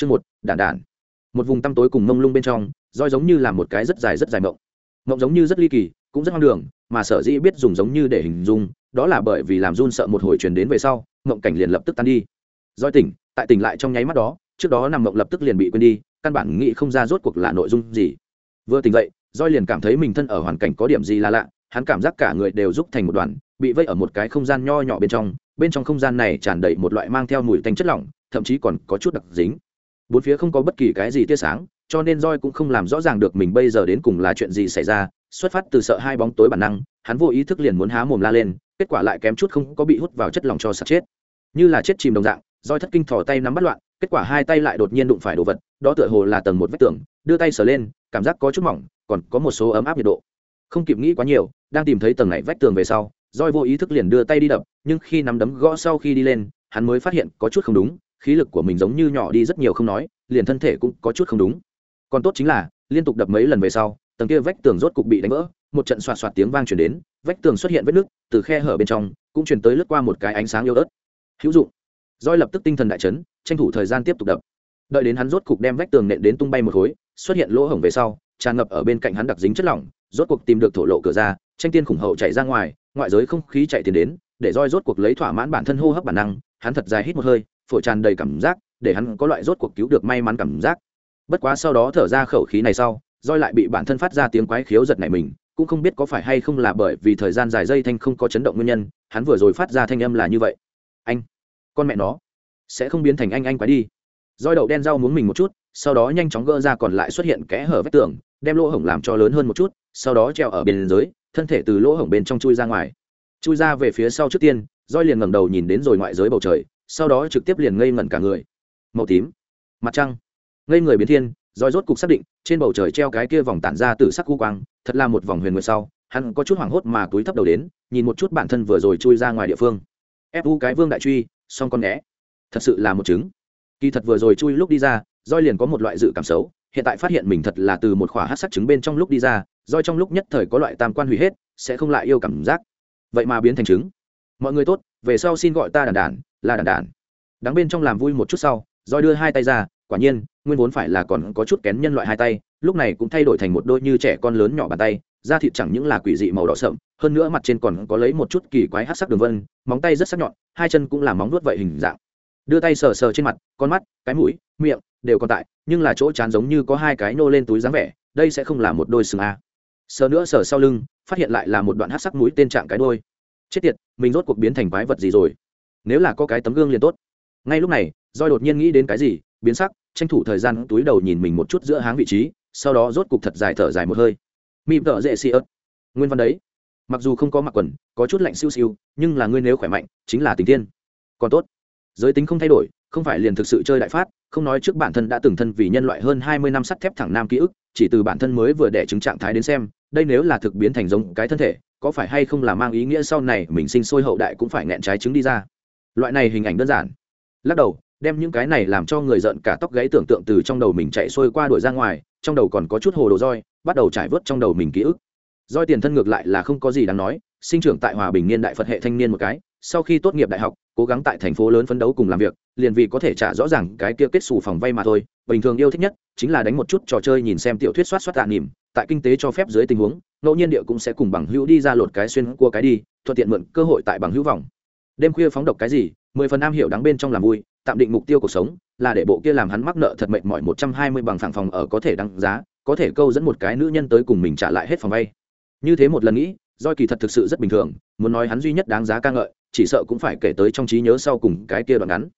chương một, đản đản. Một vùng tăm tối cùng mông lung bên trong, roi giống như là một cái rất dài rất dài mộng. Mộng giống như rất ly kỳ, cũng rất hoang đường, mà sở dĩ biết dùng giống như để hình dung, đó là bởi vì làm run sợ một hồi truyền đến về sau, mộng cảnh liền lập tức tan đi. Roi tỉnh, tại tỉnh lại trong nháy mắt đó, trước đó nằm mộng lập tức liền bị quên đi, căn bản nghĩ không ra rốt cuộc là nội dung gì. Vừa tỉnh dậy, roi liền cảm thấy mình thân ở hoàn cảnh có điểm gì là lạ, hắn cảm giác cả người đều rút thành một đoàn, bị vây ở một cái không gian nho nhỏ bên trong bên trong không gian này tràn đầy một loại mang theo mùi tanh chất lỏng, thậm chí còn có chút đặc dính bốn phía không có bất kỳ cái gì tia sáng, cho nên roi cũng không làm rõ ràng được mình bây giờ đến cùng là chuyện gì xảy ra. Xuất phát từ sợ hai bóng tối bản năng, hắn vô ý thức liền muốn há mồm la lên, kết quả lại kém chút không có bị hút vào chất lỏng cho sạt chết. Như là chết chìm đồng dạng roi thất kinh thò tay nắm bắt loạn, kết quả hai tay lại đột nhiên đụng phải đồ vật, đó tựa hồ là tầng một vách tường, đưa tay sờ lên, cảm giác có chút mỏng, còn có một số ấm áp nhiệt độ. Không kịp nghĩ quá nhiều, đang tìm thấy tầng này vách tường về sau roi vô ý thức liền đưa tay đi đập, nhưng khi nắm đấm gõ sau khi đi lên, hắn mới phát hiện có chút không đúng khí lực của mình giống như nhỏ đi rất nhiều không nói, liền thân thể cũng có chút không đúng. Còn tốt chính là, liên tục đập mấy lần về sau, tầng kia vách tường rốt cục bị đánh vỡ, một trận xoạt xoạt tiếng vang chuyển đến, vách tường xuất hiện vết nứt, từ khe hở bên trong, cũng chuyển tới lướt qua một cái ánh sáng yếu ớt. Hữu dụng. Roi lập tức tinh thần đại chấn, tranh thủ thời gian tiếp tục đập. Đợi đến hắn rốt cục đem vách tường nện đến tung bay một khối, xuất hiện lỗ hổng về sau, tràn ngập ở bên cạnh hắn đặc dính chất lỏng, rốt cuộc tìm được thổ lộ cửa ra, tranh tiên khủng hậu chạy ra ngoài, ngoại giới không khí chạy tiền đến, để roi rốt cuộc lấy thỏa mãn bản thân hô hấp bản năng, hắn thật dài hít một hơi phổi tràn đầy cảm giác, để hắn có loại rốt cuộc cứu được may mắn cảm giác. Bất quá sau đó thở ra khẩu khí này sau roi lại bị bản thân phát ra tiếng quái khiếu giật này mình, cũng không biết có phải hay không là bởi vì thời gian dài dây thanh không có chấn động nguyên nhân, hắn vừa rồi phát ra thanh âm là như vậy. Anh, con mẹ nó, sẽ không biến thành anh anh quái đi. Roi đậu đen rau muốn mình một chút, sau đó nhanh chóng gỡ ra còn lại xuất hiện kẽ hở vách tường, đem lỗ hổng làm cho lớn hơn một chút, sau đó treo ở bên dưới, thân thể từ lỗ hổng bên trong chui ra ngoài. Chui ra về phía sau trước tiên roi liền ngẩng đầu nhìn đến rồi ngoại giới bầu trời sau đó trực tiếp liền ngây ngẩn cả người. Màu tím. Mặt trăng. Ngây người biến thiên, roi rốt cục xác định, trên bầu trời treo cái kia vòng tản ra từ sắc cu quang, thật là một vòng huyền nguyệt sau, hắn có chút hoảng hốt mà túi thấp đầu đến, nhìn một chút bản thân vừa rồi chui ra ngoài địa phương. Ép u cái vương đại truy, song con né. Thật sự là một chứng kỳ thật vừa rồi chui lúc đi ra, roi liền có một loại dự cảm xấu, hiện tại phát hiện mình thật là từ một khỏa hát sắc trứng bên trong lúc đi ra, roi trong lúc nhất thời có loại tam quan hủy hết, sẽ không lại yêu cảm giác. Vậy mà biến thành trứng. Mọi người tốt, về sau xin gọi ta đàn đàn là đàn đàn đáng bên trong làm vui một chút sau roi đưa hai tay ra, quả nhiên, nguyên vốn phải là còn có chút kén nhân loại hai tay, lúc này cũng thay đổi thành một đôi như trẻ con lớn nhỏ bàn tay, da thịt chẳng những là quỷ dị màu đỏ sậm, hơn nữa mặt trên còn có lấy một chút kỳ quái hát sắc đường vân, móng tay rất sắc nhọn, hai chân cũng là móng nuốt vậy hình dạng. Đưa tay sờ sờ trên mặt, con mắt, cái mũi, miệng đều còn tại, nhưng là chỗ chán giống như có hai cái nô lên túi dáng vẻ, đây sẽ không là một đôi sừng a. Sờ nữa sờ sau lưng, phát hiện lại là một đoạn hát sắc mũi tên trạng cái đôi chết tiệt, mình rốt cuộc biến thành quái vật gì rồi? Nếu là có cái tấm gương liền tốt. Ngay lúc này doi đột nhiên nghĩ đến cái gì, biến sắc, tranh thủ thời gian túi đầu nhìn mình một chút giữa háng vị trí, sau đó rốt cục thật dài thở dài một hơi. Mịp thở dễ xị ớt. Nguyên văn đấy. Mặc dù không có mặc quần, có chút lạnh siêu siêu, nhưng là ngươi nếu khỏe mạnh, chính là tình tiên. Còn tốt. Giới tính không thay đổi, không phải liền thực sự chơi đại phát, không nói trước bản thân đã từng thân vì nhân loại hơn hai mươi năm sắt thép thẳng nam ký ức, chỉ từ bản thân mới vừa đẻ chứng trạng thái đến xem, đây nếu là thực biến thành giống cái thân thể, có phải hay không là mang ý nghĩa sau này mình sinh sôi hậu đại cũng phải nghẹn trái trứng đi ra loại này hình ảnh đơn giản. Lắc đầu, đem những cái này làm cho người giận cả tóc gáy tưởng tượng từ trong đầu mình chạy xuôi qua đuổi ra ngoài, trong đầu còn có chút hồ đồ roi, bắt đầu trải vớt trong đầu mình ký ức. Roi tiền thân ngược lại là không có gì đáng nói, sinh trưởng tại hòa bình niên đại phật hệ thanh niên một cái, sau khi tốt nghiệp đại học, cố gắng tại thành phố lớn phấn đấu cùng làm việc, liền vì có thể trả rõ ràng cái kia kết xù phòng vay mà thôi, bình thường yêu thích nhất chính là đánh một chút trò chơi nhìn xem tiểu thuyết soát soát tạ nỉm tại kinh tế cho phép dưới tình huống, ngẫu nhiên địa cũng sẽ cùng bằng hữu đi ra lột cái xuyên cua cái đi, thuận tiện mượn cơ hội tại bằng hữu vòng đêm khuya phóng độc cái gì, mười phần am hiểu đắng bên trong làm vui, tạm định mục tiêu cuộc sống, là để bộ kia làm hắn mắc nợ thật mệt mỏi một trăm hai mươi bằng phẳng phòng ở có thể đăng giá, có thể câu dẫn một cái nữ nhân tới cùng mình trả lại hết phòng vay như thế một lần nghĩ doi kỳ thật thực sự rất bình thường, muốn nói hắn duy nhất đáng giá ca ngợi, chỉ sợ cũng phải kể tới trong trí nhớ sau cùng cái kia đoạn ngắn.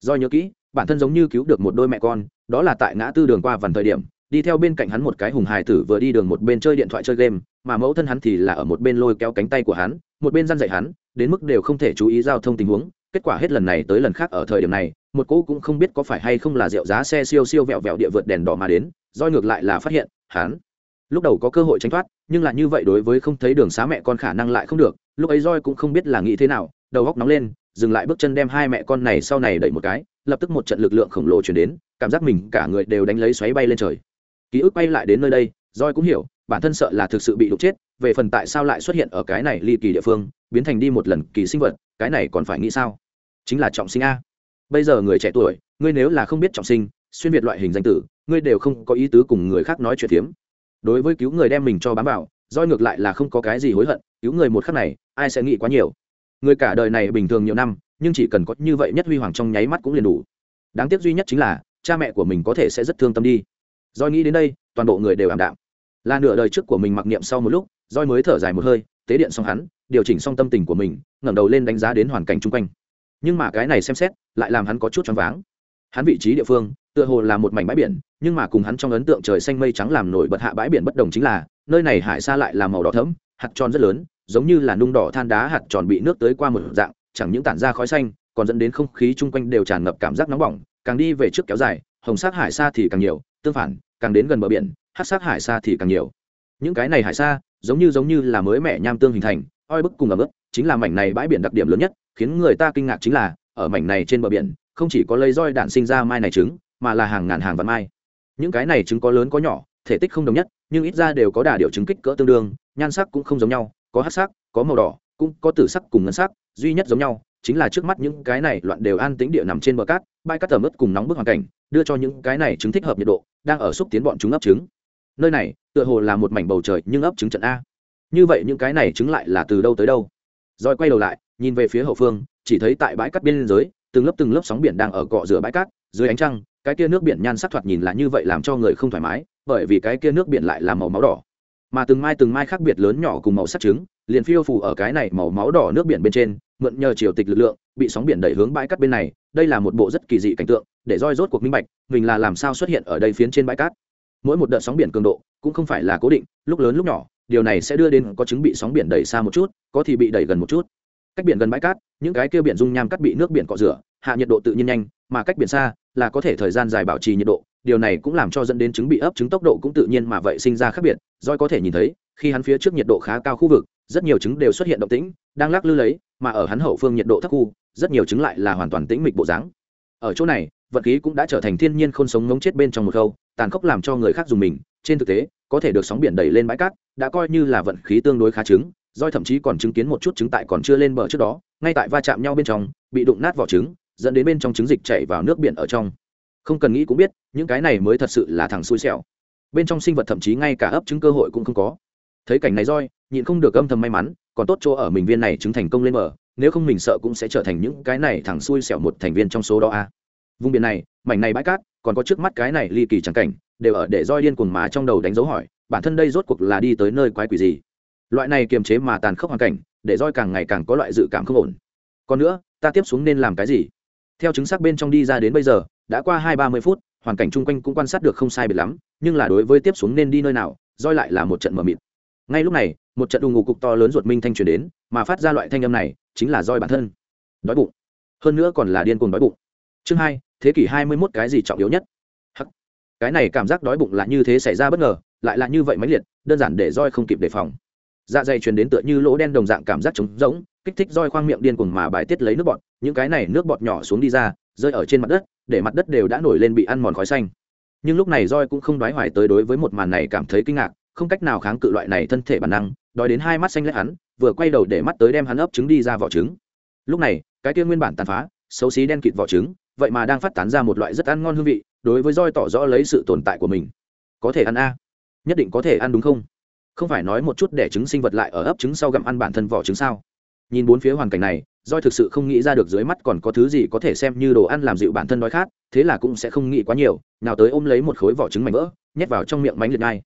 Doi nhớ kỹ, bản thân giống như cứu được một đôi mẹ con, đó là tại ngã tư đường qua vần thời điểm đi theo bên cạnh hắn một cái hùng hài tử vừa đi đường một bên chơi điện thoại chơi game, mà mẫu thân hắn thì là ở một bên lôi kéo cánh tay của hắn, một bên răn dạy hắn, đến mức đều không thể chú ý giao thông tình huống. Kết quả hết lần này tới lần khác ở thời điểm này, một cô cũng không biết có phải hay không là rượu giá xe siêu siêu vẹo vẹo địa vượt đèn đỏ mà đến doi ngược lại là phát hiện, hắn lúc đầu có cơ hội tránh thoát, nhưng là như vậy đối với không thấy đường xá mẹ con khả năng lại không được, lúc ấy roi cũng không biết là nghĩ thế nào, đầu góc nóng lên, dừng lại bước chân đem hai mẹ con này sau này đẩy một cái, lập tức một trận lực lượng khổng lồ chuyển đến, cảm giác mình cả người đều đánh lấy xoáy bay lên trời ký ức bay lại đến nơi đây roi cũng hiểu, bản thân sợ là thực sự bị đục chết, về phần tại sao lại xuất hiện ở cái này ly kỳ địa phương, biến thành đi một lần kỳ sinh vật, cái này còn phải nghĩ sao? Chính là trọng sinh a. Bây giờ người trẻ tuổi, ngươi nếu là không biết trọng sinh, xuyên việt loại hình danh tử, ngươi đều không có ý tứ cùng người khác nói chuyện phiếm. Đối với cứu người đem mình cho bám vào roi ngược lại là không có cái gì hối hận, cứu người một khắc này, ai sẽ nghĩ quá nhiều. Người cả đời này bình thường nhiều năm, nhưng chỉ cần có như vậy nhất huy hoàng trong nháy mắt cũng liền đủ. Đáng tiếc duy nhất chính là, cha mẹ của mình có thể sẽ rất thương tâm đi doi nghĩ đến đây, toàn bộ người đều ảm đạm. Là nửa đời trước của mình mặc niệm sau một lúc roi mới thở dài một hơi, tế điện xong hắn, điều chỉnh xong tâm tình của mình, ngẩng đầu lên đánh giá đến hoàn cảnh chung quanh. Nhưng mà cái này xem xét, lại làm hắn có chút choáng váng. Hắn vị trí địa phương, tựa hồ là một mảnh bãi biển, nhưng mà cùng hắn trong ấn tượng trời xanh mây trắng làm nổi bật hạ bãi biển bất đồng chính là, nơi này hải xa lại là màu đỏ thẫm, hạt tròn rất lớn, giống như là nung đỏ than đá hạt tròn bị nước tới qua một dạng, chẳng những tản ra khói xanh, còn dẫn đến không khí chung quanh đều tràn ngập cảm giác nóng bỏng, càng đi về trước kéo dài, hồng sắc hải xa thì càng nhiều tương phản, càng đến gần bờ biển, hát sắc hải xa thì càng nhiều. Những cái này hải xa, giống như giống như là mới mẻ nham tương hình thành, oi bức cùng ẩm ướt, chính là mảnh này bãi biển đặc điểm lớn nhất, khiến người ta kinh ngạc chính là, ở mảnh này trên bờ biển, không chỉ có lấy roi đạn sinh ra mai này trứng, mà là hàng ngàn hàng vạn mai. Những cái này trứng có lớn có nhỏ, thể tích không đồng nhất, nhưng ít ra đều có đà điệu trứng kích cỡ tương đương, nhan sắc cũng không giống nhau, có hát sắc, có màu đỏ, cũng có tử sắc cùng ngân sắc, duy nhất giống nhau, chính là trước mắt những cái này loạn đều an tĩnh địa nằm trên bờ cát, bãi cát tầm ướt cùng nóng bức hoàn cảnh đưa cho những cái này trứng thích hợp nhiệt độ, đang ở xúc tiến bọn chúng ấp trứng. Nơi này, tựa hồ là một mảnh bầu trời nhưng ấp trứng trận a. Như vậy những cái này trứng lại là từ đâu tới đâu? Rồi quay đầu lại, nhìn về phía hậu phương, chỉ thấy tại bãi cát biên giới từng lớp từng lớp sóng biển đang ở cọ rửa bãi cát, dưới ánh trăng, cái kia nước biển nhan sắc thoạt nhìn là như vậy làm cho người không thoải mái, bởi vì cái kia nước biển lại là màu máu đỏ. Mà từng mai từng mai khác biệt lớn nhỏ cùng màu sắc trứng, liền phiêu phù ở cái này màu máu đỏ nước biển bên trên, mượn nhờ chiều tịch lực lượng, bị sóng biển đẩy hướng bãi cát bên này, đây là một bộ rất kỳ dị cảnh tượng để roi rốt cuộc minh bạch, mình là làm sao xuất hiện ở đây phiến trên bãi cát. Mỗi một đợt sóng biển cường độ cũng không phải là cố định, lúc lớn lúc nhỏ, điều này sẽ đưa đến có chứng bị sóng biển đẩy xa một chút, có thì bị đẩy gần một chút. Cách biển gần bãi cát, những cái kia biển dung nham cắt bị nước biển cọ rửa, hạ nhiệt độ tự nhiên nhanh, mà cách biển xa là có thể thời gian dài bảo trì nhiệt độ, điều này cũng làm cho dẫn đến trứng bị ấp, trứng tốc độ cũng tự nhiên mà vậy sinh ra khác biệt, Roi có thể nhìn thấy, khi hắn phía trước nhiệt độ khá cao khu vực, rất nhiều trứng đều xuất hiện động tĩnh, đang lắc lư lấy, mà ở hắn hậu phương nhiệt độ thấp khu, rất nhiều trứng lại là hoàn toàn tĩnh mịch bộ dáng. Ở chỗ này Vận khí cũng đã trở thành thiên nhiên không sống ngống chết bên trong một khâu, tàn khốc làm cho người khác dùng mình. Trên thực tế, có thể được sóng biển đẩy lên bãi cát, đã coi như là vận khí tương đối khá trứng doi thậm chí còn chứng kiến một chút trứng tại còn chưa lên bờ trước đó, ngay tại va chạm nhau bên trong, bị đụng nát vỏ trứng, dẫn đến bên trong trứng dịch chảy vào nước biển ở trong. Không cần nghĩ cũng biết, những cái này mới thật sự là thằng xui xẻo. Bên trong sinh vật thậm chí ngay cả ấp trứng cơ hội cũng không có. Thấy cảnh này roi, nhịn không được âm thầm may mắn, còn tốt chỗ ở mình viên này trứng thành công lên bờ, nếu không mình sợ cũng sẽ trở thành những cái này thằng xui xẻo một thành viên trong số đó a vùng biển này, mảnh này bãi cát, còn có trước mắt cái này ly kỳ chẳng cảnh, đều ở để roi điên cuồng mà trong đầu đánh dấu hỏi, bản thân đây rốt cuộc là đi tới nơi quái quỷ gì? Loại này kiềm chế mà tàn khốc hoàn cảnh, để roi càng ngày càng có loại dự cảm không ổn. Còn nữa, ta tiếp xuống nên làm cái gì? Theo chứng xác bên trong đi ra đến bây giờ, đã qua hai ba mươi phút, hoàn cảnh chung quanh cũng quan sát được không sai biệt lắm, nhưng là đối với tiếp xuống nên đi nơi nào, roi lại là một trận mờ mịt. Ngay lúc này, một trận đùng ngủ cục to lớn ruột minh thanh truyền đến, mà phát ra loại thanh âm này, chính là roi bản thân. Đói bụng. Hơn nữa còn là điên cuồng đói bụng. Chương hai thế kỷ hai mươi mốt cái gì trọng yếu nhất? Hắc. cái này cảm giác đói bụng là như thế xảy ra bất ngờ, lại là như vậy mãnh liệt, đơn giản để roi không kịp đề phòng. Dạ dày truyền đến tựa như lỗ đen đồng dạng cảm giác trống rỗng, kích thích roi khoang miệng điên cuồng mà bài tiết lấy nước bọt, những cái này nước bọt nhỏ xuống đi ra, rơi ở trên mặt đất, để mặt đất đều đã nổi lên bị ăn mòn khói xanh. Nhưng lúc này roi cũng không đoái hoài tới đối với một màn này cảm thấy kinh ngạc, không cách nào kháng cự loại này thân thể bản năng, đói đến hai mắt xanh lét hắn, vừa quay đầu để mắt tới đem hắn ấp trứng đi ra vỏ trứng. Lúc này, cái kia nguyên bản tàn phá, xấu xí đen kịt vỏ trứng vậy mà đang phát tán ra một loại rất ăn ngon hương vị, đối với roi tỏ rõ lấy sự tồn tại của mình. Có thể ăn a. Nhất định có thể ăn đúng không? Không phải nói một chút để trứng sinh vật lại ở ấp trứng sau gặm ăn bản thân vỏ trứng sao? Nhìn bốn phía hoàn cảnh này roi thực sự không nghĩ ra được dưới mắt còn có thứ gì có thể xem như đồ ăn làm dịu bản thân đói khát, thế là cũng sẽ không nghĩ quá nhiều, nào tới ôm lấy một khối vỏ trứng mảnh vỡ, nhét vào trong miệng bánh liệt ngay.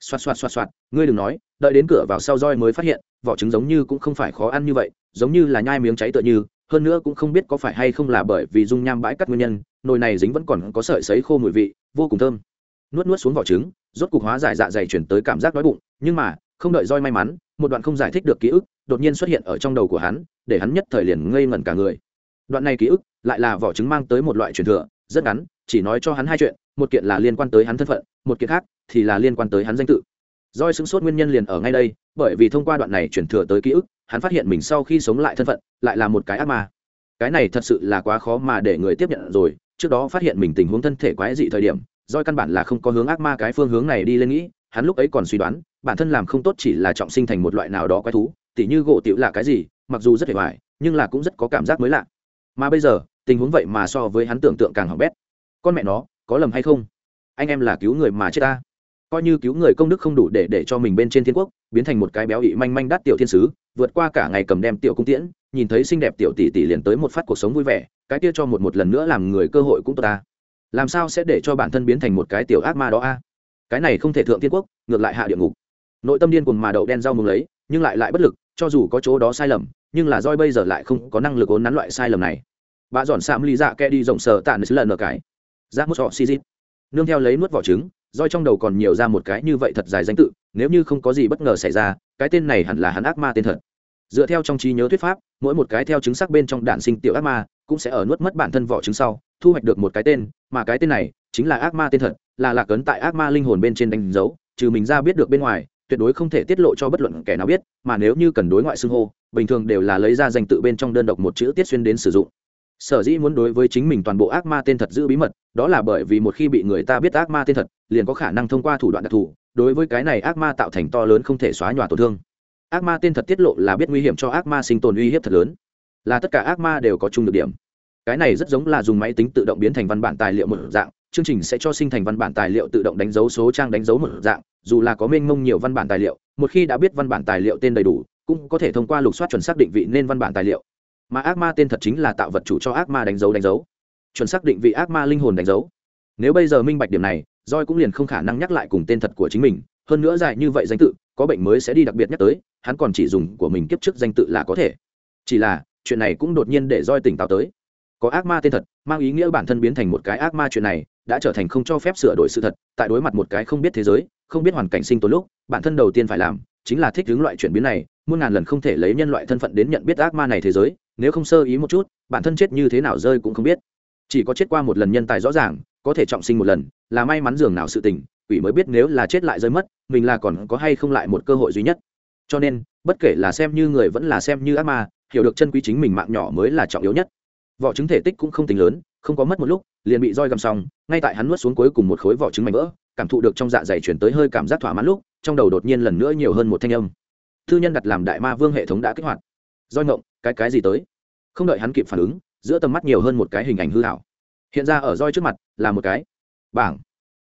Xoạt xoạt xoạt xoạt, ngươi đừng nói, đợi đến cửa vào sau roi mới phát hiện, vỏ trứng giống như cũng không phải khó ăn như vậy, giống như là nhai miếng cháy tựa như hơn nữa cũng không biết có phải hay không là bởi vì dung nham bãi cắt nguyên nhân, nồi này dính vẫn còn có sợi sấy khô mùi vị, vô cùng thơm. Nuốt nuốt xuống vỏ trứng, rốt cục hóa giải dạ dày chuyển tới cảm giác đói bụng, nhưng mà, không đợi roi may mắn, một đoạn không giải thích được ký ức đột nhiên xuất hiện ở trong đầu của hắn, để hắn nhất thời liền ngây ngẩn cả người. Đoạn này ký ức lại là vỏ trứng mang tới một loại truyền thừa, rất ngắn, chỉ nói cho hắn hai chuyện, một kiện là liên quan tới hắn thân phận, một kiện khác thì là liên quan tới hắn danh tự. Doi xứng sốt nguyên nhân liền ở ngay đây, bởi vì thông qua đoạn này chuyển thừa tới ký ức, hắn phát hiện mình sau khi sống lại thân phận, lại là một cái ác ma. Cái này thật sự là quá khó mà để người tiếp nhận rồi, trước đó phát hiện mình tình huống thân thể quái dị thời điểm Doi căn bản là không có hướng ác ma cái phương hướng này đi lên nghĩ, hắn lúc ấy còn suy đoán, bản thân làm không tốt chỉ là trọng sinh thành một loại nào đó quái thú, tỉ như gỗ tiểu là cái gì, mặc dù rất hề hoài, nhưng là cũng rất có cảm giác mới lạ. Mà bây giờ, tình huống vậy mà so với hắn tưởng tượng càng hỏng bét. Con mẹ nó, có lầm hay không? Anh em là cứu người mà chết ta coi như cứu người công đức không đủ để để cho mình bên trên thiên quốc, biến thành một cái béo ị manh manh đắt tiểu thiên sứ, vượt qua cả ngày cầm đem tiểu cung tiễn, nhìn thấy xinh đẹp tiểu tỷ tỷ liền tới một phát cuộc sống vui vẻ, cái kia cho một một lần nữa làm người cơ hội cũng tốt ta. Làm sao sẽ để cho bản thân biến thành một cái tiểu ác ma đó a? Cái này không thể thượng thiên quốc, ngược lại hạ địa ngục. Nội tâm điên cuồng mà đậu đen rau mừng lấy, nhưng lại lại bất lực, cho dù có chỗ đó sai lầm, nhưng là roi bây giờ lại không có năng lực ốn nắn loại sai lầm này. Bà dọn xạm ly dạ ke đi rộng sờ tạ nứt lần ở cái. Giác mút họ xi dít nương theo lấy nuốt vỏ trứng roi trong đầu còn nhiều ra một cái như vậy thật dài danh tự, nếu như không có gì bất ngờ xảy ra, cái tên này hẳn là hắn ác ma tên thật. Dựa theo trong trí nhớ thuyết pháp, mỗi một cái theo chứng sắc bên trong đạn sinh tiểu ác ma, cũng sẽ ở nuốt mất bản thân vỏ trứng sau, thu hoạch được một cái tên, mà cái tên này chính là ác ma tên thật, là lạc ấn tại ác ma linh hồn bên trên đánh dấu, trừ mình ra biết được bên ngoài, tuyệt đối không thể tiết lộ cho bất luận kẻ nào biết, mà nếu như cần đối ngoại xưng hô, bình thường đều là lấy ra danh tự bên trong đơn độc một chữ tiết xuyên đến sử dụng sở dĩ muốn đối với chính mình toàn bộ ác ma tên thật giữ bí mật, đó là bởi vì một khi bị người ta biết ác ma tên thật, liền có khả năng thông qua thủ đoạn đặc thù, đối với cái này ác ma tạo thành to lớn không thể xóa nhòa tổn thương. Ác ma tên thật tiết lộ là biết nguy hiểm cho ác ma sinh tồn uy hiếp thật lớn. Là tất cả ác ma đều có chung được điểm. Cái này rất giống là dùng máy tính tự động biến thành văn bản tài liệu một dạng, chương trình sẽ cho sinh thành văn bản tài liệu tự động đánh dấu số trang đánh dấu một dạng, dù là có mênh mông nhiều văn bản tài liệu, một khi đã biết văn bản tài liệu tên đầy đủ, cũng có thể thông qua lục soát chuẩn xác định vị nên văn bản tài liệu mà ác ma tên thật chính là tạo vật chủ cho ác ma đánh dấu đánh dấu. Chuẩn xác định vị ác ma linh hồn đánh dấu. Nếu bây giờ minh bạch điểm này roi cũng liền không khả năng nhắc lại cùng tên thật của chính mình. Hơn nữa dài như vậy danh tự, có bệnh mới sẽ đi đặc biệt nhắc tới, hắn còn chỉ dùng của mình kiếp trước danh tự là có thể. Chỉ là, chuyện này cũng đột nhiên để roi tỉnh táo tới. Có ác ma tên thật, mang ý nghĩa bản thân biến thành một cái ác ma chuyện này, đã trở thành không cho phép sửa đổi sự thật, tại đối mặt một cái không biết thế giới, không biết hoàn cảnh sinh tồn lúc, bản thân đầu tiên phải làm, chính là thích ứng loại chuyển biến này, muôn ngàn lần không thể lấy nhân loại thân phận đến nhận biết ác ma này thế giới nếu không sơ ý một chút, bản thân chết như thế nào rơi cũng không biết. Chỉ có chết qua một lần nhân tài rõ ràng, có thể trọng sinh một lần, là may mắn dường nào sự tình, quỷ mới biết nếu là chết lại rơi mất, mình là còn có hay không lại một cơ hội duy nhất. Cho nên, bất kể là xem như người vẫn là xem như ác ma, hiểu được chân quý chính mình mạng nhỏ mới là trọng yếu nhất. Vỏ trứng thể tích cũng không tính lớn, không có mất một lúc, liền bị roi găm xong, ngay tại hắn nuốt xuống cuối cùng một khối vỏ trứng mảnh vỡ, cảm thụ được trong dạ dày chuyển tới hơi cảm giác thỏa mãn lúc, trong đầu đột nhiên lần nữa nhiều hơn một thanh âm. Thư nhân đặt làm đại ma vương hệ thống đã kích hoạt. Roi ngộng cái cái gì tới? Không đợi hắn kịp phản ứng, giữa tầm mắt nhiều hơn một cái hình ảnh hư hảo hiện ra ở roi trước mặt, là một cái bảng.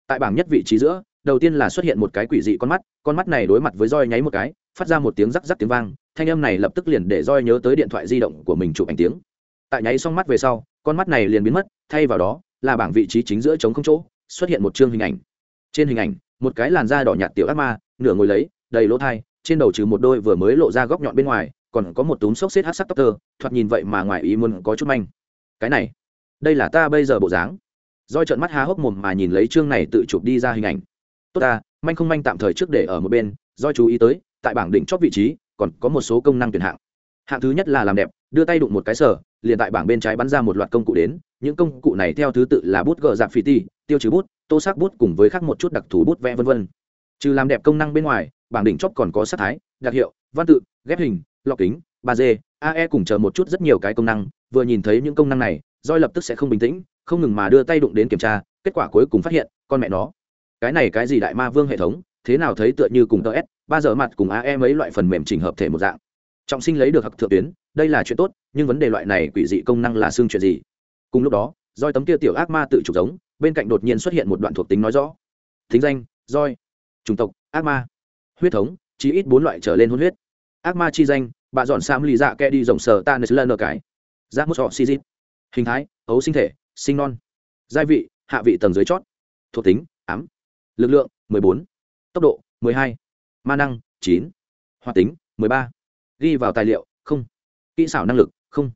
Tại bảng nhất vị trí giữa, đầu tiên là xuất hiện một cái quỷ dị con mắt con mắt này đối mặt với roi nháy một cái, phát ra một tiếng rắc rắc tiếng vang, thanh âm này lập tức liền để roi nhớ tới điện thoại di động của mình chụp ảnh tiếng. Tại nháy xong mắt về sau, con mắt này liền biến mất, thay vào đó, là bảng vị trí chính giữa trống không chỗ, xuất hiện một chương hình ảnh. Trên hình ảnh, một cái làn da đỏ nhạt tiểu ác ma, nửa ngồi lấy, đầy lỗ thai, trên đầu trừ một đôi vừa mới lộ ra góc nhọn bên ngoài còn có một túm xốc xếp hát sắc tóc tơ, thoạt nhìn vậy mà ngoài ý muốn có chút manh. Cái này, đây là ta bây giờ bộ dáng. Roi trợn mắt há hốc mồm mà nhìn lấy chương này tự chụp đi ra hình ảnh. Tốt ta, manh không manh tạm thời trước để ở một bên, roi chú ý tới, tại bảng đỉnh chót vị trí, còn có một số công năng tuyển hạng. Hạng thứ nhất là làm đẹp, đưa tay đụng một cái sở liền tại bảng bên trái bắn ra một loạt công cụ đến, những công cụ này theo thứ tự là bút gờ dạp phi ti tiêu chứ bút, tô sắc bút cùng với khác một chút đặc thù bút vẽ vân vân. Trừ làm đẹp công năng bên ngoài, bảng đỉnh chóp còn có sắc thái, đặc hiệu, văn tự, ghép hình lọc kính, ba d ae cùng chờ một chút rất nhiều cái công năng, vừa nhìn thấy những công năng này roi lập tức sẽ không bình tĩnh, không ngừng mà đưa tay đụng đến kiểm tra, kết quả cuối cùng phát hiện, con mẹ nó. Cái này cái gì đại ma vương hệ thống, thế nào thấy tựa như cùng ts ba giờ mặt cùng ae mấy loại phần mềm chỉnh hợp thể một dạng. Trọng sinh lấy được hặc thượng tuyến, đây là chuyện tốt, nhưng vấn đề loại này quỷ dị công năng là xương chuyện gì? Cùng lúc đó roi tấm kia tiểu ác ma tự trục giống, bên cạnh đột nhiên xuất hiện một đoạn thuộc tính nói rõ. Thính danh roi chủng tộc, ác ma. Huyết thống chỉ ít bốn loại trở lên hôn huyết ác ma chi danh, bà dọn sam lì dạ ke đi rộng sờ ta nες lân cái. Giác Mút sọ si dít. Hình thái, ấu sinh thể, sinh non. Gia vị, hạ vị tầng dưới chót. Thuộc tính, ám. Lực lượng 14. tốc độ 12. ma năng 9. hoạt tính 13. ghi vào tài liệu, không. Kỹ xảo năng lực, không.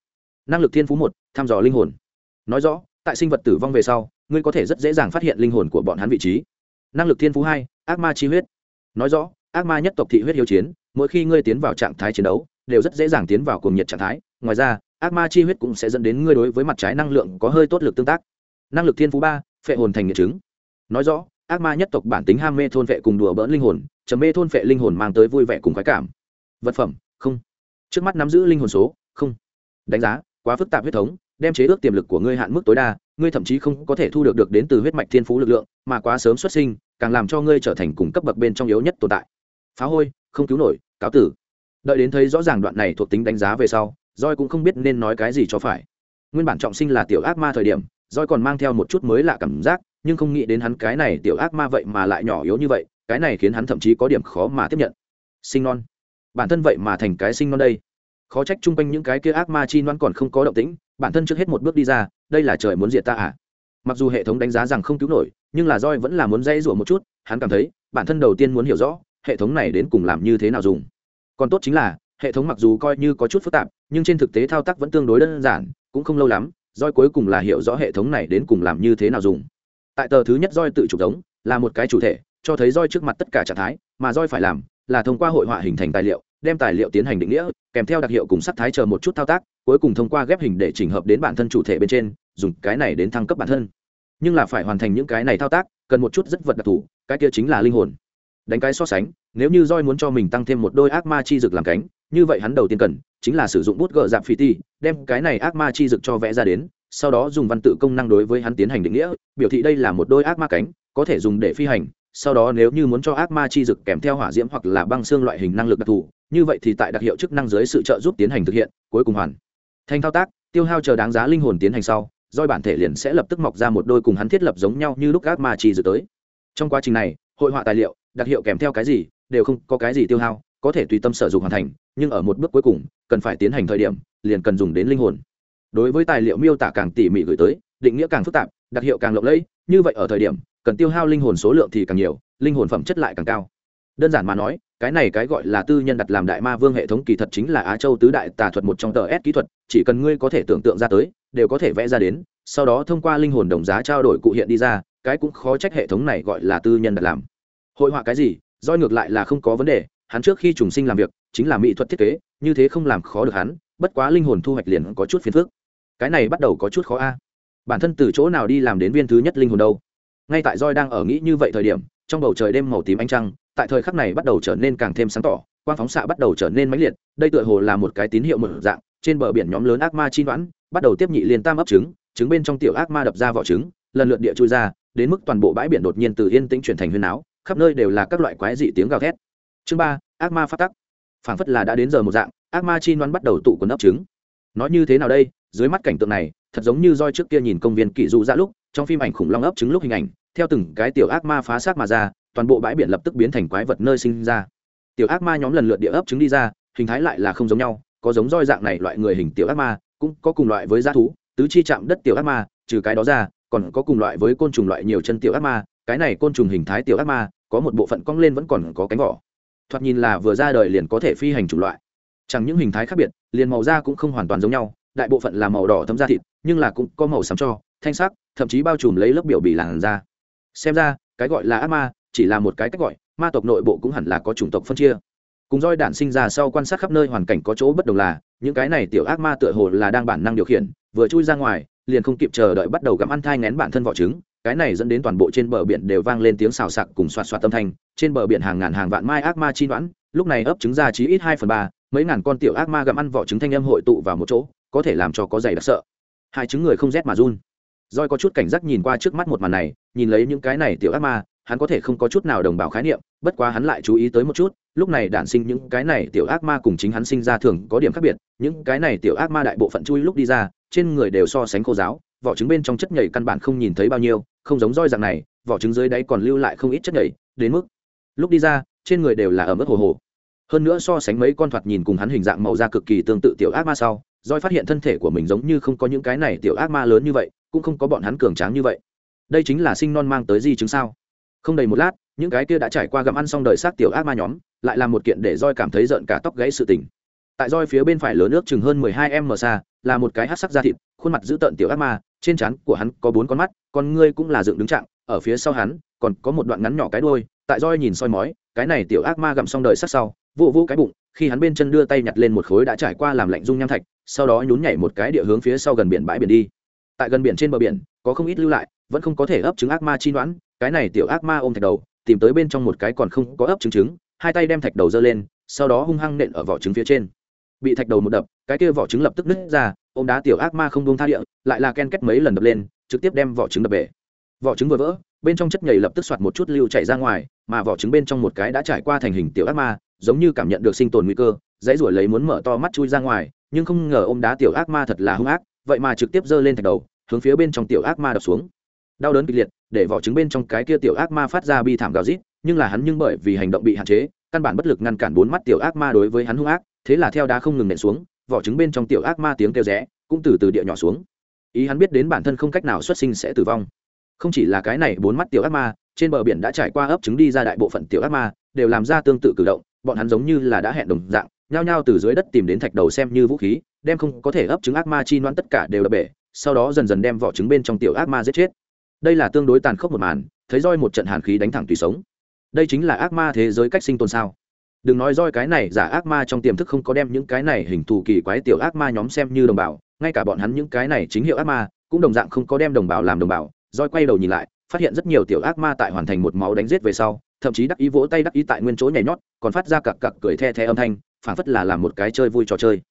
Năng lực thiên phú một, thăm dò linh hồn. Nói rõ, tại sinh vật tử vong về sau, ngươi có thể rất dễ dàng phát hiện linh hồn của bọn hắn vị trí. Năng lực thiên phú hai, ác ma chi huyết. Nói rõ, ác ma nhất tộc thị huyết hiếu chiến mỗi khi ngươi tiến vào trạng thái chiến đấu, đều rất dễ dàng tiến vào cuồng nhiệt trạng thái. Ngoài ra, ác ma chi huyết cũng sẽ dẫn đến ngươi đối với mặt trái năng lượng có hơi tốt lực tương tác. Năng lực thiên phú ba, phệ hồn thành nghiệt chứng. Nói rõ, ác ma nhất tộc bản tính ham mê thôn vệ cùng đùa bỡn linh hồn chấm mê thôn vệ linh hồn mang tới vui vẻ cùng khoái cảm. Vật phẩm, không. Trước mắt nắm giữ linh hồn số, không. Đánh giá, quá phức tạp huyết thống, đem chế ước tiềm lực của ngươi hạn mức tối đa, ngươi thậm chí không có thể thu được được đến từ huyết mạch thiên phú lực lượng, mà quá sớm xuất sinh, càng làm cho ngươi trở thành cùng cấp bậc bên trong yếu nhất tồn tại. Phá hôi, không cứu nổi cáo tử. Đợi đến thấy rõ ràng đoạn này thuộc tính đánh giá về sau roi cũng không biết nên nói cái gì cho phải. Nguyên bản trọng sinh là tiểu ác ma thời điểm roi còn mang theo một chút mới lạ cảm giác, nhưng không nghĩ đến hắn cái này tiểu ác ma vậy mà lại nhỏ yếu như vậy, cái này khiến hắn thậm chí có điểm khó mà tiếp nhận. Sinh non. Bản thân vậy mà thành cái sinh non đây. Khó trách chung quanh những cái kia ác ma chi non còn không có động tĩnh, bản thân trước hết một bước đi ra, đây là trời muốn diệt ta à? Mặc dù hệ thống đánh giá rằng không cứu nổi, nhưng là roi vẫn là muốn dây rủa một chút, hắn cảm thấy, bản thân đầu tiên muốn hiểu rõ hệ thống này đến cùng làm như thế nào dùng. Còn tốt chính là, hệ thống mặc dù coi như có chút phức tạp, nhưng trên thực tế thao tác vẫn tương đối đơn giản, cũng không lâu lắm roi cuối cùng là hiểu rõ hệ thống này đến cùng làm như thế nào dùng. Tại tờ thứ nhất roi tự chủ giống, là một cái chủ thể, cho thấy roi trước mặt tất cả trạng thái, mà roi phải làm, là thông qua hội họa hình thành tài liệu, đem tài liệu tiến hành định nghĩa, kèm theo đặc hiệu cùng sắc thái chờ một chút thao tác, cuối cùng thông qua ghép hình để chỉnh hợp đến bản thân chủ thể bên trên, dùng cái này đến thăng cấp bản thân. Nhưng là phải hoàn thành những cái này thao tác, cần một chút rất vật đặc thù, cái kia chính là linh hồn đánh cái so sánh, nếu như roi muốn cho mình tăng thêm một đôi ác ma chi dực làm cánh, như vậy hắn đầu tiên cần chính là sử dụng bút gờ dạp phi ti, đem cái này ác ma chi dực cho vẽ ra đến, sau đó dùng văn tự công năng đối với hắn tiến hành định nghĩa, biểu thị đây là một đôi ác ma cánh, có thể dùng để phi hành, sau đó nếu như muốn cho ác ma chi dực kèm theo hỏa diễm hoặc là băng xương loại hình năng lực đặc thù, như vậy thì tại đặc hiệu chức năng dưới sự trợ giúp tiến hành thực hiện, cuối cùng hoàn thành thao tác, tiêu hao chờ đáng giá linh hồn tiến hành sau doi bản thể liền sẽ lập tức mọc ra một đôi cùng hắn thiết lập giống nhau như lúc ác ma chi dực tới. Trong quá trình này, hội họa tài liệu đặc hiệu kèm theo cái gì, đều không có cái gì tiêu hao, có thể tùy tâm sở dụng hoàn thành, nhưng ở một bước cuối cùng, cần phải tiến hành thời điểm, liền cần dùng đến linh hồn. Đối với tài liệu miêu tả càng tỉ mỉ gửi tới, định nghĩa càng phức tạp, đặc hiệu càng lộng lẫy, như vậy ở thời điểm, cần tiêu hao linh hồn số lượng thì càng nhiều, linh hồn phẩm chất lại càng cao. Đơn giản mà nói, cái này cái gọi là tư nhân đặt làm đại ma vương hệ thống kỳ thật chính là á châu tứ đại tà thuật một trong tờ s kỹ thuật, chỉ cần ngươi có thể tưởng tượng ra tới, đều có thể vẽ ra đến, sau đó thông qua linh hồn đồng giá trao đổi cụ hiện đi ra, cái cũng khó trách hệ thống này gọi là tư nhân đặt làm hội họa cái gì, roi ngược lại là không có vấn đề, hắn trước khi trùng sinh làm việc, chính là mỹ thuật thiết kế, như thế không làm khó được hắn, bất quá linh hồn thu hoạch liền có chút phiền phức. Cái này bắt đầu có chút khó a. Bản thân từ chỗ nào đi làm đến viên thứ nhất linh hồn đâu? Ngay tại roi đang ở nghĩ như vậy thời điểm, trong bầu trời đêm màu tím ánh trăng, tại thời khắc này bắt đầu trở nên càng thêm sáng tỏ, quang phóng xạ bắt đầu trở nên mãnh liệt, đây tựa hồ là một cái tín hiệu mở dạng, trên bờ biển nhóm lớn ác ma chi đoán, bắt đầu tiếp nhị liên tam ấp trứng trứng bên trong tiểu ác ma đập ra vỏ trứng, lần lượt địa chui ra, đến mức toàn bộ bãi biển đột nhiên từ yên tĩnh chuyển thành huyên áo khắp nơi đều là các loại quái dị tiếng gào thét. Chương ba, ác ma phát tắc. Phảng phất là đã đến giờ một dạng, ác ma chi noan bắt đầu tụ quần ấp trứng. Nói như thế nào đây? Dưới mắt cảnh tượng này, thật giống như roi trước kia nhìn công viên kỷ dụ ra lúc, trong phim ảnh khủng long ấp trứng lúc hình ảnh, theo từng cái tiểu ác ma phá xác mà ra, toàn bộ bãi biển lập tức biến thành quái vật nơi sinh ra. Tiểu ác ma nhóm lần lượt địa ấp trứng đi ra, hình thái lại là không giống nhau, có giống roi dạng này loại người hình tiểu ác ma, cũng có cùng loại với g thú, tứ chi chạm đất tiểu ác ma, trừ cái đó ra, còn có cùng loại với côn trùng loại nhiều chân tiểu ác ma cái này côn trùng hình thái tiểu ác ma, có một bộ phận cong lên vẫn còn có cánh vỏ. Thoạt nhìn là vừa ra đời liền có thể phi hành chủng loại. Chẳng những hình thái khác biệt, liền màu da cũng không hoàn toàn giống nhau, đại bộ phận là màu đỏ thấm da thịt, nhưng là cũng có màu xám cho, thanh sắc, thậm chí bao trùm lấy lớp biểu bì làn da. Xem ra, cái gọi là ác ma, chỉ là một cái cách gọi, ma tộc nội bộ cũng hẳn là có chủng tộc phân chia. Cùng roi đản sinh ra sau quan sát khắp nơi hoàn cảnh có chỗ bất đồng là, những cái này tiểu ác ma tựa hồ là đang bản năng điều khiển, vừa chui ra ngoài, liền không kịp chờ đợi bắt đầu gặm ăn thai ngén bản thân vỏ trứng cái này dẫn đến toàn bộ trên bờ biển đều vang lên tiếng xào sạc cùng xoạt xoạt tâm thanh. Trên bờ biển hàng ngàn hàng vạn mai ác ma chi đoán, lúc này ấp trứng ra chí ít hai phần ba, mấy ngàn con tiểu ác ma gặm ăn vỏ trứng thanh âm hội tụ vào một chỗ, có thể làm cho có giày đặc sợ. Hai trứng người không rét mà run. Roi có chút cảnh giác nhìn qua trước mắt một màn này, nhìn lấy những cái này tiểu ác ma, hắn có thể không có chút nào đồng bào khái niệm, bất quá hắn lại chú ý tới một chút, lúc này đản sinh những cái này tiểu ác ma cùng chính hắn sinh ra thường có điểm khác biệt, những cái này tiểu ác ma đại bộ phận chui lúc đi ra, trên người đều so sánh khô giáo, vỏ trứng bên trong chất nhảy căn bản không nhìn thấy bao nhiêu không giống roi dạng này, vỏ trứng dưới đáy còn lưu lại không ít chất nhảy đến mức lúc đi ra, trên người đều là ở mức hồ hồ. Hơn nữa so sánh mấy con thoạt nhìn cùng hắn hình dạng màu da cực kỳ tương tự tiểu ác ma sau, roi phát hiện thân thể của mình giống như không có những cái này tiểu ác ma lớn như vậy, cũng không có bọn hắn cường tráng như vậy. Đây chính là sinh non mang tới di chứng sao? Không đầy một lát, những cái kia đã trải qua gặm ăn xong đời xác tiểu ác ma nhóm, lại là một kiện để roi cảm thấy giận cả tóc gãy sự tình. Tại roi phía bên phải lớn nước chừng hơn mười hai m xa, là một cái hát sắc da thịt, khuôn mặt dữ tợn tiểu ác ma trên trán của hắn có bốn con mắt, con ngươi cũng là dựng đứng trạng, ở phía sau hắn, còn có một đoạn ngắn nhỏ cái đuôi, tại roi nhìn soi mói, cái này tiểu ác ma gặm xong đời sát sau vụ vũ cái bụng, khi hắn bên chân đưa tay nhặt lên một khối đã trải qua làm lạnh dung nham thạch, sau đó nhún nhảy một cái địa hướng phía sau gần biển bãi biển đi. Tại gần biển trên bờ biển, có không ít lưu lại, vẫn không có thể ấp trứng ác ma chi đoán cái này tiểu ác ma ôm thạch đầu, tìm tới bên trong một cái còn không có ấp trứng trứng, hai tay đem thạch đầu giơ lên, sau đó hung hăng nện ở vỏ trứng phía trên. Bị thạch đầu một đập, cái kia vỏ trứng lập tức nứt ra ôm đá tiểu ác ma không buông tha địa, lại là ken kết mấy lần đập lên, trực tiếp đem vỏ trứng đập bể. Vỏ trứng vừa vỡ, bên trong chất nhầy lập tức soạt một chút lưu chảy ra ngoài, mà vỏ trứng bên trong một cái đã trải qua thành hình tiểu ác ma, giống như cảm nhận được sinh tồn nguy cơ, dãy ruổi lấy muốn mở to mắt chui ra ngoài, nhưng không ngờ ôm đá tiểu ác ma thật là hung ác, vậy mà trực tiếp giơ lên thạch đầu, hướng phía bên trong tiểu ác ma đập xuống. Đau đớn kịch liệt, để vỏ trứng bên trong cái kia tiểu ác ma phát ra bi thảm gào rít, nhưng là hắn nhưng bởi vì hành động bị hạn chế, căn bản bất lực ngăn cản bốn mắt tiểu ác ma đối với hắn hung ác, thế là theo đá không ngừng nện xuống vỏ trứng bên trong tiểu ác ma tiếng kêu rẽ, cũng từ từ địa nhỏ xuống. Ý hắn biết đến bản thân không cách nào xuất sinh sẽ tử vong. Không chỉ là cái này bốn mắt tiểu ác ma, trên bờ biển đã trải qua ấp trứng đi ra đại bộ phận tiểu ác ma, đều làm ra tương tự cử động, bọn hắn giống như là đã hẹn đồng dạng, nhao nhao từ dưới đất tìm đến thạch đầu xem như vũ khí, đem không có thể ấp trứng ác ma chi noan tất cả đều đập bể, sau đó dần dần đem vỏ trứng bên trong tiểu ác ma giết chết. Đây là tương đối tàn khốc một màn, thấy roi một trận hàn khí đánh thẳng tùy sống. Đây chính là ác ma thế giới cách sinh tồn sao? Đừng nói roi cái này giả ác ma trong tiềm thức không có đem những cái này hình thù kỳ quái tiểu ác ma nhóm xem như đồng bào, ngay cả bọn hắn những cái này chính hiệu ác ma, cũng đồng dạng không có đem đồng bào làm đồng bào. Roi quay đầu nhìn lại, phát hiện rất nhiều tiểu ác ma tại hoàn thành một máu đánh giết về sau, thậm chí đắc ý vỗ tay đắc ý tại nguyên chỗ nhảy nhót, còn phát ra cặc cặc cười the the âm thanh, phảng phất là làm một cái chơi vui trò chơi.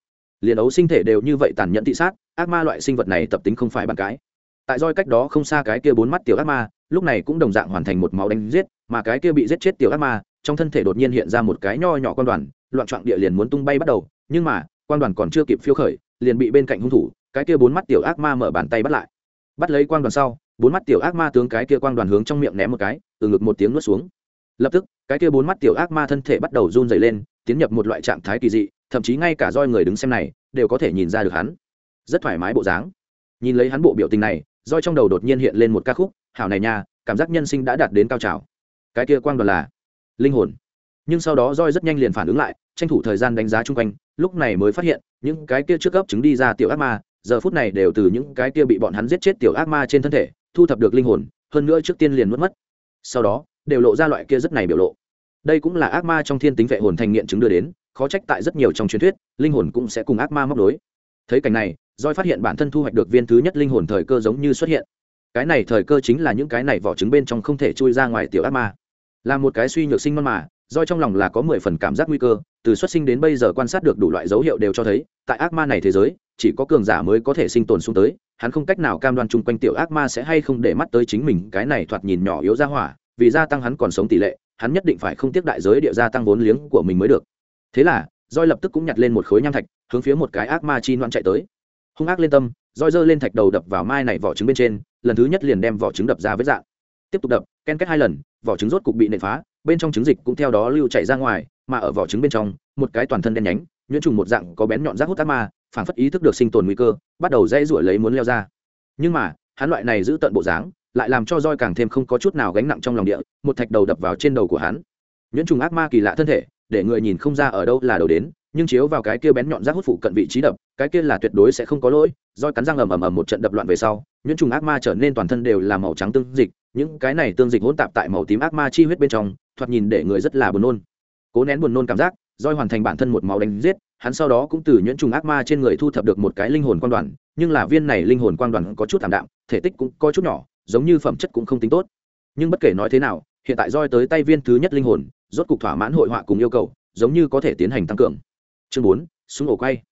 Liền ấu sinh thể đều như vậy tàn nhẫn thị sát, ác ma loại sinh vật này tập tính không phải bàn cái. Tại roi cách đó không xa cái kia bốn mắt tiểu ác ma, lúc này cũng đồng dạng hoàn thành một máu đánh giết, mà cái kia bị giết chết tiểu ác ma trong thân thể đột nhiên hiện ra một cái nho nhỏ quan đoàn, loạn trọng địa liền muốn tung bay bắt đầu, nhưng mà, quan đoàn còn chưa kịp phiêu khởi, liền bị bên cạnh hung thủ, cái kia bốn mắt tiểu ác ma mở bàn tay bắt lại. Bắt lấy quan đoàn sau, bốn mắt tiểu ác ma tướng cái kia quan đoàn hướng trong miệng ném một cái, từ ngực một tiếng nuốt xuống. Lập tức, cái kia bốn mắt tiểu ác ma thân thể bắt đầu run dày lên, tiến nhập một loại trạng thái kỳ dị, thậm chí ngay cả roi người đứng xem này, đều có thể nhìn ra được hắn. Rất thoải mái bộ dáng. Nhìn lấy hắn bộ biểu tình này, roi trong đầu đột nhiên hiện lên một ca khúc, hảo này nha, cảm giác nhân sinh đã đạt đến cao trào. Cái kia quang đoàn là linh hồn. Nhưng sau đó roi rất nhanh liền phản ứng lại, tranh thủ thời gian đánh giá chung quanh, lúc này mới phát hiện, những cái kia trước ấp chứng đi ra tiểu ác ma, giờ phút này đều từ những cái kia bị bọn hắn giết chết tiểu ác ma trên thân thể, thu thập được linh hồn, hơn nữa trước tiên liền mất mất. Sau đó, đều lộ ra loại kia rất này biểu lộ. Đây cũng là ác ma trong thiên tính vệ hồn thành nghiện chứng đưa đến, khó trách tại rất nhiều trong truyền thuyết, linh hồn cũng sẽ cùng ác ma móc đối thấy cảnh này roi phát hiện bản thân thu hoạch được viên thứ nhất linh hồn thời cơ giống như xuất hiện. Cái này thời cơ chính là những cái này vỏ trứng bên trong không thể chui ra ngoài tiểu ác ma là một cái suy nhược sinh mân mà, do trong lòng là có mười phần cảm giác nguy cơ, từ xuất sinh đến bây giờ quan sát được đủ loại dấu hiệu đều cho thấy, tại ác ma này thế giới, chỉ có cường giả mới có thể sinh tồn xuống tới, hắn không cách nào cam đoan chung quanh tiểu ác ma sẽ hay không để mắt tới chính mình, cái này thoạt nhìn nhỏ yếu ra hỏa, vì gia tăng hắn còn sống tỷ lệ, hắn nhất định phải không tiếc đại giới địa gia tăng vốn liếng của mình mới được. Thế là roi lập tức cũng nhặt lên một khối nham thạch, hướng phía một cái ác ma chi noan chạy tới. Hung ác lên tâm roi giơ lên thạch đầu đập vào mai này vỏ trứng bên trên, lần thứ nhất liền đem vỏ trứng đập ra với dạng tiếp tục đập, ken kết hai lần, vỏ trứng rốt cục bị nện phá, bên trong trứng dịch cũng theo đó lưu chảy ra ngoài, mà ở vỏ trứng bên trong, một cái toàn thân đen nhánh, nhuyễn trùng một dạng có bén nhọn rác hút ác ma, phản phất ý thức được sinh tồn nguy cơ, bắt đầu dây rủi lấy muốn leo ra. Nhưng mà, hắn loại này giữ tận bộ dáng, lại làm cho roi càng thêm không có chút nào gánh nặng trong lòng địa, một thạch đầu đập vào trên đầu của hắn. Nhuyễn trùng ác ma kỳ lạ thân thể, để người nhìn không ra ở đâu là đầu đến, nhưng chiếu vào cái kia bén nhọn rác hút phụ cận vị trí đập, cái kia là tuyệt đối sẽ không có lỗi, roi cắn răng ầm ầm ầm một trận đập loạn về sau, nhuyễn trùng ác ma trở nên toàn thân đều là màu trắng tương dịch những cái này tương dịch hỗn tạp tại màu tím ác ma chi huyết bên trong, thoạt nhìn để người rất là buồn nôn. Cố nén buồn nôn cảm giác roi hoàn thành bản thân một máu đánh giết, hắn sau đó cũng từ nhuyễn trùng ác ma trên người thu thập được một cái linh hồn quan đoàn, nhưng là viên này linh hồn quan đoàn có chút thảm đạm, thể tích cũng có chút nhỏ, giống như phẩm chất cũng không tính tốt. Nhưng bất kể nói thế nào, hiện tại roi tới tay viên thứ nhất linh hồn, rốt cục thỏa mãn hội họa cùng yêu cầu, giống như có thể tiến hành tăng cường. Chương bốn, súng ổ quay.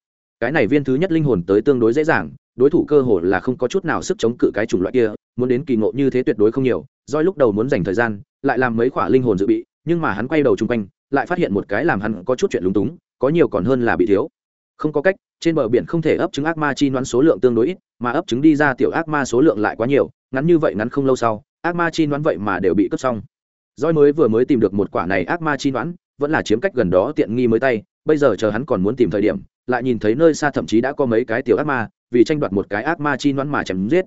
Cái này viên thứ nhất linh hồn tới tương đối dễ dàng, đối thủ cơ hồ là không có chút nào sức chống cự cái chủng loại kia muốn đến kỳ ngộ như thế tuyệt đối không nhiều roi lúc đầu muốn dành thời gian, lại làm mấy khoả linh hồn dự bị, nhưng mà hắn quay đầu chung quanh, lại phát hiện một cái làm hắn có chút chuyện lúng túng, có nhiều còn hơn là bị thiếu. Không có cách, trên bờ biển không thể ấp trứng ác ma chi đoán số lượng tương đối ít, mà ấp trứng đi ra tiểu ác ma số lượng lại quá nhiều, ngắn như vậy ngắn không lâu sau, ác ma chi đoán vậy mà đều bị cướp xong. Roi mới vừa mới tìm được một quả này ác ma chi đoán vẫn là chiếm cách gần đó tiện nghi mới tay, bây giờ chờ hắn còn muốn tìm thời điểm, lại nhìn thấy nơi xa thậm chí đã có mấy cái tiểu ác ma, vì tranh đoạt một cái ác ma chi đoán mà chém giết.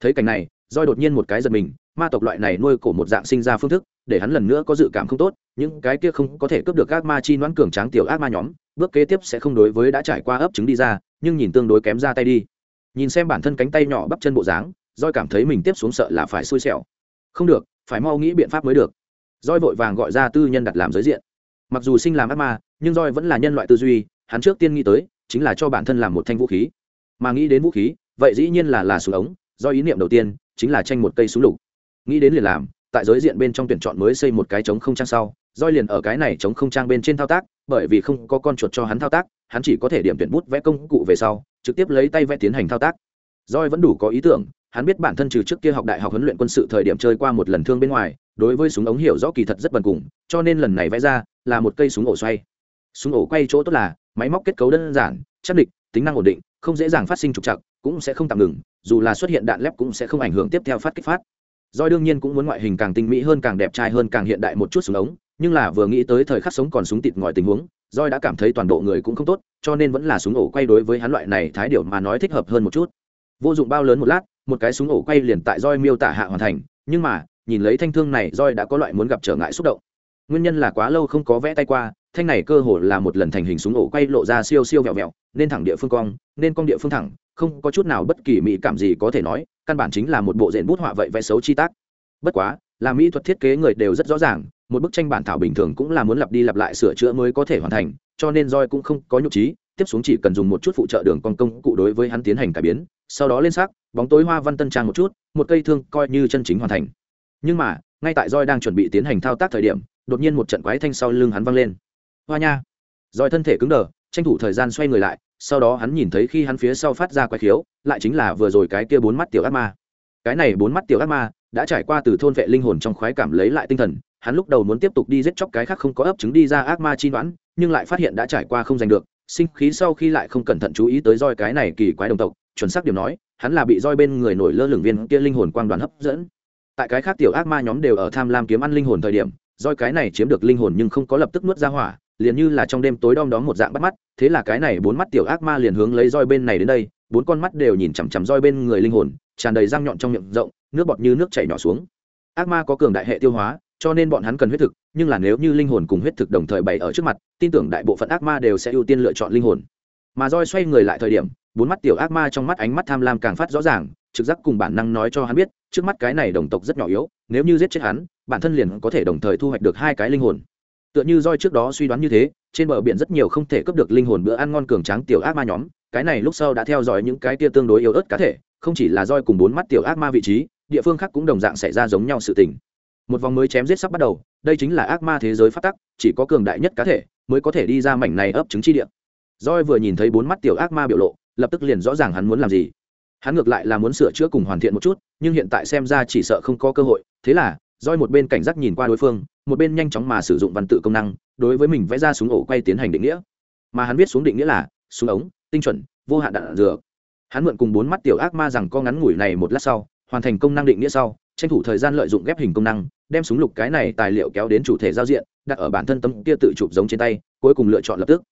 Thấy cảnh này roi đột nhiên một cái giật mình, ma tộc loại này nuôi cổ một dạng sinh ra phương thức, để hắn lần nữa có dự cảm không tốt, những cái kia không có thể cướp được ác ma chi noãn cường tráng tiểu ác ma nhóm, bước kế tiếp sẽ không đối với đã trải qua ấp trứng đi ra, nhưng nhìn tương đối kém ra tay đi. Nhìn xem bản thân cánh tay nhỏ bắp chân bộ dáng roi cảm thấy mình tiếp xuống sợ là phải xui xẻo. Không được, phải mau nghĩ biện pháp mới được. Roi vội vàng gọi ra tư nhân đặt làm giới diện. Mặc dù sinh làm ác ma, nhưng roi vẫn là nhân loại tư duy, hắn trước tiên nghĩ tới, chính là cho bản thân làm một thanh vũ khí. Mà nghĩ đến vũ khí, vậy dĩ nhiên là là súng ống. Do ý niệm đầu tiên chính là tranh một cây súng lục. Nghĩ đến liền làm, tại giới diện bên trong tuyển chọn mới xây một cái trống không trang sau roi liền ở cái này trống không trang bên trên thao tác, bởi vì không có con chuột cho hắn thao tác, hắn chỉ có thể điểm tuyển bút vẽ công cụ về sau, trực tiếp lấy tay vẽ tiến hành thao tác. Roi vẫn đủ có ý tưởng, hắn biết bản thân trừ trước kia học đại học huấn luyện quân sự thời điểm chơi qua một lần thương bên ngoài, đối với súng ống hiểu rõ kỳ thật rất bần cùng, cho nên lần này vẽ ra là một cây súng ổ xoay. Súng ổ quay chỗ tốt là máy móc kết cấu đơn giản, chắc địch, tính năng ổn định, không dễ dàng phát sinh trục trặc cũng sẽ không tạm ngừng, dù là xuất hiện đạn lép cũng sẽ không ảnh hưởng tiếp theo phát kích phát. Doi đương nhiên cũng muốn ngoại hình càng tinh mỹ hơn càng đẹp trai hơn càng hiện đại một chút súng ống, nhưng là vừa nghĩ tới thời khắc sống còn súng tịt ngòi tình huống Doi đã cảm thấy toàn bộ người cũng không tốt, cho nên vẫn là súng ổ quay đối với hắn loại này thái điều mà nói thích hợp hơn một chút. Vô dụng bao lớn một lát, một cái súng ổ quay liền tại Doi miêu tả hạ hoàn thành, nhưng mà, nhìn lấy thanh thương này Doi đã có loại muốn gặp trở ngại xúc động. Nguyên nhân là quá lâu không có vẽ tay qua, thanh này cơ hồ là một lần thành hình súng ổ quay lộ ra siêu siêu vẹo vẹo, nên thẳng địa phương cong, nên cong địa phương thẳng không có chút nào bất kỳ mỹ cảm gì có thể nói, căn bản chính là một bộ diện bút họa vậy vẽ xấu chi tác. Bất quá, là mỹ thuật thiết kế người đều rất rõ ràng, một bức tranh bản thảo bình thường cũng là muốn lặp đi lặp lại sửa chữa mới có thể hoàn thành, cho nên roi cũng không có nhục trí, tiếp xuống chỉ cần dùng một chút phụ trợ đường con công cụ đối với hắn tiến hành cải biến, sau đó lên sắc, bóng tối hoa văn tân trang một chút, một cây thương coi như chân chính hoàn thành. Nhưng mà, ngay tại roi đang chuẩn bị tiến hành thao tác thời điểm, đột nhiên một trận quái thanh sau lưng hắn văng lên. Hoa nha! Roi thân thể cứng đờ, tranh thủ thời gian xoay người lại sau đó hắn nhìn thấy khi hắn phía sau phát ra quái khiếu, lại chính là vừa rồi cái kia bốn mắt tiểu ác ma. Cái này bốn mắt tiểu ác ma đã trải qua từ thôn vệ linh hồn trong khoái cảm lấy lại tinh thần, hắn lúc đầu muốn tiếp tục đi giết chóc cái khác không có ấp trứng đi ra ác ma chi đoán, nhưng lại phát hiện đã trải qua không giành được, sinh khí sau khi lại không cẩn thận chú ý tới roi cái này kỳ quái đồng tộc, chuẩn xác điểm nói, hắn là bị roi bên người nổi lơ lửng viên kia linh hồn quang đoàn hấp dẫn. Tại cái khác tiểu ác ma nhóm đều ở tham lam kiếm ăn linh hồn thời điểm, roi cái này chiếm được linh hồn nhưng không có lập tức nuốt ra hỏa liền như là trong đêm tối đom đóm một dạng bắt mắt, thế là cái này bốn mắt tiểu ác ma liền hướng lấy roi bên này đến đây, bốn con mắt đều nhìn chằm chằm roi bên người linh hồn, tràn đầy răng nhọn trong miệng rộng, nước bọt như nước chảy nhỏ xuống. Ác ma có cường đại hệ tiêu hóa, cho nên bọn hắn cần huyết thực, nhưng là nếu như linh hồn cùng huyết thực đồng thời bày ở trước mặt, tin tưởng đại bộ phận ác ma đều sẽ ưu tiên lựa chọn linh hồn. Mà roi xoay người lại thời điểm, bốn mắt tiểu ác ma trong mắt ánh mắt tham lam càng phát rõ ràng, trực giác cùng bản năng nói cho hắn biết, trước mắt cái này đồng tộc rất nhỏ yếu, nếu như giết chết hắn, bản thân liền có thể đồng thời thu hoạch được hai cái linh hồn tựa như roi trước đó suy đoán như thế, trên bờ biển rất nhiều không thể cướp được linh hồn bữa ăn ngon cường tráng tiểu ác ma nhóm, cái này lúc sau đã theo dõi những cái tia tương đối yếu ớt cá thể, không chỉ là roi cùng bốn mắt tiểu ác ma vị trí, địa phương khác cũng đồng dạng xảy ra giống nhau sự tình. Một vòng mới chém giết sắp bắt đầu, đây chính là ác ma thế giới phát tắc, chỉ có cường đại nhất cá thể mới có thể đi ra mảnh này ấp trứng chi địa. Roi vừa nhìn thấy bốn mắt tiểu ác ma biểu lộ, lập tức liền rõ ràng hắn muốn làm gì. Hắn ngược lại là muốn sửa chữa cùng hoàn thiện một chút, nhưng hiện tại xem ra chỉ sợ không có cơ hội, thế là, roi một bên cảnh giác nhìn qua đối phương một bên nhanh chóng mà sử dụng văn tự công năng, đối với mình vẽ ra súng ổ quay tiến hành định nghĩa. Mà hắn viết xuống định nghĩa là, súng ống, tinh chuẩn, vô hạn đạn dược. Hắn mượn cùng bốn mắt tiểu ác ma rằng co ngắn ngủi này một lát sau, hoàn thành công năng định nghĩa sau, tranh thủ thời gian lợi dụng ghép hình công năng, đem súng lục cái này tài liệu kéo đến chủ thể giao diện, đặt ở bản thân tấm kia tự chụp giống trên tay, cuối cùng lựa chọn lập tức.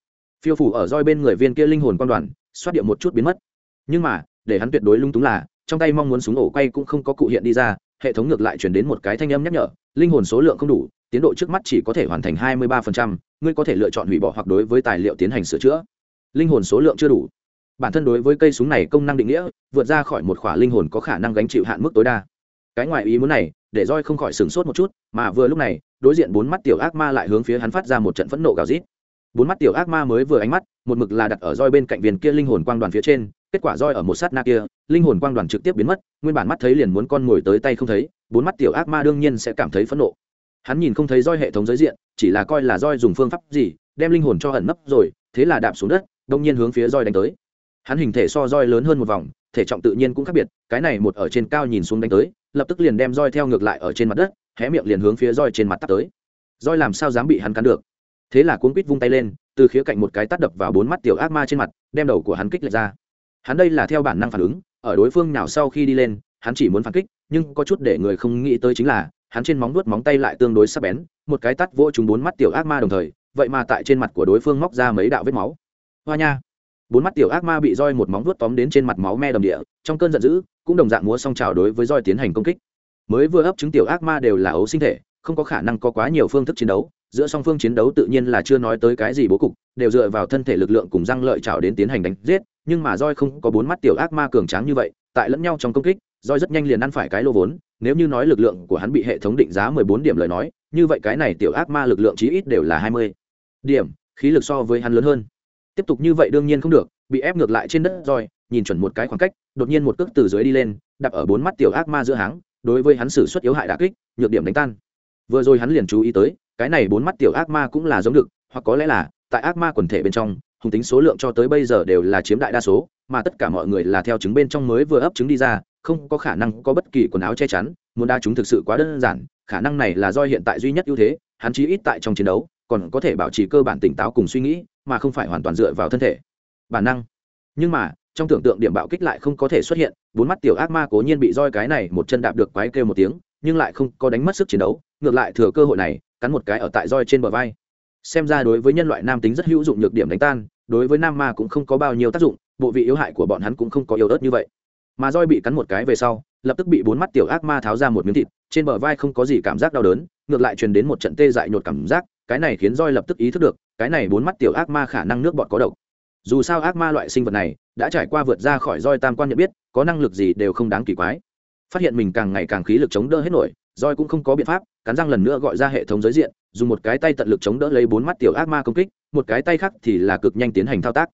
Phiêu phủ ở roi bên người viên kia linh hồn quan đoàn, xoát điệu một chút biến mất. Nhưng mà, để hắn tuyệt đối lung túng là, trong tay mong muốn súng ổ quay cũng không có cụ hiện đi ra, hệ thống ngược lại chuyển đến một cái thanh âm nhắc nhở, linh hồn số lượng không đủ tiến độ trước mắt chỉ có thể hoàn thành hai mươi 23%, ngươi có thể lựa chọn hủy bỏ hoặc đối với tài liệu tiến hành sửa chữa. Linh hồn số lượng chưa đủ. Bản thân đối với cây súng này công năng định nghĩa vượt ra khỏi một khỏa linh hồn có khả năng gánh chịu hạn mức tối đa. Cái ngoài ý muốn này để roi không khỏi sửng sốt một chút mà vừa lúc này đối diện bốn mắt tiểu ác ma lại hướng phía hắn phát ra một trận phẫn nộ gào rít. Bốn mắt tiểu ác ma mới vừa ánh mắt một mực là đặt ở roi bên cạnh viên kia linh hồn quang đoàn phía trên kết quả roi ở một sát na kia linh hồn quang đoàn trực tiếp biến mất nguyên bản mắt thấy liền muốn con ngồi tới tay không thấy bốn mắt tiểu ác ma đương nhiên sẽ cảm thấy phẫn nộ hắn nhìn không thấy roi hệ thống giới diện, chỉ là coi là roi dùng phương pháp gì, đem linh hồn cho ẩn nấp rồi, thế là đạp xuống đất, đông nhiên hướng phía roi đánh tới. Hắn hình thể so roi lớn hơn một vòng, thể trọng tự nhiên cũng khác biệt, cái này một ở trên cao nhìn xuống đánh tới, lập tức liền đem roi theo ngược lại ở trên mặt đất, hé miệng liền hướng phía roi trên mặt tắt tới. Roi làm sao dám bị hắn cắn được? Thế là cuốn quýt vung tay lên, từ khía cạnh một cái tắt đập vào bốn mắt tiểu ác ma trên mặt, đem đầu của hắn kích lệch ra. Hắn đây là theo bản năng phản ứng, ở đối phương nào sau khi đi lên, hắn chỉ muốn phản kích, nhưng có chút để người không nghĩ tới chính là hắn trên móng vuốt móng tay lại tương đối sắc bén, một cái tắt vỗ trúng bốn mắt tiểu ác ma đồng thời, vậy mà tại trên mặt của đối phương móc ra mấy đạo vết máu. Hoa nha! Bốn mắt tiểu ác ma bị roi một móng vuốt tóm đến trên mặt máu me đầm địa, trong cơn giận dữ, cũng đồng dạng múa song trào đối với roi tiến hành công kích. Mới vừa ấp trứng tiểu ác ma đều là ấu sinh thể, không có khả năng có quá nhiều phương thức chiến đấu, giữa song phương chiến đấu tự nhiên là chưa nói tới cái gì bố cục, đều dựa vào thân thể lực lượng cùng răng lợi trào đến tiến hành đánh giết, nhưng mà roi không có bốn mắt tiểu ác ma cường tráng như vậy, tại lẫn nhau trong công kích roi rất nhanh liền ăn phải cái lô vốn, nếu như nói lực lượng của hắn bị hệ thống định giá mười bốn điểm lời nói, như vậy cái này tiểu ác ma lực lượng chí ít đều là hai mươi điểm, khí lực so với hắn lớn hơn. Tiếp tục như vậy đương nhiên không được, bị ép ngược lại trên đất roi, nhìn chuẩn một cái khoảng cách, đột nhiên một cước từ dưới đi lên, đạp ở bốn mắt tiểu ác ma giữa háng, đối với hắn xử suất yếu hại đả kích, nhược điểm đánh tan. Vừa rồi hắn liền chú ý tới, cái này bốn mắt tiểu ác ma cũng là giống được, hoặc có lẽ là, tại ác ma quần thể bên trong hùng tính số lượng cho tới bây giờ đều là chiếm đại đa số, mà tất cả mọi người là theo chứng bên trong mới vừa ấp trứng đi ra, không có khả năng có bất kỳ quần áo che chắn, muốn đa chúng thực sự quá đơn giản, khả năng này là do hiện tại duy nhất ưu thế, hắn chí ít tại trong chiến đấu, còn có thể bảo trì cơ bản tỉnh táo cùng suy nghĩ, mà không phải hoàn toàn dựa vào thân thể. Bản năng. Nhưng mà, trong tưởng tượng điểm bạo kích lại không có thể xuất hiện, bốn mắt tiểu ác ma cố nhiên bị roi cái này một chân đạp được quái kêu một tiếng, nhưng lại không có đánh mất sức chiến đấu, ngược lại thừa cơ hội này, cắn một cái ở tại roi trên bờ vai. Xem ra đối với nhân loại nam tính rất hữu dụng nhược điểm đánh tan đối với nam ma cũng không có bao nhiêu tác dụng, bộ vị yếu hại của bọn hắn cũng không có yếu ớt như vậy. Mà roi bị cắn một cái về sau, lập tức bị bốn mắt tiểu ác ma tháo ra một miếng thịt, trên bờ vai không có gì cảm giác đau đớn, ngược lại truyền đến một trận tê dại nhột cảm giác, cái này khiến roi lập tức ý thức được, cái này bốn mắt tiểu ác ma khả năng nước bọt có độc. Dù sao ác ma loại sinh vật này, đã trải qua vượt ra khỏi roi tam quan nhận biết, có năng lực gì đều không đáng kỳ quái. Phát hiện mình càng ngày càng khí lực chống đỡ hết nổi roi cũng không có biện pháp cắn răng lần nữa gọi ra hệ thống giới diện dùng một cái tay tận lực chống đỡ lấy bốn mắt tiểu ác ma công kích một cái tay khác thì là cực nhanh tiến hành thao tác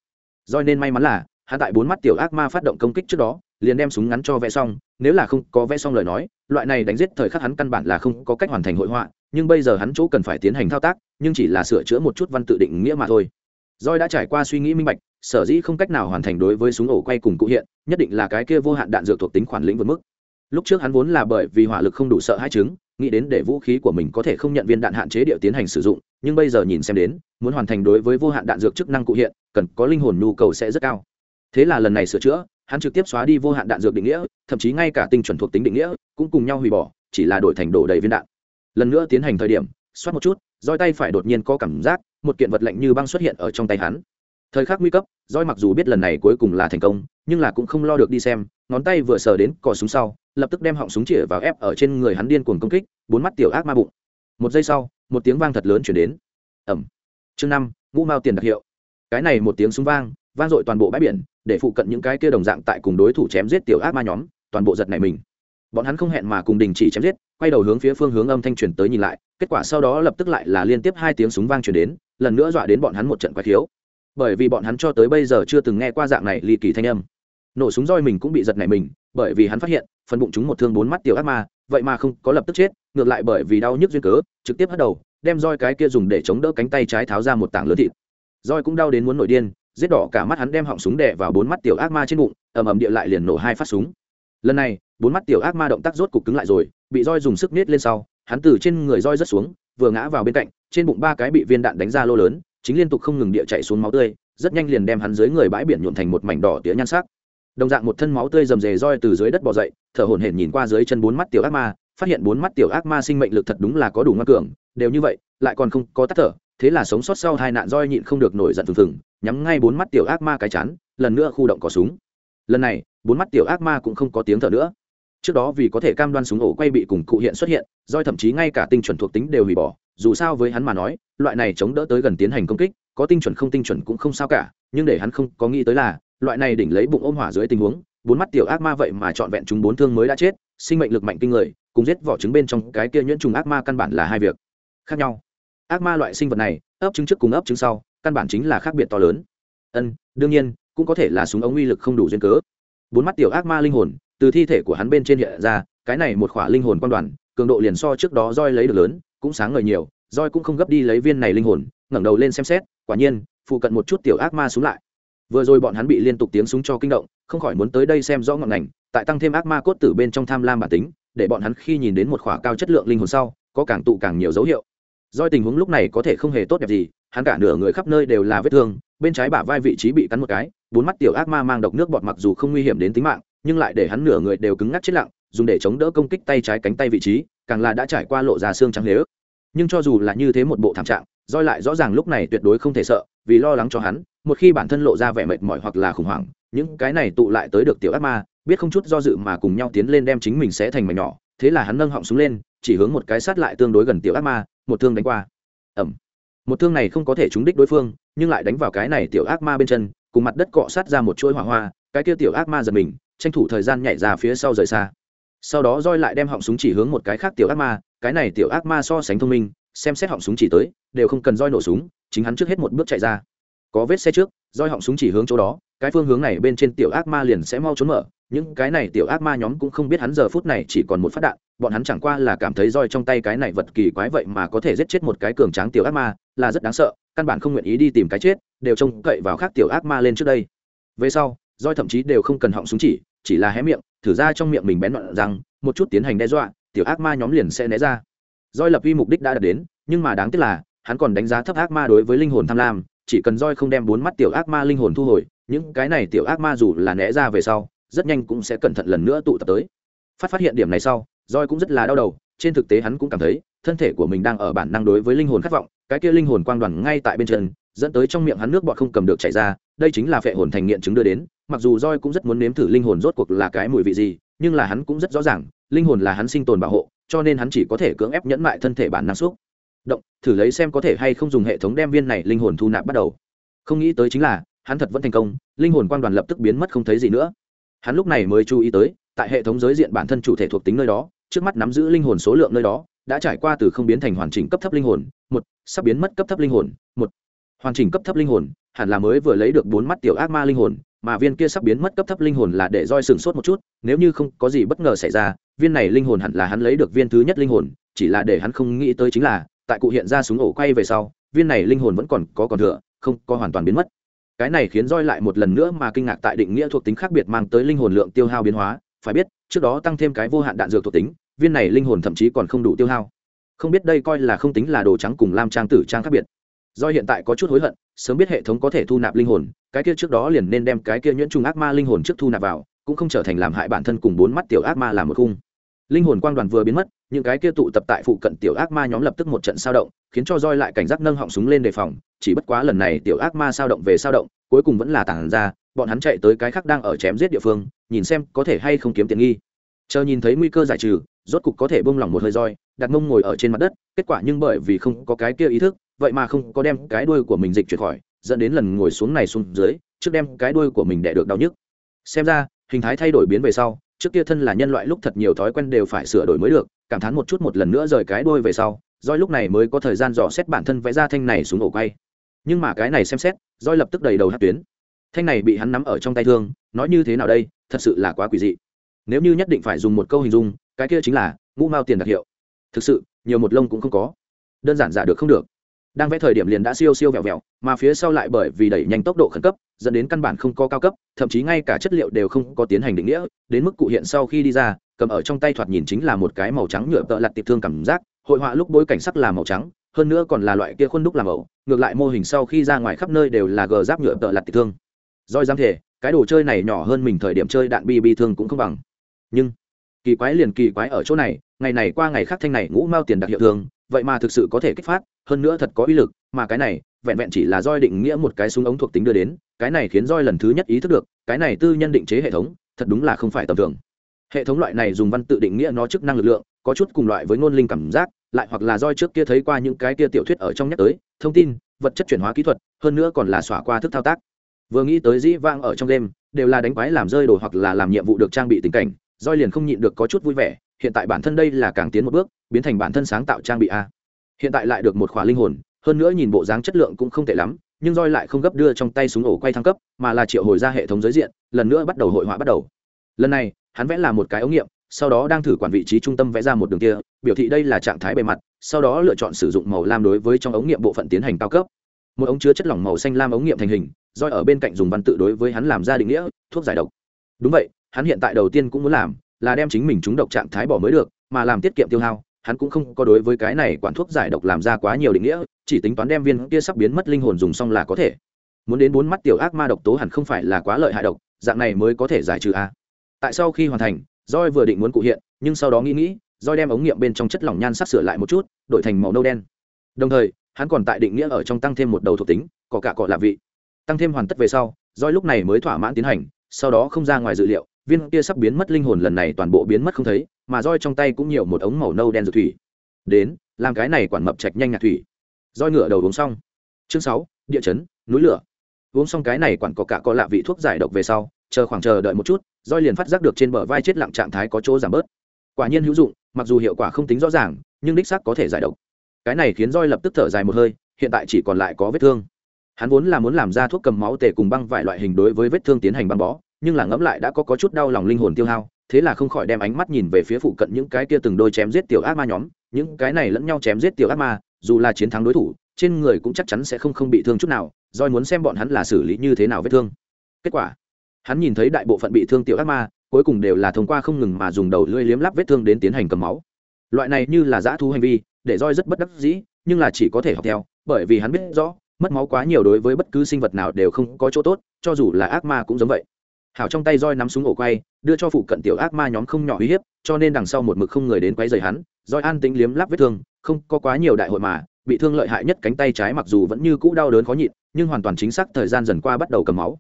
do nên may mắn là hắn tại bốn mắt tiểu ác ma phát động công kích trước đó liền đem súng ngắn cho vẽ xong nếu là không có vẽ xong lời nói loại này đánh giết thời khắc hắn căn bản là không có cách hoàn thành hội họa nhưng bây giờ hắn chỗ cần phải tiến hành thao tác nhưng chỉ là sửa chữa một chút văn tự định nghĩa mà thôi Doi đã trải qua suy nghĩ minh bạch, sở dĩ không cách nào hoàn thành đối với súng ổ quay cùng cụ hiện, nhất định là cái kia vô hạn đạn dược thuộc tính khoản lĩnh vượt mức. Lúc trước hắn vốn là bởi vì hỏa lực không đủ sợ hai chứng, nghĩ đến để vũ khí của mình có thể không nhận viên đạn hạn chế địa tiến hành sử dụng, nhưng bây giờ nhìn xem đến, muốn hoàn thành đối với vô hạn đạn dược chức năng cụ hiện, cần có linh hồn nhu cầu sẽ rất cao. Thế là lần này sửa chữa, hắn trực tiếp xóa đi vô hạn đạn dược định nghĩa, thậm chí ngay cả tinh chuẩn thuộc tính định nghĩa cũng cùng nhau hủy bỏ, chỉ là đổi thành đổ đầy viên đạn. Lần nữa tiến hành thời điểm, xoát một chút, roi tay phải đột nhiên có cảm giác, một kiện vật lạnh như băng xuất hiện ở trong tay hắn thời khắc nguy cấp roi mặc dù biết lần này cuối cùng là thành công nhưng là cũng không lo được đi xem ngón tay vừa sờ đến cò súng sau, lập tức đem họng súng chĩa vào ép ở trên người hắn điên cuồng công kích, bốn mắt tiểu ác ma bụng. Một giây sau, một tiếng vang thật lớn chuyển đến. Ẩm. Chương năm, ngũ mao tiền đặc hiệu. Cái này một tiếng súng vang vang dội toàn bộ bãi biển, để phụ cận những cái kia đồng dạng tại cùng đối thủ chém giết tiểu ác ma nhóm, toàn bộ giật này mình. Bọn hắn không hẹn mà cùng đình chỉ chém giết, quay đầu hướng phía phương hướng âm thanh truyền tới nhìn lại, kết quả sau đó lập tức lại là liên tiếp hai tiếng súng vang chuyển đến, lần nữa dọa đến bọn hắn một trận quái thiếu bởi vì bọn hắn cho tới bây giờ chưa từng nghe qua dạng này ly kỳ thanh âm nổ súng roi mình cũng bị giật nảy mình, bởi vì hắn phát hiện, phần bụng chúng một thương bốn mắt tiểu ác ma, vậy mà không có lập tức chết, ngược lại bởi vì đau nhức duyên cớ, trực tiếp hất đầu, đem roi cái kia dùng để chống đỡ cánh tay trái tháo ra một tảng lớn thịt. Roi cũng đau đến muốn nổi điên, giết đỏ cả mắt hắn đem họng súng đè vào bốn mắt tiểu ác ma trên bụng, ầm ầm địa lại liền nổ hai phát súng. Lần này, bốn mắt tiểu ác ma động tác rốt cục cứng lại rồi, bị roi dùng sức nết lên sau, hắn từ trên người roi rất xuống, vừa ngã vào bên cạnh, trên bụng ba cái bị viên đạn đánh ra lô lớn, chính liên tục không ngừng địa chạy xuống máu tươi, rất nhanh liền đem hắn dưới người bãi biển nhuộn thành một mảnh đỏ tía nhan sắc đồng dạng một thân máu tươi rầm rề roi từ dưới đất bò dậy thở hổn hển nhìn qua dưới chân bốn mắt tiểu ác ma phát hiện bốn mắt tiểu ác ma sinh mệnh lực thật đúng là có đủ ngoan cường đều như vậy lại còn không có tắt thở thế là sống sót sau hai nạn roi nhịn không được nổi giận phừng phừng nhắm ngay bốn mắt tiểu ác ma cái chán, lần nữa khu động cỏ súng. Lần này bốn mắt tiểu ác ma cũng không có tiếng thở nữa. Trước đó vì có thể cam đoan súng ổ quay bị cùng cụ hiện xuất hiện roi thậm chí ngay cả tinh chuẩn thuộc tính đều hủy bỏ dù sao với hắn mà nói loại này chống đỡ tới gần tiến hành công kích có tinh chuẩn không tinh chuẩn cũng không sao cả nhưng để hắn không có nghĩ tới là loại này đỉnh lấy bụng ôm hỏa dưới tình huống, bốn mắt tiểu ác ma vậy mà trọn vẹn chúng bốn thương mới đã chết, sinh mệnh lực mạnh kinh người, cùng giết vỏ trứng bên trong cái kia nhuyễn trùng ác ma căn bản là hai việc. Khác nhau. Ác ma loại sinh vật này, ấp trứng trước cùng ấp trứng sau, căn bản chính là khác biệt to lớn. Ân, đương nhiên, cũng có thể là súng ống uy lực không đủ duyên cớ. Bốn mắt tiểu ác ma linh hồn, từ thi thể của hắn bên trên hiện ra, cái này một khỏa linh hồn quan đoàn, cường độ liền so trước đó roi lấy được lớn, cũng sáng ngời nhiều, roi cũng không gấp đi lấy viên này linh hồn, ngẩng đầu lên xem xét, quả nhiên, phụ cận một chút tiểu ác ma xuống lại vừa rồi bọn hắn bị liên tục tiếng súng cho kinh động, không khỏi muốn tới đây xem rõ ngọn ngành, tại tăng thêm ác ma cốt tử bên trong tham lam bản tính, để bọn hắn khi nhìn đến một khỏa cao chất lượng linh hồn sau, có càng tụ càng nhiều dấu hiệu. Doi tình huống lúc này có thể không hề tốt đẹp gì, hắn cả nửa người khắp nơi đều là vết thương, bên trái bả vai vị trí bị cắn một cái, bốn mắt tiểu ác ma mang độc nước bọt mặc dù không nguy hiểm đến tính mạng, nhưng lại để hắn nửa người đều cứng ngắc chết lặng, dùng để chống đỡ công kích tay trái cánh tay vị trí, càng là đã trải qua lộ ra xương trắng lế ức nhưng cho dù là như thế một bộ thảm trạng, roi lại rõ ràng lúc này tuyệt đối không thể sợ, vì lo lắng cho hắn một khi bản thân lộ ra vẻ mệt mỏi hoặc là khủng hoảng, những cái này tụ lại tới được tiểu ác ma, biết không chút do dự mà cùng nhau tiến lên đem chính mình sẽ thành mảnh nhỏ, thế là hắn nâng họng súng lên, chỉ hướng một cái sát lại tương đối gần tiểu ác ma, một thương đánh qua. Ẩm một thương này không có thể trúng đích đối phương, nhưng lại đánh vào cái này tiểu ác ma bên chân, cùng mặt đất cọ sát ra một chuỗi hỏa hoa, cái kia tiểu ác ma giật mình, tranh thủ thời gian nhảy ra phía sau rời xa. Sau đó roi lại đem họng súng chỉ hướng một cái khác tiểu ác ma, cái này tiểu ác ma so sánh thông minh, xem xét họng súng chỉ tới, đều không cần roi nổ súng, chính hắn trước hết một bước chạy ra có vết xe trước, roi họng súng chỉ hướng chỗ đó, cái phương hướng này bên trên tiểu ác ma liền sẽ mau trốn mở. Những cái này tiểu ác ma nhóm cũng không biết hắn giờ phút này chỉ còn một phát đạn, bọn hắn chẳng qua là cảm thấy roi trong tay cái này vật kỳ quái vậy mà có thể giết chết một cái cường tráng tiểu ác ma, là rất đáng sợ, căn bản không nguyện ý đi tìm cái chết, đều trông cậy vào khác tiểu ác ma lên trước đây. Về sau, roi thậm chí đều không cần họng súng chỉ chỉ là hé miệng, thử ra trong miệng mình bén đoạn rằng một chút tiến hành đe dọa, tiểu ác ma nhóm liền sẽ né ra. Roi lập vi mục đích đã đạt đến, nhưng mà đáng tiếc là, hắn còn đánh giá thấp ác ma đối với linh hồn tham lam chỉ cần roi không đem bốn mắt tiểu ác ma linh hồn thu hồi, những cái này tiểu ác ma dù là né ra về sau, rất nhanh cũng sẽ cẩn thận lần nữa tụ tập tới phát phát hiện điểm này sau, roi cũng rất là đau đầu, trên thực tế hắn cũng cảm thấy, thân thể của mình đang ở bản năng đối với linh hồn khát vọng, cái kia linh hồn quang đoàn ngay tại bên chân, dẫn tới trong miệng hắn nước bọt không cầm được chảy ra, đây chính là phệ hồn thành nghiện chứng đưa đến, mặc dù roi cũng rất muốn nếm thử linh hồn rốt cuộc là cái mùi vị gì, nhưng là hắn cũng rất rõ ràng, linh hồn là hắn sinh tồn bảo hộ, cho nên hắn chỉ có thể cưỡng ép nhẫn mại thân thể bản năng suốt động, thử lấy xem có thể hay không dùng hệ thống đem viên này linh hồn thu nạp bắt đầu. Không nghĩ tới chính là, hắn thật vẫn thành công, linh hồn quan đoàn lập tức biến mất không thấy gì nữa. Hắn lúc này mới chú ý tới, tại hệ thống giới diện bản thân chủ thể thuộc tính nơi đó, trước mắt nắm giữ linh hồn số lượng nơi đó, đã trải qua từ không biến thành hoàn chỉnh cấp thấp linh hồn, một, sắp biến mất cấp thấp linh hồn, một, hoàn chỉnh cấp thấp linh hồn, hẳn là mới vừa lấy được bốn mắt tiểu ác ma linh hồn, mà viên kia sắp biến mất cấp thấp linh hồn là để roi sừng sốt một chút, nếu như không có gì bất ngờ xảy ra, viên này linh hồn hẳn là hắn lấy được viên thứ nhất linh hồn, chỉ là để hắn không nghĩ tới chính là tại cụ hiện ra súng ổ quay về sau, viên này linh hồn vẫn còn có còn thừa, không có hoàn toàn biến mất. Cái này khiến roi lại một lần nữa mà kinh ngạc tại định nghĩa thuộc tính khác biệt mang tới linh hồn lượng tiêu hao biến hóa. Phải biết, trước đó tăng thêm cái vô hạn đạn dược thuộc tính, viên này linh hồn thậm chí còn không đủ tiêu hao. Không biết đây coi là không tính là đồ trắng cùng lam trang tử trang khác biệt. Do hiện tại có chút hối hận, sớm biết hệ thống có thể thu nạp linh hồn, cái kia trước đó liền nên đem cái kia nhuyễn trùng ác ma linh hồn trước thu nạp vào, cũng không trở thành làm hại bản thân cùng bốn mắt tiểu ác ma làm một khung. Linh hồn quang đoàn vừa biến mất những cái kia tụ tập tại phụ cận tiểu ác ma nhóm lập tức một trận sao động, khiến cho roi lại cảnh giác nâng họng súng lên đề phòng, chỉ bất quá lần này tiểu ác ma sao động về sao động, cuối cùng vẫn là tản ra, bọn hắn chạy tới cái khác đang ở chém giết địa phương, nhìn xem có thể hay không kiếm tiền nghi. Chờ nhìn thấy nguy cơ giải trừ, rốt cục có thể bông lỏng một hơi roi đặt mông ngồi ở trên mặt đất, kết quả nhưng bởi vì không có cái kia ý thức, vậy mà không có đem cái đuôi của mình dịch chuyển khỏi, dẫn đến lần ngồi xuống này xuống dưới, trước đem cái đuôi của mình đẻ được đau nhức. Xem ra, hình thái thay đổi biến về sau, trước kia thân là nhân loại lúc thật nhiều thói quen đều phải sửa đổi mới được cảm thán một chút một lần nữa rời cái đuôi về sau roi lúc này mới có thời gian dò xét bản thân vẽ ra thanh này xuống ổ quay. Nhưng mà cái này xem xét roi lập tức đầy đầu hát tuyến. Thanh này bị hắn nắm ở trong tay thương, nói như thế nào đây, thật sự là quá quỷ dị. Nếu như nhất định phải dùng một câu hình dung, cái kia chính là ngũ mao tiền đặc hiệu. Thực sự, nhiều một lông cũng không có. Đơn giản giả được không được. Đang vẽ thời điểm liền đã siêu siêu vẹo vẹo, mà phía sau lại bởi vì đẩy nhanh tốc độ khẩn cấp, dẫn đến căn bản không có cao cấp, thậm chí ngay cả chất liệu đều không có tiến hành định nghĩa, đến mức cụ hiện sau khi đi ra cầm ở trong tay thoạt nhìn chính là một cái màu trắng nhựa tợ lặt tiệp thương cảm giác, hội họa lúc bối cảnh sắc là màu trắng, hơn nữa còn là loại kia khuôn đúc làm ẩu ngược lại mô hình sau khi ra ngoài khắp nơi đều là gờ giáp nhựa tợ lặt tiệp thương. Roi dám thể cái đồ chơi này nhỏ hơn mình thời điểm chơi đạn bi bi thương cũng không bằng. Nhưng, kỳ quái liền kỳ quái ở chỗ này, ngày này qua ngày khác thanh này ngũ mao tiền đặc hiệu thường vậy mà thực sự có thể kích phát, hơn nữa thật có uy lực, mà cái này, vẹn vẹn chỉ là roi định nghĩa một cái súng ống thuộc tính đưa đến, cái này khiến roi lần thứ nhất ý thức được, cái này tư nhân định chế hệ thống, thật đúng là không phải tầm thường hệ thống loại này dùng văn tự định nghĩa nó chức năng lực lượng, có chút cùng loại với ngôn linh cảm giác, lại hoặc là roi trước kia thấy qua những cái kia tiểu thuyết ở trong nhắc tới, thông tin, vật chất chuyển hóa kỹ thuật, hơn nữa còn là xóa qua thức thao tác. Vừa nghĩ tới dĩ vang ở trong đêm, đều là đánh quái làm rơi đồ hoặc là làm nhiệm vụ được trang bị tình cảnh, roi liền không nhịn được có chút vui vẻ, hiện tại bản thân đây là càng tiến một bước, biến thành bản thân sáng tạo trang bị a. Hiện tại lại được một khỏa linh hồn, hơn nữa nhìn bộ dáng chất lượng cũng không tệ lắm, nhưng roi lại không gấp đưa trong tay súng ổ quay thăng cấp, mà là triệu hồi ra hệ thống giới diện, lần nữa bắt đầu hội họa bắt đầu. Lần này hắn vẽ là một cái ống nghiệm, sau đó đang thử quản vị trí trung tâm vẽ ra một đường kia, biểu thị đây là trạng thái bề mặt, sau đó lựa chọn sử dụng màu lam đối với trong ống nghiệm bộ phận tiến hành cao cấp. Một ống chứa chất lỏng màu xanh lam ống nghiệm thành hình roi ở bên cạnh dùng văn tự đối với hắn làm ra định nghĩa, thuốc giải độc. Đúng vậy, hắn hiện tại đầu tiên cũng muốn làm là đem chính mình trúng độc trạng thái bỏ mới được, mà làm tiết kiệm tiêu hao, hắn cũng không có đối với cái này quản thuốc giải độc làm ra quá nhiều định nghĩa, chỉ tính toán đem viên kia sắp biến mất linh hồn dùng xong là có thể. Muốn đến bốn mắt tiểu ác ma độc tố hẳn không phải là quá lợi hại độc, dạng này mới có thể giải trừ a tại sau khi hoàn thành roi vừa định muốn cụ hiện, nhưng sau đó nghĩ nghĩ roi đem ống nghiệm bên trong chất lỏng nhan sắc sửa lại một chút, đổi thành màu nâu đen. Đồng thời, hắn còn tại định nghĩa ở trong tăng thêm một đầu thuộc tính, có cả cọ lạ vị. Tăng thêm hoàn tất về sau roi lúc này mới thỏa mãn tiến hành, sau đó không ra ngoài dự liệu, viên kia sắp biến mất linh hồn lần này toàn bộ biến mất không thấy, mà roi trong tay cũng nhiều một ống màu nâu đen dược thủy. Đến, làm cái này quản mập trạch nhanh nhạt thủy. Roi ngựa đầu uống xong. Chương sáu, địa chấn, núi lửa. Uống xong cái này quản có cả có lạ vị thuốc giải độc về sau chờ khoảng chờ đợi một chút roi liền phát giác được trên bờ vai chết lặng trạng thái có chỗ giảm bớt. Quả nhiên hữu dụng mặc dù hiệu quả không tính rõ ràng nhưng đích xác có thể giải độc. Cái này khiến roi lập tức thở dài một hơi hiện tại chỉ còn lại có vết thương. Hắn vốn là muốn làm ra thuốc cầm máu tề cùng băng vài loại hình đối với vết thương tiến hành băng bó nhưng là ngẫm lại đã có, có chút đau lòng linh hồn tiêu hao thế là không khỏi đem ánh mắt nhìn về phía phụ cận những cái kia từng đôi chém giết tiểu ác ma nhóm. Những cái này lẫn nhau chém giết tiểu ác ma dù là chiến thắng đối thủ trên người cũng chắc chắn sẽ không không bị thương chút nào. Doi muốn xem bọn hắn là xử lý như thế nào vết thương. Kết quả hắn nhìn thấy đại bộ phận bị thương tiểu ác ma, cuối cùng đều là thông qua không ngừng mà dùng đầu lưỡi liếm lắp vết thương đến tiến hành cầm máu. Loại này như là giã thu hành vi, để roi rất bất đắc dĩ, nhưng là chỉ có thể học theo, bởi vì hắn biết rõ, mất máu quá nhiều đối với bất cứ sinh vật nào đều không có chỗ tốt, cho dù là ác ma cũng giống vậy. Hảo trong tay roi nắm súng ổ quay, đưa cho phụ cận tiểu ác ma nhóm không nhỏ uy hiếp, cho nên đằng sau một mực không người đến quấy rầy hắn, roi an tính liếm lắp vết thương, không có quá nhiều đại hội mà, bị thương lợi hại nhất cánh tay trái mặc dù vẫn như cũ đau đớn khó nhịn, nhưng hoàn toàn chính xác thời gian dần qua bắt đầu cầm máu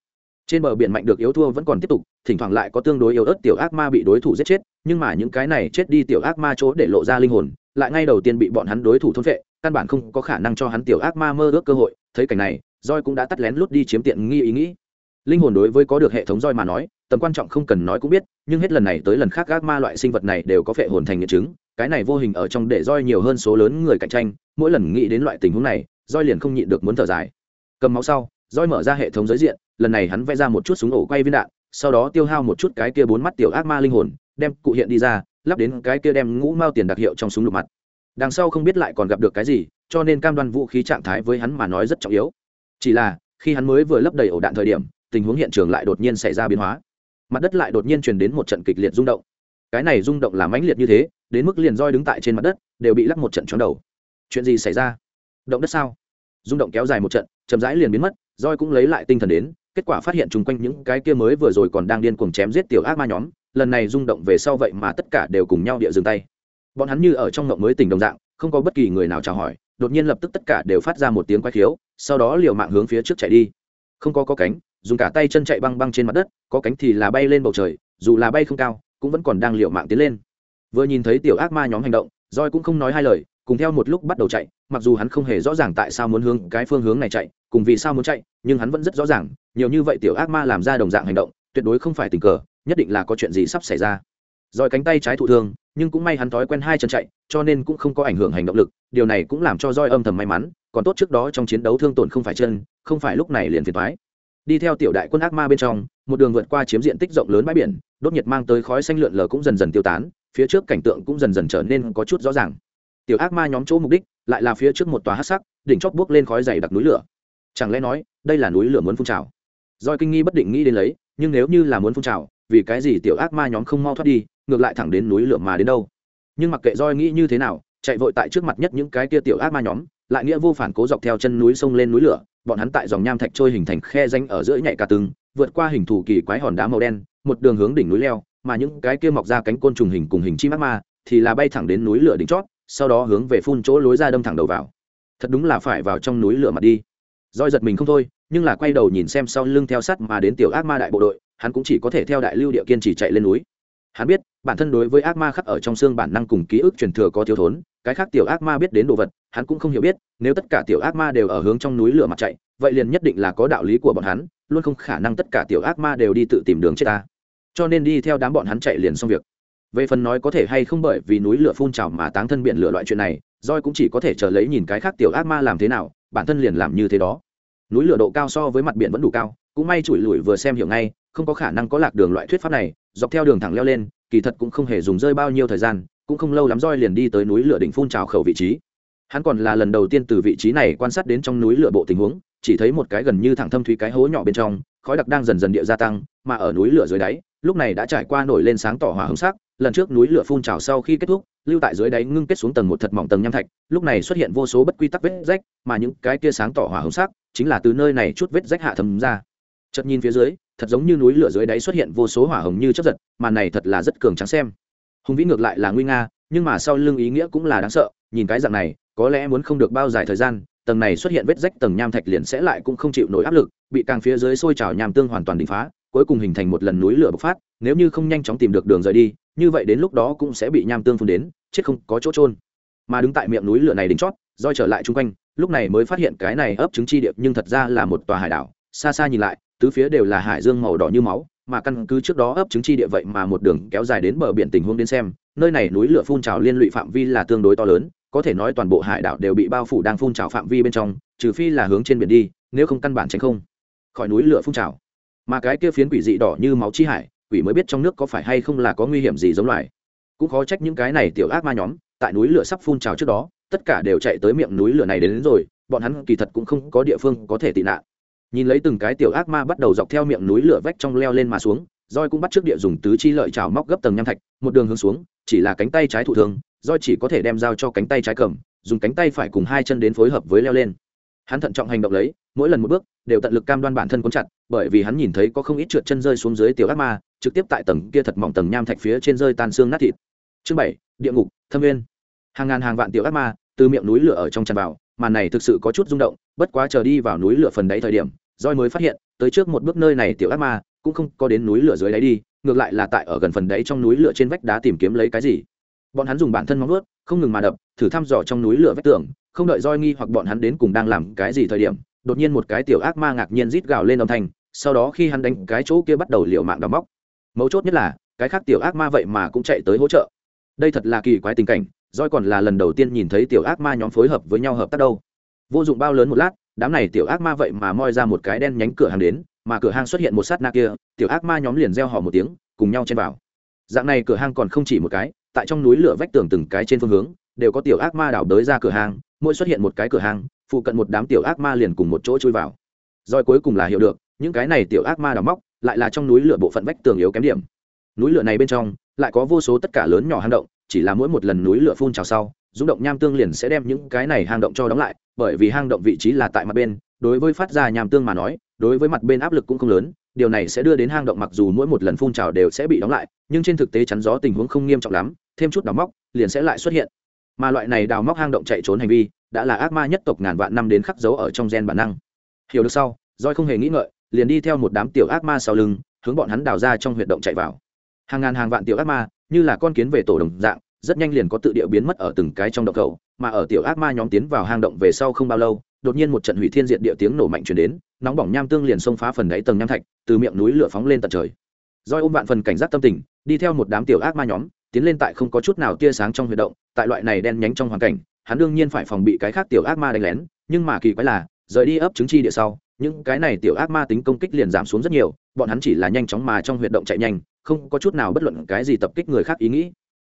trên bờ biển mạnh được yếu thua vẫn còn tiếp tục, thỉnh thoảng lại có tương đối yếu ớt tiểu ác ma bị đối thủ giết chết, nhưng mà những cái này chết đi tiểu ác ma chỗ để lộ ra linh hồn, lại ngay đầu tiên bị bọn hắn đối thủ thôn vệ căn bản không có khả năng cho hắn tiểu ác ma mơ ước cơ hội, thấy cảnh này roi cũng đã tắt lén lút đi chiếm tiện nghi ý nghĩ. Linh hồn đối với có được hệ thống roi mà nói, tầm quan trọng không cần nói cũng biết, nhưng hết lần này tới lần khác ác ma loại sinh vật này đều có phệ hồn thành nghiệm chứng, cái này vô hình ở trong để roi nhiều hơn số lớn người cạnh tranh, mỗi lần nghĩ đến loại tình huống này roi liền không nhịn được muốn thở dài. Cầm máu sau roi mở ra hệ thống giới diện, lần này hắn vẽ ra một chút súng ổ quay viên đạn, sau đó tiêu hao một chút cái kia bốn mắt tiểu ác ma linh hồn, đem cụ hiện đi ra, lắp đến cái kia đem ngũ mao tiền đặc hiệu trong súng lục mặt. Đằng sau không biết lại còn gặp được cái gì, cho nên cam đoan vũ khí trạng thái với hắn mà nói rất trọng yếu. Chỉ là, khi hắn mới vừa lấp đầy ổ đạn thời điểm, tình huống hiện trường lại đột nhiên xảy ra biến hóa. Mặt đất lại đột nhiên truyền đến một trận kịch liệt rung động. Cái này rung động làm mãnh liệt như thế, đến mức liền roi đứng tại trên mặt đất, đều bị lắc một trận chóng đầu. Chuyện gì xảy ra? Động đất sao? Rung động kéo dài một trận, chậm rãi liền biến mất roi cũng lấy lại tinh thần đến, kết quả phát hiện chung quanh những cái kia mới vừa rồi còn đang điên cuồng chém giết tiểu ác ma nhóm, lần này rung động về sau vậy mà tất cả đều cùng nhau địa dừng tay. Bọn hắn như ở trong ngộng mới tỉnh đồng dạng, không có bất kỳ người nào chào hỏi, đột nhiên lập tức tất cả đều phát ra một tiếng quay khiếu, sau đó liều mạng hướng phía trước chạy đi. Không có có cánh, dùng cả tay chân chạy băng băng trên mặt đất, có cánh thì là bay lên bầu trời, dù là bay không cao, cũng vẫn còn đang liều mạng tiến lên. Vừa nhìn thấy tiểu ác ma nhóm hành động roi cũng không nói hai lời, cùng theo một lúc bắt đầu chạy, mặc dù hắn không hề rõ ràng tại sao muốn hướng cái phương hướng này chạy cùng vì sao muốn chạy, nhưng hắn vẫn rất rõ ràng, nhiều như vậy tiểu ác ma làm ra đồng dạng hành động, tuyệt đối không phải tình cờ, nhất định là có chuyện gì sắp xảy ra. Rồi cánh tay trái thụ thương, nhưng cũng may hắn thói quen hai chân chạy, cho nên cũng không có ảnh hưởng hành động lực, điều này cũng làm cho roi âm thầm may mắn, còn tốt trước đó trong chiến đấu thương tổn không phải chân, không phải lúc này liền phiền thoái đi theo tiểu đại quân ác ma bên trong, một đường vượt qua chiếm diện tích rộng lớn bãi biển, đốt nhiệt mang tới khói xanh lượn lờ cũng dần dần tiêu tán, phía trước cảnh tượng cũng dần dần trở nên có chút rõ ràng. Tiểu ác ma nhóm chỗ mục đích, lại là phía trước một tòa hát sắc, đỉnh chót bước lên khói dày đặc núi lửa chẳng lẽ nói, đây là núi lửa muốn phun trào? Doi kinh nghi bất định nghĩ đến lấy, nhưng nếu như là muốn phun trào, vì cái gì tiểu ác ma nhóm không mau thoát đi, ngược lại thẳng đến núi lửa mà đến đâu? Nhưng mặc kệ roi nghĩ như thế nào, chạy vội tại trước mặt nhất những cái kia tiểu ác ma nhóm, lại nghĩa vô phản cố dọc theo chân núi sông lên núi lửa, bọn hắn tại dòng nham thạch trôi hình thành khe danh ở giữa nhảy cả từng vượt qua hình thù kỳ quái hòn đá màu đen, một đường hướng đỉnh núi leo, mà những cái kia mọc ra cánh côn trùng hình cùng hình chim ác ma, thì là bay thẳng đến núi lửa đỉnh chót, sau đó hướng về phun chỗ lối ra đâm thẳng đầu vào. Thật đúng là phải vào trong núi lửa mà đi roi giật mình không thôi, nhưng là quay đầu nhìn xem sau lưng theo sắt mà đến tiểu ác ma đại bộ đội, hắn cũng chỉ có thể theo đại lưu địa kiên trì chạy lên núi. Hắn biết, bản thân đối với ác ma khắc ở trong xương bản năng cùng ký ức truyền thừa có thiếu thốn, cái khác tiểu ác ma biết đến đồ vật, hắn cũng không hiểu biết, nếu tất cả tiểu ác ma đều ở hướng trong núi lửa mặt chạy, vậy liền nhất định là có đạo lý của bọn hắn, luôn không khả năng tất cả tiểu ác ma đều đi tự tìm đường chết ta. Cho nên đi theo đám bọn hắn chạy liền xong việc. Về phần nói có thể hay không bởi vì núi lửa phun trào mà táng thân biển lửa loại chuyện này roi cũng chỉ có thể chờ lấy nhìn cái khác tiểu ác ma làm thế nào bản thân liền làm như thế đó. Núi lửa độ cao so với mặt biển vẫn đủ cao, cũng may chùi lùi vừa xem hiểu ngay, không có khả năng có lạc đường loại thuyết pháp này, dọc theo đường thẳng leo lên, kỳ thật cũng không hề dùng rơi bao nhiêu thời gian, cũng không lâu lắm roi liền đi tới núi lửa đỉnh phun trào khẩu vị trí. Hắn còn là lần đầu tiên từ vị trí này quan sát đến trong núi lửa bộ tình huống, chỉ thấy một cái gần như thẳng thâm thúy cái hố nhỏ bên trong, khói đặc đang dần dần địa gia tăng, mà ở núi lửa dưới đáy, lúc này đã trải qua nổi lên sáng tỏ hỏa hứng sắc lần trước núi lửa phun trào sau khi kết thúc, lưu tại dưới đáy ngưng kết xuống tầng một thật mỏng tầng nham thạch, lúc này xuất hiện vô số bất quy tắc vết rách, mà những cái kia sáng tỏ hỏa hồng sắc chính là từ nơi này chút vết rách hạ thấm ra. Chợt nhìn phía dưới, thật giống như núi lửa dưới đáy xuất hiện vô số hỏa hồng như chấp giật, mà này thật là rất cường trắng xem. Hùng vĩ ngược lại là nguy nga, nhưng mà sau lưng ý nghĩa cũng là đáng sợ, nhìn cái dạng này, có lẽ muốn không được bao dài thời gian, tầng này xuất hiện vết rách tầng nham thạch liền sẽ lại cũng không chịu nổi áp lực, bị càng phía dưới sôi trào nham tương hoàn toàn đỉnh phá cuối cùng hình thành một lần núi lửa bộc phát, nếu như không nhanh chóng tìm được đường rời đi, như vậy đến lúc đó cũng sẽ bị nham tương phun đến, chết không có chỗ trôn mà đứng tại miệng núi lửa này đỉnh chót, roi trở lại chung quanh, lúc này mới phát hiện cái này ấp trứng chi điệp nhưng thật ra là một tòa hải đảo, xa xa nhìn lại, tứ phía đều là hải dương màu đỏ như máu, mà căn cứ trước đó ấp trứng chi địa vậy mà một đường kéo dài đến bờ biển tình huống đến xem, nơi này núi lửa phun trào liên lụy phạm vi là tương đối to lớn, có thể nói toàn bộ hải đảo đều bị bao phủ đang phun trào phạm vi bên trong, trừ phi là hướng trên biển đi, nếu không căn bản tránh không. Khỏi núi lửa phun trào mà cái kia phiến quỷ dị đỏ như máu chi hải quỷ mới biết trong nước có phải hay không là có nguy hiểm gì giống loài. Cũng khó trách những cái này tiểu ác ma nhóm tại núi lửa sắp phun trào trước đó tất cả đều chạy tới miệng núi lửa này đến, đến rồi bọn hắn kỳ thật cũng không có địa phương có thể tị nạn. Nhìn lấy từng cái tiểu ác ma bắt đầu dọc theo miệng núi lửa vách trong leo lên mà xuống roi cũng bắt trước địa dùng tứ chi lợi trào móc gấp tầng nham thạch một đường hướng xuống chỉ là cánh tay trái thụ thương roi chỉ có thể đem dao cho cánh tay trái cầm dùng cánh tay phải cùng hai chân đến phối hợp với leo lên hắn thận trọng hành động lấy, mỗi lần một bước, đều tận lực cam đoan bản thân cuốn chặt, bởi vì hắn nhìn thấy có không ít trượt chân rơi xuống dưới tiểu ác ma, trực tiếp tại tầng kia thật mỏng tầng nham thạch phía trên rơi tan xương nát thịt. Chương bảy, địa ngục, thâm nguyên. Hàng ngàn hàng vạn tiểu ác ma, từ miệng núi lửa ở trong tràn vào, màn này thực sự có chút rung động, bất quá chờ đi vào núi lửa phần đáy thời điểm roi mới phát hiện, tới trước một bước nơi này tiểu ác ma, cũng không có đến núi lửa dưới đáy đi, ngược lại là tại ở gần phần đáy trong núi lửa trên vách đá tìm kiếm lấy cái gì. Bọn hắn dùng bản thân móng nuốt không ngừng mà đập, thử thăm dò trong núi lửa vách tường không đợi roi nghi hoặc bọn hắn đến cùng đang làm cái gì thời điểm, đột nhiên một cái tiểu ác ma ngạc nhiên rít gào lên âm thanh, sau đó khi hắn đánh cái chỗ kia bắt đầu liều mạng đào móc. Mấu chốt nhất là, cái khác tiểu ác ma vậy mà cũng chạy tới hỗ trợ. Đây thật là kỳ quái tình cảnh roi còn là lần đầu tiên nhìn thấy tiểu ác ma nhóm phối hợp với nhau hợp tác đâu. Vô dụng bao lớn một lát, đám này tiểu ác ma vậy mà moi ra một cái đen nhánh cửa hàng đến, mà cửa hàng xuất hiện một sát na kia, tiểu ác ma nhóm liền reo hò một tiếng, cùng nhau chen vào. Dạng này cửa hàng còn không chỉ một cái, tại trong núi lửa vách tường từng cái trên phương hướng đều có tiểu ác ma đảo đới ra cửa hàng, mỗi xuất hiện một cái cửa hàng, phụ cận một đám tiểu ác ma liền cùng một chỗ chui vào. Rồi cuối cùng là hiểu được, những cái này tiểu ác ma đào móc, lại là trong núi lửa bộ phận vách tường yếu kém điểm. Núi lửa này bên trong, lại có vô số tất cả lớn nhỏ hang động, chỉ là mỗi một lần núi lửa phun trào sau, rung động nham tương liền sẽ đem những cái này hang động cho đóng lại, bởi vì hang động vị trí là tại mặt bên, đối với phát ra nham tương mà nói, đối với mặt bên áp lực cũng không lớn, điều này sẽ đưa đến hang động mặc dù mỗi một lần phun trào đều sẽ bị đóng lại, nhưng trên thực tế chắn gió tình huống không nghiêm trọng lắm, thêm chút đào móc, liền sẽ lại xuất hiện mà loại này đào móc hang động chạy trốn hành vi đã là ác ma nhất tộc ngàn vạn năm đến khắc dấu ở trong gen bản năng. Hiểu được sau roi không hề nghĩ ngợi, liền đi theo một đám tiểu ác ma sau lưng, hướng bọn hắn đào ra trong huyệt động chạy vào. Hàng ngàn hàng vạn tiểu ác ma, như là con kiến về tổ đồng dạng, rất nhanh liền có tự địa biến mất ở từng cái trong động cầu, mà ở tiểu ác ma nhóm tiến vào hang động về sau không bao lâu, đột nhiên một trận hủy thiên diệt địa tiếng nổ mạnh truyền đến, nóng bỏng nham tương liền xông phá phần đáy tầng nham thạch, từ miệng núi lửa phóng lên tận trời. Roi ôm vạn phần cảnh giác tâm tình, đi theo một đám tiểu ác ma nhóm, tiến lên tại không có chút nào tia sáng trong huy động tại loại này đen nhánh trong hoàn cảnh, hắn đương nhiên phải phòng bị cái khác tiểu ác ma đánh lén, nhưng mà kỳ quái là, rời đi ấp trứng chi địa sau, những cái này tiểu ác ma tính công kích liền giảm xuống rất nhiều, bọn hắn chỉ là nhanh chóng mà trong huyệt động chạy nhanh, không có chút nào bất luận cái gì tập kích người khác ý nghĩ.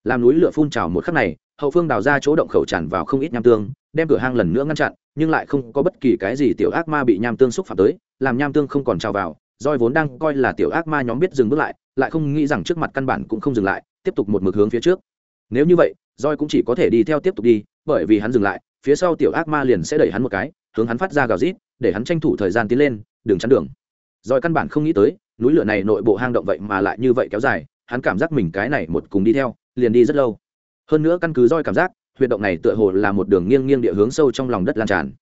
Làm núi lửa phun trào một khắc này, hậu phương đào ra chỗ động khẩu tràn vào không ít nham tương, đem cửa hang lần nữa ngăn chặn, nhưng lại không có bất kỳ cái gì tiểu ác ma bị nham tương xúc phạm tới, làm nham tương không còn trào vào, roi vốn đang coi là tiểu ác ma nhóm biết dừng bước lại lại không nghĩ rằng trước mặt căn bản cũng không dừng lại, tiếp tục một mực hướng phía trước. Nếu như vậy roi cũng chỉ có thể đi theo tiếp tục đi, bởi vì hắn dừng lại, phía sau tiểu ác ma liền sẽ đẩy hắn một cái, hướng hắn phát ra gào rít, để hắn tranh thủ thời gian tiến lên, đừng chắn đường. Roi căn bản không nghĩ tới, núi lửa này nội bộ hang động vậy mà lại như vậy kéo dài, hắn cảm giác mình cái này một cùng đi theo, liền đi rất lâu. Hơn nữa căn cứ roi cảm giác, huyệt động này tựa hồ là một đường nghiêng nghiêng địa hướng sâu trong lòng đất lan tràn.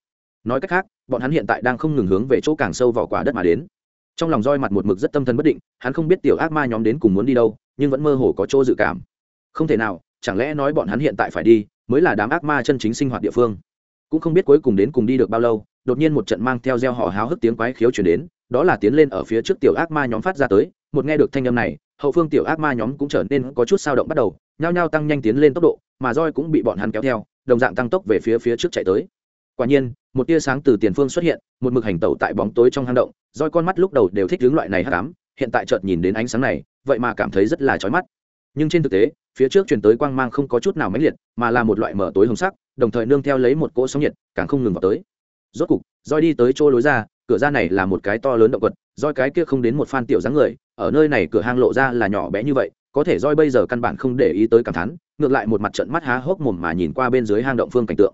Nói cách khác, bọn hắn hiện tại đang không ngừng hướng về chỗ càng sâu vào quả đất mà đến. Trong lòng roi mặt một mực rất tâm thần bất định, hắn không biết tiểu ác ma nhóm đến cùng muốn đi đâu, nhưng vẫn mơ hồ có chỗ dự cảm. Không thể nào chẳng lẽ nói bọn hắn hiện tại phải đi, mới là đám ác ma chân chính sinh hoạt địa phương? Cũng không biết cuối cùng đến cùng đi được bao lâu, đột nhiên một trận mang theo gieo họ háo hức tiếng quái khiếu chuyển đến, đó là tiến lên ở phía trước tiểu ác ma nhóm phát ra tới, một nghe được thanh âm này, hậu phương tiểu ác ma nhóm cũng trở nên có chút sao động bắt đầu, nhao nhao tăng nhanh tiến lên tốc độ, mà roi cũng bị bọn hắn kéo theo, đồng dạng tăng tốc về phía phía trước chạy tới. Quả nhiên, một tia sáng từ tiền phương xuất hiện, một mực hành tẩu tại bóng tối trong hang động, roi con mắt lúc đầu đều thích hướng loại này hắc ám, hiện tại chợt nhìn đến ánh sáng này, vậy mà cảm thấy rất là chói mắt. Nhưng trên thực tế phía trước truyền tới quang mang không có chút nào mãnh liệt, mà là một loại mở tối hồng sắc, đồng thời nương theo lấy một cỗ sóng nhiệt, càng không ngừng vào tới. Rốt cục roi đi tới chỗ lối ra, cửa ra này là một cái to lớn động vật roi cái kia không đến một phan tiểu dáng người, ở nơi này cửa hang lộ ra là nhỏ bé như vậy, có thể roi bây giờ căn bản không để ý tới cảm thán, ngược lại một mặt trận mắt há hốc mồm mà nhìn qua bên dưới hang động phương cảnh tượng.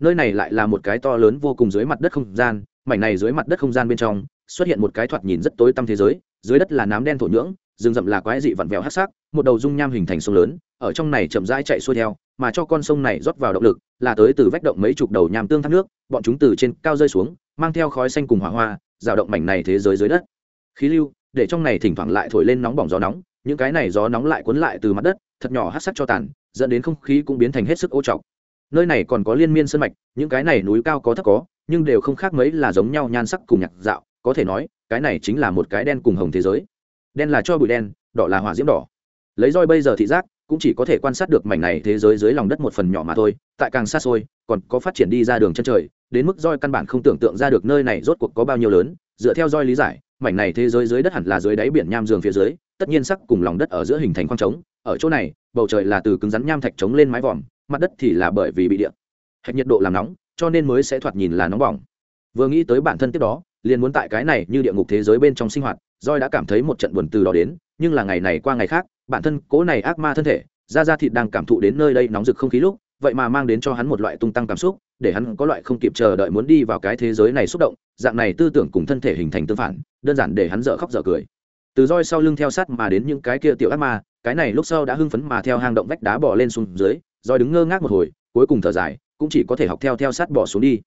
Nơi này lại là một cái to lớn vô cùng dưới mặt đất không gian, mảnh này dưới mặt đất không gian bên trong, xuất hiện một cái thoạt nhìn rất tối tăm thế giới, dưới đất là nám đen thổ nhưỡng rừng rậm là quái dị vặn vẹo hắc sắc, một đầu dung nham hình thành sông lớn, ở trong này chậm rãi chạy xuôi theo, mà cho con sông này rót vào động lực, là tới từ vách động mấy chục đầu nham tương thác nước, bọn chúng từ trên cao rơi xuống, mang theo khói xanh cùng hỏa hoa, rào động mảnh này thế giới dưới đất. Khí lưu, để trong này thỉnh thoảng lại thổi lên nóng bỏng gió nóng, những cái này gió nóng lại cuốn lại từ mặt đất, thật nhỏ hát sắc cho tàn, dẫn đến không khí cũng biến thành hết sức ô trọc. Nơi này còn có liên miên sân mạch, những cái này núi cao có thấp có, nhưng đều không khác mấy là giống nhau nhan sắc cùng nhạc dạo, có thể nói, cái này chính là một cái đen cùng hồng thế giới đen là cho bụi đen, đỏ là hỏa diễm đỏ. Lấy roi bây giờ thị giác, cũng chỉ có thể quan sát được mảnh này thế giới dưới lòng đất một phần nhỏ mà thôi, tại càng xa xôi, còn có phát triển đi ra đường chân trời, đến mức roi căn bản không tưởng tượng ra được nơi này rốt cuộc có bao nhiêu lớn, dựa theo roi lý giải, mảnh này thế giới dưới đất hẳn là dưới đáy biển nham giường phía dưới, tất nhiên sắc cùng lòng đất ở giữa hình thành khoang trống, ở chỗ này, bầu trời là từ cứng rắn nham thạch trống lên mái vòm, mặt đất thì là bởi vì bị điện, hạch nhiệt độ làm nóng, cho nên mới sẽ thoạt nhìn là nóng bỏng. Vừa nghĩ tới bản thân tiếp đó, liền muốn tại cái này như địa ngục thế giới bên trong sinh hoạt roi đã cảm thấy một trận buồn từ đó đến, nhưng là ngày này qua ngày khác, bản thân cố này ác ma thân thể da da thịt đang cảm thụ đến nơi đây nóng rực không khí lúc, vậy mà mang đến cho hắn một loại tung tăng cảm xúc, để hắn có loại không kịp chờ đợi muốn đi vào cái thế giới này xúc động, dạng này tư tưởng cùng thân thể hình thành tương phản, đơn giản để hắn dở khóc dở cười. Từ roi sau lưng theo sát mà đến những cái kia tiểu ác ma, cái này lúc sau đã hưng phấn mà theo hang động vách đá bỏ lên xuống dưới, roi đứng ngơ ngác một hồi, cuối cùng thở dài, cũng chỉ có thể học theo theo sát bỏ xuống đi.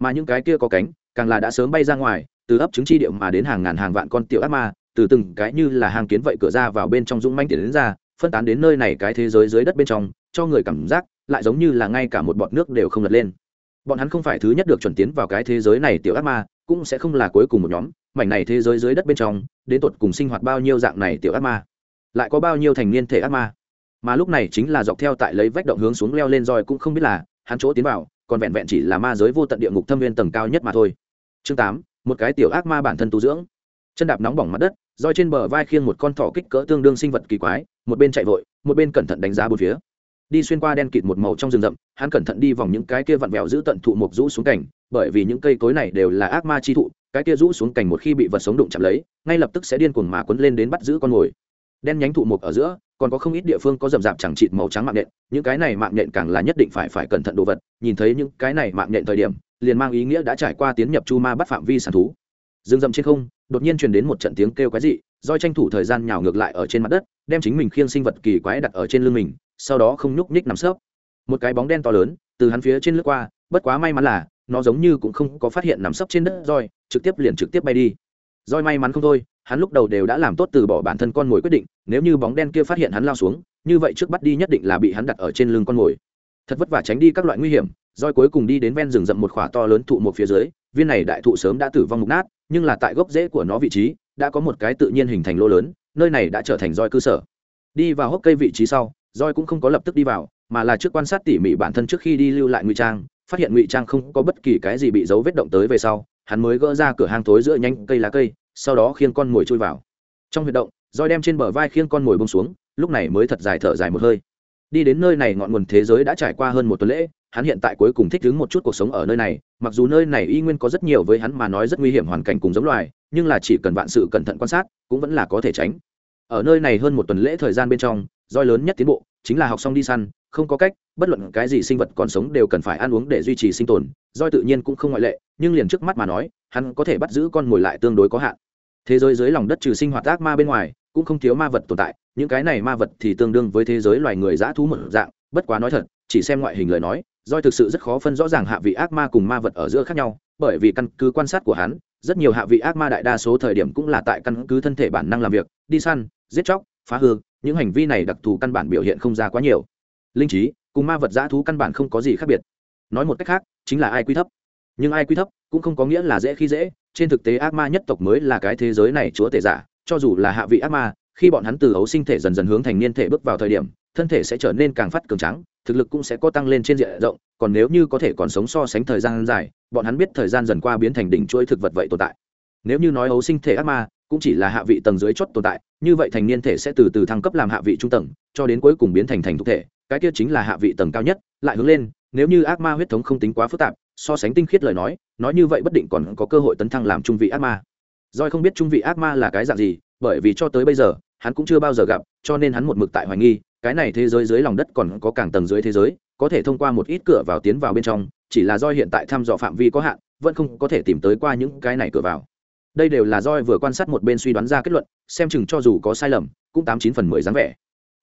Mà những cái kia có cánh, càng là đã sớm bay ra ngoài từ ấp trứng chi điệu mà đến hàng ngàn hàng vạn con tiểu ác ma, từ từng cái như là hàng kiến vậy cửa ra vào bên trong dũng manh tiến đến ra, phân tán đến nơi này cái thế giới dưới đất bên trong, cho người cảm giác lại giống như là ngay cả một bọt nước đều không lật lên. Bọn hắn không phải thứ nhất được chuẩn tiến vào cái thế giới này tiểu ác ma, cũng sẽ không là cuối cùng một nhóm, mảnh này thế giới dưới đất bên trong, đến tột cùng sinh hoạt bao nhiêu dạng này tiểu ác ma, lại có bao nhiêu thành niên thể ác ma. Mà lúc này chính là dọc theo tại lấy vách động hướng xuống leo lên roi cũng không biết là hắn chỗ tiến vào, còn vẹn vẹn chỉ là ma giới vô tận địa ngục thâm viên tầng cao nhất mà thôi. Chương tám một cái tiểu ác ma bản thân tu dưỡng. Chân đạp nóng bỏng mặt đất, roi trên bờ vai khiêng một con thỏ kích cỡ tương đương sinh vật kỳ quái, một bên chạy vội, một bên cẩn thận đánh giá bốn phía. Đi xuyên qua đen kịt một màu trong rừng rậm, hắn cẩn thận đi vòng những cái kia vặn vẹo giữ tận thụ mục rũ xuống cảnh bởi vì những cây cối này đều là ác ma chi thụ, cái kia rũ xuống cảnh một khi bị vật sống đụng chạm lấy, ngay lập tức sẽ điên cuồng mà quấn lên đến bắt giữ con mồi. Đen nhánh thụ mục ở giữa, còn có không ít địa phương có rậm rạp chẳng chịt màu trắng mạng nhện, những cái này mạng nhện càng là nhất định phải phải cẩn thận đồ vật, nhìn thấy những cái này mạng nhện thời điểm liền mang ý nghĩa đã trải qua tiến nhập chu ma bắt phạm vi sản thú. Rừng rậm trên không, đột nhiên truyền đến một trận tiếng kêu quái dị, do tranh thủ thời gian nhào ngược lại ở trên mặt đất, đem chính mình khiêng sinh vật kỳ quái đặt ở trên lưng mình, sau đó không nhúc nhích nằm sấp. Một cái bóng đen to lớn, từ hắn phía trên lướt qua, bất quá may mắn là, nó giống như cũng không có phát hiện nằm sấp trên đất roi, trực tiếp liền trực tiếp bay đi. Roi may mắn không thôi, hắn lúc đầu đều đã làm tốt từ bỏ bản thân con mồi quyết định, nếu như bóng đen kia phát hiện hắn lao xuống, như vậy trước bắt đi nhất định là bị hắn đặt ở trên lưng con mồi. Thật vất vả tránh đi các loại nguy hiểm roi cuối cùng đi đến ven rừng rậm một khỏa to lớn thụ một phía dưới, viên này đại thụ sớm đã tử vong mục nát, nhưng là tại gốc rễ của nó vị trí, đã có một cái tự nhiên hình thành lô lớn, nơi này đã trở thành roi cơ sở. Đi vào hốc cây vị trí sau, roi cũng không có lập tức đi vào, mà là trước quan sát tỉ mỉ bản thân trước khi đi lưu lại ngụy trang, phát hiện ngụy trang không có bất kỳ cái gì bị dấu vết động tới về sau, hắn mới gỡ ra cửa hang tối giữa nhánh cây lá cây, sau đó khiêng con mồi chui vào. Trong huyệt động, roi đem trên bờ vai khiêng con mồi bông xuống, lúc này mới thật dài thở dài một hơi đi đến nơi này ngọn nguồn thế giới đã trải qua hơn một tuần lễ, hắn hiện tại cuối cùng thích ứng một chút cuộc sống ở nơi này, mặc dù nơi này y nguyên có rất nhiều với hắn mà nói rất nguy hiểm hoàn cảnh cùng giống loài, nhưng là chỉ cần vạn sự cẩn thận quan sát, cũng vẫn là có thể tránh. Ở nơi này hơn một tuần lễ thời gian bên trong roi lớn nhất tiến bộ, chính là học xong đi săn, không có cách, bất luận cái gì sinh vật còn sống đều cần phải ăn uống để duy trì sinh tồn roi tự nhiên cũng không ngoại lệ, nhưng liền trước mắt mà nói, hắn có thể bắt giữ con mồi lại tương đối có hạn. Thế giới dưới lòng đất trừ sinh hoạt ác ma bên ngoài cũng không thiếu ma vật tồn tại, những cái này ma vật thì tương đương với thế giới loài người dã thú một dạng, bất quá nói thật, chỉ xem ngoại hình lời nói doi thực sự rất khó phân rõ ràng hạ vị ác ma cùng ma vật ở giữa khác nhau, bởi vì căn cứ quan sát của hắn, rất nhiều hạ vị ác ma đại đa số thời điểm cũng là tại căn cứ thân thể bản năng làm việc, đi săn, giết chóc, phá hư, những hành vi này đặc thù căn bản biểu hiện không ra quá nhiều. Linh trí cùng ma vật dã thú căn bản không có gì khác biệt. Nói một cách khác, chính là ai quy thấp. Nhưng ai quy thấp cũng không có nghĩa là dễ khi dễ, trên thực tế ác ma nhất tộc mới là cái thế giới này chúa tể giả cho dù là hạ vị ác ma, khi bọn hắn từ ấu sinh thể dần dần hướng thành niên thể bước vào thời điểm, thân thể sẽ trở nên càng phát cường trắng thực lực cũng sẽ có tăng lên trên diện rộng, còn nếu như có thể còn sống so sánh thời gian dài, bọn hắn biết thời gian dần qua biến thành đỉnh chuỗi thực vật vậy tồn tại. Nếu như nói ấu sinh thể ác ma, cũng chỉ là hạ vị tầng dưới chót tồn tại, như vậy thành niên thể sẽ từ từ thăng cấp làm hạ vị trung tầng, cho đến cuối cùng biến thành thành thực thể, cái kia chính là hạ vị tầng cao nhất, lại hướng lên, nếu như ác ma huyết thống không tính quá phức tạp, so sánh tinh khiết lời nói nói như vậy bất định còn có cơ hội tấn thăng làm trung vị ác ma doi không biết trung vị ác ma là cái dạng gì, bởi vì cho tới bây giờ, hắn cũng chưa bao giờ gặp, cho nên hắn một mực tại hoài nghi, cái này thế giới dưới lòng đất còn có càng tầng dưới thế giới, có thể thông qua một ít cửa vào tiến vào bên trong, chỉ là Doi hiện tại thăm dò phạm vi có hạn, vẫn không có thể tìm tới qua những cái này cửa vào. Đây đều là doi vừa quan sát một bên suy đoán ra kết luận, xem chừng cho dù có sai lầm, cũng tám chín phần mười dáng vẻ.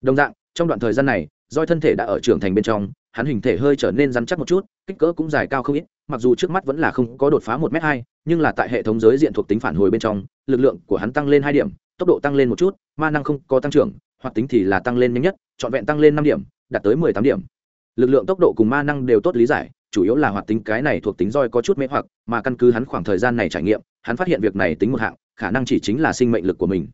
Đồng dạng, trong đoạn thời gian này doi thân thể đã ở trưởng thành bên trong, hắn hình thể hơi trở nên rắn chắc một chút kích cỡ cũng dài cao không ít, mặc dù trước mắt vẫn là không có đột phá một m hai, nhưng là tại hệ thống giới diện thuộc tính phản hồi bên trong, lực lượng của hắn tăng lên hai điểm, tốc độ tăng lên một chút, ma năng không có tăng trưởng, hoạt tính thì là tăng lên nhanh nhất, trọn vẹn tăng lên năm điểm, đạt tới mười tám điểm. Lực lượng tốc độ cùng ma năng đều tốt lý giải, chủ yếu là hoạt tính cái này thuộc tính roi có chút mê hoặc, mà căn cứ hắn khoảng thời gian này trải nghiệm, hắn phát hiện việc này tính một hạng, khả năng chỉ chính là sinh mệnh lực của mình.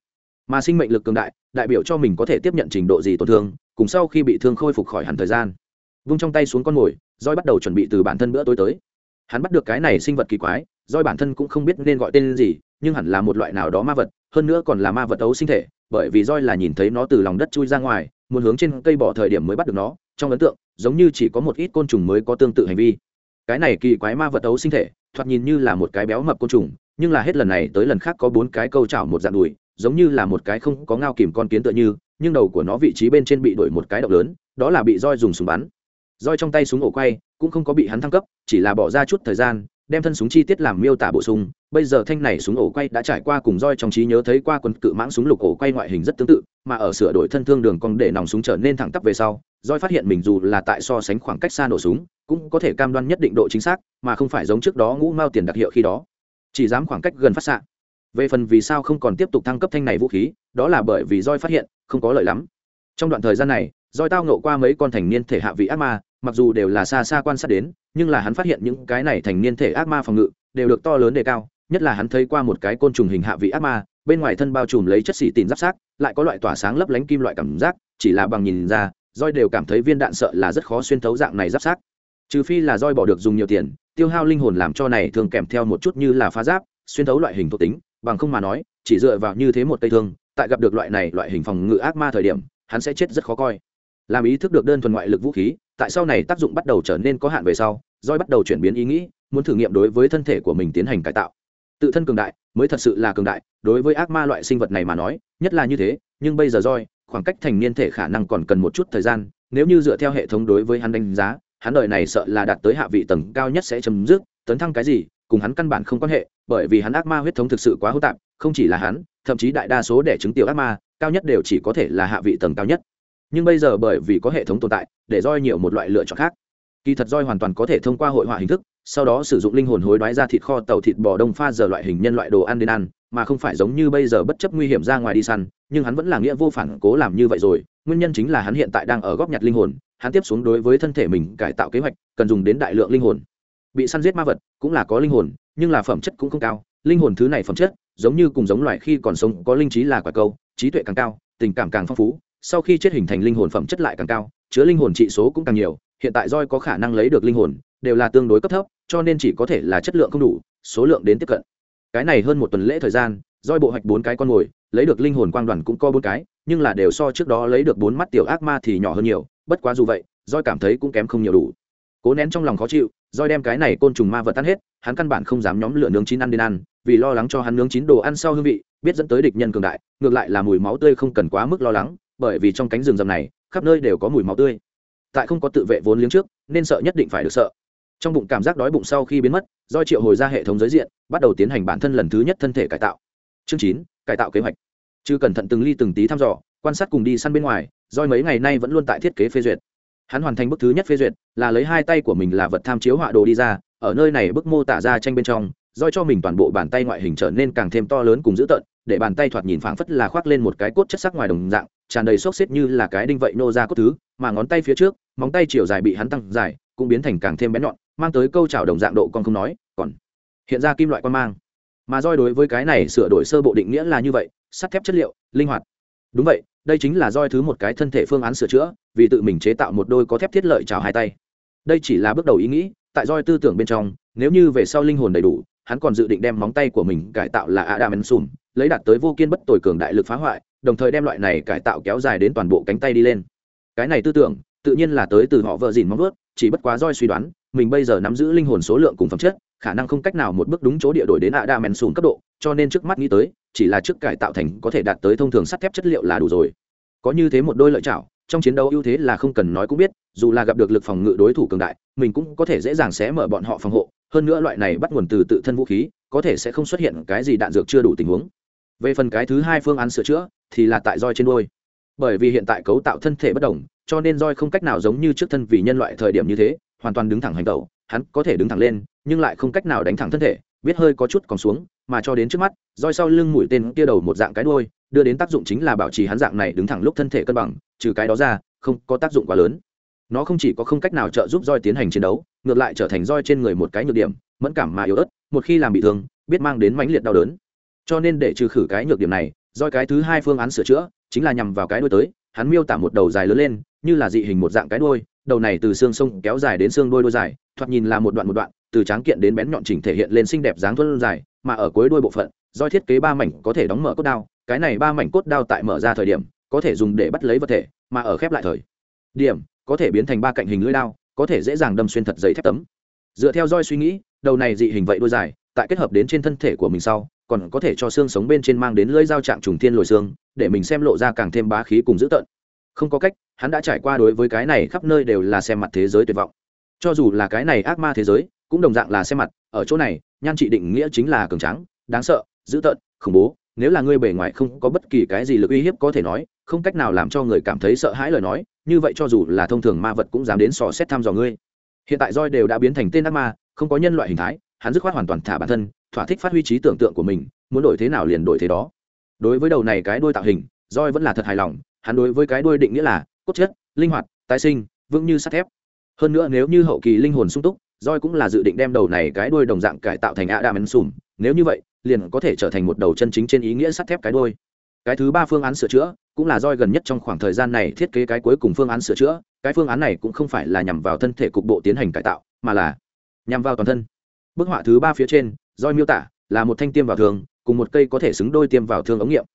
Mà sinh mệnh lực cường đại đại biểu cho mình có thể tiếp nhận trình độ gì tổn thương, cùng sau khi bị thương khôi phục khỏi hẳn thời gian vung trong tay xuống con mồi, roi bắt đầu chuẩn bị từ bản thân bữa tối tới. Hắn bắt được cái này sinh vật kỳ quái, roi bản thân cũng không biết nên gọi tên gì, nhưng hẳn là một loại nào đó ma vật, hơn nữa còn là ma vật ấu sinh thể, bởi vì roi là nhìn thấy nó từ lòng đất chui ra ngoài, muốn hướng trên cây bỏ thời điểm mới bắt được nó. Trong ấn tượng, giống như chỉ có một ít côn trùng mới có tương tự hành vi. Cái này kỳ quái ma vật ấu sinh thể, thoạt nhìn như là một cái béo mập côn trùng, nhưng là hết lần này tới lần khác có bốn cái câu chảo một dạng đùi, giống như là một cái không có ngao kìm con kiến tựa như, nhưng đầu của nó vị trí bên trên bị đổi một cái độc lớn, đó là bị roi dùng súng bắn roi trong tay súng ổ quay, cũng không có bị hắn thăng cấp, chỉ là bỏ ra chút thời gian, đem thân súng chi tiết làm miêu tả bổ sung. Bây giờ thanh này súng ổ quay đã trải qua cùng roi trong trí nhớ thấy qua quân cự mãng súng lục ổ quay ngoại hình rất tương tự, mà ở sửa đổi thân thương đường cong để nòng súng trở nên thẳng tắp về sau, roi phát hiện mình dù là tại so sánh khoảng cách xa nổ súng, cũng có thể cam đoan nhất định độ chính xác, mà không phải giống trước đó ngũ mao tiền đặc hiệu khi đó. Chỉ dám khoảng cách gần phát xạ. Về phần vì sao không còn tiếp tục thăng cấp thanh này vũ khí, đó là bởi vì roi phát hiện, không có lợi lắm. Trong đoạn thời gian này, roi tao nộ qua mấy con thành niên thể hạ vị ác ma mặc dù đều là xa xa quan sát đến, nhưng là hắn phát hiện những cái này thành niên thể ác ma phòng ngự đều được to lớn đề cao, nhất là hắn thấy qua một cái côn trùng hình hạ vị ác ma, bên ngoài thân bao trùm lấy chất xỉ tìm giáp sát lại có loại tỏa sáng lấp lánh kim loại cảm giác, chỉ là bằng nhìn ra, roi đều cảm thấy viên đạn sợ là rất khó xuyên thấu dạng này giáp sát trừ phi là roi bỏ được dùng nhiều tiền, tiêu hao linh hồn làm cho này thường kèm theo một chút như là phá giáp, xuyên thấu loại hình thuộc tính, bằng không mà nói, chỉ dựa vào như thế một cây thương, tại gặp được loại này loại hình phòng ngự ác ma thời điểm, hắn sẽ chết rất khó coi. Làm ý thức được đơn thuần ngoại lực vũ khí tại sau này tác dụng bắt đầu trở nên có hạn về sau roi bắt đầu chuyển biến ý nghĩ, muốn thử nghiệm đối với thân thể của mình tiến hành cải tạo. Tự thân cường đại, mới thật sự là cường đại, đối với ác ma loại sinh vật này mà nói, nhất là như thế, nhưng bây giờ roi khoảng cách thành niên thể khả năng còn cần một chút thời gian, nếu như dựa theo hệ thống đối với hắn đánh giá, hắn đời này sợ là đạt tới hạ vị tầng cao nhất sẽ chấm dứt, tấn thăng cái gì, cùng hắn căn bản không quan hệ, bởi vì hắn ác ma huyết thống thực sự quá hỗn tạp, không chỉ là hắn, thậm chí đại đa số đẻ trứng tiểu ác ma, cao nhất đều chỉ có thể là hạ vị tầng cao nhất nhưng bây giờ bởi vì có hệ thống tồn tại, để roi nhiều một loại lựa chọn khác. Kỳ thật roi hoàn toàn có thể thông qua hội họa hình thức, sau đó sử dụng linh hồn hối đoái ra thịt kho, tàu thịt bò đông pha giờ loại hình nhân loại đồ ăn đến ăn, mà không phải giống như bây giờ bất chấp nguy hiểm ra ngoài đi săn, nhưng hắn vẫn là nghĩa vô phản cố làm như vậy rồi. Nguyên nhân chính là hắn hiện tại đang ở góp nhặt linh hồn, hắn tiếp xuống đối với thân thể mình cải tạo kế hoạch, cần dùng đến đại lượng linh hồn. Bị săn giết ma vật cũng là có linh hồn, nhưng là phẩm chất cũng không cao. Linh hồn thứ này phẩm chất, giống như cùng giống loài khi còn sống có linh trí là quả câu, trí tuệ càng cao, tình cảm càng phong phú sau khi chết hình thành linh hồn phẩm chất lại càng cao, chứa linh hồn trị số cũng càng nhiều, hiện tại roi có khả năng lấy được linh hồn, đều là tương đối cấp thấp, cho nên chỉ có thể là chất lượng không đủ, số lượng đến tiếp cận. Cái này hơn một tuần lễ thời gian, roi bộ hoạch bốn cái con mồi lấy được linh hồn quang đoàn cũng có bốn cái, nhưng là đều so trước đó lấy được bốn mắt tiểu ác ma thì nhỏ hơn nhiều, bất quá dù vậy, roi cảm thấy cũng kém không nhiều đủ. Cố nén trong lòng khó chịu, roi đem cái này côn trùng ma vật tan hết, hắn căn bản không dám nhóm lửa nướng chín ăn đến ăn, vì lo lắng cho hắn nướng chín đồ ăn sau hương vị, biết dẫn tới địch nhân cường đại, ngược lại là mùi máu tươi không cần quá mức lo lắng bởi vì trong cánh rừng rậm này, khắp nơi đều có mùi máu tươi. Tại không có tự vệ vốn liếng trước, nên sợ nhất định phải được sợ. Trong bụng cảm giác đói bụng sau khi biến mất, do triệu hồi ra hệ thống giới diện, bắt đầu tiến hành bản thân lần thứ nhất thân thể cải tạo. Chương chín, cải tạo kế hoạch. Chứ cẩn thận từng ly từng tí thăm dò, quan sát cùng đi săn bên ngoài doi mấy ngày nay vẫn luôn tại thiết kế phê duyệt. Hắn hoàn thành bức thứ nhất phê duyệt, là lấy hai tay của mình là vật tham chiếu họa đồ đi ra, ở nơi này bức mô tả ra tranh bên trong doi cho mình toàn bộ bàn tay ngoại hình trở nên càng thêm to lớn cùng dữ tợn, để bàn tay thoạt nhìn phảng phất là khoác lên một cái cốt chất sắc ngoài đồng dạng tràn đầy xốc xếp như là cái đinh vậy nô ra cốt thứ, mà ngón tay phía trước, móng tay chiều dài bị hắn tăng dài, cũng biến thành càng thêm bén nhọn, mang tới câu trào đồng dạng độ con không nói, còn hiện ra kim loại quan mang. Mà roi đối với cái này sửa đổi sơ bộ định nghĩa là như vậy, sắt thép chất liệu, linh hoạt. Đúng vậy, đây chính là roi thứ một cái thân thể phương án sửa chữa, vì tự mình chế tạo một đôi có thép thiết lợi chào hai tay. Đây chỉ là bước đầu ý nghĩ, tại roi tư tưởng bên trong, nếu như về sau linh hồn đầy đủ, hắn còn dự định đem móng tay của mình cải tạo là adam ensum lấy đạt tới vô kiên bất tồi cường đại lực phá hoại đồng thời đem loại này cải tạo kéo dài đến toàn bộ cánh tay đi lên. Cái này tư tưởng, tự nhiên là tới từ họ vợ dìn móng vuốt chỉ bất quá roi suy đoán, mình bây giờ nắm giữ linh hồn số lượng cùng phẩm chất, khả năng không cách nào một bước đúng chỗ địa đổi đến adam ensum cấp độ, cho nên trước mắt nghĩ tới, chỉ là trước cải tạo thành có thể đạt tới thông thường sắt thép chất liệu là đủ rồi. Có như thế một đôi lợi chảo, trong chiến đấu ưu thế là không cần nói cũng biết, dù là gặp được lực phòng ngự đối thủ cường đại, mình cũng có thể dễ dàng xé mở bọn họ phòng hộ, hơn nữa loại này bắt nguồn từ tự thân vũ khí, có thể sẽ không xuất hiện cái gì đạn dược chưa đủ tình huống. Về phần cái thứ hai phương án sửa chữa thì là tại roi trên đôi bởi vì hiện tại cấu tạo thân thể bất đồng, cho nên roi không cách nào giống như trước thân vì nhân loại thời điểm như thế, hoàn toàn đứng thẳng hành tẩu, hắn có thể đứng thẳng lên, nhưng lại không cách nào đánh thẳng thân thể biết hơi có chút còn xuống, mà cho đến trước mắt, roi sau lưng mũi tên kia đầu một dạng cái đuôi, đưa đến tác dụng chính là bảo trì hắn dạng này đứng thẳng lúc thân thể cân bằng, trừ cái đó ra, không có tác dụng quá lớn. Nó không chỉ có không cách nào trợ giúp roi tiến hành chiến đấu, ngược lại trở thành roi trên người một cái nhược điểm, mẫn cảm mà yếu ớt, một khi làm bị thương, biết mang đến mãnh liệt đau đớn. Cho nên để trừ khử cái nhược điểm này doi cái thứ hai phương án sửa chữa, chính là nhằm vào cái đuôi tới, hắn miêu tả một đầu dài lớn lên, như là dị hình một dạng cái đuôi, đầu này từ xương sông kéo dài đến xương đuôi đuôi dài, thoạt nhìn là một đoạn một đoạn, từ tráng kiện đến bén nhọn chỉnh thể hiện lên xinh đẹp dáng thuần dài, mà ở cuối đuôi bộ phận doi thiết kế ba mảnh có thể đóng mở cốt đao, cái này ba mảnh cốt đao tại mở ra thời điểm, có thể dùng để bắt lấy vật thể, mà ở khép lại thời điểm, có thể biến thành ba cạnh hình lưỡi đao, có thể dễ dàng đâm xuyên thật giấy thép tấm. Dựa theo roi suy nghĩ, đầu này dị hình vậy đuôi dài, tại kết hợp đến trên thân thể của mình sau còn có thể cho xương sống bên trên mang đến lưỡi dao trạng trùng thiên lồi xương, để mình xem lộ ra càng thêm bá khí cùng dữ tợn không có cách, hắn đã trải qua đối với cái này khắp nơi đều là xem mặt thế giới tuyệt vọng cho dù là cái này ác ma thế giới, cũng đồng dạng là xem mặt, ở chỗ này, nhan trị định nghĩa chính là cường tráng. đáng sợ, dữ tợn, khủng bố, nếu là ngươi bề ngoài không có bất kỳ cái gì lực uy hiếp có thể nói, không cách nào làm cho người cảm thấy sợ hãi lời nói, như vậy cho dù là thông thường ma vật cũng dám đến sò xét thăm dò ngươi hiện tại roi đều đã biến thành tên ác ma, không có nhân loại hình thái, hắn dứt khoát hoàn toàn thả bản thân thỏa thích phát huy trí tưởng tượng của mình, muốn đổi thế nào liền đổi thế đó. Đối với đầu này cái đuôi tạo hình roi vẫn là thật hài lòng, hắn đối với cái đuôi định nghĩa là cốt chất, linh hoạt, tái sinh, vững như sắt thép. Hơn nữa nếu như hậu kỳ linh hồn sung túc roi cũng là dự định đem đầu này cái đuôi đồng dạng cải tạo thành adam ấn sùm nếu như vậy, liền có thể trở thành một đầu chân chính trên ý nghĩa sắt thép cái đuôi. Cái thứ ba phương án sửa chữa cũng là roi gần nhất trong khoảng thời gian này thiết kế cái cuối cùng phương án sửa chữa. Cái phương án này cũng không phải là nhằm vào thân thể cục bộ tiến hành cải tạo, mà là nhằm vào toàn thân. Bức họa thứ ba phía trên roi miêu tả là một thanh tiêm vào thường, cùng một cây có thể xứng đôi tiêm vào thương ống nghiệm.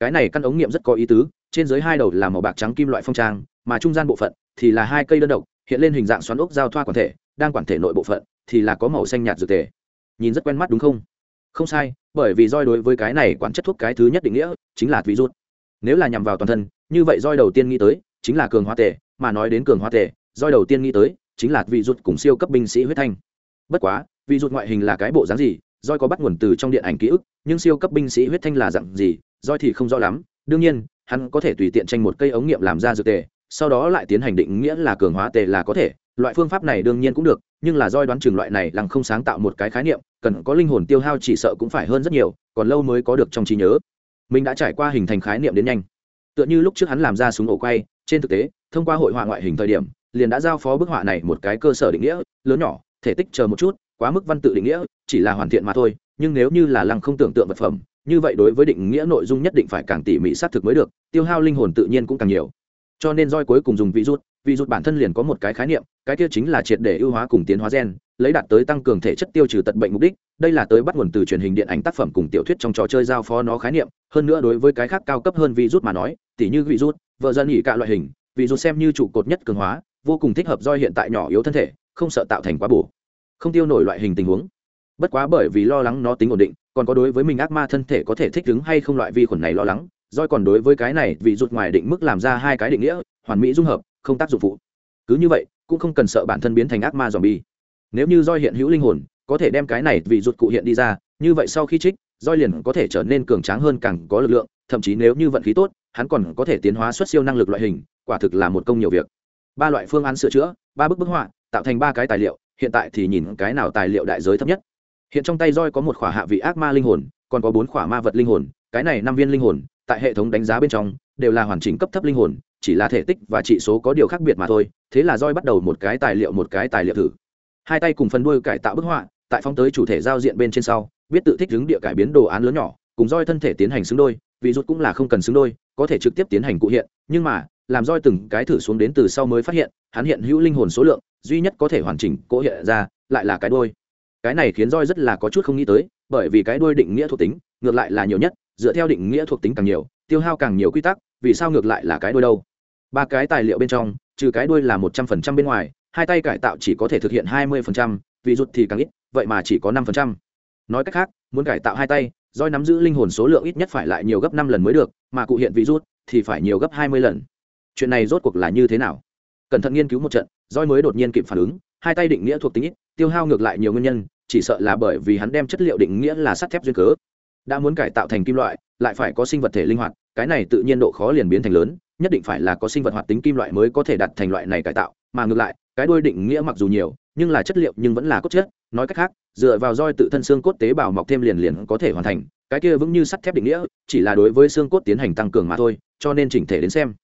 Cái này căn ống nghiệm rất có ý tứ, trên dưới hai đầu là màu bạc trắng kim loại phong trang, mà trung gian bộ phận thì là hai cây đơn độc, hiện lên hình dạng xoắn ốc giao thoa quản thể, đang quản thể nội bộ phận thì là có màu xanh nhạt dược thể nhìn rất quen mắt đúng không? Không sai, bởi vì roi đối với cái này quản chất thuốc cái thứ nhất định nghĩa chính là virus nếu là nhằm vào toàn thân, như vậy roi đầu tiên nghĩ tới chính là cường hóa tề, mà nói đến cường hóa tề, roi đầu tiên nghĩ tới chính là virus cùng siêu cấp binh sĩ huyết thanh. Bất quá virus ngoại hình là cái bộ dáng gì roi có bắt nguồn từ trong điện ảnh ký ức, nhưng siêu cấp binh sĩ huyết thanh là dạng gì, roi thì không rõ lắm. Đương nhiên, hắn có thể tùy tiện tranh một cây ống nghiệm làm ra dược tề, sau đó lại tiến hành định nghĩa là cường hóa tề là có thể. Loại phương pháp này đương nhiên cũng được, nhưng là roi đoán chừng loại này lằng không sáng tạo một cái khái niệm, cần có linh hồn tiêu hao chỉ sợ cũng phải hơn rất nhiều, còn lâu mới có được trong trí nhớ. Mình đã trải qua hình thành khái niệm đến nhanh. Tựa như lúc trước hắn làm ra súng ổ quay, trên thực tế, thông qua hội họa ngoại hình thời điểm, liền đã giao phó bức họa này một cái cơ sở định nghĩa, lớn nhỏ, thể tích chờ một chút quá mức văn tự định nghĩa, chỉ là hoàn thiện mà thôi, nhưng nếu như là lăng không tưởng tượng vật phẩm, như vậy đối với định nghĩa nội dung nhất định phải càng tỉ mỉ xác thực mới được, tiêu hao linh hồn tự nhiên cũng càng nhiều. Cho nên roi cuối cùng dùng vị rút vị rút bản thân liền có một cái khái niệm, cái kia chính là triệt để ưu hóa cùng tiến hóa gen, lấy đạt tới tăng cường thể chất tiêu trừ tật bệnh mục đích, đây là tới bắt nguồn từ truyền hình điện ảnh tác phẩm cùng tiểu thuyết trong trò chơi giao phó nó khái niệm, hơn nữa đối với cái khác cao cấp hơn vi rút mà nói, tỉ như vi rút, vợ dân nghỉ cả loại hình vi rút xem như trụ cột nhất cường hóa, vô cùng thích hợp do hiện tại nhỏ yếu thân thể, không sợ tạo thành quá bổ không tiêu nổi loại hình tình huống. Bất quá bởi vì lo lắng nó tính ổn định, còn có đối với mình ác ma thân thể có thể thích ứng hay không loại vi khuẩn này lo lắng doi còn đối với cái này vì rụt ngoài định mức làm ra hai cái định nghĩa, hoàn mỹ dung hợp, không tác dụng phụ. Cứ như vậy, cũng không cần sợ bản thân biến thành ác ma zombie. Nếu như doi hiện hữu linh hồn, có thể đem cái này vì rụt cụ hiện đi ra, như vậy sau khi trích doi liền có thể trở nên cường tráng hơn càng có lực lượng, thậm chí nếu như vận khí tốt, hắn còn có thể tiến hóa xuất siêu năng lực loại hình, quả thực là một công nhiều việc. Ba loại phương án sửa chữa, ba bức bức họa, tạo thành ba cái tài liệu hiện tại thì nhìn cái nào tài liệu đại giới thấp nhất. Hiện trong tay roi có một khỏa hạ vị ác ma linh hồn, còn có bốn khỏa ma vật linh hồn, cái này năm viên linh hồn, tại hệ thống đánh giá bên trong, đều là hoàn chỉnh cấp thấp linh hồn, chỉ là thể tích và trị số có điều khác biệt mà thôi, thế là roi bắt đầu một cái tài liệu một cái tài liệu thử. Hai tay cùng phần đuôi cải tạo bức họa, tại phong tới chủ thể giao diện bên trên sau, biết tự thích ứng địa cải biến đồ án lớn nhỏ, cùng roi thân thể tiến hành xứng đôi, vì rút cũng là không cần xứng đôi, có thể trực tiếp tiến hành cụ hiện, nhưng mà, làm roi từng cái thử xuống đến từ sau mới phát hiện, hắn hiện hữu linh hồn số lượng duy nhất có thể hoàn chỉnh cố hiện ra, lại là cái đôi cái này khiến roi rất là có chút không nghĩ tới, bởi vì cái đôi định nghĩa thuộc tính, ngược lại là nhiều nhất, dựa theo định nghĩa thuộc tính càng nhiều, tiêu hao càng nhiều quy tắc, vì sao ngược lại là cái đôi đâu? Ba cái tài liệu bên trong, trừ cái đuôi là một trăm phần trăm bên ngoài, hai tay cải tạo chỉ có thể thực hiện hai mươi phần trăm, vì rụt thì càng ít, vậy mà chỉ có năm phần trăm. Nói cách khác, muốn cải tạo hai tay roi nắm giữ linh hồn số lượng ít nhất phải lại nhiều gấp năm lần mới được, mà cụ hiện vị rút thì phải nhiều gấp hai mươi lần. Chuyện này rốt cuộc là như thế nào? Cẩn thận nghiên cứu một trận roi mới đột nhiên kịp phản ứng, hai tay định nghĩa thuộc tính ít, tiêu hao ngược lại nhiều nguyên nhân, chỉ sợ là bởi vì hắn đem chất liệu định nghĩa là sắt thép duyên cớ. Đã muốn cải tạo thành kim loại, lại phải có sinh vật thể linh hoạt, cái này tự nhiên độ khó liền biến thành lớn, nhất định phải là có sinh vật hoạt tính kim loại mới có thể đặt thành loại này cải tạo, mà ngược lại, cái đôi định nghĩa mặc dù nhiều, nhưng là chất liệu nhưng vẫn là cốt chất, nói cách khác, dựa vào roi tự thân xương cốt tế bào mọc thêm liền liền có thể hoàn thành, cái kia vững như sắt thép định nghĩa, chỉ là đối với xương cốt tiến hành tăng cường mà thôi, cho nên chỉnh thể đến xem.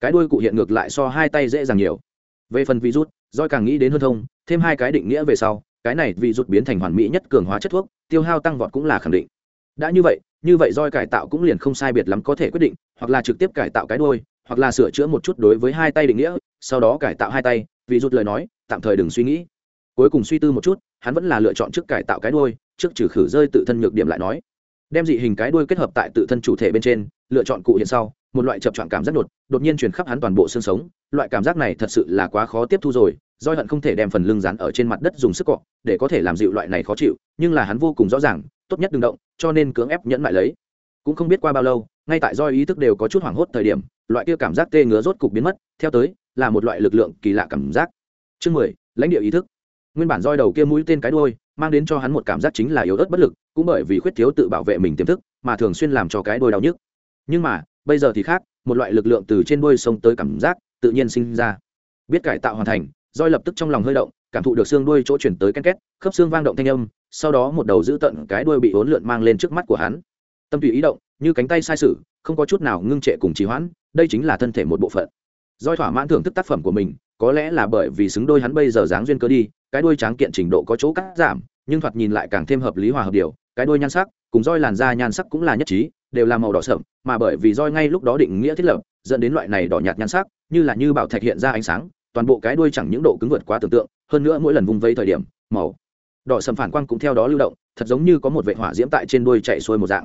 Cái đuôi cụ hiện ngược lại so hai tay dễ dàng nhiều về phần virus roi càng nghĩ đến hơn thông, thêm hai cái định nghĩa về sau, cái này virus biến thành hoàn mỹ nhất cường hóa chất thuốc, tiêu hao tăng vọt cũng là khẳng định. Đã như vậy như vậy roi cải tạo cũng liền không sai biệt lắm có thể quyết định, hoặc là trực tiếp cải tạo cái đuôi hoặc là sửa chữa một chút đối với hai tay định nghĩa, sau đó cải tạo hai tay vì rút lời nói, tạm thời đừng suy nghĩ. Cuối cùng suy tư một chút, hắn vẫn là lựa chọn trước cải tạo cái đuôi trước trừ khử rơi tự thân nhược điểm lại nói. Đem dị hình cái đuôi kết hợp tại tự thân chủ thể bên trên, lựa chọn cụ hiện sau một loại chập choạng cảm giác đột đột nhiên truyền khắp hắn toàn bộ xương sống. Loại cảm giác này thật sự là quá khó tiếp thu rồi doi hận không thể đem phần lưng rán ở trên mặt đất dùng sức cọ, để có thể làm dịu loại này khó chịu, nhưng là hắn vô cùng rõ ràng, tốt nhất đừng động, cho nên cưỡng ép nhẫn lại lấy. Cũng không biết qua bao lâu, ngay tại Doi ý thức đều có chút hoảng hốt thời điểm, loại kia cảm giác tê ngứa rốt cục biến mất, theo tới, là một loại lực lượng kỳ lạ cảm giác. Chương mười, lãnh địa ý thức. Nguyên bản roi đầu kia mũi tên cái đuôi, mang đến cho hắn một cảm giác chính là yếu ớt bất lực, cũng bởi vì khuyết thiếu tự bảo vệ mình tiềm thức, mà thường xuyên làm cho cái đuôi đau nhức. Nhưng mà bây giờ thì khác, một loại lực lượng từ trên đuôi sông tới cảm giác tự nhiên sinh ra. Biết cải tạo hoàn thành, roi lập tức trong lòng hơi động, cảm thụ được xương đuôi chỗ chuyển tới ken két, khớp xương vang động thanh âm, sau đó một đầu giữ tận cái đuôi bị hỗn lượn mang lên trước mắt của hắn. Tâm tùy ý động, như cánh tay sai sử, không có chút nào ngưng trệ cùng trì hoãn, đây chính là thân thể một bộ phận. Roi thỏa mãn thưởng thức tác phẩm của mình, có lẽ là bởi vì xứng đôi hắn bây giờ dáng duyên cơ đi, cái đuôi tráng kiện trình độ có chỗ cắt giảm, nhưng thoạt nhìn lại càng thêm hợp lý hòa hợp điều, cái đuôi nhan sắc, cùng roi làn da nhan sắc cũng là nhất trí đều là màu đỏ sậm, mà bởi vì roi ngay lúc đó định nghĩa thiết lập, dẫn đến loại này đỏ nhạt nhan sắc, như là như bảo thạch hiện ra ánh sáng, toàn bộ cái đuôi chẳng những độ cứng vượt quá tưởng tượng, hơn nữa mỗi lần vung vây thời điểm, màu đỏ sầm phản quang cũng theo đó lưu động, thật giống như có một vệ hỏa diễm tại trên đuôi chạy xuôi một dạng.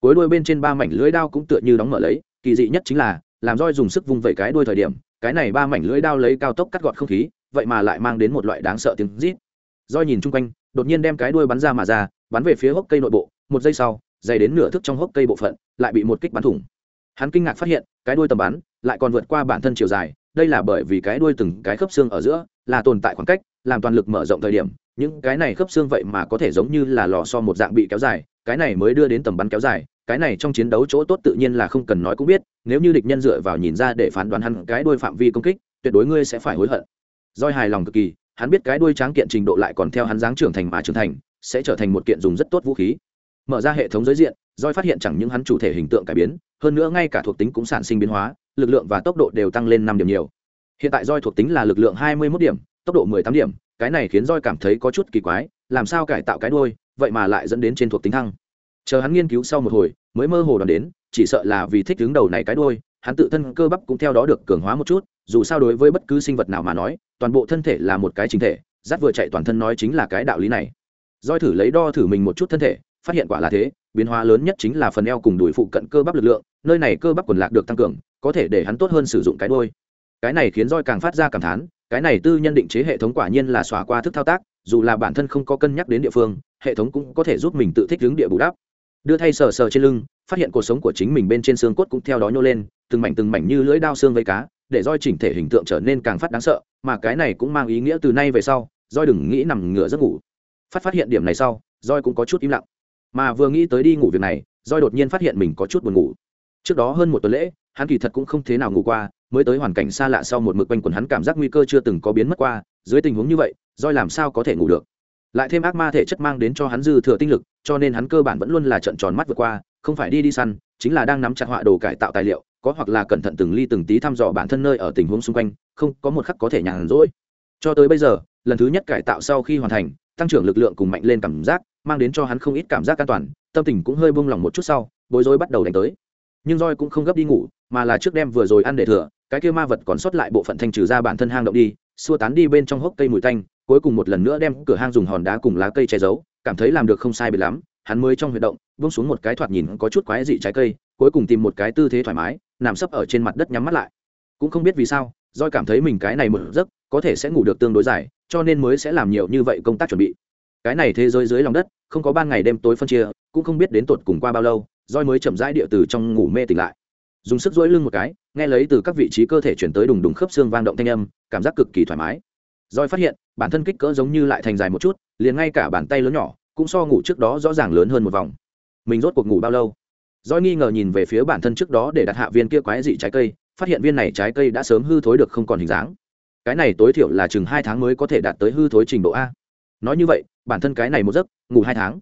Cuối đuôi bên trên ba mảnh lưỡi đao cũng tựa như đóng mở lấy, kỳ dị nhất chính là, làm roi dùng sức vung vẩy cái đuôi thời điểm, cái này ba mảnh lưỡi đao lấy cao tốc cắt gọt không khí, vậy mà lại mang đến một loại đáng sợ tiếng rít. Roi nhìn chung quanh, đột nhiên đem cái đuôi bắn ra mà ra, bắn về phía hốc cây nội bộ, một giây sau dày đến nửa thước trong hốc cây bộ phận, lại bị một kích bắn thủng. Hắn kinh ngạc phát hiện, cái đuôi tầm bắn lại còn vượt qua bản thân chiều dài, đây là bởi vì cái đuôi từng cái khớp xương ở giữa là tồn tại khoảng cách, làm toàn lực mở rộng thời điểm, những cái này khớp xương vậy mà có thể giống như là lò so một dạng bị kéo dài, cái này mới đưa đến tầm bắn kéo dài, cái này trong chiến đấu chỗ tốt tự nhiên là không cần nói cũng biết, nếu như địch nhân dựa vào nhìn ra để phán đoán hắn cái đuôi phạm vi công kích, tuyệt đối ngươi sẽ phải hối hận. Doi hài lòng cực kỳ, hắn biết cái đuôi tráng kiện trình độ lại còn theo hắn dáng trưởng thành mà trưởng thành, sẽ trở thành một kiện dùng rất tốt vũ khí mở ra hệ thống giới diện doi phát hiện chẳng những hắn chủ thể hình tượng cải biến, hơn nữa ngay cả thuộc tính cũng sản sinh biến hóa, lực lượng và tốc độ đều tăng lên năm điểm nhiều. Hiện tại roi thuộc tính là lực lượng hai mươi mốt điểm, tốc độ mười tám điểm, cái này khiến roi cảm thấy có chút kỳ quái, làm sao cải tạo cái đuôi, vậy mà lại dẫn đến trên thuộc tính thăng. Chờ hắn nghiên cứu sau một hồi, mới mơ hồ đoán đến, chỉ sợ là vì thích đứng đầu này cái đuôi, hắn tự thân cơ bắp cũng theo đó được cường hóa một chút, dù sao đối với bất cứ sinh vật nào mà nói, toàn bộ thân thể là một cái chính thể, rát vừa chạy toàn thân nói chính là cái đạo lý này. Roi thử lấy đo thử mình một chút thân thể phát hiện quả là thế, biến hóa lớn nhất chính là phần eo cùng đùi phụ cận cơ bắp lực lượng, nơi này cơ bắp quần lạc được tăng cường, có thể để hắn tốt hơn sử dụng cái đôi cái này khiến roi càng phát ra cảm thán, cái này tư nhân định chế hệ thống quả nhiên là xóa qua thức thao tác, dù là bản thân không có cân nhắc đến địa phương, hệ thống cũng có thể giúp mình tự thích hướng địa bù đắp. Đưa thay sờ sờ trên lưng, phát hiện cuộc sống của chính mình bên trên xương cốt cũng theo đó nhô lên, từng mảnh từng mảnh như lưỡi đao xương vây cá, để roi chỉnh thể hình tượng trở nên càng phát đáng sợ, mà cái này cũng mang ý nghĩa từ nay về sau roi đừng nghĩ nằm ngửa giấc ngủ. Phát phát hiện điểm này sau roi cũng có chút im lặng mà vừa nghĩ tới đi ngủ việc này roi đột nhiên phát hiện mình có chút buồn ngủ. Trước đó hơn một tuần lễ, hắn kỳ thật cũng không thế nào ngủ qua, mới tới hoàn cảnh xa lạ sau một mực quanh quần hắn cảm giác nguy cơ chưa từng có biến mất qua, dưới tình huống như vậy roi làm sao có thể ngủ được? Lại thêm ác ma thể chất mang đến cho hắn dư thừa tinh lực, cho nên hắn cơ bản vẫn luôn là trận tròn mắt vượt qua, không phải đi đi săn, chính là đang nắm chặt họa đồ cải tạo tài liệu, có hoặc là cẩn thận từng ly từng tí thăm dò bản thân nơi ở tình huống xung quanh, không có một khắc có thể nhàn rỗi. Cho tới bây giờ, lần thứ nhất cải tạo sau khi hoàn thành, tăng trưởng lực lượng cùng mạnh lên cảm giác mang đến cho hắn không ít cảm giác an toàn, tâm tình cũng hơi buông lỏng một chút sau, bối rối bắt đầu đánh tới. Nhưng roi cũng không gấp đi ngủ, mà là trước đêm vừa rồi ăn để thừa, cái kia ma vật còn sót lại bộ phận thanh trừ ra bản thân hang động đi, xua tán đi bên trong hốc cây mùi tanh, cuối cùng một lần nữa đem cửa hang dùng hòn đá cùng lá cây che giấu, cảm thấy làm được không sai biệt lắm, hắn mới trong huy động, buông xuống một cái thoạt nhìn có chút quái dị trái cây, cuối cùng tìm một cái tư thế thoải mái, nằm sấp ở trên mặt đất nhắm mắt lại. Cũng không biết vì sao roi cảm thấy mình cái này một giấc, có thể sẽ ngủ được tương đối dài, cho nên mới sẽ làm nhiều như vậy công tác chuẩn bị cái này thế giới dưới lòng đất, không có ban ngày đêm tối phân chia, cũng không biết đến tột cùng qua bao lâu roi mới chậm rãi địa từ trong ngủ mê tỉnh lại. Dùng sức dỗi lưng một cái, nghe lấy từ các vị trí cơ thể chuyển tới đùng đùng khớp xương vang động thanh âm, cảm giác cực kỳ thoải mái. Roi phát hiện, bản thân kích cỡ giống như lại thành dài một chút, liền ngay cả bàn tay lớn nhỏ, cũng so ngủ trước đó rõ ràng lớn hơn một vòng. Mình rốt cuộc ngủ bao lâu? Roi nghi ngờ nhìn về phía bản thân trước đó để đặt hạ viên kia quái dị trái cây, phát hiện viên này trái cây đã sớm hư thối được không còn hình dáng. Cái này tối thiểu là chừng hai tháng mới có thể đạt tới hư thối trình độ a. Nói như vậy bản thân cái này một giấc, ngủ hai tháng.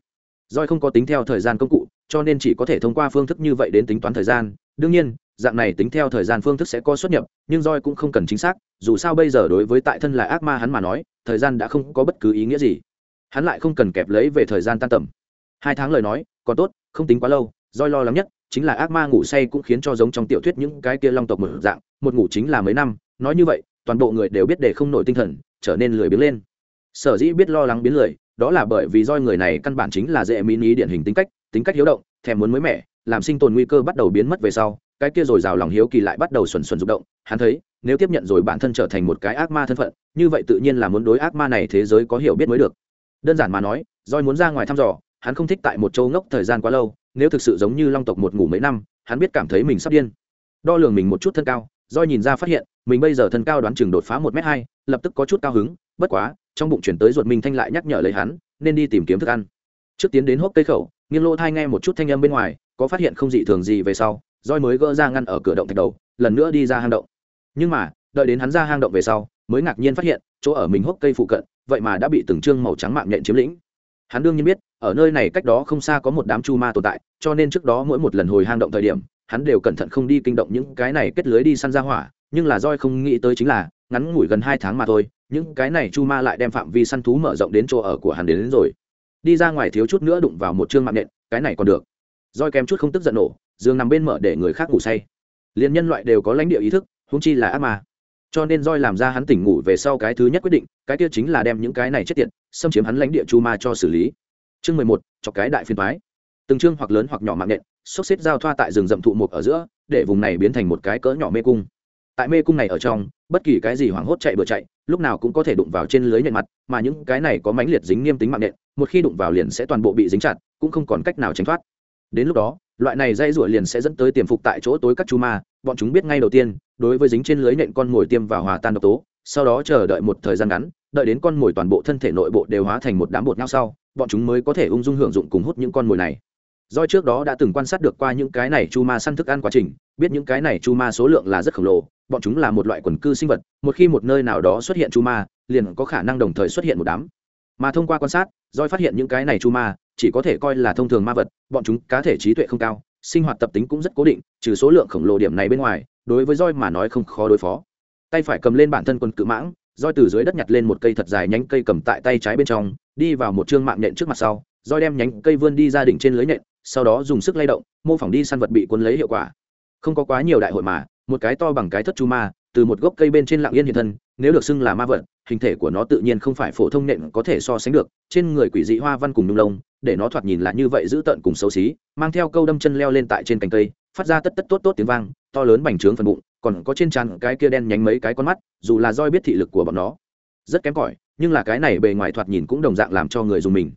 Roi không có tính theo thời gian công cụ, cho nên chỉ có thể thông qua phương thức như vậy đến tính toán thời gian. Đương nhiên, dạng này tính theo thời gian phương thức sẽ có xuất nhập, nhưng roi cũng không cần chính xác, dù sao bây giờ đối với tại thân là ác ma hắn mà nói, thời gian đã không có bất cứ ý nghĩa gì. Hắn lại không cần kẹp lấy về thời gian tan tầm. Hai tháng lời nói, còn tốt, không tính quá lâu roi lo lắng nhất chính là ác ma ngủ say cũng khiến cho giống trong tiểu thuyết những cái kia long tộc một dạng, một ngủ chính là mấy năm. Nói như vậy, toàn bộ người đều biết để không nổi tinh thần, trở nên lười biếng lên. Sở dĩ biết lo lắng biến lười đó là bởi vì roi người này căn bản chính là dễ mini điển hình tính cách tính cách hiếu động, thèm muốn mới mẻ, làm sinh tồn nguy cơ bắt đầu biến mất về sau, cái kia rồi rào lòng hiếu kỳ lại bắt đầu xuẩn xuẩn rụng động. Hắn thấy, nếu tiếp nhận rồi bản thân trở thành một cái ác ma thân phận, như vậy tự nhiên là muốn đối ác ma này thế giới có hiểu biết mới được. Đơn giản mà nói, roi muốn ra ngoài thăm dò, hắn không thích tại một châu ngốc thời gian quá lâu, nếu thực sự giống như long tộc một ngủ mấy năm, hắn biết cảm thấy mình sắp điên. Đo lường mình một chút thân cao do nhìn ra phát hiện, mình bây giờ thân cao đoán chừng đột phá một m hai, lập tức có chút cao hứng, bất quá trong bụng chuyển tới ruột minh thanh lại nhắc nhở lấy hắn, nên đi tìm kiếm thức ăn. Trước tiến đến hốc cây khẩu, nghiêng lỗ thai nghe một chút thanh âm bên ngoài, có phát hiện không dị thường gì về sau, roi mới gỡ ra ngăn ở cửa động thạch đầu, lần nữa đi ra hang động. Nhưng mà, đợi đến hắn ra hang động về sau, mới ngạc nhiên phát hiện, chỗ ở mình hốc cây phụ cận, vậy mà đã bị từng trương màu trắng mạng nhện chiếm lĩnh. Hắn đương nhiên biết, ở nơi này cách đó không xa có một đám chu ma tồn tại, cho nên trước đó mỗi một lần hồi hang động thời điểm, hắn đều cẩn thận không đi kinh động những cái này kết lưới đi săn ra hỏa, nhưng là roi không nghĩ tới chính là, ngắn ngủi gần hai tháng mà thôi những cái này chu ma lại đem phạm vi săn thú mở rộng đến chỗ ở của hắn đến, đến rồi. Đi ra ngoài thiếu chút nữa đụng vào một chương mạng nện cái này còn được. Roi kém chút không tức giận nổ giường nằm bên mở để người khác ngủ say. Liền nhân loại đều có lãnh địa ý thức húng chi là ác ma. Cho nên roi làm ra hắn tỉnh ngủ về sau cái thứ nhất quyết định cái kia chính là đem những cái này chết tiệt xâm chiếm hắn lãnh địa chu ma cho xử lý. Chương mười một chọc cái đại phiên thoái từng chương hoặc lớn hoặc nhỏ mạng nện xốc xếp giao thoa tại rừng rậm thụ mục ở giữa để vùng này biến thành một cái cỡ nhỏ mê cung tại mê cung này ở trong, bất kỳ cái gì hoảng hốt chạy bừa chạy, lúc nào cũng có thể đụng vào trên lưới nhện mặt, mà những cái này có mãnh liệt dính nghiêm tính mạng nện, một khi đụng vào liền sẽ toàn bộ bị dính chặt, cũng không còn cách nào tránh thoát. Đến lúc đó, loại này dây rủa liền sẽ dẫn tới tiềm phục tại chỗ tối các chu ma, bọn chúng biết ngay đầu tiên, đối với dính trên lưới nện con mồi tiêm vào hòa tan độc tố, sau đó chờ đợi một thời gian ngắn, đợi đến con mồi toàn bộ thân thể nội bộ đều hóa thành một đám bột nhau sau, bọn chúng mới có thể ung dung hưởng dụng cùng hút những con mồi này do trước đó đã từng quan sát được qua những cái này chu ma săn thức ăn quá trình, biết những cái này chu ma số lượng là rất khổng lồ, bọn chúng là một loại quần cư sinh vật, một khi một nơi nào đó xuất hiện chu ma, liền có khả năng đồng thời xuất hiện một đám. Mà thông qua quan sát, doi phát hiện những cái này chu ma, chỉ có thể coi là thông thường ma vật, bọn chúng cá thể trí tuệ không cao, sinh hoạt tập tính cũng rất cố định, trừ số lượng khổng lồ điểm này bên ngoài, đối với roi mà nói không khó đối phó. Tay phải cầm lên bản thân quân cự mãng roi từ dưới đất nhặt lên một cây thật dài nhánh cây cầm tại tay trái bên trong, đi vào một chương mạng nhện trước mặt sau roi đem nhánh cây vươn đi ra đỉnh trên lưới nhện sau đó dùng sức lay động, mô phỏng đi săn vật bị cuốn lấy hiệu quả. Không có quá nhiều đại hội mà, một cái to bằng cái thất chu ma, từ một gốc cây bên trên lạng yên hiện thân, nếu được xưng là ma vật, hình thể của nó tự nhiên không phải phổ thông nện có thể so sánh được, trên người quỷ dị hoa văn cùng nung lông, để nó thoạt nhìn là như vậy giữ tợn cùng xấu xí, mang theo câu đâm chân leo lên tại trên cành cây, phát ra tất tất tốt tốt tiếng vang, to lớn bành trướng phần bụng, còn có trên trán cái kia đen nhánh mấy cái con mắt, dù là roi biết thị lực của bọn nó. Rất kém cỏi, nhưng là cái này bề ngoài thoạt nhìn cũng đồng dạng làm cho người dùng mình.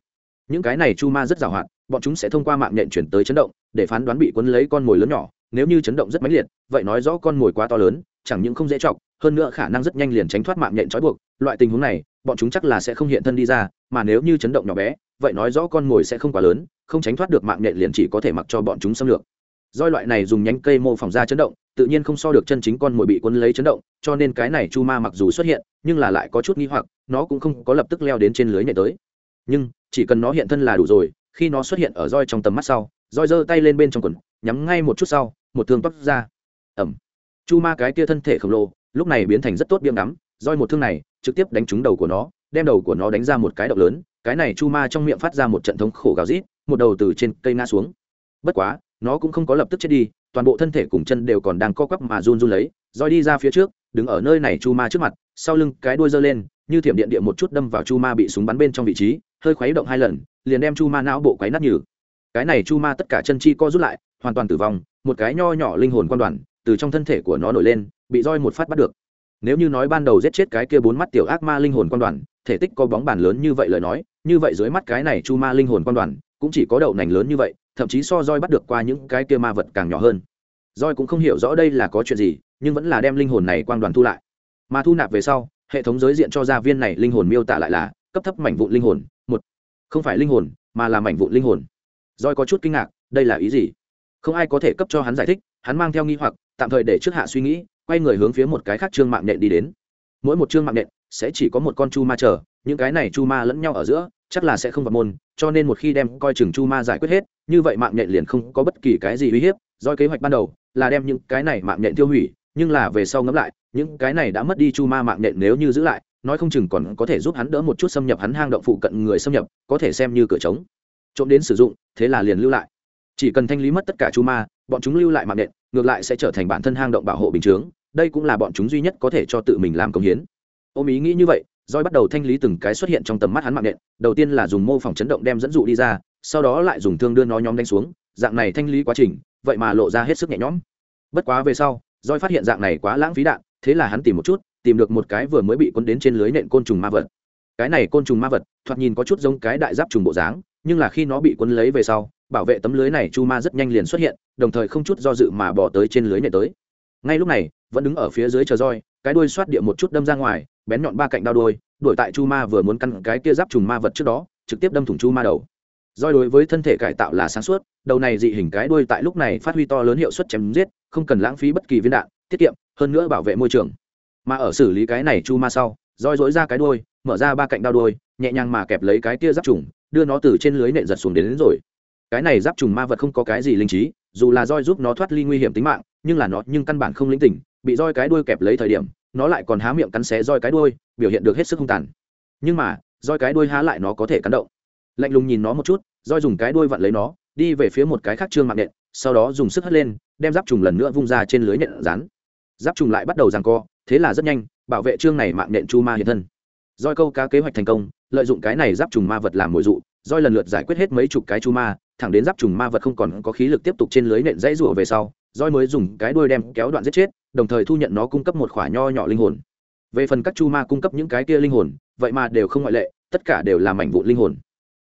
Những cái này chu ma rất giàu hoạt bọn chúng sẽ thông qua mạng nhện chuyển tới chấn động, để phán đoán bị quấn lấy con mồi lớn nhỏ. Nếu như chấn động rất mãnh liệt, vậy nói rõ con mồi quá to lớn, chẳng những không dễ chọc, hơn nữa khả năng rất nhanh liền tránh thoát mạng nhện trói buộc. Loại tình huống này, bọn chúng chắc là sẽ không hiện thân đi ra, mà nếu như chấn động nhỏ bé, vậy nói rõ con mồi sẽ không quá lớn, không tránh thoát được mạng nhện liền chỉ có thể mặc cho bọn chúng xâm lược. Doi loại này dùng nhánh cây mô phỏng ra chấn động, tự nhiên không so được chân chính con mồi bị quấn lấy chấn động, cho nên cái này chu ma mặc dù xuất hiện, nhưng là lại có chút nghi hoặc, nó cũng không có lập tức leo đến trên lưới nhện tới. Nhưng, chỉ cần nó hiện thân là đủ rồi khi nó xuất hiện ở roi trong tầm mắt sau, roi giơ tay lên bên trong quần, nhắm ngay một chút sau, một thương toát ra. Ẩm chu ma cái kia thân thể khổng lồ, lúc này biến thành rất tốt biếng ngắm, roi một thương này, trực tiếp đánh trúng đầu của nó, đem đầu của nó đánh ra một cái động lớn, cái này chu ma trong miệng phát ra một trận thống khổ gào rít, một đầu từ trên cây ngã xuống. Bất quá, nó cũng không có lập tức chết đi, toàn bộ thân thể cùng chân đều còn đang co quắp mà run run lấy, roi đi ra phía trước, đứng ở nơi này chu ma trước mặt, sau lưng cái đuôi giơ lên, như thiểm điện điện một chút đâm vào chu ma bị súng bắn bên trong vị trí, hơi khuấy động hai lần liền đem chu ma não bộ quấy nát nhừ. Cái này chu ma tất cả chân chi co rút lại, hoàn toàn tử vong, một cái nho nhỏ linh hồn quan đoàn từ trong thân thể của nó nổi lên, bị roi một phát bắt được. Nếu như nói ban đầu giết chết cái kia bốn mắt tiểu ác ma linh hồn quan đoàn, thể tích có bóng bàn lớn như vậy lời nói, như vậy dưới mắt cái này chu ma linh hồn quan đoàn cũng chỉ có đậu nành lớn như vậy, thậm chí so roi bắt được qua những cái kia ma vật càng nhỏ hơn. Roi cũng không hiểu rõ đây là có chuyện gì, nhưng vẫn là đem linh hồn này quang đoàn thu lại. Mà thu nạp về sau, hệ thống giới diện cho ra viên này linh hồn miêu tả lại là cấp thấp mảnh vụn linh hồn, một không phải linh hồn, mà là mảnh vụn linh hồn. Roi có chút kinh ngạc, đây là ý gì? Không ai có thể cấp cho hắn giải thích, hắn mang theo nghi hoặc, tạm thời để trước hạ suy nghĩ, quay người hướng phía một cái khác trương mạng nện đi đến. Mỗi một trương mạng nện sẽ chỉ có một con chu ma chờ, những cái này chu ma lẫn nhau ở giữa, chắc là sẽ không vào môn, cho nên một khi đem coi chừng chu ma giải quyết hết, như vậy mạng nhện liền không có bất kỳ cái gì uy hiếp. Do kế hoạch ban đầu là đem những cái này mạng nhện tiêu hủy, nhưng là về sau ngẫm lại, những cái này đã mất đi chu ma mạng nhện nếu như giữ lại nói không chừng còn có thể giúp hắn đỡ một chút xâm nhập hắn hang động phụ cận người xâm nhập, có thể xem như cửa trống. Trộm đến sử dụng, thế là liền lưu lại. Chỉ cần thanh lý mất tất cả chu ma, bọn chúng lưu lại mạng nện, ngược lại sẽ trở thành bản thân hang động bảo hộ bình chướng, đây cũng là bọn chúng duy nhất có thể cho tự mình làm công hiến. Ôm ý nghĩ như vậy roi bắt đầu thanh lý từng cái xuất hiện trong tầm mắt hắn mạng nện, đầu tiên là dùng mô phỏng chấn động đem dẫn dụ đi ra, sau đó lại dùng thương đưa nó nhóm đánh xuống, dạng này thanh lý quá trình, vậy mà lộ ra hết sức nhẹ nhõm. Bất quá về sau roi phát hiện dạng này quá lãng phí đạn, thế là hắn tìm một chút tìm được một cái vừa mới bị cuốn đến trên lưới nện côn trùng ma vật. Cái này côn trùng ma vật, thoạt nhìn có chút giống cái đại giáp trùng bộ dáng, nhưng là khi nó bị cuốn lấy về sau, bảo vệ tấm lưới này chu ma rất nhanh liền xuất hiện, đồng thời không chút do dự mà bỏ tới trên lưới nện tới. Ngay lúc này, vẫn đứng ở phía dưới chờ roi, cái đuôi xoát địa một chút đâm ra ngoài, bén nhọn ba cạnh đao đuôi, đuổi tại chu ma vừa muốn căn cái kia giáp trùng ma vật trước đó, trực tiếp đâm thủng chu ma đầu. Roi đối với thân thể cải tạo là sáng suốt, đầu này dị hình cái đuôi tại lúc này phát huy to lớn hiệu suất chém giết, không cần lãng phí bất kỳ viên đạn, tiết kiệm, hơn nữa bảo vệ môi trường mà ở xử lý cái này chu ma sau roi dối ra cái đuôi mở ra ba cạnh đao đuôi nhẹ nhàng mà kẹp lấy cái kia giáp trùng đưa nó từ trên lưới nện giật xuống đến, đến rồi. Cái này giáp trùng ma vật không có cái gì linh trí dù là roi giúp nó thoát ly nguy hiểm tính mạng nhưng là nó nhưng căn bản không linh tỉnh bị roi cái đuôi kẹp lấy thời điểm nó lại còn há miệng cắn xé roi cái đuôi biểu hiện được hết sức hung tàn. Nhưng mà roi cái đuôi há lại nó có thể cắn động. Lạnh lùng nhìn nó một chút roi dùng cái đuôi vặn lấy nó đi về phía một cái khác trương mạng nện sau đó dùng sức hất lên đem giáp trùng lần nữa vung ra trên lưới nện rán giáp trùng lại bắt đầu giằng co, thế là rất nhanh, bảo vệ trương này mạng nện chu ma hiện thân. Roi câu cá kế hoạch thành công, lợi dụng cái này giáp trùng ma vật làm mồi dụ, roi lần lượt giải quyết hết mấy chục cái chu ma, thẳng đến giáp trùng ma vật không còn có khí lực tiếp tục trên lưới nện dãy rụa về sau, roi mới dùng cái đuôi đem kéo đoạn giết chết, đồng thời thu nhận nó cung cấp một khỏa nho nhỏ linh hồn. Về phần các chu ma cung cấp những cái kia linh hồn, vậy mà đều không ngoại lệ, tất cả đều là mảnh vụn linh hồn.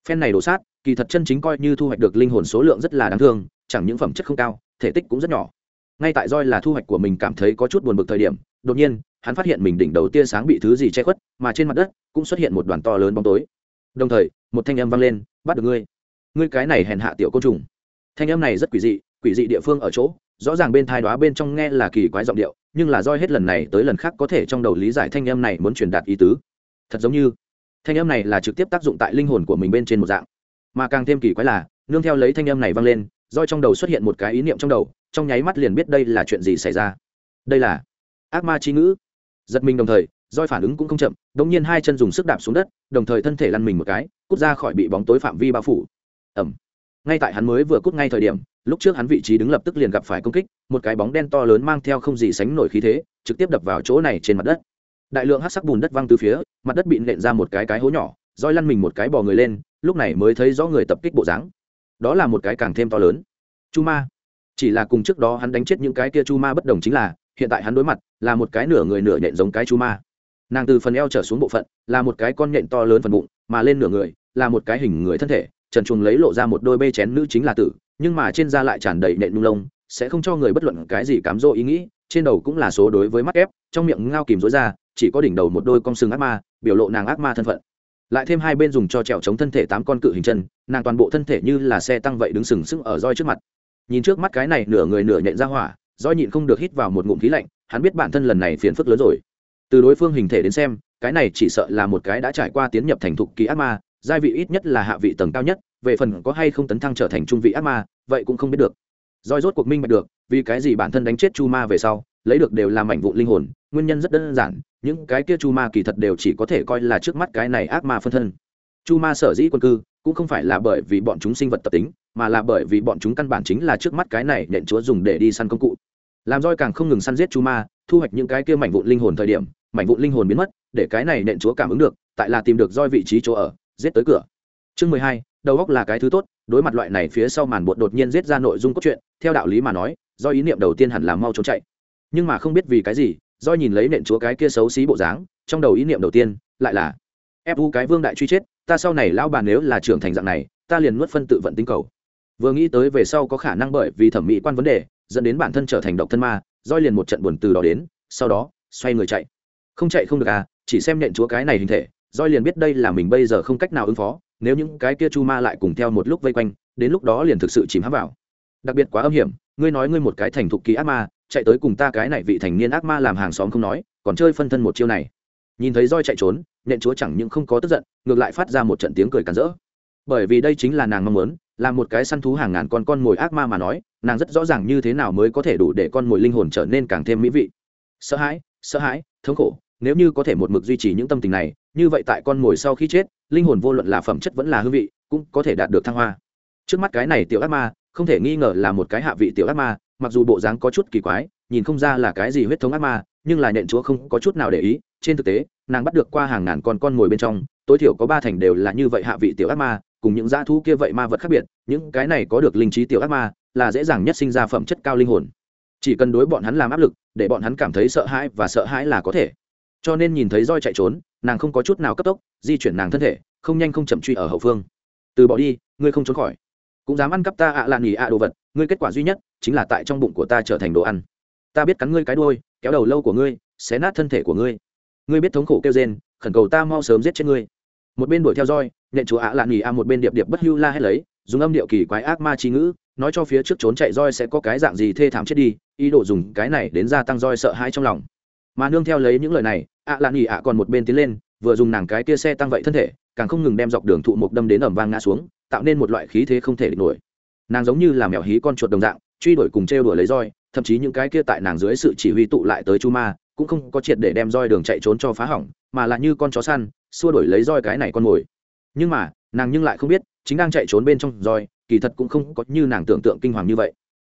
Phen này đổ sát, kỳ thật chân chính coi như thu hoạch được linh hồn số lượng rất là đáng thương, chẳng những phẩm chất không cao, thể tích cũng rất nhỏ ngay tại roi là thu hoạch của mình cảm thấy có chút buồn bực thời điểm, đột nhiên, hắn phát hiện mình đỉnh đầu tia sáng bị thứ gì che khuất, mà trên mặt đất cũng xuất hiện một đoàn to lớn bóng tối. Đồng thời, một thanh âm vang lên, bắt được ngươi. Ngươi cái này hèn hạ tiểu côn trùng. Thanh âm này rất quỷ dị quỷ dị địa phương ở chỗ, rõ ràng bên thai đoá bên trong nghe là kỳ quái giọng điệu, nhưng là roi hết lần này tới lần khác có thể trong đầu lý giải thanh âm này muốn truyền đạt ý tứ. Thật giống như, thanh âm này là trực tiếp tác dụng tại linh hồn của mình bên trên một dạng. Mà càng thêm kỳ quái là, nương theo lấy thanh âm này vang lên roi trong đầu xuất hiện một cái ý niệm trong đầu, trong nháy mắt liền biết đây là chuyện gì xảy ra. Đây là ác ma trí ngữ. Giật mình đồng thời, roi phản ứng cũng không chậm đống nhiên hai chân dùng sức đạp xuống đất, đồng thời thân thể lăn mình một cái, cút ra khỏi bị bóng tối phạm vi bao phủ. Ẩm ngay tại hắn mới vừa cút ngay thời điểm, lúc trước hắn vị trí đứng lập tức liền gặp phải công kích, một cái bóng đen to lớn mang theo không gì sánh nổi khí thế, trực tiếp đập vào chỗ này trên mặt đất. Đại lượng hát sắc bùn đất văng từ phía, mặt đất bị nện ra một cái cái hố nhỏ, roi lăn mình một cái bò người lên, lúc này mới thấy rõ người tập kích bộ dáng đó là một cái càng thêm to lớn. Chu ma, chỉ là cùng trước đó hắn đánh chết những cái kia chu ma bất đồng chính là, hiện tại hắn đối mặt là một cái nửa người nửa nhện giống cái chu ma. Nàng từ phần eo trở xuống bộ phận, là một cái con nhện to lớn phần bụng, mà lên nửa người, là một cái hình người thân thể, trần chuồng lấy lộ ra một đôi bê chén nữ chính là tử, nhưng mà trên da lại tràn đầy nện nung lông, sẽ không cho người bất luận cái gì cám dỗ ý nghĩ, trên đầu cũng là số đối với mắt ép, trong miệng ngao kìm rối ra, chỉ có đỉnh đầu một đôi con sừng ác ma, biểu lộ nàng ác ma thân phận lại thêm hai bên dùng cho trèo chống thân thể tám con cự hình chân, nàng toàn bộ thân thể như là xe tăng vậy đứng sừng sững ở roi trước mặt. Nhìn trước mắt cái này nửa người nửa nhện ra hỏa, roi nhịn không được hít vào một ngụm khí lạnh, hắn biết bản thân lần này phiền phức lớn rồi. Từ đối phương hình thể đến xem, cái này chỉ sợ là một cái đã trải qua tiến nhập thành thục kỳ ác ma, giai vị ít nhất là hạ vị tầng cao nhất, về phần có hay không tấn thăng trở thành trung vị ác ma, vậy cũng không biết được. Roi rốt cuộc minh bạch được, vì cái gì bản thân đánh chết chu ma về sau, lấy được đều là mảnh vụ linh hồn nguyên nhân rất đơn giản, những cái kia chu ma kỳ thật đều chỉ có thể coi là trước mắt cái này ác ma phân thân. Chu ma sở dĩ quân cư, cũng không phải là bởi vì bọn chúng sinh vật tập tính, mà là bởi vì bọn chúng căn bản chính là trước mắt cái này nện chúa dùng để đi săn công cụ. Làm roi càng không ngừng săn giết chu ma, thu hoạch những cái kia mảnh vụn linh hồn thời điểm, mảnh vụn linh hồn biến mất, để cái này nện chúa cảm ứng được, tại là tìm được roi vị trí chỗ ở, giết tới cửa. Chương mười hai, đầu góc là cái thứ tốt, đối mặt loại này phía sau màn bột đột nhiên giết ra nội dung cốt truyện, theo đạo lý mà nói do ý niệm đầu tiên hẳn là mau trốn chạy. Nhưng mà không biết vì cái gì do nhìn lấy nện chúa cái kia xấu xí bộ dáng, trong đầu ý niệm đầu tiên lại là, ép u cái vương đại truy chết, ta sau này lão bà nếu là trưởng thành dạng này, ta liền nuốt phân tự vận tinh cầu. Vừa nghĩ tới về sau có khả năng bởi vì thẩm mỹ quan vấn đề, dẫn đến bản thân trở thành độc thân ma Doi liền một trận buồn từ đó đến, sau đó, xoay người chạy. Không chạy không được à chỉ xem nện chúa cái này hình thể. Doi liền biết đây là mình bây giờ không cách nào ứng phó, nếu những cái kia chu ma lại cùng theo một lúc vây quanh, đến lúc đó liền thực sự chìm hãm vào. Đặc biệt quá âm hiểm, ngươi nói ngươi một cái thành thục ký ác ma chạy tới cùng ta cái này vị thành niên ác ma làm hàng xóm không nói, còn chơi phân thân một chiêu này. Nhìn thấy roi chạy trốn nện chúa chẳng những không có tức giận, ngược lại phát ra một trận tiếng cười càn rỡ. Bởi vì đây chính là nàng mong muốn, là một cái săn thú hàng ngàn con con mồi ác ma mà nói, nàng rất rõ ràng như thế nào mới có thể đủ để con mồi linh hồn trở nên càng thêm mỹ vị. Sợ hãi sợ hãi, thống khổ, nếu như có thể một mực duy trì những tâm tình này, như vậy tại con mồi sau khi chết, linh hồn vô luận là phẩm chất vẫn là hương vị, cũng có thể đạt được thăng hoa. Trước mắt cái này tiểu ác ma, không thể nghi ngờ là một cái hạ vị tiểu ác ma mặc dù bộ dáng có chút kỳ quái, nhìn không ra là cái gì huyết thống ác ma, nhưng là nhện chúa không có chút nào để ý. Trên thực tế, nàng bắt được qua hàng ngàn con con mồi bên trong, tối thiểu có ba thành đều là như vậy hạ vị tiểu ác ma, cùng những dã thú kia vậy ma vật khác biệt, những cái này có được linh trí tiểu ác ma, là dễ dàng nhất sinh ra phẩm chất cao linh hồn. Chỉ cần đối bọn hắn làm áp lực, để bọn hắn cảm thấy sợ hãi và sợ hãi là có thể. Cho nên nhìn thấy roi chạy trốn, nàng không có chút nào cấp tốc, di chuyển nàng thân thể, không nhanh không chậm truy ở hậu phương. Từ bỏ đi, ngươi không trốn khỏi. Cũng dám ăn cắp ta ạ lạn nghỉ ạ đồ vật ngươi kết quả duy nhất chính là tại trong bụng của ta trở thành đồ ăn. Ta biết cắn ngươi cái đôi kéo đầu lâu của ngươi, xé nát thân thể của ngươi. Ngươi biết thống khổ kêu rên, khẩn cầu ta mau sớm giết chết ngươi. Một bên đuổi theo roi, nhện chúa ạ lạn nghỉ a một bên điệp điệp bất hưu la hết lấy, dùng âm điệu kỳ quái ác ma trí ngữ, nói cho phía trước trốn chạy roi sẽ có cái dạng gì thê thảm chết đi, ý đồ dùng cái này đến gia tăng roi sợ hãi trong lòng. Mà nương theo lấy những lời này, ạ lạn nghỉ ạ còn một bên tiến lên, vừa dùng nàng cái kia xe tăng vậy thân thể, càng không ngừng đem dọc đường thụ mục đâm đến ẩm vang ngã xuống, tạo nên một loại khí thế không thể địch nổi nàng giống như là mèo hí con chuột đồng dạng, truy đuổi cùng trêu đuổi lấy roi, thậm chí những cái kia tại nàng dưới sự chỉ huy tụ lại tới chu ma, cũng không có triệt để đem roi đường chạy trốn cho phá hỏng, mà là như con chó săn, xua đuổi lấy roi cái này con mồi. Nhưng mà, nàng nhưng lại không biết, chính đang chạy trốn bên trong roi, kỳ thật cũng không có như nàng tưởng tượng kinh hoàng như vậy.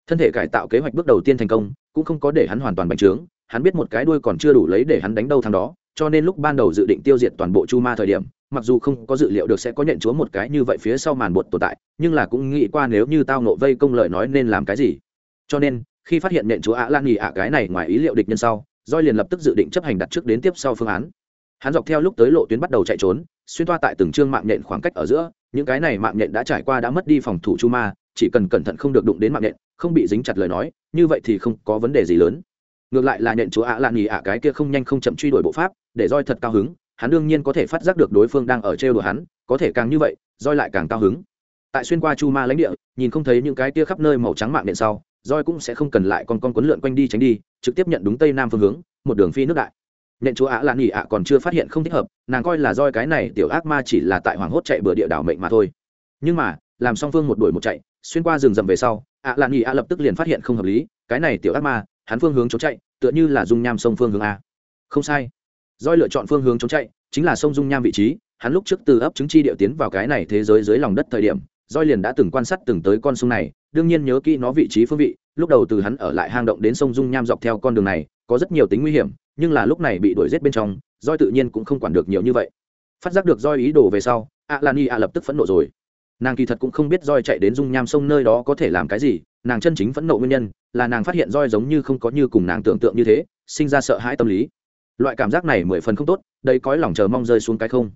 Thân thể cải tạo kế hoạch bước đầu tiên thành công, cũng không có để hắn hoàn toàn bành trướng, hắn biết một cái đuôi còn chưa đủ lấy để hắn đánh đâu thằng đó cho nên lúc ban đầu dự định tiêu diệt toàn bộ chu ma thời điểm, mặc dù không có dự liệu được sẽ có nhận chúa một cái như vậy phía sau màn bột tồn tại, nhưng là cũng nghĩ qua nếu như tao nộ vây công lợi nói nên làm cái gì. Cho nên, khi phát hiện nhận chúa ạ lan nghỉ ạ cái này ngoài ý liệu địch nhân sau roi liền lập tức dự định chấp hành đặt trước đến tiếp sau phương án. Hắn dọc theo lúc tới lộ tuyến bắt đầu chạy trốn, xuyên toa tại từng chương mạng nhện khoảng cách ở giữa, những cái này mạng nhện đã trải qua đã mất đi phòng thủ chu ma, chỉ cần cẩn thận không được đụng đến mạng nhện, không bị dính chặt lời nói, như vậy thì không có vấn đề gì lớn ngược lại là nhện chúa ạ lan nghỉ ạ, cái kia không nhanh không chậm truy đuổi bộ pháp, để roi thật cao hứng, hắn đương nhiên có thể phát giác được đối phương đang ở trêu đùa hắn, có thể càng như vậy, roi lại càng cao hứng. Tại xuyên qua chu ma lãnh địa, nhìn không thấy những cái kia khắp nơi màu trắng mạng điện sau, roi cũng sẽ không cần lại con con quấn lượn quanh đi tránh đi, trực tiếp nhận đúng tây nam phương hướng, một đường phi nước đại. Nện chúa ạ lan nghỉ ạ còn chưa phát hiện không thích hợp, nàng coi là roi cái này tiểu ác ma chỉ là tại hoàng hốt chạy bừa địa đảo mệnh mà thôi. Nhưng mà, làm song phương một đuổi một chạy, xuyên qua rừng rậm về sau, ạ lan nghỉ ạ lập tức liền phát hiện không hợp lý, cái này tiểu ác ma hắn phương hướng trốn chạy, tựa như là dung nham sông phương hướng a. Không sai. Doi lựa chọn phương hướng trốn chạy, chính là sông dung nham vị trí, hắn lúc trước từ ấp chứng chi điệu tiến vào cái này thế giới dưới lòng đất thời điểm doi liền đã từng quan sát từng tới con sông này, đương nhiên nhớ kỹ nó vị trí phương vị, lúc đầu từ hắn ở lại hang động đến sông dung nham dọc theo con đường này, có rất nhiều tính nguy hiểm, nhưng là lúc này bị đuổi giết bên trong doi tự nhiên cũng không quản được nhiều như vậy. Phát giác được doi ý đồ về sau a lan y a lập tức phẫn nộ rồi. Nàng kỳ thật cũng không biết roi chạy đến dung nham sông nơi đó có thể làm cái gì nàng chân chính phẫn nộ nguyên nhân là nàng phát hiện roi giống như không có như cùng nàng tưởng tượng như thế, sinh ra sợ hãi tâm lý. Loại cảm giác này mười phần không tốt, đây cõi lòng chờ mong rơi xuống cái không.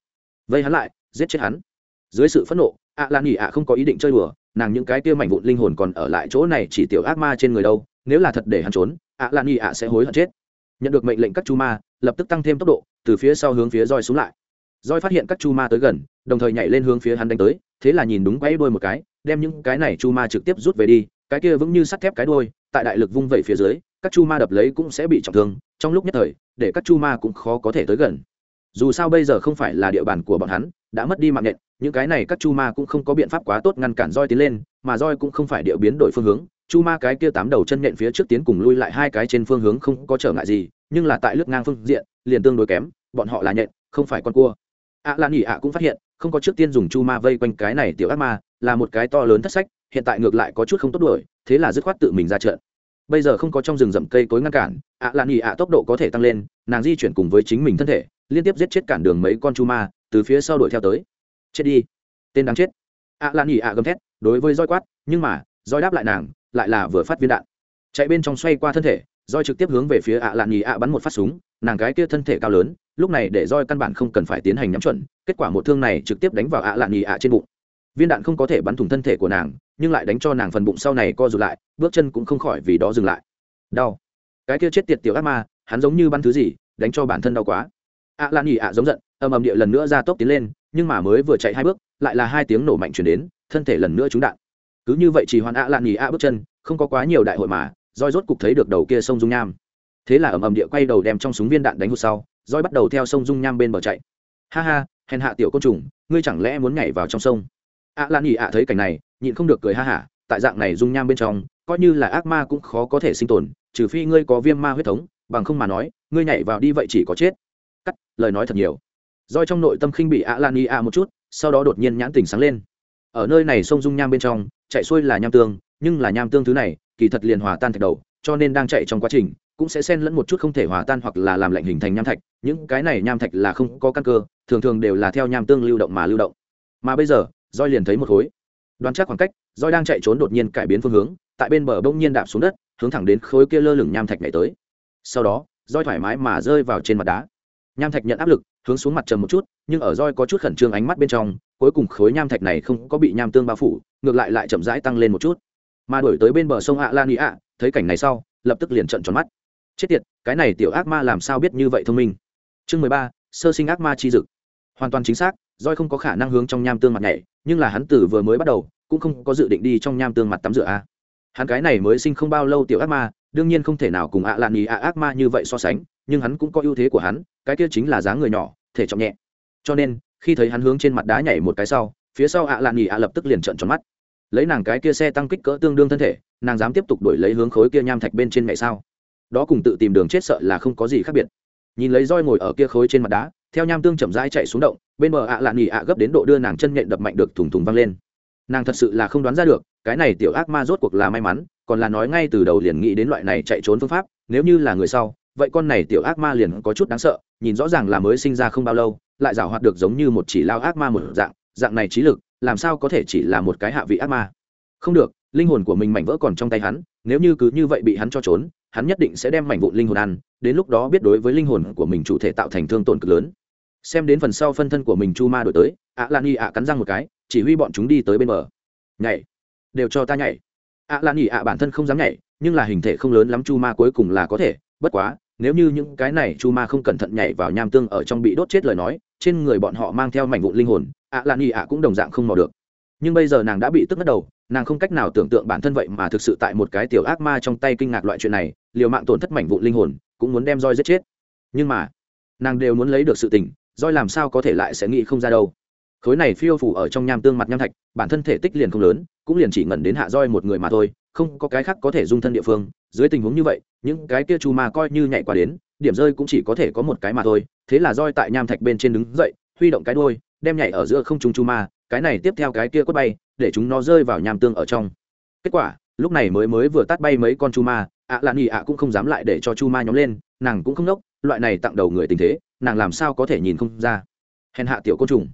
Vây hắn lại, giết chết hắn. Dưới sự phẫn nộ ạ lan nghỉ ạ không có ý định chơi đùa, nàng những cái kia mảnh vụn linh hồn còn ở lại chỗ này chỉ tiểu ác ma trên người đâu, nếu là thật để hắn trốn ạ lan nghỉ ạ sẽ hối hận chết. Nhận được mệnh lệnh các chu ma, lập tức tăng thêm tốc độ, từ phía sau hướng phía roi xuống lại. Roi phát hiện các chu ma tới gần, đồng thời nhảy lên hướng phía hắn đánh tới, thế là nhìn đúng quay đuôi một cái, đem những cái này chu ma trực tiếp rút về đi cái kia vững như sắt thép cái đuôi, tại đại lực vung vẩy phía dưới, các chu ma đập lấy cũng sẽ bị trọng thương, trong lúc nhất thời, để các chu ma cũng khó có thể tới gần. Dù sao bây giờ không phải là địa bàn của bọn hắn, đã mất đi mạng nhện, những cái này các chu ma cũng không có biện pháp quá tốt ngăn cản roi tiến lên, mà roi cũng không phải địa biến đổi phương hướng, chu ma cái kia tám đầu chân nhện phía trước tiến cùng lui lại hai cái trên phương hướng không có trở ngại gì, nhưng là tại lướt ngang phương diện, liền tương đối kém, bọn họ là nhện, không phải con cua. Ạ lan ỉ ạ cũng phát hiện, không có trước tiên dùng chu ma vây quanh cái này tiểu ác ma, là một cái to lớn thất sách hiện tại ngược lại có chút không tốt đuổi, thế là dứt khoát tự mình ra trận. Bây giờ không có trong rừng rậm cây cối ngăn cản, ạ lan ỉ ạ tốc độ có thể tăng lên, nàng di chuyển cùng với chính mình thân thể, liên tiếp giết chết cản đường mấy con chu ma, từ phía sau đuổi theo tới. Chết đi. Tên đáng chết. Ạ lan ỉ ạ gầm thét, đối với roi quát, nhưng mà, roi đáp lại nàng, lại là vừa phát viên đạn. Chạy bên trong xoay qua thân thể, roi trực tiếp hướng về phía ạ lan ỉ ạ bắn một phát súng, nàng cái kia thân thể cao lớn, lúc này để roi căn bản không cần phải tiến hành nhắm chuẩn, kết quả một thương này trực tiếp đánh vào ạ lạn nhì ạ trên bụng. Viên đạn không có thể bắn thủng thân thể của nàng nhưng lại đánh cho nàng phần bụng sau này co rụt lại, bước chân cũng không khỏi vì đó dừng lại. Đau. Cái kia chết tiệt tiểu ác ma, hắn giống như bắn thứ gì, đánh cho bản thân đau quá. Ạ lạn nhì ạ giống giận ầm ầm địa lần nữa ra tốc tiến lên, nhưng mà mới vừa chạy hai bước, lại là hai tiếng nổ mạnh chuyển đến, thân thể lần nữa trúng đạn. Cứ như vậy chỉ hoàn ạ lạn nhì ạ bước chân, không có quá nhiều đại hội mà, roi rốt cục thấy được đầu kia sông dung nham. Thế là ầm ầm địa quay đầu đem trong súng viên đạn đánh hụt sau, roi bắt đầu theo sông dung nham bên bờ chạy. Ha ha, hèn hạ tiểu côn trùng, ngươi chẳng lẽ muốn nhảy vào trong sông? Ạ lan nhị ạ thấy cảnh này, nhịn không được cười ha hả, tại dạng này dung nham bên trong, coi như là ác ma cũng khó có thể sinh tồn, trừ phi ngươi có viêm ma huyết thống, bằng không mà nói, ngươi nhảy vào đi vậy chỉ có chết. Cắt, lời nói thật nhiều. Roi trong nội tâm khinh bị ạ lan nhị ạ một chút, sau đó đột nhiên nhãn tình sáng lên. Ở nơi này sông dung nham bên trong, chạy xuôi là nham tương, nhưng là nham tương thứ này, kỳ thật liền hòa tan thạch đầu, cho nên đang chạy trong quá trình, cũng sẽ xen lẫn một chút không thể hòa tan hoặc là làm lạnh hình thành nham thạch, những cái này nham thạch là không có căn cơ, thường thường đều là theo nham tương lưu động mà lưu động. Mà bây giờ roi liền thấy một khối. Đoán chắc khoảng cách, roi đang chạy trốn đột nhiên cải biến phương hướng, tại bên bờ bỗng nhiên đạp xuống đất, hướng thẳng đến khối kia lơ lửng nham thạch nhảy tới. Sau đó, roi thoải mái mà rơi vào trên mặt đá. Nham thạch nhận áp lực, hướng xuống mặt trầm một chút, nhưng ở roi có chút khẩn trương ánh mắt bên trong, cuối cùng khối nham thạch này không có bị nham tương bao phủ, ngược lại lại chậm rãi tăng lên một chút. Mà đổi tới bên bờ sông ạ lan ý ạ thấy cảnh này sau, lập tức liền trận tròn mắt. Chết tiệt, cái này tiểu ác ma làm sao biết như vậy thông minh? Chương mười ba, sơ sinh ác ma chi dực. Hoàn toàn chính xác roi không có khả năng hướng trong nham tương mặt nhảy, nhưng là hắn tử vừa mới bắt đầu, cũng không có dự định đi trong nham tương mặt tắm rửa a. Hắn cái này mới sinh không bao lâu tiểu ác ma, đương nhiên không thể nào cùng ạ lạn ý ạ ác ma như vậy so sánh, nhưng hắn cũng có ưu thế của hắn, cái kia chính là dáng người nhỏ, thể trọng nhẹ. Cho nên, khi thấy hắn hướng trên mặt đá nhảy một cái sau, phía sau ạ lạn ý ạ lập tức liền trợn tròn mắt. Lấy nàng cái kia xe tăng kích cỡ tương đương thân thể, nàng dám tiếp tục đổi lấy hướng khối kia nham thạch bên trên mẹ sao? Đó cùng tự tìm đường chết sợ là không có gì khác biệt. Nhìn lấy roi ngồi ở kia khối trên mặt đá theo nham tương chậm rãi chạy xuống động, bên bờ ạ lạn nghỉ ạ gấp đến độ đưa nàng chân nhện đập mạnh được thùng thùng văng lên. Nàng thật sự là không đoán ra được, cái này tiểu ác ma rốt cuộc là may mắn, còn là nói ngay từ đầu liền nghĩ đến loại này chạy trốn phương pháp, nếu như là người sau, vậy con này tiểu ác ma liền có chút đáng sợ, nhìn rõ ràng là mới sinh ra không bao lâu, lại giảo hoạt được giống như một chỉ lao ác ma một dạng dạng này trí lực, làm sao có thể chỉ là một cái hạ vị ác ma? Không được, linh hồn của mình mảnh vỡ còn trong tay hắn, nếu như cứ như vậy bị hắn cho trốn hắn nhất định sẽ đem mảnh vụn linh hồn ăn, đến lúc đó biết đối với linh hồn của mình chủ thể tạo thành thương tổn cực lớn. Xem đến phần sau phân thân của mình chu ma đổi tới ạ lan y ạ cắn răng một cái, chỉ huy bọn chúng đi tới bên bờ. Nhảy. Đều cho ta nhảy. Ạ lan y ạ bản thân không dám nhảy, nhưng là hình thể không lớn lắm chu ma cuối cùng là có thể, bất quá, nếu như những cái này chu ma không cẩn thận nhảy vào nham tương ở trong bị đốt chết lời nói, trên người bọn họ mang theo mảnh vụn linh hồn ạ lan y ạ cũng đồng dạng không mò được. Nhưng bây giờ nàng đã bị tức mất đầu nàng không cách nào tưởng tượng bản thân vậy mà thực sự tại một cái tiểu ác ma trong tay kinh ngạc loại chuyện này, liều mạng tổn thất mảnh vụn linh hồn, cũng muốn đem roi giết chết. Nhưng mà, nàng đều muốn lấy được sự tình, roi làm sao có thể lại sẽ nghĩ không ra đâu. Khối này phiêu phủ ở trong nham tương mặt nham thạch, bản thân thể tích liền không lớn, cũng liền chỉ ngẩn đến hạ roi một người mà thôi, không có cái khác có thể dung thân địa phương. Dưới tình huống như vậy, những cái kia chu ma coi như nhảy qua đến, điểm rơi cũng chỉ có thể có một cái mà thôi. Thế là roi tại nham thạch bên trên đứng dậy, huy động cái đuôi, đem nhảy ở giữa không trung chu ma, cái này tiếp theo cái kia quất bay để chúng nó rơi vào nham tương ở trong. Kết quả, lúc này mới mới vừa tắt bay mấy con chu ma, ạ lạ nghỉ ạ cũng không dám lại để cho chu ma nhóm lên, nàng cũng không nốc, loại này tặng đầu người tình thế, nàng làm sao có thể nhìn không ra. Hèn hạ tiểu côn trùng.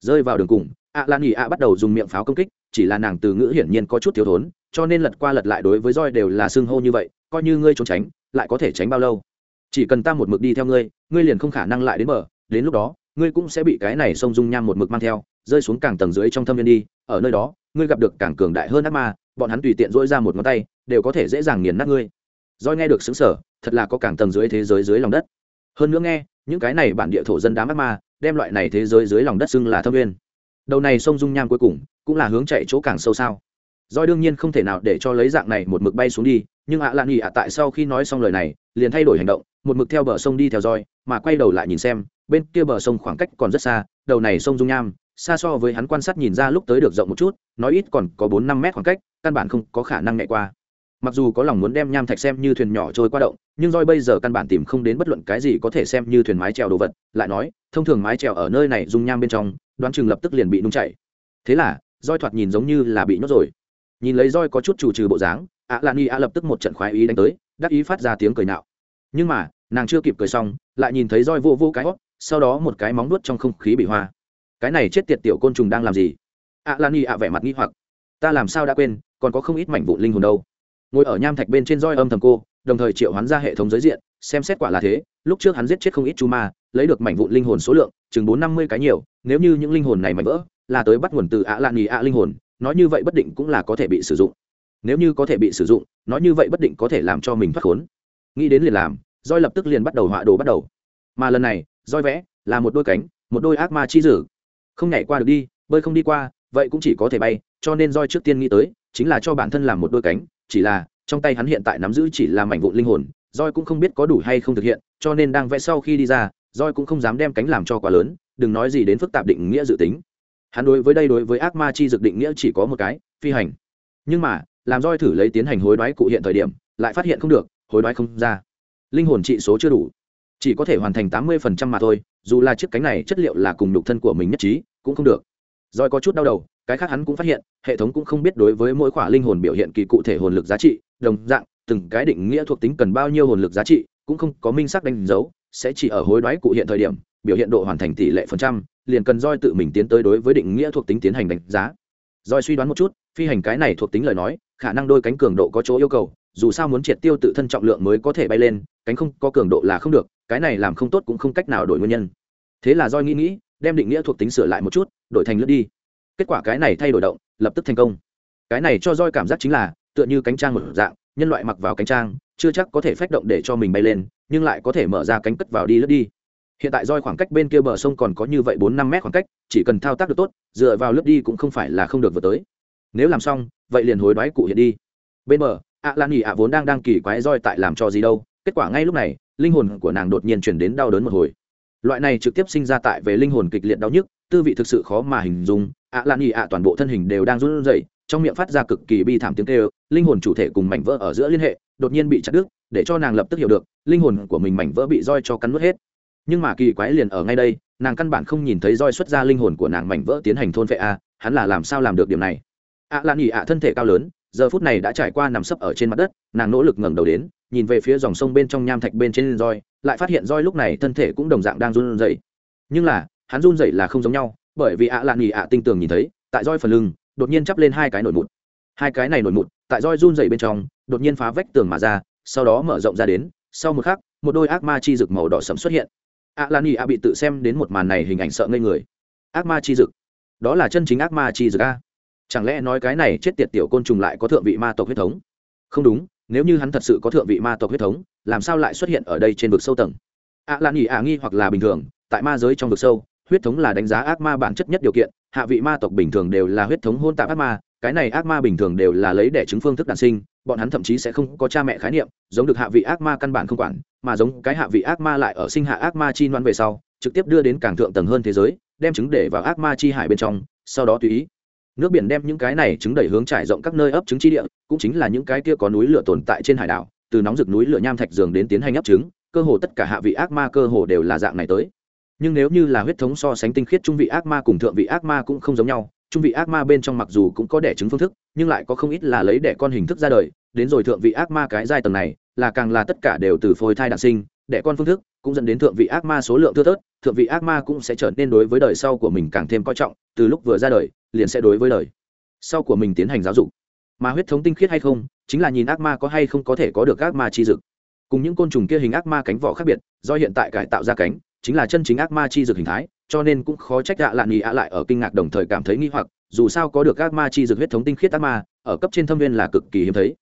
Rơi vào đường cùng, ạ lan nghỉ ạ bắt đầu dùng miệng pháo công kích, chỉ là nàng từ ngữ hiển nhiên có chút thiếu thốn, cho nên lật qua lật lại đối với roi đều là xưng hô như vậy, coi như ngươi trốn tránh, lại có thể tránh bao lâu? Chỉ cần ta một mực đi theo ngươi ngươi liền không khả năng lại đến bờ, đến lúc đó ngươi cũng sẽ bị cái này sông dung nham một mực mang theo, rơi xuống càng tầng dưới trong thâm viên đi, ở nơi đó, ngươi gặp được càng cường đại hơn ác ma, bọn hắn tùy tiện dỗi ra một ngón tay, đều có thể dễ dàng nghiền nát ngươi. Doi nghe được xứng sở thật là có càng tầng dưới thế giới dưới lòng đất. Hơn nữa nghe, những cái này bản địa thổ dân đám ác ma, đem loại này thế giới dưới lòng đất xưng là thâm viên. Đầu này sông dung nham cuối cùng, cũng là hướng chạy chỗ càng sâu sao. Doi đương nhiên không thể nào để cho lấy dạng này một mực bay xuống đi, nhưng ạ lan nghỉ ạ tại sau khi nói xong lời này, liền thay đổi hành động, một mực theo bờ sông đi theo roi mà quay đầu lại nhìn xem bên kia bờ sông khoảng cách còn rất xa, đầu này sông dung nham, xa so với hắn quan sát nhìn ra lúc tới được rộng một chút, nói ít còn có bốn năm mét khoảng cách, căn bản không có khả năng nhẹ qua. Mặc dù có lòng muốn đem nham thạch xem như thuyền nhỏ trôi qua động, nhưng roi bây giờ căn bản tìm không đến bất luận cái gì có thể xem như thuyền mái trèo đồ vật, lại nói, thông thường mái trèo ở nơi này dung nham bên trong, đoán chừng lập tức liền bị nung chảy. Thế là roi thoạt nhìn giống như là bị nhốt rồi. Nhìn lấy roi có chút chủ trừ bộ dáng ạ lan y ạ lập tức một trận khoái ý đánh tới, đắc ý phát ra tiếng cười nạo. Nhưng mà, nàng chưa kịp cười xong, lại nhìn thấy roi vô vô cái hót sau đó một cái móng nuốt trong không khí bị hoa. Cái này chết tiệt tiểu côn trùng đang làm gì? Ạ lan Nhi ạ vẻ mặt nghi hoặc. Ta làm sao đã quên, còn có không ít mảnh vụn linh hồn đâu. Ngồi ở nham thạch bên trên roi âm thầm cô, đồng thời triệu hoán ra hệ thống giới diện, xem xét quả là thế. Lúc trước hắn giết chết không ít chu ma, lấy được mảnh vụn linh hồn số lượng, chừng bốn năm mươi cái nhiều, nếu như những linh hồn này mảnh vỡ, là tới bắt nguồn từ ạ lan Nhi ạ linh hồn, nói như vậy bất định cũng là có thể bị sử dụng. Nếu như có thể bị sử dụng, nói như vậy bất định có thể làm cho mình thoát khốn. Nghĩ đến liền làm, roi lập tức liền bắt đầu họa đồ bắt đầu. Mà lần này roi vẽ, là một đôi cánh, một đôi ác ma chi dử. Không nhảy qua được đi, bơi không đi qua, vậy cũng chỉ có thể bay, cho nên roi trước tiên nghĩ tới, chính là cho bản thân làm một đôi cánh, chỉ là, trong tay hắn hiện tại nắm giữ chỉ là mảnh vụn linh hồn, roi cũng không biết có đủ hay không thực hiện, cho nên đang vẽ sau khi đi ra, roi cũng không dám đem cánh làm cho quá lớn, đừng nói gì đến phức tạp định nghĩa dự tính. Hắn đối với đây đối với ác ma chi dược định nghĩa chỉ có một cái, phi hành. Nhưng mà, làm roi thử lấy tiến hành hối đoái cụ hiện thời điểm, lại phát hiện không được, hối đoái không ra. Linh hồn trị số chưa đủ chỉ có thể hoàn thành tám mươi phần trăm mà thôi, dù là chiếc cánh này chất liệu là cùng nhục thân của mình nhất trí, cũng không được. Roi có chút đau đầu, cái khác hắn cũng phát hiện, hệ thống cũng không biết đối với mỗi khỏa linh hồn biểu hiện kỳ cụ thể hồn lực giá trị, đồng dạng, từng cái định nghĩa thuộc tính cần bao nhiêu hồn lực giá trị, cũng không có minh xác đánh dấu, sẽ chỉ ở hối đoái cụ hiện thời điểm, biểu hiện độ hoàn thành tỷ lệ phần trăm, liền cần roi tự mình tiến tới đối với định nghĩa thuộc tính tiến hành đánh giá. Roi suy đoán một chút, phi hành cái này thuộc tính lời nói, khả năng đôi cánh cường độ có chỗ yêu cầu, dù sao muốn triệt tiêu tự thân trọng lượng mới có thể bay lên cánh không có cường độ là không được, cái này làm không tốt cũng không cách nào đổi nguyên nhân. Thế là roi nghĩ nghĩ, đem định nghĩa thuộc tính sửa lại một chút, đổi thành lướt đi. Kết quả cái này thay đổi động, lập tức thành công. Cái này cho roi cảm giác chính là, tựa như cánh trang một dạng, nhân loại mặc vào cánh trang, chưa chắc có thể phách động để cho mình bay lên, nhưng lại có thể mở ra cánh cất vào đi lướt đi. Hiện tại roi khoảng cách bên kia bờ sông còn có như vậy bốn năm mét khoảng cách, chỉ cần thao tác được tốt, dựa vào lướt đi cũng không phải là không được vừa tới. Nếu làm xong, vậy liền hối đoái cụ hiện đi. Bên bờ ạ lan nghỉ ạ vốn đang đang kỳ quái roi tại làm cho gì đâu kết quả ngay lúc này, linh hồn của nàng đột nhiên chuyển đến đau đớn một hồi. Loại này trực tiếp sinh ra tại về linh hồn kịch liệt đau nhức, tư vị thực sự khó mà hình dung. Ạ lan nghỉ ạ, toàn bộ thân hình đều đang run rẩy, trong miệng phát ra cực kỳ bi thảm tiếng kêu, linh hồn chủ thể cùng mảnh vỡ ở giữa liên hệ, đột nhiên bị chặt đứt, để cho nàng lập tức hiểu được, linh hồn của mình mảnh vỡ bị roi cho cắn nuốt hết. Nhưng mà kỳ quái liền ở ngay đây, nàng căn bản không nhìn thấy roi xuất ra linh hồn của nàng mảnh vỡ tiến hành thôn vệ a, hắn là làm sao làm được điểm này? Ạ lan nghỉ ạ, thân thể cao lớn giờ phút này đã trải qua nằm sấp ở trên mặt đất, nàng nỗ lực ngẩng đầu đến, nhìn về phía dòng sông bên trong nham thạch bên trên roi, lại phát hiện roi lúc này thân thể cũng đồng dạng đang run rẩy. Nhưng là, hắn run rẩy là không giống nhau, bởi vì ạ lạn nghỉ ạ tinh tường nhìn thấy, tại roi phần lưng, đột nhiên chắp lên hai cái nổi mụt. Hai cái này nổi mụt, tại roi run rẩy bên trong, đột nhiên phá vách tường mà ra, sau đó mở rộng ra đến, sau một khắc, một đôi ác ma chi rực màu đỏ sẫm xuất hiện. Ạ lạn nghỉ ạ bị tự xem đến một màn này hình ảnh sợ ngây người. Ác ma chi rực. Đó là chân chính ác ma chi rực a chẳng lẽ nói cái này chết tiệt tiểu côn trùng lại có thượng vị ma tộc huyết thống? Không đúng, nếu như hắn thật sự có thượng vị ma tộc huyết thống, làm sao lại xuất hiện ở đây trên vực sâu tầng? À, ạ lan nghỉ ạ à, nghi hoặc là bình thường, tại ma giới trong vực sâu, huyết thống là đánh giá ác ma bản chất nhất điều kiện, hạ vị ma tộc bình thường đều là huyết thống hôn tạp ác ma, cái này ác ma bình thường đều là lấy đẻ chứng phương thức đản sinh, bọn hắn thậm chí sẽ không có cha mẹ khái niệm, giống được hạ vị ác ma căn bản không quản, mà giống cái hạ vị ác ma lại ở sinh hạ ác ma chi noan về sau, trực tiếp đưa đến càng thượng tầng hơn thế giới, đem chứng để vào ác ma chi hải bên trong, sau đó tùy ý nước biển đem những cái này trứng đẩy hướng trải rộng các nơi ấp trứng chi địa, cũng chính là những cái kia có núi lửa tồn tại trên hải đảo, từ nóng rực núi lửa nham thạch giường đến tiến hành ấp trứng, cơ hồ tất cả hạ vị ác ma cơ hồ đều là dạng này tới. Nhưng nếu như là huyết thống so sánh tinh khiết, trung vị ác ma cùng thượng vị ác ma cũng không giống nhau, trung vị ác ma bên trong mặc dù cũng có đẻ trứng phương thức, nhưng lại có không ít là lấy đẻ con hình thức ra đời, đến rồi thượng vị ác ma cái giai tầng này, là càng là tất cả đều từ phôi thai đạn sinh, đẻ con phương thức cũng dẫn đến thượng vị ác ma số lượng thưa thớt, thượng vị ác ma cũng sẽ trở nên đối với đời sau của mình càng thêm coi trọng, từ lúc vừa ra đời liền sẽ đối với lời sau của mình tiến hành giáo dục. Mà huyết thống tinh khiết hay không, chính là nhìn ác ma có hay không có thể có được ác ma chi dực. Cùng những côn trùng kia hình ác ma cánh vỏ khác biệt, do hiện tại cải tạo ra cánh, chính là chân chính ác ma chi dực hình thái, cho nên cũng khó trách ạ lạn nghỉ ạ lại ở kinh ngạc đồng thời cảm thấy nghi hoặc, dù sao có được ác ma chi dực huyết thống tinh khiết ác ma, ở cấp trên thâm viên là cực kỳ hiếm thấy.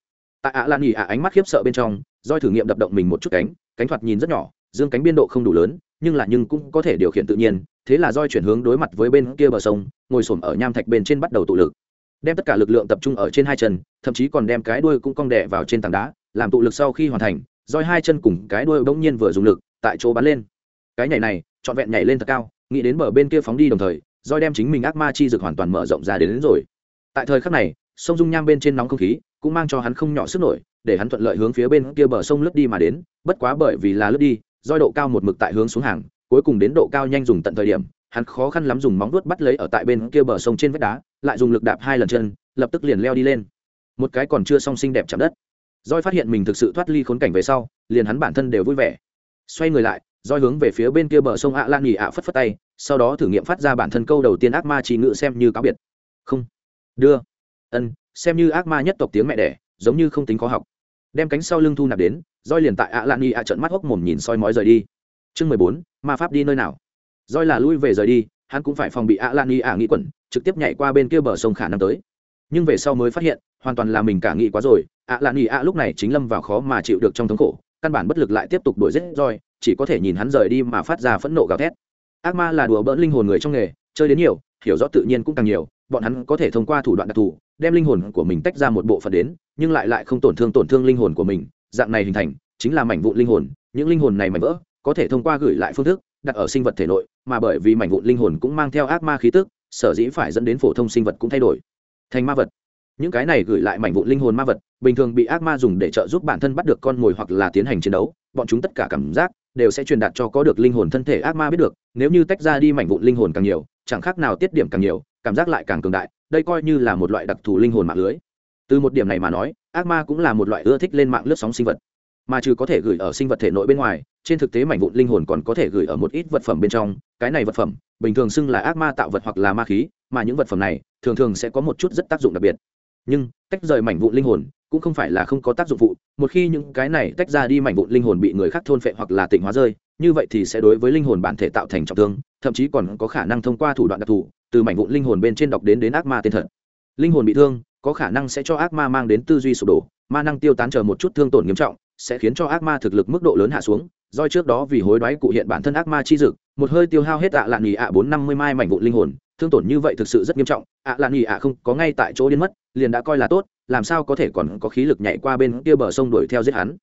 Tại ạ lạn nghỉ ạ ánh mắt khiếp sợ bên trong doi thử nghiệm đập động mình một chút cánh cánh thoạt nhìn rất nhỏ, dương cánh biên độ không đủ lớn, nhưng là nhưng cũng có thể điều khiển tự nhiên thế là roi chuyển hướng đối mặt với bên kia bờ sông ngồi xổm ở nham thạch bên trên bắt đầu tụ lực. Đem tất cả lực lượng tập trung ở trên hai chân thậm chí còn đem cái đuôi cũng cong đè vào trên tảng đá làm tụ lực sau khi hoàn thành roi hai chân cùng cái đuôi bỗng nhiên vừa dùng lực tại chỗ bắn lên. Cái nhảy này trọn vẹn nhảy lên thật cao nghĩ đến bờ bên kia phóng đi đồng thời roi đem chính mình ác ma chi dực hoàn toàn mở rộng ra đến, đến rồi. Tại thời khắc này sông dung nham bên trên nóng không khí cũng mang cho hắn không nhỏ sức nổi để hắn thuận lợi hướng phía bên kia bờ sông lướt đi mà đến bất quá bởi vì là lướt đi roi độ cao một mực tại hướng xuống hàng cuối cùng đến độ cao nhanh dùng tận thời điểm, hắn khó khăn lắm dùng móng vuốt bắt lấy ở tại bên kia bờ sông trên vách đá, lại dùng lực đạp hai lần chân, lập tức liền leo đi lên. Một cái còn chưa song xinh đẹp chạm đất. Roi phát hiện mình thực sự thoát ly khốn cảnh về sau, liền hắn bản thân đều vui vẻ. Xoay người lại roi hướng về phía bên kia bờ sông ạ lan nghỉ ạ phất phất tay, sau đó thử nghiệm phát ra bản thân câu đầu tiên ác ma chỉ ngự xem như cáo biệt. Không. Đưa. Ân, xem như ác ma nhất tộc tiếng mẹ đẻ, giống như không tính khó học. Đem cánh sau lưng thu nạp đến roi liền tại ạ lan nghỉ ạ trợn mắt hốc mồm nhìn soi mói rời đi. Chương mười bốn ma pháp đi nơi nào? Roi là lui về rời đi, hắn cũng phải phòng bị ạ lan nghỉ ả nghĩ quẩn, trực tiếp nhảy qua bên kia bờ sông khả năng tới. Nhưng về sau mới phát hiện, hoàn toàn là mình cả nghĩ quá rồi ạ lan nghỉ ả lúc này chính lâm vào khó mà chịu được trong thống khổ, căn bản bất lực lại tiếp tục đuổi giết roi chỉ có thể nhìn hắn rời đi mà phát ra phẫn nộ gào thét. Ác ma là đùa bỡn linh hồn người trong nghề, chơi đến nhiều, hiểu rõ tự nhiên cũng càng nhiều, bọn hắn có thể thông qua thủ đoạn đặc thù, đem linh hồn của mình tách ra một bộ phận đến, nhưng lại lại không tổn thương tổn thương linh hồn của mình, dạng này hình thành, chính là mảnh vụn linh hồn, những linh hồn này mảnh vỡ có thể thông qua gửi lại phương thức, đặt ở sinh vật thể nội, mà bởi vì mảnh vụn linh hồn cũng mang theo ác ma khí tức, sở dĩ phải dẫn đến phổ thông sinh vật cũng thay đổi thành ma vật. Những cái này gửi lại mảnh vụn linh hồn ma vật, bình thường bị ác ma dùng để trợ giúp bản thân bắt được con mồi hoặc là tiến hành chiến đấu, bọn chúng tất cả cảm giác đều sẽ truyền đạt cho có được linh hồn thân thể ác ma biết được, nếu như tách ra đi mảnh vụn linh hồn càng nhiều, chẳng khác nào tiết điểm càng nhiều, cảm giác lại càng cường đại, đây coi như là một loại đặc thù linh hồn mạng lưới. Từ một điểm này mà nói, ác ma cũng là một loại ưa thích lên mạng lướt sóng sinh vật mà trừ có thể gửi ở sinh vật thể nội bên ngoài, trên thực tế mảnh vụn linh hồn còn có thể gửi ở một ít vật phẩm bên trong. Cái này vật phẩm, bình thường xưng là ác ma tạo vật hoặc là ma khí, mà những vật phẩm này, thường thường sẽ có một chút rất tác dụng đặc biệt. Nhưng, tách rời mảnh vụn linh hồn cũng không phải là không có tác dụng phụ. Một khi những cái này tách ra đi mảnh vụn linh hồn bị người khác thôn phệ hoặc là tịnh hóa rơi, như vậy thì sẽ đối với linh hồn bản thể tạo thành trọng thương, thậm chí còn có khả năng thông qua thủ đoạn đặc thù, từ mảnh vụn linh hồn bên trên đọc đến đến ác ma tên thật. Linh hồn bị thương, có khả năng sẽ cho ác ma mang đến tư duy sụp đổ, ma năng tiêu tán chờ một chút thương tổn nghiêm trọng sẽ khiến cho ác ma thực lực mức độ lớn hạ xuống, Do trước đó vì hối đoái cụ hiện bản thân ác ma chi dực, một hơi tiêu hao hết ạ lạn nghỉ ạ bốn năm mươi mai mảnh vụn linh hồn, thương tổn như vậy thực sự rất nghiêm trọng, ạ lạn nghỉ ạ không có ngay tại chỗ điên mất, liền đã coi là tốt, làm sao có thể còn có khí lực nhảy qua bên kia bờ sông đuổi theo giết hắn.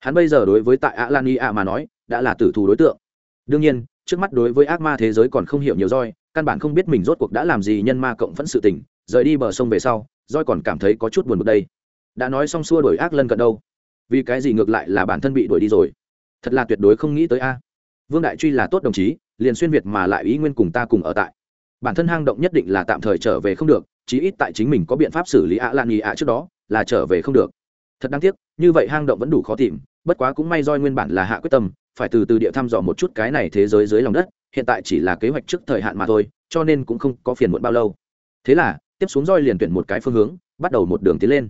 Hắn bây giờ đối với tại ạ lạn nghỉ ạ mà nói, đã là tử thù đối tượng. Đương nhiên, trước mắt đối với ác ma thế giới còn không hiểu nhiều roi, căn bản không biết mình rốt cuộc đã làm gì nhân ma cộng phẫn sự tình, rời đi bờ sông về sau, roi còn cảm thấy có chút buồn bực đây. Đã nói xong xua đuổi ác lân cận đâu vì cái gì ngược lại là bản thân bị đuổi đi rồi? Thật là tuyệt đối không nghĩ tới a. Vương đại truy là tốt đồng chí, liền xuyên việt mà lại ý nguyên cùng ta cùng ở tại. Bản thân hang động nhất định là tạm thời trở về không được, chí ít tại chính mình có biện pháp xử lý ạ lan nghỉ ạ trước đó, là trở về không được. Thật đáng tiếc, như vậy hang động vẫn đủ khó tìm, bất quá cũng may roi nguyên bản là hạ quyết tâm, phải từ từ địa thăm dò một chút cái này thế giới dưới lòng đất, hiện tại chỉ là kế hoạch trước thời hạn mà thôi, cho nên cũng không có phiền muộn bao lâu. Thế là, tiếp xuống roi liền tuyển một cái phương hướng, bắt đầu một đường tiến lên.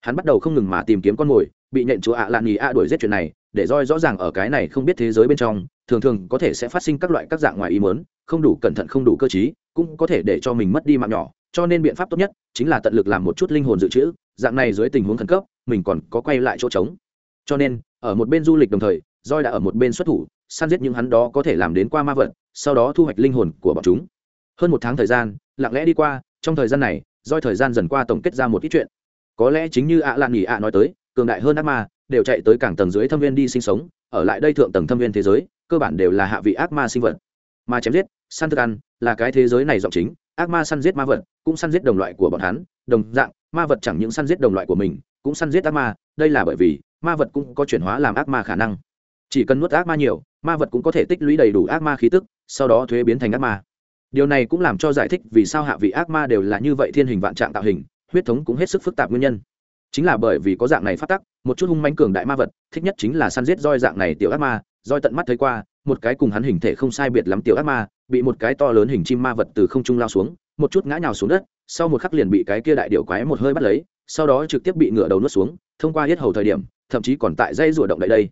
Hắn bắt đầu không ngừng mà tìm kiếm con mồi bị nện chúa ạ lạn nghỉ ạ đuổi giết chuyện này, để roi rõ ràng ở cái này không biết thế giới bên trong, thường thường có thể sẽ phát sinh các loại các dạng ngoài ý mớn không đủ cẩn thận, không đủ cơ chí cũng có thể để cho mình mất đi mạng nhỏ, cho nên biện pháp tốt nhất chính là tận lực làm một chút linh hồn dự trữ, dạng này dưới tình huống khẩn cấp, mình còn có quay lại chỗ trống. Cho nên, ở một bên du lịch đồng thời, roi đã ở một bên xuất thủ, săn giết những hắn đó có thể làm đến qua ma vật, sau đó thu hoạch linh hồn của bọn chúng. Hơn một tháng thời gian, lặng lẽ đi qua, trong thời gian này, roi thời gian dần qua tổng kết ra một ít chuyện. Có lẽ chính như ạ à lạn nghỉ ạ nói tới cường đại hơn ác ma, đều chạy tới cảng tầng dưới thâm viên đi sinh sống, ở lại đây thượng tầng thâm viên thế giới, cơ bản đều là hạ vị ác ma sinh vật. Mà chém giết, săn thức ăn, là cái thế giới này giọng chính, ác ma săn giết ma vật, cũng săn giết đồng loại của bọn hắn, đồng dạng, ma vật chẳng những săn giết đồng loại của mình, cũng săn giết ác ma, đây là bởi vì, ma vật cũng có chuyển hóa làm ác ma khả năng. Chỉ cần nuốt ác ma nhiều, ma vật cũng có thể tích lũy đầy đủ ác ma khí tức, sau đó thuế biến thành ác ma. Điều này cũng làm cho giải thích vì sao hạ vị ác ma đều là như vậy thiên hình vạn trạng tạo hình, huyết thống cũng hết sức phức tạp nguyên nhân chính là bởi vì có dạng này phát tắc, một chút hung mánh cường đại ma vật, thích nhất chính là săn giết roi dạng này tiểu ác ma, roi tận mắt thấy qua, một cái cùng hắn hình thể không sai biệt lắm tiểu ác ma, bị một cái to lớn hình chim ma vật từ không trung lao xuống, một chút ngã nhào xuống đất, sau một khắc liền bị cái kia đại điệu quái một hơi bắt lấy, sau đó trực tiếp bị ngựa đầu nuốt xuống, thông qua hết hầu thời điểm, thậm chí còn tại dây rùa động đậy đây.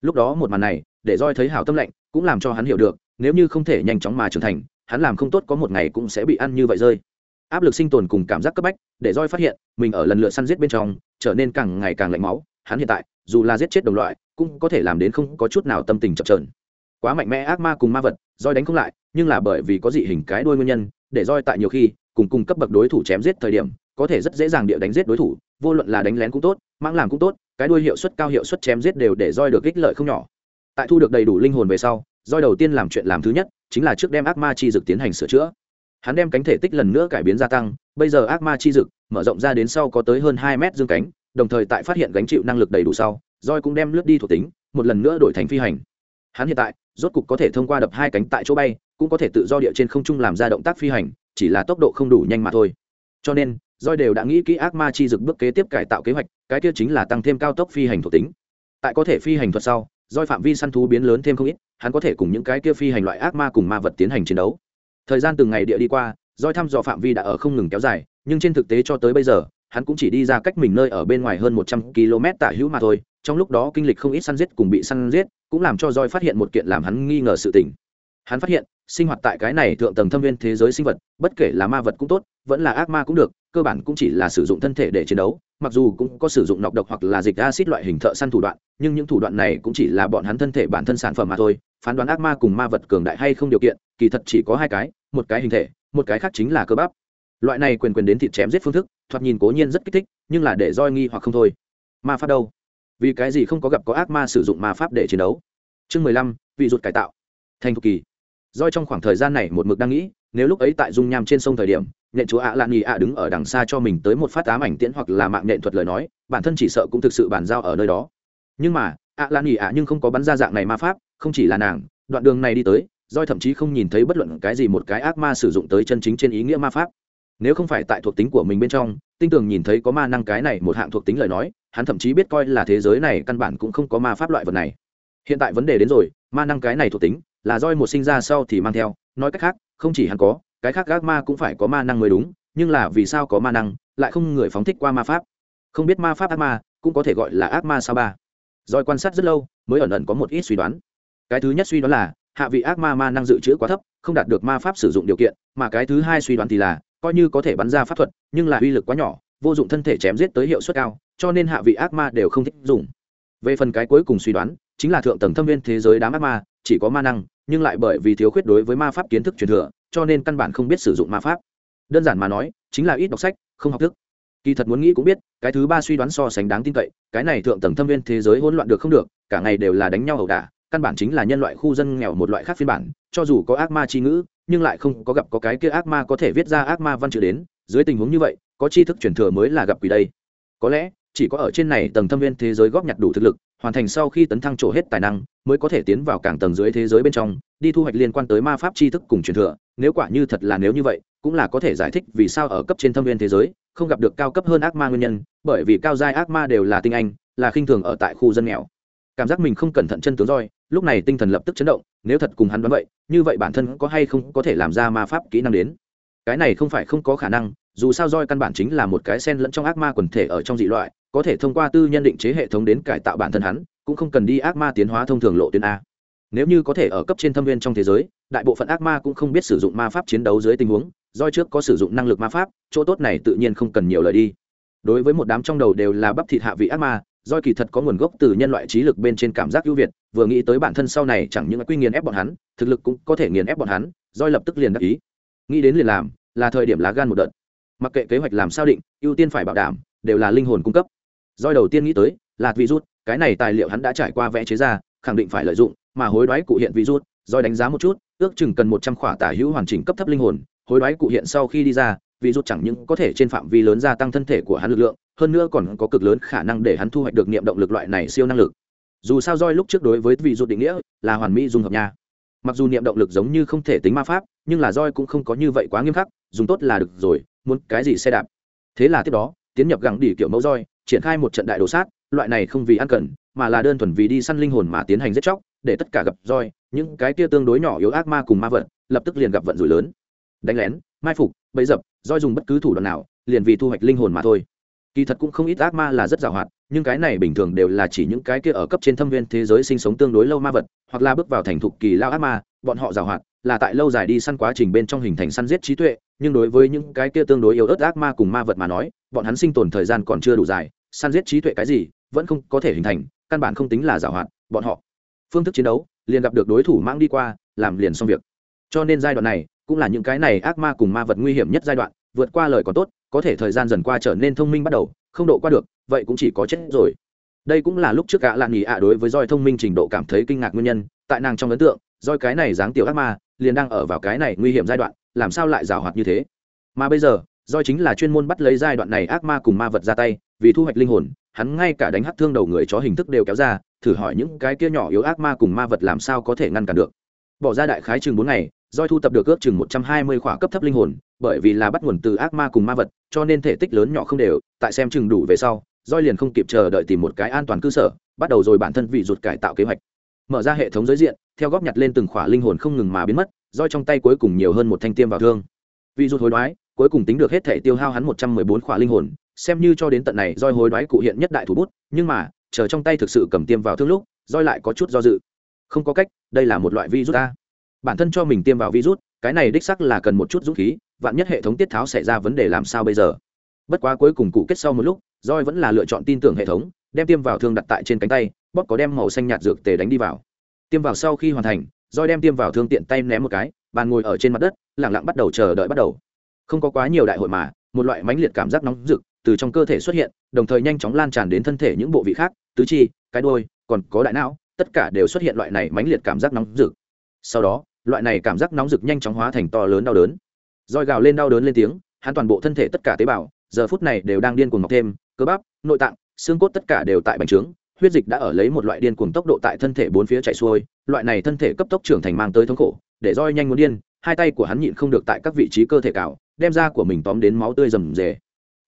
Lúc đó một màn này, để roi thấy hảo tâm lạnh, cũng làm cho hắn hiểu được, nếu như không thể nhanh chóng mà trưởng thành, hắn làm không tốt có một ngày cũng sẽ bị ăn như vậy rơi áp lực sinh tồn cùng cảm giác cấp bách, để roi phát hiện, mình ở lần lượt săn giết bên trong, trở nên càng ngày càng lạnh máu. Hắn hiện tại, dù là giết chết đồng loại, cũng có thể làm đến không có chút nào tâm tình chập trờn quá mạnh mẽ ác ma cùng ma vật roi đánh không lại, nhưng là bởi vì có dị hình cái đuôi nguyên nhân, để roi tại nhiều khi, cùng cùng cấp bậc đối thủ chém giết thời điểm, có thể rất dễ dàng địa đánh giết đối thủ, vô luận là đánh lén cũng tốt, mang làm cũng tốt, cái đuôi hiệu suất cao hiệu suất chém giết đều để roi được ích lợi không nhỏ. Tại thu được đầy đủ linh hồn về sau roi đầu tiên làm chuyện làm thứ nhất, chính là trước đem ác ma chi dực tiến hành sửa chữa hắn đem cánh thể tích lần nữa cải biến gia tăng, bây giờ ác ma chi dực, mở rộng ra đến sau có tới hơn hai mét dương cánh, đồng thời tại phát hiện gánh chịu năng lực đầy đủ sau roi cũng đem lướt đi thuộc tính, một lần nữa đổi thành phi hành. Hắn hiện tại, rốt cục có thể thông qua đập hai cánh tại chỗ bay, cũng có thể tự do địa trên không trung làm ra động tác phi hành, chỉ là tốc độ không đủ nhanh mà thôi. Cho nên roi đều đã nghĩ kỹ ác ma chi dực bước kế tiếp cải tạo kế hoạch, cái kia chính là tăng thêm cao tốc phi hành thuộc tính. Tại có thể phi hành thuật sau roi phạm vi săn thú biến lớn thêm không ít, hắn có thể cùng những cái kia phi hành loại ác ma cùng ma vật tiến hành chiến đấu thời gian từng ngày địa đi qua roi thăm dò phạm vi đã ở không ngừng kéo dài, nhưng trên thực tế cho tới bây giờ, hắn cũng chỉ đi ra cách mình nơi ở bên ngoài hơn một trăm km tả hữu mà thôi, trong lúc đó kinh lịch không ít săn giết cùng bị săn giết, cũng làm cho roi phát hiện một kiện làm hắn nghi ngờ sự tình. Hắn phát hiện, sinh hoạt tại cái này thượng tầng thâm viên thế giới sinh vật, bất kể là ma vật cũng tốt, vẫn là ác ma cũng được cơ bản cũng chỉ là sử dụng thân thể để chiến đấu, mặc dù cũng có sử dụng nọc độc hoặc là dịch acid loại hình thợ săn thủ đoạn, nhưng những thủ đoạn này cũng chỉ là bọn hắn thân thể bản thân sản phẩm mà thôi, phán đoán ác ma cùng ma vật cường đại hay không điều kiện, kỳ thật chỉ có hai cái, một cái hình thể, một cái khác chính là cơ bắp. Loại này quyền quyền đến thịt chém giết phương thức, thoạt nhìn cố nhiên rất kích thích, nhưng là để roi nghi hoặc không thôi. Ma pháp đâu? Vì cái gì không có gặp có ác ma sử dụng ma pháp để chiến đấu? Chương mười lăm, vị ruột cải tạo. Thành thục kỳ. Roi trong khoảng thời gian này một mực đang nghĩ nếu lúc ấy tại dung nham trên sông thời điểm, nhện chúa ạ lan nhì ạ đứng ở đằng xa cho mình tới một phát ám ảnh tiễn hoặc là mạng nhện thuật lời nói, bản thân chỉ sợ cũng thực sự bàn giao ở nơi đó. Nhưng mà, ạ lan nhì ạ nhưng không có bắn ra dạng này ma pháp, không chỉ là nàng, đoạn đường này đi tới roi thậm chí không nhìn thấy bất luận cái gì một cái ác ma sử dụng tới chân chính trên ý nghĩa ma pháp. Nếu không phải tại thuộc tính của mình bên trong, tinh tường nhìn thấy có ma năng cái này một hạng thuộc tính lời nói, hắn thậm chí biết coi là thế giới này căn bản cũng không có ma pháp loại vật này. Hiện tại vấn đề đến rồi, ma năng cái này thuộc tính, là roi một sinh ra sau thì mang theo, nói cách khác không chỉ hắn có, cái khác ác ma cũng phải có ma năng mới đúng, nhưng là vì sao có ma năng, lại không người phóng thích qua ma pháp? Không biết ma pháp ác ma cũng có thể gọi là ác ma sao ba? Rồi quan sát rất lâu, mới ẩn ẩn có một ít suy đoán. Cái thứ nhất suy đoán là, hạ vị ác ma ma năng dự trữ quá thấp, không đạt được ma pháp sử dụng điều kiện, mà cái thứ hai suy đoán thì là, coi như có thể bắn ra pháp thuật, nhưng là uy lực quá nhỏ, vô dụng thân thể chém giết tới hiệu suất cao, cho nên hạ vị ác ma đều không thích dùng. Về phần cái cuối cùng suy đoán, chính là thượng tầng thâm viên thế giới đám ác ma, chỉ có ma năng nhưng lại bởi vì thiếu khuyết đối với ma pháp kiến thức truyền thừa, cho nên căn bản không biết sử dụng ma pháp. Đơn giản mà nói, chính là ít đọc sách, không học thức. Kỳ thật muốn nghĩ cũng biết, cái thứ ba suy đoán so sánh đáng tin cậy, cái này thượng tầng thâm viên thế giới hỗn loạn được không được, cả ngày đều là đánh nhau ẩu đả, căn bản chính là nhân loại khu dân nghèo một loại khác phiên bản, cho dù có ác ma chi ngữ, nhưng lại không có gặp có cái kia ác ma có thể viết ra ác ma văn chữ đến, dưới tình huống như vậy, có tri thức truyền thừa mới là gặp quỷ đây. Có lẽ chỉ có ở trên này tầng thâm viên thế giới góp nhặt đủ thực lực, hoàn thành sau khi tấn thăng trổ hết tài năng, mới có thể tiến vào cảng tầng dưới thế giới bên trong, đi thu hoạch liên quan tới ma pháp tri thức cùng truyền thừa. Nếu quả như thật là nếu như vậy, cũng là có thể giải thích vì sao ở cấp trên thâm viên thế giới, không gặp được cao cấp hơn ác ma nguyên nhân, bởi vì cao giai ác ma đều là tinh anh, là khinh thường ở tại khu dân nghèo. Cảm giác mình không cẩn thận chân tướng roi, lúc này tinh thần lập tức chấn động, nếu thật cùng hắn đoán vậy, như vậy bản thân có hay không có thể làm ra ma pháp kỹ năng đến? Cái này không phải không có khả năng, dù sao roi căn bản chính là một cái sen lẫn trong ác ma quần thể ở trong dị loại có thể thông qua tư nhân định chế hệ thống đến cải tạo bản thân hắn, cũng không cần đi ác ma tiến hóa thông thường lộ tuyến a. Nếu như có thể ở cấp trên thâm viên trong thế giới, đại bộ phận ác ma cũng không biết sử dụng ma pháp chiến đấu dưới tình huống, do trước có sử dụng năng lực ma pháp, chỗ tốt này tự nhiên không cần nhiều lời đi. Đối với một đám trong đầu đều là bắp thịt hạ vị ác ma, do kỳ thật có nguồn gốc từ nhân loại trí lực bên trên cảm giác ưu việt, vừa nghĩ tới bản thân sau này chẳng những quy nghiền ép bọn hắn, thực lực cũng có thể nghiền ép bọn hắn doi lập tức liền đắc ý. Nghĩ đến liền làm, là thời điểm lá gan một đợt. Mặc kệ kế hoạch làm sao định, ưu tiên phải bảo đảm, đều là linh hồn cung cấp doi đầu tiên nghĩ tới là virus cái này tài liệu hắn đã trải qua vẽ chế ra, khẳng định phải lợi dụng, mà hối đoái cụ hiện virus doi đánh giá một chút, ước chừng cần một trăm khỏa tả hữu hoàn chỉnh cấp thấp linh hồn, hối đoái cụ hiện sau khi đi ra virus chẳng những có thể trên phạm vi lớn gia tăng thân thể của hắn lực lượng, hơn nữa còn có cực lớn khả năng để hắn thu hoạch được niệm động lực loại này siêu năng lực. Dù sao roi lúc trước đối với vị rụt định nghĩa là hoàn mỹ dung hợp nha. Mặc dù niệm động lực giống như không thể tính ma pháp, nhưng là roi cũng không có như vậy quá nghiêm khắc, dùng tốt là được rồi, muốn cái gì xe đạp. Thế là tiếp đó, tiến nhập gẳng đỉ kiểu mẫu roi triển khai một trận đại đồ sát, loại này không vì ăn cần, mà là đơn thuần vì đi săn linh hồn mà tiến hành giết chóc, để tất cả gặp roi, những cái kia tương đối nhỏ yếu ác ma cùng ma vật, lập tức liền gặp vận rủi lớn. Đánh lén, mai phục, bẫy dập, roi dùng bất cứ thủ đoạn nào, liền vì thu hoạch linh hồn mà thôi. Kỳ thật cũng không ít ác ma là rất giàu hoạt, nhưng cái này bình thường đều là chỉ những cái kia ở cấp trên thâm viên thế giới sinh sống tương đối lâu ma vật, hoặc là bước vào thành thục kỳ lao ác ma, bọn họ giàu hoạt, là tại lâu dài đi săn quá trình bên trong hình thành săn giết trí tuệ, nhưng đối với những cái kia tương đối yếu ớt ác ma cùng ma vật mà nói, bọn hắn sinh tồn thời gian còn chưa đủ dài săn giết trí tuệ cái gì vẫn không có thể hình thành, căn bản không tính là giảo hoạt, bọn họ. Phương thức chiến đấu, liền gặp được đối thủ mang đi qua, làm liền xong việc. Cho nên giai đoạn này, cũng là những cái này ác ma cùng ma vật nguy hiểm nhất giai đoạn, vượt qua lời còn tốt, có thể thời gian dần qua trở nên thông minh bắt đầu, không độ qua được, vậy cũng chỉ có chết rồi. Đây cũng là lúc trước cả lạn nghỉ ạ đối với roi thông minh trình độ cảm thấy kinh ngạc nguyên nhân, tại nàng trong ấn tượng roi cái này dáng tiểu ác ma, liền đang ở vào cái này nguy hiểm giai đoạn, làm sao lại rào hoạt như thế? Mà bây giờ roi chính là chuyên môn bắt lấy giai đoạn này ác ma cùng ma vật ra tay vì thu hoạch linh hồn, hắn ngay cả đánh hắc thương đầu người chó hình thức đều kéo ra, thử hỏi những cái kia nhỏ yếu ác ma cùng ma vật làm sao có thể ngăn cản được. Bỏ ra đại khái chừng bốn ngày doi thu tập được ước chừng một trăm hai mươi khỏa cấp thấp linh hồn, bởi vì là bắt nguồn từ ác ma cùng ma vật, cho nên thể tích lớn nhỏ không đều, tại xem chừng đủ về sau doi liền không kịp chờ đợi tìm một cái an toàn cơ sở, bắt đầu rồi bản thân vị rụt cải tạo kế hoạch. Mở ra hệ thống giới diện, theo góp nhặt lên từng khỏa linh hồn không ngừng mà biến mất doi trong tay cuối cùng nhiều hơn một thanh tiêm vào thương. Vị rụt hối đoái, cuối cùng tính được hết thể tiêu hao hắn một trăm mười bốn khỏa linh hồn xem như cho đến tận này roi hối đoái cụ hiện nhất đại thủ bút, nhưng mà, chờ trong tay thực sự cầm tiêm vào thương lúc, roi lại có chút do dự. Không có cách, đây là một loại virus ta. Bản thân cho mình tiêm vào virus, cái này đích sắc là cần một chút dũng khí, vạn nhất hệ thống tiết tháo xảy ra vấn đề làm sao bây giờ? Bất quá cuối cùng cụ kết sau một lúc, roi vẫn là lựa chọn tin tưởng hệ thống, đem tiêm vào thương đặt tại trên cánh tay, bóp có đem màu xanh nhạt dược tề đánh đi vào. Tiêm vào sau khi hoàn thành, roi đem tiêm vào thương tiện tay ném một cái, bàn ngồi ở trên mặt đất lẳng lặng bắt đầu chờ đợi bắt đầu. Không có quá nhiều đại hội mà, một loại mãnh liệt cảm giác nóng rực từ trong cơ thể xuất hiện, đồng thời nhanh chóng lan tràn đến thân thể những bộ vị khác, tứ chi, cái đôi còn có đại não, tất cả đều xuất hiện loại này mãnh liệt cảm giác nóng rực. Sau đó, loại này cảm giác nóng rực nhanh chóng hóa thành to lớn đau đớn. Roi gào lên đau đớn lên tiếng, hắn toàn bộ thân thể tất cả tế bào, giờ phút này đều đang điên cuồng mọc thêm, cơ bắp, nội tạng, xương cốt tất cả đều tại bành trướng, huyết dịch đã ở lấy một loại điên cuồng tốc độ tại thân thể bốn phía chạy xuôi, loại này thân thể cấp tốc trưởng thành mang tới thống khổ, để roi nhanh muốn điên, hai tay của hắn nhịn không được tại các vị trí cơ thể cào, đem ra của mình tóm đến máu tươi rầm rề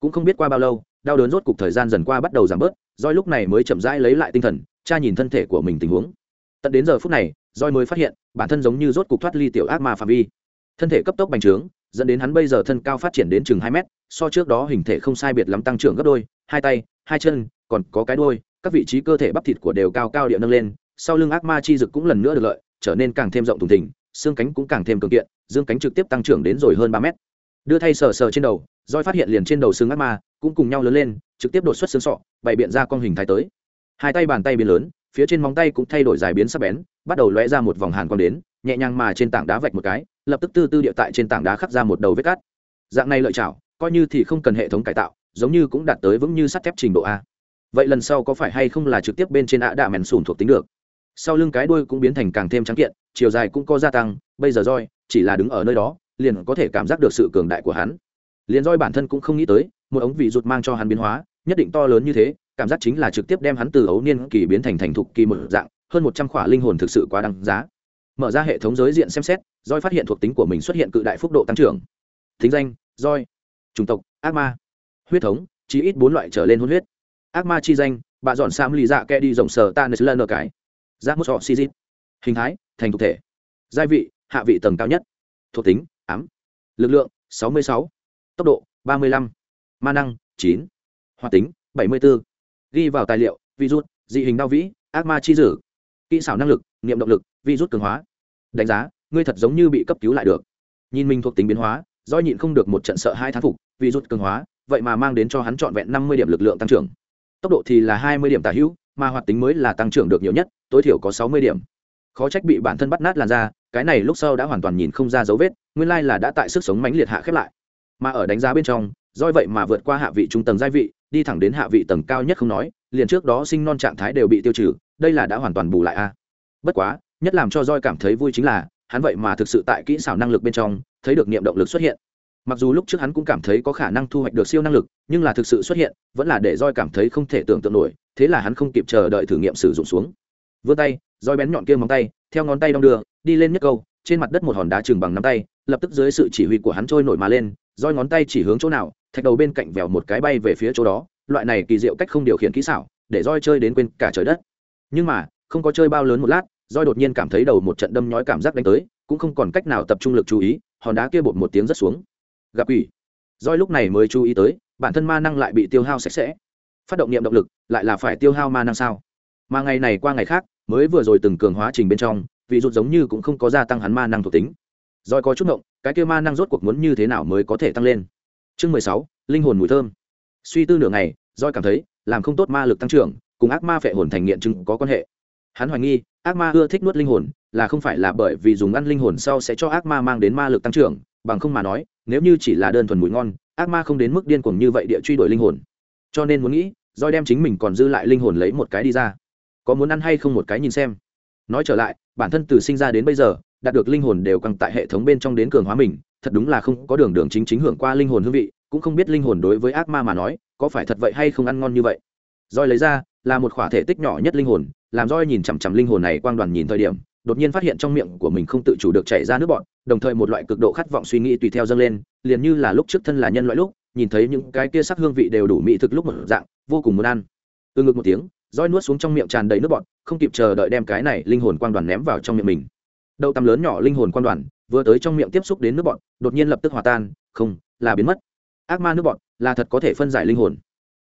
cũng không biết qua bao lâu, đau đớn rốt cục thời gian dần qua bắt đầu giảm bớt roi lúc này mới chậm rãi lấy lại tinh thần, tra nhìn thân thể của mình tình huống. Tận đến giờ phút này roi mới phát hiện, bản thân giống như rốt cục thoát ly tiểu ác ma phạm vi. Thân thể cấp tốc bành trướng, dẫn đến hắn bây giờ thân cao phát triển đến chừng hai mét, so trước đó hình thể không sai biệt lắm tăng trưởng gấp đôi, hai tay, hai chân, còn có cái đôi các vị trí cơ thể bắp thịt của đều cao cao địa nâng lên, sau lưng ác ma chi dực cũng lần nữa được lợi, trở nên càng thêm rộng thùng thình, xương cánh cũng càng thêm cường kiện, dương cánh trực tiếp tăng trưởng đến rồi hơn ba mét. Đưa thay sờ sờ trên đầu roi phát hiện liền trên đầu xương ác ma cũng cùng nhau lớn lên, trực tiếp đột xuất xương sọ, bày biện ra con hình thái tới. Hai tay bàn tay biến lớn, phía trên móng tay cũng thay đổi dài biến sắc bén, bắt đầu lóe ra một vòng hàn quang đến, nhẹ nhàng mà trên tảng đá vạch một cái, lập tức tư tư địa tại trên tảng đá khắc ra một đầu vết cắt dạng này lợi chảo, coi như thì không cần hệ thống cải tạo, giống như cũng đạt tới vững như sắt thép trình độ a. Vậy lần sau có phải hay không là trực tiếp bên trên ạ đạ mèn sùn thuộc tính được? Sau lưng cái đuôi cũng biến thành càng thêm trắng kiện, chiều dài cũng có gia tăng, bây giờ roi chỉ là đứng ở nơi đó, liền có thể cảm giác được sự cường đại của hắn liền roi bản thân cũng không nghĩ tới, một ống vị rụt mang cho hắn biến hóa, nhất định to lớn như thế, cảm giác chính là trực tiếp đem hắn từ ấu niên kỳ biến thành thành thục kỳ một dạng, hơn một trăm khỏa linh hồn thực sự quá đáng giá. Mở ra hệ thống giới diện xem xét roi phát hiện thuộc tính của mình xuất hiện cự đại phúc độ tăng trưởng. Thính danh roi chủng tộc, ác ma. Huyết thống chỉ ít bốn loại trở lên hôn huyết. Ác ma chi danh, bà dọn sam lì dạ kẹ đi rộng sờ ta nơi lơ cái. Giác mút họ si dít. Hình thái, thành thực thể. Giai vị, hạ vị tầng cao nhất. Thuộc tính, ám. Lực lượng 66 tốc độ 35. ma năng 9. hoạt tính 74. ghi vào tài liệu, virus, dị hình đao vĩ, ác ma chi dử kỹ xảo năng lực, niệm động lực, virus cường hóa đánh giá, ngươi thật giống như bị cấp cứu lại được nhìn mình thuộc tính biến hóa, do nhịn không được một trận sợ hai thán phục, virus cường hóa, vậy mà mang đến cho hắn trọn vẹn năm mươi điểm lực lượng tăng trưởng tốc độ thì là hai mươi điểm tả hữu, mà hoạt tính mới là tăng trưởng được nhiều nhất, tối thiểu có sáu mươi điểm khó trách bị bản thân bắt nát làn da, cái này lúc sau đã hoàn toàn nhìn không ra dấu vết, nguyên lai là đã tại sức sống mãnh liệt hạ khép lại mà ở đánh giá bên trong doi vậy mà vượt qua hạ vị trung tầng giai vị, đi thẳng đến hạ vị tầng cao nhất không nói, liền trước đó sinh non trạng thái đều bị tiêu trừ, đây là đã hoàn toàn bù lại a. Bất quá, nhất làm cho roi cảm thấy vui chính là, hắn vậy mà thực sự tại kỹ xảo năng lực bên trong, thấy được niệm động lực xuất hiện. Mặc dù lúc trước hắn cũng cảm thấy có khả năng thu hoạch được siêu năng lực, nhưng là thực sự xuất hiện, vẫn là để roi cảm thấy không thể tưởng tượng nổi, thế là hắn không kịp chờ đợi thử nghiệm sử dụng xuống. Vươn tay, roi bén nhọn kia móng tay, theo ngón tay đong đưa, đi lên nhất câu, trên mặt đất một hòn đá chừng bằng nắm tay, lập tức dưới sự chỉ huy của hắn trôi nổi mà lên roi ngón tay chỉ hướng chỗ nào, thạch đầu bên cạnh vèo một cái bay về phía chỗ đó, loại này kỳ diệu cách không điều khiển kỹ xảo, để roi chơi đến quên cả trời đất. Nhưng mà, không có chơi bao lớn một lát, roi đột nhiên cảm thấy đầu một trận đâm nhói cảm giác đánh tới, cũng không còn cách nào tập trung lực chú ý, hòn đá kia bột một tiếng rất xuống. Gặp quỷ. Roi lúc này mới chú ý tới, bản thân ma năng lại bị tiêu hao sạch sẽ. Phát động niệm động lực, lại là phải tiêu hao ma năng sao? Mà ngày này qua ngày khác, mới vừa rồi từng cường hóa trình bên trong, vị rụt giống như cũng không có gia tăng hắn ma năng thuộc tính. Rồi có chút động cái kia ma năng rốt cuộc muốn như thế nào mới có thể tăng lên? Chương mười sáu, linh hồn mùi thơm. Suy tư nửa ngày roi cảm thấy, làm không tốt ma lực tăng trưởng, cùng ác ma phệ hồn thành nghiện chứng có quan hệ. Hắn hoài nghi, ác ma ưa thích nuốt linh hồn, là không phải là bởi vì dùng ăn linh hồn sau sẽ cho ác ma mang đến ma lực tăng trưởng, bằng không mà nói, nếu như chỉ là đơn thuần mùi ngon, ác ma không đến mức điên cuồng như vậy địa truy đuổi linh hồn. Cho nên muốn nghĩ roi đem chính mình còn dư lại linh hồn lấy một cái đi ra. Có muốn ăn hay không một cái nhìn xem. Nói trở lại, bản thân từ sinh ra đến bây giờ đạt được linh hồn đều căng tại hệ thống bên trong đến cường hóa mình, thật đúng là không có đường đường chính chính hưởng qua linh hồn hương vị, cũng không biết linh hồn đối với ác ma mà nói, có phải thật vậy hay không ăn ngon như vậy. Roi lấy ra, là một khỏa thể tích nhỏ nhất linh hồn, làm roi nhìn chằm chằm linh hồn này quang đoàn nhìn thời điểm, đột nhiên phát hiện trong miệng của mình không tự chủ được chảy ra nước bọt, đồng thời một loại cực độ khát vọng suy nghĩ tùy theo dâng lên, liền như là lúc trước thân là nhân loại lúc, nhìn thấy những cái kia sắc hương vị đều đủ mỹ thực lúc một dạng, vô cùng muốn ăn. Từ ngực một tiếng roi nuốt xuống trong miệng tràn đầy nước bọt, không kịp chờ đợi đem cái này linh hồn quang đoàn ném vào trong miệng mình đậu tầm lớn nhỏ linh hồn quan đoàn, vừa tới trong miệng tiếp xúc đến nước bọt đột nhiên lập tức hòa tan, không, là biến mất. Ác ma nước bọt là thật có thể phân giải linh hồn.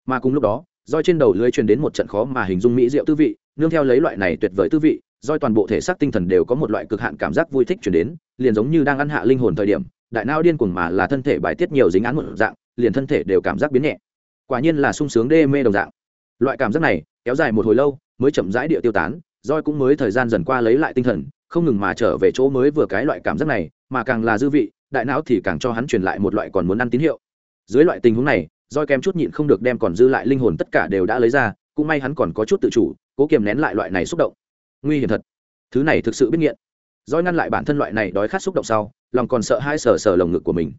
Mà cùng lúc đó, roi trên đầu lưới truyền đến một trận khó mà hình dung mỹ diệu tư vị, nương theo lấy loại này tuyệt vời tư vị, roi toàn bộ thể xác tinh thần đều có một loại cực hạn cảm giác vui thích truyền đến, liền giống như đang ăn hạ linh hồn thời điểm, đại não điên cuồng mà là thân thể bài tiết nhiều dính án một dạng, liền thân thể đều cảm giác biến nhẹ. Quả nhiên là sung sướng đê mê đồng dạng. Loại cảm giác này, kéo dài một hồi lâu, mới chậm rãi địa tiêu tán, roi cũng mới thời gian dần qua lấy lại tinh thần không ngừng mà trở về chỗ mới vừa cái loại cảm giác này, mà càng là dư vị, đại não thì càng cho hắn truyền lại một loại còn muốn ăn tín hiệu. Dưới loại tình huống này, roi kém chút nhịn không được đem còn dư lại linh hồn tất cả đều đã lấy ra, cũng may hắn còn có chút tự chủ, cố kiềm nén lại loại này xúc động. Nguy hiểm thật. Thứ này thực sự biết nghiện. Roi ngăn lại bản thân loại này đói khát xúc động sau, lòng còn sợ hai sờ sờ lồng ngực của mình.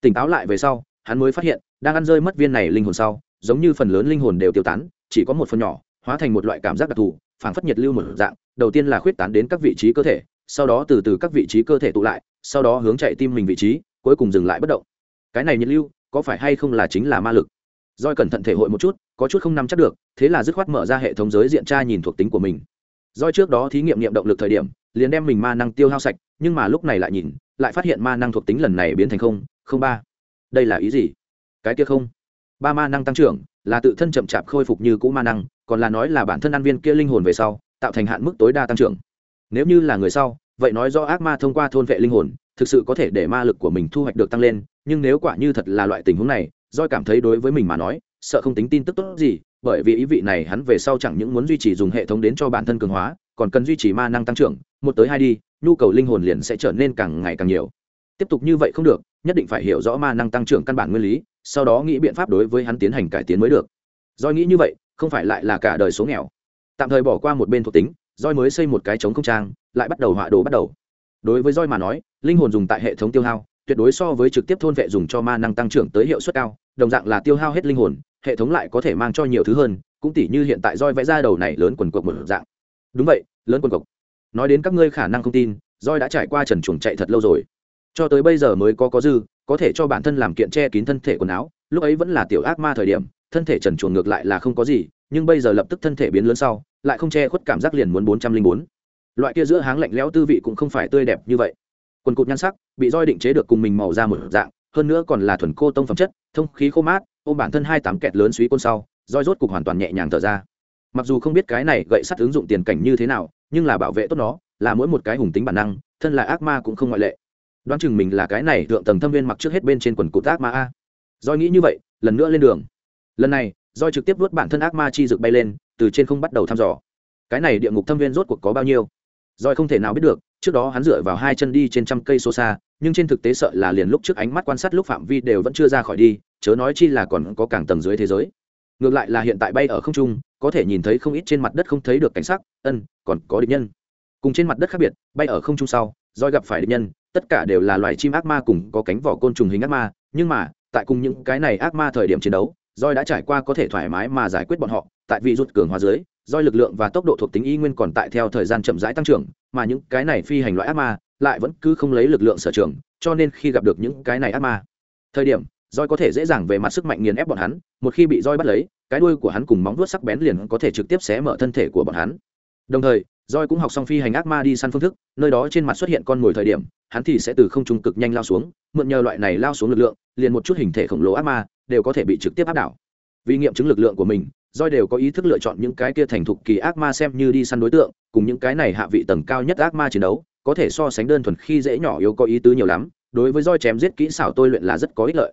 Tỉnh táo lại về sau, hắn mới phát hiện, đang ăn rơi mất viên này linh hồn sau, giống như phần lớn linh hồn đều tiêu tán, chỉ có một phần nhỏ, hóa thành một loại cảm giác đặc thù, phảng phất nhiệt lưu một dạng đầu tiên là khuyết tán đến các vị trí cơ thể, sau đó từ từ các vị trí cơ thể tụ lại, sau đó hướng chạy tim mình vị trí, cuối cùng dừng lại bất động. Cái này nhiệt lưu, có phải hay không là chính là ma lực? Doi cẩn thận thể hội một chút, có chút không nắm chắc được, thế là dứt khoát mở ra hệ thống giới diện tra nhìn thuộc tính của mình. Doi trước đó thí nghiệm nghiệm động lực thời điểm, liền đem mình ma năng tiêu hao sạch, nhưng mà lúc này lại nhìn, lại phát hiện ma năng thuộc tính lần này biến thành không không ba. Đây là ý gì? Cái kia không. Ba ma năng tăng trưởng, là tự thân chậm chạp khôi phục như cũ ma năng, còn là nói là bản thân ăn viên kia linh hồn về sau tạo thành hạn mức tối đa tăng trưởng. Nếu như là người sau, vậy nói do ác ma thông qua thôn vệ linh hồn, thực sự có thể để ma lực của mình thu hoạch được tăng lên, nhưng nếu quả như thật là loại tình huống này doi cảm thấy đối với mình mà nói, sợ không tính tin tức tốt gì, bởi vì ý vị này hắn về sau chẳng những muốn duy trì dùng hệ thống đến cho bản thân cường hóa, còn cần duy trì ma năng tăng trưởng, một tới hai đi, nhu cầu linh hồn liền sẽ trở nên càng ngày càng nhiều. Tiếp tục như vậy không được, nhất định phải hiểu rõ ma năng tăng trưởng căn bản nguyên lý, sau đó nghĩ biện pháp đối với hắn tiến hành cải tiến mới được. Do nghĩ như vậy, không phải lại là cả đời số nghèo tạm thời bỏ qua một bên thuộc tính, roi mới xây một cái chống không trang, lại bắt đầu họa đồ bắt đầu. Đối với roi mà nói, linh hồn dùng tại hệ thống tiêu hao, tuyệt đối so với trực tiếp thôn vệ dùng cho ma năng tăng trưởng tới hiệu suất cao, đồng dạng là tiêu hao hết linh hồn, hệ thống lại có thể mang cho nhiều thứ hơn, cũng tỉ như hiện tại roi vẽ ra đầu này lớn quần cộc một dạng. Đúng vậy, lớn quần cộc nói đến các ngươi khả năng không tin, roi đã trải qua trần chuồng chạy thật lâu rồi. Cho tới bây giờ mới có có dư, có thể cho bản thân làm kiện che kín thân thể quần áo, lúc ấy vẫn là tiểu ác ma thời điểm, thân thể trần chuồng ngược lại là không có gì nhưng bây giờ lập tức thân thể biến lớn sau, lại không che khuất cảm giác liền muốn bốn trăm linh bốn. Loại kia giữa háng lạnh lẽo tư vị cũng không phải tươi đẹp như vậy. Quần cụt nhan sắc, bị roi định chế được cùng mình màu ra một dạng, hơn nữa còn là thuần cô tông phẩm chất, thông khí khô mát, ôm bản thân hai tám kẹt lớn suý côn sau, roi rốt cục hoàn toàn nhẹ nhàng thở ra. Mặc dù không biết cái này gậy sắt ứng dụng tiền cảnh như thế nào, nhưng là bảo vệ tốt nó, là mỗi một cái hùng tính bản năng, thân là ác ma cũng không ngoại lệ. Đoán chừng mình là cái này thượng tầng thâm viên mặc trước hết bên trên quần cụt ác ma a. Roi nghĩ như vậy, lần nữa lên đường. Lần này roi trực tiếp vuốt bản thân ác ma chi rực bay lên, từ trên không bắt đầu thăm dò. Cái này địa ngục thâm viên rốt cuộc có bao nhiêu? Roi không thể nào biết được, trước đó hắn dựa vào hai chân đi trên trăm cây số xa, nhưng trên thực tế sợ là liền lúc trước ánh mắt quan sát lúc phạm vi đều vẫn chưa ra khỏi đi, chớ nói chi là còn có càng tầng dưới thế giới. Ngược lại là hiện tại bay ở không trung, có thể nhìn thấy không ít trên mặt đất không thấy được cảnh sắc, ân, còn có địch nhân. Cùng trên mặt đất khác biệt, bay ở không trung sau roi gặp phải địch nhân, tất cả đều là loài chim ác ma cùng có cánh vỏ côn trùng hình ác ma, nhưng mà, tại cùng những cái này ác ma thời điểm chiến đấu roi đã trải qua có thể thoải mái mà giải quyết bọn họ, tại vì rút cường hóa dưới, roi lực lượng và tốc độ thuộc tính y nguyên còn tại theo thời gian chậm rãi tăng trưởng, mà những cái này phi hành loại ác ma lại vẫn cứ không lấy lực lượng sở trường, cho nên khi gặp được những cái này ác ma, thời điểm, roi có thể dễ dàng về mặt sức mạnh nghiền ép bọn hắn, một khi bị roi bắt lấy, cái đuôi của hắn cùng móng vuốt sắc bén liền có thể trực tiếp xé mở thân thể của bọn hắn. Đồng thời roi cũng học xong phi hành ác ma đi săn phương thức, nơi đó trên mặt xuất hiện con mồi thời điểm, hắn thì sẽ từ không trung cực nhanh lao xuống, mượn nhờ loại này lao xuống lực lượng, liền một chút hình thể khổng lồ ác ma đều có thể bị trực tiếp áp đảo. Vì nghiệm chứng lực lượng của mình doi đều có ý thức lựa chọn những cái kia thành thục kỳ ác ma xem như đi săn đối tượng, cùng những cái này hạ vị tầng cao nhất ác ma chiến đấu, có thể so sánh đơn thuần khi dễ nhỏ yếu có ý tứ nhiều lắm, đối với roi chém giết kỹ xảo tôi luyện là rất có ích lợi.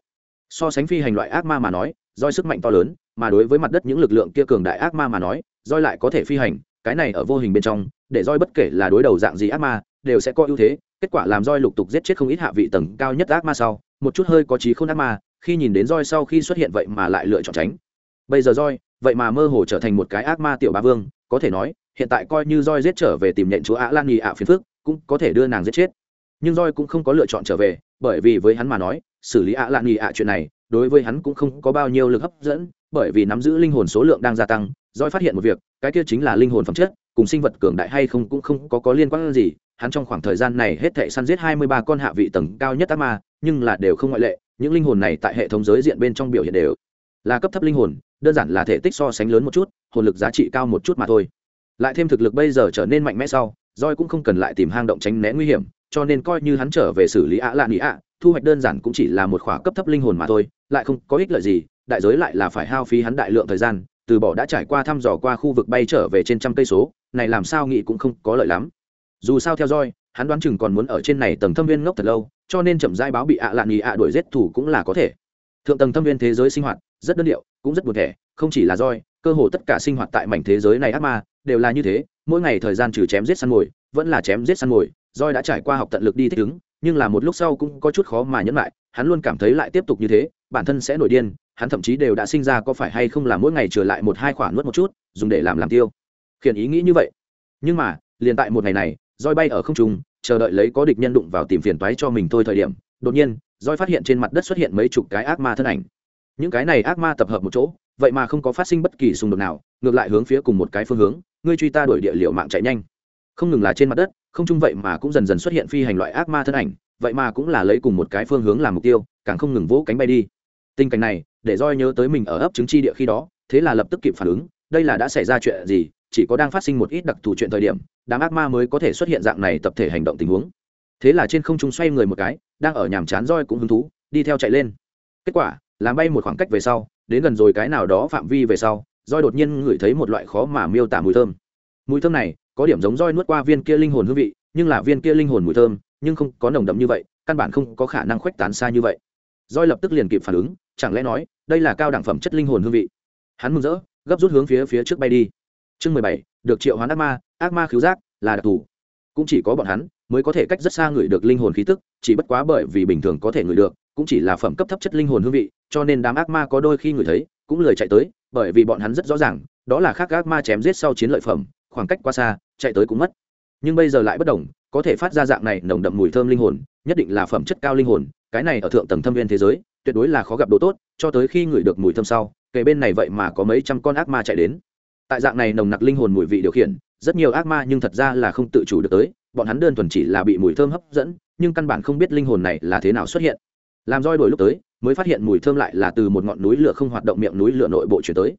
So sánh phi hành loại ác ma mà nói roi sức mạnh to lớn, mà đối với mặt đất những lực lượng kia cường đại ác ma mà nói roi lại có thể phi hành cái này ở vô hình bên trong, để roi bất kể là đối đầu dạng gì ác ma, đều sẽ có ưu thế, kết quả làm roi lục tục giết chết không ít hạ vị tầng cao nhất ác ma sau, một chút hơi có trí không ác ma, khi nhìn đến roi sau khi xuất hiện vậy mà lại lựa chọn tránh. Bây giờ roi, vậy mà mơ hồ trở thành một cái ác ma tiểu ba vương, có thể nói, hiện tại coi như roi giết trở về tìm nhện chúa ạ lan nhì ạ phiền phước cũng có thể đưa nàng giết chết. Nhưng roi cũng không có lựa chọn trở về, bởi vì với hắn mà nói, xử lý ạ lan nhì ạ chuyện này, đối với hắn cũng không có bao nhiêu lực hấp dẫn, bởi vì nắm giữ linh hồn số lượng đang gia tăng doi phát hiện một việc, cái kia chính là linh hồn phẩm chất, cùng sinh vật cường đại hay không cũng không có có liên quan gì, hắn trong khoảng thời gian này hết thệ săn giết hai mươi ba con hạ vị tầng cao nhất ác ma, nhưng là đều không ngoại lệ, những linh hồn này tại hệ thống giới diện bên trong biểu hiện đều là cấp thấp linh hồn, đơn giản là thể tích so sánh lớn một chút, hồn lực giá trị cao một chút mà thôi. Lại thêm thực lực bây giờ trở nên mạnh mẽ sau roi cũng không cần lại tìm hang động tránh né nguy hiểm, cho nên coi như hắn trở về xử lý ạ lạ nị ạ, thu hoạch đơn giản cũng chỉ là một khóa cấp thấp linh hồn mà thôi, lại không có ích lợi gì, đại giới lại là phải hao phí hắn đại lượng thời gian từ bỏ đã trải qua thăm dò qua khu vực bay trở về trên trăm cây số, này làm sao nghĩ cũng không có lợi lắm. Dù sao theo dõi, hắn đoán chừng còn muốn ở trên này tầng thâm viên ngốc thật lâu, cho nên chậm rãi báo bị ạ lạn nghỉ ạ đuổi giết thủ cũng là có thể. Thượng tầng thâm viên thế giới sinh hoạt, rất đơn điệu, cũng rất buồn thẻ, không chỉ là roi, cơ hồ tất cả sinh hoạt tại mảnh thế giới này ác ma, đều là như thế, mỗi ngày thời gian trừ chém giết săn mồi, vẫn là chém giết săn mồi, roi đã trải qua học tận lực đi thích ứng, nhưng là một lúc sau cũng có chút khó mà nhẫn lại, hắn luôn cảm thấy lại tiếp tục như thế, bản thân sẽ nổi điên hắn thậm chí đều đã sinh ra có phải hay không là mỗi ngày trở lại một hai khoản nuốt một chút, dùng để làm làm tiêu. Khiển ý nghĩ như vậy. Nhưng mà, liền tại một ngày này roi bay ở không trung, chờ đợi lấy có địch nhân đụng vào tìm phiền toái cho mình thôi thời điểm, đột nhiên roi phát hiện trên mặt đất xuất hiện mấy chục cái ác ma thân ảnh. Những cái này ác ma tập hợp một chỗ, vậy mà không có phát sinh bất kỳ xung đột nào, ngược lại hướng phía cùng một cái phương hướng, ngươi truy ta đuổi địa liệu mạng chạy nhanh. Không ngừng là trên mặt đất, không chung vậy mà cũng dần dần xuất hiện phi hành loại ác ma thân ảnh, vậy mà cũng là lấy cùng một cái phương hướng làm mục tiêu, càng không ngừng vỗ cánh bay đi. Tình cảnh này để roi nhớ tới mình ở ấp trứng chi địa khi đó, thế là lập tức kịp phản ứng, đây là đã xảy ra chuyện gì, chỉ có đang phát sinh một ít đặc thù chuyện thời điểm, đám ác ma mới có thể xuất hiện dạng này tập thể hành động tình huống. Thế là trên không trung xoay người một cái, đang ở nhàm chán roi cũng hứng thú, đi theo chạy lên. Kết quả, làm bay một khoảng cách về sau, đến gần rồi cái nào đó phạm vi về sau, roi đột nhiên ngửi thấy một loại khó mà miêu tả mùi thơm. Mùi thơm này, có điểm giống roi nuốt qua viên kia linh hồn hương vị, nhưng là viên kia linh hồn mùi thơm, nhưng không có nồng đậm như vậy, căn bản không có khả năng khuếch tán xa như vậy. Roi lập tức liền kịp phản ứng chẳng lẽ nói, đây là cao đẳng phẩm chất linh hồn hương vị? Hắn mừng rỡ, gấp rút hướng phía phía trước bay đi. Chương mười bảy, được triệu hoán ác ma ác ma khiếu giác, là đặc thù. Cũng chỉ có bọn hắn mới có thể cách rất xa ngửi được linh hồn khí tức, chỉ bất quá bởi vì bình thường có thể ngửi được, cũng chỉ là phẩm cấp thấp chất linh hồn hương vị, cho nên đám ác ma có đôi khi ngửi thấy, cũng lười chạy tới, bởi vì bọn hắn rất rõ ràng, đó là khác ác ma chém giết sau chiến lợi phẩm, khoảng cách quá xa, chạy tới cũng mất. Nhưng bây giờ lại bất đồng, có thể phát ra dạng này nồng đậm mùi thơm linh hồn, nhất định là phẩm chất cao linh hồn, cái này ở thượng tầng thâm viên thế giới tuyệt đối là khó gặp đồ tốt, cho tới khi ngửi được mùi thơm sau kề bên này vậy mà có mấy trăm con ác ma chạy đến. Tại dạng này nồng nặc linh hồn mùi vị điều khiển, rất nhiều ác ma nhưng thật ra là không tự chủ được tới, bọn hắn đơn thuần chỉ là bị mùi thơm hấp dẫn, nhưng căn bản không biết linh hồn này là thế nào xuất hiện. Làm roi đổi lúc tới, mới phát hiện mùi thơm lại là từ một ngọn núi lửa không hoạt động miệng núi lửa nội bộ chuyển tới.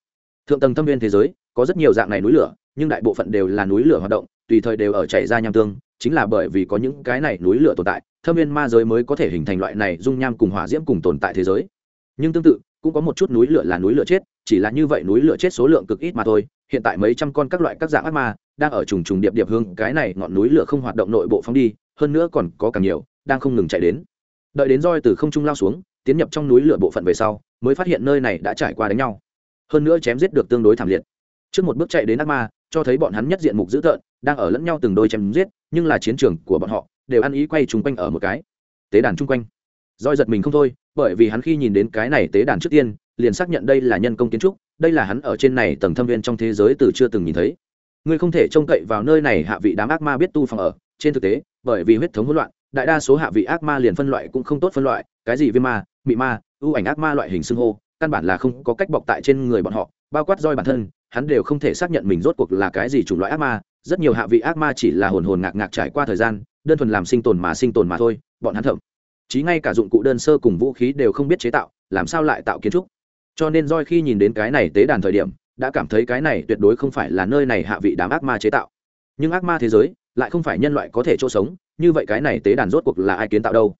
Thượng tầng thâm viên thế giới, có rất nhiều dạng này núi lửa, nhưng đại bộ phận đều là núi lửa hoạt động tùy thời đều ở chảy ra nham tương, chính là bởi vì có những cái này núi lửa tồn tại, thâm viên ma giới mới có thể hình thành loại này dung nham cùng hỏa diễm cùng tồn tại thế giới. Nhưng tương tự, cũng có một chút núi lửa là núi lửa chết, chỉ là như vậy núi lửa chết số lượng cực ít mà thôi, hiện tại mấy trăm con các loại các dạng ác ma đang ở trùng trùng điệp điệp hương cái này ngọn núi lửa không hoạt động nội bộ phóng đi, hơn nữa còn có càng nhiều, đang không ngừng chạy đến. Đợi đến roi từ không trung lao xuống, tiến nhập trong núi lửa bộ phận về sau, mới phát hiện nơi này đã trải qua đánh nhau. Hơn nữa chém giết được tương đối thảm liệt. Trước một bước chạy đến ác ma cho thấy bọn hắn nhất diện mục dữ tợn, đang ở lẫn nhau từng đôi chém giết, nhưng là chiến trường của bọn họ đều ăn ý quay chung quanh ở một cái. Tế đàn chung quanh. Roi giật mình không thôi, bởi vì hắn khi nhìn đến cái này tế đàn trước tiên, liền xác nhận đây là nhân công kiến trúc, đây là hắn ở trên này tầng thâm viên trong thế giới từ chưa từng nhìn thấy. Ngươi không thể trông cậy vào nơi này, hạ vị đám ác ma biết tu phòng ở. Trên thực tế, bởi vì huyết thống hỗn loạn, đại đa số hạ vị ác ma liền phân loại cũng không tốt phân loại, cái gì viêm ma, mị ma, ưu ảnh ác ma loại hình xưng hô, căn bản là không có cách bọc tại trên người bọn họ, bao quát roi bản thân hắn đều không thể xác nhận mình rốt cuộc là cái gì chủng loại ác ma, rất nhiều hạ vị ác ma chỉ là hồn hồn ngạc ngạc trải qua thời gian, đơn thuần làm sinh tồn mà sinh tồn mà thôi, bọn hắn thậm chí ngay cả dụng cụ đơn sơ cùng vũ khí đều không biết chế tạo, làm sao lại tạo kiến trúc. Cho nên roi khi nhìn đến cái này tế đàn thời điểm, đã cảm thấy cái này tuyệt đối không phải là nơi này hạ vị đám ác ma chế tạo. Nhưng ác ma thế giới lại không phải nhân loại có thể chỗ sống, như vậy cái này tế đàn rốt cuộc là ai kiến tạo đâu?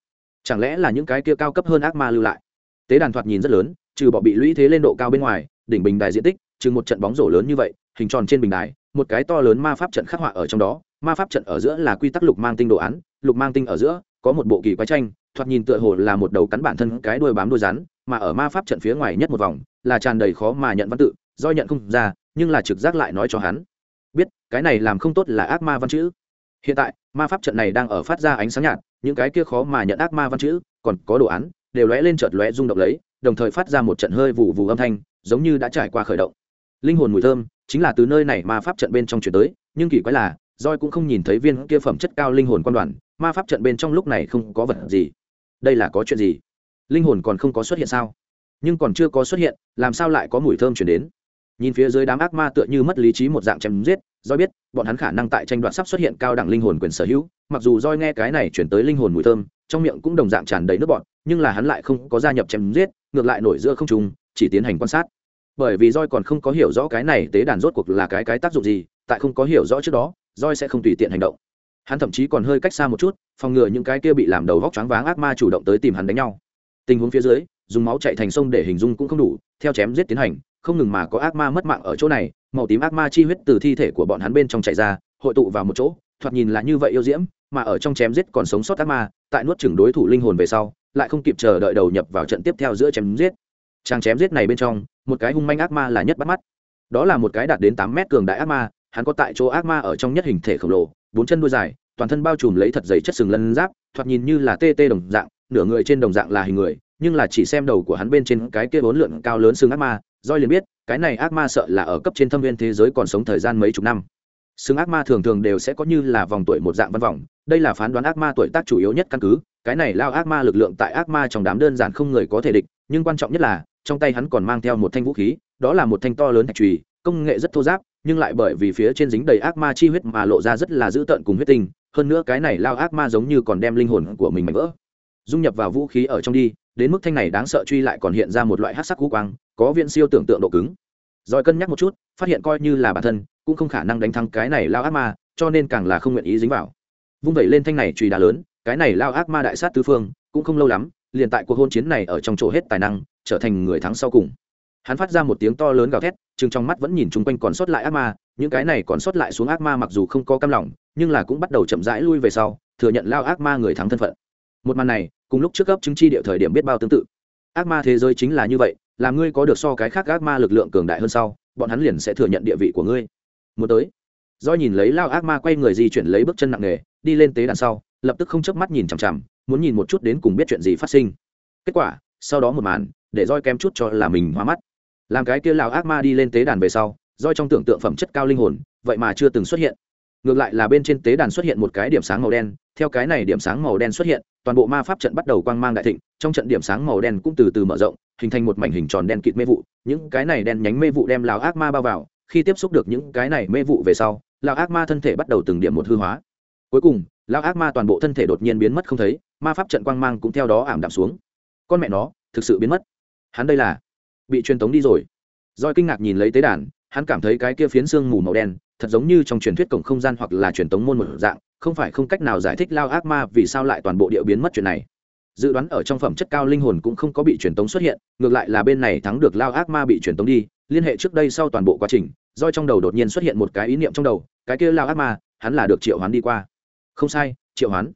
Chẳng lẽ là những cái kia cao cấp hơn ác ma lưu lại? Tế đàn thoạt nhìn rất lớn, trừ bỏ bị lũy thế lên độ cao bên ngoài, đỉnh bình đài diện tích chừng một trận bóng rổ lớn như vậy, hình tròn trên bình đài, một cái to lớn ma pháp trận khắc họa ở trong đó. Ma pháp trận ở giữa là quy tắc lục mang tinh đồ án, lục mang tinh ở giữa có một bộ kỳ quái tranh, thoạt nhìn tựa hồ là một đầu cắn bản thân cái đuôi bám đuôi rắn, mà ở ma pháp trận phía ngoài nhất một vòng là tràn đầy khó mà nhận văn tự, do nhận không ra, nhưng là trực giác lại nói cho hắn. Biết, cái này làm không tốt là ác ma văn chữ. Hiện tại, ma pháp trận này đang ở phát ra ánh sáng nhạt, những cái kia khó mà nhận ác ma văn chữ, còn có đồ án, đều lóe lên chợt lóe rung động lấy, đồng thời phát ra một trận hơi vụ vụ âm thanh, giống như đã trải qua khởi động linh hồn mùi thơm chính là từ nơi này ma pháp trận bên trong chuyển tới, nhưng kỳ quái là roi cũng không nhìn thấy viên kia phẩm chất cao linh hồn quan đoàn, ma pháp trận bên trong lúc này không có vật gì. Đây là có chuyện gì? Linh hồn còn không có xuất hiện sao? Nhưng còn chưa có xuất hiện, làm sao lại có mùi thơm chuyển đến? Nhìn phía dưới đám ác ma tựa như mất lý trí một dạng chém giết Roi biết, bọn hắn khả năng tại tranh đoạt sắp xuất hiện cao đẳng linh hồn quyền sở hữu, mặc dù roi nghe cái này chuyển tới linh hồn mùi thơm, trong miệng cũng đồng dạng tràn đầy nước bọn nhưng là hắn lại không có gia nhập chém giết, ngược lại nổi giữa không trùng chỉ tiến hành quan sát bởi vì roi còn không có hiểu rõ cái này tế đàn rốt cuộc là cái cái tác dụng gì, tại không có hiểu rõ trước đó, roi sẽ không tùy tiện hành động. Hắn thậm chí còn hơi cách xa một chút, phòng ngừa những cái kia bị làm đầu vóc choáng váng ác ma chủ động tới tìm hắn đánh nhau. Tình huống phía dưới, dùng máu chạy thành sông để hình dung cũng không đủ, theo chém giết tiến hành, không ngừng mà có ác ma mất mạng ở chỗ này, màu tím ác ma chi huyết từ thi thể của bọn hắn bên trong chạy ra, hội tụ vào một chỗ, thoạt nhìn là như vậy yêu diễm, mà ở trong chém giết còn sống sót ác ma, tại nuốt chửng đối thủ linh hồn về sau, lại không kịp chờ đợi đầu nhập vào trận tiếp theo giữa chém giết trang chém giết này bên trong, một cái hung manh ác ma là nhất bắt mắt. Đó là một cái đạt đến tám mét cường đại ác ma, hắn có tại chỗ ác ma ở trong nhất hình thể khổng lồ, bốn chân đuôi dài, toàn thân bao trùm lấy thật dày chất sừng lân giáp, thoạt nhìn như là tê tê đồng dạng, nửa người trên đồng dạng là hình người, nhưng là chỉ xem đầu của hắn bên trên cái kia bốn lượn cao lớn xương ác ma doi liền biết, cái này ác ma sợ là ở cấp trên thâm viên thế giới còn sống thời gian mấy chục năm. Xương ác ma thường thường đều sẽ có như là vòng tuổi một dạng văn vòng, đây là phán đoán ác ma tuổi tác chủ yếu nhất căn cứ, cái này lao ác ma lực lượng tại ác ma trong đám đơn giản không người có thể địch, nhưng quan trọng nhất là trong tay hắn còn mang theo một thanh vũ khí, đó là một thanh to lớn thạch trùy công nghệ rất thô giáp, nhưng lại bởi vì phía trên dính đầy ác ma chi huyết mà lộ ra rất là dữ tợn cùng huyết tinh, hơn nữa cái này lao ác ma giống như còn đem linh hồn của mình mạnh vỡ. Dung nhập vào vũ khí ở trong đi, đến mức thanh này đáng sợ truy lại còn hiện ra một loại hát sắc cú quang, có viện siêu tưởng tượng độ cứng. Rồi cân nhắc một chút, phát hiện coi như là bản thân, cũng không khả năng đánh thắng cái này lao ác ma, cho nên càng là không nguyện ý dính vào. Vung vẩy lên thanh này truy đá lớn, cái này lao ác ma đại sát tứ phương, cũng không lâu lắm, liền tại cuộc hôn chiến này ở trong chỗ hết tài năng trở thành người thắng sau cùng. Hắn phát ra một tiếng to lớn gào thét, chừng trong mắt vẫn nhìn chung quanh còn sót lại ác ma, những cái này còn sót lại xuống ác ma mặc dù không có cam lòng, nhưng là cũng bắt đầu chậm rãi lui về sau, thừa nhận lao ác ma người thắng thân phận. Một màn này, cùng lúc trước cấp chứng chi địa thời điểm biết bao tương tự. Ác ma thế giới chính là như vậy, là ngươi có được so cái khác ác ma lực lượng cường đại hơn sau, bọn hắn liền sẽ thừa nhận địa vị của ngươi. Muốn tới. Do nhìn lấy lao ác ma quay người di chuyển lấy bước chân nặng nề, đi lên tế đàn sau, lập tức không chớp mắt nhìn chằm chằm, muốn nhìn một chút đến cùng biết chuyện gì phát sinh. Kết quả, sau đó một màn để roi kém chút cho là mình hoa mắt. Làm cái kia lào ác ma đi lên tế đàn về sau, roi trong tưởng tượng phẩm chất cao linh hồn, vậy mà chưa từng xuất hiện. Ngược lại là bên trên tế đàn xuất hiện một cái điểm sáng màu đen, theo cái này điểm sáng màu đen xuất hiện, toàn bộ ma pháp trận bắt đầu quang mang đại thịnh, trong trận điểm sáng màu đen cũng từ từ mở rộng, hình thành một mảnh hình tròn đen kịt mê vụ, những cái này đen nhánh mê vụ đem lào ác ma bao vào, khi tiếp xúc được những cái này mê vụ về sau lào ác ma thân thể bắt đầu từng điểm một hư hóa. Cuối cùng lào ác ma toàn bộ thân thể đột nhiên biến mất không thấy, ma pháp trận quang mang cũng theo đó ảm đạm xuống. Con mẹ nó, thực sự biến mất hắn đây là bị truyền tống đi rồi. Roi kinh ngạc nhìn lấy tế đàn, hắn cảm thấy cái kia phiến xương mù màu đen, thật giống như trong truyền thuyết cổng không gian hoặc là truyền tống môn một dạng, không phải không cách nào giải thích lao ác ma vì sao lại toàn bộ địa biến mất chuyện này. Dự đoán ở trong phẩm chất cao linh hồn cũng không có bị truyền tống xuất hiện, ngược lại là bên này thắng được lao ác ma bị truyền tống đi, liên hệ trước đây sau toàn bộ quá trình do trong đầu đột nhiên xuất hiện một cái ý niệm trong đầu, cái kia lao ác ma, hắn là được triệu hoán đi qua. Không sai, triệu hoán.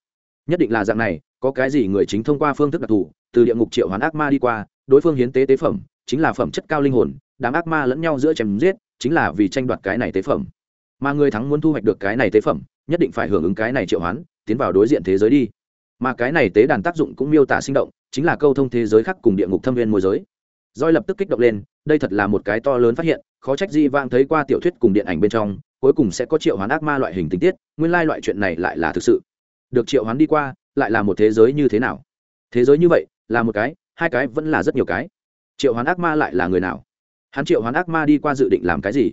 Nhất định là dạng này, có cái gì người chính thông qua phương thức đặc thù, từ địa ngục triệu hoán ác ma đi qua đối phương hiến tế tế phẩm, chính là phẩm chất cao linh hồn, đám ác ma lẫn nhau giữa chém giết, chính là vì tranh đoạt cái này tế phẩm. Mà người thắng muốn thu hoạch được cái này tế phẩm, nhất định phải hưởng ứng cái này triệu hoán, tiến vào đối diện thế giới đi. Mà cái này tế đàn tác dụng cũng miêu tả sinh động, chính là câu thông thế giới khác cùng địa ngục thâm viên môi giới. Roi lập tức kích động lên, đây thật là một cái to lớn phát hiện, khó trách di vang thấy qua tiểu thuyết cùng điện ảnh bên trong, cuối cùng sẽ có triệu hoán ác ma loại hình tình tiết, nguyên lai loại chuyện này lại là thực sự. Được triệu hoán đi qua, lại là một thế giới như thế nào? Thế giới như vậy, là một cái hai cái vẫn là rất nhiều cái. Triệu hoán ác ma lại là người nào? Hắn triệu hoán ác ma đi qua dự định làm cái gì?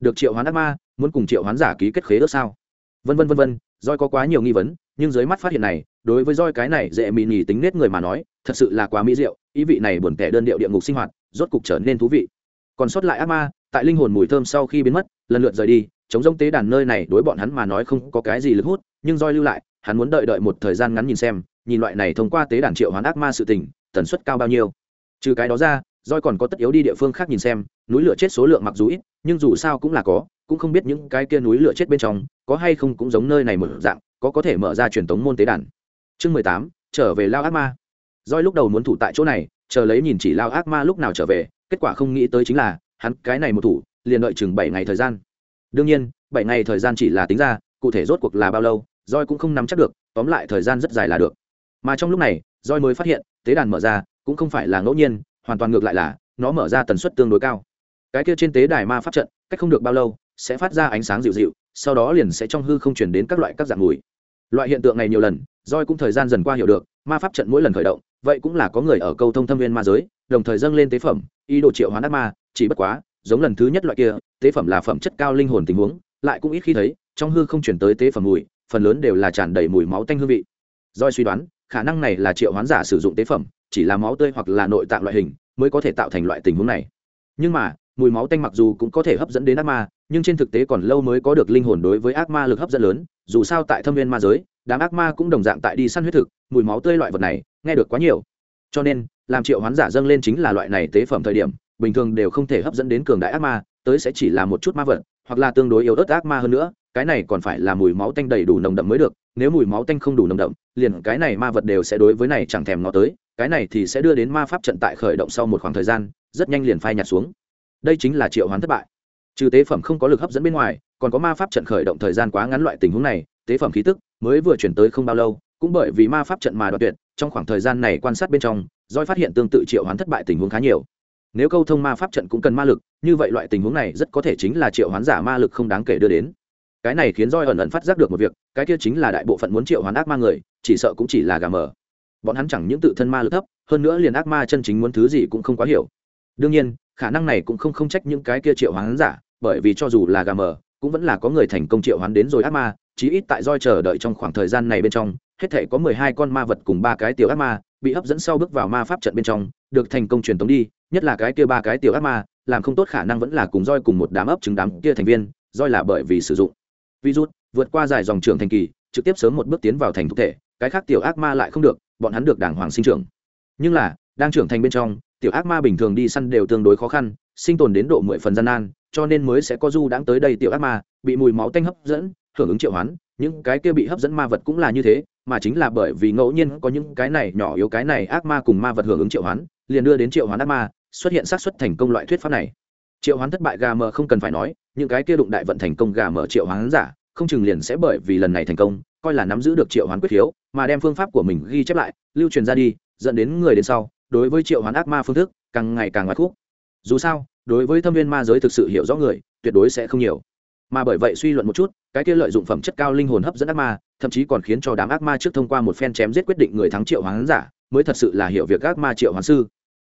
Được triệu hoán ác ma, muốn cùng triệu hoán giả ký kết khế ước sao? Vân vân vân vân roi có quá nhiều nghi vấn, nhưng dưới mắt phát hiện này, đối với roi cái này dễ mị nhì tính nết người mà nói, thật sự là quá mỹ diệu, ý vị này buồn tẻ đơn điệu địa ngục sinh hoạt, rốt cục trở nên thú vị. Còn sót lại ác ma, tại linh hồn mùi thơm sau khi biến mất, lần lượt rời đi, chống rông tế đàn nơi này đối bọn hắn mà nói không có cái gì lực hút, nhưng roi lưu lại, hắn muốn đợi đợi một thời gian ngắn nhìn xem, nhìn loại này thông qua tế đàn triệu hoán ác ma sự tình tần suất cao bao nhiêu. Trừ cái đó ra roi còn có tất yếu đi địa phương khác nhìn xem, núi lửa chết số lượng mặc dù ít, nhưng dù sao cũng là có, cũng không biết những cái kia núi lửa chết bên trong, có hay không cũng giống nơi này một dạng, có có thể mở ra truyền tống môn tế đàn. Chương mười tám, trở về lao ác ma. Roi lúc đầu muốn thủ tại chỗ này, chờ lấy nhìn chỉ lao ác ma lúc nào trở về, kết quả không nghĩ tới chính là, hắn cái này một thủ, liền đợi chừng bảy ngày thời gian. Đương nhiên, bảy ngày thời gian chỉ là tính ra, cụ thể rốt cuộc là bao lâu roi cũng không nắm chắc được, tóm lại thời gian rất dài là được. Mà trong lúc này roi mới phát hiện tế đàn mở ra, cũng không phải là ngẫu nhiên, hoàn toàn ngược lại là, nó mở ra tần suất tương đối cao. Cái kia trên tế đài ma pháp trận, cách không được bao lâu, sẽ phát ra ánh sáng dịu dịu, sau đó liền sẽ trong hư không chuyển đến các loại các dạng mùi. Loại hiện tượng này nhiều lần roi cũng thời gian dần qua hiểu được, ma pháp trận mỗi lần khởi động, vậy cũng là có người ở câu thông thâm viên ma giới, đồng thời dâng lên tế phẩm, ý đồ triệu hoán ác ma, chỉ bất quá, giống lần thứ nhất loại kia, tế phẩm là phẩm chất cao linh hồn tình huống, lại cũng ít khi thấy, trong hư không chuyển tới tế phẩm mùi, phần lớn đều là tràn đầy mùi máu tanh hương vị. Roi suy đoán khả năng này là triệu hoán giả sử dụng tế phẩm, chỉ là máu tươi hoặc là nội tạng loại hình mới có thể tạo thành loại tình huống này. Nhưng mà, mùi máu tanh mặc dù cũng có thể hấp dẫn đến ác ma, nhưng trên thực tế còn lâu mới có được linh hồn đối với ác ma lực hấp dẫn lớn, dù sao tại thâm viên ma giới, đám ác ma cũng đồng dạng tại đi săn huyết thực, mùi máu tươi loại vật này nghe được quá nhiều. Cho nên, làm triệu hoán giả dâng lên chính là loại này tế phẩm thời điểm, bình thường đều không thể hấp dẫn đến cường đại ác ma, tới sẽ chỉ là một chút ma vật, hoặc là tương đối yếu ớt ác ma hơn nữa cái này còn phải là mùi máu tanh đầy đủ nồng đậm mới được, nếu mùi máu tanh không đủ nồng đậm, liền cái này ma vật đều sẽ đối với này chẳng thèm nó tới, cái này thì sẽ đưa đến ma pháp trận tại khởi động sau một khoảng thời gian, rất nhanh liền phai nhạt xuống. Đây chính là triệu hoán thất bại. Trừ tế phẩm không có lực hấp dẫn bên ngoài, còn có ma pháp trận khởi động thời gian quá ngắn loại tình huống này, tế phẩm khí tức mới vừa chuyển tới không bao lâu, cũng bởi vì ma pháp trận mà đoạt tuyệt, trong khoảng thời gian này quan sát bên trong doi phát hiện tương tự triệu hoán thất bại tình huống khá nhiều. Nếu câu thông ma pháp trận cũng cần ma lực, như vậy loại tình huống này rất có thể chính là triệu hoán giả ma lực không đáng kể đưa đến cái này khiến roi ẩn ẩn phát giác được một việc, cái kia chính là đại bộ phận muốn triệu hoán ác ma người, chỉ sợ cũng chỉ là gà mờ. Bọn hắn chẳng những tự thân ma lực thấp, hơn nữa liền ác ma chân chính muốn thứ gì cũng không quá hiểu. Đương nhiên, khả năng này cũng không không trách những cái kia triệu hoán giả, bởi vì cho dù là gà mờ, cũng vẫn là có người thành công triệu hoán đến rồi ác ma, chí ít tại roi chờ đợi trong khoảng thời gian này bên trong, hết thể có mười hai con ma vật cùng ba cái tiểu ác ma, bị hấp dẫn sau bước vào ma pháp trận bên trong, được thành công truyền tống đi, nhất là cái kia ba cái tiểu ác ma, làm không tốt khả năng vẫn là cùng roi cùng một đám ấp trứng đám kia thành viên roi là bởi vì sử dụng virus, vượt qua dài dòng trưởng thành kỳ, trực tiếp sớm một bước tiến vào thành thực thể, cái khác tiểu ác ma lại không được, bọn hắn được đàng hoàng sinh trưởng. Nhưng là, đang trưởng thành bên trong, tiểu ác ma bình thường đi săn đều tương đối khó khăn, sinh tồn đến độ mười phần gian nan, cho nên mới sẽ có du đãng tới đây tiểu ác ma, bị mùi máu tanh hấp dẫn, hưởng ứng triệu hoán, những cái kia bị hấp dẫn ma vật cũng là như thế, mà chính là bởi vì ngẫu nhiên có những cái này nhỏ yếu cái này ác ma cùng ma vật hưởng ứng triệu hoán, liền đưa đến triệu hoán ác ma, xuất hiện xác suất thành công loại thuyết pháp này triệu hoán thất bại gà mờ không cần phải nói, những cái kia đụng đại vận thành công gà mờ triệu hoán giả, không chừng liền sẽ bởi vì lần này thành công, coi là nắm giữ được triệu hoán quyết khiếu, mà đem phương pháp của mình ghi chép lại, lưu truyền ra đi, dẫn đến người đến sau, đối với triệu hoán ác ma phương thức, càng ngày càng ngoại khúc dù sao, đối với thâm viên ma giới thực sự hiểu rõ người, tuyệt đối sẽ không nhiều. Mà bởi vậy suy luận một chút, cái kia lợi dụng phẩm chất cao linh hồn hấp dẫn ác ma, thậm chí còn khiến cho đám ác ma trước thông qua một phen chém giết quyết định người thắng triệu hoán giả, mới thật sự là hiểu việc ác ma triệu hoán sư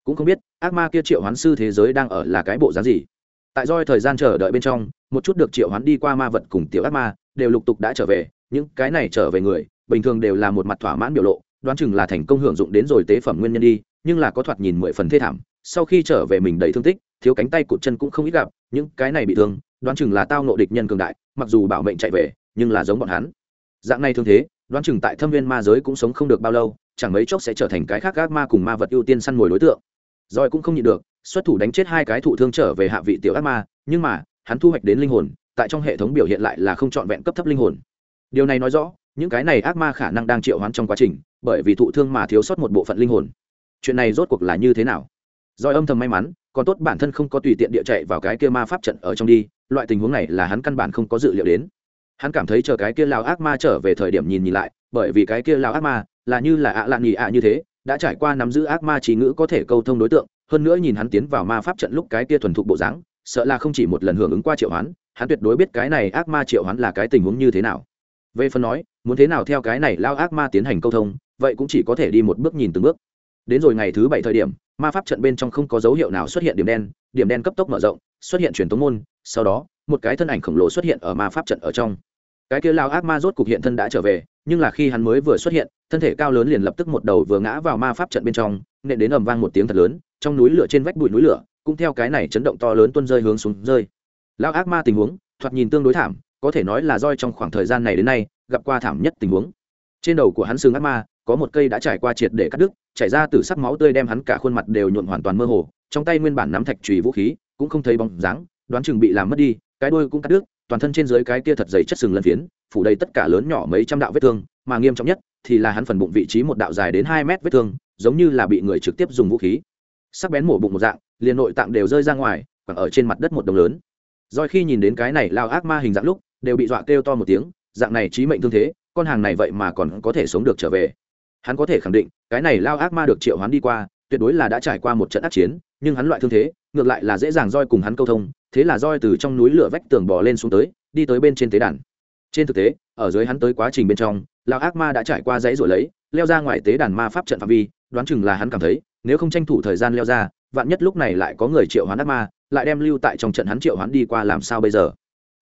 cũng không biết ác ma kia triệu hoán sư thế giới đang ở là cái bộ dáng gì. Tại doi thời gian chờ đợi bên trong, một chút được triệu hoán đi qua ma vật cùng tiểu ác ma đều lục tục đã trở về, những cái này trở về người, bình thường đều là một mặt thỏa mãn biểu lộ, đoán chừng là thành công hưởng dụng đến rồi tế phẩm nguyên nhân đi, nhưng là có thoạt nhìn mười phần thê thảm, sau khi trở về mình đầy thương tích, thiếu cánh tay cụt chân cũng không ít gặp, những cái này bị thương, đoán chừng là tao nộ địch nhân cường đại, mặc dù bảo mệnh chạy về, nhưng là giống bọn hắn. Dạng này thương thế, đoán chừng tại thâm viên ma giới cũng sống không được bao lâu, chẳng mấy chốc sẽ trở thành cái khác gác ma cùng ma vật ưu tiên săn mồi đối tượng rồi cũng không nhịn được, xuất thủ đánh chết hai cái thụ thương trở về hạ vị tiểu ác ma, nhưng mà, hắn thu hoạch đến linh hồn, tại trong hệ thống biểu hiện lại là không trọn vẹn cấp thấp linh hồn. Điều này nói rõ, những cái này ác ma khả năng đang triệu hoán trong quá trình, bởi vì thụ thương mà thiếu sót một bộ phận linh hồn. Chuyện này rốt cuộc là như thế nào? Rồi âm thầm may mắn, còn tốt bản thân không có tùy tiện địa chạy vào cái kia ma pháp trận ở trong đi, loại tình huống này là hắn căn bản không có dự liệu đến. Hắn cảm thấy chờ cái kia lao ác ma trở về thời điểm nhìn nhìn lại, bởi vì cái kia lao ác ma là như là ạ à lạn nhị ạ như thế đã trải qua nắm giữ ác ma trí ngữ có thể câu thông đối tượng, hơn nữa nhìn hắn tiến vào ma pháp trận lúc cái kia thuần thục bộ dáng, sợ là không chỉ một lần hưởng ứng qua triệu hoán, hắn tuyệt đối biết cái này ác ma triệu hoán là cái tình huống như thế nào. Về phần nói, muốn thế nào theo cái này lao ác ma tiến hành câu thông, vậy cũng chỉ có thể đi một bước nhìn từng bước. Đến rồi ngày thứ bảy thời điểm, ma pháp trận bên trong không có dấu hiệu nào xuất hiện điểm đen điểm đen cấp tốc mở rộng, xuất hiện truyền tống môn, sau đó, một cái thân ảnh khổng lồ xuất hiện ở ma pháp trận ở trong. Cái kia lao ác ma rốt cục hiện thân đã trở về nhưng là khi hắn mới vừa xuất hiện, thân thể cao lớn liền lập tức một đầu vừa ngã vào ma pháp trận bên trong, nện đến ầm vang một tiếng thật lớn, trong núi lửa trên vách bụi núi lửa cũng theo cái này chấn động to lớn tuôn rơi hướng xuống rơi. Lao ác ma tình huống, thoạt nhìn tương đối thảm, có thể nói là roi trong khoảng thời gian này đến nay, gặp qua thảm nhất tình huống. Trên đầu của hắn xương ác ma, có một cây đã trải qua triệt để cắt đứt, chảy ra từ sắc máu tươi đem hắn cả khuôn mặt đều nhuộn hoàn toàn mơ hồ, trong tay nguyên bản nắm thạch trùy vũ khí, cũng không thấy bóng dáng, đoán chừng bị làm mất đi, cái đuôi cũng cắt đứt toàn thân trên dưới cái kia thật dày chất sừng lân phiến, phủ đầy tất cả lớn nhỏ mấy trăm đạo vết thương, mà nghiêm trọng nhất thì là hắn phần bụng vị trí một đạo dài đến hai mét vết thương, giống như là bị người trực tiếp dùng vũ khí. Sắc bén mổ bụng một dạng, liền nội tạng đều rơi ra ngoài còn ở trên mặt đất một đồng lớn. Rồi khi nhìn đến cái này lao ác ma hình dạng lúc, đều bị dọa kêu to một tiếng, dạng này trí mệnh thương thế, con hàng này vậy mà còn có thể sống được trở về. Hắn có thể khẳng định, cái này lao ác ma được triệu hoán đi qua tuyệt đối là đã trải qua một trận ác chiến, nhưng hắn loại thương thế, ngược lại là dễ dàng roi cùng hắn câu thông, thế là roi từ trong núi lửa vách tường bò lên xuống tới, đi tới bên trên tế đàn. Trên thực tế, ở dưới hắn tới quá trình bên trong, lão ác ma đã trải qua dãy rồi lấy, leo ra ngoài tế đàn ma pháp trận phạm vi, đoán chừng là hắn cảm thấy, nếu không tranh thủ thời gian leo ra, vạn nhất lúc này lại có người triệu hoán ác ma, lại đem lưu tại trong trận hắn triệu hoán đi qua làm sao bây giờ?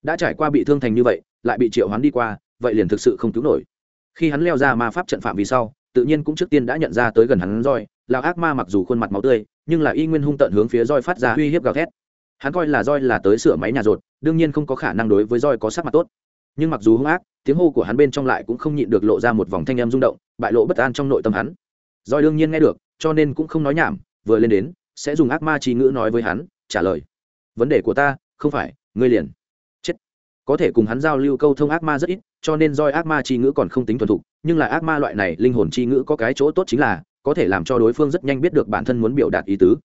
Đã trải qua bị thương thành như vậy, lại bị triệu hoán đi qua, vậy liền thực sự không cứu nổi. Khi hắn leo ra ma pháp trận phạm vi sau, tự nhiên cũng trước tiên đã nhận ra tới gần hắn roi lão ác ma mặc dù khuôn mặt máu tươi, nhưng là y nguyên hung tận hướng phía roi phát ra uy hiếp gào thét. Hắn coi là roi là tới sửa máy nhà rột đương nhiên không có khả năng đối với roi có sắc mặt tốt. Nhưng mặc dù hung ác, tiếng hô của hắn bên trong lại cũng không nhịn được lộ ra một vòng thanh âm rung động, bại lộ bất an trong nội tâm hắn. Roi đương nhiên nghe được, cho nên cũng không nói nhảm, vừa lên đến, sẽ dùng ác ma trí ngữ nói với hắn, trả lời. Vấn đề của ta, không phải, ngươi liền chết. Có thể cùng hắn giao lưu câu thông ác ma rất ít, cho nên roi ác ma chi ngữ còn không tính thuần thục, nhưng là ác ma loại này linh hồn chi ngữ có cái chỗ tốt chính là có thể làm cho đối phương rất nhanh biết được bản thân muốn biểu đạt ý tứ.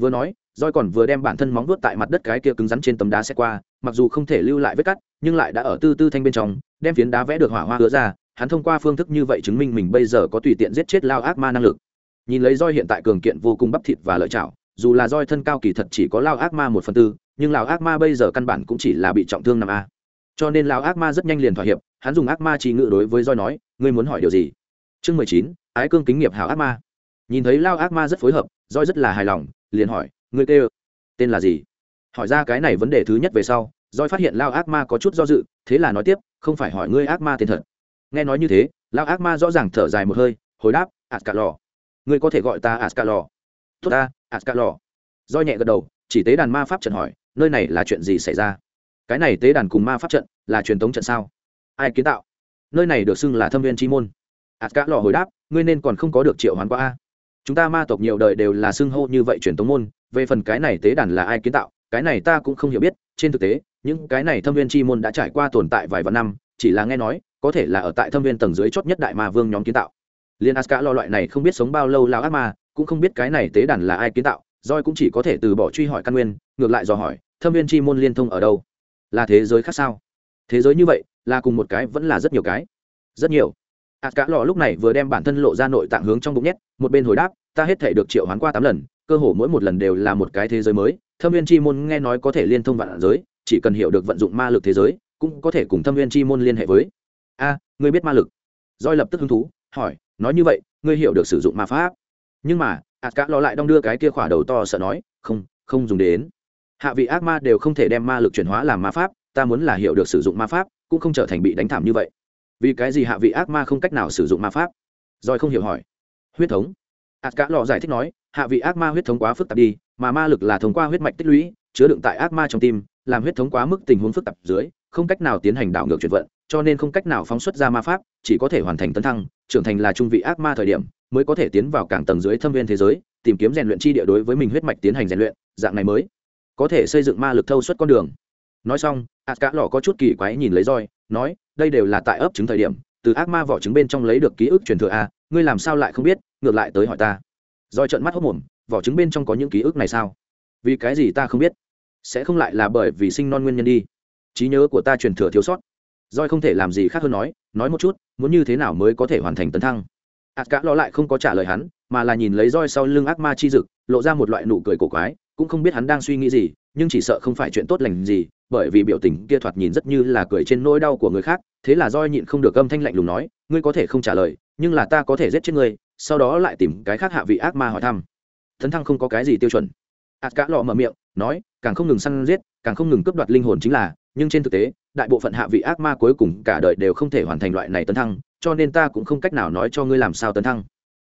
Vừa nói roi còn vừa đem bản thân móng vuốt tại mặt đất cái kia cứng rắn trên tấm đá xe qua, mặc dù không thể lưu lại vết cắt, nhưng lại đã ở tư tư thanh bên trong, đem phiến đá vẽ được hỏa hoa hứa ra, hắn thông qua phương thức như vậy chứng minh mình bây giờ có tùy tiện giết chết lao ác ma năng lực. Nhìn lấy roi hiện tại cường kiện vô cùng bắp thịt và lợi chảo, dù là roi thân cao kỳ thật chỉ có lao ác ma một phần tư, nhưng lao ác ma bây giờ căn bản cũng chỉ là bị trọng thương năm a. Cho nên lao ác ma rất nhanh liền thỏa hiệp, hắn dùng ác ma trì ngự đối với roi nói, ngươi muốn hỏi điều gì? Chương mười chín ái cương kính nghiệp hảo ác ma. Nhìn thấy lao ác ma rất phối hợp roi rất là hài lòng, liền hỏi người kêu tên là gì? Hỏi ra cái này vấn đề thứ nhất về sau roi phát hiện lao ác ma có chút do dự, thế là nói tiếp, không phải hỏi ngươi ác ma tên thật. Nghe nói như thế, lao ác ma rõ ràng thở dài một hơi, hồi đáp ạt cả lò ngươi có thể gọi ta ạt cả lò tốt ta ạt cả lò roi nhẹ gật đầu, chỉ tế đàn ma pháp trận hỏi, nơi này là chuyện gì xảy ra? Cái này tế đàn cùng ma pháp trận là truyền thống trận sao? Ai kiến tạo? Nơi này được xưng là thâm viên chi môn. Ạt cả lò hồi đáp ngươi nên còn không có được triệu hoán qua a. Chúng ta ma tộc nhiều đời đều là xưng hô như vậy truyền tống môn, về phần cái này tế đàn là ai kiến tạo, cái này ta cũng không hiểu biết, trên thực tế, những cái này thâm viên chi môn đã trải qua tồn tại vài vạn năm, chỉ là nghe nói, có thể là ở tại thâm viên tầng dưới chót nhất đại ma vương nhóm kiến tạo. Liên aska lo loại này không biết sống bao lâu lao ác ma, cũng không biết cái này tế đàn là ai kiến tạo roi cũng chỉ có thể từ bỏ truy hỏi căn nguyên, ngược lại dò hỏi, thâm viên chi môn liên thông ở đâu? Là thế giới khác sao? Thế giới như vậy, là cùng một cái vẫn là rất nhiều cái. Rất nhiều ạt cả lò lúc này vừa đem bản thân lộ ra nội tạng hướng trong bụng nhét, một bên hồi đáp, ta hết thể được triệu hoán qua tám lần, cơ hồ mỗi một lần đều là một cái thế giới mới, thâm viên chi môn nghe nói có thể liên thông vạn giới, chỉ cần hiểu được vận dụng ma lực thế giới, cũng có thể cùng thâm viên chi môn liên hệ với. A, ngươi biết ma lực? Doi lập tức hứng thú, hỏi, nói như vậy, ngươi hiểu được sử dụng ma pháp? Nhưng mà ạt cả lò lại đong đưa cái kia khỏa đầu to sợ nói, không không dùng đến. Hạ vị ác ma đều không thể đem ma lực chuyển hóa làm ma pháp, ta muốn là hiểu được sử dụng ma pháp, cũng không trở thành bị đánh thảm như vậy vì cái gì hạ vị ác ma không cách nào sử dụng ma pháp? Rồi không hiểu hỏi. Huyết thống. Ạt cả lò giải thích nói, hạ vị ác ma huyết thống quá phức tạp đi, mà ma lực là thông qua huyết mạch tích lũy, chứa đựng tại ác ma trong tim, làm huyết thống quá mức tình huống phức tạp dưới, không cách nào tiến hành đảo ngược chuyển vận, cho nên không cách nào phóng xuất ra ma pháp, chỉ có thể hoàn thành tấn thăng, trưởng thành là trung vị ác ma thời điểm, mới có thể tiến vào cảng tầng dưới thâm viên thế giới, tìm kiếm rèn luyện chi địa đối với mình huyết mạch tiến hành rèn luyện, dạng này mới có thể xây dựng ma lực thâu suốt con đường. Nói xong ạt cả lọ có chút kỳ quái nhìn lấy roi nói đây đều là tại ấp trứng thời điểm, từ ác ma vỏ trứng bên trong lấy được ký ức truyền thừa a, ngươi làm sao lại không biết, ngược lại tới hỏi ta. Roi trợn mắt hốc mồm, vỏ trứng bên trong có những ký ức này sao? Vì cái gì ta không biết? Sẽ không lại là bởi vì sinh non nguyên nhân đi. Trí nhớ của ta truyền thừa thiếu sót. Roi không thể làm gì khác hơn nói nói một chút, muốn như thế nào mới có thể hoàn thành tấn thăng? Ạt cả lo lại không có trả lời hắn, mà là nhìn lấy roi sau lưng ác ma chi dực, lộ ra một loại nụ cười cổ quái cũng không biết hắn đang suy nghĩ gì, nhưng chỉ sợ không phải chuyện tốt lành gì, bởi vì biểu tình kia thoạt nhìn rất như là cười trên nỗi đau của người khác, thế là roi nhịn không được âm thanh lạnh lùng nói, ngươi có thể không trả lời, nhưng là ta có thể giết chết ngươi, sau đó lại tìm cái khác hạ vị ác ma hỏi thăm. Tấn thăng không có cái gì tiêu chuẩn. Ạt cá lọ mở miệng, nói, càng không ngừng săn giết, càng không ngừng cướp đoạt linh hồn chính là, nhưng trên thực tế, đại bộ phận hạ vị ác ma cuối cùng cả đời đều không thể hoàn thành loại này tấn thăng, cho nên ta cũng không cách nào nói cho ngươi làm sao tấn thăng.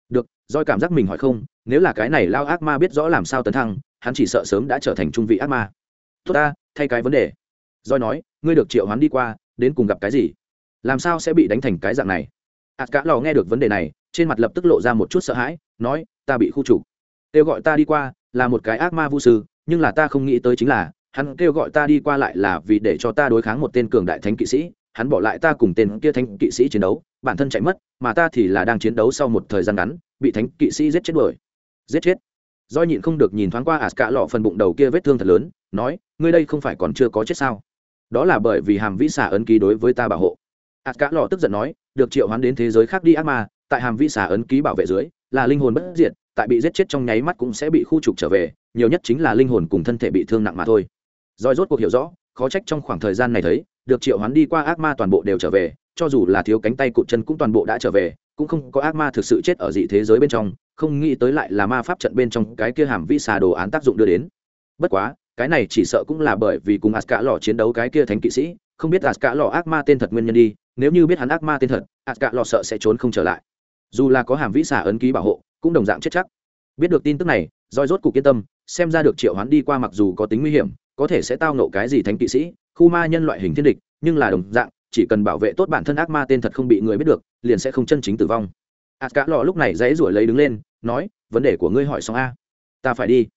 Được doi cảm giác mình hỏi không, nếu là cái này lao ác ma biết rõ làm sao tấn thăng hắn chỉ sợ sớm đã trở thành trung vị ác ma. Tốt ta, thay cái vấn đề. Doi nói, ngươi được triệu hắn đi qua, đến cùng gặp cái gì? Làm sao sẽ bị đánh thành cái dạng này? Ạt cả lò nghe được vấn đề này, trên mặt lập tức lộ ra một chút sợ hãi, nói, ta bị khu trục. Kêu gọi ta đi qua là một cái ác ma vu sư, nhưng là ta không nghĩ tới chính là, hắn kêu gọi ta đi qua lại là vì để cho ta đối kháng một tên cường đại thánh kỵ sĩ, hắn bỏ lại ta cùng tên kia thánh kỵ sĩ chiến đấu, bản thân chạy mất, mà ta thì là đang chiến đấu sau một thời gian ngắn, bị thánh kỵ sĩ giết chết đuổi. Giết chết? Do nhịn không được nhìn thoáng qua ạt cả lọ phần bụng đầu kia vết thương thật lớn nói ngươi đây không phải còn chưa có chết sao? Đó là bởi vì hàm vĩ xả ấn ký đối với ta bảo hộ. Ạt cả lọ tức giận nói được triệu hoán đến thế giới khác đi ác ma tại hàm vĩ xả ấn ký bảo vệ dưới là linh hồn bất diệt tại bị giết chết trong nháy mắt cũng sẽ bị khu trục trở về nhiều nhất chính là linh hồn cùng thân thể bị thương nặng mà thôi. Doi rốt cuộc hiểu rõ, khó trách trong khoảng thời gian này thấy, được triệu hoán đi qua ác ma toàn bộ đều trở về, cho dù là thiếu cánh tay cụt chân cũng toàn bộ đã trở về, cũng không có ác ma thực sự chết ở dị thế giới bên trong, không nghĩ tới lại là ma pháp trận bên trong cái kia hàm vĩ xà đồ án tác dụng đưa đến. Bất quá, cái này chỉ sợ cũng là bởi vì cùng Aska lò chiến đấu cái kia thánh kỵ sĩ, không biết Aska lò ác ma tên thật nguyên nhân đi, nếu như biết hắn ác ma tên thật, Aska lò sợ sẽ trốn không trở lại. Dù là có hàm vĩ xà ấn ký bảo hộ, cũng đồng dạng chết chắc. Biết được tin tức này, roi rốt cục yên tâm, xem ra được triệu hoán đi qua mặc dù có tính nguy hiểm, có thể sẽ tao nộ cái gì thánh kỵ sĩ khu ma nhân loại hình thiên địch nhưng là đồng dạng chỉ cần bảo vệ tốt bản thân ác ma tên thật không bị người biết được, liền sẽ không chân chính tử vong. Ạt cả lọ lúc này dãy ruổi lấy đứng lên, nói, vấn đề của ngươi hỏi xong a. Ta phải đi.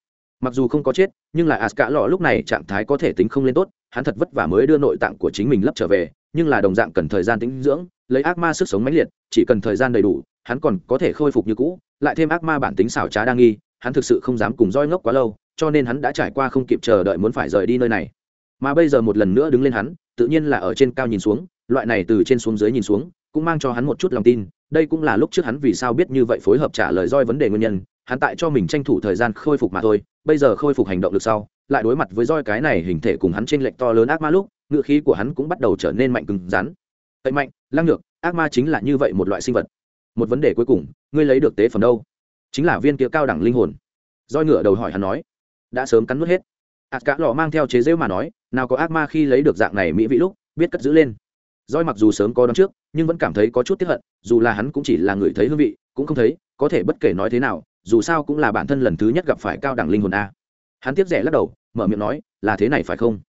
Mặc dù không có chết, nhưng là ạt cả lọ lúc này trạng thái có thể tính không lên tốt, hắn thật vất vả mới đưa nội tạng của chính mình lấp trở về, nhưng là đồng dạng cần thời gian tĩnh dưỡng, lấy ác ma sức sống mãnh liệt, chỉ cần thời gian đầy đủ, hắn còn có thể khôi phục như cũ, lại thêm ác ma bản tính xảo trá đa nghi, hắn thực sự không dám cùng roi ngốc quá lâu, cho nên hắn đã trải qua không kịp chờ đợi muốn phải rời đi nơi này mà bây giờ một lần nữa đứng lên hắn, tự nhiên là ở trên cao nhìn xuống, loại này từ trên xuống dưới nhìn xuống, cũng mang cho hắn một chút lòng tin, đây cũng là lúc trước hắn vì sao biết như vậy phối hợp trả lời roi vấn đề nguyên nhân, hắn tại cho mình tranh thủ thời gian khôi phục mà thôi, bây giờ khôi phục hành động được sau, lại đối mặt với roi cái này hình thể cùng hắn trên lệnh to lớn ác ma lúc, ngựa khí của hắn cũng bắt đầu trở nên mạnh cứng rắn. Tệ mạnh, lăng ngược ác ma chính là như vậy một loại sinh vật. Một vấn đề cuối cùng, ngươi lấy được tế phẩm đâu? Chính là viên kia cao đẳng linh hồn. Roi ngựa đầu hỏi hắn nói. Đã sớm cắn nuốt hết ạt cả lò mang theo chế rêu mà nói, nào có ác ma khi lấy được dạng này mỹ vị lúc, biết cất giữ lên. Roi mặc dù sớm có đón trước, nhưng vẫn cảm thấy có chút tiếp hận, dù là hắn cũng chỉ là người thấy hương vị, cũng không thấy, có thể bất kể nói thế nào, dù sao cũng là bản thân lần thứ nhất gặp phải cao đẳng linh hồn a. Hắn tiếp rẻ lắc đầu, mở miệng nói, là thế này phải không?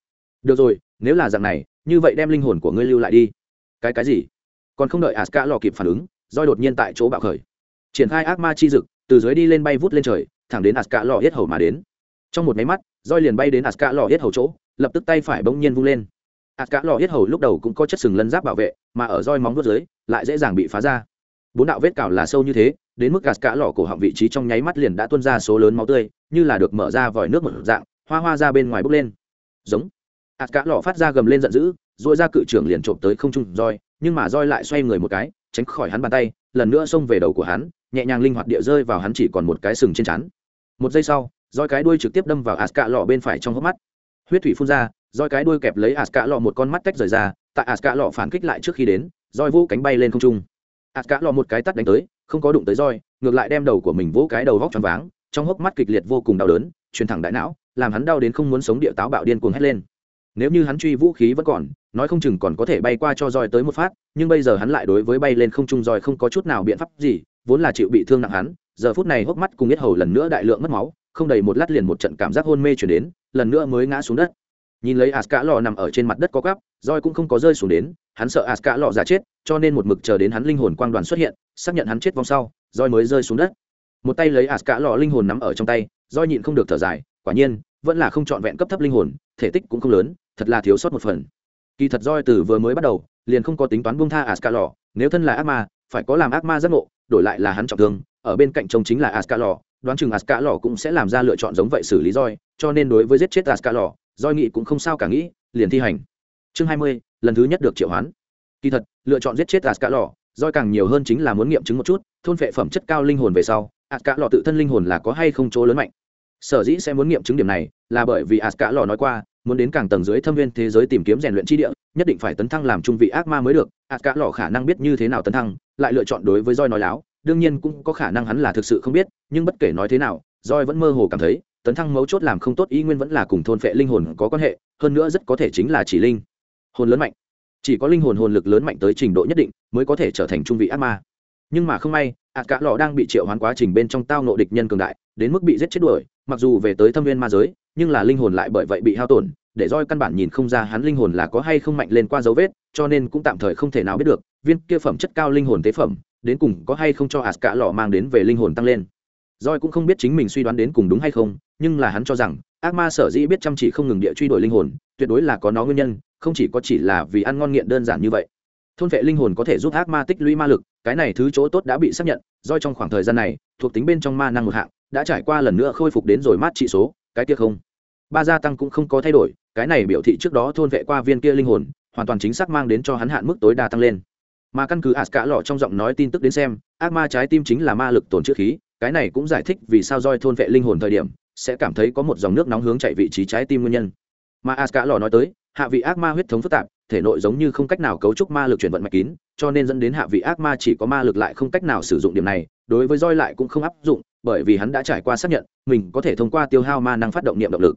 Được rồi, nếu là dạng này, như vậy đem linh hồn của ngươi lưu lại đi. Cái cái gì? Còn không đợi aska lò kịp phản ứng roi đột nhiên tại chỗ bạo khởi. Triển khai ác ma chi dực, từ dưới đi lên bay vút lên trời, thẳng đến aska lò hết hầu mà đến. Trong một máy mắt roi liền bay đến aska lò yết hầu chỗ, lập tức tay phải bỗng nhiên vung lên. Aska lò yết hầu lúc đầu cũng có chất sừng lân giáp bảo vệ, mà ở roi móng vuốt dưới, lại dễ dàng bị phá ra. Bốn đạo vết cào là sâu như thế, đến mức gạt cả lò cổ họng vị trí trong nháy mắt liền đã tuôn ra số lớn máu tươi, như là được mở ra vòi nước một dạng, hoa hoa ra bên ngoài bốc lên. Giống. Ạt cả lò phát ra gầm lên giận dữ rồi ra cự trưởng liền trộm tới không trung roi, nhưng mà roi lại xoay người một cái, tránh khỏi hắn bàn tay, lần nữa xông về đầu của hắn, nhẹ nhàng linh hoạt địa rơi vào hắn chỉ còn một cái sừng trên chắn một giây sau roi cái đuôi trực tiếp đâm vào ạt lọ bên phải trong hốc mắt. Huyết thủy phun ra roi cái đuôi kẹp lấy ạt lọ một con mắt tách rời ra, tại ạt lọ phản kích lại trước khi đến roi vũ cánh bay lên không trung. Ạt lọ một cái tắt đánh tới, không có đụng tới roi ngược lại đem đầu của mình vỗ cái đầu vóc tròn váng, trong hốc mắt kịch liệt vô cùng đau đớn, truyền thẳng đại não, làm hắn đau đến không muốn sống địa táo bạo điên cuồng hét lên. Nếu như hắn truy vũ khí vẫn còn, nói không chừng còn có thể bay qua cho roi tới một phát, nhưng bây giờ hắn lại đối với bay lên không trung roi không có chút nào biện pháp gì, vốn là chịu bị thương nặng hắn, giờ phút này hốc mắt cùng biết hầu lần nữa đại lượng mất máu không đầy một lát liền một trận cảm giác hôn mê chuyển đến, lần nữa mới ngã xuống đất. Nhìn lấy aska lò nằm ở trên mặt đất có cắp roi cũng không có rơi xuống đến, hắn sợ aska lò giả chết, cho nên một mực chờ đến hắn linh hồn quang đoàn xuất hiện, xác nhận hắn chết vong sau roi mới rơi xuống đất. Một tay lấy aska lò linh hồn nắm ở trong tay roi nhịn không được thở dài, quả nhiên, vẫn là không trọn vẹn cấp thấp linh hồn, thể tích cũng không lớn, thật là thiếu sót một phần. Kỳ thật roi từ vừa mới bắt đầu, liền không có tính toán buông tha aska lò nếu thân là ác ma, phải có làm ác ma giác ngộ, đổi lại là hắn trọng thương, ở bên cạnh trông chính là aska lò đoán chừng aska lò cũng sẽ làm ra lựa chọn giống vậy xử lý roi, cho nên đối với giết chết aska lò roi nghĩ cũng không sao cả nghĩ, liền thi hành. Chương hai mươi, lần thứ nhất được triệu hoán. Kỳ thật, lựa chọn giết chết aska lò roi càng nhiều hơn chính là muốn nghiệm chứng một chút, thôn phệ phẩm chất cao linh hồn về sau aska lò tự thân linh hồn là có hay không chỗ lớn mạnh. Sở dĩ sẽ muốn nghiệm chứng điểm này, là bởi vì aska lò nói qua, muốn đến càng tầng dưới thâm viên thế giới tìm kiếm rèn luyện chi địa, nhất định phải tấn thăng làm trung vị ác ma mới được. Aska lò khả năng biết như thế nào tấn thăng, lại lựa chọn đối với roi nói láo đương nhiên cũng có khả năng hắn là thực sự không biết, nhưng bất kể nói thế nào roi vẫn mơ hồ cảm thấy, tấn thăng mấu chốt làm không tốt ý nguyên vẫn là cùng thôn phệ linh hồn có quan hệ, hơn nữa rất có thể chính là chỉ linh. Hồn lớn mạnh. Chỉ có linh hồn hồn lực lớn mạnh tới trình độ nhất định mới có thể trở thành trung vị ác ma. Nhưng mà không may ạt cả lò đang bị triệu hoán quá trình bên trong tao nộ địch nhân cường đại, đến mức bị giết chết đuổi, mặc dù về tới thâm viên ma giới, nhưng là linh hồn lại bởi vậy bị hao tổn, để roi căn bản nhìn không ra hắn linh hồn là có hay không mạnh lên qua dấu vết, cho nên cũng tạm thời không thể nào biết được, viên kia phẩm chất cao linh hồn tế phẩm đến cùng có hay không cho ạt cả lọ mang đến về linh hồn tăng lên. Roi cũng không biết chính mình suy đoán đến cùng đúng hay không, nhưng là hắn cho rằng, ác ma sở dĩ biết chăm chỉ không ngừng địa truy đuổi linh hồn, tuyệt đối là có nó nguyên nhân, không chỉ có chỉ là vì ăn ngon nghiện đơn giản như vậy. Thôn vệ linh hồn có thể giúp ác ma tích lũy ma lực, cái này thứ chỗ tốt đã bị xác nhận do trong khoảng thời gian này, thuộc tính bên trong ma năng một hạng, đã trải qua lần nữa khôi phục đến rồi mát trị số, cái kia không. Ba gia tăng cũng không có thay đổi, cái này biểu thị trước đó thôn vệ qua viên kia linh hồn, hoàn toàn chính xác mang đến cho hắn hạn mức tối đa tăng lên mà căn cứ ạt cả lọ trong giọng nói tin tức đến xem, ác ma trái tim chính là ma lực tổn chữa khí, cái này cũng giải thích vì sao roi thôn vệ linh hồn thời điểm, sẽ cảm thấy có một dòng nước nóng hướng chạy vị trí trái tim nguyên nhân. Mà ạt cả lọ nói tới, hạ vị ác ma huyết thống phức tạp, thể nội giống như không cách nào cấu trúc ma lực chuyển vận mạch kín, cho nên dẫn đến hạ vị ác ma chỉ có ma lực lại không cách nào sử dụng điểm này, đối với roi lại cũng không áp dụng, bởi vì hắn đã trải qua xác nhận, mình có thể thông qua tiêu hao ma năng phát động niệm động lực.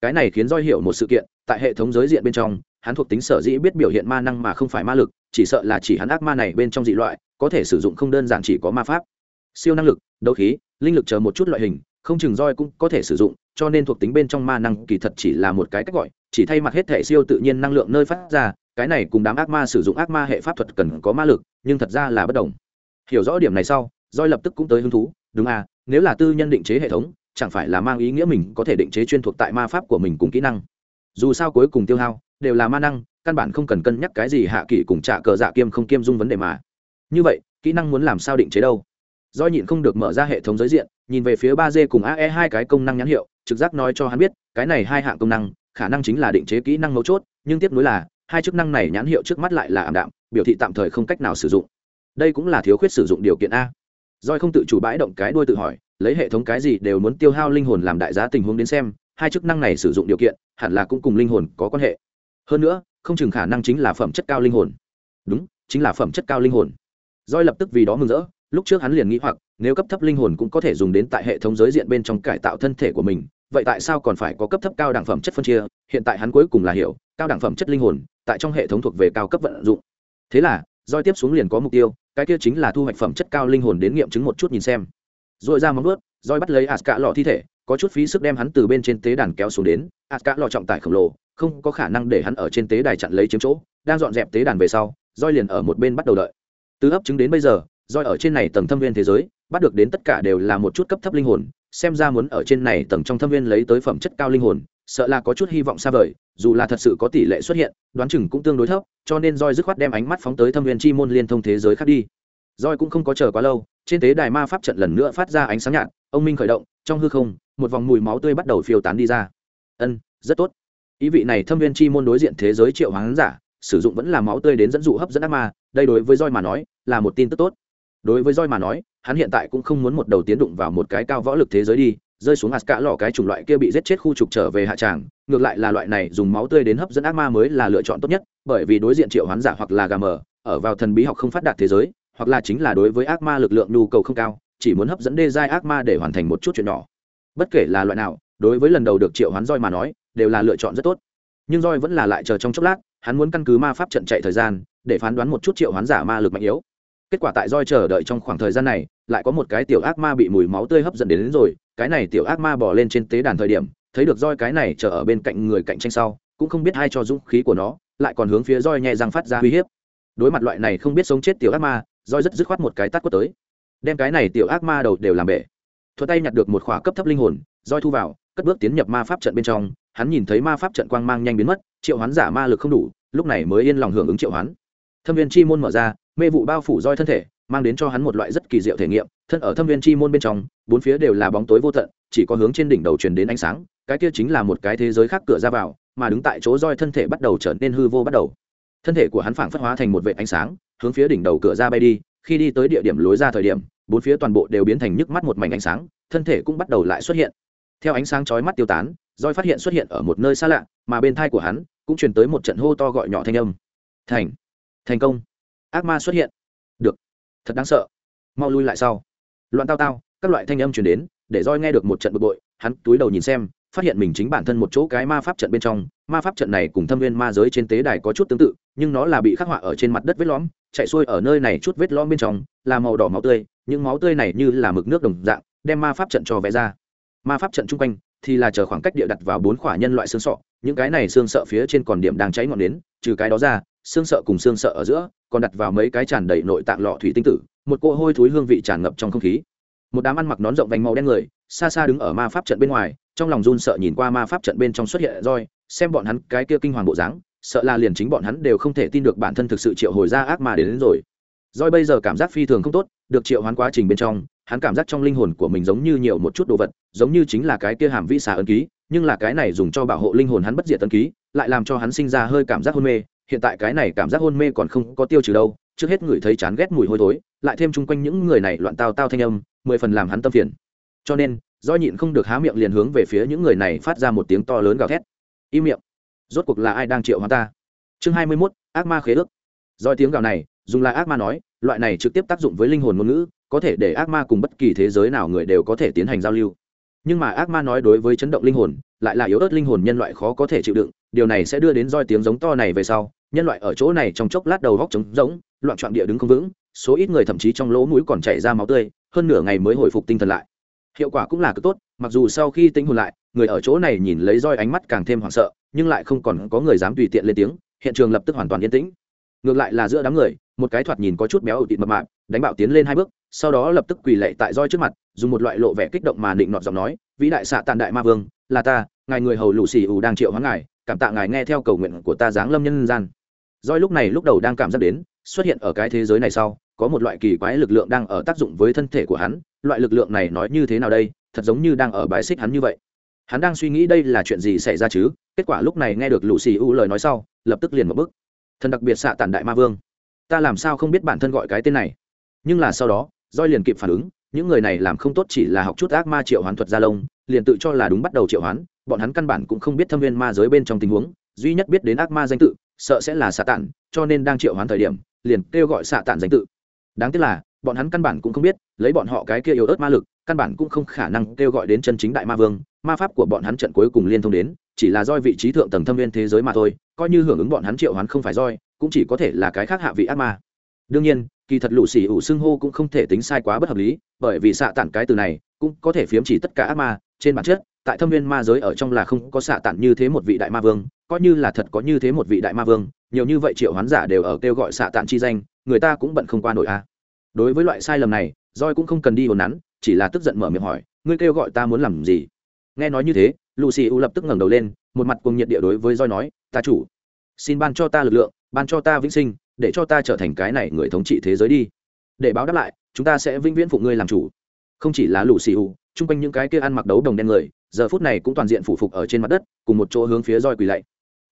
Cái này khiến roi hiểu một sự kiện tại hệ thống giới diện bên trong, hắn thuộc tính sở dĩ biết biểu hiện ma năng mà không phải ma lực, chỉ sợ là chỉ hắn ác ma này bên trong dị loại, có thể sử dụng không đơn giản chỉ có ma pháp. Siêu năng lực, đấu khí, linh lực chờ một chút loại hình, không chừng roi cũng có thể sử dụng, cho nên thuộc tính bên trong ma năng kỳ thật chỉ là một cái cách gọi, chỉ thay mặt hết thể siêu tự nhiên năng lượng nơi phát ra, cái này cùng đám ác ma sử dụng ác ma hệ pháp thuật cần có ma lực, nhưng thật ra là bất đồng. Hiểu rõ điểm này sau, roi lập tức cũng tới hứng thú, đúng à nếu là tư nhân định chế hệ thống, chẳng phải là mang ý nghĩa mình có thể định chế chuyên thuộc tại ma pháp của mình cùng kỹ năng dù sao cuối cùng tiêu hao đều là ma năng, căn bản không cần cân nhắc cái gì hạ kỳ cùng trả cờ dạ kiêm không kiêm dung vấn đề mà. Như vậy, kỹ năng muốn làm sao định chế đâu? Do nhịn không được mở ra hệ thống giới diện, nhìn về phía ba d cùng ae hai cái công năng nhãn hiệu, trực giác nói cho hắn biết, cái này hai hạng công năng, khả năng chính là định chế kỹ năng mấu chốt, nhưng tiếp nối là, hai chức năng này nhãn hiệu trước mắt lại là ảm đạm, biểu thị tạm thời không cách nào sử dụng. Đây cũng là thiếu khuyết sử dụng điều kiện a. Doi không tự chủ bãi động cái đuôi tự hỏi, lấy hệ thống cái gì đều muốn tiêu hao linh hồn làm đại giá tình huống đến xem hai chức năng này sử dụng điều kiện, hẳn là cũng cùng linh hồn có quan hệ. Hơn nữa, không chừng khả năng chính là phẩm chất cao linh hồn. Đúng, chính là phẩm chất cao linh hồn. Doi lập tức vì đó mừng rỡ, lúc trước hắn liền nghĩ hoặc, nếu cấp thấp linh hồn cũng có thể dùng đến tại hệ thống giới diện bên trong cải tạo thân thể của mình, vậy tại sao còn phải có cấp thấp cao đẳng phẩm chất phân chia? Hiện tại hắn cuối cùng là hiểu, cao đẳng phẩm chất linh hồn, tại trong hệ thống thuộc về cao cấp vận dụng. Thế là doi tiếp xuống liền có mục tiêu, cái kia chính là thu hoạch phẩm chất cao linh hồn đến nghiệm chứng một chút nhìn xem. Rồi ra móng ướt roi bắt lấy ạt cả lọ thi thể có chút phí sức đem hắn từ bên trên tế đàn kéo xuống đến. Ạt cả lọ trọng tải khổng lồ, không có khả năng để hắn ở trên tế đài chặn lấy chiếm chỗ. Đang dọn dẹp tế đàn về sau roi liền ở một bên bắt đầu đợi. Từ ấp chứng đến bây giờ roi ở trên này tầng thâm viên thế giới, bắt được đến tất cả đều là một chút cấp thấp linh hồn. Xem ra muốn ở trên này tầng trong thâm viên lấy tới phẩm chất cao linh hồn, sợ là có chút hy vọng xa vời, dù là thật sự có tỷ lệ xuất hiện, đoán chừng cũng tương đối thấp, cho nên roi dứt khoát đem ánh mắt phóng tới thâm viên chi môn liên thông thế giới khác đi. Roi cũng không có chờ quá lâu, trên tế đài ma pháp trận lần nữa phát ra ánh sáng nhạt, ông minh khởi động, trong hư không một vòng mùi máu tươi bắt đầu phiêu tán đi ra. Ân, rất tốt. Ý vị này thâm viên chi môn đối diện thế giới triệu hoán giả, sử dụng vẫn là máu tươi đến dẫn dụ hấp dẫn ác ma, đây đối với roi mà nói, là một tin tức tốt. Đối với roi mà nói, hắn hiện tại cũng không muốn một đầu tiến đụng vào một cái cao võ lực thế giới đi, rơi xuống ạt cả lò cái chủng loại kia bị giết chết khu trục trở về hạ tràng, ngược lại là loại này dùng máu tươi đến hấp dẫn ác ma mới là lựa chọn tốt nhất, bởi vì đối diện triệu hoán giả hoặc là gà mờ, ở vào thần bí học không phát đạt thế giới, hoặc là chính là đối với ác ma lực lượng nhu cầu không cao, chỉ muốn hấp dẫn đê giai ác ma để hoàn thành một chút chuyện nhỏ bất kể là loại nào đối với lần đầu được triệu hoán roi mà nói đều là lựa chọn rất tốt. Nhưng roi vẫn là lại chờ trong chốc lát hắn muốn căn cứ ma pháp trận chạy thời gian để phán đoán một chút triệu hoán giả ma lực mạnh yếu. Kết quả tại roi chờ đợi trong khoảng thời gian này lại có một cái tiểu ác ma bị mùi máu tươi hấp dẫn đến, đến rồi. Cái này tiểu ác ma bỏ lên trên tế đàn thời điểm thấy được roi cái này chờ ở bên cạnh người cạnh tranh sau cũng không biết ai cho dũng khí của nó lại còn hướng phía roi nhẹ răng phát ra uy hiếp. Đối mặt loại này không biết sống chết tiểu ác ma roi rất dứt khoát một cái tát quất tới. Đem cái này tiểu ác ma đầu đều làm bể thuật tay nhặt được một khỏa cấp thấp linh hồn, roi thu vào, cất bước tiến nhập ma pháp trận bên trong. Hắn nhìn thấy ma pháp trận quang mang nhanh biến mất, triệu hoán giả ma lực không đủ, lúc này mới yên lòng hưởng ứng triệu hoán. Thâm viên chi môn mở ra, mê vụ bao phủ roi thân thể, mang đến cho hắn một loại rất kỳ diệu thể nghiệm. Thân ở thâm viên chi môn bên trong, bốn phía đều là bóng tối vô tận, chỉ có hướng trên đỉnh đầu truyền đến ánh sáng. Cái kia chính là một cái thế giới khác cửa ra vào, mà đứng tại chỗ roi thân thể bắt đầu trở nên hư vô bắt đầu. Thân thể của hắn phảng phất hóa thành một vệ ánh sáng, hướng phía đỉnh đầu cửa ra bay đi khi đi tới địa điểm lối ra thời điểm, bốn phía toàn bộ đều biến thành nhức mắt một mảnh ánh sáng, thân thể cũng bắt đầu lại xuất hiện. Theo ánh sáng chói mắt tiêu tán roi phát hiện xuất hiện ở một nơi xa lạ, mà bên thai của hắn cũng truyền tới một trận hô to gọi nhỏ thanh âm. Thành thành công. Ác ma xuất hiện. Được. Thật đáng sợ. Mau lui lại sau. Loạn tao tao, các loại thanh âm truyền đến, để roi nghe được một trận bực bội, hắn túi đầu nhìn xem, phát hiện mình chính bản thân một chỗ cái ma pháp trận bên trong. Ma pháp trận này cùng thâm viên ma giới trên tế đài có chút tương tự, nhưng nó là bị khắc họa ở trên mặt đất vết lõm chạy xuôi ở nơi này chút vết lõm bên trong, là màu đỏ máu tươi, những máu tươi này như là mực nước đồng dạng, đem ma pháp trận cho vẽ ra. Ma pháp trận chung quanh thì là chờ khoảng cách địa đặt vào bốn khỏa nhân loại xương sọ, những cái này xương sợ phía trên còn điểm đang cháy ngọn đến trừ cái đó ra, xương sợ cùng xương sợ ở giữa còn đặt vào mấy cái tràn đầy nội tạng lọ thủy tinh tử, một cỗ hôi thối hương vị tràn ngập trong không khí. Một đám ăn mặc nón rộng vành màu đen người, xa xa đứng ở ma pháp trận bên ngoài, trong lòng run sợ nhìn qua ma pháp trận bên trong xuất hiện roi, xem bọn hắn cái kia kinh hoàng bộ dáng sợ là liền chính bọn hắn đều không thể tin được bản thân thực sự triệu hồi ra ác ma đến, đến rồi. Doi bây giờ cảm giác phi thường không tốt được triệu hoán quá trình bên trong hắn cảm giác trong linh hồn của mình giống như nhiều một chút đồ vật giống như chính là cái kia hàm vĩ xà ấn ký nhưng là cái này dùng cho bảo hộ linh hồn hắn bất diệt ấn ký lại làm cho hắn sinh ra hơi cảm giác hôn mê. Hiện tại cái này cảm giác hôn mê còn không có tiêu trừ đâu trước hết người thấy chán ghét mùi hôi thối lại thêm chung quanh những người này loạn tao tao thanh âm mười phần làm hắn tâm phiền. Cho nên do nhịn không được há miệng liền hướng về phía những người này phát ra một tiếng to lớn gào thét. Im miệng rốt cuộc là ai đang triệu hóa ta? Chương hai mươi mốt, ác ma khế ước. Doi tiếng gào này, dùng là ác ma nói, loại này trực tiếp tác dụng với linh hồn ngôn ngữ, có thể để ác ma cùng bất kỳ thế giới nào người đều có thể tiến hành giao lưu. Nhưng mà ác ma nói đối với chấn động linh hồn, lại là yếu ớt linh hồn nhân loại khó có thể chịu đựng, điều này sẽ đưa đến roi tiếng giống to này về sau, nhân loại ở chỗ này trong chốc lát đầu góc trống rỗng, loạn trọn địa đứng không vững, số ít người thậm chí trong lỗ mũi còn chảy ra máu tươi, hơn nửa ngày mới hồi phục tinh thần lại. Hiệu quả cũng là cực tốt, mặc dù sau khi tính hồn lại người ở chỗ này nhìn lấy roi ánh mắt càng thêm hoảng sợ, nhưng lại không còn có người dám tùy tiện lên tiếng, hiện trường lập tức hoàn toàn yên tĩnh. Ngược lại là giữa đám người, một cái thoạt nhìn có chút béo ở tịt mập mạp, đánh bạo tiến lên hai bước, sau đó lập tức quỳ lệ tại roi trước mặt, dùng một loại lộ vẻ kích động mà định nọt giọng nói, vĩ đại xạ tàn đại ma vương, là ta, ngài người hầu lũ xì ù đang triệu hoán ngài, cảm tạ ngài nghe theo cầu nguyện của ta giáng lâm nhân gian. Roi lúc này lúc đầu đang cảm giác đến, xuất hiện ở cái thế giới này sau, có một loại kỳ quái lực lượng đang ở tác dụng với thân thể của hắn, loại lực lượng này nói như thế nào đây, thật giống như đang ở bãi xích hắn như vậy hắn đang suy nghĩ đây là chuyện gì xảy ra chứ? Kết quả lúc này nghe được lũ xì u lời nói sau, lập tức liền một bức thần đặc biệt xạ tản đại ma vương. Ta làm sao không biết bản thân gọi cái tên này? Nhưng là sau đó doi liền kịp phản ứng, những người này làm không tốt chỉ là học chút ác ma triệu hoán thuật gia lông, liền tự cho là đúng bắt đầu triệu hoán, bọn hắn căn bản cũng không biết thâm viên ma giới bên trong tình huống, duy nhất biết đến ác ma danh tự, sợ sẽ là xạ tản, cho nên đang triệu hoán thời điểm, liền kêu gọi xạ tản danh tự. Đáng tiếc là, bọn hắn căn bản cũng không biết, lấy bọn họ cái kia yếu ớt ma lực căn bản cũng không khả năng kêu gọi đến chân chính đại ma vương, ma pháp của bọn hắn trận cuối cùng liên thông đến, chỉ là doi vị trí thượng tầng thâm viên thế giới mà thôi, coi như hưởng ứng bọn hắn triệu hoán không phải roi, cũng chỉ có thể là cái khác hạ vị ác ma. Đương nhiên, kỳ thật lũ xì ủ xưng hô cũng không thể tính sai quá bất hợp lý, bởi vì xạ tản cái từ này cũng có thể phiếm chỉ tất cả ác ma, trên bản chất, tại thâm viên ma giới ở trong là không có xạ tản như thế một vị đại ma vương, coi như là thật có như thế một vị đại ma vương, nhiều như vậy triệu hoán giả đều ở kêu gọi xạ tản chi danh, người ta cũng bận không qua nổi a. Đối với loại sai lầm này, roi cũng không cần đi hồn nắn chỉ là tức giận mở miệng hỏi, ngươi kêu gọi ta muốn làm gì? Nghe nói như thế, lucy u lập tức ngẩng đầu lên, một mặt cùng nhiệt địa đối với roi nói, ta chủ, xin ban cho ta lực lượng, ban cho ta vĩnh sinh, để cho ta trở thành cái này người thống trị thế giới đi. Để báo đáp lại, chúng ta sẽ vĩnh viễn phụ ngươi làm chủ. Không chỉ là lũ xì u chung quanh những cái kia ăn mặc đấu đồng đen người, giờ phút này cũng toàn diện phủ phục ở trên mặt đất, cùng một chỗ hướng phía roi quỳ lạy.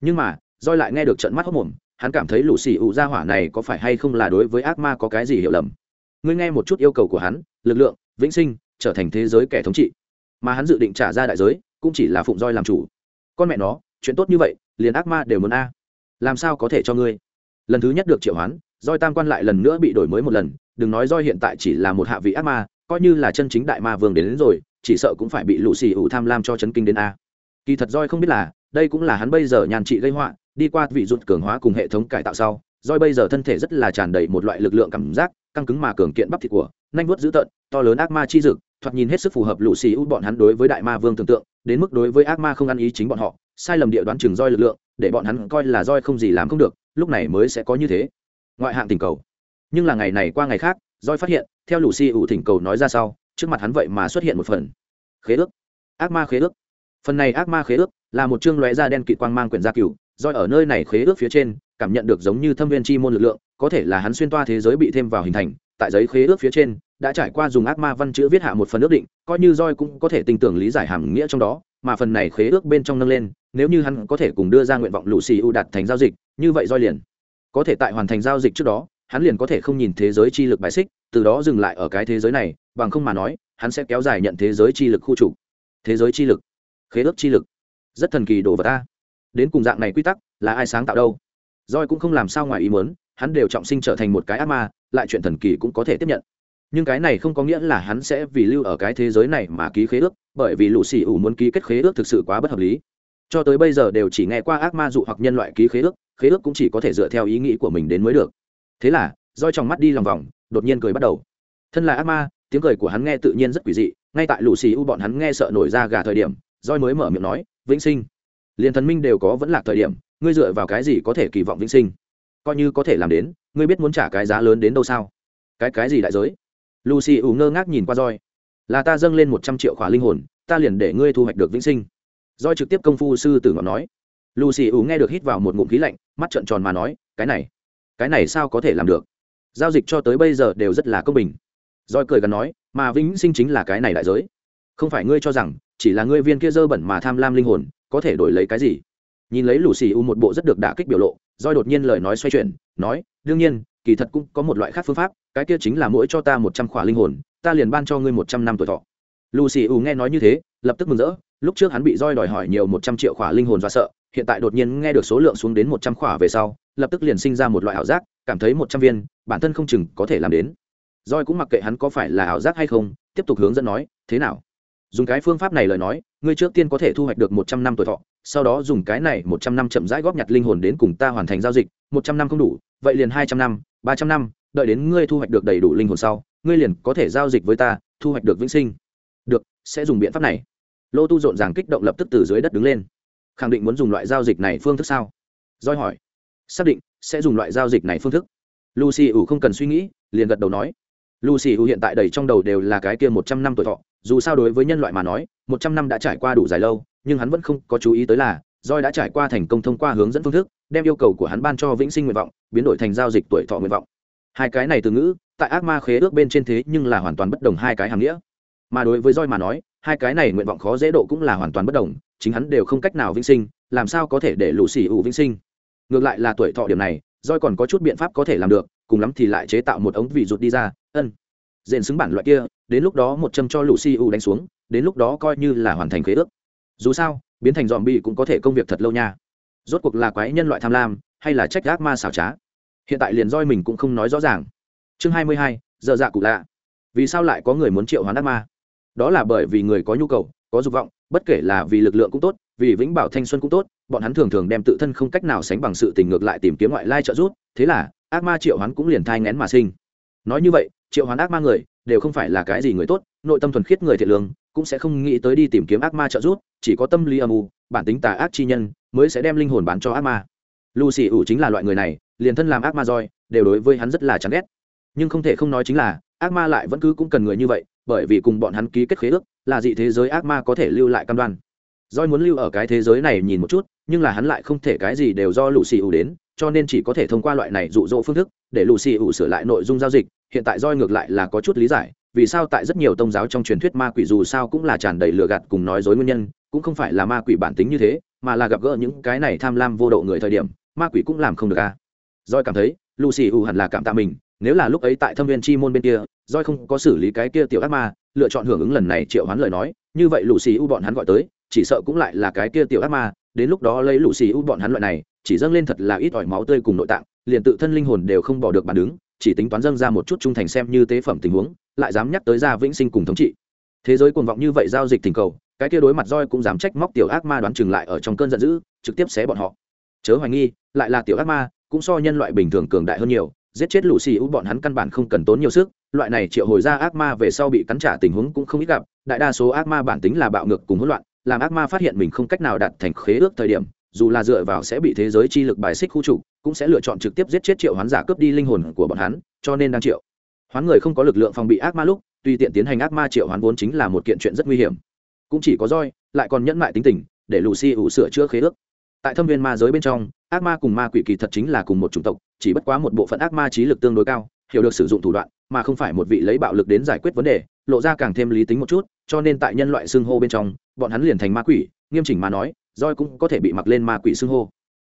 Nhưng mà roi lại nghe được trận mắt hốc mồm hắn cảm thấy lũ xì u ra hỏa này có phải hay không là đối với ác ma có cái gì hiểu lầm. Ngươi nghe một chút yêu cầu của hắn, lực lượng vĩnh sinh trở thành thế giới kẻ thống trị. Mà hắn dự định trả ra đại giới cũng chỉ là phụng roi làm chủ. Con mẹ nó chuyện tốt như vậy liền ác ma đều muốn a. Làm sao có thể cho ngươi? Lần thứ nhất được triệu hoán roi tam quan lại lần nữa bị đổi mới một lần. Đừng nói roi hiện tại chỉ là một hạ vị ác ma coi như là chân chính đại ma vương đến, đến rồi chỉ sợ cũng phải bị lũ xì ủ tham lam cho chấn kinh đến a. Kỳ thật roi không biết là đây cũng là hắn bây giờ nhàn trị gây họa đi qua vị rụt cường hóa cùng hệ thống cải tạo sau roi bây giờ thân thể rất là tràn đầy một loại lực lượng cảm giác, căng cứng mà cường kiện bắp thịt của nhanh vuốt dữ tợn, to lớn ác ma chi dực, thoạt nhìn hết sức phù hợp lũ xì ủ bọn hắn đối với đại ma vương tưởng tượng, đến mức đối với ác ma không ăn ý chính bọn họ, sai lầm địa đoán chừng roi lực lượng, để bọn hắn coi là roi không gì làm không được, lúc này mới sẽ có như thế. Ngoại hạng tình cầu. Nhưng là ngày này qua ngày khác, roi phát hiện, theo lũ xì ủ thỉnh cầu nói ra sau, trước mặt hắn vậy mà xuất hiện một phần. Khế ước. Ác ma khế ước. Phần này ác ma khế ước là một chương lóe da đen kịt quang mang quyển gia cửu, roi ở nơi này khế ước phía trên cảm nhận được giống như thâm viên chi môn lực lượng, có thể là hắn xuyên toa thế giới bị thêm vào hình thành, tại giấy khế ước phía trên, đã trải qua dùng ác ma văn chữ viết hạ một phần ước định, coi như roi cũng có thể tin tưởng lý giải hàm nghĩa trong đó, mà phần này khế ước bên trong nâng lên, nếu như hắn có thể cùng đưa ra nguyện vọng lũ xì u đặt thành giao dịch, như vậy roi liền, có thể tại hoàn thành giao dịch trước đó, hắn liền có thể không nhìn thế giới chi lực bài xích, từ đó dừng lại ở cái thế giới này, bằng không mà nói, hắn sẽ kéo dài nhận thế giới chi lực khu trục. Thế giới chi lực, khế ước chi lực, rất thần kỳ đồ vật ta đến cùng dạng này quy tắc, là ai sáng tạo đâu? Roi cũng không làm sao ngoài ý muốn, hắn đều trọng sinh trở thành một cái ác ma, lại chuyện thần kỳ cũng có thể tiếp nhận. Nhưng cái này không có nghĩa là hắn sẽ vì lưu ở cái thế giới này mà ký khế ước, bởi vì lũ xì ủ muốn ký kết khế ước thực sự quá bất hợp lý. Cho tới bây giờ đều chỉ nghe qua ác ma dụ hoặc nhân loại ký khế ước khế ước cũng chỉ có thể dựa theo ý nghĩ của mình đến mới được. Thế là roi trong mắt đi lòng vòng, đột nhiên cười bắt đầu. Thân là ác ma, tiếng cười của hắn nghe tự nhiên rất quỷ dị, ngay tại lũ xì u bọn hắn nghe sợ nổi ra gà thời điểm roi mới mở miệng nói, vĩnh sinh. Liền thần minh đều có vẫn là thời điểm ngươi dựa vào cái gì có thể kỳ vọng vĩnh sinh? Coi như có thể làm đến, ngươi biết muốn trả cái giá lớn đến đâu sao? Cái cái gì đại giới? Lucy ủ ngơ ngác nhìn qua roi là ta dâng lên một trăm triệu khỏa linh hồn, ta liền để ngươi thu hoạch được vĩnh sinh. Roi trực tiếp công phu sư tử ngọc nói. Lucy ủ nghe được hít vào một ngụm khí lạnh, mắt trợn tròn mà nói, cái này cái này sao có thể làm được? Giao dịch cho tới bây giờ đều rất là công bình. Roi cười gần nói, mà vĩnh sinh chính là cái này đại giới. Không phải ngươi cho rằng, chỉ là ngươi viên kia dơ bẩn mà tham lam linh hồn, có thể đổi lấy cái gì? Nhìn lấy lù xì u một bộ rất được đả kích biểu lộ Doi đột nhiên lời nói xoay chuyển, nói, đương nhiên, kỳ thật cũng có một loại khác phương pháp, cái kia chính là mỗi cho ta một trăm khỏa linh hồn, ta liền ban cho ngươi một trăm năm tuổi thọ. Lù xì u nghe nói như thế, lập tức mừng rỡ, lúc trước hắn bị roi đòi hỏi nhiều một trăm triệu khỏa linh hồn do sợ, hiện tại đột nhiên nghe được số lượng xuống đến một trăm khỏa về sau, lập tức liền sinh ra một loại ảo giác, cảm thấy một trăm viên, bản thân không chừng có thể làm đến. Roi cũng mặc kệ hắn có phải là ảo giác hay không, tiếp tục hướng dẫn nói, thế nào? Dùng cái phương pháp này lời nói, ngươi trước tiên có thể thu hoạch được một trăm năm tuổi thọ, sau đó dùng cái này một trăm năm chậm rãi góp nhặt linh hồn đến cùng ta hoàn thành giao dịch, một trăm năm không đủ, vậy liền hai trăm năm, ba trăm năm, đợi đến ngươi thu hoạch được đầy đủ linh hồn sau, ngươi liền có thể giao dịch với ta, thu hoạch được vĩnh sinh. Được, sẽ dùng biện pháp này. Lô tu rộn ràng kích động lập tức từ dưới đất đứng lên. Khẳng định muốn dùng loại giao dịch này phương thức sao? Doi hỏi. Xác định, sẽ dùng loại giao dịch này phương thức. Lucy ủ không cần suy nghĩ, liền gật đầu nói. Lucy ủ hiện tại đầy trong đầu đều là cái kia một trăm năm tuổi thọ dù sao đối với nhân loại mà nói, một trăm năm đã trải qua đủ dài lâu, nhưng hắn vẫn không có chú ý tới là Doi đã trải qua thành công thông qua hướng dẫn phương thức, đem yêu cầu của hắn ban cho vĩnh sinh nguyện vọng, biến đổi thành giao dịch tuổi thọ nguyện vọng. Hai cái này từ ngữ, tại ác ma khế ước bên trên thế nhưng là hoàn toàn bất đồng hai cái hàm nghĩa. Mà đối với Doi mà nói, hai cái này nguyện vọng khó dễ độ cũng là hoàn toàn bất đồng, chính hắn đều không cách nào vĩnh sinh, làm sao có thể để lũ xì ủ vĩnh sinh. Ngược lại là tuổi thọ điểm này Doi còn có chút biện pháp có thể làm được, cùng lắm thì lại chế tạo một ống vị rụt đi ra, ân. Dện xứng bản loại kia đến lúc đó một châm cho lũ xì đánh xuống, đến lúc đó coi như là hoàn thành khế ước. Dù sao, biến thành dòm bi cũng có thể công việc thật lâu nha. Rốt cuộc là quái nhân loại tham lam, hay là trách gác ma xảo trá? Hiện tại liền roi mình cũng không nói rõ ràng. Chương hai mươi hai, giờ dạ cụ lạ. Vì sao lại có người muốn triệu hoán ác ma? Đó là bởi vì người có nhu cầu, có dục vọng, bất kể là vì lực lượng cũng tốt, vì vĩnh bảo thanh xuân cũng tốt, bọn hắn thường thường đem tự thân không cách nào sánh bằng sự tình ngược lại tìm kiếm ngoại lai trợ giúp, thế là ác ma triệu hoán cũng liền thai ngén mà sinh. Nói như vậy, triệu hoán ác ma người đều không phải là cái gì người tốt, nội tâm thuần khiết người thiện lương, cũng sẽ không nghĩ tới đi tìm kiếm ác ma trợ giúp, chỉ có tâm lý âm u, bản tính tà ác chi nhân mới sẽ đem linh hồn bán cho ác ma. Lucy ủ chính là loại người này, liền thân làm ác ma roi, đều đối với hắn rất là chán ghét. Nhưng không thể không nói chính là, ác ma lại vẫn cứ cũng cần người như vậy, bởi vì cùng bọn hắn ký kết khế ước, là dị thế giới ác ma có thể lưu lại cam đoan. Roi muốn lưu ở cái thế giới này nhìn một chút, nhưng là hắn lại không thể cái gì đều do lũ xì ủ đến cho nên chỉ có thể thông qua loại này dụ dỗ phương thức để lù xì ủ sửa lại nội dung giao dịch. Hiện tại roi ngược lại là có chút lý giải, vì sao tại rất nhiều tôn giáo trong truyền thuyết ma quỷ dù sao cũng là tràn đầy lừa gạt cùng nói dối nguyên nhân, cũng không phải là ma quỷ bản tính như thế, mà là gặp gỡ những cái này tham lam vô độ người thời điểm, ma quỷ cũng làm không được a roi cảm thấy, lucy u hẳn là cảm tạ mình, nếu là lúc ấy tại thâm viên chi môn bên kia, roi không có xử lý cái kia tiểu ác ma, lựa chọn hưởng ứng lần này triệu hoán lời nói, như vậy lucy u bọn hắn gọi tới, chỉ sợ cũng lại là cái kia tiểu ác ma đến lúc đó lấy lũ xì u bọn hắn loại này, chỉ dâng lên thật là ít ỏi máu tươi cùng nội tạng, liền tự thân linh hồn đều không bỏ được bàn đứng, chỉ tính toán dâng ra một chút trung thành xem như tế phẩm tình huống, lại dám nhắc tới ra vĩnh sinh cùng thống trị. Thế giới cuồng vọng như vậy giao dịch tình cầu, cái kia đối mặt roi cũng dám trách móc tiểu ác ma đoán chừng lại ở trong cơn giận dữ, trực tiếp xé bọn họ. Chớ hoài nghi, lại là tiểu ác ma, cũng so nhân loại bình thường cường đại hơn nhiều, giết chết lũ xì u bọn hắn căn bản không cần tốn nhiều sức, loại này triệu hồi ra ác ma về sau bị cắn trả tình huống cũng không ít gặp, đại đa số ác ma bản tính là bạo ngược cùng hỗn loạn làm ác ma phát hiện mình không cách nào đạt thành khế ước thời điểm, dù là dựa vào sẽ bị thế giới chi lực bài xích khu trục, cũng sẽ lựa chọn trực tiếp giết chết triệu hoán giả cướp đi linh hồn của bọn hắn, cho nên đang triệu. Hoán người không có lực lượng phòng bị ác ma lúc tuy tiện tiến hành ác ma triệu hoán vốn chính là một kiện chuyện rất nguy hiểm. Cũng chỉ có roi, lại còn nhẫn mại tính tình, để lù xi ủ sửa chữa khế ước. Tại thâm viên ma giới bên trong, ác ma cùng ma quỷ kỳ thật chính là cùng một chủng tộc, chỉ bất quá một bộ phận ác ma trí lực tương đối cao, hiểu được sử dụng thủ đoạn, mà không phải một vị lấy bạo lực đến giải quyết vấn đề, lộ ra càng thêm lý tính một chút, cho nên tại nhân loại xưng hô bên trong bọn hắn liền thành ma quỷ, nghiêm chỉnh mà nói roi cũng có thể bị mặc lên ma quỷ xưng hô.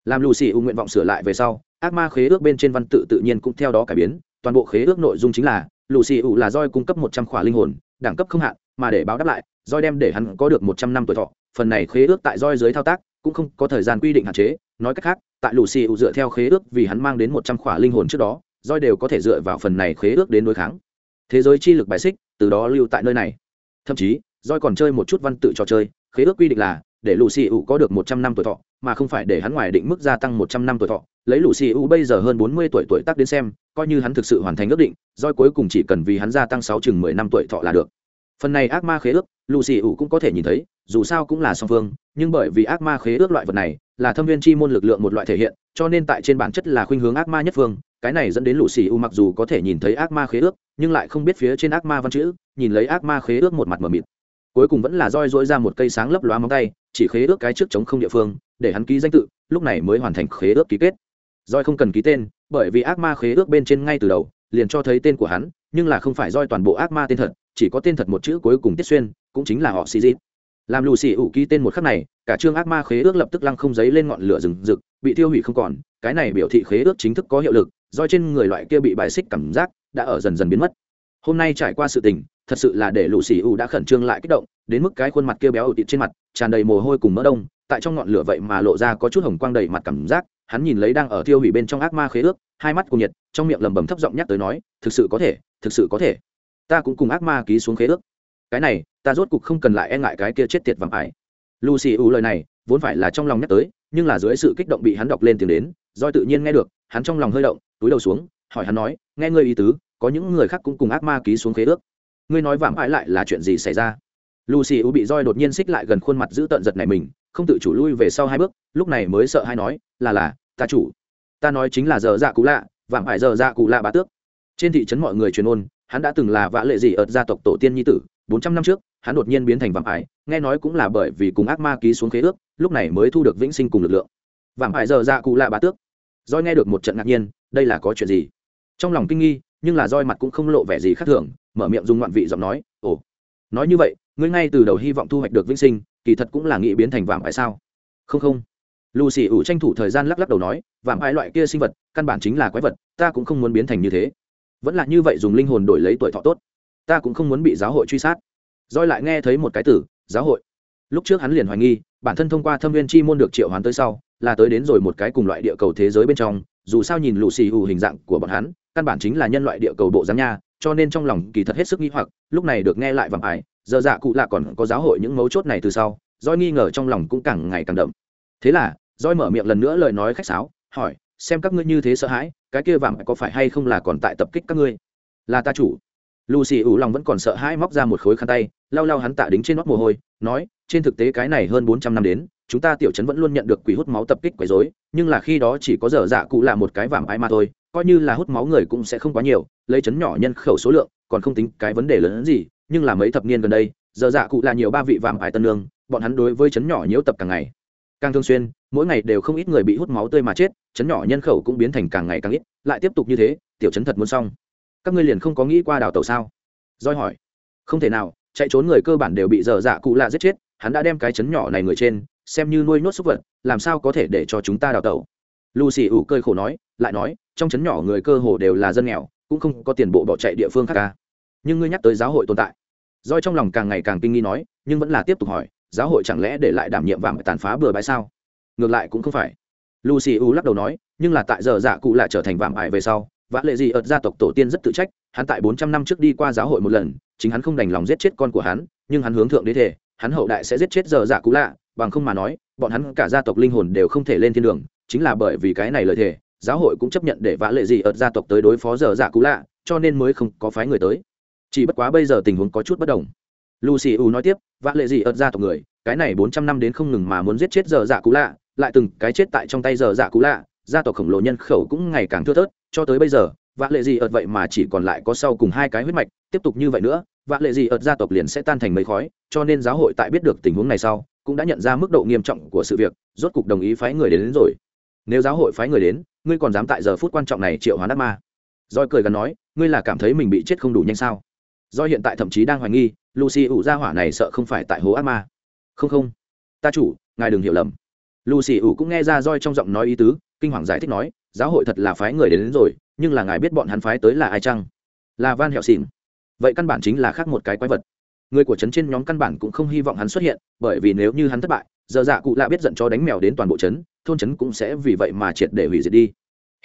Làm lù xì ưu nguyện vọng sửa lại về sau, ác ma khế ước bên trên văn tự tự nhiên cũng theo đó cải biến, toàn bộ khế ước nội dung chính là lù xì ưu là roi cung cấp một trăm khỏa linh hồn, đẳng cấp không hạn, mà để báo đáp lại roi đem để hắn có được một trăm năm tuổi thọ, phần này khế ước tại roi dưới thao tác, cũng không có thời gian quy định hạn chế, nói cách khác, tại lù xì ưu dựa theo khế ước vì hắn mang đến một trăm khỏa linh hồn trước đó roi đều có thể dựa vào phần này khế ước đến đối kháng. Thế giới chi lực bài xích, từ đó lưu tại nơi này. Thậm chí roi còn chơi một chút văn tự trò chơi, khế ước quy định là, để lù xì ủ có được một trăm năm tuổi thọ, mà không phải để hắn ngoài định mức gia tăng một trăm năm tuổi thọ. Lấy lù xì ủ bây giờ hơn bốn mươi tuổi tuổi tác đến xem, coi như hắn thực sự hoàn thành ước định roi cuối cùng chỉ cần vì hắn gia tăng sáu chừng mười năm tuổi thọ là được. Phần này ác ma khế ước lù xì ủ cũng có thể nhìn thấy, dù sao cũng là song phương, nhưng bởi vì ác ma khế ước loại vật này, là thâm viên chi môn lực lượng một loại thể hiện, cho nên tại trên bản chất là khuynh hướng ác ma nhất phương. Cái này dẫn đến lù xì U mặc dù có thể nhìn thấy ác ma khế ước, nhưng lại không biết phía trên ác ma văn chữ, nhìn lấy ác ma khế ước một mặt mờ mịt cuối cùng vẫn là roi rỗi ra một cây sáng lấp lóa móng tay, chỉ khế ước cái trước chống không địa phương, để hắn ký danh tự, lúc này mới hoàn thành khế ước ký kết. Roi không cần ký tên, bởi vì ác ma khế ước bên trên ngay từ đầu, liền cho thấy tên của hắn, nhưng là không phải roi toàn bộ ác ma tên thật, chỉ có tên thật một chữ cuối cùng tiết xuyên, cũng chính là họ xì dịp làm lù xì ủ ký tên một khắc này, cả chương ác ma khế ước lập tức lăng không giấy lên ngọn lửa rừng rực, bị tiêu hủy không còn, cái này biểu thị khế ước chính thức có hiệu lực do trên người loại kia bị bài xích cảm giác, đã ở dần dần biến mất hôm nay trải qua sự tình, thật sự là để lũ xì u đã khẩn trương lại kích động, đến mức cái khuôn mặt kia béo ụ tịt trên mặt, tràn đầy mồ hôi cùng mỡ đông, tại trong ngọn lửa vậy mà lộ ra có chút hồng quang đầy mặt cảm giác, hắn nhìn lấy đang ở tiêu hủy bên trong ác ma khế ước, hai mắt cùng nhiệt, trong miệng lầm bầm thấp giọng nhắc tới nói, thực sự có thể, thực sự có thể. Ta cũng cùng ác ma ký xuống khế ước. Cái này, ta rốt cục không cần lại e ngại cái kia chết tiệt vàng ải. Lucy u lời này, vốn phải là trong lòng nhắc tới, nhưng là dưới sự kích động bị hắn đọc lên tiếng đến doi tự nhiên nghe được, hắn trong lòng hơi động, túi đầu xuống, hỏi hắn nói, nghe ngươi ý tứ có những người khác cũng cùng ác ma ký xuống khế ước. Ngươi nói vạm ải lại là chuyện gì xảy ra? Lucy u bị roi đột nhiên xích lại gần khuôn mặt giữ tợn giật này mình, không tự chủ lui về sau hai bước, lúc này mới sợ hay nói, là là, ta chủ. Ta nói chính là giờ dạ cụ lạ, vạm ải giờ dạ cụ lạ bá tước. Trên thị trấn mọi người truyền ôn, hắn đã từng là vã lệ gì ở gia tộc tổ tiên nhi tử, bốn trăm năm trước, hắn đột nhiên biến thành vạm ải nghe nói cũng là bởi vì cùng ác ma ký xuống khế ước, lúc này mới thu được vĩnh sinh cùng lực lượng. Vạm ải giờ dạ cụ lạ bá tước. Roi nghe được một trận ngạc nhiên, đây là có chuyện gì? Trong lòng kinh nghi nhưng là roi mặt cũng không lộ vẻ gì khác thường, mở miệng dùng ngoạn vị giọng nói, ồ, nói như vậy, ngươi ngay từ đầu hy vọng thu hoạch được vĩnh sinh, kỳ thật cũng là nghĩ biến thành vàng phải sao? Không không. Lucy ủ tranh thủ thời gian lắc lắc đầu nói vàng ai loại kia sinh vật, căn bản chính là quái vật, ta cũng không muốn biến thành như thế. Vẫn là như vậy dùng linh hồn đổi lấy tuổi thọ tốt, ta cũng không muốn bị giáo hội truy sát. Roi lại nghe thấy một cái từ, giáo hội. Lúc trước hắn liền hoài nghi, bản thân thông qua thâm viên chi môn được triệu hoán tới sau, là tới đến rồi một cái cùng loại địa cầu thế giới bên trong dù sao nhìn lù xì hù hình dạng của bọn hắn, căn bản chính là nhân loại địa cầu bộ giám nha, cho nên trong lòng kỳ thật hết sức nghi hoặc, lúc này được nghe lại vàng ải giờ dạ cụ lạ còn có giáo hội những mấu chốt này từ sau Doi nghi ngờ trong lòng cũng càng ngày càng đậm. Thế là Doi mở miệng lần nữa lời nói khách sáo, hỏi, xem các ngươi như thế sợ hãi, cái kia vàng có phải hay không là còn tại tập kích các ngươi? Là ta chủ. Lucy ủ lòng vẫn còn sợ hãi móc ra một khối khăn tay, lau lau hắn tạ đính trên nót mồ hôi, nói, trên thực tế cái này hơn bốn trăm năm đến chúng ta tiểu trấn vẫn luôn nhận được quỷ hút máu tập kích quấy rối, nhưng là khi đó chỉ có dở dạ cụ là một cái vàng ai mà thôi, coi như là hút máu người cũng sẽ không quá nhiều, lấy trấn nhỏ nhân khẩu số lượng, còn không tính cái vấn đề lớn hơn gì, nhưng là mấy thập niên gần đây, dở dạ cụ là nhiều ba vị vàng ái tân lương bọn hắn đối với trấn nhỏ nhiễu tập càng ngày càng thường xuyên, mỗi ngày đều không ít người bị hút máu tươi mà chết chấn nhỏ nhân khẩu cũng biến thành càng ngày càng ít, lại tiếp tục như thế, tiểu chấn thật muốn xong. Các ngươi liền không có nghĩ qua đào tẩu sao? Doi hỏi. Không thể nào, chạy trốn người cơ bản đều bị dở dạ cụ lạ giết chết, hắn đã đem cái chấn nhỏ này người trên xem như nuôi nốt súc vật, làm sao có thể để cho chúng ta đào tẩu. Lucy ủ cơi khổ nói, lại nói, trong chấn nhỏ người cơ hồ đều là dân nghèo, cũng không có tiền bộ bỏ chạy địa phương khác ca nhưng ngươi nhắc tới giáo hội tồn tại. Roi trong lòng càng ngày càng kinh nghi nói, nhưng vẫn là tiếp tục hỏi, giáo hội chẳng lẽ để lại đảm nhiệm vàng tàn phá bừa bãi sao? Ngược lại cũng không phải. Lucy u lắc đầu nói, nhưng là tại giờ dạ cụ lại trở thành vàng ải về sau vã lệ gì ợt gia tộc tổ tiên rất tự trách, hắn tại bốn trăm năm trước đi qua giáo hội một lần, chính hắn không đành lòng giết chết con của hắn, nhưng hắn hướng thượng đế thể hắn hậu đại sẽ giết chết giờ dạ cụ lạ bằng không mà nói, bọn hắn cả gia tộc linh hồn đều không thể lên thiên đường, chính là bởi vì cái này lời thề, giáo hội cũng chấp nhận để vã lệ gì ở gia tộc tới đối phó giờ dạ cũ lạ, cho nên mới không có phái người tới. Chỉ bất quá bây giờ tình huống có chút bất đồng. Lucy u nói tiếp, vã lệ gì ở gia tộc người, cái này bốn trăm năm đến không ngừng mà muốn giết chết giờ dạ cũ lạ, lại từng cái chết tại trong tay giờ dạ cũ lạ, gia tộc khổng lồ nhân khẩu cũng ngày càng thưa thớt, cho tới bây giờ, vã lệ gì ợt vậy mà chỉ còn lại có sau cùng hai cái huyết mạch, tiếp tục như vậy nữa, vã lệ gì ợt gia tộc liền sẽ tan thành mấy khói, cho nên giáo hội tại biết được tình huống này sau cũng đã nhận ra mức độ nghiêm trọng của sự việc rốt cục đồng ý phái người đến, đến rồi. Nếu giáo hội phái người đến ngươi còn dám tại giờ phút quan trọng này triệu hoán ác ma. Roi cười gần nói ngươi là cảm thấy mình bị chết không đủ nhanh sao? Do hiện tại thậm chí đang hoài nghi lucy ủ ra hỏa này sợ không phải tại hố ác ma. Không không. Ta chủ ngài đừng hiểu lầm. Lucy ủ cũng nghe ra roi trong giọng nói ý tứ kinh hoàng giải thích nói giáo hội thật là phái người đến, đến rồi nhưng là ngài biết bọn hắn phái tới là ai chăng? Là van hẹo xỉn vậy căn bản chính là khác một cái quái vật người của trấn trên nhóm căn bản cũng không hy vọng hắn xuất hiện, bởi vì nếu như hắn thất bại, giờ dạ cụ lạ biết giận cho đánh mèo đến toàn bộ trấn, thôn trấn cũng sẽ vì vậy mà triệt để hủy diệt đi.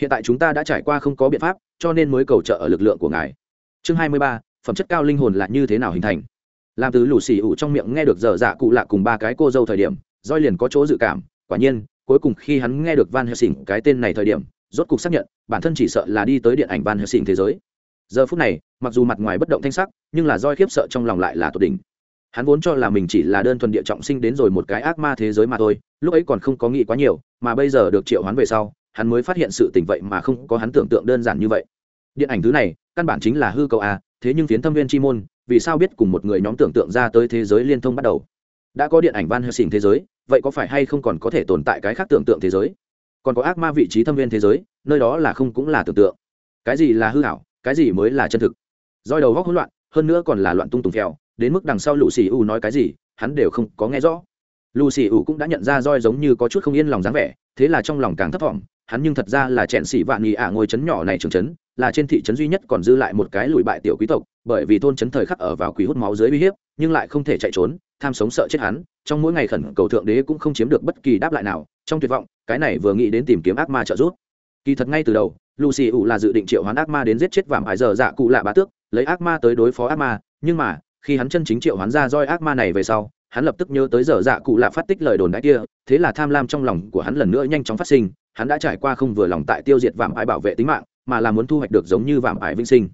Hiện tại chúng ta đã trải qua không có biện pháp, cho nên mới cầu trợ ở lực lượng của ngài. Chương hai mươi ba, phẩm chất cao linh hồn là như thế nào hình thành? Làm từ lù xì ủ trong miệng nghe được dở dạ cụ lạ cùng ba cái cô dâu thời điểm roi liền có chỗ dự cảm, quả nhiên, cuối cùng khi hắn nghe được van helsing, cái tên này thời điểm, rốt cục xác nhận, bản thân chỉ sợ là đi tới điện ảnh van helsing thế giới giờ phút này, mặc dù mặt ngoài bất động thanh sắc, nhưng là roi khiếp sợ trong lòng lại là tột đỉnh. Hắn vốn cho là mình chỉ là đơn thuần địa trọng sinh đến rồi một cái ác ma thế giới mà thôi, lúc ấy còn không có nghĩ quá nhiều, mà bây giờ được triệu hoán về sau, hắn mới phát hiện sự tình vậy mà không có hắn tưởng tượng đơn giản như vậy. Điện ảnh thứ này, căn bản chính là hư cầu a à, thế nhưng phiến thâm viên chi môn, vì sao biết cùng một người nhóm tưởng tượng ra tới thế giới liên thông bắt đầu? Đã có điện ảnh van helsing thế giới, vậy có phải hay không còn có thể tồn tại cái khác tưởng tượng thế giới? Còn có ác ma vị trí thâm viên thế giới, nơi đó là không cũng là tưởng tượng. Cái gì là hư hảo cái gì mới là chân thực? Roi đầu góc hỗn loạn hơn nữa còn là loạn tung tùng phèo, đến mức đằng sau lũ xì u nói cái gì hắn đều không có nghe rõ. Lù xì u cũng đã nhận ra roi giống như có chút không yên lòng dáng vẻ thế là trong lòng càng thấp thỏm hắn nhưng thật ra là chẹn xỉ vạn nghị ả ngôi trấn nhỏ này trường trấn là trên thị trấn duy nhất còn dư lại một cái lùi bại tiểu quý tộc bởi vì thôn trấn thời khắc ở vào quý hút máu dưới uy hiếp nhưng lại không thể chạy trốn tham sống sợ chết hắn trong mỗi ngày khẩn cầu thượng đế cũng không chiếm được bất kỳ đáp lại nào trong tuyệt vọng cái này vừa nghĩ đến tìm kiếm ác ma trợ giúp. Kỳ thật ngay từ đầu lucy ủ là dự định triệu hoán ác ma đến giết chết vàm hải giờ dạ cụ lạ bá tước, lấy ác ma tới đối phó ác ma, nhưng mà, khi hắn chân chính triệu hoán ra roi ác ma này về sau, hắn lập tức nhớ tới giờ dạ cụ lạ phát tích lời đồn đã kia, thế là tham lam trong lòng của hắn lần nữa nhanh chóng phát sinh, hắn đã trải qua không vừa lòng tại tiêu diệt vàm ải bảo vệ tính mạng, mà là muốn thu hoạch được giống như vàm ải vinh sinh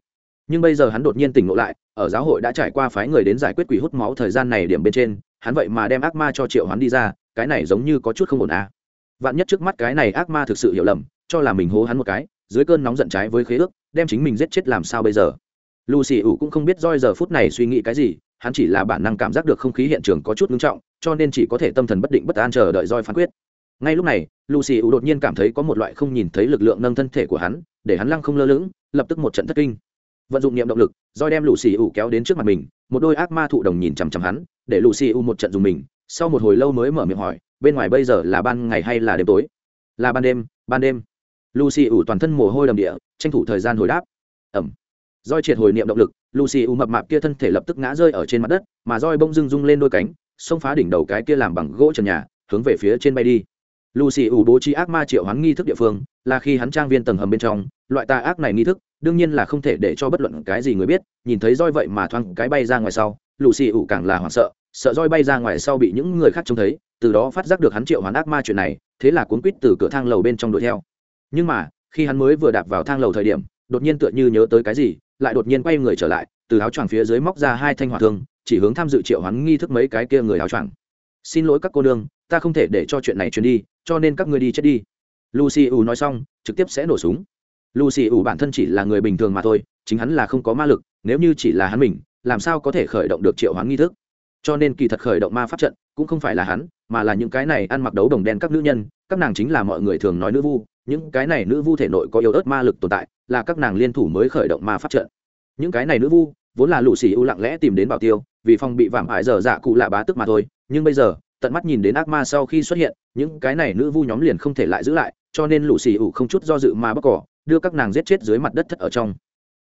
nhưng bây giờ hắn đột nhiên tỉnh ngộ lại, ở giáo hội đã trải qua phái người đến giải quyết quỷ hút máu thời gian này điểm bên trên, hắn vậy mà đem ác ma cho triệu hắn đi ra, cái này giống như có chút không ổn à. vạn nhất trước mắt cái này ác ma thực sự hiểu lầm, cho là mình hố hắn một cái dưới cơn nóng giận trái với khế ước, đem chính mình giết chết làm sao bây giờ? Lucy ủ cũng không biết roi giờ phút này suy nghĩ cái gì, hắn chỉ là bản năng cảm giác được không khí hiện trường có chút ngưng trọng, cho nên chỉ có thể tâm thần bất định bất an chờ đợi roi phán quyết. Ngay lúc này, lucy ủ đột nhiên cảm thấy có một loại không nhìn thấy lực lượng nâng thân thể của hắn, để hắn lăng không lơ lửng, lập tức một trận thất kinh. Vận dụng niệm động lực, roi đem lucy ủ kéo đến trước mặt mình, một đôi ác ma thụ đồng nhìn chằm chằm hắn, để lucy ủ một trận dùng mình, sau một hồi lâu mới mở miệng hỏi, bên ngoài bây giờ là ban ngày hay là đêm tối? Là ban đêm ban đêm lucy ủ toàn thân mồ hôi đầm địa, tranh thủ thời gian hồi đáp. Ẩm. Roi triệt hồi niệm động lực, lucy ủ mập mạp kia thân thể lập tức ngã rơi ở trên mặt đất, mà roi bông dưng rung lên đôi cánh, xông phá đỉnh đầu cái kia làm bằng gỗ trần nhà, hướng về phía trên bay đi. Lucy ủ bố trí ác ma triệu hoán nghi thức địa phương, là khi hắn trang viên tầng hầm bên trong, loại tà ác này nghi thức, đương nhiên là không thể để cho bất luận cái gì người biết, nhìn thấy roi vậy mà thoang cái bay ra ngoài sau, lucy ủ càng là hoảng sợ sợ roi bay ra ngoài sau bị những người khác trông thấy, từ đó phát giác được hắn triệu hoán ác ma chuyện này, thế là cuốn quýt từ cửa thang lầu bên trong đuổi theo nhưng mà, khi hắn mới vừa đạp vào thang lầu thời điểm, đột nhiên tựa như nhớ tới cái gì, lại đột nhiên quay người trở lại, từ áo choàng phía dưới móc ra hai thanh hỏa thương, chỉ hướng tham dự triệu hắn nghi thức mấy cái kia người áo choàng. Xin lỗi các cô nương, ta không thể để cho chuyện này truyền đi, cho nên các ngươi đi chết đi. Lucy ủ nói xong, trực tiếp sẽ nổ súng. Lucy ủ bản thân chỉ là người bình thường mà thôi, chính hắn là không có ma lực, nếu như chỉ là hắn mình, làm sao có thể khởi động được triệu hoán nghi thức? Cho nên kỳ thật khởi động ma pháp trận cũng không phải là hắn, mà là những cái này ăn mặc đấu đồng đen các nữ nhân, các nàng chính là mọi người thường nói nữ vu những cái này nữ vu thể nội có yếu ớt ma lực tồn tại, là các nàng liên thủ mới khởi động ma pháp trận. Những cái này nữ vu, vốn là lũ xì u lặng lẽ tìm đến bảo tiêu, vì phòng bị vảm ải dở dạ cụ lạ bá tức mà thôi. Nhưng bây giờ, tận mắt nhìn đến ác ma sau khi xuất hiện, những cái này nữ vu nhóm liền không thể lại giữ lại, cho nên lũ xì u không chút do dự mà bóc cỏ, đưa các nàng giết chết dưới mặt đất thất ở trong.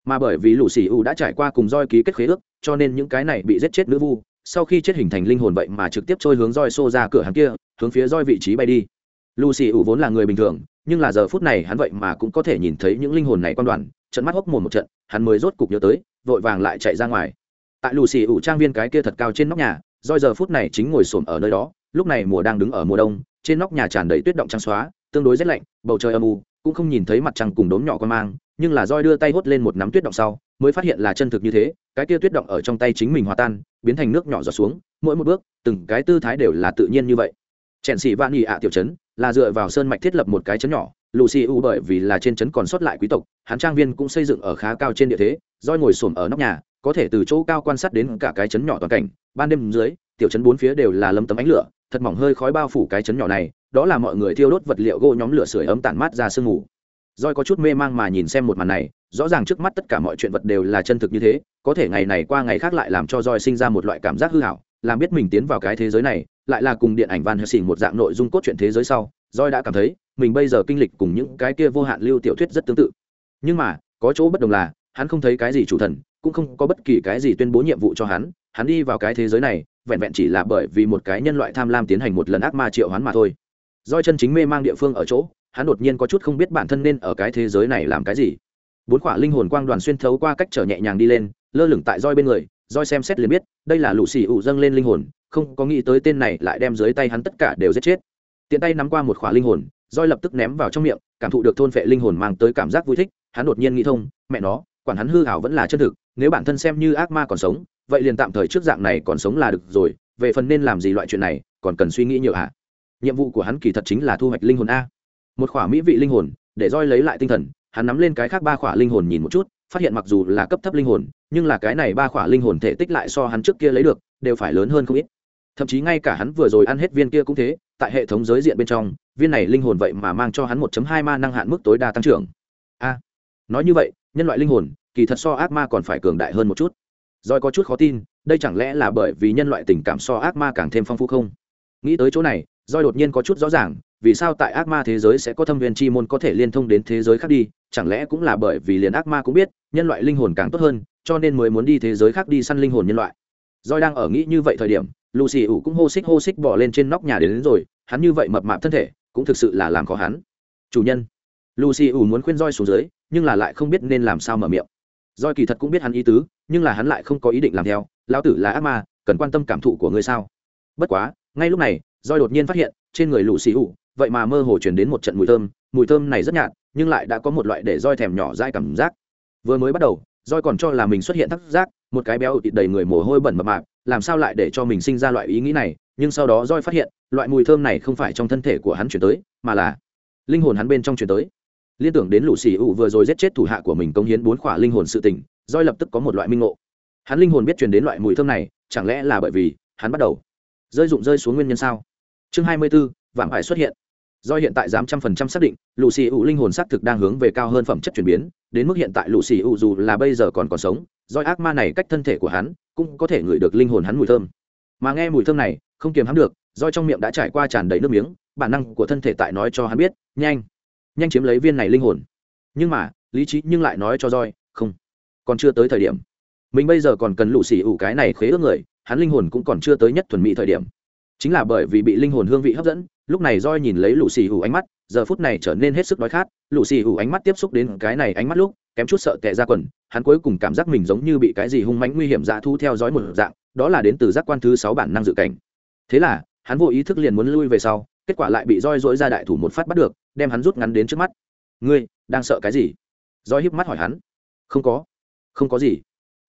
Mà bởi vì lũ xì u đã trải qua cùng roi ký kết khế ước, cho nên những cái này bị giết chết nữ vu, sau khi chết hình thành linh hồn vậy mà trực tiếp trôi hướng roi xô ra cửa hàng kia, hướng phía roi vị trí bay đi. Lucy ủ vốn là người bình thường nhưng là giờ phút này hắn vậy mà cũng có thể nhìn thấy những linh hồn này quan đoàn, trận mắt hốc mồm một trận, hắn mới rốt cục nhớ tới, vội vàng lại chạy ra ngoài. Tại lù xì ủ trang viên cái kia thật cao trên nóc nhà, do giờ phút này chính ngồi xổm ở nơi đó, lúc này mùa đang đứng ở mùa đông, trên nóc nhà tràn đầy tuyết động trắng xóa, tương đối rét lạnh, bầu trời âm u, cũng không nhìn thấy mặt trăng cùng đốm nhỏ con mang, nhưng là roi đưa tay hốt lên một nắm tuyết động sau, mới phát hiện là chân thực như thế, cái kia tuyết động ở trong tay chính mình hòa tan, biến thành nước nhỏ giọt xuống, mỗi một bước, từng cái tư thái đều là tự nhiên như vậy. Chèn sĩ vạn nghị ạ, tiểu chấn là dựa vào sơn mạch thiết lập một cái chấn nhỏ, lucy u bởi vì là trên chấn còn sót lại quý tộc, hắn trang viên cũng xây dựng ở khá cao trên địa thế, roi ngồi xổm ở nóc nhà, có thể từ chỗ cao quan sát đến cả cái chấn nhỏ toàn cảnh. Ban đêm dưới, tiểu chấn bốn phía đều là lâm tấm ánh lửa, thật mỏng hơi khói bao phủ cái chấn nhỏ này, đó là mọi người thiêu đốt vật liệu gỗ nhóm lửa sưởi ấm tản mát ra sương mù. Roi có chút mê mang mà nhìn xem một màn này, rõ ràng trước mắt tất cả mọi chuyện vật đều là chân thực như thế, có thể ngày này qua ngày khác lại làm cho roi sinh ra một loại cảm giác hư hảo làm biết mình tiến vào cái thế giới này lại là cùng điện ảnh van helsing một dạng nội dung cốt truyện thế giới sau roi đã cảm thấy mình bây giờ kinh lịch cùng những cái kia vô hạn lưu tiểu thuyết rất tương tự. Nhưng mà, có chỗ bất đồng là, hắn không thấy cái gì chủ thần, cũng không có bất kỳ cái gì tuyên bố nhiệm vụ cho hắn hắn đi vào cái thế giới này, vẹn vẹn chỉ là bởi vì một cái nhân loại tham lam tiến hành một lần ác ma triệu hắn mà thôi. Doi chân chính mê mang địa phương ở chỗ, hắn đột nhiên có chút không biết bản thân nên ở cái thế giới này làm cái gì. Bốn quả linh hồn quang đoàn xuyên thấu qua cách trở nhẹ nhàng đi lên, lơ lửng tại roi bên người roi xem xét liền biết, đây là lũ xì ủ dâng lên linh hồn không có nghĩ tới tên này lại đem dưới tay hắn tất cả đều giết chết. Tiện tay nắm qua một khỏa linh hồn, roi lập tức ném vào trong miệng, cảm thụ được thôn phệ linh hồn mang tới cảm giác vui thích, hắn đột nhiên nghĩ thông, mẹ nó, quản hắn hư hảo vẫn là chân thực, nếu bản thân xem như ác ma còn sống, vậy liền tạm thời trước dạng này còn sống là được rồi, về phần nên làm gì loại chuyện này, còn cần suy nghĩ nhiều hả? Nhiệm vụ của hắn kỳ thật chính là thu hoạch linh hồn a. Một khỏa mỹ vị linh hồn, để roi lấy lại tinh thần, hắn nắm lên cái khác ba khỏa linh hồn nhìn một chút, phát hiện mặc dù là cấp thấp linh hồn, nhưng là cái này ba khỏa linh hồn thể tích lại so hắn trước kia lấy được, đều phải lớn hơn không ít thậm chí ngay cả hắn vừa rồi ăn hết viên kia cũng thế, tại hệ thống giới diện bên trong, viên này linh hồn vậy mà mang cho hắn 1 hai ma năng hạn mức tối đa tăng trưởng. A, nói như vậy, nhân loại linh hồn, kỳ thật so ác ma còn phải cường đại hơn một chút. Rồi có chút khó tin, đây chẳng lẽ là bởi vì nhân loại tình cảm so ác ma càng thêm phong phú không? Nghĩ tới chỗ này Doi đột nhiên có chút rõ ràng, vì sao tại ác ma thế giới sẽ có thâm viên chi môn có thể liên thông đến thế giới khác đi, chẳng lẽ cũng là bởi vì liền ác ma cũng biết, nhân loại linh hồn càng tốt hơn, cho nên mới muốn đi thế giới khác đi săn linh hồn nhân loại. Doi đang ở nghĩ như vậy thời điểm lucy ủ cũng hô xích hô xích bỏ lên trên nóc nhà đến, đến rồi hắn như vậy mập mạp thân thể cũng thực sự là làm khó hắn. Chủ nhân lucy ủ muốn khuyên roi xuống dưới nhưng là lại không biết nên làm sao mở miệng. Roi kỳ thật cũng biết hắn ý tứ nhưng là hắn lại không có ý định làm theo. Lão tử là ác ma cần quan tâm cảm thụ của ngươi sao? Bất quá ngay lúc này roi đột nhiên phát hiện trên người lucy ủ vậy mà mơ hồ chuyển đến một trận mùi thơm. Mùi thơm này rất nhạt nhưng lại đã có một loại để roi thèm nhỏ dai cảm giác. Vừa mới bắt đầu roi còn cho là mình xuất hiện thắc giác một cái béo ụt đầy người mồ hôi bẩn mập mạp làm sao lại để cho mình sinh ra loại ý nghĩ này? Nhưng sau đó roi phát hiện loại mùi thơm này không phải trong thân thể của hắn chuyển tới mà là linh hồn hắn bên trong chuyển tới. Liên tưởng đến lũ xì ụ vừa rồi giết chết thủ hạ của mình công hiến bốn khỏa linh hồn sự tình roi lập tức có một loại minh ngộ. Hắn linh hồn biết truyền đến loại mùi thơm này chẳng lẽ là bởi vì hắn bắt đầu rơi rụng rơi xuống nguyên nhân sao? Chương hai mươi 24, vạm phải xuất hiện do hiện tại dám trăm phần trăm xác định lũ xì ủ linh hồn xác thực đang hướng về cao hơn phẩm chất chuyển biến, đến mức hiện tại lũ xì ủ dù là bây giờ còn còn sống, do ác ma này cách thân thể của hắn, cũng có thể ngửi được linh hồn hắn mùi thơm. Mà nghe mùi thơm này, không kiềm hãm được, do trong miệng đã trải qua tràn đầy nước miếng, bản năng của thân thể tại nói cho hắn biết, nhanh nhanh chiếm lấy viên này linh hồn. Nhưng mà, lý trí nhưng lại nói cho roi không, còn chưa tới thời điểm. Mình bây giờ còn cần lũ xì ủ cái này khế ước người, hắn linh hồn cũng còn chưa tới nhất thuần mỹ thời điểm chính là bởi vì bị linh hồn hương vị hấp dẫn, lúc này roi nhìn lấy lũ xì ủ ánh mắt, giờ phút này trở nên hết sức đói khát. Lũ xì ủ ánh mắt tiếp xúc đến cái này ánh mắt lúc, kém chút sợ tệ ra quần, hắn cuối cùng cảm giác mình giống như bị cái gì hung mãnh nguy hiểm dạ thu theo dõi một dạng, đó là đến từ giác quan thứ sáu bản năng dự cảnh. Thế là, hắn vô ý thức liền muốn lui về sau, kết quả lại bị roi dỗi ra đại thủ một phát bắt được, đem hắn rút ngắn đến trước mắt. Ngươi, đang sợ cái gì? Roi híp mắt hỏi hắn. Không có không có gì.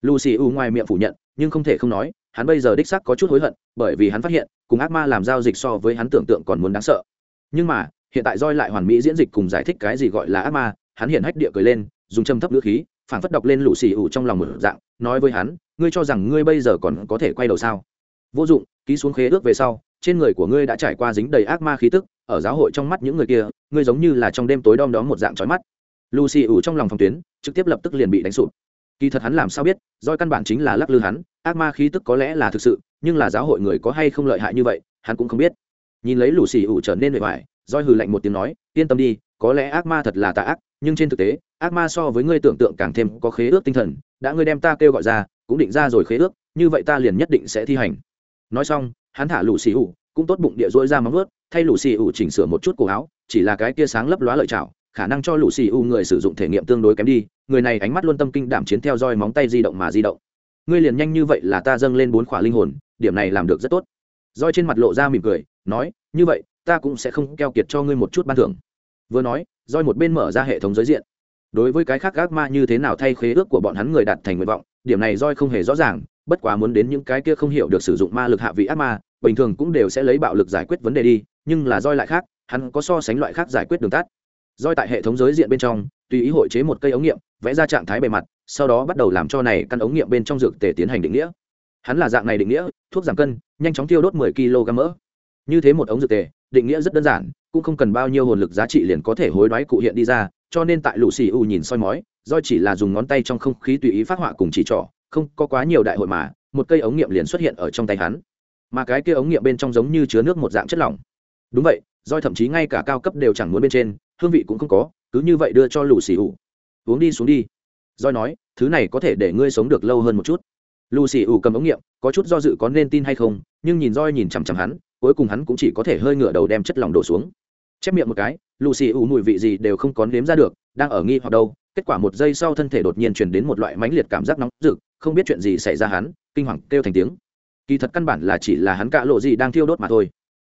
Lucy u ngoài miệng phủ nhận, nhưng không thể không nói, hắn bây giờ đích xác có chút hối hận, bởi vì hắn phát hiện cùng ác ma làm giao dịch so với hắn tưởng tượng còn muốn đáng sợ. Nhưng mà, hiện tại roi lại hoàn mỹ diễn dịch cùng giải thích cái gì gọi là ác ma, hắn hiện hách địa cười lên, dùng châm thấp ngữ khí, phảng phất đọc lên lũ xì ủ trong lòng một dạng, nói với hắn, ngươi cho rằng ngươi bây giờ còn có thể quay đầu sao? Vô dụng, ký xuống khế ước về sau, trên người của ngươi đã trải qua dính đầy ác ma khí tức, ở giáo hội trong mắt những người kia, ngươi giống như là trong đêm tối đom đóm một dạng trói mắt. Lucy ủ trong lòng phòng tuyến, trực tiếp lập tức liền bị đánh sụp. Kỳ thật hắn làm sao biết roi căn bản chính là lắc lư hắn, ác ma khí tức có lẽ là thực sự nhưng là giáo hội người có hay không lợi hại như vậy, hắn cũng không biết. Nhìn lấy lucy ủ trở nên bề ngoài doi hừ lạnh một tiếng nói, yên tâm đi, có lẽ ác ma thật là tà ác, nhưng trên thực tế, ác ma so với ngươi tưởng tượng càng thêm có khế ước tinh thần, đã ngươi đem ta kêu gọi ra, cũng định ra rồi khế ước, như vậy ta liền nhất định sẽ thi hành. Nói xong, hắn thả lù xì ủ, cũng tốt bụng địa dỗi ra móng ướt thay lù xì ủ chỉnh sửa một chút cổ áo, chỉ là cái tia sáng lấp lóa lợi chảo, khả năng cho lù xì ủ người sử dụng thể nghiệm tương đối kém đi, người này ánh mắt luôn tâm kinh đảm chiến theo roi móng tay di động mà di động ngươi liền nhanh như vậy là ta dâng lên bốn khỏa linh hồn, điểm này làm được rất tốt. Roi trên mặt lộ ra mỉm cười, nói, như vậy, ta cũng sẽ không keo kiệt cho ngươi một chút ban thưởng. Vừa nói, roi một bên mở ra hệ thống giới diện. Đối với cái khác gác ma như thế nào thay khế ước của bọn hắn người đạt thành nguyện vọng, điểm này roi không hề rõ ràng, bất quá muốn đến những cái kia không hiểu được sử dụng ma lực hạ vị ác ma, bình thường cũng đều sẽ lấy bạo lực giải quyết vấn đề đi, nhưng là roi lại khác, hắn có so sánh loại khác giải quyết đường tắt. Roi tại hệ thống giới diện bên trong, tùy ý hội chế một cây ống nghiệm, vẽ ra trạng thái bề mặt sau đó bắt đầu làm cho này căn ống nghiệm bên trong dược tể tiến hành định nghĩa. Hắn là dạng này định nghĩa, thuốc giảm cân, nhanh chóng tiêu đốt 10 kg mỡ. Như thế một ống dược tề, định nghĩa rất đơn giản, cũng không cần bao nhiêu hồn lực giá trị liền có thể hối đoái cụ hiện đi ra, cho nên tại lũ xì u nhìn soi mói, do chỉ là dùng ngón tay trong không khí tùy ý phát họa cùng chỉ trỏ, không có quá nhiều đại hội mà, một cây ống nghiệm liền xuất hiện ở trong tay hắn. Mà cái kia ống nghiệm bên trong giống như chứa nước một dạng chất lỏng. Đúng vậy roi thậm chí ngay cả cao cấp đều chẳng muốn bên trên, hương vị cũng không có, cứ như vậy đưa cho lũ xì u. Uống đi, xuống đi roi nói, thứ này có thể để ngươi sống được lâu hơn một chút. Lucy ủ cầm ống nghiệm, có chút do dự có nên tin hay không, nhưng nhìn roi nhìn chằm chằm hắn, cuối cùng hắn cũng chỉ có thể hơi ngửa đầu đem chất lỏng đổ xuống. Chép miệng một cái, lucy ủ mùi vị gì đều không có nếm ra được, đang ở nghi hoặc đâu, kết quả một giây sau thân thể đột nhiên truyền đến một loại mãnh liệt cảm giác nóng rực, không biết chuyện gì xảy ra hắn, kinh hoàng kêu thành tiếng. Kỳ thật căn bản là chỉ là hắn cạ lộ gì đang thiêu đốt mà thôi.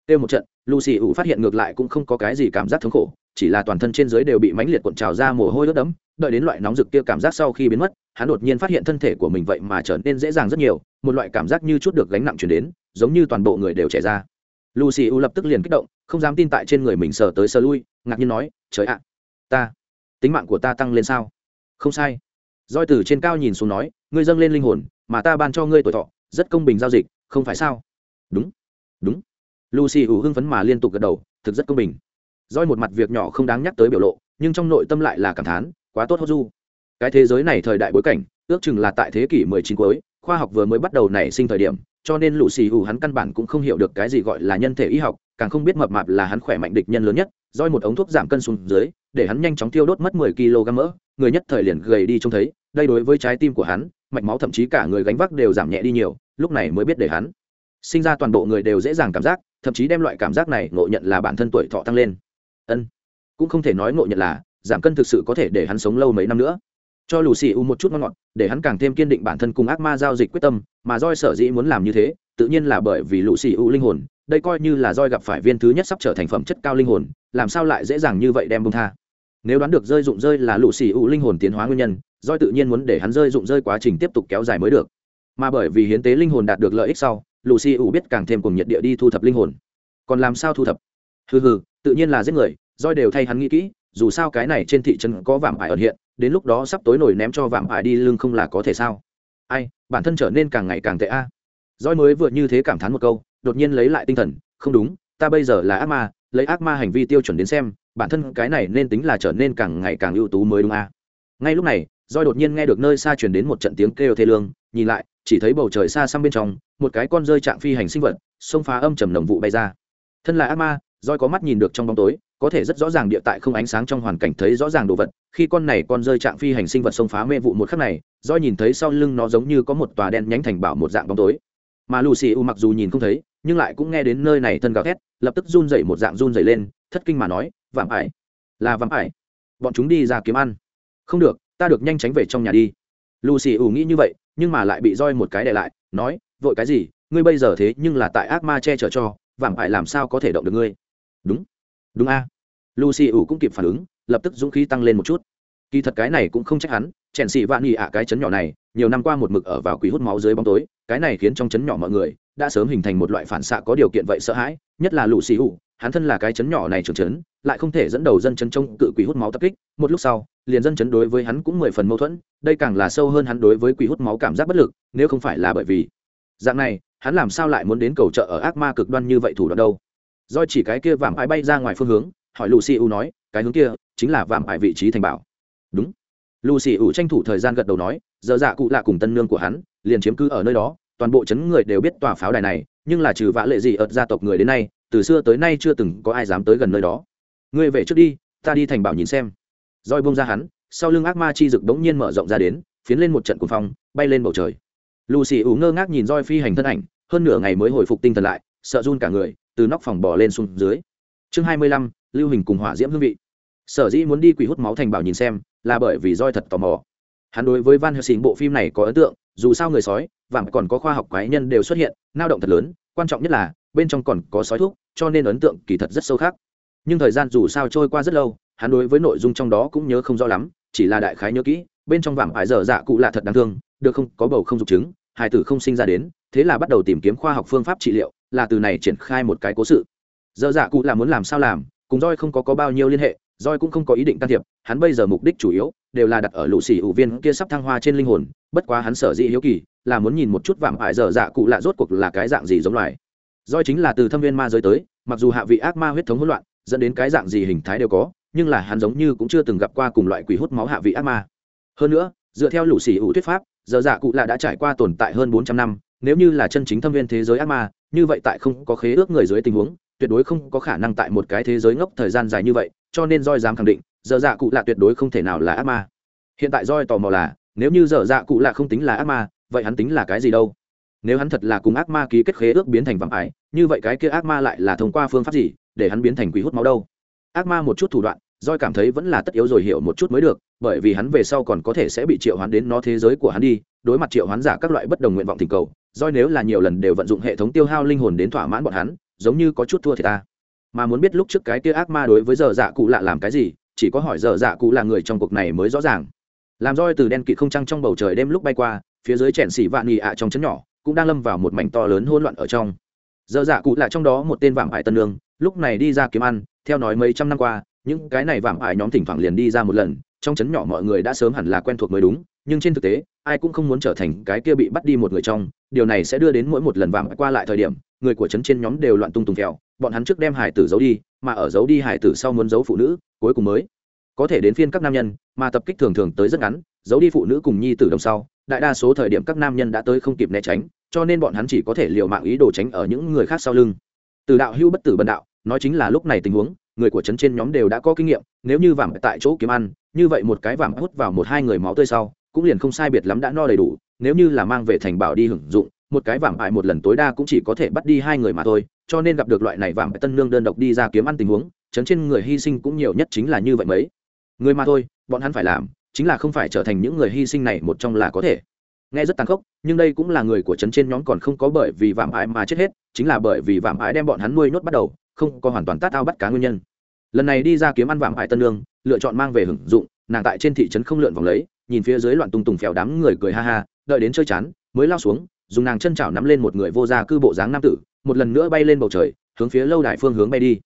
Kêu một trận, lucy ủ phát hiện ngược lại cũng không có cái gì cảm giác thống khổ chỉ là toàn thân trên dưới đều bị mãnh liệt cuộn trào ra mồ hôi ướt đẫm, đợi đến loại nóng rực kia cảm giác sau khi biến mất, hắn đột nhiên phát hiện thân thể của mình vậy mà trở nên dễ dàng rất nhiều, một loại cảm giác như chút được gánh nặng chuyển đến, giống như toàn bộ người đều trẻ ra. Lucy u lập tức liền kích động, không dám tin tại trên người mình sờ tới sờ lui, ngạc nhiên nói, trời ạ, ta, tính mạng của ta tăng lên sao? Không sai. Roi từ trên cao nhìn xuống nói, ngươi dâng lên linh hồn, mà ta ban cho ngươi tuổi thọ, rất công bình giao dịch, không phải sao? Đúng đúng. Lucy ủ hưng phấn mà liên tục gật đầu, thực rất công bình roi một mặt việc nhỏ không đáng nhắc tới biểu lộ, nhưng trong nội tâm lại là cảm thán, quá tốt hốt du. Cái thế giới này thời đại bối cảnh, ước chừng là tại thế kỷ 19 cuối, khoa học vừa mới bắt đầu nảy sinh thời điểm, cho nên lũ xì hù hắn căn bản cũng không hiểu được cái gì gọi là nhân thể y học, càng không biết mập mạp là hắn khỏe mạnh địch nhân lớn nhất, roi một ống thuốc giảm cân xuống dưới, để hắn nhanh chóng tiêu đốt mất 10 kg mỡ, người nhất thời liền gầy đi trông thấy, đây đối với trái tim của hắn, mạch máu thậm chí cả người gánh vác đều giảm nhẹ đi nhiều, lúc này mới biết để hắn sinh ra toàn bộ người đều dễ dàng cảm giác, thậm chí đem loại cảm giác này ngộ nhận là bản thân tuổi thọ tăng lên ân. Cũng không thể nói ngộ nhận là, giảm cân thực sự có thể để hắn sống lâu mấy năm nữa. Cho lù xì u một chút ngon ngọt, để hắn càng thêm kiên định bản thân cùng ác ma giao dịch quyết tâm, mà roi sở dĩ muốn làm như thế, tự nhiên là bởi vì lù xì u linh hồn, đây coi như là roi gặp phải viên thứ nhất sắp trở thành phẩm chất cao linh hồn, làm sao lại dễ dàng như vậy đem bông tha. Nếu đoán được rơi dụng rơi là lù xì u linh hồn tiến hóa nguyên nhân roi tự nhiên muốn để hắn rơi dụng rơi quá trình tiếp tục kéo dài mới được. Mà bởi vì hiến tế linh hồn đạt được lợi ích sau, lù xì u biết càng thêm cùng nhiệt địa đi thu thập linh hồn. Còn làm sao thu thập? Hừ hừ, tự nhiên là giết người, roi đều thay hắn nghĩ kỹ, dù sao cái này trên thị trấn có vạm ải ẩn hiện, đến lúc đó sắp tối nổi ném cho vạm ải đi lưng không là có thể sao? Ai, bản thân trở nên càng ngày càng tệ a. À. roi mới vừa như thế cảm thán một câu, đột nhiên lấy lại tinh thần, không đúng, ta bây giờ là ác ma, lấy ác ma hành vi tiêu chuẩn đến xem, bản thân cái này nên tính là trở nên càng ngày càng ưu tú mới đúng a. Ngay lúc này, roi đột nhiên nghe được nơi xa truyền đến một trận tiếng kêu thê lương, nhìn lại, chỉ thấy bầu trời xa xăm bên trong, một cái con rơi trạng phi hành sinh vật, xông phá âm trầm nồng vụ bay ra. Thân là ác ma roi có mắt nhìn được trong bóng tối, có thể rất rõ ràng địa tại không ánh sáng trong hoàn cảnh thấy rõ ràng đồ vật. Khi con này con rơi trạng phi hành sinh vật xông phá mê vụ một khắc này, roi nhìn thấy sau lưng nó giống như có một tòa đen nhánh thành bảo một dạng bóng tối. Mà lucy u mặc dù nhìn không thấy, nhưng lại cũng nghe đến nơi này thân gào thét, lập tức run dậy một dạng run dậy lên, thất kinh mà nói, vạm ải, là vạm ải. Bọn chúng đi ra kiếm ăn. Không được, ta được nhanh tránh về trong nhà đi. Lucy u nghĩ như vậy, nhưng mà lại bị roi một cái đè lại, nói, vội cái gì? Ngươi bây giờ thế nhưng là tại ác ma che chở cho, vạm ải làm sao có thể động được ngươi? Đúng. Đúng a. Lucy ủ cũng kịp phản ứng, lập tức dũng khí tăng lên một chút. Kỳ thật cái này cũng không trách hắn, chèn xì vạn nghị ạ, cái chấn nhỏ này, nhiều năm qua một mực ở vào quỷ hút máu dưới bóng tối, cái này khiến trong chấn nhỏ mọi người đã sớm hình thành một loại phản xạ có điều kiện vậy sợ hãi, nhất là lũ xì ủ, hắn thân là cái chấn nhỏ này trưởng chấn, lại không thể dẫn đầu dân chấn trông cự quỷ hút máu tập kích, một lúc sau, liền dân chấn đối với hắn cũng mười phần mâu thuẫn, đây càng là sâu hơn hắn đối với quỷ hút máu cảm giác bất lực, nếu không phải là bởi vì dạng này, hắn làm sao lại muốn đến cầu trợ ở ác ma cực đoan như vậy thủ đoạn đâu? Do chỉ cái kia vạm ải bay ra ngoài phương hướng, hỏi lucy u nói, cái hướng kia chính là vạm ải vị trí thành bảo. Đúng. Lucy u tranh thủ thời gian gật đầu nói, giờ dạ cụ lạ cùng tân nương của hắn liền chiếm cứ ở nơi đó, toàn bộ chấn người đều biết tòa pháo đài này, nhưng là trừ vã lệ gì ợt gia tộc người đến nay, từ xưa tới nay chưa từng có ai dám tới gần nơi đó. Ngươi về trước đi, ta đi thành bảo nhìn xem. Roi bông ra hắn, sau lưng ác ma chi rực bỗng nhiên mở rộng ra đến, phiến lên một trận cuồng phong, bay lên bầu trời. Lucy ủ ngơ ngác nhìn roi phi hành thân ảnh, hơn nửa ngày mới hồi phục tinh thần lại, sợ run cả người từ nóc phòng bò lên xuống dưới. Chương hai mươi lăm, lưu hình cùng hỏa diễm hương vị. Sở dĩ muốn đi quỷ hút máu thành bảo nhìn xem, là bởi vì roi thật tò mò. Hắn đối với van helsing bộ phim này có ấn tượng, dù sao người sói, vàng còn có khoa học quái nhân đều xuất hiện, nao động thật lớn, quan trọng nhất là, bên trong còn có sói thuốc, cho nên ấn tượng kỳ thật rất sâu khác. Nhưng thời gian dù sao trôi qua rất lâu, hắn đối với nội dung trong đó cũng nhớ không rõ lắm, chỉ là đại khái nhớ kỹ, bên trong vàng ải dở dạ cụ là thật đáng thương, được không, có bầu không dục chứng hài tử không sinh ra đến, thế là bắt đầu tìm kiếm khoa học phương pháp trị liệu là từ này triển khai một cái cố sự. Dơ dạ cụ là muốn làm sao làm cùng roi không có, có bao nhiêu liên hệ roi cũng không có ý định can thiệp hắn bây giờ mục đích chủ yếu đều là đặt ở lũ sỉ ủ viên kia sắp thăng hoa trên linh hồn bất quá hắn sở dĩ hiếu kỳ là muốn nhìn một chút vạm hại dở dạ cụ lạ rốt cuộc là cái dạng gì giống loài. Roi chính là từ thâm viên ma giới tới mặc dù hạ vị ác ma huyết thống hỗn loạn dẫn đến cái dạng gì hình thái đều có nhưng là hắn giống như cũng chưa từng gặp qua cùng loại quỷ hút máu hạ vị ác ma. Hơn nữa dựa theo lũ sỉ ủ thuyết pháp dơ dạ cụ lạ đã trải qua tồn tại hơn bốn trăm năm nếu như là chân chính thâm viên thế giới ác ma như vậy tại không có khế ước người dưới tình huống, tuyệt đối không có khả năng tại một cái thế giới ngốc thời gian dài như vậy, cho nên roi dám khẳng định, giờ dạ cụ lạ tuyệt đối không thể nào là ác ma. Hiện tại roi tò mò là, nếu như giờ dạ cụ lạ không tính là ác ma, vậy hắn tính là cái gì đâu? Nếu hắn thật là cùng ác ma ký kết khế ước biến thành vạm ải, như vậy cái kia ác ma lại là thông qua phương pháp gì để hắn biến thành quỷ hút máu đâu? Ác ma một chút thủ đoạn roi cảm thấy vẫn là tất yếu rồi hiểu một chút mới được, bởi vì hắn về sau còn có thể sẽ bị triệu hoán đến nó thế giới của hắn đi, đối mặt triệu hoán giả các loại bất đồng nguyện vọng tình cầu doi nếu là nhiều lần đều vận dụng hệ thống tiêu hao linh hồn đến thỏa mãn bọn hắn, giống như có chút thua thì ta. Mà muốn biết lúc trước cái kia ác ma đối với giờ dạ cụ lạ làm cái gì, chỉ có hỏi giờ dạ cụ là người trong cuộc này mới rõ ràng. Làm roi từ đen kịt không trăng trong bầu trời đêm lúc bay qua, phía dưới chèn xỉ vạn nhì ạ trong chấn nhỏ, cũng đang lâm vào một mảnh to lớn hỗn loạn ở trong. Giờ dạ cụ là trong đó một tên vạm hải tân lương lúc này đi ra kiếm ăn, theo nói mấy trăm năm qua, những cái này vạm hải nhóm thỉnh thoảng liền đi ra một lần, trong chấn nhỏ mọi người đã sớm hẳn là quen thuộc mới đúng nhưng trên thực tế, ai cũng không muốn trở thành cái kia bị bắt đi một người trong, điều này sẽ đưa đến mỗi một lần vàng qua lại thời điểm, người của chấn trên nhóm đều loạn tung tùng kẹo, bọn hắn trước đem hải tử giấu đi, mà ở giấu đi hải tử sau muốn giấu phụ nữ, cuối cùng mới có thể đến phiên các nam nhân, mà tập kích thường thường tới rất ngắn, giấu đi phụ nữ cùng nhi tử đồng sau, đại đa số thời điểm các nam nhân đã tới không kịp né tránh, cho nên bọn hắn chỉ có thể liều mạng ý đồ tránh ở những người khác sau lưng. Từ đạo hưu bất tử bần đạo, nói chính là lúc này tình huống, người của trấn trên nhóm đều đã có kinh nghiệm, nếu như vàng tại chỗ kiếm ăn, như vậy một cái vàng hút vào một hai người máu tươi sau cũng liền không sai biệt lắm đã no đầy đủ, nếu như là mang về thành bảo đi hưởng dụng, một cái vàng hại một lần tối đa cũng chỉ có thể bắt đi hai người mà thôi, cho nên gặp được loại này vàng tân lương đơn độc đi ra kiếm ăn tình huống, chấn trên người hy sinh cũng nhiều nhất chính là như vậy mấy. Người mà thôi, bọn hắn phải làm, chính là không phải trở thành những người hy sinh này một trong là có thể. Nghe rất tàn khốc, nhưng đây cũng là người của trấn trên nhóm còn không có bởi vì vạm ái mà chết hết, chính là bởi vì vạm ái đem bọn hắn nuôi nhốt bắt đầu, không có hoàn toàn tát ao bắt cá nguyên nhân. Lần này đi ra kiếm ăn vạm ái tân lương lựa chọn mang về hưởng dụng, nàng tại trên thị trấn không lượn vòng lấy nhìn phía dưới loạn tung tùng phèo đám người cười ha ha, đợi đến chơi chán, mới lao xuống, dùng nàng chân chảo nắm lên một người vô gia cư bộ dáng nam tử, một lần nữa bay lên bầu trời, hướng phía lâu đài phương hướng bay đi.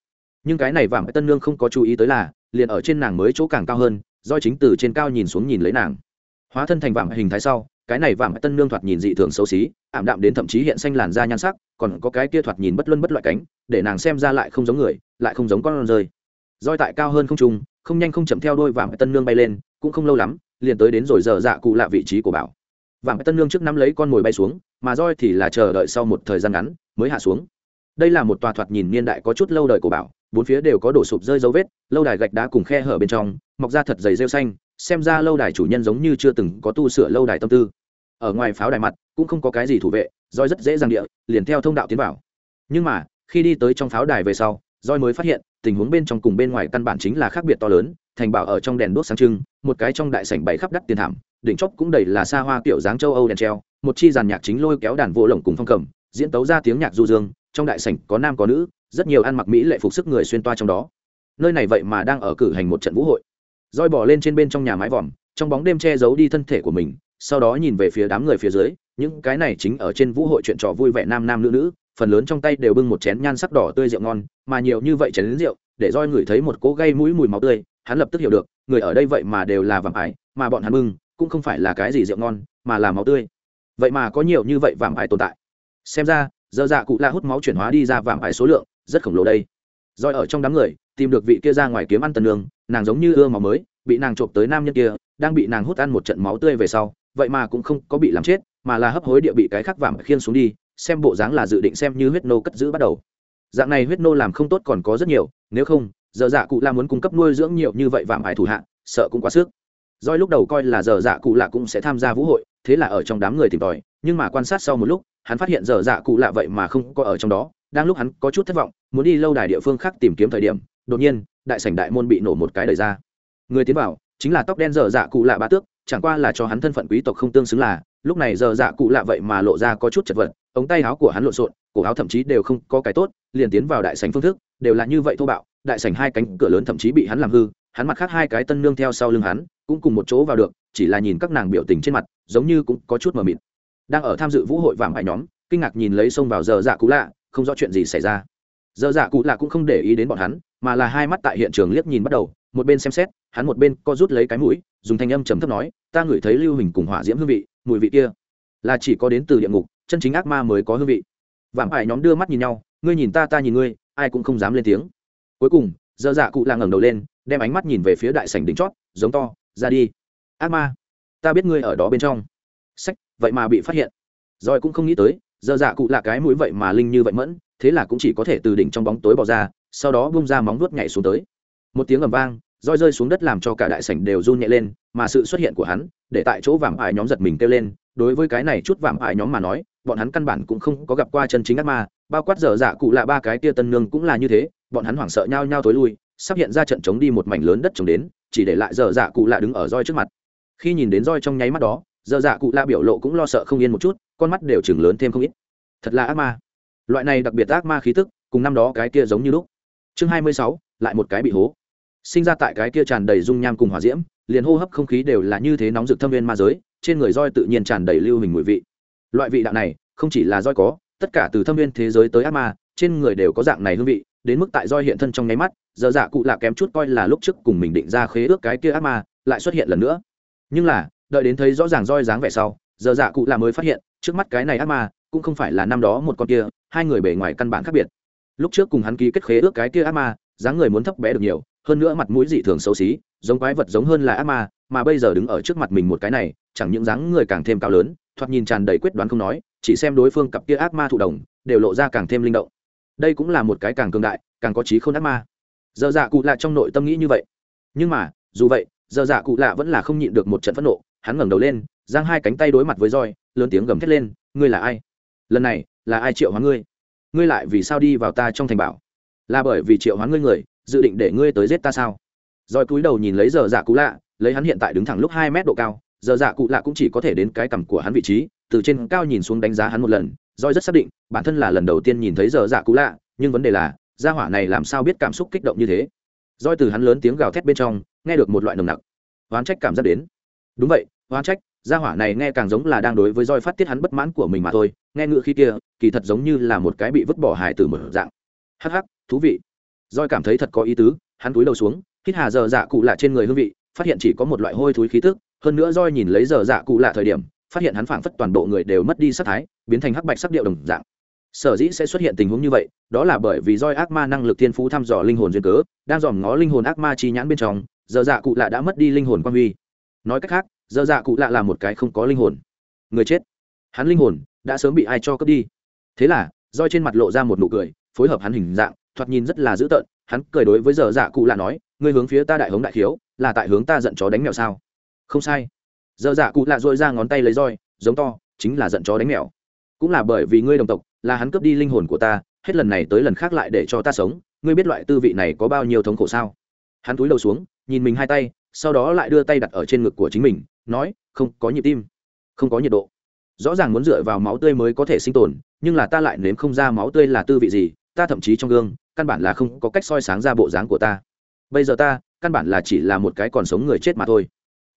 Nhưng cái này vàng tân lương không có chú ý tới là, liền ở trên nàng mới chỗ càng cao hơn, do chính từ trên cao nhìn xuống nhìn lấy nàng. Hóa thân thành vàng hình thái sau, cái này vàng tân nương thoạt nhìn dị thường xấu xí, ảm đạm đến thậm chí hiện xanh làn da nhan sắc, còn có cái kia thoạt nhìn bất luân bất loại cánh, để nàng xem ra lại không giống người, lại không giống con rơi. Roi tại cao hơn không trung, không nhanh không chậm theo đôi vàng tân nương bay lên cũng không lâu lắm, liền tới đến rồi giờ dạ cụ lạ vị trí của bảo. Vàng tân nương trước nắm lấy con mồi bay xuống, mà roi thì là chờ đợi sau một thời gian ngắn, mới hạ xuống. Đây là một tòa thoạt nhìn niên đại có chút lâu đời của bảo, bốn phía đều có đổ sụp rơi dấu vết, lâu đài gạch đá cùng khe hở bên trong, mọc ra thật dày rêu xanh, xem ra lâu đài chủ nhân giống như chưa từng có tu sửa lâu đài tâm tư. Ở ngoài pháo đài mặt, cũng không có cái gì thủ vệ, roi rất dễ dàng địa, liền theo thông đạo tiến vào. Nhưng mà, khi đi tới trong pháo đài về sau, roi mới phát hiện, tình huống bên trong cùng bên ngoài căn bản chính là khác biệt to lớn, thành bảo ở trong đèn đốt sáng trưng một cái trong đại sảnh bày khắp đắt tiền thảm, đỉnh chóp cũng đầy là xa hoa kiểu dáng châu âu đèn treo, một chi giàn nhạc chính lôi kéo đàn vô lồng cùng phong cầm, diễn tấu ra tiếng nhạc du dương, trong đại sảnh có nam có nữ, rất nhiều ăn mặc mỹ lệ phục sức người xuyên toa trong đó. Nơi này vậy mà đang ở cử hành một trận vũ hội. Roi bỏ lên trên bên trong nhà mái vòm, trong bóng đêm che giấu đi thân thể của mình, sau đó nhìn về phía đám người phía dưới, những cái này chính ở trên vũ hội chuyện trò vui vẻ nam nam nữ nữ, phần lớn trong tay đều bưng một chén nhan sắc đỏ tươi rượu ngon, mà nhiều như vậy chén lính rượu, để roi ngửi thấy một cỗ gây mũi mùi máu tươi, hắn lập tức hiểu được người ở đây vậy mà đều là vàng ải, mà bọn hắn mừng, cũng không phải là cái gì rượu ngon, mà là máu tươi. Vậy mà có nhiều như vậy vàng ải tồn tại. Xem ra, giờ dạ cụ la hút máu chuyển hóa đi ra vạm ải số lượng, rất khổng lồ đây. Rồi ở trong đám người, tìm được vị kia ra ngoài kiếm ăn tần nương nàng giống như ưa máu mới, bị nàng trộm tới nam nhân kia, đang bị nàng hút ăn một trận máu tươi về sau, vậy mà cũng không có bị làm chết, mà là hấp hối địa bị cái khắc vạm khiên xuống đi, xem bộ dáng là dự định xem như huyết nô cất giữ bắt đầu. Dạng này huyết nô làm không tốt còn có rất nhiều, nếu không giờ dạ cụ la muốn cung cấp nuôi dưỡng nhiều như vậy vạm ải thủ hạ, sợ cũng quá sức. Doi lúc đầu coi là giờ dạ cụ lạ cũng sẽ tham gia vũ hội, thế là ở trong đám người tìm tòi, nhưng mà quan sát sau một lúc, hắn phát hiện giờ dạ cụ lạ vậy mà không có ở trong đó, đang lúc hắn có chút thất vọng, muốn đi lâu đài địa phương khác tìm kiếm thời điểm, đột nhiên, đại sảnh đại môn bị nổ một cái đời ra. Người tiến vào, chính là tóc đen giờ dạ cụ lạ bá tước, chẳng qua là cho hắn thân phận quý tộc không tương xứng là lúc này giờ dạ cụ lạ vậy mà lộ ra có chút chật vật, ống tay áo của hắn lộn xộn, cổ áo thậm chí đều không có cái tốt, liền tiến vào đại sảnh phương thức, đều là như vậy thô bạo, đại sảnh hai cánh cửa lớn thậm chí bị hắn làm hư, hắn mặt khác hai cái tân nương theo sau lưng hắn, cũng cùng một chỗ vào được, chỉ là nhìn các nàng biểu tình trên mặt, giống như cũng có chút mờ mịt. Đang ở tham dự vũ hội vàng hải nhóm, kinh ngạc nhìn lấy xông vào giờ dạ cụ lạ, không rõ chuyện gì xảy ra. Giờ dạ cụ lạ cũng không để ý đến bọn hắn, mà là hai mắt tại hiện trường liếc nhìn bắt đầu, một bên xem xét, hắn một bên co rút lấy cái mũi, dùng thanh âm chấm thấp nói, ta ngửi thấy lưu hình cùng hỏa diễm hương vị mùi vị kia là chỉ có đến từ địa ngục, chân chính ác ma mới có hương vị. Vạm ải nhóm đưa mắt nhìn nhau, ngươi nhìn ta ta nhìn ngươi, ai cũng không dám lên tiếng. Cuối cùng dơ dạ cụ là ngẩng đầu lên, đem ánh mắt nhìn về phía đại sảnh đỉnh chót, giống to, ra đi. Ác ma, ta biết ngươi ở đó bên trong. Sách, vậy mà bị phát hiện. Rồi cũng không nghĩ tới dơ dạ cụ là cái mũi vậy mà linh như vậy mẫn, thế là cũng chỉ có thể từ đỉnh trong bóng tối bỏ ra, sau đó bung ra móng vuốt nhảy xuống tới. Một tiếng ầm vang roi rơi xuống đất làm cho cả đại sảnh đều run nhẹ lên, mà sự xuất hiện của hắn, để tại chỗ vạm ải nhóm giật mình kêu lên. Đối với cái này chút vạm ải nhóm mà nói, bọn hắn căn bản cũng không có gặp qua chân chính ác ma, bao quát dở dạ cụ lạ ba cái tia tân nương cũng là như thế, bọn hắn hoảng sợ nhau nhau tối lui, sắp hiện ra trận chống đi một mảnh lớn đất trồng đến, chỉ để lại dở dạ cụ lạ đứng ở roi trước mặt. Khi nhìn đến roi trong nháy mắt đó dở dạ cụ lạ biểu lộ cũng lo sợ không yên một chút, con mắt đều chừng lớn thêm không ít. Thật là ác ma. Loại này đặc biệt ác ma khí tức, cùng năm đó cái kia giống như lúc. Chương hai mươi sáu, lại một cái bị hố sinh ra tại cái kia tràn đầy dung nham cùng hỏa diễm, liền hô hấp không khí đều là như thế nóng rực thâm viên ma giới, trên người roi tự nhiên tràn đầy lưu hình mùi vị. Loại vị đạo này, không chỉ là roi có, tất cả từ thâm viên thế giới tới ác ma, trên người đều có dạng này hương vị, đến mức tại roi hiện thân trong nháy mắt, giờ dạ cụ lạ kém chút coi là lúc trước cùng mình định ra khế ước cái kia ác ma, lại xuất hiện lần nữa. Nhưng là, đợi đến thấy rõ ràng roi dáng vẻ sau, giờ dạ cụ lạ mới phát hiện, trước mắt cái này ác ma, cũng không phải là năm đó một con kia, hai người bề ngoài căn bản khác biệt. Lúc trước cùng hắn ký kết khế ước cái kia ác ma, dáng người muốn thấp bé được nhiều hơn nữa mặt mũi dị thường xấu xí, giống quái vật giống hơn là ác ma, mà bây giờ đứng ở trước mặt mình một cái này, chẳng những dáng người càng thêm cao lớn, thoạt nhìn tràn đầy quyết đoán không nói, chỉ xem đối phương cặp kia ác ma thụ đồng đều lộ ra càng thêm linh động. Đây cũng là một cái càng cường đại, càng có trí không ác ma. Dơ dạ cụ lạ trong nội tâm nghĩ như vậy. Nhưng mà, dù vậy dơ dạ cụ lạ vẫn là không nhịn được một trận phẫn nộ, hắn ngẩng đầu lên, giang hai cánh tay đối mặt với roi, lớn tiếng gầm thét lên, ngươi là ai? Lần này, là ai triệu hóa ngươi? Ngươi lại vì sao đi vào ta trong thành bảo? Là bởi vì triệu hóa ngươi người dự định để ngươi tới giết ta sao? Roi cúi đầu nhìn lấy giờ dạ cụ lạ, lấy hắn hiện tại đứng thẳng lúc hai mét độ cao, giờ dạ cụ lạ cũng chỉ có thể đến cái cằm của hắn vị trí, từ trên cao nhìn xuống đánh giá hắn một lần roi rất xác định, bản thân là lần đầu tiên nhìn thấy giờ dạ cụ lạ, nhưng vấn đề là, gia hỏa này làm sao biết cảm xúc kích động như thế? Roi từ hắn lớn tiếng gào thét bên trong, nghe được một loại nồng nặc, oán trách cảm giác đến. Đúng vậy, oán trách, gia hỏa này nghe càng giống là đang đối với roi phát tiết hắn bất mãn của mình mà thôi, nghe ngựa khi kia, kỳ thật giống như là một cái bị vứt bỏ hài từ mở dạng. Hắc hắc, thú vị roi cảm thấy thật có ý tứ, hắn túi đầu xuống, hít hà giờ dạ cụ lạ trên người hương vị, phát hiện chỉ có một loại hôi thối khí tức, hơn nữa roi nhìn lấy giờ dạ cụ lạ thời điểm, phát hiện hắn phảng phất toàn bộ người đều mất đi sắc thái, biến thành hắc bạch sắc điệu đồng dạng. Sở dĩ sẽ xuất hiện tình huống như vậy, đó là bởi vì roi ác ma năng lực thiên phú thăm dò linh hồn duyên cớ, đang dòm ngó linh hồn ác ma chi nhãn bên trong, giờ dạ cụ lạ đã mất đi linh hồn quan huy. Nói cách khác, giờ dạ cụ lạ là một cái không có linh hồn. Người chết. Hắn linh hồn đã sớm bị ai cho cướp đi. Thế là roi trên mặt lộ ra một nụ cười, phối hợp hắn hình dạng thoạt nhìn rất là dữ tợn, hắn cười đối với giờ dạ cụ lạ nói, ngươi hướng phía ta đại hống đại khiếu, là tại hướng ta giận chó đánh mèo sao? Không sai. Giờ dạ cụ lạ dội ra ngón tay lấy roi, giống to, chính là giận chó đánh mèo. Cũng là bởi vì ngươi đồng tộc, là hắn cướp đi linh hồn của ta, hết lần này tới lần khác lại để cho ta sống, ngươi biết loại tư vị này có bao nhiêu thống khổ sao? Hắn túi đầu xuống, nhìn mình hai tay, sau đó lại đưa tay đặt ở trên ngực của chính mình, nói, không có nhịp tim, không có nhiệt độ. Rõ ràng muốn dựa vào máu tươi mới có thể sinh tồn, nhưng là ta lại nếm không ra máu tươi là tư vị gì, ta thậm chí trong gương căn bản là không có cách soi sáng ra bộ dáng của ta. Bây giờ ta, căn bản là chỉ là một cái còn sống người chết mà thôi.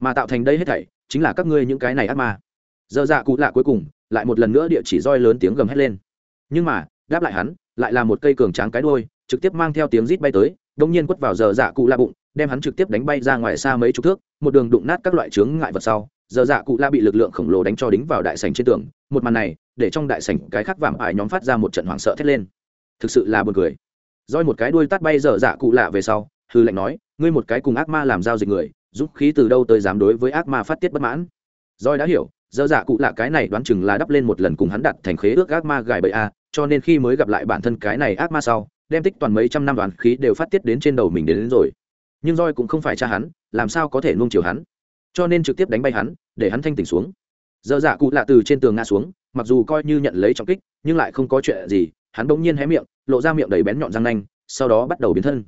Mà tạo thành đây hết thảy, chính là các ngươi những cái này ác ma. Dơ dạ cụ lạ cuối cùng, lại một lần nữa địa chỉ roi lớn tiếng gầm hét lên. Nhưng mà, đáp lại hắn, lại là một cây cường tráng cái đôi trực tiếp mang theo tiếng rít bay tới đông nhiên quất vào giờ dạ cụ lạ bụng, đem hắn trực tiếp đánh bay ra ngoài xa mấy chục thước, một đường đụng nát các loại chướng ngại vật sau, giờ dạ cụ la bị lực lượng khổng lồ đánh cho đính vào đại sành trên tường, một màn này, để trong đại sảnh cái khác vạm ải nhóm phát ra một trận hoảng sợ thét lên. Thực sự là buồn cười roi một cái đuôi tát bay dở dạ cụ lạ về sau hư lệnh nói ngươi một cái cùng ác ma làm giao dịch người giúp khí từ đâu tới dám đối với ác ma phát tiết bất mãn? Roi đã hiểu dở dạ cụ lạ cái này đoán chừng là đắp lên một lần cùng hắn đặt thành khế ước ác ma gài bậy a cho nên khi mới gặp lại bản thân cái này ác ma sau đem tích toàn mấy trăm năm đoán khí đều phát tiết đến trên đầu mình đến, đến rồi. Nhưng roi cũng không phải cha hắn làm sao có thể nuông chiều hắn? Cho nên trực tiếp đánh bay hắn để hắn thanh tỉnh xuống. Dở dạ cụ lạ từ trên tường ngã xuống mặc dù coi như nhận lấy trọng kích nhưng lại không có chuyện gì hắn bỗng nhiên hé miệng, lộ ra miệng đầy bén nhọn răng nanh, sau đó bắt đầu biến thân.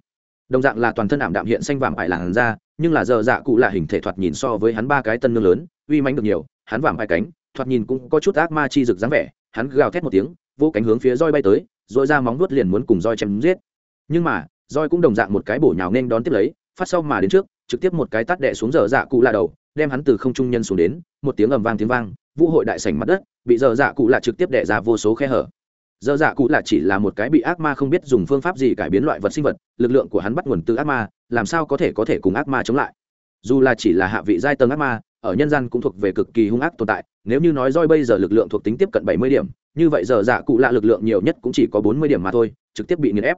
Đồng dạng là toàn thân ảm đạm hiện xanh vàng ải làn ra nhưng là giờ dạ cụ là hình thể thoạt nhìn so với hắn ba cái tân nương lớn, uy manh được nhiều, hắn vàng hai cánh, thoạt nhìn cũng có chút ác ma chi rực dáng vẻ, hắn gào thét một tiếng, vô cánh hướng phía roi bay tới rồi ra móng vuốt liền muốn cùng roi chém giết. Nhưng mà, roi cũng đồng dạng một cái bổ nhào nên đón tiếp lấy, phát sau mà đến trước, trực tiếp một cái tát đè xuống giờ dạ cụ là đầu, đem hắn từ không trung nhân xuống đến, một tiếng ầm vang tiếng vang, vũ hội đại sảnh mặt đất, bị giờ dạ cụ là trực tiếp đè ra vô số khe hở dơ dạ cụ là chỉ là một cái bị ác ma không biết dùng phương pháp gì cải biến loại vật sinh vật, lực lượng của hắn bắt nguồn từ ác ma, làm sao có thể có thể cùng ác ma chống lại? Dù là chỉ là hạ vị giai tầng ác ma, ở nhân gian cũng thuộc về cực kỳ hung ác tồn tại, nếu như nói roi bây giờ lực lượng thuộc tính tiếp cận bảy mươi điểm, như vậy giờ dạ cụ lạ lực lượng nhiều nhất cũng chỉ có bốn mươi điểm mà thôi, trực tiếp bị nghiền ép.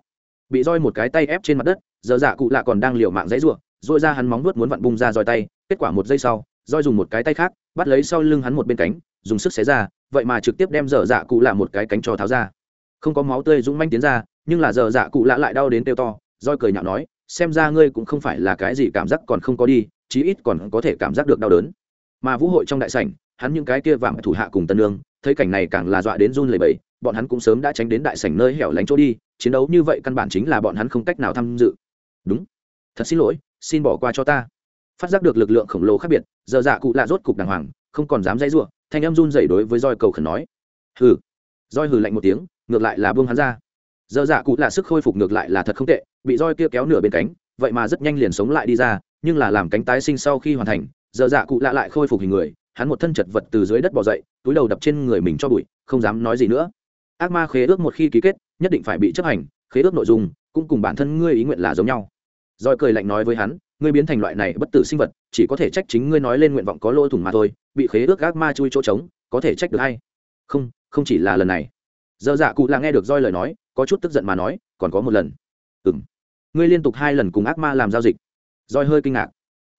Bị roi một cái tay ép trên mặt đất giờ dạ cụ lạ còn đang liều mạng dãy ruộng dội ra hắn móng nuốt muốn vặn bung ra roi tay, kết quả một giây sau, roi dùng một cái tay khác, bắt lấy sau lưng hắn một bên cánh, dùng sức xé ra vậy mà trực tiếp đem dở dạ cụ lạ một cái cánh cho tháo ra. Không có máu tươi dũng manh tiến ra, nhưng là dở dạ cụ lạ lại đau đến teo to roi cười nhạo nói, xem ra ngươi cũng không phải là cái gì cảm giác còn không có đi, chí ít còn có thể cảm giác được đau đớn. Mà vũ hội trong đại sảnh, hắn những cái kia vàng thủ hạ cùng tân lương thấy cảnh này càng là dọa đến run lẩy bẩy, bọn hắn cũng sớm đã tránh đến đại sảnh nơi hẻo lánh chỗ đi, chiến đấu như vậy căn bản chính là bọn hắn không cách nào tham dự. Đúng. Thật xin lỗi, xin bỏ qua cho ta. Phát giác được lực lượng khổng lồ khác biệt giờ dạ cụ lạ rốt cục đàng hoàng, không còn dám dãy ruộng thanh em run dậy đối với roi cầu khẩn nói. Hừ. Roi hừ lạnh một tiếng, ngược lại là buông hắn ra. Giờ dạ cụ là sức khôi phục ngược lại là thật không tệ, bị roi kia kéo nửa bên cánh, vậy mà rất nhanh liền sống lại đi ra, nhưng là làm cánh tái sinh sau khi hoàn thành giờ dạ cụ lạ lại khôi phục hình người, hắn một thân chật vật từ dưới đất bỏ dậy, túi đầu đập trên người mình cho bụi, không dám nói gì nữa. Ác ma khế ước một khi ký kết, nhất định phải bị chấp hành, khế ước nội dung cũng cùng bản thân ngươi ý nguyện là giống nhau. Roi cười lạnh nói với hắn ngươi biến thành loại này bất tử sinh vật, chỉ có thể trách chính ngươi nói lên nguyện vọng có lỗ thủng mà thôi, bị khế ước ác ma chui chỗ trống, có thể trách được hay? Không không chỉ là lần này. Dơ dạ cụ là nghe được roi lời nói, có chút tức giận mà nói, còn có một lần. Ừ m ngươi liên tục hai lần cùng ác ma làm giao dịch. Roi hơi kinh ngạc.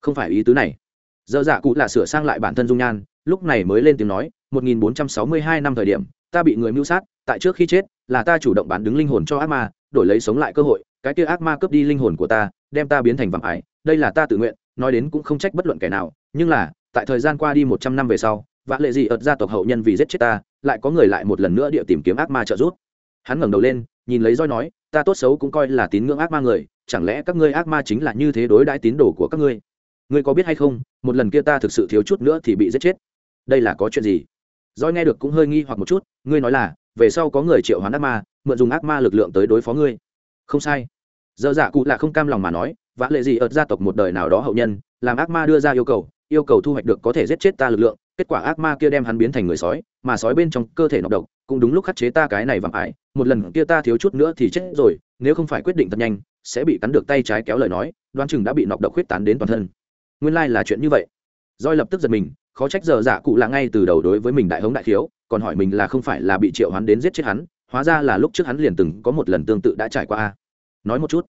Không phải ý tứ này. Dơ dạ cụ là sửa sang lại bản thân dung nhan, lúc này mới lên tiếng nói, một nghìn bốn trăm sáu mươi hai năm thời điểm, ta bị người mưu sát, tại trước khi chết, là ta chủ động bán đứng linh hồn cho ác ma, đổi lấy sống lại cơ hội, cái kia ác ma cướp đi linh hồn của ta đem ta biến thành vạm ải, đây là ta tự nguyện, nói đến cũng không trách bất luận kẻ nào, nhưng là, tại thời gian qua đi một trăm năm về sau, vã lệ gì ợt gia tộc hậu nhân vì giết chết ta, lại có người lại một lần nữa địa tìm kiếm ác ma trợ giúp. Hắn ngẩng đầu lên, nhìn lấy roi nói, ta tốt xấu cũng coi là tín ngưỡng ác ma người, chẳng lẽ các ngươi ác ma chính là như thế đối đãi tín đồ của các ngươi? Ngươi có biết hay không, một lần kia ta thực sự thiếu chút nữa thì bị giết chết. Đây là có chuyện gì? Roi nghe được cũng hơi nghi hoặc một chút, ngươi nói là, về sau có người triệu hoán ác ma, mượn dùng ác ma lực lượng tới đối phó ngươi. Không sai dơ dạ cụ là không cam lòng mà nói, vã lệ gì ợt gia tộc một đời nào đó hậu nhân, làm ác ma đưa ra yêu cầu yêu cầu thu hoạch được có thể giết chết ta lực lượng, kết quả ác ma kia đem hắn biến thành người sói, mà sói bên trong cơ thể nọc độc, cũng đúng lúc khắc chế ta cái này vạm ải một lần kia ta thiếu chút nữa thì chết rồi, nếu không phải quyết định thật nhanh, sẽ bị cắn được tay trái kéo lời nói, đoán chừng đã bị nọc độc huyết tán đến toàn thân. Nguyên lai、like、là chuyện như vậy. Roi lập tức giật mình, khó trách giờ dạ cụ là ngay từ đầu đối với mình đại hống đại thiếu, còn hỏi mình là không phải là bị triệu hắn đến giết chết hắn, hóa ra là lúc trước hắn liền từng có một lần tương tự đã trải qua nói một chút.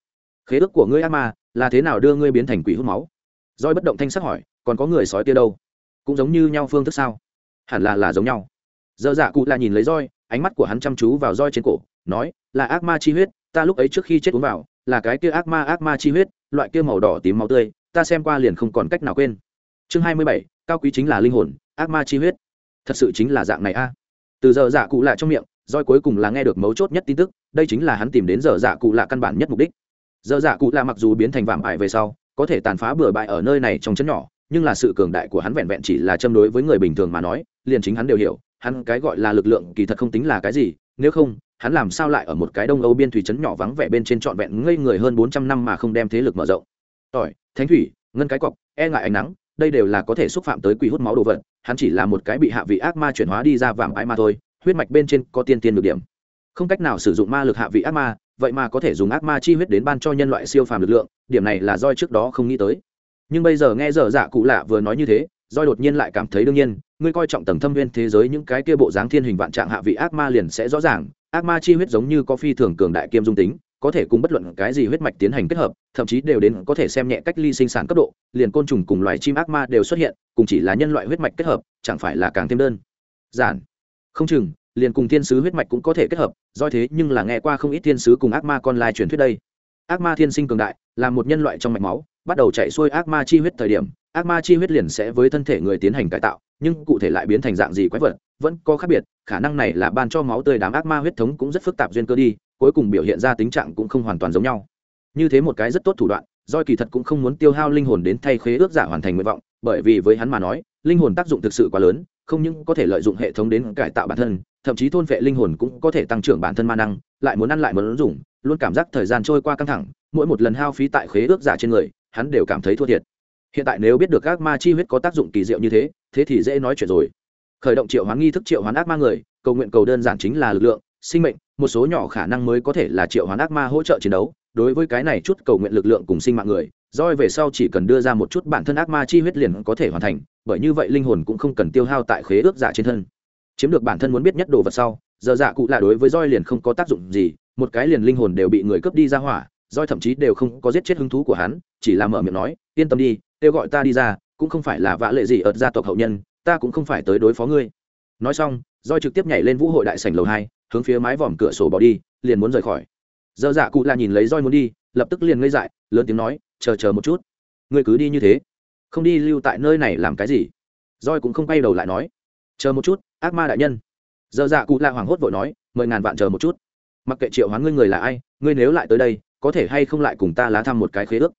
Khế ước của ngươi ác ma là thế nào đưa ngươi biến thành quỷ hút máu? Roi bất động thanh sắc hỏi, còn có người sói kia đâu? Cũng giống như nhau phương thức sao? Hẳn là là giống nhau. Dơ dạ cụ là nhìn lấy roi, ánh mắt của hắn chăm chú vào roi trên cổ, nói, là ác ma chi huyết, ta lúc ấy trước khi chết uống vào, là cái kia ác ma ác ma chi huyết, loại kia màu đỏ tím máu tươi, ta xem qua liền không còn cách nào quên. Chương hai mươi bảy, cao quý chính là linh hồn, ác ma chi huyết. Thật sự chính là dạng này a. Từ giờ dạ cụ lại trong miệng, roi cuối cùng là nghe được mấu chốt nhất tin tức đây chính là hắn tìm đến giờ dạ cụ lạ căn bản nhất mục đích. Giờ dạ cụ lạ mặc dù biến thành vạm ải về sau, có thể tàn phá bừa bãi ở nơi này trong chấn nhỏ, nhưng là sự cường đại của hắn vẹn vẹn chỉ là châm đối với người bình thường mà nói, liền chính hắn đều hiểu, hắn cái gọi là lực lượng kỳ thật không tính là cái gì, nếu không, hắn làm sao lại ở một cái đông âu biên thủy trấn nhỏ vắng vẻ bên trên trọn vẹn ngây người hơn bốn trăm năm mà không đem thế lực mở rộng. Tỏi, thánh thủy, ngân cái cọc e ngại ánh nắng, đây đều là có thể xúc phạm tới quỷ hút máu đồ vật, hắn chỉ là một cái bị hạ vị ác ma chuyển hóa đi ra vàng ái mà thôi, huyết mạch bên trên có tiên tiên được điểm không cách nào sử dụng ma lực hạ vị ác ma, vậy mà có thể dùng ác ma chi huyết đến ban cho nhân loại siêu phàm lực lượng, điểm này là doi trước đó không nghĩ tới. Nhưng bây giờ nghe dở dạ cụ lạ vừa nói như thế doi đột nhiên lại cảm thấy đương nhiên, ngươi coi trọng tầng thâm viên thế giới những cái kia bộ dáng thiên hình vạn trạng hạ vị ác ma liền sẽ rõ ràng, ác ma chi huyết giống như có phi thường cường đại kiêm dung tính, có thể cùng bất luận cái gì huyết mạch tiến hành kết hợp, thậm chí đều đến có thể xem nhẹ cách ly sinh sản cấp độ, liền côn trùng cùng loài chim ác ma đều xuất hiện, cùng chỉ là nhân loại huyết mạch kết hợp, chẳng phải là càng thêm đơn giản. Không chừng liền cùng thiên sứ huyết mạch cũng có thể kết hợp, do thế nhưng là nghe qua không ít thiên sứ cùng ác ma con lai truyền thuyết đây. Ác ma thiên sinh cường đại, là một nhân loại trong mạch máu, bắt đầu chạy xuôi ác ma chi huyết thời điểm, ác ma chi huyết liền sẽ với thân thể người tiến hành cải tạo, nhưng cụ thể lại biến thành dạng gì quái vật, vẫn có khác biệt, khả năng này là ban cho máu tươi đám ác ma huyết thống cũng rất phức tạp duyên cơ đi, cuối cùng biểu hiện ra tính trạng cũng không hoàn toàn giống nhau. Như thế một cái rất tốt thủ đoạn doi kỳ thật cũng không muốn tiêu hao linh hồn đến thay khế ước giả hoàn thành nguyện vọng, bởi vì với hắn mà nói, linh hồn tác dụng thực sự quá lớn không những có thể lợi dụng hệ thống đến cải tạo bản thân, thậm chí thôn vệ linh hồn cũng có thể tăng trưởng bản thân ma năng, lại muốn ăn lại muốn dùng, luôn cảm giác thời gian trôi qua căng thẳng, mỗi một lần hao phí tại khế ước giả trên người, hắn đều cảm thấy thua thiệt. Hiện tại nếu biết được các ma chi huyết có tác dụng kỳ diệu như thế thế thì dễ nói chuyện rồi. Khởi động triệu hoán nghi thức triệu hoán ác ma người, cầu nguyện cầu đơn giản chính là lực lượng, sinh mệnh, một số nhỏ khả năng mới có thể là triệu hoán ác ma hỗ trợ chiến đấu. Đối với cái này chút cầu nguyện lực lượng cùng sinh mạng người roi về sau chỉ cần đưa ra một chút bản thân ác ma chi huyết liền có thể hoàn thành, bởi như vậy linh hồn cũng không cần tiêu hao tại khế ước giả trên thân. Chiếm được bản thân muốn biết nhất đồ vật sau, giờ dạ cụ là đối với roi liền không có tác dụng gì, một cái liền linh hồn đều bị người cướp đi ra hỏa, roi thậm chí đều không có giết chết hứng thú của hắn, chỉ là mở miệng nói, yên tâm đi, kêu gọi ta đi ra, cũng không phải là vã lệ gì ở gia tộc hậu nhân, ta cũng không phải tới đối phó ngươi. Nói xong, roi trực tiếp nhảy lên vũ hội đại sảnh lầu hai, hướng phía mái vòm cửa sổ bỏ đi, liền muốn rời khỏi. Giờ dạ cụ là nhìn lấy roi muốn đi, lập tức liền ngây dại, lớn tiếng nói chờ chờ một chút. Ngươi cứ đi như thế. Không đi lưu tại nơi này làm cái gì? Roi cũng không quay đầu lại nói. Chờ một chút, ác ma đại nhân. Giờ dạ cụ lạ hoảng hốt vội nói, mời ngàn vạn chờ một chút. Mặc kệ triệu hoán ngươi người là ai, ngươi nếu lại tới đây, có thể hay không lại cùng ta lá thăm một cái khế ước?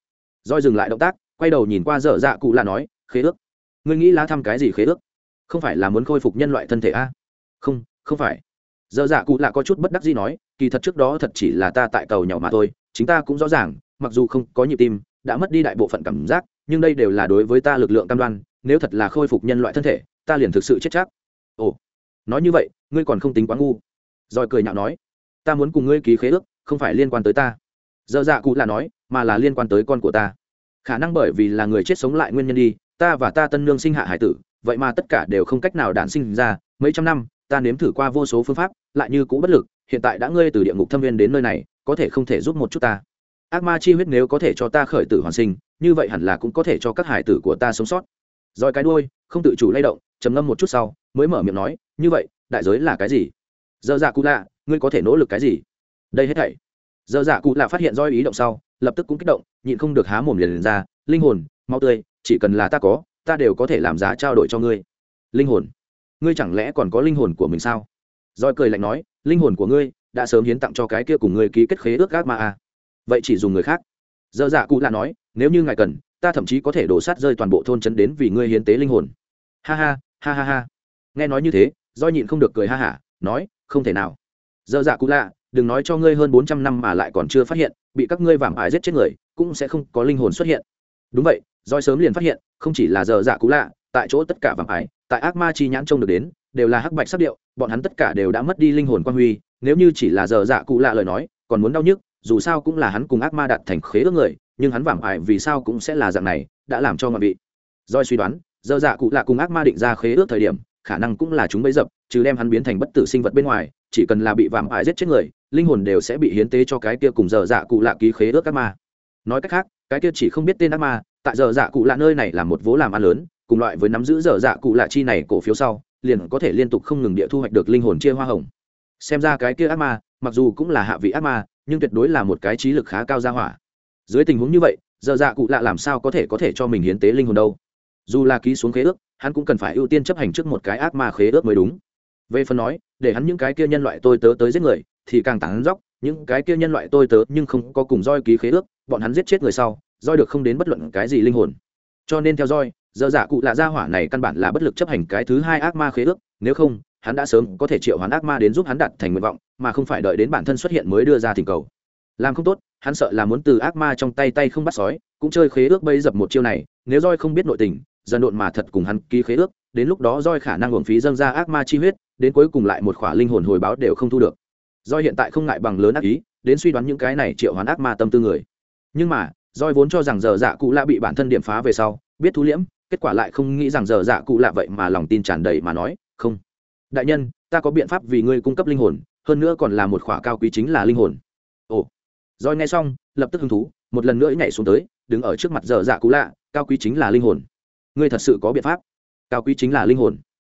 Roi dừng lại động tác, quay đầu nhìn qua dở dạ cụ lạ nói, khế ước? Ngươi nghĩ lá thăm cái gì khế ước? Không phải là muốn khôi phục nhân loại thân thể a? Không không phải. Dở dạ cụ lạ có chút bất đắc gì nói, kỳ thật trước đó thật chỉ là ta tại tàu nhỏ mà thôi, chính ta cũng rõ ràng, mặc dù không có nhịp tim đã mất đi đại bộ phận cảm giác, nhưng đây đều là đối với ta lực lượng cam đoan, nếu thật là khôi phục nhân loại thân thể, ta liền thực sự chết chắc. Ồ, nói như vậy, ngươi còn không tính quá ngu. Rồi cười nhạo nói, ta muốn cùng ngươi ký khế ước, không phải liên quan tới ta. Dơ dạ cụ là nói, mà là liên quan tới con của ta. Khả năng bởi vì là người chết sống lại nguyên nhân đi, ta và ta tân nương sinh hạ hải tử, vậy mà tất cả đều không cách nào đản sinh ra, mấy trăm năm, ta nếm thử qua vô số phương pháp, lại như cũ bất lực, hiện tại đã ngươi từ địa ngục thâm viên đến nơi này, có thể không thể giúp một chút ta ác ma chi huyết nếu có thể cho ta khởi tử hoàn sinh như vậy hẳn là cũng có thể cho các hải tử của ta sống sót. Rồi cái đuôi không tự chủ lay động trầm ngâm một chút sau mới mở miệng nói như vậy đại giới là cái gì? Dơ dạ cụ lạ ngươi có thể nỗ lực cái gì? Đây hết thảy. Dơ dạ cụ lạ phát hiện roi ý động sau lập tức cũng kích động nhịn không được há mồm liền, liền ra linh hồn mau tươi chỉ cần là ta có ta đều có thể làm giá trao đổi cho ngươi. Linh hồn. Ngươi chẳng lẽ còn có linh hồn của mình sao? Roi cười lạnh nói linh hồn của ngươi đã sớm hiến tặng cho cái kia cùng ngươi ký kết khế ước gác ma à vậy chỉ dùng người khác. Dơ dạ cụ lạ nói, nếu như ngài cần, ta thậm chí có thể đổ sát rơi toàn bộ thôn trấn đến vì ngươi hiến tế linh hồn. Ha ha ha ha ha. Nghe nói như thế, do nhịn không được cười ha hả, nói, không thể nào. Dơ dạ cụ lạ, đừng nói cho ngươi hơn bốn trăm năm mà lại còn chưa phát hiện, bị các ngươi vảm ải giết chết người, cũng sẽ không có linh hồn xuất hiện. Đúng vậy doi sớm liền phát hiện, không chỉ là dơ dạ cụ lạ, tại chỗ tất cả vảm ải tại ác ma chi nhãn trông được đến, đều là hắc bạch sắc điệu, bọn hắn tất cả đều đã mất đi linh hồn quan huy, nếu như chỉ là dơ dạ cụ lạ lời nói, còn muốn đau nhức dù sao cũng là hắn cùng ác ma đạt thành khế ước người, nhưng hắn vảm ải vì sao cũng sẽ là dạng này, đã làm cho ngọn vị. Doi suy đoán dơ dạ cụ lạ cùng ác ma định ra khế ước thời điểm, khả năng cũng là chúng bấy dập chứ đem hắn biến thành bất tử sinh vật bên ngoài, chỉ cần là bị vảm ải giết chết người, linh hồn đều sẽ bị hiến tế cho cái kia cùng dơ dạ cụ lạ ký khế ước ác ma. Nói cách khác, cái kia chỉ không biết tên ác ma, tại dơ dạ cụ lạ nơi này là một vố làm ăn lớn, cùng loại với nắm giữ dơ dạ cụ lạ chi này cổ phiếu sau, liền có thể liên tục không ngừng địa thu hoạch được linh hồn chia hoa hồng. Xem ra cái kia ác ma mặc dù cũng là hạ vị ác ma, nhưng tuyệt đối là một cái trí lực khá cao ra hỏa. Dưới tình huống như vậy, giờ dạ cụ lạ làm sao có thể có thể cho mình hiến tế linh hồn đâu? Dù là ký xuống khế ước, hắn cũng cần phải ưu tiên chấp hành trước một cái ác ma khế ước mới đúng. Về phần nói, để hắn những cái kia nhân loại tôi tớ tới giết người, thì càng tán dóc những cái kia nhân loại tôi tớ nhưng không có cùng roi ký khế ước, bọn hắn giết chết người sau, roi được không đến bất luận cái gì linh hồn. Cho nên theo roi, giờ giả cụ lạ gia hỏa này căn bản là bất lực chấp hành cái thứ hai ác ma khế ước, nếu không, hắn đã sớm có thể triệu hoán ác ma đến giúp hắn đạt thành nguyện vọng mà không phải đợi đến bản thân xuất hiện mới đưa ra thỉnh cầu. Làm không tốt, hắn sợ là muốn từ ác ma trong tay tay không bắt sói, cũng chơi khế ước bây dập một chiêu này, nếu roi không biết nội tình, dần độn mà thật cùng hắn ký khế ước, đến lúc đó roi khả năng hưởng phí dâng ra ác ma chi huyết, đến cuối cùng lại một khỏa linh hồn hồi báo đều không thu được. Roi hiện tại không ngại bằng lớn ác ý, đến suy đoán những cái này triệu hoán ác ma tâm tư người. Nhưng mà roi vốn cho rằng giờ dạ cụ lạ bị bản thân điểm phá về sau, biết thú liễm, kết quả lại không nghĩ rằng giờ dạ cụ lạ vậy mà lòng tin tràn đầy mà nói, không. Đại nhân, ta có biện pháp vì ngươi cung cấp linh hồn hơn nữa còn là một khỏa cao quý chính là linh hồn. Ồ. Rồi nghe xong, lập tức hứng thú, một lần nữa nhảy xuống tới, đứng ở trước mặt giờ dạ cũ lạ, cao quý chính là linh hồn. Ngươi thật sự có biện pháp. Cao quý chính là linh hồn.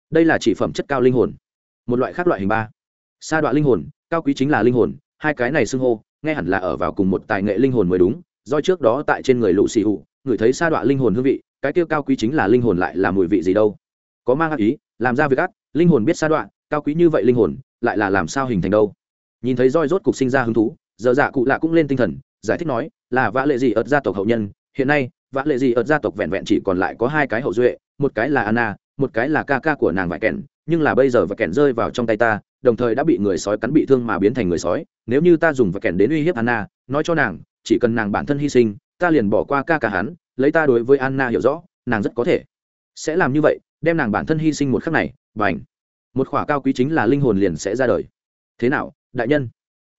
Đây là chỉ phẩm chất cao linh hồn. Một loại khác loại hình ba. Sa đoạn linh hồn, cao quý chính là linh hồn, hai cái này xưng hô, nghe hẳn là ở vào cùng một tài nghệ linh hồn mới đúng, do trước đó tại trên người lũ xì hụ, người thấy sa đoạn linh hồn hương vị, cái tiêu cao quý chính là linh hồn lại là mùi vị gì đâu. Có mang ác ý, làm ra việc ác, linh hồn biết sa đoạn cao quý như vậy linh hồn lại là làm sao hình thành đâu? Nhìn thấy roi rốt cục sinh ra hứng thú, giờ dạ cụ lạ cũng lên tinh thần, giải thích nói, là vã lệ gì ợt gia tộc hậu nhân, hiện nay, vã lệ gì ợt gia tộc vẹn vẹn chỉ còn lại có hai cái hậu duệ, một cái là anna, một cái là ca ca của nàng vải kèn nhưng là bây giờ vải kèn rơi vào trong tay ta, đồng thời đã bị người sói cắn bị thương mà biến thành người sói, nếu như ta dùng vải kèn đến uy hiếp anna, nói cho nàng, chỉ cần nàng bản thân hy sinh, ta liền bỏ qua ca ca hắn, lấy ta đối với anna hiểu rõ, nàng rất có thể sẽ làm như vậy, đem nàng bản thân hy sinh một khắc này và ảnh một khỏa cao quý chính là linh hồn liền sẽ ra đời. Thế nào, đại nhân?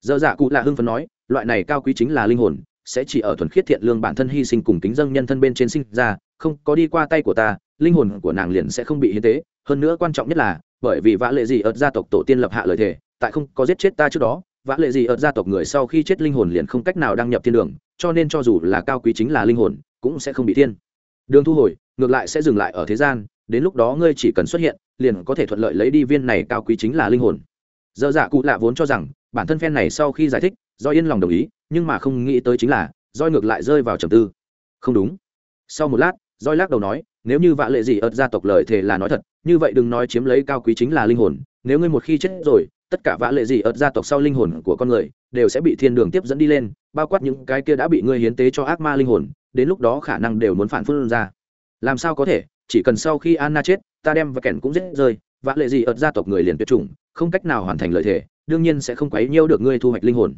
Dơ dạ cụ lạ hưng phấn nói, loại này cao quý chính là linh hồn, sẽ chỉ ở thuần khiết thiện lương bản thân hy sinh cùng kính dân nhân thân bên trên sinh ra, không có đi qua tay của ta, linh hồn của nàng liền sẽ không bị hiến tế. Hơn nữa quan trọng nhất là, bởi vì vã lệ gì ợt gia tộc tổ tiên lập hạ lời thề, tại không có giết chết ta trước đó, vã lệ gì ợt gia tộc người sau khi chết linh hồn liền không cách nào đăng nhập thiên đường, cho nên cho dù là cao quý chính là linh hồn, cũng sẽ không bị thiên đường thu hồi, ngược lại sẽ dừng lại ở thế gian đến lúc đó ngươi chỉ cần xuất hiện, liền có thể thuận lợi lấy đi viên này cao quý chính là linh hồn. Dơ dạ cụ lạ vốn cho rằng, bản thân phen này sau khi giải thích, do yên lòng đồng ý, nhưng mà không nghĩ tới chính là roi ngược lại rơi vào trầm tư. Không đúng. Sau một lát roi lắc đầu nói, nếu như vạ lệ gì ợt gia tộc lời thề là nói thật, như vậy đừng nói chiếm lấy cao quý chính là linh hồn, nếu ngươi một khi chết rồi, tất cả vạ lệ gì ợt gia tộc sau linh hồn của con người, đều sẽ bị thiên đường tiếp dẫn đi lên, bao quát những cái kia đã bị ngươi hiến tế cho ác ma linh hồn, đến lúc đó khả năng đều muốn phản phương ra. Làm sao có thể? Chỉ cần sau khi anna chết ta đem và kẻn cũng giết rơi vã lệ gì ợt gia tộc người liền tuyệt chủng không cách nào hoàn thành lợi thể, đương nhiên sẽ không quấy nhiêu được ngươi thu hoạch linh hồn.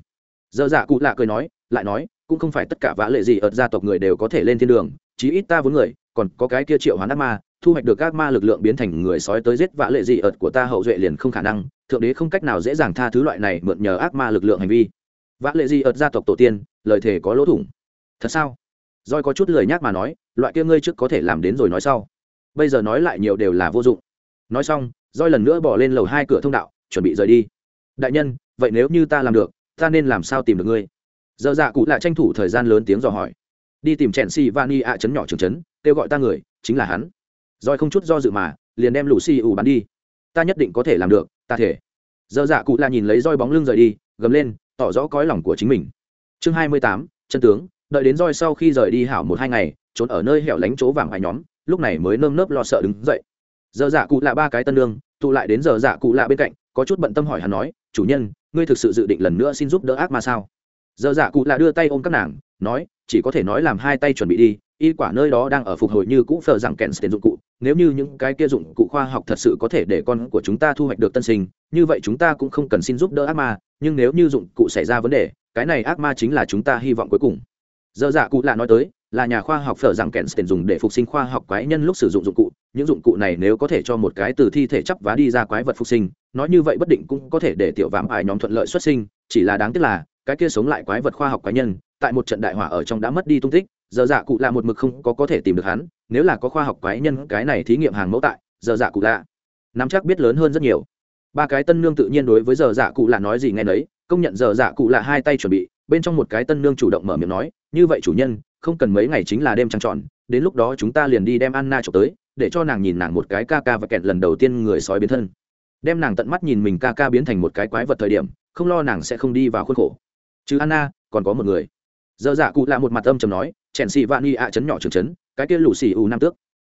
Dơ dạ cụ lạ cười nói lại nói cũng không phải tất cả vã lệ gì ợt gia tộc người đều có thể lên thiên đường chí ít ta vốn người còn có cái kia triệu hoán ác ma thu hoạch được ác ma lực lượng biến thành người sói tới giết vã lệ gì ợt của ta hậu duệ liền không khả năng thượng đế không cách nào dễ dàng tha thứ loại này mượn nhờ ác ma lực lượng hành vi. Vã lệ gì ợt gia tộc tổ tiên lời thề có lỗ thủng. Thật sao? Roi có chút lời nhắc mà nói loại kia ngươi trước có thể làm đến rồi nói sau bây giờ nói lại nhiều đều là vô dụng. Nói xong roi lần nữa bỏ lên lầu hai cửa thông đạo, chuẩn bị rời đi. Đại nhân, vậy nếu như ta làm được, ta nên làm sao tìm được ngươi? Dơ dạ cụ lại tranh thủ thời gian lớn tiếng dò hỏi. Đi tìm chèn xì van y ạ chấn nhỏ trường chấn kêu gọi ta người, chính là hắn. Roi không chút do dự mà, liền đem lũ xì ủ bắn đi. Ta nhất định có thể làm được, ta thể. Dơ dạ cụ là nhìn lấy roi bóng lưng rời đi, gầm lên, tỏ rõ cõi lòng của chính mình. Chương hai mươi tám, chân tướng, đợi đến roi sau khi rời đi hảo một hai ngày, trốn ở nơi hẻo lánh chỗ vàng hoài nhóm lúc này mới nơm nớp lo sợ đứng dậy. Giờ dạ cụ là ba cái tân lương, tụ lại đến giờ dạ cụ lạ bên cạnh, có chút bận tâm hỏi hắn nói, chủ nhân, ngươi thực sự dự định lần nữa xin giúp đỡ ác ma sao? Giờ dạ cụ lạ đưa tay ôm các nàng, nói, chỉ có thể nói làm hai tay chuẩn bị đi, y quả nơi đó đang ở phục hồi như cũ phờ rằng kèn tiền dụng cụ, nếu như những cái kia dụng cụ khoa học thật sự có thể để con của chúng ta thu hoạch được tân sinh, như vậy chúng ta cũng không cần xin giúp đỡ ác ma, nhưng nếu như dụng cụ xảy ra vấn đề, cái này ác ma chính là chúng ta hy vọng cuối cùng. Giờ dạ cụ lạ nói tới là nhà khoa học phở rằng kèn tiền dùng để phục sinh khoa học quái nhân lúc sử dụng dụng cụ. Những dụng cụ này nếu có thể cho một cái từ thi thể chắp vá đi ra quái vật phục sinh, nói như vậy bất định cũng có thể để tiểu vạm ải nhóm thuận lợi xuất sinh. Chỉ là đáng tiếc là, cái kia sống lại quái vật khoa học quái nhân, tại một trận đại hỏa ở trong đã mất đi tung tích, giờ dạ cụ lạ một mực không có có thể tìm được hắn, nếu là có khoa học quái nhân cái này thí nghiệm hàng mẫu tại, giờ dạ cụ lạ nắm chắc biết lớn hơn rất nhiều. Ba cái tân nương tự nhiên đối với giờ dạ cụ lạ nói gì nghe nấy, công nhận giờ dạ cụ lạ hai tay chuẩn bị, bên trong một cái tân nương chủ động mở miệng nói, như vậy chủ nhân không cần mấy ngày chính là đêm trăng tròn, đến lúc đó chúng ta liền đi đem anna trộm tới, để cho nàng nhìn nàng một cái ca ca và kẹt lần đầu tiên người sói biến thân. Đem nàng tận mắt nhìn mình ca ca biến thành một cái quái vật thời điểm, không lo nàng sẽ không đi vào khuôn khổ. Chứ anna, còn có một người. Dơ dạ cụ lạ một mặt âm chầm nói, chèn xì vạn y ạ chấn nhỏ trường chấn cái kia lù xì ù nam tước.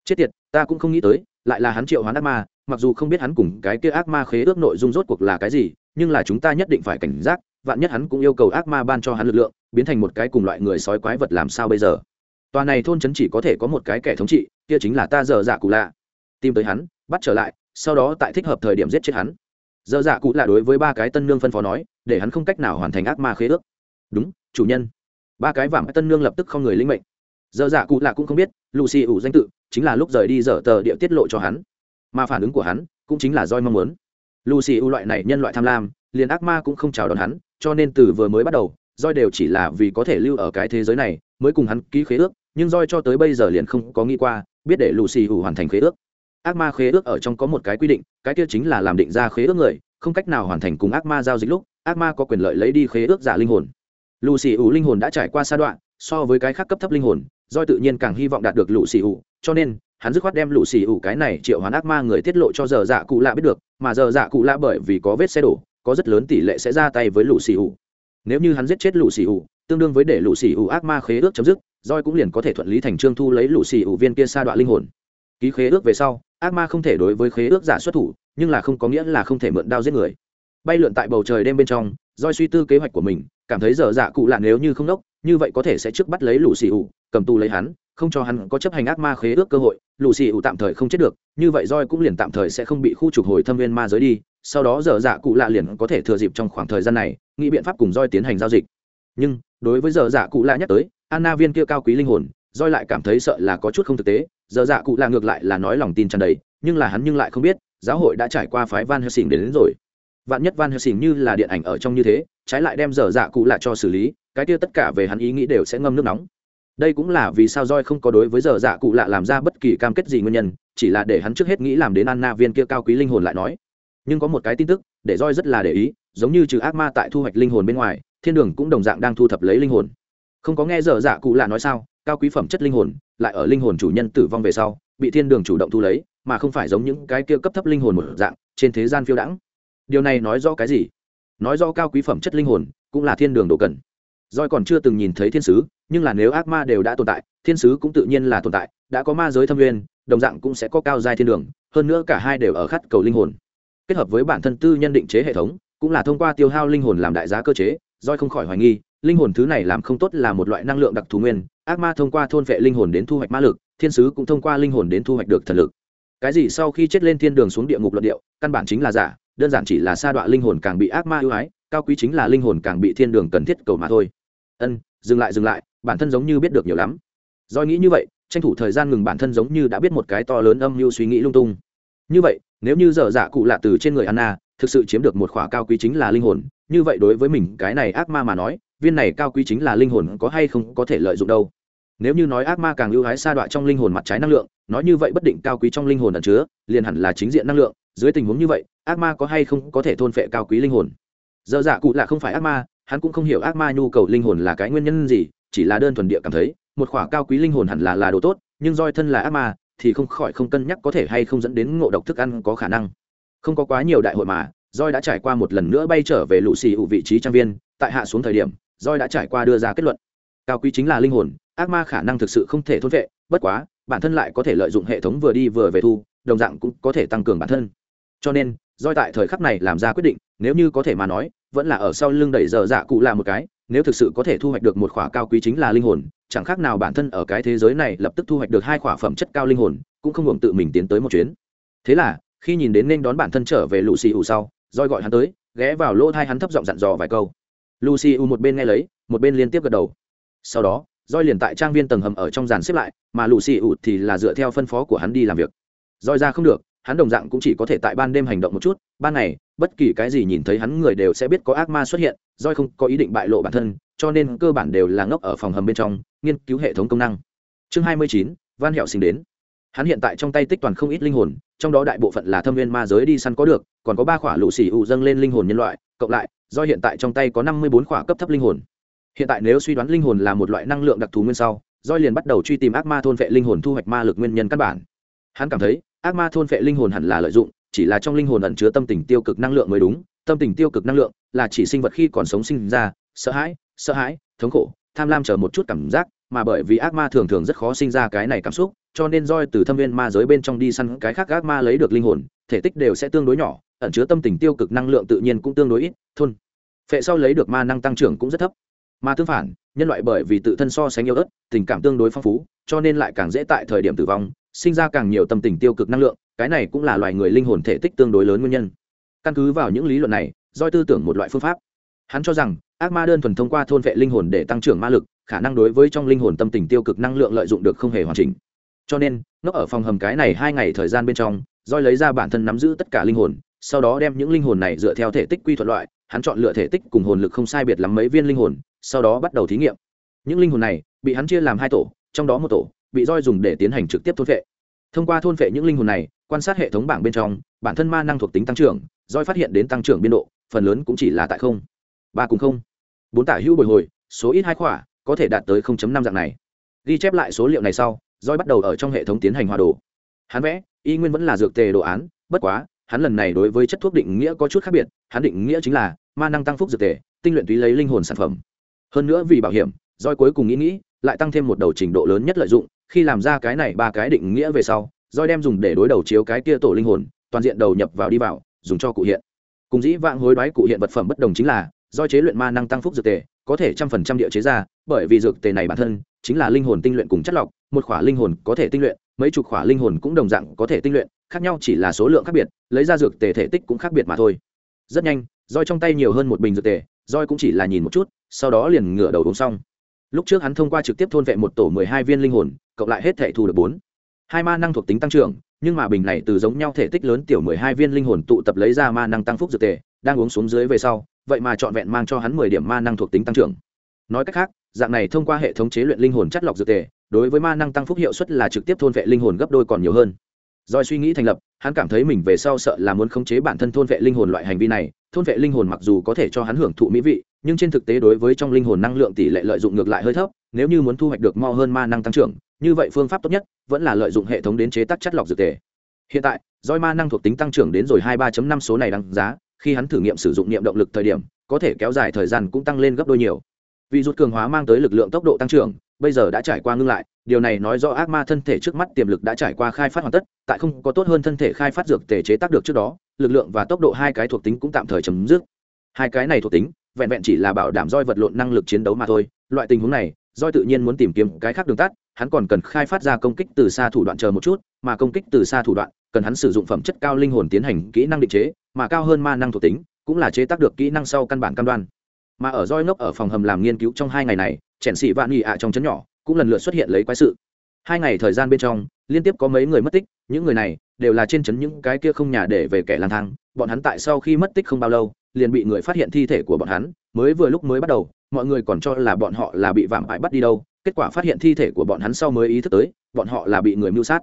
Chết tiệt, ta cũng không nghĩ tới, lại là hắn triệu hoán ác ma, mặc dù không biết hắn cùng cái kia ác ma khế ước nội dung rốt cuộc là cái gì, nhưng là chúng ta nhất định phải cảnh giác vạn nhất hắn cũng yêu cầu ác ma ban cho hắn lực lượng, biến thành một cái cùng loại người sói quái vật làm sao bây giờ? Tòa này thôn trấn chỉ có thể có một cái kẻ thống trị, kia chính là ta dở dạ cụ lạ. Tìm tới hắn, bắt trở lại, sau đó tại thích hợp thời điểm giết chết hắn. Dở dạ cụ lạ đối với ba cái tân nương phân phó nói, để hắn không cách nào hoàn thành ác ma khế ước. Đúng, chủ nhân. Ba cái vảm tân nương lập tức không người linh mệnh. Dở dạ cụ lạ cũng không biết, lucy ủ danh tự, chính là lúc rời đi dở tờ địa tiết lộ cho hắn. Mà phản ứng của hắn, cũng chính là doi mong muốn. Lucy ủ loại này nhân loại tham lam, liền ác ma cũng không chào đón hắn cho nên từ vừa mới bắt đầu roi đều chỉ là vì có thể lưu ở cái thế giới này, mới cùng hắn ký khế ước, nhưng roi cho tới bây giờ liền không có nghĩ qua, biết để lù xì hủ hoàn thành khế ước. Ác ma khế ước ở trong có một cái quy định, cái kia chính là làm định ra khế ước người, không cách nào hoàn thành cùng ác ma giao dịch lúc, ác ma có quyền lợi lấy đi khế ước giả linh hồn. Lù xì hủ linh hồn đã trải qua sa đoạn, so với cái khác cấp thấp linh hồn roi tự nhiên càng hy vọng đạt được lù xì hủ, cho nên, hắn dứt khoát đem lù xì ủ cái này triệu hoán ác ma người tiết lộ cho giờ dạ cụ lạ biết được, mà giờ dạ cụ lạ bởi vì có vết xe đổ có rất lớn tỷ lệ sẽ ra tay với lũ xì ủ nếu như hắn giết chết lũ xì ủ tương đương với để lũ xì ủ ác ma khế ước chấm dứt roi cũng liền có thể thuận lý thành trương thu lấy lũ xì ủ viên kia sa đoạn linh hồn. Ký khế ước về sau, ác ma không thể đối với khế ước giả xuất thủ, nhưng là không có nghĩa là không thể mượn đao giết người. Bay lượn tại bầu trời đêm bên trong roi suy tư kế hoạch của mình, cảm thấy dở dạ cụ là nếu như không đốc, như vậy có thể sẽ trước bắt lấy lũ xì ủ cầm tù lấy hắn, không cho hắn có chấp hành ác ma khế ước cơ hội, lũ xì ủ tạm thời không chết được như vậy roi cũng liền tạm thời sẽ không bị khu trục hồi thâm viên ma giới đi sau đó dở dạ cụ lạ liền có thể thừa dịp trong khoảng thời gian này nghĩ biện pháp cùng roi tiến hành giao dịch. Nhưng đối với dở dạ cụ lạ nhắc tới anna viên kia cao quý linh hồn roi lại cảm thấy sợ là có chút không thực tế dở dạ cụ lạ ngược lại là nói lòng tin tràn đầy nhưng là hắn nhưng lại không biết giáo hội đã trải qua phái van helsing đến, đến rồi. Vạn nhất van helsing như là điện ảnh ở trong như thế trái lại đem dở dạ cụ lạ cho xử lý cái kia tất cả về hắn ý nghĩ đều sẽ ngâm nước nóng. Đây cũng là vì sao roi không có đối với dở dạ cụ lạ làm ra bất kỳ cam kết gì nguyên nhân chỉ là để hắn trước hết nghĩ làm đến anna viên kia cao quý linh hồn lại nói. Nhưng có một cái tin tức để roi rất là để ý giống như trừ ác ma tại thu hoạch linh hồn bên ngoài thiên đường cũng đồng dạng đang thu thập lấy linh hồn. Không có nghe dở dạ cụ là nói sao cao quý phẩm chất linh hồn lại ở linh hồn chủ nhân tử vong về sau bị thiên đường chủ động thu lấy mà không phải giống những cái kia cấp thấp linh hồn một dạng trên thế gian phiêu dãng. điều này nói rõ cái gì? Nói rõ cao quý phẩm chất linh hồn cũng là thiên đường đồ cần. Joy còn chưa từng nhìn thấy thiên sứ, nhưng là nếu ác ma đều đã tồn tại, thiên sứ cũng tự nhiên là tồn tại, đã có ma giới thâm nguyên, đồng dạng cũng sẽ có cao giai thiên đường, hơn nữa cả hai đều ở khát cầu linh hồn. Kết hợp với bản thân tư nhân định chế hệ thống, cũng là thông qua tiêu hao linh hồn làm đại giá cơ chế, Doi không khỏi hoài nghi, linh hồn thứ này làm không tốt là một loại năng lượng đặc thù nguyên, ác ma thông qua thôn vệ linh hồn đến thu hoạch ma lực, thiên sứ cũng thông qua linh hồn đến thu hoạch được thần lực. Cái gì sau khi chết lên thiên đường xuống địa ngục luận điệu, căn bản chính là giả, đơn giản chỉ là sa đọa linh hồn càng bị ác ma ưu ái, cao quý chính là linh hồn càng bị thiên đường cần thiết cầu mà thôi ân dừng lại dừng lại bản thân giống như biết được nhiều lắm. Do nghĩ như vậy, tranh thủ thời gian ngừng bản thân giống như đã biết một cái to lớn âm mưu suy nghĩ lung tung. Như vậy, nếu như dở dạ cụ lạ từ trên người anna, thực sự chiếm được một khỏa cao quý chính là linh hồn, như vậy đối với mình, cái này ác ma mà nói, viên này cao quý chính là linh hồn có hay không có thể lợi dụng đâu. Nếu như nói ác ma càng lưu hái sa đoạn trong linh hồn mặt trái năng lượng, nói như vậy bất định cao quý trong linh hồn ẩn chứa, liền hẳn là chính diện năng lượng. Dưới tình huống như vậy, ác ma có hay không có thể thôn phệ cao quý linh hồn? Dở dạ cụ lạ không phải ác ma, hắn cũng không hiểu ác ma nhu cầu linh hồn là cái nguyên nhân gì chỉ là đơn thuần địa cảm thấy, một khỏa cao quý linh hồn hẳn là là đồ tốt, nhưng roi thân là ác ma, thì không khỏi không cân nhắc có thể hay không dẫn đến ngộ độc thức ăn có khả năng. Không có quá nhiều đại hội mà, roi đã trải qua một lần nữa bay trở về lũ xì ủ vị trí trang viên, tại hạ xuống thời điểm, roi đã trải qua đưa ra kết luận. Cao quý chính là linh hồn, ác ma khả năng thực sự không thể thôn vệ, bất quá, bản thân lại có thể lợi dụng hệ thống vừa đi vừa về thu, đồng dạng cũng có thể tăng cường bản thân. Cho nên, roi tại thời khắc này làm ra quyết định, nếu như có thể mà nói vẫn là ở sau lưng đẩy dở dạ cụ là một cái, nếu thực sự có thể thu hoạch được một khỏa cao quý chính là linh hồn, chẳng khác nào bản thân ở cái thế giới này lập tức thu hoạch được hai khỏa phẩm chất cao linh hồn, cũng không hưởng tự mình tiến tới một chuyến. Thế là, khi nhìn đến nên đón bản thân trở về lù xì ủ sau roi gọi hắn tới, ghé vào lỗ thai hắn thấp giọng dặn dò vài câu. Lù xì ủ một bên nghe lấy, một bên liên tiếp gật đầu. Sau đó roi liền tại trang viên tầng hầm ở trong dàn xếp lại, mà lù xì ủ thì là dựa theo phân phó của hắn đi làm việc. Roi ra không được, hắn đồng dạng cũng chỉ có thể tại ban đêm hành động một chút, ban ngày bất kỳ cái gì nhìn thấy hắn người đều sẽ biết có ác ma xuất hiện doi không có ý định bại lộ bản thân, cho nên cơ bản đều là ngốc ở phòng hầm bên trong, nghiên cứu hệ thống công năng. Chương hai mươi chín, van hẹo sinh đến. Hắn hiện tại trong tay tích toàn không ít linh hồn, trong đó đại bộ phận là thâm viên ma giới đi săn có được, còn có ba khỏa lũ xỉ ụ dâng lên linh hồn nhân loại, cộng lại do hiện tại trong tay có năm mươi bốn khỏa cấp thấp linh hồn. Hiện tại nếu suy đoán linh hồn là một loại năng lượng đặc thù nguyên sau doi liền bắt đầu truy tìm ác ma thôn vệ linh hồn thu hoạch ma lực nguyên nhân căn bản. Hắn cảm thấy, ác ma thôn vệ linh hồn hẳn là lợi dụng chỉ là trong linh hồn ẩn chứa tâm tình tiêu cực năng lượng mới đúng, tâm tình tiêu cực năng lượng là chỉ sinh vật khi còn sống sinh ra, sợ hãi sợ hãi, thống khổ, tham lam chờ một chút cảm giác, mà bởi vì ác ma thường thường rất khó sinh ra cái này cảm xúc, cho nên roi từ thâm viên ma giới bên trong đi săn cái khác ác ma lấy được linh hồn, thể tích đều sẽ tương đối nhỏ, ẩn chứa tâm tình tiêu cực năng lượng tự nhiên cũng tương đối ít, thôn. Phệ sau lấy được ma năng tăng trưởng cũng rất thấp. Mà tương phản, nhân loại bởi vì tự thân so sánh yêu ớt, tình cảm tương đối phong phú, cho nên lại càng dễ tại thời điểm tử vong sinh ra càng nhiều tâm tình tiêu cực năng lượng, cái này cũng là loài người linh hồn thể tích tương đối lớn nguyên nhân. Căn cứ vào những lý luận này doi tư tưởng một loại phương pháp. Hắn cho rằng, ác ma đơn thuần thông qua thôn vệ linh hồn để tăng trưởng ma lực, khả năng đối với trong linh hồn tâm tình tiêu cực năng lượng lợi dụng được không hề hoàn chỉnh. Cho nên nó ở phòng hầm cái này hai ngày thời gian bên trong doi lấy ra bản thân nắm giữ tất cả linh hồn, sau đó đem những linh hồn này dựa theo thể tích quy thuật loại, hắn chọn lựa thể tích cùng hồn lực không sai biệt lắm mấy viên linh hồn, sau đó bắt đầu thí nghiệm. Những linh hồn này, bị hắn chia làm hai tổ, trong đó một tổ bị roi dùng để tiến hành trực tiếp thôn vệ thông qua thôn vệ những linh hồn này, quan sát hệ thống bảng bên trong, bản thân ma năng thuộc tính tăng trưởng, roi phát hiện đến tăng trưởng biên độ, phần lớn cũng chỉ là tại không. Ba cùng không. Bốn tả hữu bồi hồi, số ít hai khỏa, có thể đạt tới 0.5 dạng này. Ghi chép lại số liệu này sau, roi bắt đầu ở trong hệ thống tiến hành hòa đồ. Hắn vẽ, y nguyên vẫn là dược tề đồ án, bất quá, hắn lần này đối với chất thuốc định nghĩa có chút khác biệt, hắn định nghĩa chính là ma năng tăng phúc dược tề, tinh luyện túy lấy linh hồn sản phẩm. Hơn nữa vì bảo hiểm, roi cuối cùng nghĩ nghĩ, lại tăng thêm một đầu trình độ lớn nhất lợi dụng khi làm ra cái này ba cái định nghĩa về sau roi đem dùng để đối đầu chiếu cái kia tổ linh hồn, toàn diện đầu nhập vào đi vào, dùng cho cụ hiện. Cùng dĩ vãng hối đoái cụ hiện vật phẩm bất đồng chính là do chế luyện ma năng tăng phúc dược tề, có thể trăm phần trăm địa chế ra, bởi vì dược tề này bản thân chính là linh hồn tinh luyện cùng chất lọc, một khỏa linh hồn có thể tinh luyện, mấy chục khỏa linh hồn cũng đồng dạng có thể tinh luyện, khác nhau chỉ là số lượng khác biệt, lấy ra dược tề thể tích cũng khác biệt mà thôi. Rất nhanh roi trong tay nhiều hơn một bình dược tề roi cũng chỉ là nhìn một chút, sau đó liền ngửa đầu uống xong lúc trước hắn thông qua trực tiếp thôn vệ một tổ mười hai viên linh hồn cộng lại hết thể thu được bốn. Hai ma năng thuộc tính tăng trưởng nhưng mà bình này từ giống nhau thể tích lớn tiểu mười hai viên linh hồn tụ tập lấy ra ma năng tăng phúc dược tề đang uống xuống dưới về sau vậy mà trọn vẹn mang cho hắn mười điểm ma năng thuộc tính tăng trưởng. Nói cách khác dạng này thông qua hệ thống chế luyện linh hồn chất lọc dược tề đối với ma năng tăng phúc hiệu suất là trực tiếp thôn vệ linh hồn gấp đôi còn nhiều hơn. Doi suy nghĩ thành lập, hắn cảm thấy mình về sau sợ là muốn khống chế bản thân thôn vệ linh hồn loại hành vi này, thôn vệ linh hồn mặc dù có thể cho hắn hưởng thụ mỹ vị, nhưng trên thực tế đối với trong linh hồn năng lượng tỷ lệ lợi dụng ngược lại hơi thấp, nếu như muốn thu hoạch được mo hơn ma năng tăng trưởng, như vậy phương pháp tốt nhất vẫn là lợi dụng hệ thống đến chế tác chất lọc dược tề. Hiện tại, roi ma năng thuộc tính tăng trưởng đến rồi 23.5 số này đáng giá, khi hắn thử nghiệm sử dụng niệm động lực thời điểm, có thể kéo dài thời gian cũng tăng lên gấp đôi nhiều. Vì rút cường hóa mang tới lực lượng tốc độ tăng trưởng, bây giờ đã trải qua ngưng lại, điều này nói rõ ác ma thân thể trước mắt tiềm lực đã trải qua khai phát hoàn tất tại không có tốt hơn thân thể khai phát dược tề chế tác được trước đó lực lượng và tốc độ hai cái thuộc tính cũng tạm thời chấm dứt hai cái này thuộc tính vẹn vẹn chỉ là bảo đảm roi vật lộn năng lực chiến đấu mà thôi. Loại tình huống này, roi tự nhiên muốn tìm kiếm cái khác đường tắt, hắn còn cần khai phát ra công kích từ xa thủ đoạn chờ một chút, mà công kích từ xa thủ đoạn, cần hắn sử dụng phẩm chất cao linh hồn tiến hành kỹ năng định chế, mà cao hơn ma năng thuộc tính, cũng là chế tác được kỹ năng sau căn bản cam đoan. Mà ở roi ngốc ở phòng hầm làm nghiên cứu trong hai ngày này, chèn xị vạn nhị ạ trong chấn nhỏ, cũng lần lượt xuất hiện lấy quái sự. Hai ngày thời gian bên trong, liên tiếp có mấy người mất tích, những người này đều là trên chấn những cái kia không nhà để về kẻ lang thang bọn hắn tại sau khi mất tích không bao lâu, liền bị người phát hiện thi thể của bọn hắn, mới vừa lúc mới bắt đầu, mọi người còn cho là bọn họ là bị vạm ải bắt đi đâu, kết quả phát hiện thi thể của bọn hắn sau mới ý thức tới, bọn họ là bị người mưu sát.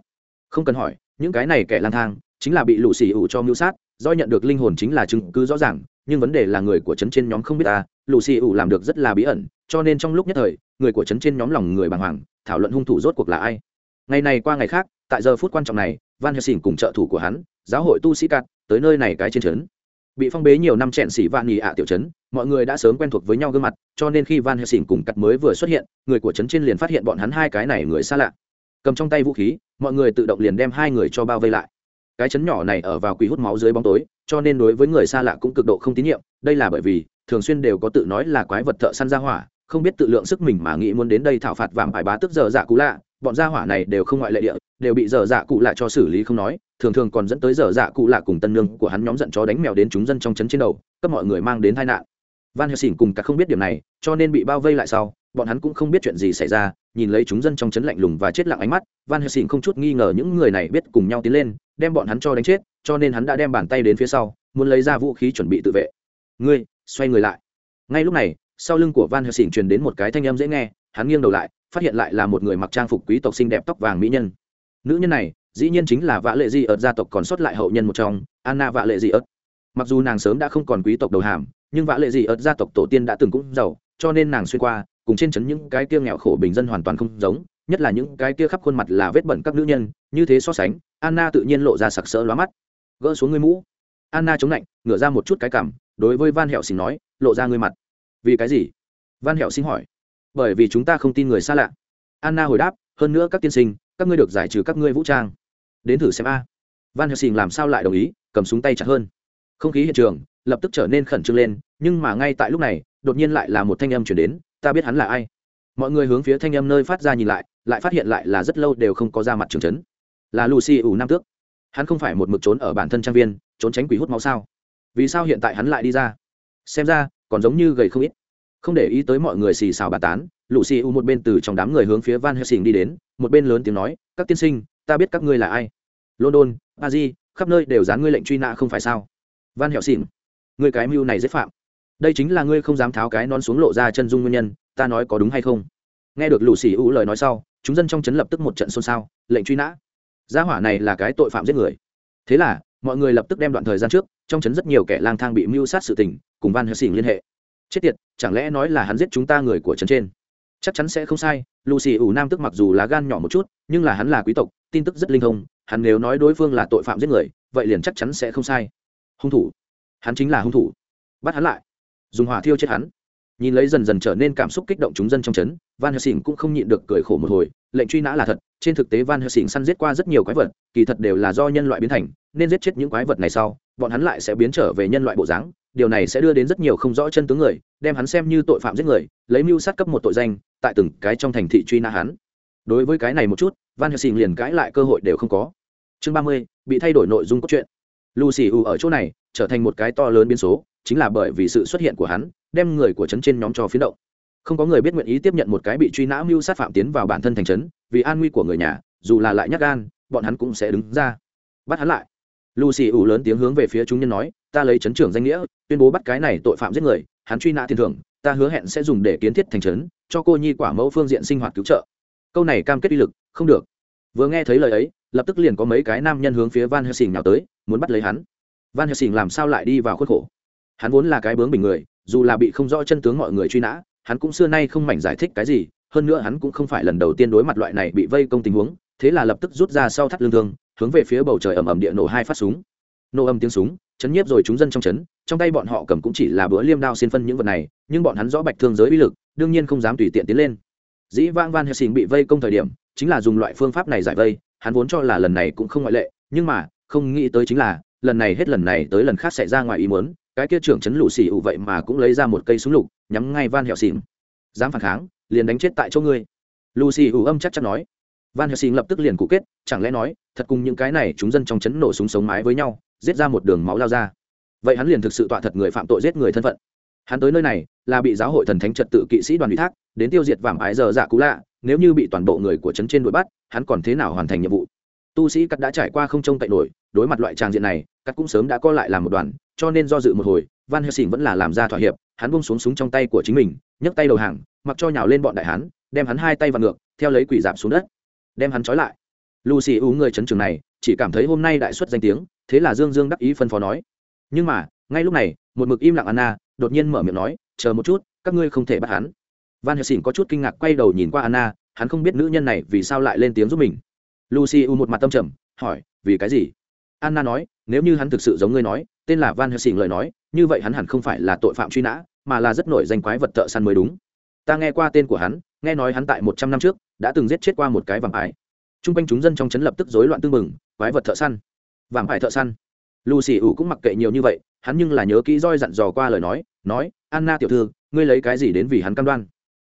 Không cần hỏi, những cái này kẻ lang thang, chính là bị lũ xì ủ cho mưu sát, do nhận được linh hồn chính là chứng cứ rõ ràng, nhưng vấn đề là người của trấn trên nhóm không biết ta, lũ xì ủ làm được rất là bí ẩn, cho nên trong lúc nhất thời, người của trấn trên nhóm lòng người bàng hoàng, thảo luận hung thủ rốt cuộc là ai. Ngày này qua ngày khác, tại giờ phút quan trọng này van helsing cùng trợ thủ của hắn, giáo hội tu sĩ cắt tới nơi này cái trên trấn. Bị phong bế nhiều năm chẹn xỉ van nhì ạ tiểu trấn, mọi người đã sớm quen thuộc với nhau gương mặt, cho nên khi van helsing cùng cắt mới vừa xuất hiện, người của trấn trên liền phát hiện bọn hắn hai cái này người xa lạ. Cầm trong tay vũ khí, mọi người tự động liền đem hai người cho bao vây lại. Cái chấn nhỏ này ở vào quỷ hút máu dưới bóng tối, cho nên đối với người xa lạ cũng cực độ không tín nhiệm. Đây là bởi vì, thường xuyên đều có tự nói là quái vật thợ săn ra hỏa, không biết tự lượng sức mình mà nghĩ muốn đến đây thảo phạt vạm bại bá tức giờ dạ cú lạ bọn gia hỏa này đều không ngoại lệ địa, đều bị dở dạ cụ lạ cho xử lý không nói, thường thường còn dẫn tới dở dạ cụ lạ cùng tân nương của hắn nhóm giận chó đánh mèo đến chúng dân trong trấn trên đầu, cấp mọi người mang đến tai nạn. Van helsing cùng cả không biết điểm này, cho nên bị bao vây lại sau, bọn hắn cũng không biết chuyện gì xảy ra, nhìn lấy chúng dân trong trấn lạnh lùng và chết lặng ánh mắt, van helsing không chút nghi ngờ những người này biết cùng nhau tiến lên, đem bọn hắn cho đánh chết, cho nên hắn đã đem bàn tay đến phía sau, muốn lấy ra vũ khí chuẩn bị tự vệ. Ngươi, xoay người lại. Ngay lúc này, sau lưng của van helsing truyền đến một cái thanh âm dễ nghe, hắn nghiêng đầu lại phát hiện lại là một người mặc trang phục quý tộc xinh đẹp tóc vàng mỹ nhân. Nữ nhân này, dĩ nhiên chính là vã lệ di ớt gia tộc còn sót lại hậu nhân một trong, anna vã lệ di ớt mặc dù nàng sớm đã không còn quý tộc đầu hàm, nhưng vã lệ di ớt gia tộc tổ tiên đã từng cũng giàu, cho nên nàng xuyên qua, cùng trên chấn những cái kia nghèo khổ bình dân hoàn toàn không giống, nhất là những cái kia khắp khuôn mặt là vết bẩn các nữ nhân, như thế so sánh, anna tự nhiên lộ ra sặc sỡ lóa mắt. Gỡ xuống ngươi mũ. Anna chống lạnh, ngửa ra một chút cái cảm đối với van hẹo xin nói, lộ ra ngươi mặt. Vì cái gì? Van hẹo xin hỏi bởi vì chúng ta không tin người xa lạ. Anna hồi đáp, hơn nữa các tiên sinh, các ngươi được giải trừ các ngươi vũ trang. Đến thử xem a. Van helsing làm sao lại đồng ý, cầm súng tay chặt hơn. Không khí hiện trường lập tức trở nên khẩn trương lên, nhưng mà ngay tại lúc này, đột nhiên lại là một thanh âm chuyển đến, ta biết hắn là ai. Mọi người hướng phía thanh âm nơi phát ra nhìn lại lại phát hiện lại là rất lâu đều không có ra mặt trường trấn. Là lucy ủ nam tước. Hắn không phải một mực trốn ở bản thân trang viên, trốn tránh quỷ hút máu sao? Vì sao hiện tại hắn lại đi ra? Xem ra, còn giống như gầy không ít không để ý tới mọi người xì xào bà tán lũ xì u một bên từ trong đám người hướng phía van helsing đi đến, một bên lớn tiếng nói, các tiên sinh, ta biết các ngươi là ai? London, paris, khắp nơi đều dán ngươi lệnh truy nã không phải sao? Van helsing, ngươi cái mưu này dễ phạm. Đây chính là ngươi không dám tháo cái nón xuống lộ ra chân dung nguyên nhân, ta nói có đúng hay không? Nghe được lũ xì u lời nói sau, chúng dân trong trấn lập tức một trận xôn xao, lệnh truy nã? Gia hỏa này là cái tội phạm giết người. Thế là, mọi người lập tức đem đoạn thời gian trước, trong chấn rất nhiều kẻ lang thang bị mưu sát sự tình, cùng van helsing liên hệ chết tiệt, chẳng lẽ nói là hắn giết chúng ta người của trấn trên? Chắc chắn sẽ không sai, lucy ủ nam tức mặc dù lá gan nhỏ một chút, nhưng là hắn là quý tộc, tin tức rất linh thông, hắn nếu nói đối phương là tội phạm giết người, vậy liền chắc chắn sẽ không sai. Hung thủ. Hắn chính là hung thủ. Bắt hắn lại. Dùng hỏa thiêu chết hắn. Nhìn lấy dần dần trở nên cảm xúc kích động chúng dân trong trấn, van helsing cũng không nhịn được cười khổ một hồi, lệnh truy nã là thật, trên thực tế van helsing săn giết qua rất nhiều quái vật, kỳ thật đều là do nhân loại biến thành, nên giết chết những quái vật này sau, bọn hắn lại sẽ biến trở về nhân loại bộ dáng điều này sẽ đưa đến rất nhiều không rõ chân tướng người, đem hắn xem như tội phạm giết người, lấy mưu sát cấp một tội danh, tại từng cái trong thành thị truy nã hắn. Đối với cái này một chút, van helsing liền cãi lại cơ hội đều không có. Chương ba mươi, bị thay đổi nội dung cốt truyện. Lucy u ở chỗ này, trở thành một cái to lớn biến số, chính là bởi vì sự xuất hiện của hắn, đem người của trấn trên nhóm cho phiến động. Không có người biết nguyện ý tiếp nhận một cái bị truy nã mưu sát phạm tiến vào bản thân thành trấn, vì an nguy của người nhà, dù là lại nhắc gan, bọn hắn cũng sẽ đứng ra bắt hắn lại lucy ủ lớn tiếng hướng về phía chúng nhân nói, ta lấy trấn trưởng danh nghĩa, tuyên bố bắt cái này tội phạm giết người, hắn truy nã tiền thưởng, ta hứa hẹn sẽ dùng để kiến thiết thành trấn, cho cô nhi quả mẫu phương diện sinh hoạt cứu trợ. Câu này cam kết uy lực, không được. Vừa nghe thấy lời ấy, lập tức liền có mấy cái nam nhân hướng phía van helsing nào tới, muốn bắt lấy hắn. Van helsing làm sao lại đi vào khuất khổ? Hắn vốn là cái bướng bình người, dù là bị không rõ chân tướng mọi người truy nã, hắn cũng xưa nay không mảnh giải thích cái gì, hơn nữa hắn cũng không phải lần đầu tiên đối mặt loại này bị vây công tình huống, thế là lập tức rút ra sau thắt lương thương hướng về phía bầu trời ầm ầm địa nổ hai phát súng. Nổ âm tiếng súng, chấn nhiếp rồi chúng dân trong chấn, trong tay bọn họ cầm cũng chỉ là bữa liêm đao xin phân những vật này, nhưng bọn hắn rõ bạch thương giới uy lực, đương nhiên không dám tùy tiện tiến lên. Dĩ vang van helsing bị vây công thời điểm, chính là dùng loại phương pháp này giải vây, hắn vốn cho là lần này cũng không ngoại lệ, nhưng mà, không nghĩ tới chính là, lần này hết lần này tới lần khác xảy ra ngoài ý muốn, cái kia trưởng chấn lũ xì ủ vậy mà cũng lấy ra một cây súng lục, nhắm ngay van helsing. Dám phản kháng, liền đánh chết tại chỗ ngươi. Lucy ủ âm chắc chắn nói van Helsing lập tức liền cụ kết, chẳng lẽ nói, thật cùng những cái này chúng dân trong chấn nổ súng sống mái với nhau, giết ra một đường máu lao ra. Vậy hắn liền thực sự tọa thật người phạm tội giết người thân phận. Hắn tới nơi này, là bị giáo hội thần thánh trật tự kỵ sĩ đoàn ủy thác, đến tiêu diệt vảm ái giờ dạ cũ lạ, nếu như bị toàn bộ người của trấn trên đuổi bắt, hắn còn thế nào hoàn thành nhiệm vụ? Tu sĩ cắt đã trải qua không trông cậy nổi, đối mặt loại tràng diện này, cắt cũng sớm đã co lại làm một đoàn, cho nên do dự một hồi, van helsing vẫn là làm ra thỏa hiệp, hắn buông xuống súng trong tay của chính mình, nhấc tay đầu hàng, mặc cho nhào lên bọn đại hán, đem hắn hai tay vào ngược, theo lấy quỷ giảm xuống đất đem hắn trói lại. Lucy ú người chấn trường này, chỉ cảm thấy hôm nay đại xuất danh tiếng, thế là dương dương đắc ý phân phó nói. Nhưng mà, ngay lúc này, một mực im lặng anna, đột nhiên mở miệng nói, chờ một chút, các ngươi không thể bắt hắn. Van helsing có chút kinh ngạc quay đầu nhìn qua anna, hắn không biết nữ nhân này vì sao lại lên tiếng giúp mình. Lucy u một mặt tâm trầm, hỏi, vì cái gì? Anna nói, nếu như hắn thực sự giống ngươi nói, tên là van helsing lời nói, như vậy hắn hẳn không phải là tội phạm truy nã, mà là rất nổi danh quái vật thợ săn mới đúng. Ta nghe qua tên của hắn, nghe nói hắn tại một trăm năm trước đã từng giết chết qua một cái vàng ải. T r u n g quanh chúng dân trong chấn lập tức rối loạn tương mừng quái vật thợ săn. Vàng ải thợ săn. Lucy ủ cũng mặc kệ nhiều như vậy, hắn nhưng là nhớ kỹ roi dặn dò qua lời nói nói, anna tiểu thư, ngươi lấy cái gì đến vì hắn cam đoan?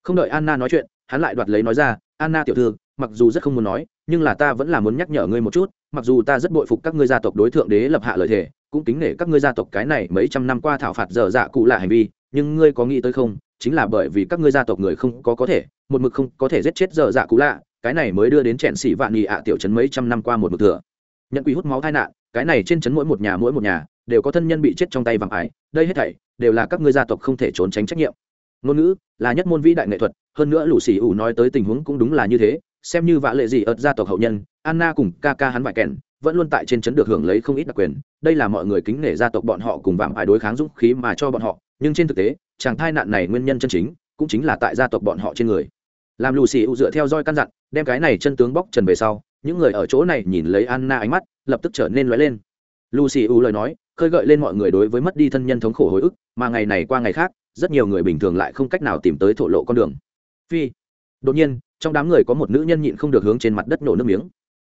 Không đợi anna nói chuyện, hắn lại đoạt lấy nói ra, anna tiểu thư, mặc dù rất không muốn nói, nhưng là ta vẫn là muốn nhắc nhở ngươi một chút, mặc dù ta rất bội phục các ngươi gia tộc đối thượng đế lập hạ lời thề, cũng kính nể các ngươi gia tộc cái này mấy trăm năm qua thảo phạt dở dạ cụ là hành vi, nhưng ngươi có nghĩ tới không chính là bởi vì các ngươi gia tộc người không có có thể, một mực không có thể giết chết dở dạ cũ lạ, cái này mới đưa đến trẹn xỉ vạn nghị ạ tiểu trấn mấy trăm năm qua một mực thừa. Nhận quỷ hút máu tai nạn, cái này trên trấn mỗi một nhà mỗi một nhà, đều có thân nhân bị chết trong tay vàng ái, đây hết thảy, đều là các ngươi gia tộc không thể trốn tránh trách nhiệm. Ngôn ngữ, là nhất môn vĩ đại nghệ thuật, hơn nữa lũ xì ủ nói tới tình huống cũng đúng là như thế, xem như vạ lệ gì ợt gia tộc hậu nhân, anna cùng ca ca hắn vải kèn, vẫn luôn tại trên trấn được hưởng lấy không ít đặc quyền, đây là mọi người kính nể gia tộc bọn họ cùng vạm ải đối kháng dũng khí mà cho bọn họ nhưng trên thực tế, chàng thai nạn này nguyên nhân chân chính cũng chính là tại gia tộc bọn họ trên người. Làm lù xì ụ dựa theo roi căn dặn, đem cái này chân tướng bóc trần về sau, những người ở chỗ này nhìn lấy anna ánh mắt, lập tức trở nên lóe lên. Lù xì ụ lời nói, khơi gợi lên mọi người đối với mất đi thân nhân thống khổ hồi ức, mà ngày này qua ngày khác, rất nhiều người bình thường lại không cách nào tìm tới thổ lộ con đường. Phi. Đột nhiên, trong đám người có một nữ nhân nhịn không được hướng trên mặt đất nổ nước miếng.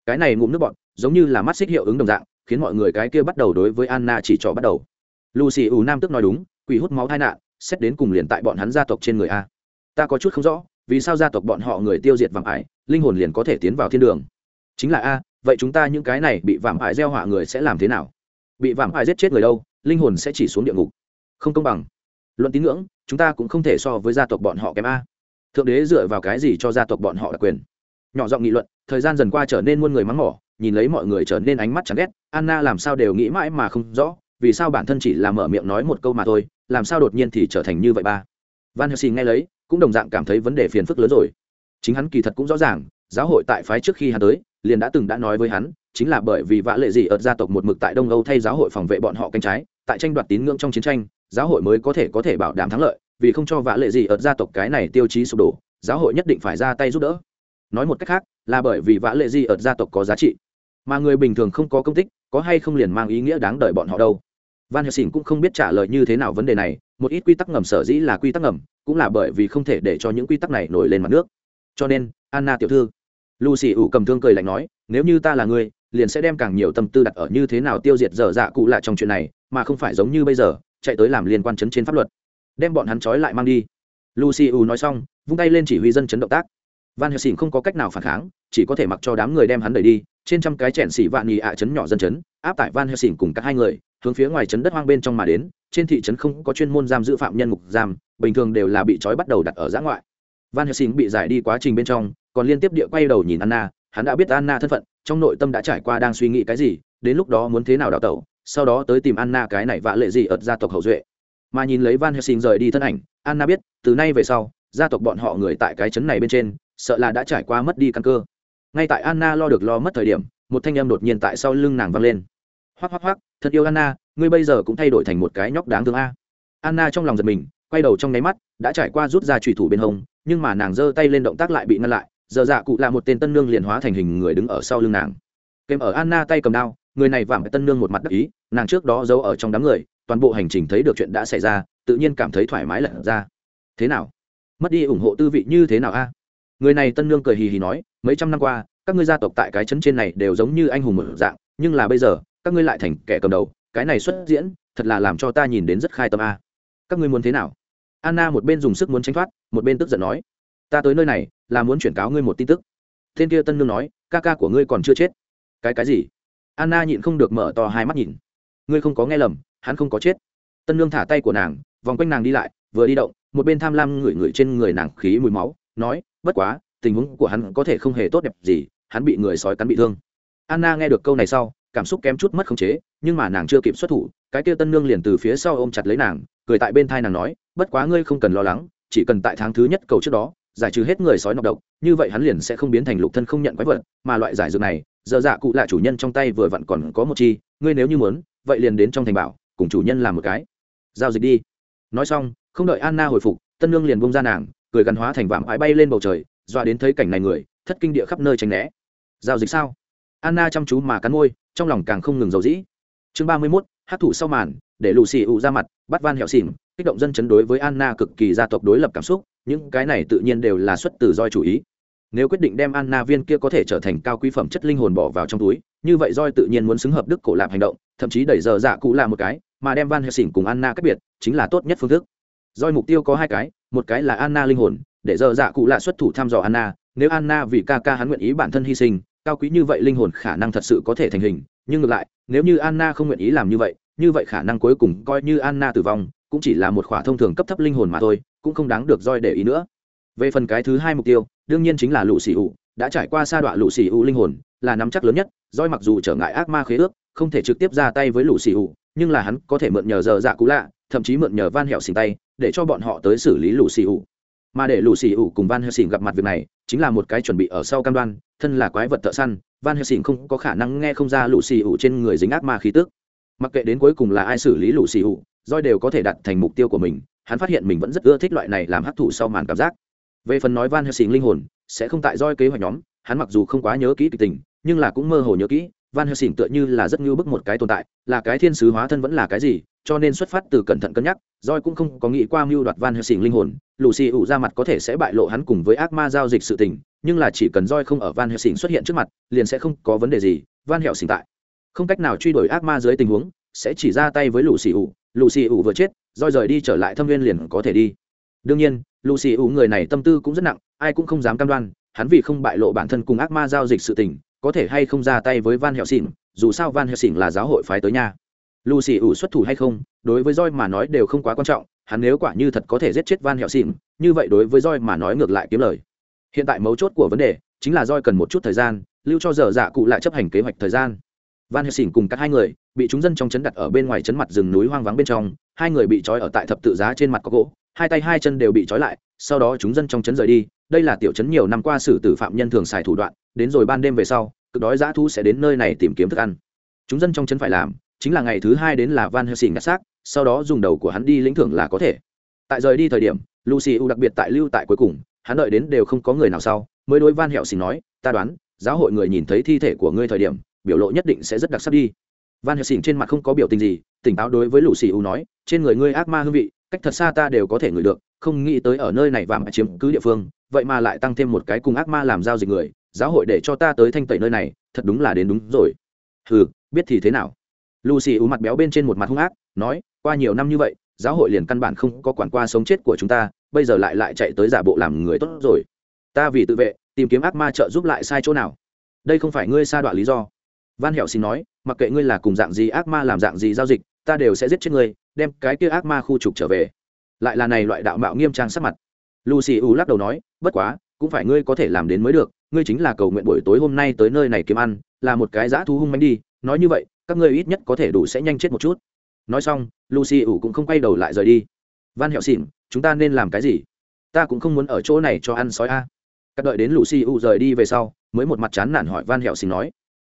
Cái này ngụm nước bọn giống như là mắt xích hiệu ứng đồng dạng, khiến mọi người cái kia bắt đầu đối với anna chỉ trỏ bắt đầu. Lucy u nam tức nói đúng quỷ hút máu tai nạn, xét đến cùng liền tại bọn hắn gia tộc trên người a. Ta có chút không rõ, vì sao gia tộc bọn họ người tiêu diệt vàng ải, linh hồn liền có thể tiến vào thiên đường? Chính là a, vậy chúng ta những cái này bị vàng ải gieo họa người sẽ làm thế nào? Bị vàng ải giết chết người đâu, linh hồn sẽ chỉ xuống địa ngục. Không công bằng. Luận tín ngưỡng, chúng ta cũng không thể so với gia tộc bọn họ kém a. Thượng đế dựa vào cái gì cho gia tộc bọn họ đặc quyền? Nhỏ giọng nghị luận, thời gian dần qua trở nên muôn người mắng mỏ, nhìn lấy mọi người trở nên ánh mắt chán ghét, anna làm sao đều nghĩ mãi mà không rõ vì sao bản thân chỉ là mở miệng nói một câu mà thôi, làm sao đột nhiên thì trở thành như vậy ba? Van helsing nghe lấy, cũng đồng dạng cảm thấy vấn đề phiền phức lớn rồi. Chính hắn kỳ thật cũng rõ ràng, giáo hội tại phái trước khi hắn tới, liền đã từng đã nói với hắn, chính là bởi vì vã lệ gì ở gia tộc một mực tại đông âu thay giáo hội phòng vệ bọn họ cánh trái, tại tranh đoạt tín ngưỡng trong chiến tranh, giáo hội mới có thể có thể bảo đảm thắng lợi, vì không cho vã lệ gì ở gia tộc cái này tiêu chí sụp đổ, giáo hội nhất định phải ra tay giúp đỡ. Nói một cách khác, là bởi vì vã lệ gì ở gia tộc có giá trị, mà người bình thường không có công tích, có hay không liền mang ý nghĩa đáng đợi bọn họ đâu van helsing cũng không biết trả lời như thế nào vấn đề này một ít quy tắc ngầm sở dĩ là quy tắc ngầm cũng là bởi vì không thể để cho những quy tắc này nổi lên mặt nước. Cho nên anna tiểu thư lucy ủ cầm thương cười lạnh nói nếu như ta là người, liền sẽ đem càng nhiều tâm tư đặt ở như thế nào tiêu diệt dở dạ cụ lạ trong chuyện này mà không phải giống như bây giờ chạy tới làm liên quan chấn trên pháp luật. Đem bọn hắn trói lại mang đi. Lucy u nói xong vung tay lên chỉ huy dân chấn động tác. Van helsing không có cách nào phản kháng chỉ có thể mặc cho đám người đem hắn đẩy đi trên trăm cái chèn xỉ vạn nhì ạ chấn nhỏ dân chấn áp tải van helsing cùng các hai người hướng phía ngoài trấn đất hoang bên trong mà đến, trên thị trấn không có chuyên môn giam giữ phạm nhân ngục giam, bình thường đều là bị trói bắt đầu đặt ở giã ngoại. Van helsing bị giải đi quá trình bên trong, còn liên tiếp địa quay đầu nhìn anna, hắn đã biết anna thân phận, trong nội tâm đã trải qua đang suy nghĩ cái gì, đến lúc đó muốn thế nào đào tẩu, sau đó tới tìm anna cái này vạ lệ gì ở gia tộc hậu duệ. Mà nhìn lấy van helsing rời đi thân ảnh, anna biết, từ nay về sau, gia tộc bọn họ người tại cái trấn này bên trên, sợ là đã trải qua mất đi căn cơ. Ngay tại anna lo được lo mất thời điểm, một thanh em đột nhiên tại sau lưng nàng vang lên hoắc hoắc hoắc, thật yêu anna, ngươi bây giờ cũng thay đổi thành một cái nhóc đáng thương a. Anna trong lòng giật mình, quay đầu trong nháy mắt, đã trải qua rút ra trùy thủ bên hông, nhưng mà nàng giơ tay lên động tác lại bị ngăn lại, giờ dạ cụ là một tên tân nương liền hóa thành hình người đứng ở sau lưng nàng. Kèm ở anna tay cầm đao, người này vạm tân nương một mặt đắc ý, nàng trước đó giấu ở trong đám người, toàn bộ hành trình thấy được chuyện đã xảy ra, tự nhiên cảm thấy thoải mái lật ra. Thế nào? Mất đi ủng hộ tư vị như thế nào a? Người này tân nương cười hì hì nói, mấy trăm năm qua, các ngươi gia tộc tại cái chấn trên này đều giống như anh hùng một dạng, nhưng là bây giờ các ngươi lại thành kẻ cầm đầu, cái này xuất diễn, thật là làm cho ta nhìn đến rất khai tâm a. Các ngươi muốn thế nào? Anna một bên dùng sức muốn tránh thoát, một bên tức giận nói. Ta tới nơi này, là muốn chuyển cáo ngươi một tin tức. Tên kia tân nương nói, ca ca của ngươi còn chưa chết. Cái cái gì? Anna nhịn không được mở to hai mắt nhìn. Ngươi không có nghe lầm, hắn không có chết. Tân nương thả tay của nàng, vòng quanh nàng đi lại, vừa đi động, một bên tham lam ngửi ngửi trên người nàng khí mùi máu, nói, bất quá, tình huống của hắn có thể không hề tốt đẹp gì, hắn bị người sói cắn bị thương. Anna nghe được câu này sau cảm xúc kém chút mất khống chế, nhưng mà nàng chưa kịp xuất thủ, cái kia tân nương liền từ phía sau ôm chặt lấy nàng, cười tại bên thai nàng nói, bất quá ngươi không cần lo lắng, chỉ cần tại tháng thứ nhất cầu trước đó, giải trừ hết người sói nọc độc, như vậy hắn liền sẽ không biến thành lục thân không nhận quái vật, mà loại giải dược này, giờ dạ cụ là chủ nhân trong tay vừa vặn còn có một chi, ngươi nếu như muốn, vậy liền đến trong thành bảo, cùng chủ nhân làm một cái. Giao dịch đi. Nói xong, không đợi anna hồi phục, tân nương liền bông ra nàng, cười gắn hóa thành vạm ái bay lên bầu trời, dọa đến thấy cảnh này người, thất kinh địa khắp nơi tránh né. Giao dịch sao? Anna chăm chú mà cắn môi trong lòng càng không ngừng dầu dĩ. Chương ba mươi mốt, hát thủ sau màn, để lù xì ụ ra mặt, bắt van hẹo xỉn kích động dân chấn đối với anna cực kỳ gia tộc đối lập cảm xúc, những cái này tự nhiên đều là xuất từ roi chủ ý. Nếu quyết định đem anna viên kia có thể trở thành cao quý phẩm chất linh hồn bỏ vào trong túi, như vậy roi tự nhiên muốn xứng hợp đức cổ lạp hành động, thậm chí đẩy giờ dạ cụ là một cái, mà đem van helsing cùng anna cách biệt, chính là tốt nhất phương thức. Roi mục tiêu có hai cái, một cái là anna linh hồn, để giờ dạ cụ lạ xuất thủ thăm dò anna, nếu anna vì ca ca hắn nguyện ý bản thân hy sinh cao quý như vậy linh hồn khả năng thật sự có thể thành hình, nhưng ngược lại, nếu như anna không nguyện ý làm như vậy như vậy khả năng cuối cùng coi như anna tử vong, cũng chỉ là một khỏa thông thường cấp thấp linh hồn mà thôi, cũng không đáng được roi để ý nữa. Về phần cái thứ hai mục tiêu, đương nhiên chính là lũ xì ụ đã trải qua sa đoạn lũ xì ụ linh hồn, là nắm chắc lớn nhất roi mặc dù trở ngại ác ma khế ước, không thể trực tiếp ra tay với lũ xì ụ nhưng là hắn có thể mượn nhờ giờ dạ cũ lạ, thậm chí mượn nhờ van hẹo xình tay, để cho bọn họ tới xử lý lũ xì ụ mà để lũ xì ủ cùng van Helsing gặp mặt việc này chính là một cái chuẩn bị ở sau cam đoan, thân là quái vật thợ săn, van helsing không có khả năng nghe không ra lũ xì ủ trên người dính ác ma khí tức. Mặc kệ đến cuối cùng là ai xử lý lũ xì ủ roi đều có thể đặt thành mục tiêu của mình, hắn phát hiện mình vẫn rất ưa thích loại này làm hấp thụ sau màn cảm giác. Về phần nói van helsing linh hồn, sẽ không tại roi kế hoạch nhóm, hắn mặc dù không quá nhớ kỹ kịch tình, nhưng là cũng mơ hồ nhớ kỹ van helsing tựa như là rất ngưu bức một cái tồn tại, là cái thiên sứ hóa thân vẫn là cái gì, cho nên xuất phát từ cẩn thận cân nhắc roi cũng không có nghĩ qua mưu đoạt van helsing linh hồn lù xì ủ ra mặt có thể sẽ bại lộ hắn cùng với ác ma giao dịch sự tình, nhưng là chỉ cần roi không ở van helsing xuất hiện trước mặt, liền sẽ không có vấn đề gì, van helsing tại. Không cách nào truy đuổi ác ma dưới tình huống, sẽ chỉ ra tay với lù xì ủ lù xì ủ vừa chết roi rời đi trở lại thâm viên liền có thể đi. Đương nhiên lù xì ủ người này tâm tư cũng rất nặng, ai cũng không dám cam đoan, hắn vì không bại lộ bản thân cùng ác ma giao dịch sự tình có thể hay không ra tay với van helsing, dù sao van helsing là giáo hội phái tới nhà Lucy ủ xuất thủ hay không, đối với roi mà nói đều không quá quan trọng, hắn nếu quả như thật có thể giết chết van hẹo xỉn như vậy đối với roi mà nói ngược lại kiếm lời. Hiện tại mấu chốt của vấn đề chính là roi cần một chút thời gian, lưu cho giờ dạ cụ lại chấp hành kế hoạch thời gian. Van hẹo xỉn cùng các hai người bị chúng dân trong chấn đặt ở bên ngoài chấn mặt rừng núi hoang vắng bên trong, hai người bị trói ở tại thập tự giá trên mặt có gỗ, hai tay hai chân đều bị trói lại sau đó chúng dân trong trấn rời đi. Đây là tiểu trấn nhiều năm qua xử tử phạm nhân thường xài thủ đoạn, đến rồi ban đêm về sau, cực đói dã thu sẽ đến nơi này tìm kiếm thức ăn. Chúng dân trong trấn phải làm chính là ngày thứ hai đến là van helsing ngắt xác, sau đó dùng đầu của hắn đi lĩnh thưởng là có thể. Tại rời đi thời điểm, lucy u đặc biệt tại lưu tại cuối cùng, hắn đợi đến đều không có người nào sau, mới đối van Helsing nói, ta đoán, giáo hội người nhìn thấy thi thể của ngươi thời điểm, biểu lộ nhất định sẽ rất đặc sắc đi. Van Helsing trên mặt không có biểu tình gì, tỉnh táo đối với lucy u nói, trên người ngươi ác ma hương vị cách thật xa ta đều có thể ngửi được, không nghĩ tới ở nơi này vàng chiếm cứ địa phương, vậy mà lại tăng thêm một cái cùng ác ma làm giao dịch người, giáo hội để cho ta tới thanh tẩy nơi này, thật đúng là đến đúng rồi. Ừ biết thì thế nào? Lucy ú mặt béo bên trên một mặt hung ác, nói, qua nhiều năm như vậy, giáo hội liền căn bản không có quản qua sống chết của chúng ta, bây giờ lại lại chạy tới giả bộ làm người tốt rồi. Ta vì tự vệ, tìm kiếm ác ma trợ giúp lại sai chỗ nào? Đây không phải ngươi sa đoạn lý do. Van hẹo xin nói, mặc kệ ngươi là cùng dạng gì ác ma làm dạng gì giao dịch ta đều sẽ giết chết ngươi, đem cái kia ác ma khu trục trở về. Lại là này loại đạo mạo nghiêm trang sắc mặt. Lucy u lắc đầu nói, bất quá, cũng phải ngươi có thể làm đến mới được, ngươi chính là cầu nguyện buổi tối hôm nay tới nơi này kiếm ăn, là một cái dã thú hung manh đi, nói như vậy, các ngươi ít nhất có thể đủ sẽ nhanh chết một chút. Nói xong, lucy ủ cũng không quay đầu lại rời đi. Van hẹo xỉn chúng ta nên làm cái gì? Ta cũng không muốn ở chỗ này cho ăn sói a. Các đợi đến lucy ủ rời đi về sau, mới một mặt chán nản hỏi van hẹo xỉn nói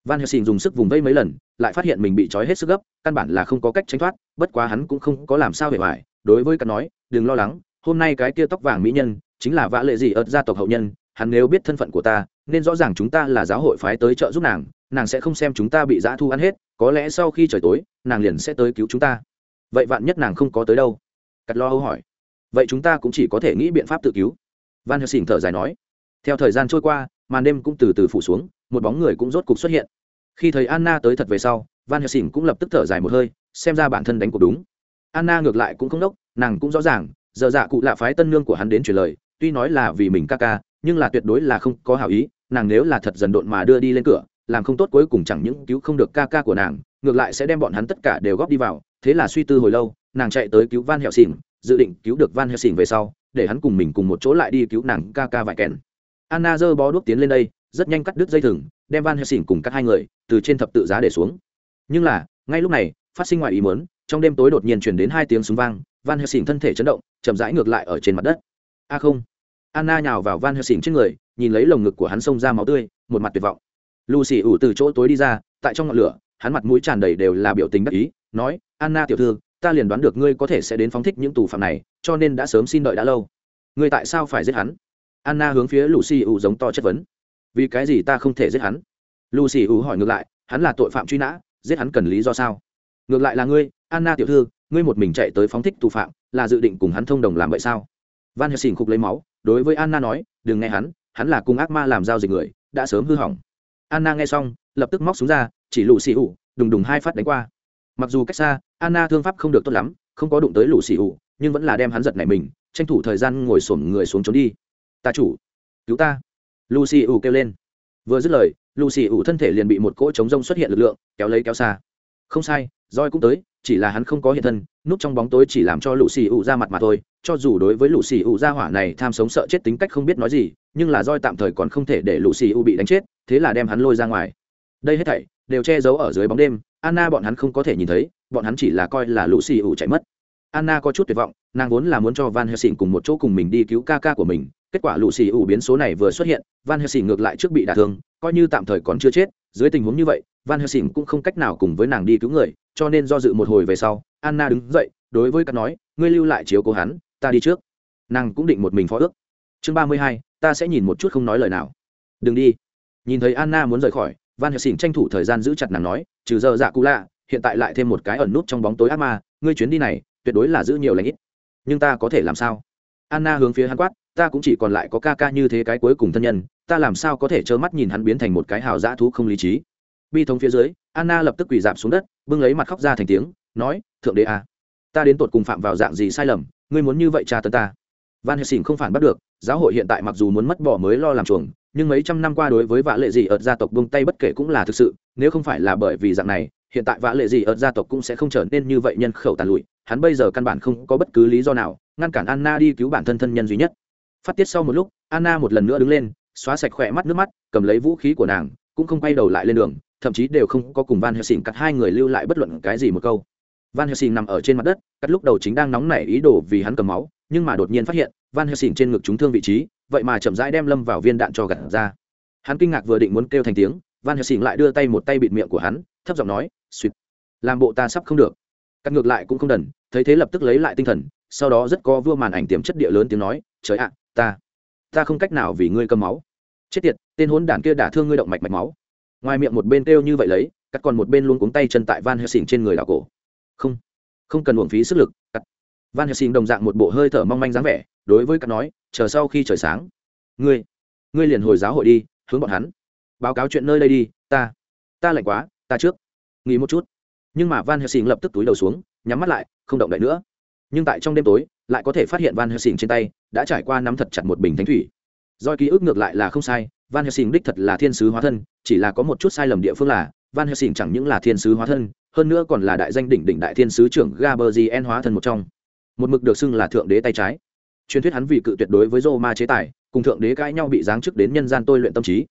van helsing dùng sức vùng vây mấy lần, lại phát hiện mình bị trói hết sức gấp, căn bản là không có cách tránh thoát, bất quá hắn cũng không có làm sao hề hoài. Đối với Cát nói, đừng lo lắng, hôm nay cái kia tóc vàng mỹ nhân chính là vã lệ gì ợt gia tộc hậu nhân, hắn nếu biết thân phận của ta, nên rõ ràng chúng ta là giáo hội phái tới trợ giúp nàng nàng sẽ không xem chúng ta bị dã thu ăn hết, có lẽ sau khi trời tối, nàng liền sẽ tới cứu chúng ta. Vậy vạn nhất nàng không có tới đâu? Cắt lo âu hỏi. Vậy chúng ta cũng chỉ có thể nghĩ biện pháp tự cứu. Van helsing thở dài nói. Theo thời gian trôi qua, màn đêm cũng từ từ phủ xuống một bóng người cũng rốt cục xuất hiện. Khi thấy anna tới thật về sau, van helsing cũng lập tức thở dài một hơi, xem ra bản thân đánh cuộc đúng. Anna ngược lại cũng không đốc, nàng cũng rõ ràng, giờ dạ cụ lạ phái tân nương của hắn đến truyền lời, tuy nói là vì mình ca ca, nhưng là tuyệt đối là không có hảo ý, nàng nếu là thật dần độn mà đưa đi lên cửa, làm không tốt cuối cùng chẳng những cứu không được ca ca của nàng, ngược lại sẽ đem bọn hắn tất cả đều góp đi vào, thế là suy tư hồi lâu, nàng chạy tới cứu van hẹo xỉn dự định cứu được van hẹo xỉn về sau, để hắn cùng mình cùng một chỗ lại đi cứu nàng ca ca vải kèn. Anna giơ bó đuốc tiến lên đây rất nhanh cắt đứt dây thừng, đem van hẹo xỉn cùng các hai người từ trên thập tự giá để xuống. Nhưng là, ngay lúc này, phát sinh ngoài ý muốn, trong đêm tối đột nhiên chuyển đến hai tiếng súng vang, van helsing thân thể chấn động, chậm rãi ngược lại ở trên mặt đất. A không. Anna nhào vào van helsing trên người, nhìn lấy lồng ngực của hắn xông ra máu tươi, một mặt tuyệt vọng. Lucy ủ từ chỗ tối đi ra, tại trong ngọn lửa, hắn mặt mũi tràn đầy đều là biểu tình đắc ý, nói, anna tiểu thư, ta liền đoán được ngươi có thể sẽ đến phóng thích những tù phạm này, cho nên đã sớm xin đợi đã lâu. Ngươi tại sao phải giết hắn? Anna hướng phía lucy ủ giống to chất vấn vì cái gì ta không thể giết hắn? Lucy ủ hỏi ngược lại, hắn là tội phạm truy nã, giết hắn cần lý do sao? Ngược lại là ngươi, anna tiểu thư, ngươi một mình chạy tới phóng thích tù phạm, là dự định cùng hắn thông đồng làm vậy sao? Van helsing khục lấy máu, đối với anna nói, đừng nghe hắn hắn là cùng ác ma làm giao dịch người, đã sớm hư hỏng. Anna nghe xong, lập tức móc súng ra, chỉ lù xì ủ, đùng đùng hai phát đánh qua. Mặc dù cách xa, anna thương pháp không được tốt lắm, không có đụng tới lù xì ủ, nhưng vẫn là đem hắn giật này mình, tranh thủ thời gian ngồi xổm người xuống trốn đi. Ta chủ, cứu ta lucy ủ kêu lên. Vừa dứt lời, lucy ủ thân thể liền bị một cỗ chống rông xuất hiện lực lượng, kéo lấy kéo xa. Không sai roi cũng tới, chỉ là hắn không có hiện thân, núp trong bóng tối chỉ làm cho lũ xì ra mặt mà thôi. Cho dù đối với lũ xì ra hỏa này tham sống sợ chết tính cách không biết nói gì, nhưng là roi tạm thời còn không thể để lũ xì bị đánh chết, thế là đem hắn lôi ra ngoài. Đây hết thảy đều che giấu ở dưới bóng đêm, anna bọn hắn không có thể nhìn thấy, bọn hắn chỉ là coi là lũ xì chạy mất. Anna có chút tuyệt vọng nàng vốn là muốn cho van helsing cùng một chỗ cùng mình đi cứu ca ca của mình, kết quả lũ xì ủ biến số này vừa xuất hiện, van helsing ngược lại trước bị đả thương, coi như tạm thời còn chưa chết, dưới tình huống như vậy, van helsing cũng không cách nào cùng với nàng đi cứu người, cho nên do dự một hồi về sau, anna đứng dậy, đối với các nói, ngươi lưu lại chiếu cố hắn, ta đi trước. Nàng cũng định một mình phó ước. Chương ba mươi hai, ta sẽ nhìn một chút không nói lời nào. Đừng đi. Nhìn thấy anna muốn rời khỏi, van helsing tranh thủ thời gian giữ chặt nàng nói, trừ giờ dạ cụ lạ, hiện tại lại thêm một cái ẩn nút trong bóng tối ác ma, ngươi chuyến đi này, tuyệt đối là giữ nhiều lãnh ít nhưng ta có thể làm sao? Anna hướng phía hắn quát ta cũng chỉ còn lại có ca ca như thế cái cuối cùng thân nhân ta làm sao có thể trơ mắt nhìn hắn biến thành một cái hào dã thú không lý trí? Bi thống phía dưới anna lập tức quỳ dạp xuống đất bưng lấy mặt khóc ra thành tiếng nói thượng đế a à, ta đến tột cùng phạm vào dạng gì sai lầm ngươi muốn như vậy tra tấn ta? Van helsing không phản bắt được giáo hội hiện tại mặc dù muốn mất bỏ mới lo làm chuồng nhưng mấy trăm năm qua đối với vạ lệ gì ở gia tộc buông tay bất kể cũng là thực sự nếu không phải là bởi vì dạng này hiện tại vã lệ gì ở gia tộc cũng sẽ không trở nên như vậy nhân khẩu tàn lụi, hắn bây giờ căn bản không có bất cứ lý do nào, ngăn cản anna đi cứu bản thân thân nhân duy nhất. Phát tiết sau một lúc, anna một lần nữa đứng lên, xóa sạch khỏe mắt nước mắt, cầm lấy vũ khí của nàng, cũng không quay đầu lại lên đường, thậm chí đều không có cùng van helsing cắt hai người lưu lại bất luận cái gì một câu. Van helsing nằm ở trên mặt đất, cắt lúc đầu chính đang nóng nảy ý đồ vì hắn cầm máu, nhưng mà đột nhiên phát hiện, van helsing trên ngực trúng thương vị trí, vậy mà chậm rãi đem lâm vào viên đạn cho gặt ra. Hắn kinh ngạc vừa định muốn kêu thành tiếng, van helsing lại đưa tay một tay bịt miệng của hắn thấp giọng nói suýt làm bộ ta sắp không được. Cắt ngược lại cũng không đần, thấy thế lập tức lấy lại tinh thần, sau đó rất có vua màn ảnh tiềm chất địa lớn tiếng nói, trời ạ, ta ta không cách nào vì ngươi cầm máu. Chết tiệt, tên hốn đản kia đả thương ngươi động mạch mạch máu. Ngoài miệng một bên kêu như vậy lấy, cắt còn một bên luôn cuống tay chân tại van helsing trên người đảo cổ. Không không cần uổng phí sức lực, cắt. Van helsing đồng dạng một bộ hơi thở mong manh dáng vẻ, đối với cắt nói, chờ sau khi trời sáng, ngươi ngươi liền hồi giáo hội đi, hướng bọn hắn. Báo cáo chuyện nơi đây đi, ta ta lạnh quá ta trước. Nghỉ một chút. Nhưng mà van helsing lập tức túi đầu xuống, nhắm mắt lại, không động đậy nữa. Nhưng tại trong đêm tối, lại có thể phát hiện van helsing trên tay đã trải qua nắm thật chặt một bình thánh thủy. Do ký ức ngược lại là không sai, van helsing đích thật là thiên sứ hóa thân, chỉ là có một chút sai lầm địa phương là, van helsing chẳng những là thiên sứ hóa thân, hơn nữa còn là đại danh đỉnh đỉnh đại thiên sứ trưởng gaberzien hóa thân một trong. Một mực được xưng là thượng đế tay trái. Truyền thuyết hắn vì cự tuyệt đối với roma chế tài, cùng thượng đế cãi nhau bị giáng chức đến nhân gian tôi luyện tâm trí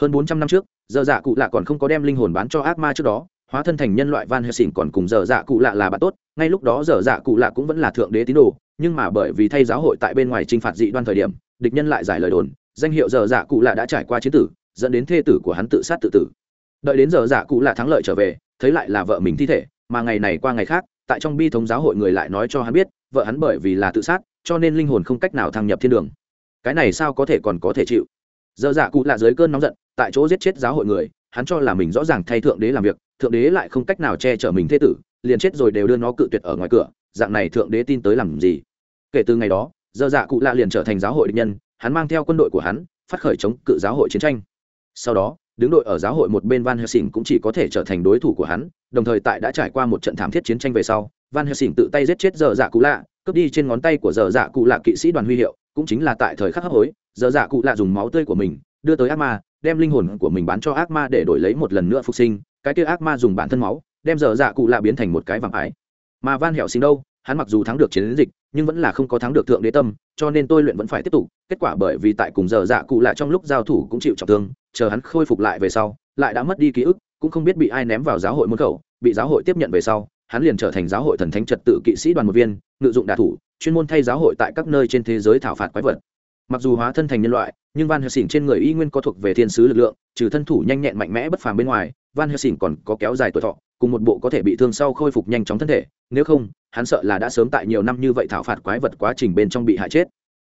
hơn bốn trăm năm trước giờ dạ cụ lạ còn không có đem linh hồn bán cho ác ma trước đó, hóa thân thành nhân loại van helsing còn cùng giờ dạ cụ lạ là bạn tốt, ngay lúc đó giờ dạ cụ lạ cũng vẫn là thượng đế tín đồ, nhưng mà bởi vì thay giáo hội tại bên ngoài t r i n h phạt dị đoan thời điểm, địch nhân lại giải lời đồn, danh hiệu giờ dạ cụ lạ đã trải qua chiến tử, dẫn đến thê tử của hắn tự sát tự tử. Đợi đến giờ dạ cụ lạ thắng lợi trở về, thấy lại là vợ mình thi thể, mà ngày này qua ngày khác, tại trong bi thống giáo hội người lại nói cho hắn biết, vợ hắn bởi vì là tự sát, cho nên linh hồn không cách nào thăng nhập thiên đường. Cái này sao có thể còn có thể chịu? Giờ dạ cụ lạ dưới cơn nóng giận tại chỗ giết chết giáo hội người, hắn cho là mình rõ ràng thay thượng đế làm việc, thượng đế lại không cách nào che chở mình thế tử, liền chết rồi đều đưa nó cự tuyệt ở ngoài cửa, dạng này thượng đế tin tới làm gì? Kể từ ngày đó, dơ dạ cụ lạ liền trở thành giáo hội địch nhân, hắn mang theo quân đội của hắn, phát khởi chống cự giáo hội chiến tranh. Sau đó, đứng đội ở giáo hội một bên van helsing cũng chỉ có thể trở thành đối thủ của hắn, đồng thời tại đã trải qua một trận thảm thiết chiến tranh về sau, van helsing tự tay giết chết dơ dạ cụ lạ, cướp đi trên ngón tay của dơ dạ cụ lạ kỵ sĩ đoàn huy hiệu, cũng chính là tại thời khắc hấp hối, dơ dạ cụ lạ dùng máu tươi của mình, đưa tới ác ma đem linh hồn của mình bán cho ác ma để đổi lấy một lần nữa phục sinh, cái kia ác ma dùng bản thân máu, đem dở dạ cụ lạ biến thành một cái vàng ái. Mà van hẹo sinh đâu, hắn mặc dù thắng được chiến dịch, nhưng vẫn là không có thắng được thượng đế tâm, cho nên tôi luyện vẫn phải tiếp tục. Kết quả bởi vì tại cùng dở dạ cụ lạ trong lúc giao thủ cũng chịu trọng thương, chờ hắn khôi phục lại về sau, lại đã mất đi ký ức, cũng không biết bị ai ném vào giáo hội môn khẩu, bị giáo hội tiếp nhận về sau, hắn liền trở thành giáo hội thần thánh trật tự kỵ sĩ đoàn một viên, ngự dụng đạ thủ, chuyên môn thay giáo hội tại các nơi trên thế giới thảo phạt quái vật mặc dù hóa thân thành nhân loại, nhưng van helsing trên người y nguyên có thuộc về thiên sứ lực lượng, trừ thân thủ nhanh nhẹn mạnh mẽ bất phàm bên ngoài, van helsing còn có kéo dài tuổi thọ, cùng một bộ có thể bị thương sau khôi phục nhanh chóng thân thể, nếu không, hắn sợ là đã sớm tại nhiều năm như vậy thảo phạt quái vật quá trình bên trong bị hại chết.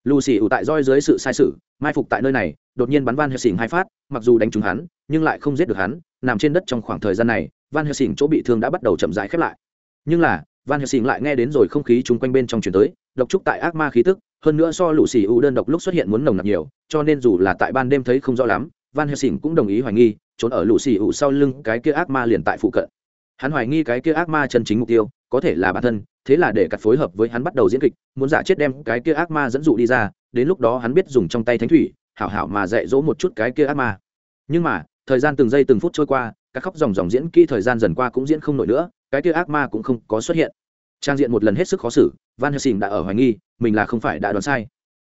Lucy ủ tại roi dưới sự sai sự, mai phục tại nơi này, đột nhiên bắn van helsing hai phát, mặc dù đánh trúng hắn, nhưng lại không giết được hắn, nằm trên đất trong khoảng thời gian này, van helsing chỗ bị thương đã bắt đầu chậm rãi khép lại. Nhưng là, van helsing lại nghe đến rồi không khí chung quanh bên trong chuyển tới, độc trúc tại ác ma khí tức hơn nữa so lũ xì u đơn độc lúc xuất hiện muốn nồng nặc nhiều, cho nên dù là tại ban đêm thấy không rõ lắm, van helsing cũng đồng ý hoài nghi, trốn ở lũ xì u sau lưng cái kia ác ma liền tại phụ cận. Hắn hoài nghi cái kia ác ma chân chính mục tiêu, có thể là bản thân, thế là để cặt phối hợp với hắn bắt đầu diễn kịch, muốn giả chết đem cái kia ác ma dẫn dụ đi ra, đến lúc đó hắn biết dùng trong tay thánh thủy, hảo hảo mà dạy dỗ một chút cái kia ác ma. Nhưng mà, thời gian từng giây từng phút trôi qua, các khóc dòng dòng diễn kỹ thời gian dần qua cũng diễn không nổi nữa, cái kia ác ma cũng không có xuất hiện trang diện một lần hết sức khó xử, van helsing đã ở hoài nghi, mình là không phải đã đoán sai.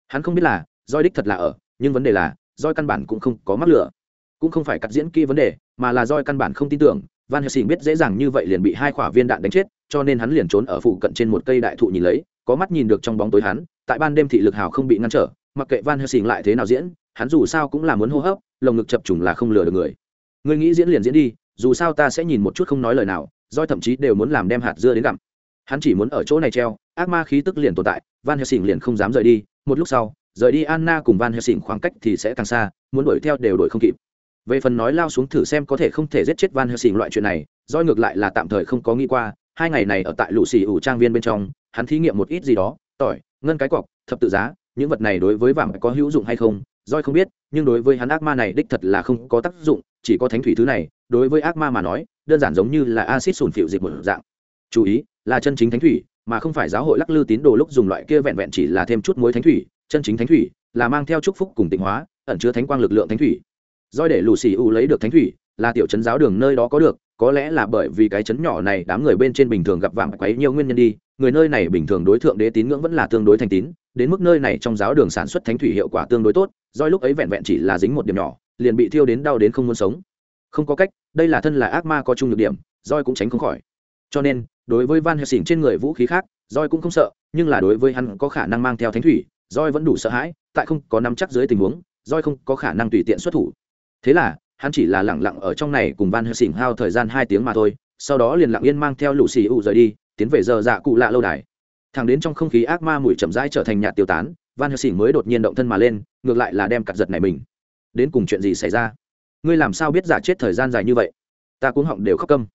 Hắn không biết là, roi đích thật là ở, nhưng vấn đề là, roi căn bản cũng không có mắc lửa. Cũng không phải cắt diễn kỹ vấn đề, mà là roi căn bản không tin tưởng, van helsing biết dễ dàng như vậy liền bị hai quả viên đạn đánh chết, cho nên hắn liền trốn ở phụ cận trên một cây đại thụ nhìn lấy, có mắt nhìn được trong bóng tối hắn, tại ban đêm thị lực hào không bị ngăn trở, mặc kệ van helsing lại thế nào diễn, hắn dù sao cũng là muốn hô hấp, lồng ngực chập trùng là không lừa được người. Người nghĩ diễn liền diễn đi, dù sao ta sẽ nhìn một chút không nói lời nào, roi thậm chí đều muốn làm đem hạt dưa đến gặm hắn chỉ muốn ở chỗ này treo, ác ma khí tức liền tồn tại, van helsing liền không dám rời đi. Một lúc sau, rời đi anna cùng van helsing khoảng cách thì sẽ càng xa, muốn đuổi theo đều đuổi không kịp. Về phần nói lao xuống thử xem có thể không thể giết chết van helsing loại chuyện này doi ngược lại là tạm thời không có nghĩ qua, hai ngày này ở tại lũ xì ủ trang viên bên trong, hắn thí nghiệm một ít gì đó, tỏi, ngân cái cọc, thập tự giá, những vật này đối với vàng có hữu dụng hay không doi không biết, nhưng đối với hắn ác ma này đích thật là không có tác dụng, chỉ có thánh thủy thứ này, đối với ác ma mà nói, đơn giản giống như là acid sùn phịu dịch một dạng chú ý, là chân chính thánh thủy, mà không phải giáo hội lắc lư tín đồ lúc dùng loại kia vẹn vẹn chỉ là thêm chút muối thánh thủy, chân chính thánh thủy, là mang theo chúc phúc cùng tịnh hóa, ẩn chứa thánh quang lực lượng thánh thủy. Doi để lù xì u lấy được thánh thủy, là tiểu chấn giáo đường nơi đó có được, có lẽ là bởi vì cái chấn nhỏ này đám người bên trên bình thường gặp vàng quấy nhiều nguyên nhân đi, người nơi này bình thường đối tượng đế tín ngưỡng vẫn là tương đối thành tín, đến mức nơi này trong giáo đường sản xuất thánh thủy hiệu quả tương đối tốt doi lúc ấy vẹn vẹn chỉ là dính một điểm nhỏ, liền bị thiêu đến đau đến không muốn sống. Không có cách, đây là thân là ác ma có chung nhược điểm roi cũng tránh không khỏi. Cho nên đối với van helsing trên người vũ khí khác roi cũng không sợ, nhưng là đối với hắn có khả năng mang theo thánh thủy roi vẫn đủ sợ hãi, tại không có nắm chắc dưới tình huống roi không có khả năng tùy tiện xuất thủ. Thế là, hắn chỉ là lẳng lặng ở trong này cùng van helsing hao thời gian hai tiếng mà thôi, sau đó liền lặng yên mang theo lũ xì ụ rời đi, tiến về giờ dạ cụ lạ lâu đài. Thẳng đến trong không khí ác ma mùi chậm rãi trở thành nhạt tiêu tán, van helsing mới đột nhiên động thân mà lên, ngược lại là đem cặt giật này mình. Đến cùng chuyện gì xảy ra? Ngươi làm sao biết giả chết thời gian dài như vậy? Ta cuống họng đều khóc câm.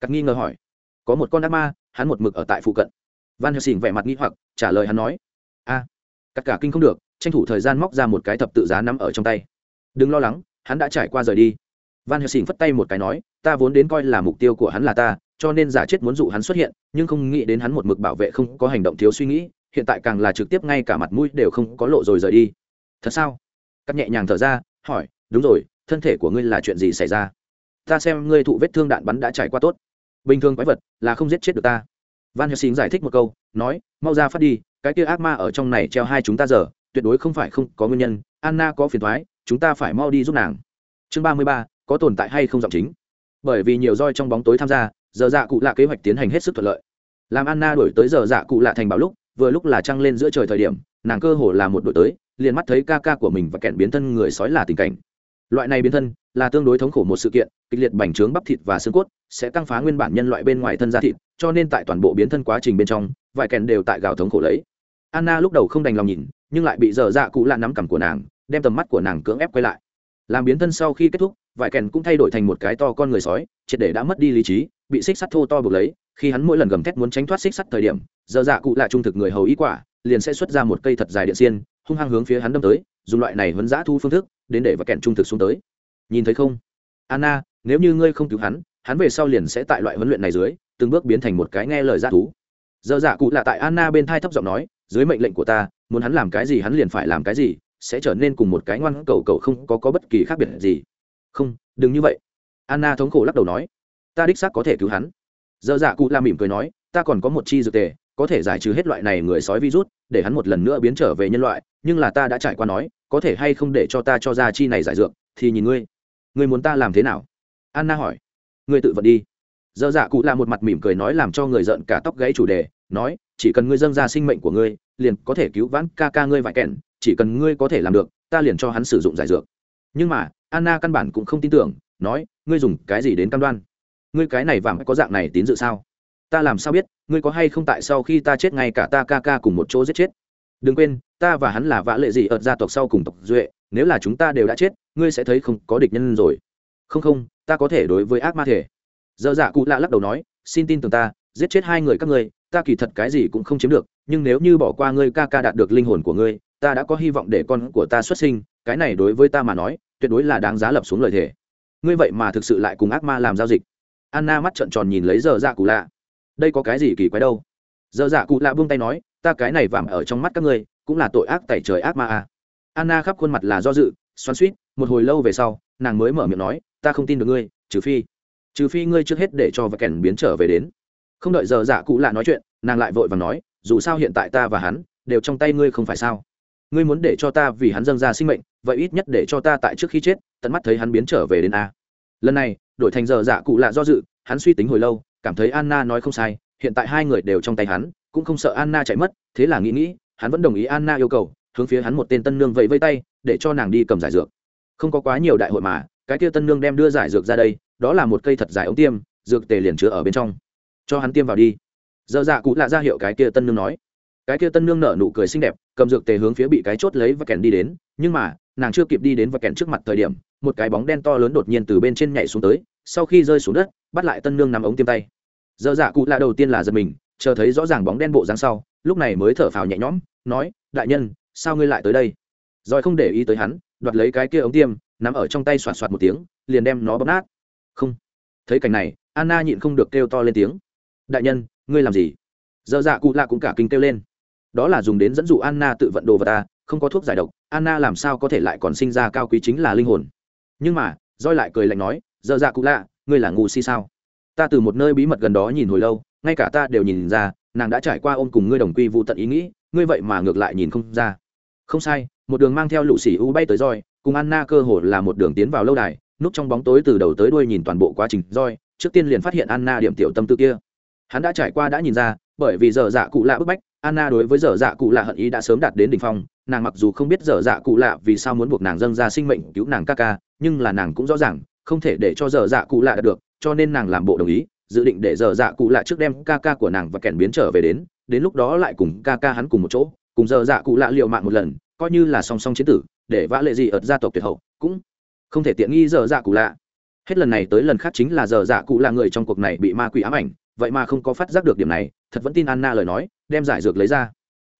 Cặt nghi ngờ hỏi có một con ác ma hắn một mực ở tại phụ cận. Van helsing vẻ mặt nghi hoặc trả lời hắn nói a à, cả kinh không được tranh thủ thời gian móc ra một cái thập tự giá nắm ở trong tay. Đừng lo lắng hắn đã trải qua rời đi. Van helsing phất tay một cái nói ta vốn đến coi là mục tiêu của hắn là ta cho nên giả chết muốn dụ hắn xuất hiện nhưng không nghĩ đến hắn một mực bảo vệ không có hành động thiếu suy nghĩ hiện tại càng là trực tiếp ngay cả mặt mũi đều không có lộ rồi rời đi. Thật sao? Cắt nhẹ nhàng thở ra hỏi đúng rồi thân thể của ngươi là chuyện gì xảy ra? Ta xem ngươi thụ vết thương đạn bắn đã trải qua tốt bình thường quái vật là không giết chết được ta. Van helsing giải thích một câu, nói, mau ra phát đi, cái kia ác ma ở trong này treo hai chúng ta giờ, tuyệt đối không phải không có nguyên nhân, anna có phiền thoái chúng ta phải mau đi giúp nàng. Chương ba mươi ba, có tồn tại hay không giọng chính? Bởi vì nhiều roi trong bóng tối tham gia, giờ dạ cụ lạ kế hoạch tiến hành hết sức thuận lợi. Làm anna đổi tới giờ dạ cụ lạ thành bảo lúc, vừa lúc là trăng lên giữa trời thời điểm, nàng cơ hồ là một đội tới, liền mắt thấy ca ca của mình và kẹn biến thân người sói là tình cảnh. Loại này biến thân là tương đối thống khổ một sự kiện, kịch liệt bành trướng bắp thịt và xương cốt, sẽ tăng phá nguyên bản nhân loại bên ngoài thân da thịt, cho nên tại toàn bộ biến thân quá trình bên trong, vài kèn đều tại gào thống khổ lấy. Anna lúc đầu không đành lòng nhìn, nhưng lại bị dở dạ cụ lạ nắm cằm của nàng, đem tầm mắt của nàng cưỡng ép quay lại. Làm biến thân sau khi kết thúc vải kèn cũng thay đổi thành một cái to con người sói, triệt để đã mất đi lý trí, bị xích sắt thô to buộc lấy, khi hắn mỗi lần gầm thét muốn tránh thoát xích sắt thời điểm, dở dạ cụ lạ trung thực người hầu ý quả, liền sẽ xuất ra một cây thật dài điện xiên, hung hăng hướng phía hắn đâm tới, dùng loại này vẫn giã thu phương thức, đến để và kèn trung thực xuống tới nhìn thấy không? Anna nếu như ngươi không cứu hắn hắn về sau liền sẽ tại loại huấn luyện này dưới từng bước biến thành một cái nghe lời g thú. Dơ dạ cụ là tại anna bên thai thấp giọng nói dưới mệnh lệnh của ta muốn hắn làm cái gì hắn liền phải làm cái gì sẽ trở nên cùng một cái ngoan cầu cầu không có, có bất kỳ khác biệt gì. Không đừng như vậy. Anna thống khổ lắc đầu nói ta đích xác có thể cứu hắn. Dơ dạ cụ la mỉm cười nói ta còn có một chi dược tề có thể giải trừ hết loại này người sói virus để hắn một lần nữa biến trở về nhân loại nhưng là ta đã trải qua nói có thể hay không để cho ta cho ra chi này giải dược thì nhìn ngươi ngươi muốn ta làm thế nào? Anna hỏi. Ngươi tự vận đi. Dơ dạ cụ là một mặt mỉm cười nói làm cho người giận cả tóc gãy chủ đề, nói, chỉ cần ngươi dâng ra sinh mệnh của ngươi, liền có thể cứu vãn ca ca ngươi vài kẻn chỉ cần ngươi có thể làm được, ta liền cho hắn sử dụng giải dược. Nhưng mà, anna căn bản cũng không tin tưởng, nói, ngươi dùng cái gì đến cam đoan? Ngươi cái này vàng có dạng này tín dự sao? Ta làm sao biết, ngươi có hay không tại sau khi ta chết ngay cả ta ca ca cùng một chỗ giết chết? Đừng quên, ta và hắn là vã lệ gì ở gia tộc sau cùng tộc duệ nếu là chúng ta đều đã chết, ngươi sẽ thấy không có địch nhân rồi. Không không, ta có thể đối với ác ma thể. Dơ dạ cụ lạ lắc đầu nói, xin tin tưởng ta, giết chết hai người các ngươi, ta kỳ thật cái gì cũng không chiếm được, nhưng nếu như bỏ qua ngươi ca ca đạt được linh hồn của ngươi, ta đã có hy vọng để con của ta xuất sinh, cái này đối với ta mà nói, tuyệt đối là đáng giá lập xuống lời thề. Ngươi vậy mà thực sự lại cùng ác ma làm giao dịch. Anna mắt trợn tròn nhìn lấy dơ dạ cụ lạ. Đây có cái gì kỳ quái đâu? Dơ dạ cụ lạ buông tay nói, ta cái này vảm ở trong mắt các ngươi, cũng là tội ác tẩy trời ác ma à anna khắp khuôn mặt là do dự, xoắn suýt một hồi lâu về sau, nàng mới mở miệng nói, ta không tin được ngươi, trừ phi trừ phi ngươi trước hết để cho và kèn biến trở về đến. Không đợi giờ dạ cụ lạ nói chuyện, nàng lại vội và nói, dù sao hiện tại ta và hắn đều trong tay ngươi không phải sao? Ngươi muốn để cho ta vì hắn dâng ra sinh mệnh, vậy ít nhất để cho ta tại trước khi chết, tận mắt thấy hắn biến trở về đến a. Lần này, đổi thành giờ dạ cụ lạ do dự, hắn suy tính hồi lâu, cảm thấy anna nói không sai, hiện tại hai người đều trong tay hắn, cũng không sợ anna chạy mất, thế là nghĩ nghĩ, hắn vẫn đồng ý anna yêu cầu hướng phía hắn một tên tân nương vẫy vây tay, để cho nàng đi cầm giải dược. Không có quá nhiều đại hội mà, cái kia tân nương đem đưa giải dược ra đây, đó là một cây thật dài ống tiêm, dược tề liền chứa ở bên trong. Cho hắn tiêm vào đi. Dơ dạ cụ lạ ra hiệu cái kia tân nương nói. Cái kia tân nương nở nụ cười xinh đẹp, cầm dược tề hướng phía bị cái chốt lấy và kèn đi đến, nhưng mà, nàng chưa kịp đi đến và kèn trước mặt thời điểm, một cái bóng đen to lớn đột nhiên từ bên trên nhảy xuống tới, sau khi rơi xuống đất, bắt lại tân nương nằm ống tiêm tay. Dơ dạ cụ lạ đầu tiên là giật mình, chờ thấy rõ ràng bóng đen bộ dáng sau, lúc này mới thở phào nhẹ nhõm, nói, đại nhân sao ngươi lại tới đây? Rồi không để ý tới hắn, đoạt lấy cái kia ống tiêm, nắm ở trong tay xoạt xoạt một tiếng, liền đem nó bóp nát. Không. Thấy cảnh này, anna nhịn không được kêu to lên tiếng. Đại nhân, ngươi làm gì? Dơ dạ cụ lạ cũng cả kinh kêu lên. Đó là dùng đến dẫn dụ anna tự vận đồ vào ta, không có thuốc giải độc. Anna làm sao có thể lại còn sinh ra cao quý chính là linh hồn? Nhưng mà roi lại cười lạnh nói dơ dạ cụ lạ, ngươi là ngu si sao? Ta từ một nơi bí mật gần đó nhìn hồi lâu, ngay cả ta đều nhìn ra, nàng đã trải qua ôm cùng ngươi đồng quy vụ tận ý nghĩ, ngươi vậy mà ngược lại nhìn không ra không sai, một đường mang theo lũ xỉ u bay tới roi, cùng anna cơ hồ là một đường tiến vào lâu đài, núp trong bóng tối từ đầu tới đuôi nhìn toàn bộ quá trình roi, trước tiên liền phát hiện anna điểm tiểu tâm tư kia. Hắn đã trải qua đã nhìn ra, bởi vì giờ dạ cụ lạ bức bách, anna đối với giờ dạ cụ lạ hận ý đã sớm đạt đến đ ỉ n h phong, nàng mặc dù không biết giờ dạ cụ lạ vì sao muốn buộc nàng dâng ra sinh mệnh cứu nàng ca ca, nhưng là nàng cũng rõ ràng, không thể để cho giờ dạ cụ lạ được, cho nên nàng làm bộ đồng ý, dự định để giờ dạ cụ lạ trước đem ca ca của nàng và kèn biến trở về đến đến lúc đó lại cùng ca ca hắn cùng một chỗ cùng giờ dạ cụ lạ liệu mạng một lần, coi như là song song chiến tử, để vã lệ gì ở gia tộc tuyệt hậu, cũng không thể tiện nghi giờ dạ cụ lạ. Hết lần này tới lần khác chính là giờ dạ cụ là người trong cuộc này bị ma quỷ ám ảnh, vậy mà không có phát giác được điểm này, thật vẫn tin anna lời nói, đem giải dược lấy ra.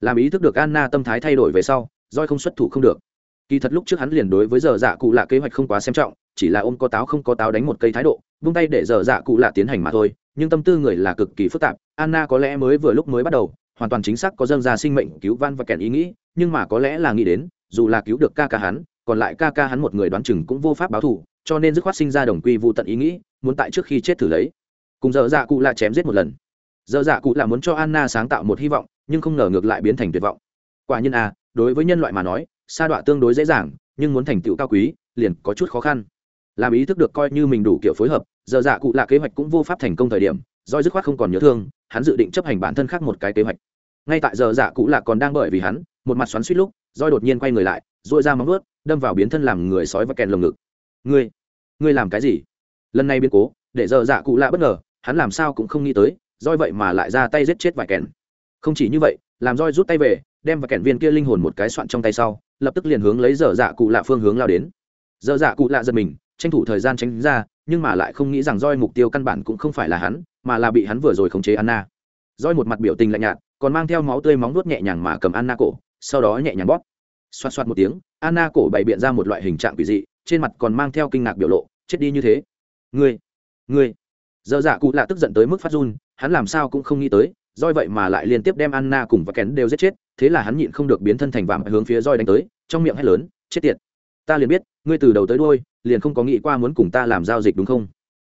Làm ý thức được anna tâm thái thay đổi về sau roi không xuất thủ không được. Kỳ thật lúc trước hắn liền đối với giờ dạ cụ lạ kế hoạch không quá xem trọng, chỉ là ôm có táo không có táo đánh một cây thái độ, vung tay để giờ dạ cụ lạ tiến hành mà thôi, nhưng tâm tư người là cực kỳ phức tạp, anna có lẽ mới vừa lúc mới bắt đầu hoàn toàn chính xác có dâng ra sinh mệnh cứu van và kèn ý nghĩ nhưng mà có lẽ là nghĩ đến dù là cứu được ca ca hắn còn lại ca ca hắn một người đoán chừng cũng vô pháp báo thù cho nên dứt khoát sinh ra đồng quy vụ tận ý nghĩ muốn tại trước khi chết thử lấy. Cùng dở dạ cụ là chém giết một lần. Dở dạ cụ là muốn cho anna sáng tạo một hy vọng nhưng không ngờ ngược lại biến thành tuyệt vọng. Quả nhiên a à, đối với nhân loại mà nói sa đọa tương đối dễ dàng nhưng muốn thành tựu cao quý liền có chút khó khăn. Làm ý thức được coi như mình đủ kiểu phối hợp dở dạ cụ là kế hoạch cũng vô pháp thành công thời điểm do dứt khoát không còn nhớ thương hắn dự định chấp hành bản thân khác một cái kế hoạch ngay tại giờ dạ cụ lạ còn đang bởi vì hắn, một mặt xoắn suýt lúc roi đột nhiên quay người lại dội ra móng ướt đâm vào biến thân làm người sói và kèn lồng ngực. Ngươi ngươi làm cái gì? Lần này biến cố, để giờ dạ cụ lạ bất ngờ, hắn làm sao cũng không nghĩ tới roi vậy mà lại ra tay giết chết vài kèn. Không chỉ như vậy, làm roi rút tay về, đem và kèn viên kia linh hồn một cái soạn trong tay sau, lập tức liền hướng lấy giờ dạ cụ lạ phương hướng lao đến. Giờ dạ cụ lạ giật mình, tranh thủ thời gian tránh ra, nhưng mà lại không nghĩ rằng roi mục tiêu căn bản cũng không phải là hắn, mà là bị hắn vừa rồi khống chế anna. Roi một mặt biểu tình lạnh nhạt còn mang theo máu tươi móng nuốt nhẹ nhàng mà cầm anna cổ sau đó nhẹ nhàng bóp. Xoát xoát một tiếng anna cổ bày biện ra một loại hình trạng quỷ dị trên mặt còn mang theo kinh ngạc biểu lộ chết đi như thế. Ngươi ngươi. Giờ dạ cụ lạ tức giận tới mức phát run hắn làm sao cũng không nghĩ tới roi vậy mà lại liên tiếp đem anna cùng và kén đều giết chết thế là hắn nhịn không được biến thân thành vạm hướng phía roi đánh tới trong miệng hét lớn chết tiệt. Ta liền biết ngươi từ đầu tới đuôi, liền không có nghĩ qua muốn cùng ta làm giao dịch đúng không?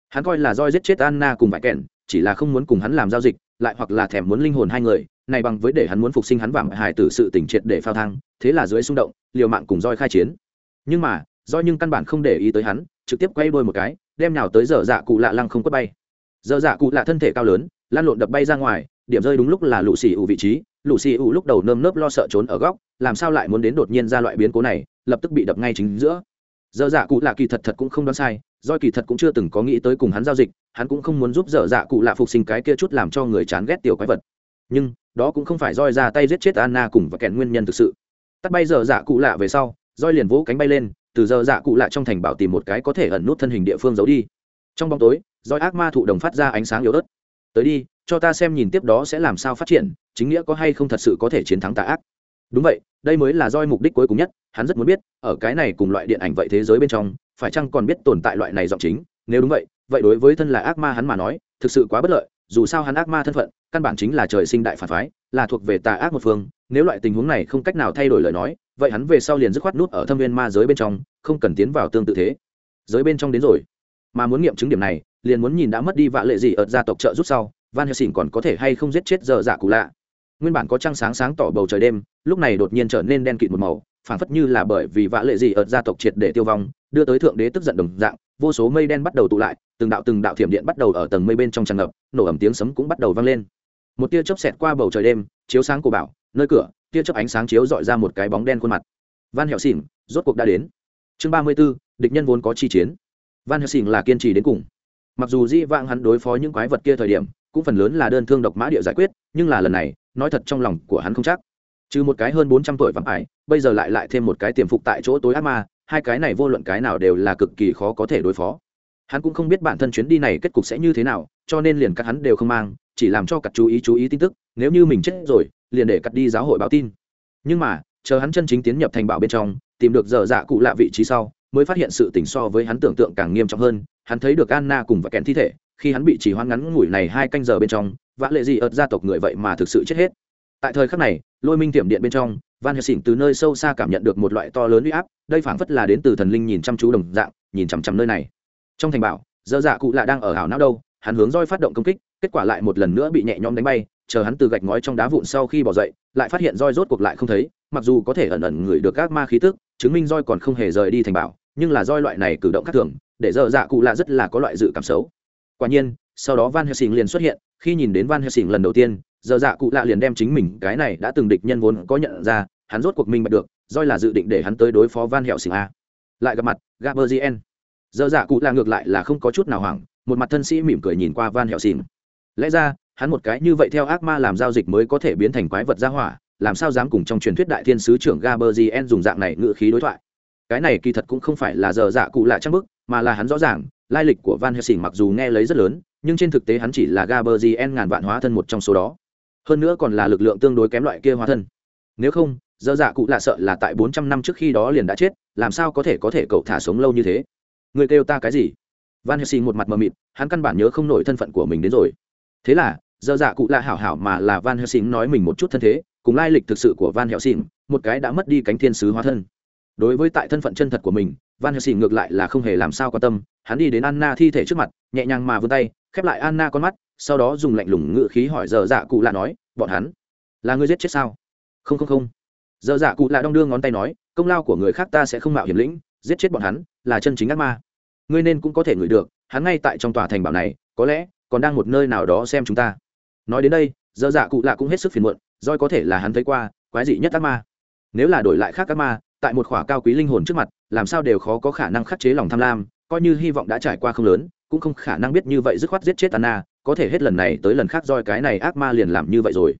Hắn coi là roi giết chết anna cùng vải kẹn chỉ là không muốn cùng hắn làm giao dịch lại hoặc là thèm muốn linh hồn hai người này bằng với để hắn muốn phục sinh hắn vàng hải tử sự tỉnh triệt để phao thang, thế là dưới xung động, liều mạng cùng roi khai chiến. Nhưng mà do nhưng căn bản không để ý tới hắn, trực tiếp quay đôi một cái, đem nào tới dở dạ cụ lạ lăng không quất bay. Dở dạ cụ lạ thân thể cao lớn lan lộn đập bay ra ngoài, điểm rơi đúng lúc là lũ xì ủ vị trí, lũ xì ủ lúc đầu nơm nớp lo sợ trốn ở góc, làm sao lại muốn đến đột nhiên ra loại biến cố này, lập tức bị đập ngay chính giữa. Dở dạ cụ lạ kỳ thật thật cũng không đoán sai doi kỳ thật cũng chưa từng có nghĩ tới cùng hắn giao dịch, hắn cũng không muốn giúp dở dạ cụ lạ phục sinh cái kia chút làm cho người chán ghét tiểu quái vật nhưng đó cũng không phải roi ra tay giết chết anna cùng và kẹn nguyên nhân thực sự. Tắt bay dở dạ cụ lạ về sau, roi liền vỗ cánh bay lên, từ giờ dạ cụ lạ trong thành bảo tìm một cái có thể ẩn nút thân hình địa phương giấu đi. Trong bóng tối, roi ác ma thụ đồng phát ra ánh sáng yếu ớt. Tới đi, cho ta xem nhìn tiếp đó sẽ làm sao phát triển, chính nghĩa có hay không thật sự có thể chiến thắng tà ác. Đúng vậy, đây mới là roi mục đích cuối cùng nhất, hắn rất muốn biết, ở cái này cùng loại điện ảnh vậy thế giới bên trong, phải chăng còn biết tồn tại loại này giọng chính? Nếu đúng vậy vậy đối với thân là ác ma hắn mà nói, thực sự quá bất lợi dù sao hắn ác ma thân phận, căn bản chính là trời sinh đại phản phái, là thuộc về tà ác một phương, nếu loại tình huống này không cách nào thay đổi lời nói, vậy hắn về sau liền dứt khoát nút ở thâm viên ma giới bên trong, không cần tiến vào tương tự thế. Giới bên trong đến rồi. Mà muốn nghiệm chứng điểm này, liền muốn nhìn đã mất đi vạ lệ gì ở gia tộc trợ rút sau, van helsing còn có thể hay không giết chết dở dạ cụ lạ. Nguyên bản có trăng sáng sáng tỏ bầu trời đêm, lúc này đột nhiên trở nên đen kịt một màu, phảng phất như là bởi vì vạ lệ gì ở gia tộc triệt để tiêu vong, đưa tới thượng đế tức giận đồng dạng, vô số mây đen bắt đầu tụ lại từng đạo từng đạo thiểm điện bắt đầu ở tầng mây bên trong tràn ngập, nổ ẩm tiếng sấm cũng bắt đầu vang lên. Một tia chớp xẹt qua bầu trời đêm, chiếu sáng của bảo, nơi cửa, tia chớp ánh sáng chiếu dọi ra một cái bóng đen khuôn mặt. Van hẹo xỉn rốt cuộc đã đến. Chương ba mươi b ố địch nhân vốn có chi chiến. Van hẹo xỉn là kiên trì đến cùng. Mặc dù di vãng hắn đối phó những quái vật kia thời điểm, cũng phần lớn là đơn thương độc mã địa giải quyết, nhưng là lần này, nói thật trong lòng của hắn không chắc. Trừ một cái hơn bốn trăm tuổi vắng ải bây giờ lại lại thêm một cái tiềm phục tại chỗ tối ác ma, hai cái này vô luận cái nào đều là cực kỳ khó có thể đối phó hắn cũng không biết bản thân chuyến đi này kết cục sẽ như thế nào, cho nên liền các hắn đều không mang, chỉ làm cho cặp chú ý chú ý tin tức, nếu như mình chết rồi, liền để cặp đi giáo hội báo tin. Nhưng mà, chờ hắn chân chính tiến nhập thành bảo bên trong, tìm được dở dạ cụ lạ vị trí sau, mới phát hiện sự tình so với hắn tưởng tượng càng nghiêm trọng hơn, hắn thấy được anna cùng và kèn thi thể, khi hắn bị chỉ hoãn ngắn ngủi này hai canh giờ bên trong, vã lệ gì ợt gia tộc người vậy mà thực sự chết hết. Tại thời khắc này, lôi minh tiệm điện bên trong, van helsing từ nơi sâu xa cảm nhận được một loại to lớn uy áp, đây phảng phất là đến từ thần linh nhìn chăm chú đồng dạng, nhìn chằm chằm nơi này trong thành bảo, dơ dạ cụ lạ đang ở hảo não đâu, hắn hướng roi phát động công kích, kết quả lại một lần nữa bị nhẹ nhõm đánh bay, chờ hắn từ gạch ngói trong đá vụn sau khi bỏ dậy, lại phát hiện roi rốt cuộc lại không thấy, mặc dù có thể ẩn ẩn ngửi được các ma khí tức, chứng minh roi còn không hề rời đi thành bảo, nhưng là roi loại này cử động khác thường, để dơ dạ cụ lạ rất là có loại dự cảm xấu. Quả nhiên, sau đó van helsing liền xuất hiện, khi nhìn đến van helsing lần đầu tiên, dơ dạ cụ lạ liền đem chính mình cái này đã từng địch nhân vốn có nhận ra, hắn rốt cuộc minh bạch được, roi là dự định để hắn tới đối phó van helsing a. Lại gặp mặt gaberzien giờ dạ cụ là ngược lại là không có chút nào hoảng, một mặt thân sĩ mỉm cười nhìn qua van hẹo xin lẽ ra, hắn một cái như vậy theo ác ma làm giao dịch mới có thể biến thành quái vật gia hỏa, làm sao dám cùng trong truyền thuyết đại thiên sứ trưởng gaberzien dùng dạng này ngự khí đối thoại? Cái này kỳ thật cũng không phải là giờ dạ cụ lạ trang bức, mà là hắn rõ ràng, lai lịch của van helsing mặc dù nghe lấy rất lớn, nhưng trên thực tế hắn chỉ là gaberzien ngàn vạn hóa thân một trong số đó. Hơn nữa còn là lực lượng tương đối kém loại kia hóa thân. Nếu không, giờ dạ cụ lạ sợ là tại bốn trăm năm trước khi đó liền đã chết, làm sao có thể có thể cậu thả sống lâu như thế? Người kêu ta cái gì? Van helsing một mặt mờ mịt, hắn căn bản nhớ không nổi thân phận của mình đến rồi. Thế là, giờ dạ cụ lạ hảo hảo mà là van helsing nói mình một chút thân thế, cùng lai lịch thực sự của van helsing, một cái đã mất đi cánh thiên sứ hóa thân. Đối với tại thân phận chân thật của mình, van helsing ngược lại là không hề làm sao quan tâm, hắn đi đến anna thi thể trước mặt, nhẹ nhàng mà vươn tay, khép lại anna con mắt, sau đó dùng lạnh lùng ngự khí hỏi giờ dạ cụ lạ nói, bọn hắn là ngươi giết chết sao? Không không không. Giờ dạ cụ lạ đong đưa ngón tay nói, công lao của người khác ta sẽ không mạo hiểm lĩnh, giết chết bọn hắn là chân chính ác ma ngươi nên cũng có thể ngửi được, hắn ngay tại trong tòa thành bảo này, có lẽ còn đang một nơi nào đó xem chúng ta. Nói đến đây giờ dạ cụ lạ cũng hết sức phiền muộn doi có thể là hắn thấy qua, quái dị nhất ác ma. Nếu là đổi lại khác ác ma, tại một khỏa cao quý linh hồn trước mặt, làm sao đều khó có khả năng khắc chế lòng tham lam, coi như hy vọng đã trải qua không lớn, cũng không khả năng biết như vậy dứt khoát giết chết anna, có thể hết lần này tới lần khác roi cái này ác ma liền làm như vậy rồi.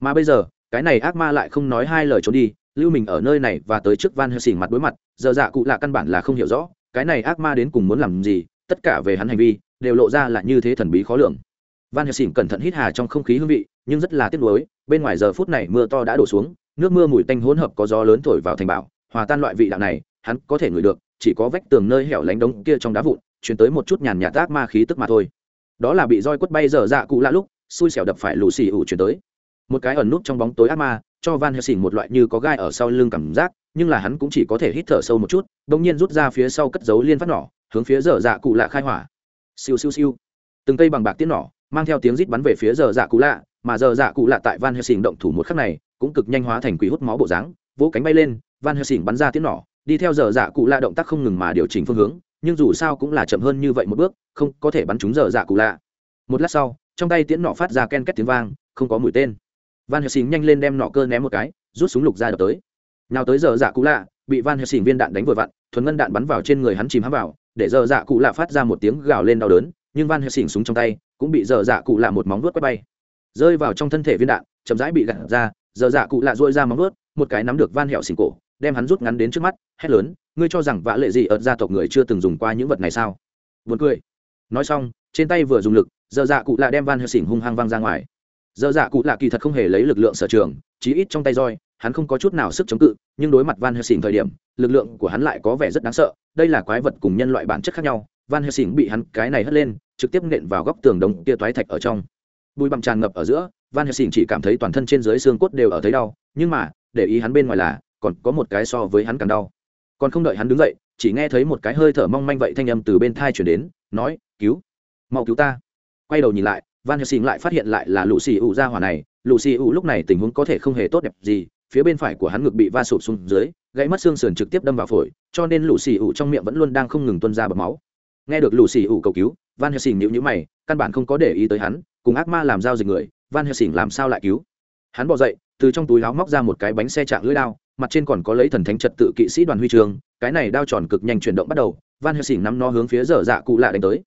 Mà bây giờ, cái này ác ma lại không nói hai lời trốn đi, lưu mình ở nơi này và tới trước van helsing mặt đối mặt giờ dạ cụ lạ căn bản là không hiểu rõ cái này ác ma đến cùng muốn làm gì, tất cả về hắn hành vi, đều lộ ra là như thế thần bí khó lường. Van helsing cẩn thận hít hà trong không khí hương vị, nhưng rất là tiếc nuối, bên ngoài giờ phút này mưa to đã đổ xuống, nước mưa mùi tanh hỗn hợp có gió lớn thổi vào thành bảo hòa tan loại vị đạo này, hắn có thể ngửi được, chỉ có vách tường nơi hẻo lánh đống kia trong đá vụn, chuyển tới một chút nhàn nhạt ác ma khí tức mà thôi. Đó là bị roi quất bay dở dạ cụ lạ lúc, xui xẻo đập phải lù xì ủ chuyển tới. Một cái ẩn nút trong bóng tối ác ma, cho van helsing một loại như có gai ở sau lưng cảm giác, nhưng là hắn cũng chỉ có thể hít thở sâu một chút bỗng nhiên rút ra phía sau cất dấu liên phát nỏ, hướng phía dở dạ cụ lạ khai hỏa. Siêu siêu siêu. Từng cây bằng bạc tiến nỏ, mang theo tiếng rít bắn về phía dở dạ cụ lạ, mà dở dạ cụ lạ tại van helsing động thủ một khắc này, cũng cực nhanh hóa thành quỷ hút máu bộ dáng, vỗ cánh bay lên, van helsing bắn ra tiến nỏ, đi theo dở dạ cụ lạ động tác không ngừng mà điều chỉnh phương hướng, nhưng dù sao cũng là chậm hơn như vậy một bước, không có thể bắn trúng dở dạ cụ lạ. Một lát sau, trong tay tiễn nọ phát ra ken két tiếng vang, không có mũi tên. Van helsing nhanh lên đem nọ cơ ném một cái, rút súng lục ra đập tới. Nào tới giờ dạ cụ lạ bị van helsing viên đạn đánh vừa vặn, thuần ngân đạn bắn vào trên người hắn chìm hắm vào, để dở dạ cụ lạ phát ra một tiếng gào lên đau đớn, nhưng van helsing súng trong tay cũng bị dở dạ cụ lạ một móng vuốt quét bay. Rơi vào trong thân thể viên đạn, chậm rãi bị gạt ra dở dạ cụ lạ dội ra móng vuốt, một cái nắm được van hẹo xỉn cổ, đem hắn rút ngắn đến trước mắt, hét lớn, ngươi cho rằng vã lệ gì ở gia tộc người chưa từng dùng qua những vật này sao? Buồn cười. Nói xong, trên tay vừa dùng lực dở dạ cụ lạ đem van helsing hung hăng văng ra ngoài. Dở dạ cụ lạ kỳ thật không hề lấy lực lượng sở trường, chí ít trong tay roi hắn không có chút nào sức chống cự, nhưng đối mặt van helsing thời điểm, lực lượng của hắn lại có vẻ rất đáng sợ. Đây là quái vật cùng nhân loại bản chất khác nhau. Van helsing bị hắn cái này hất lên, trực tiếp nện vào góc tường đồng tia toái thạch ở trong. Bụi bặm tràn ngập ở giữa, van helsing chỉ cảm thấy toàn thân trên dưới xương cốt đều ở thấy đau, nhưng mà, để ý hắn bên ngoài là, còn có một cái so với hắn càng đau. Còn không đợi hắn đứng dậy, chỉ nghe thấy một cái hơi thở mong manh vậy thanh âm từ bên thai chuyển đến, nói, cứu, mau cứu ta. Quay đầu nhìn lại, van helsing lại phát hiện lại là lũ xì ủ ra hỏa này. Lũ xì ủ lúc này tình huống có thể không hề tốt đẹp gì phía bên phải của hắn ngực bị va sụp xuống dưới, gãy mất xương sườn trực tiếp đâm vào phổi, cho nên lũ xì ủ trong miệng vẫn luôn đang không ngừng tuân ra bọc máu. Nghe được lũ xì ủ cầu cứu, van helsing nhíu nhíu mày, căn bản không có để ý tới hắn, cùng ác ma làm giao dịch người, van helsing làm sao lại cứu? Hắn bỏ dậy, từ trong túi áo móc ra một cái bánh xe chạm lưỡi đao, mặt trên còn có lấy thần thánh trật tự kỵ sĩ đoàn huy trường cái này đao tròn cực nhanh chuyển động bắt đầu, van helsing nắm nó hướng phía dở dạ cụ lạ đánh tới.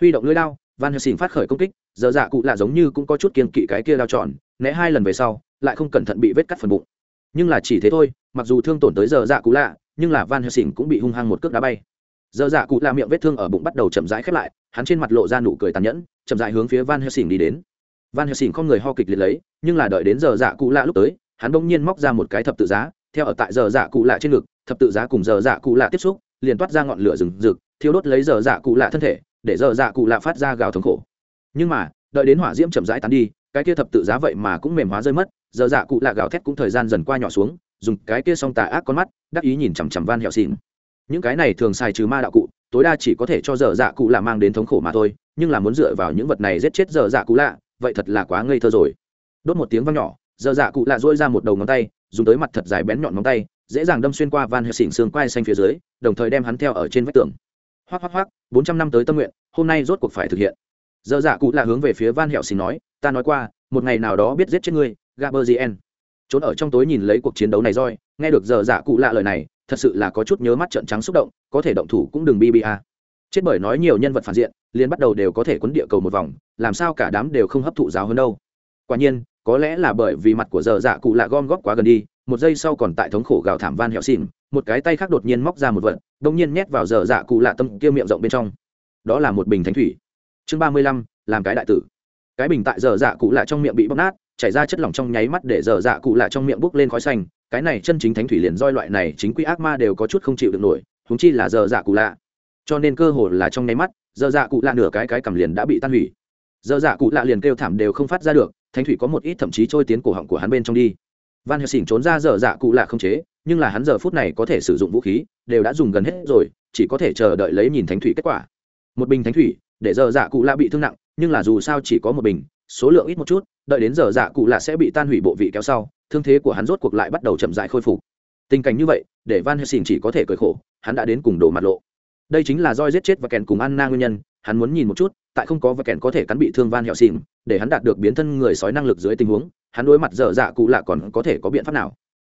Huy động lưỡi đao, van helsing phát khởi công kích, dở dạ cụ lạ giống như cũng có chút kiên kỵ cái kia đao tròn, né hai lần về sau, lại không cẩn thận bị vết cắt phần bụng nhưng là chỉ thế thôi, mặc dù thương tổn tới giờ dạ cụ lạ, nhưng là van helsing cũng bị hung hăng một cước đá bay. Giờ dạ cụ lạ miệng vết thương ở bụng bắt đầu chậm rãi khép lại, hắn trên mặt lộ ra nụ cười tàn nhẫn, chậm rãi hướng phía van helsing đi đến. Van helsing không người ho kịch liệt lấy, nhưng là đợi đến giờ dạ cụ lạ lúc tới, hắn bỗng nhiên móc ra một cái thập tự giá, theo ở tại giờ dạ cụ lạ trên ngực, thập tự giá cùng giờ dạ cụ lạ tiếp xúc, liền toát ra ngọn lửa rừng rực, thiêu đốt lấy giờ dạ cụ lạ thân thể, để giờ dạ cụ lạ phát ra gào thống khổ. Nhưng mà, đợi đến hỏa diễm chậm rãi tán đi cái kia thập tự giá vậy mà cũng mềm hóa rơi mất, giờ dạ cụ lạ gào thét cũng thời gian dần qua nhỏ xuống, dùng cái kia song tà ác con mắt, đắc ý nhìn chằm chằm van hẹo xìn những cái này thường xài trừ ma đạo cụ, tối đa chỉ có thể cho giờ dạ cụ lạ mang đến thống khổ mà thôi, nhưng là muốn dựa vào những vật này giết chết giờ dạ cụ lạ, vậy thật là quá ngây thơ rồi. Đốt một tiếng văng nhỏ, giờ dạ cụ lạ dỗi ra một đầu ngón tay, dùng tới mặt thật dài bén nhọn móng tay, dễ dàng đâm xuyên qua van helsing xương quai xanh phía dưới, đồng thời đem hắn theo ở trên vách tường. Hoác hoác hoác bốn trăm năm tới tâm nguyện, hôm nay rốt cuộc phải thực hiện. Giờ dạ cụ là hướng về phía van hẹo xin nói ta nói qua một ngày nào đó biết giết chết ngươi gaberzien trốn ở trong tối nhìn lấy cuộc chiến đấu này roi nghe được Giờ dạ cụ lạ lời này thật sự là có chút nhớ mắt trợn trắng xúc động có thể động thủ cũng đừng bba chết bởi nói nhiều nhân vật phản diện liền bắt đầu đều có thể quấn địa cầu một vòng làm sao cả đám đều không hấp thụ giáo hơn đâu. Quả nhiên có lẽ là bởi vì mặt của Giờ dạ cụ lạ gom góp quá gần đi một giây sau còn tại thống khổ gào thảm van hẹo xin, một cái tay khác đột nhiên móc ra một vật đông nhiên nhét vào dở dạ cụ lạ tâm kia miệng rộng bên trong. Đó là một bình thánh thủy chương ba mươi lăm, làm cái đại tử. Cái bình tại dở dạ cụ lạ trong miệng bị bóc nát, chảy ra chất lỏng trong nháy mắt để dở dạ cụ lạ trong miệng bốc lên khói xanh. Cái này chân chính thánh thủy liền roi loại này chính quy ác ma đều có chút không chịu được nổi húng chi là dở dạ cụ lạ. Cho nên cơ hồ là trong nháy mắt, dở dạ cụ lạ nửa cái cái cầm liền đã bị tan hủy. Dở dạ cụ lạ liền kêu thảm đều không phát ra được, thánh thủy có một ít thậm chí trôi tiến cổ họng của hắn bên trong đi. Van helsing trốn ra dở dạ cụ lạ không chế, nhưng là hắn giờ phút này có thể sử dụng vũ khí, đều đã dùng gần hết rồi, chỉ có thể chờ đợi lấy nhìn thánh thủy kết quả. Một bình thánh thủy để giờ dạ cụ lạ bị thương nặng, nhưng là dù sao chỉ có một bình, số lượng ít một chút, đợi đến giờ dạ cụ lạ sẽ bị tan hủy bộ vị kéo sau, thương thế của hắn rốt cuộc lại bắt đầu chậm dại khôi phục. Tình cảnh như vậy, để van helsing chỉ có thể cười khổ, hắn đã đến cùng đổ mặt lộ. Đây chính là roi giết chết và kèn cùng ăn na nguyên nhân, hắn muốn nhìn một chút, tại không có và kèn có thể cắn bị thương van helsing, để hắn đạt được biến thân người sói năng lực dưới tình huống, hắn đối mặt dở dạ cụ lạ còn có thể có biện pháp nào?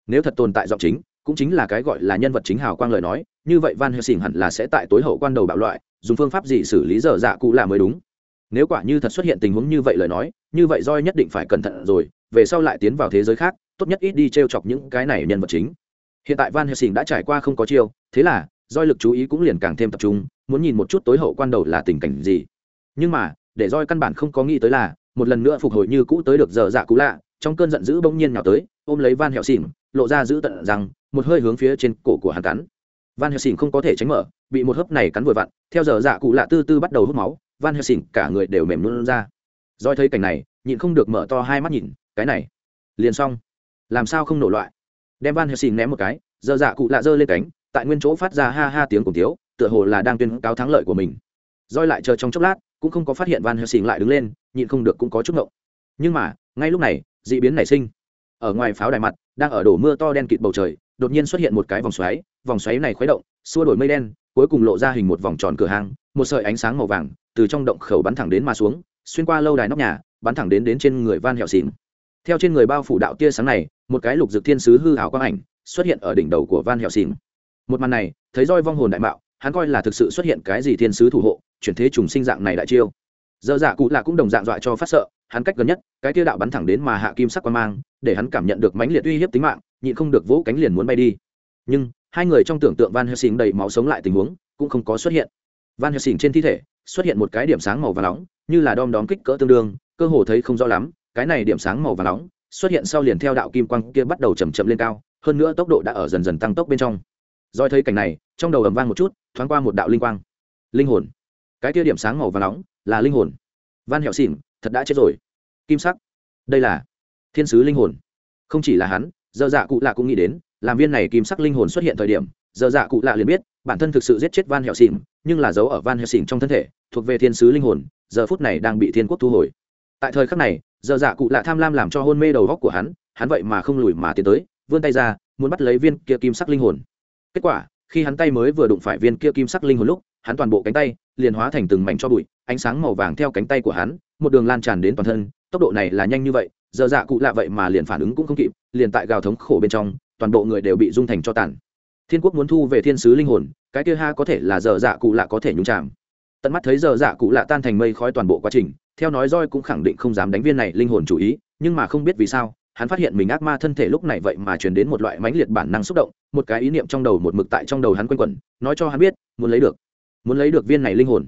Nếu thật tồn tại giọng chính cũng chính là cái gọi là nhân vật chính hào quang lời nói, như vậy van helsing hẳn là sẽ tại tối hậu quan đầu bạo loại, dùng phương pháp gì xử lý dở dạ cụ là mới đúng. Nếu quả như thật xuất hiện tình huống như vậy lời nói, như vậy roi nhất định phải cẩn thận rồi, về sau lại tiến vào thế giới khác, tốt nhất ít đi t r e o chọc những cái này nhân vật chính. Hiện tại van helsing đã trải qua không có chiêu, thế là roi lực chú ý cũng liền càng thêm tập trung, muốn nhìn một chút tối hậu quan đầu là tình cảnh gì. Nhưng mà, để roi căn bản không có nghĩ tới là, một lần nữa phục hồi như cũ tới được giờ dạ cũ lạ, trong cơn giận dữ bỗng nhiên nhào tới, ôm lấy van hẹo xỉn lộ ra giữ tận rằng một hơi hướng phía trên cổ của hắn cắn. Van Helsing xỉn không có thể tránh mở, bị một hớp này cắn vội vặn, theo giờ dạ cụ lạ tư tư bắt đầu hút máu, van Helsing xỉn cả người đều mềm luôn ra. Doi thấy cảnh này, nhịn không được mở to hai mắt nhìn, cái này, liền xong. Làm sao không nổ loại? Đem van Helsing xỉn ném một cái, giờ dạ cụ lạ giơ lên cánh, tại nguyên chỗ phát ra ha ha tiếng cùng tiếu tựa hồ là đang tuyên cáo thắng lợi của mình. Roi lại chờ trong chốc lát, cũng không có phát hiện van helsing lại đứng lên, nhịn không được cũng có chút ngộng. Nhưng mà, ngay lúc này d ị biến nảy sinh. Ở ngoài pháo đài mặt, đang ở đổ mưa to đen kịt bầu trời đột nhiên xuất hiện một cái vòng xoáy vòng xoáy này khuấy động, xua đổi mây đen, cuối cùng lộ ra hình một vòng tròn cửa hàng, một sợi ánh sáng màu vàng từ trong động khẩu bắn thẳng đến mà xuống, xuyên qua lâu đài nóc nhà, bắn thẳng đến đến trên người van hẹo xỉn theo trên người bao phủ đạo tia sáng này, một cái lục dược thiên sứ hư hảo quang ảnh xuất hiện ở đỉnh đầu của van hẹo xỉn một màn này, thấy roi vong hồn đại mạo, hắn coi là thực sự xuất hiện cái gì thiên sứ thủ hộ, chuyển thế trùng sinh dạng này đại chiêu. Dơ dạ cụ là cũng đồng dạng dọa cho phát sợ, hắn cách gần nhất, cái tia đạo bắn thẳng đến mà hạ kim sắc quang mang, để hắn cảm nhận được mãnh liệt uy hiếp tính mạng nhịn không được vỗ cánh liền muốn bay đi. Nhưng, hai người trong tưởng tượng van helsing đầy máu sống lại tình huống, cũng không có xuất hiện. Van helsing trên thi thể xuất hiện một cái điểm sáng màu và nóng, như là đom đóm kích cỡ tương đương, cơ hồ thấy không rõ lắm, cái này điểm sáng màu và nóng xuất hiện sau liền theo đạo kim quang kia bắt đầu chầm chậm lên cao, hơn nữa tốc độ đã ở dần dần tăng tốc bên trong. Doi thấy cảnh này, trong đầu ầm vang một chút, thoáng qua một đạo linh quang. Linh hồn. Cái kia điểm sáng màu và nóng là linh hồn. Van hẹo xỉn thật đã chết rồi. Kim sắc. Đây là thiên sứ linh hồn. Không chỉ là hắn giờ dạ cụ lạ cũng nghĩ đến, làm viên này kim sắc linh hồn xuất hiện thời điểm, giờ dạ cụ lạ liền biết, bản thân thực sự giết chết van hẹo xỉn nhưng là dấu ở van hẹo xỉn trong thân thể, thuộc về thiên sứ linh hồn, giờ phút này đang bị thiên quốc thu hồi. Tại thời khắc này, giờ dạ cụ lạ tham lam làm cho hôn mê đầu góc của hắn hắn vậy mà không lùi mà tiến tới, vươn tay ra, muốn bắt lấy viên kia kim sắc linh hồn. Kết quả, khi hắn tay mới vừa đụng phải viên kia kim sắc linh hồn lúc, hắn toàn bộ cánh tay liền hóa thành từng mảnh cho bụi, ánh sáng màu vàng theo cánh tay của hắn, một đường lan tràn đến toàn thân tốc độ này là nhanh như vậy, giờ dạ cụ lạ vậy mà liền phản ứng cũng không kịp, liền tại gào thống khổ bên trong, toàn bộ người đều bị dung thành cho tàn. Thiên quốc muốn thu về thiên sứ linh hồn, cái kia ha có thể là giờ dạ cụ lạ có thể nhúng chạm tận mắt thấy giờ dạ cụ lạ tan thành mây khói toàn bộ quá trình, theo nói roi cũng khẳng định không dám đánh viên này linh hồn chủ ý, nhưng mà không biết vì sao, hắn phát hiện mình ác ma thân thể lúc này vậy mà truyền đến một loại mãnh liệt bản năng xúc động, một cái ý niệm trong đầu một mực tại trong đầu hắn quanh quẩn, nói cho hắn biết, muốn lấy được, muốn lấy được viên này linh hồn.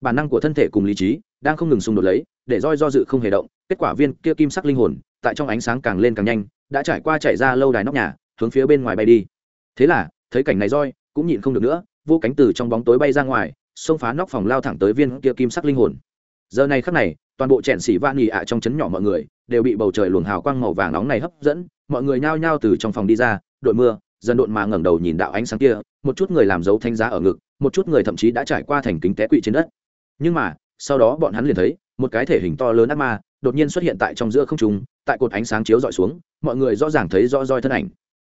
Bản năng của thân thể cùng lý trí đang không ngừng xung đột lấy, để roi do dự không hề động kết quả viên kia kim sắc linh hồn, tại trong ánh sáng càng lên càng nhanh, đã trải qua chạy ra lâu đài nóc nhà, hướng phía bên ngoài bay đi. Thế là, thấy cảnh này roi, cũng nhịn không được nữa, vô cánh từ trong bóng tối bay ra ngoài, xông phá nóc phòng lao thẳng tới viên kia kim sắc linh hồn. Giờ này khắc này, toàn bộ chèn xỉ van nghỉ ạ trong chấn nhỏ mọi người, đều bị bầu trời luồng hào quang màu vàng nóng này hấp dẫn, mọi người nhao nhao từ trong phòng đi ra, đội mưa, dần độn mà ngẩng đầu nhìn đạo ánh sáng kia, một chút người làm dấu thanh giá ở ngực, một chút người thậm chí đã trải qua thành kính té quỵ trên đất. Nhưng mà, sau đó bọn hắn liền thấy, một cái thể hình to lớn ác ma đột nhiên xuất hiện tại trong giữa không trung, tại cột ánh sáng chiếu dọi xuống, mọi người rõ ràng thấy rõ roi thân ảnh.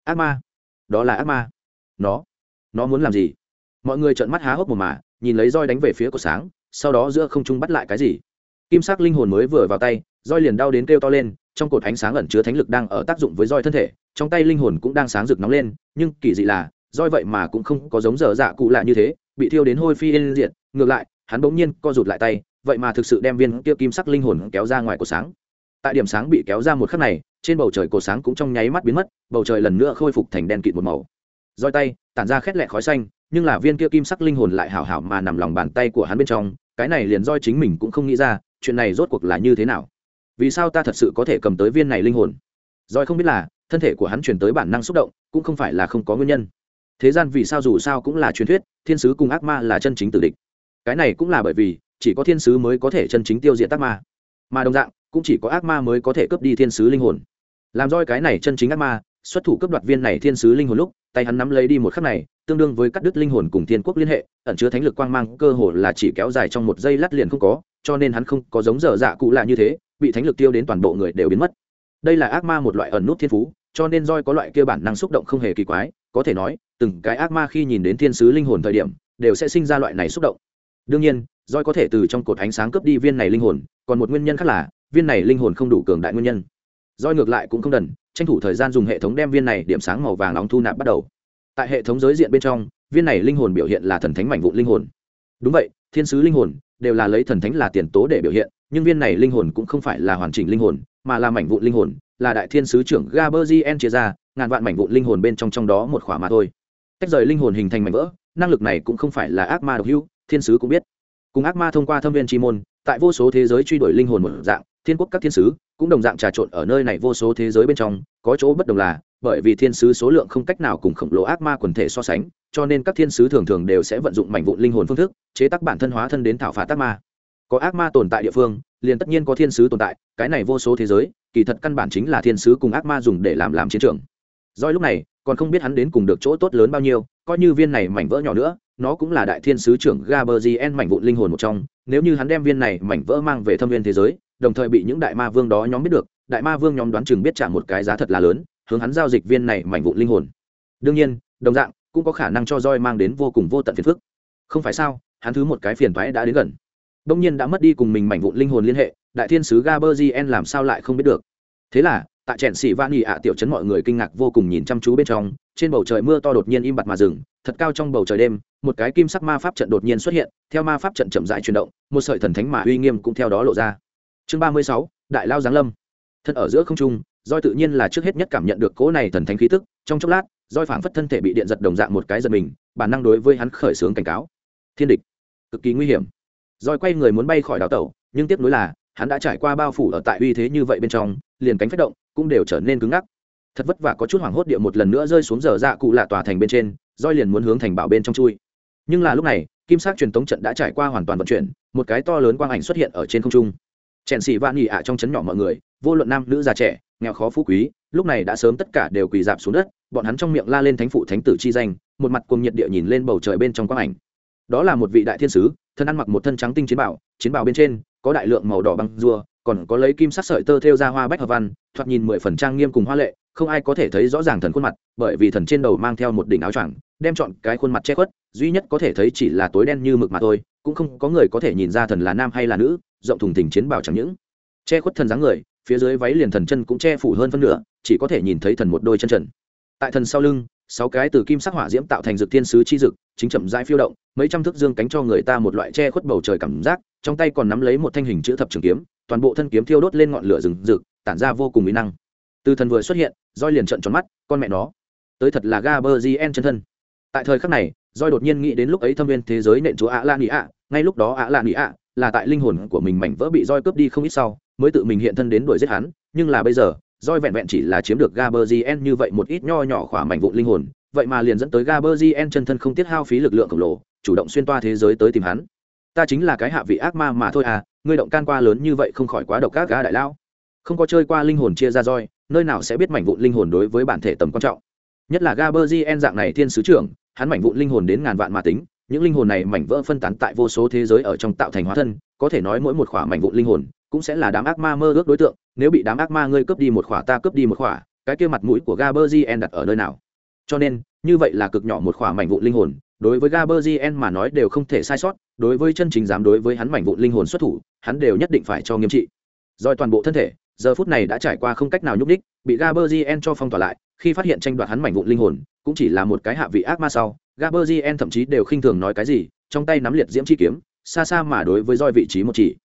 Ác ma. Đó là ác ma. Nó. Nó muốn làm gì? Mọi người trợn mắt há hốc một mà, nhìn lấy roi đánh về phía cột sáng, sau đó giữa không trung bắt lại cái gì? Kim sắc linh hồn mới vừa vào tay, roi liền đau đến kêu to lên, trong cột ánh sáng ẩn chứa thánh lực đang ở tác dụng với roi thân thể, trong tay linh hồn cũng đang sáng rực nóng lên, nhưng kỳ dị là, roi vậy mà cũng không có giống dở dạ cụ lạ như thế, bị thiêu đến hôi phi yên diệt, ngược lại, hắn bỗng nhiên co rụt lại tay vậy mà thực sự đem viên kia kim sắc linh hồn kéo ra ngoài của sáng. Tại điểm sáng bị kéo ra một khắc này, trên bầu trời cổ sáng cũng trong nháy mắt biến mất, bầu trời lần nữa khôi phục thành đen kịt một màu. Roi tay, tản ra khét lẹ khói xanh, nhưng là viên kia kim sắc linh hồn lại hảo hảo mà nằm lòng bàn tay của hắn bên trong, cái này liền roi chính mình cũng không nghĩ ra, chuyện này rốt cuộc là như thế nào? Vì sao ta thật sự có thể cầm tới viên này linh hồn? Roi không biết là, thân thể của hắn chuyển tới bản năng xúc động, cũng không phải là không có nguyên nhân. Thế gian vì sao dù sao cũng là truyền thuyết, thiên sứ cùng ác ma là chân chính tử địch. Cái này cũng là bởi vì chỉ có thiên sứ mới có thể chân chính tiêu diệt ác ma. Mà đồng dạng, cũng chỉ có ác ma mới có thể cướp đi thiên sứ linh hồn. Làm roi cái này chân chính ác ma, xuất thủ cướp đoạt viên này thiên sứ linh hồn lúc, tay hắn nắm lấy đi một khắc này, tương đương với cắt đứt linh hồn cùng thiên quốc liên hệ, ẩn chứa thánh lực quang mang cơ hồ là chỉ kéo dài trong một giây lát liền không có, cho nên hắn không có giống dở dạ cụ lạ như thế, bị thánh lực tiêu đến toàn bộ người đều biến mất. Đây là ác ma một loại ẩn nút thiên phú, cho nên roi có loại kia bản năng xúc động không hề kỳ quái, có thể nói, từng cái ác ma khi nhìn đến thiên sứ linh hồn thời điểm, đều sẽ sinh ra loại này xúc động. Đương nhiên roi có thể từ trong cột ánh sáng cướp đi viên này linh hồn còn một nguyên nhân khác là viên này linh hồn không đủ cường đại nguyên nhân. Roi ngược lại cũng không đần tranh thủ thời gian dùng hệ thống đem viên này điểm sáng màu vàng nóng thu nạp bắt đầu. Tại hệ thống giới diện bên trong viên này linh hồn biểu hiện là thần thánh mảnh vụn linh hồn. Đúng vậy thiên sứ linh hồn đều là lấy thần thánh là tiền tố để biểu hiện nhưng viên này linh hồn cũng không phải là hoàn chỉnh linh hồn mà là mảnh vụn linh hồn là đại thiên sứ trưởng gaberzien chia ra ngàn vạn mảnh vụn linh hồn bên trong trong đó một khỏa mà thôi. Tách rời linh hồn hình thành mảnh vỡ năng lực này cũng không phải là ác ma độc hưu, thiên sứ cũng biết cùng ác ma thông qua thâm viên chi môn, tại vô số thế giới truy đuổi linh hồn một dạng, thiên quốc các thiên sứ cũng đồng dạng trà trộn ở nơi này vô số thế giới bên trong, có chỗ bất đồng là, bởi vì thiên sứ số lượng không cách nào cùng khổng lồ ác ma quần thể so sánh, cho nên các thiên sứ thường thường đều sẽ vận dụng mảnh vụn linh hồn phương thức, chế tác bản thân hóa thân đến thảo phạt ác ma. Có ác ma tồn tại địa phương, liền tất nhiên có thiên sứ tồn tại, cái này vô số thế giới, kỳ thật căn bản chính là thiên sứ cùng ác ma dùng để làm làm chiến trường. Doi lúc này, còn không biết hắn đến cùng được chỗ tốt lớn bao nhiêu, coi như viên này mảnh vỡ nhỏ nữa nó cũng là đại thiên sứ trưởng gaberzien mảnh vụn linh hồn một trong. Nếu như hắn đem viên này mảnh vỡ mang về thâm viên thế giới, đồng thời bị những đại ma vương đó nhóm biết được, đại ma vương nhóm đoán chừng biết trả một cái giá thật là lớn, hướng hắn giao dịch viên này mảnh vụn linh hồn. Đương nhiên, đồng dạng, cũng có khả năng cho roi mang đến vô cùng vô tận phiền phức. Không phải sao, hắn thứ một cái phiền toái đã đến gần. Đông nhiên đã mất đi cùng mình mảnh vụn linh hồn liên hệ, đại thiên sứ gaberzien làm sao lại không biết được. Thế là, tại trẻn sĩ van ạ tiểu chấn mọi người kinh ngạc vô cùng nhìn chăm chú bên trong trên bầu trời mưa to đột nhiên im bặt mà dừng, thật cao trong bầu trời đêm, một cái kim sắc ma pháp trận đột nhiên xuất hiện, theo ma pháp trận chậm rãi chuyển động, một sợi thần thánh mà uy nghiêm cũng theo đó lộ ra. Chương ba mươi sáu, đại lao giáng lâm. Thân ở giữa không trung roi tự nhiên là trước hết nhất cảm nhận được cỗ này thần thánh khí tức, trong chốc lát roi phảng phất thân thể bị điện giật đồng dạng một cái giật mình, bản năng đối với hắn khởi xướng cảnh cáo. Thiên địch, cực kỳ nguy hiểm. Roi quay người muốn bay khỏi đảo tàu nhưng tiếc nuối là, hắn đã trải qua bao phủ ở tại uy thế như vậy bên trong, liền cánh phách động cũng đều trở nên cứng ngắc thật vất vả có chút hoảng hốt địa một lần nữa rơi xuống giờ dạ cụ lạ tòa thành bên trên, roi liền muốn hướng thành bảo bên trong chui. Nhưng là lúc này, kim sắc truyền tống trận đã trải qua hoàn toàn vận chuyển, một cái to lớn quang ảnh xuất hiện ở trên không trung. Chèn xì vạn nhị ạ trong chấn nhỏ mọi người, vô luận nam, nữ, già, trẻ, nghèo khó phú quý, lúc này đã sớm tất cả đều quỳ dạp xuống đất, bọn hắn trong miệng la lên thánh phụ thánh tử chi danh, một mặt cùng nhiệt địa nhìn lên bầu trời bên trong quang ảnh. Đó là một vị đại thiên sứ, thân ăn mặc một thân trắng tinh chiến bảo chiến bảo bên trên, có đại lượng màu đỏ băng rua còn có lấy kim sắc sợi tơ thêu ra hoa bách hợp văn, thoạt nhìn mười phần trang nghiêm cùng hoa lệ không ai có thể thấy rõ ràng thần khuôn mặt, bởi vì thần trên đầu mang theo một đỉnh áo choàng, đem chọn cái khuôn mặt che khuất, duy nhất có thể thấy chỉ là tối đen như mực mà thôi, cũng không có người có thể nhìn ra thần là nam hay là nữ, rộng thùng thình chiến bảo chẳng những. Che khuất thần dáng người, phía dưới váy liền thần chân cũng che phủ hơn phân nửa, chỉ có thể nhìn thấy thần một đôi chân trần. Tại thần sau lưng, sáu cái từ kim sắc hỏa diễm tạo thành dược thiên sứ chi dực, chính chậm rãi phiêu động, mấy trăm thước dương cánh cho người ta một loại che khuất bầu trời cảm giác, trong tay còn nắm lấy một thanh hình chữ thập trường kiếm, toàn bộ thân kiếm thiêu đốt lên ngọn lửa rừng rực, tản ra vô cùng mỹ năng từ thần vừa xuất hiện roi liền trận tròn mắt, con mẹ nó, tới thật là gaberzien chân thân. Tại thời khắc này roi đột nhiên nghĩ đến lúc ấy thâm viên thế giới nện chúa ạ lan nị ạ ngay lúc đó ạ lan nị ạ là tại linh hồn của mình mảnh vỡ bị roi cướp đi không ít sau, mới tự mình hiện thân đến đuổi giết hắn, nhưng là bây giờ roi vẹn vẹn chỉ là chiếm được gaberzien như vậy một ít nho nhỏ khỏa mảnh vụn linh hồn, vậy mà liền dẫn tới gaberzien chân thân không tiết hao phí lực lượng khổng lồ, chủ động xuyên toa thế giới tới tìm hắn. Ta chính là cái hạ vị ác ma mà thôi à ngươi động can qua lớn như vậy không khỏi quá độc các gã đại lao không có chơi qua linh hồn chia ra roi nơi nào sẽ biết mảnh vụn linh hồn đối với bản thể tầm quan trọng. Nhất là gaberzien dạng này thiên sứ trưởng, hắn mảnh vụn linh hồn đến ngàn vạn mà tính, những linh hồn này mảnh vỡ phân tán tại vô số thế giới ở trong tạo thành hóa thân, có thể nói mỗi một khỏa mảnh vụn linh hồn cũng sẽ là đám ác ma mơ ước đối tượng, nếu bị đám ác ma ngươi cướp đi một khỏa ta cướp đi một khỏa, cái kia mặt mũi của gaberzien đặt ở nơi nào? Cho nên, như vậy là cực nhỏ một khỏa mảnh vụn linh hồn, đối với gaberzien mà nói đều không thể sai sót, đối với chân chính dám đối với hắn mảnh vụn linh hồn xuất thủ, hắn đều nhất định phải cho nghiêm trị. Rồi toàn bộ thân thể giờ phút này đã trải qua không cách nào nhúc đích bị gaberzien cho phong tỏa lại, khi phát hiện tranh đoạt hắn mảnh vụn linh hồn, cũng chỉ là một cái hạ vị ác ma sau gaberzien thậm chí đều khinh thường nói cái gì, trong tay nắm liệt diễm chi kiếm, xa xa mà đối với roi vị trí một chỉ.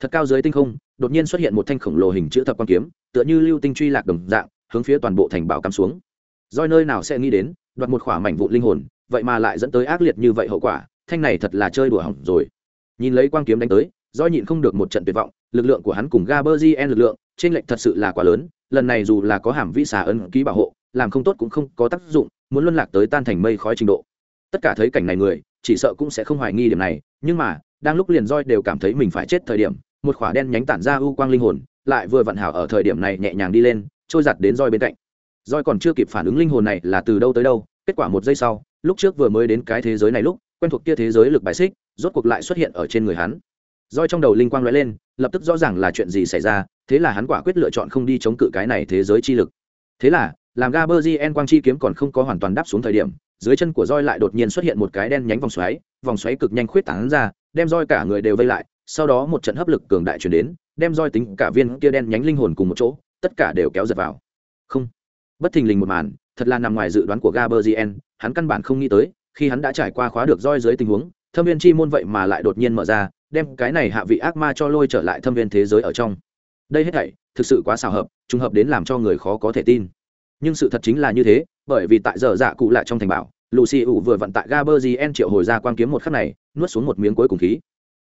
Thật cao dưới tinh không, đột nhiên xuất hiện một thanh khổng lồ hình chữ thập quan kiếm, tựa như lưu tinh truy lạc đồng dạng, hướng phía toàn bộ thành bảo cắm xuống. Roi nơi nào sẽ nghĩ đến, đoạt một khỏa mảnh vụn linh hồn, vậy mà lại dẫn tới ác liệt như vậy hậu quả, thanh này thật là chơi đùa hỏng rồi. Nhìn lấy quang kiếm đánh tới, roi nhịn không được một trận tuyệt vọng lực lượng của hắn cùng gaberzien lực lượng, trên lệnh thật sự là quá lớn, lần này dù là có hàm vĩ xà ân ký bảo hộ, làm không tốt cũng không có tác dụng, muốn luân lạc tới tan thành mây khói trình độ. Tất cả thấy cảnh này người, chỉ sợ cũng sẽ không hoài nghi điểm này, nhưng mà, đang lúc liền roi đều cảm thấy mình phải chết thời điểm, một khỏa đen nhánh tản ra u quang linh hồn, lại vừa vận hảo ở thời điểm này nhẹ nhàng đi lên, trôi giặt đến roi bên cạnh. Roi còn chưa kịp phản ứng linh hồn này là từ đâu tới đâu, kết quả một giây sau, lúc trước vừa mới đến cái thế giới này lúc, quen thuộc kia thế giới lực bài xích, rốt cuộc lại xuất hiện ở trên người hắn roi trong đầu linh quang lóe lên, lập tức rõ ràng là chuyện gì xảy ra, thế là hắn quả quyết lựa chọn không đi chống cự cái này thế giới chi lực. Thế là, làm gaberzien quang chi kiếm còn không có hoàn toàn đáp xuống thời điểm, dưới chân của roi lại đột nhiên xuất hiện một cái đen nhánh vòng xoáy vòng xoáy cực nhanh khuyết tán ra, đem roi cả người đều vây lại, sau đó một trận hấp lực cường đại chuyển đến, đem roi tính cả viên kia đen nhánh linh hồn cùng một chỗ, tất cả đều kéo giật vào. Không. Bất thình lình một màn, thật là nằm ngoài dự đoán của gaberzien hắn căn bản không nghĩ tới, khi hắn đã trải qua khóa được roi dưới tình huống, thâm viên chi môn vậy mà lại đột nhiên mở ra đem cái này hạ vị ác ma cho lôi trở lại thâm viên thế giới ở trong. Đây hết thảy, thực sự quá xào hợp, trùng hợp đến làm cho người khó có thể tin. Nhưng sự thật chính là như thế, bởi vì tại giờ dạ cụ lại trong thành bảo, lucy ủ vừa vận tại gaberzien triệu hồi ra quan kiếm một khắc này, nuốt xuống một miếng cuối cùng khí.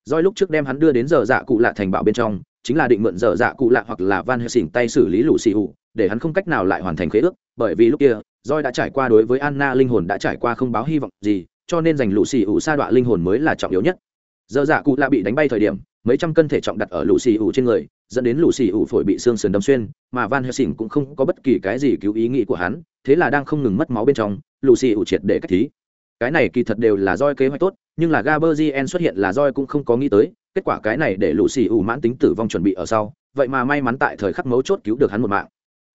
Doi lúc trước đem hắn đưa đến giờ dạ cụ lạ thành bảo bên trong, chính là định mượn giờ dạ cụ lạ hoặc là van helsing tay xử lý lũ xì ủ, để hắn không cách nào lại hoàn thành khế ước, bởi vì lúc kia doi đã trải qua đối với anna linh hồn đã trải qua không báo hy vọng gì, cho nên dành lũ xì ủ sa đọa linh hồn mới là trọng yếu nhất giờ dạ cụ lạ bị đánh bay thời điểm, mấy trăm cân thể trọng đặt ở lũ xì ủ trên người, dẫn đến lũ xì ủ phổi bị xương sườn đâm xuyên, mà van helsing cũng không có bất kỳ cái gì cứu ý nghĩ của hắn, thế là đang không ngừng mất máu bên trong lũ xì ủ triệt để cách thí. Cái này kỳ thật đều là roi kế hoạch tốt, nhưng là gaberzien xuất hiện là roi cũng không có nghĩ tới, kết quả cái này để lũ xì ủ mãn tính tử vong chuẩn bị ở sau, vậy mà may mắn tại thời khắc mấu chốt cứu được hắn một mạng.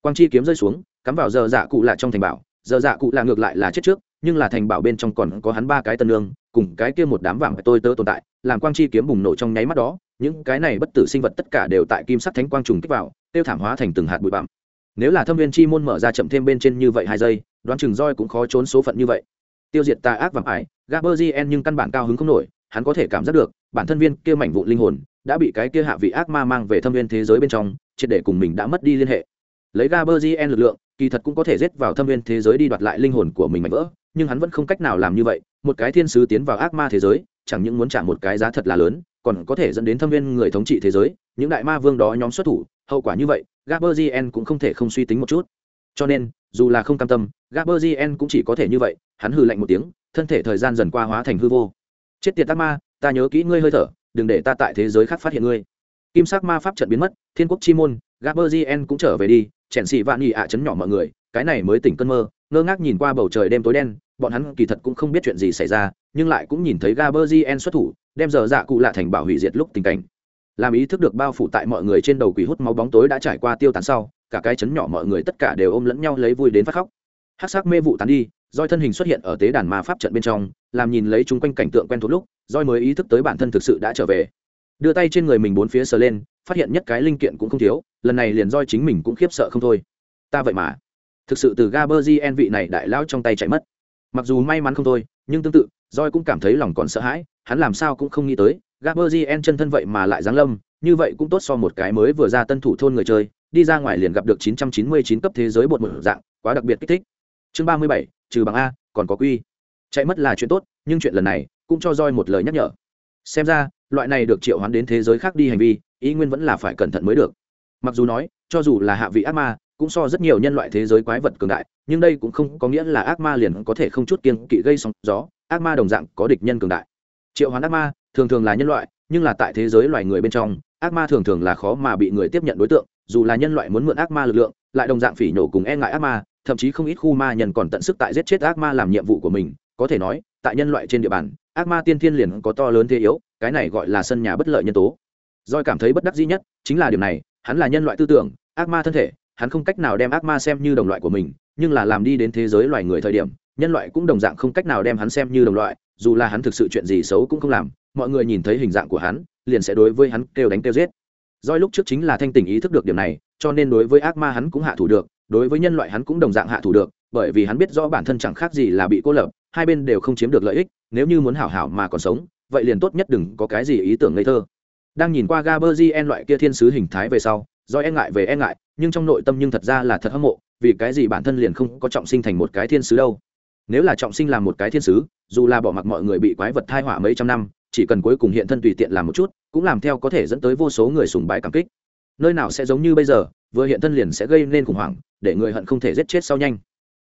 Quang chi kiếm rơi xuống, cắm vào giờ dạ cụ lạ trong thành bảo giờ dạ cụ là ngược lại là chết trước nhưng là thành bảo bên trong còn có hắn ba cái tân lương cùng cái kia một đám vàng tôi tớ tồn tại, làm quang chi kiếm bùng nổ trong nháy mắt đó, những cái này bất tử sinh vật tất cả đều tại kim sắc thánh quang trùng kích vào, tiêu thảm hóa thành từng hạt bụi bặm. Nếu là thâm viên chi môn mở ra chậm thêm bên trên như vậy hai giây, đoán chừng roi cũng khó trốn số phận như vậy. Tiêu diệt tà ác vàng ải gaberzien nhưng căn bản cao hứng không nổi, hắn có thể cảm giác được, bản thân viên kia mảnh vụn linh hồn đã bị cái kia hạ vị ác ma mang về thâm viên thế giới bên trong, triệt để cùng mình đã mất đi liên hệ. Lấy gaberzien lực lượng, kỳ thật cũng có thể rết vào thâm viên thế giới đi đoạt lại linh hồn của mình mạnh vỡ nhưng hắn vẫn không cách nào làm như vậy, một cái thiên sứ tiến vào ác ma thế giới, chẳng những muốn trả một cái giá thật là lớn, còn có thể dẫn đến thâm viên người thống trị thế giới, những đại ma vương đó nhóm xuất thủ, hậu quả như vậy, gaberzien cũng không thể không suy tính một chút. Cho nên, dù là không cam tâm, gaberzien cũng chỉ có thể như vậy, hắn hừ lạnh một tiếng, thân thể thời gian dần qua hóa thành hư vô. Chết tiệt ác ma, ta nhớ kỹ ngươi hơi thở, đừng để ta tại thế giới khác phát hiện ngươi. Kim sắc ma pháp trận biến mất, thiên quốc chi môn, gaberzien cũng trở về đi, chèn xì vạn nhị ạ chấn nhỏ mọi người, cái này mới tỉnh cơn mơ, ngơ ngác nhìn qua bầu trời đêm tối đen bọn hắn kỳ thật cũng không biết chuyện gì xảy ra, nhưng lại cũng nhìn thấy gaberzien xuất thủ, đem giờ dạ cụ lạ thành bảo hủy diệt lúc tình cảnh. Làm ý thức được bao phủ tại mọi người trên đầu quỷ hút máu bóng tối đã trải qua tiêu tán sau, cả cái chấn nhỏ mọi người tất cả đều ôm lẫn nhau lấy vui đến phát khóc. Hát sắc mê vụ tán đi, roi thân hình xuất hiện ở tế đàn ma pháp trận bên trong, làm nhìn lấy chung quanh cảnh tượng quen thuộc lúc, roi mới ý thức tới bản thân thực sự đã trở về. Đưa tay trên người mình bốn phía sờ lên, phát hiện nhất cái linh kiện cũng không thiếu, lần này liền roi chính mình cũng khiếp sợ không thôi. Ta vậy mà. Thực sự từ gaberzien vị này đại lao trong tay chạy mất mặc dù may mắn không thôi nhưng tương tự roi cũng cảm thấy lòng còn sợ hãi hắn làm sao cũng không nghĩ tới gaberzien chân thân vậy mà lại giáng lâm như vậy cũng tốt so một cái mới vừa ra tân thủ thôn người chơi đi ra ngoài liền gặp được 999 cấp thế giới bột một dạng quá đặc biệt kích thích. Chương 37, trừ bằng a còn có quy. Chạy mất là chuyện tốt nhưng chuyện lần này cũng cho roi một lời nhắc nhở. Xem ra loại này được triệu hoán đến thế giới khác đi hành vi ý nguyên vẫn là phải cẩn thận mới được. Mặc dù nói cho dù là hạ vị ác ma cũng so rất nhiều nhân loại thế giới quái vật cường đại, nhưng đây cũng không có nghĩa là ác ma liền có thể không chút kiên kỵ gây sóng gió, ác ma đồng dạng có địch nhân cường đại. Triệu hoán ác ma thường thường là nhân loại, nhưng là tại thế giới loài người bên trong, ác ma thường thường là khó mà bị người tiếp nhận đối tượng, dù là nhân loại muốn mượn ác ma lực lượng, lại đồng dạng phỉ nhổ cùng e ngại ác ma, thậm chí không ít khu ma nhân còn tận sức tại giết chết ác ma làm nhiệm vụ của mình. Có thể nói, tại nhân loại trên địa bàn, ác ma tiên thiên liền có to lớn thế yếu, cái này gọi là sân nhà bất lợi nhân tố. Doi cảm thấy bất đắc dĩ nhất, chính là điều này, hắn là nhân loại tư tưởng, ác ma thân thể hắn không cách nào đem ác ma xem như đồng loại của mình, nhưng là làm đi đến thế giới loài người thời điểm, nhân loại cũng đồng dạng không cách nào đem hắn xem như đồng loại, dù là hắn thực sự chuyện gì xấu cũng không làm, mọi người nhìn thấy hình dạng của hắn, liền sẽ đối với hắn kêu đánh kêu giết. Doi lúc trước chính là thanh tình ý thức được điểm này, cho nên đối với ác ma hắn cũng hạ thủ được, đối với nhân loại hắn cũng đồng dạng hạ thủ được, bởi vì hắn biết rõ bản thân chẳng khác gì là bị cô lập, hai bên đều không chiếm được lợi ích, nếu như muốn hảo hảo mà còn sống, vậy liền tốt nhất đừng có cái gì ý tưởng ngây thơ. Đang nhìn qua Gaberzien loại kia thiên sứ hình thái về sau do e ngại về e ngại nhưng trong nội tâm nhưng thật ra là thật hâm mộ, vì cái gì bản thân liền không có trọng sinh thành một cái thiên sứ đâu? Nếu là trọng sinh làm một cái thiên sứ, dù là bỏ mặc mọi người bị quái vật thai hỏa mấy trăm năm, chỉ cần cuối cùng hiện thân tùy tiện làm một chút, cũng làm theo có thể dẫn tới vô số người sùng bái cảm kích. Nơi nào sẽ giống như bây giờ, vừa hiện thân liền sẽ gây nên khủng hoảng, để người hận không thể giết chết sau nhanh.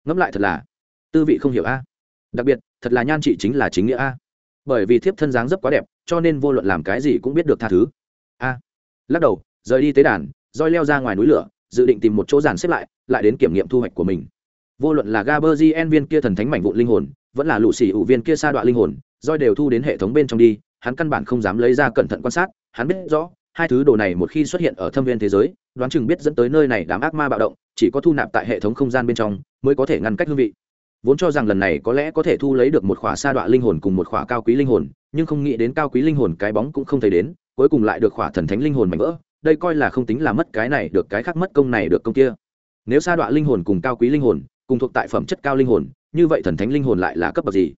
Ngẫm lại thật là, tư vị không hiểu a. Đặc biệt, thật là nhan trị chính là chính nghĩa a. Bởi vì thiếp thân dáng dấp quá đẹp, cho nên vô luận làm cái gì cũng biết được tha thứ. A. Lắc đầu, rời đi tế đàn, roi leo ra ngoài núi lửa dự định tìm một chỗ giàn xếp lại lại đến kiểm nghiệm thu hoạch của mình. Vô luận là gaberzien viên kia thần thánh mảnh vụn linh hồn, vẫn là lũ xỉ ủ viên kia sa đoạn linh hồn roi đều thu đến hệ thống bên trong đi, hắn căn bản không dám lấy ra cẩn thận quan sát, hắn biết rõ, hai thứ đồ này một khi xuất hiện ở thâm viên thế giới, đoán chừng biết dẫn tới nơi này đám ác ma bạo động, chỉ có thu nạp tại hệ thống không gian bên trong mới có thể ngăn cách hương vị. Vốn cho rằng lần này có lẽ có thể thu lấy được một khỏa sa đoạn linh hồn cùng một khỏa cao quý linh hồn, nhưng không nghĩ đến cao quý linh hồn cái bóng cũng không thấy đến, cuối cùng lại được khỏa thần thánh linh hồn mạnh vỡ đây coi là không tính là mất cái này được cái khác mất công này được công kia. Nếu sa đoạn linh hồn cùng cao quý linh hồn, cùng thuộc tại phẩm chất cao linh hồn, như vậy thần thánh linh hồn lại là cấp bậc gì?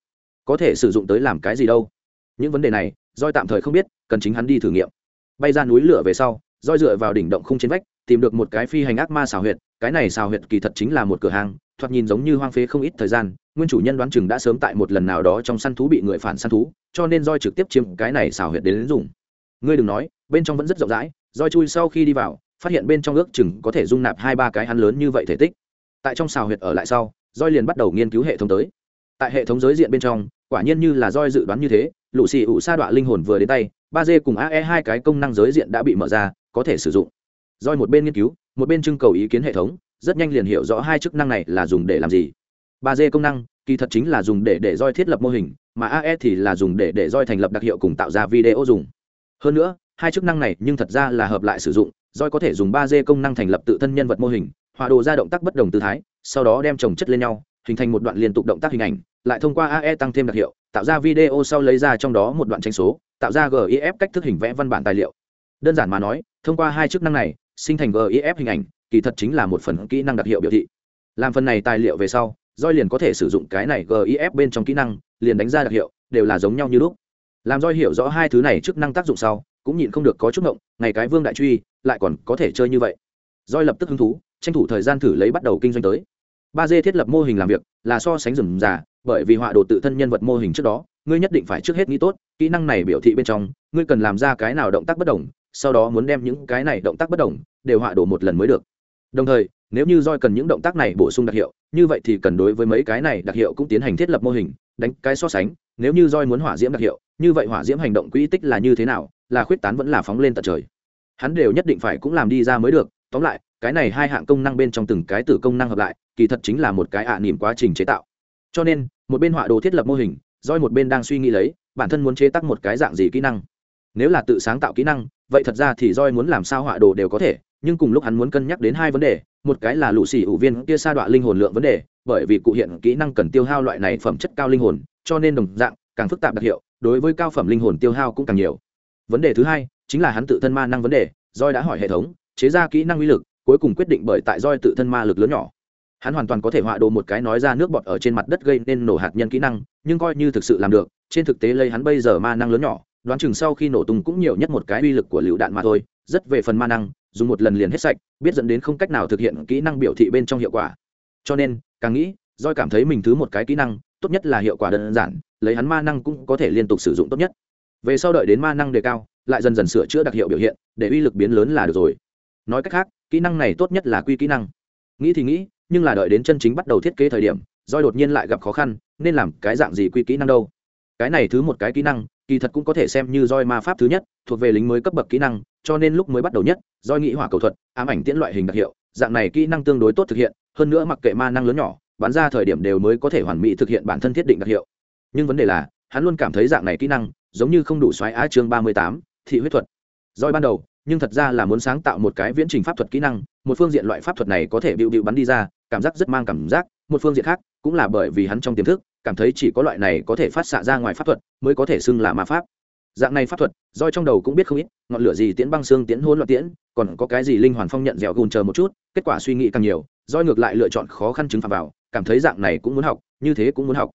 Có thể sử dụng tới làm cái gì đâu? Những vấn đề này doi tạm thời không biết, cần chính hắn đi thử nghiệm. Bay ra núi lửa về sau roi dựa vào đỉnh động khung trên vách, tìm được một cái phi hành ác ma xào huyệt, cái này xào huyệt kỳ thật chính là một cửa hàng, thoạt nhìn giống như hoang phế không ít thời gian, nguyên chủ nhân đoán chừng đã sớm tại một lần nào đó trong săn thú bị người phản săn thú, cho nên roi trực tiếp chiếm cái này xào huyệt đến dùng. Ngươi đừng nói, bên trong vẫn rất rộng rãi roi chui sau khi đi vào, phát hiện bên trong ước chừng có thể dung nạp hai ba cái hắn lớn như vậy thể tích. Tại trong xào huyệt ở lại sau roi liền bắt đầu nghiên cứu hệ thống tới. Tại hệ thống giới diện bên trong, quả nhiên như là roi dự đoán như thế, lũ xì ủ sa đọa linh hồn vừa đến tay, ba d cùng ae hai cái công năng giới diện đã bị mở ra, có thể sử dụng. Roi một bên nghiên cứu, một bên trưng cầu ý kiến hệ thống, rất nhanh liền hiểu rõ hai chức năng này là dùng để làm gì. Ba d công năng, kỳ thật chính là dùng để để roi thiết lập mô hình, mà ae thì là dùng để để roi thành lập đặc hiệu cùng tạo ra video dùng. Hơn nữa hai chức năng này nhưng thật ra là hợp lại sử dụng roi có thể dùng ba d công năng thành lập tự thân nhân vật mô hình hòa đồ ra động tác bất đồng tư thái, sau đó đem trồng chất lên nhau, hình thành một đoạn liên tục động tác hình ảnh, lại thông qua ae tăng thêm đặc hiệu, tạo ra video sau lấy ra trong đó một đoạn tranh số, tạo ra gif cách thức hình vẽ văn bản tài liệu. Đơn giản mà nói, thông qua hai chức năng này, sinh thành gif hình ảnh, kỳ thật chính là một phần kỹ năng đặc hiệu biểu thị. Làm phần này tài liệu về sau roi liền có thể sử dụng cái này gif bên trong kỹ năng, liền đánh ra đặc hiệu, đều là giống nhau như lúc. Làm roi hiểu rõ hai thứ này chức năng tác dụng sau cũng nhịn không được có chút ngộng, ngày cái vương đại truy, lại còn có thể chơi như vậy. Roi lập tức hứng thú, tranh thủ thời gian thử lấy bắt đầu kinh doanh tới. Ba d thiết lập mô hình làm việc là so sánh rừng già bởi vì họa đồ tự thân nhân vật mô hình trước đó, ngươi nhất định phải trước hết nghĩ tốt, kỹ năng này biểu thị bên trong, ngươi cần làm ra cái nào động tác bất đồng, sau đó muốn đem những cái này động tác bất đồng đều họa đồ một lần mới được. Đồng thời, nếu như roi cần những động tác này bổ sung đặc hiệu, như vậy thì cần đối với mấy cái này đặc hiệu cũng tiến hành thiết lập mô hình, đánh cái so sánh, nếu như roi muốn hỏa diễm đặc hiệu, như vậy hỏa diễm hành động quỹ tích là như thế nào là khuyết tán vẫn là phóng lên tận trời. Hắn đều nhất định phải cũng làm đi ra mới được, tóm lại, cái này hai hạng công năng bên trong từng cái tử công năng hợp lại, kỳ thật chính là một cái ạ niềm quá trình chế tạo. Cho nên, một bên họa đồ thiết lập mô hình doi một bên đang suy nghĩ lấy, bản thân muốn chế tác một cái dạng gì kỹ năng. Nếu là tự sáng tạo kỹ năng, vậy thật ra thì doi muốn làm sao họa đồ đều có thể, nhưng cùng lúc hắn muốn cân nhắc đến hai vấn đề, một cái là lũ xì ủ viên kia sa đọa linh hồn lượng vấn đề, bởi vì cụ hiện kỹ năng cần tiêu hao loại này phẩm chất cao linh hồn, cho nên đồng dạng, càng phức tạp đặc hiệu, đối với cao phẩm linh hồn tiêu hao cũng càng nhiều vấn đề thứ hai chính là hắn tự thân ma năng vấn đề roi đã hỏi hệ thống, chế ra kỹ năng uy lực, cuối cùng quyết định bởi tại roi tự thân ma lực lớn nhỏ. Hắn hoàn toàn có thể họa đồ một cái nói ra nước bọt ở trên mặt đất gây nên nổ hạt nhân kỹ năng, nhưng coi như thực sự làm được, trên thực tế lấy hắn bây giờ ma năng lớn nhỏ, đoán chừng sau khi nổ tung cũng nhiều nhất một cái uy lực của lựu đạn mà thôi, rất về phần ma năng, dùng một lần liền hết sạch, biết dẫn đến không cách nào thực hiện kỹ năng biểu thị bên trong hiệu quả. Cho nên, càng nghĩ doi cảm thấy mình thứ một cái kỹ năng, tốt nhất là hiệu quả đơn giản, lấy hắn ma năng cũng có thể liên tục sử dụng tốt nhất về sau đợi đến ma năng đề cao, lại dần dần sửa chữa đặc hiệu biểu hiện, để uy lực biến lớn là được rồi. Nói cách khác, kỹ năng này tốt nhất là quy kỹ năng. Nghĩ thì nghĩ, nhưng là đợi đến chân chính bắt đầu thiết kế thời điểm doi đột nhiên lại gặp khó khăn, nên làm cái dạng gì quy kỹ năng đâu? Cái này thứ một cái kỹ năng, kỳ thật cũng có thể xem như roi ma pháp thứ nhất, thuộc về lính mới cấp bậc kỹ năng, cho nên lúc mới bắt đầu nhất roi nghĩ hỏa cầu thuật, ám ảnh tiễn loại hình đặc hiệu, dạng này kỹ năng tương đối tốt thực hiện, hơn nữa mặc kệ ma năng lớn nhỏ, bắn ra thời điểm đều mới có thể hoàn mỹ thực hiện bản thân thiết định đặc hiệu. Nhưng vấn đề là, hắn luôn cảm thấy dạng này kỹ năng giống như không đủ xoáy á chương ba mươi tám, thị huyết thuật. Roi ban đầu, nhưng thật ra là muốn sáng tạo một cái viễn trình pháp thuật kỹ năng, một phương diện loại pháp thuật này có thể bịu bịu bắn đi ra, cảm giác rất mang cảm giác, một phương diện khác cũng là bởi vì hắn trong tiềm thức, cảm thấy chỉ có loại này có thể phát xạ ra ngoài pháp thuật mới có thể xưng là ma pháp. Dạng này pháp thuật roi trong đầu cũng biết không ít, ngọn lửa gì tiễn băng xương tiễn hôn loạn tiễn, còn có cái gì linh hoàn phong nhận dẻo gùn chờ một chút, kết quả suy nghĩ càng nhiều roi ngược lại lựa chọn khó khăn chứng phạm vào, cảm thấy dạng này cũng muốn học, như thế cũng muốn học.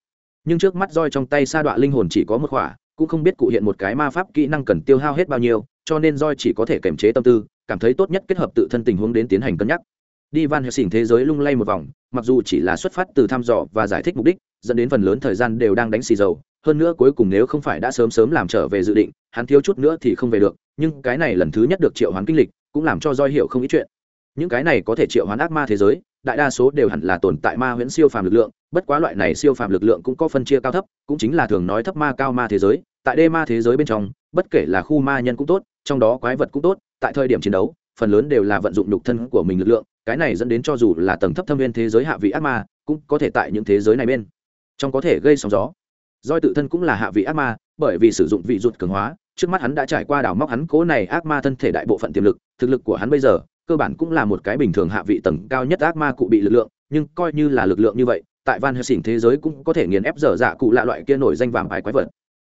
Nhưng trước mắt roi trong tay sa đọa linh hồn chỉ có một khỏa cũng không biết cụ hiện một cái ma pháp kỹ năng cần tiêu hao hết bao nhiêu, cho nên roi chỉ có thể kiềm chế tâm tư, cảm thấy tốt nhất kết hợp tự thân tình huống đến tiến hành cân nhắc. Đi van helsing thế giới lung lay một vòng, mặc dù chỉ là xuất phát từ thăm dò và giải thích mục đích, dẫn đến phần lớn thời gian đều đang đánh xì dầu, hơn nữa cuối cùng nếu không phải đã sớm sớm làm trở về dự định, hắn thiếu chút nữa thì không về được, nhưng cái này lần thứ nhất được triệu hoán kinh lịch, cũng làm cho roi hiểu không ít chuyện. Những cái này có thể triệu hoán ác ma thế giới đại đa số đều hẳn là tồn tại ma huyễn siêu phàm lực lượng, bất quá loại này siêu phàm lực lượng cũng có phân chia cao thấp, cũng chính là thường nói thấp ma cao ma thế giới, tại đê ma thế giới bên trong, bất kể là khu ma nhân cũng tốt, trong đó quái vật cũng tốt, tại thời điểm chiến đấu, phần lớn đều là vận dụng nhục thân của mình lực lượng, cái này dẫn đến cho dù là tầng thấp thâm viên thế giới hạ vị ác ma, cũng có thể tại những thế giới này bên trong có thể gây sóng gió. Doi tự thân cũng là hạ vị ác ma, bởi vì sử dụng vị rụt cường hóa, trước mắt hắn đã trải qua đảo móc hắn cố này ác ma thân thể đại bộ phận tiềm lực, thực lực của hắn bây giờ cơ bản cũng là một cái bình thường hạ vị tầng cao nhất ác ma cụ bị lực lượng, nhưng coi như là lực lượng như vậy, tại van helsing thế giới cũng có thể nghiền ép dở dạ cụ lạ loại kia nổi danh vàng bài quái vật.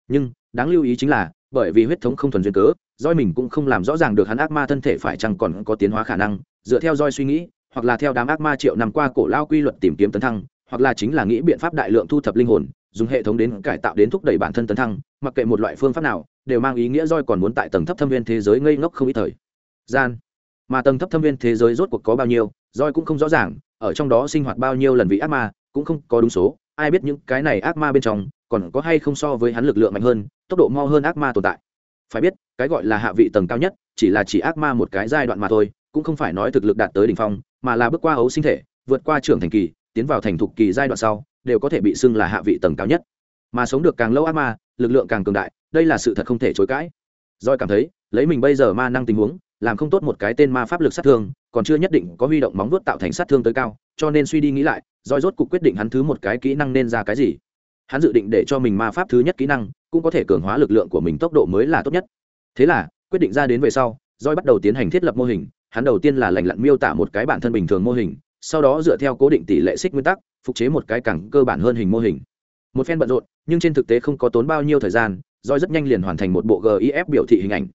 Nhưng, đáng lưu ý chính là, bởi vì huyết thống không thuần duyên cớ roi mình cũng không làm rõ ràng được hắn ác ma thân thể phải chăng còn có tiến hóa khả năng, dựa theo roi suy nghĩ, hoặc là theo đám ác ma triệu năm qua cổ lao quy luật tìm kiếm tấn thăng, hoặc là chính là nghĩ biện pháp đại lượng thu thập linh hồn, dùng hệ thống đến cải tạo đến thúc đẩy bản thân tấn thăng, mặc kệ một loại phương pháp nào, đều mang ý nghĩa roi còn muốn tại tầng thấp thâm viên thế giới ngây ngốc không ít thời gian mà tầng thấp thâm viên thế giới rốt cuộc có bao nhiêu, roi cũng không rõ ràng, ở trong đó sinh hoạt bao nhiêu lần vị ác ma, cũng không có đúng số. Ai biết những cái này ác ma bên trong, còn có hay không so với hắn lực lượng mạnh hơn, tốc độ mau hơn ác ma tồn tại. Phải biết, cái gọi là hạ vị tầng cao nhất, chỉ là chỉ ác ma một cái giai đoạn mà thôi, cũng không phải nói thực lực đạt tới đỉnh phong, mà là bước qua ấu sinh thể, vượt qua trưởng thành kỳ, tiến vào thành thục kỳ giai đoạn sau, đều có thể bị xưng là hạ vị tầng cao nhất. Mà sống được càng lâu ác ma, lực lượng càng cường đại, đây là sự thật không thể chối cãi. Doi cảm thấy, lấy mình bây giờ ma năng tình huống làm không tốt một cái tên ma pháp lực sát thương, còn chưa nhất định có huy động móng vuốt tạo thành sát thương tới cao, cho nên suy đi nghĩ lại doi rốt cục quyết định hắn thứ một cái kỹ năng nên ra cái gì. Hắn dự định để cho mình ma pháp thứ nhất kỹ năng, cũng có thể cường hóa lực lượng của mình tốc độ mới là tốt nhất. Thế là, quyết định ra đến về sau doi bắt đầu tiến hành thiết lập mô hình, hắn đầu tiên là lành lặn miêu tả một cái bản thân bình thường mô hình, sau đó dựa theo cố định tỷ lệ xích nguyên tắc, phục chế một cái càng cơ bản hơn hình mô hình. Một phen bận rộn, nhưng trên thực tế không có tốn bao nhiêu thời gian doi rất nhanh liền hoàn thành một bộ gif biểu thị hình ảnh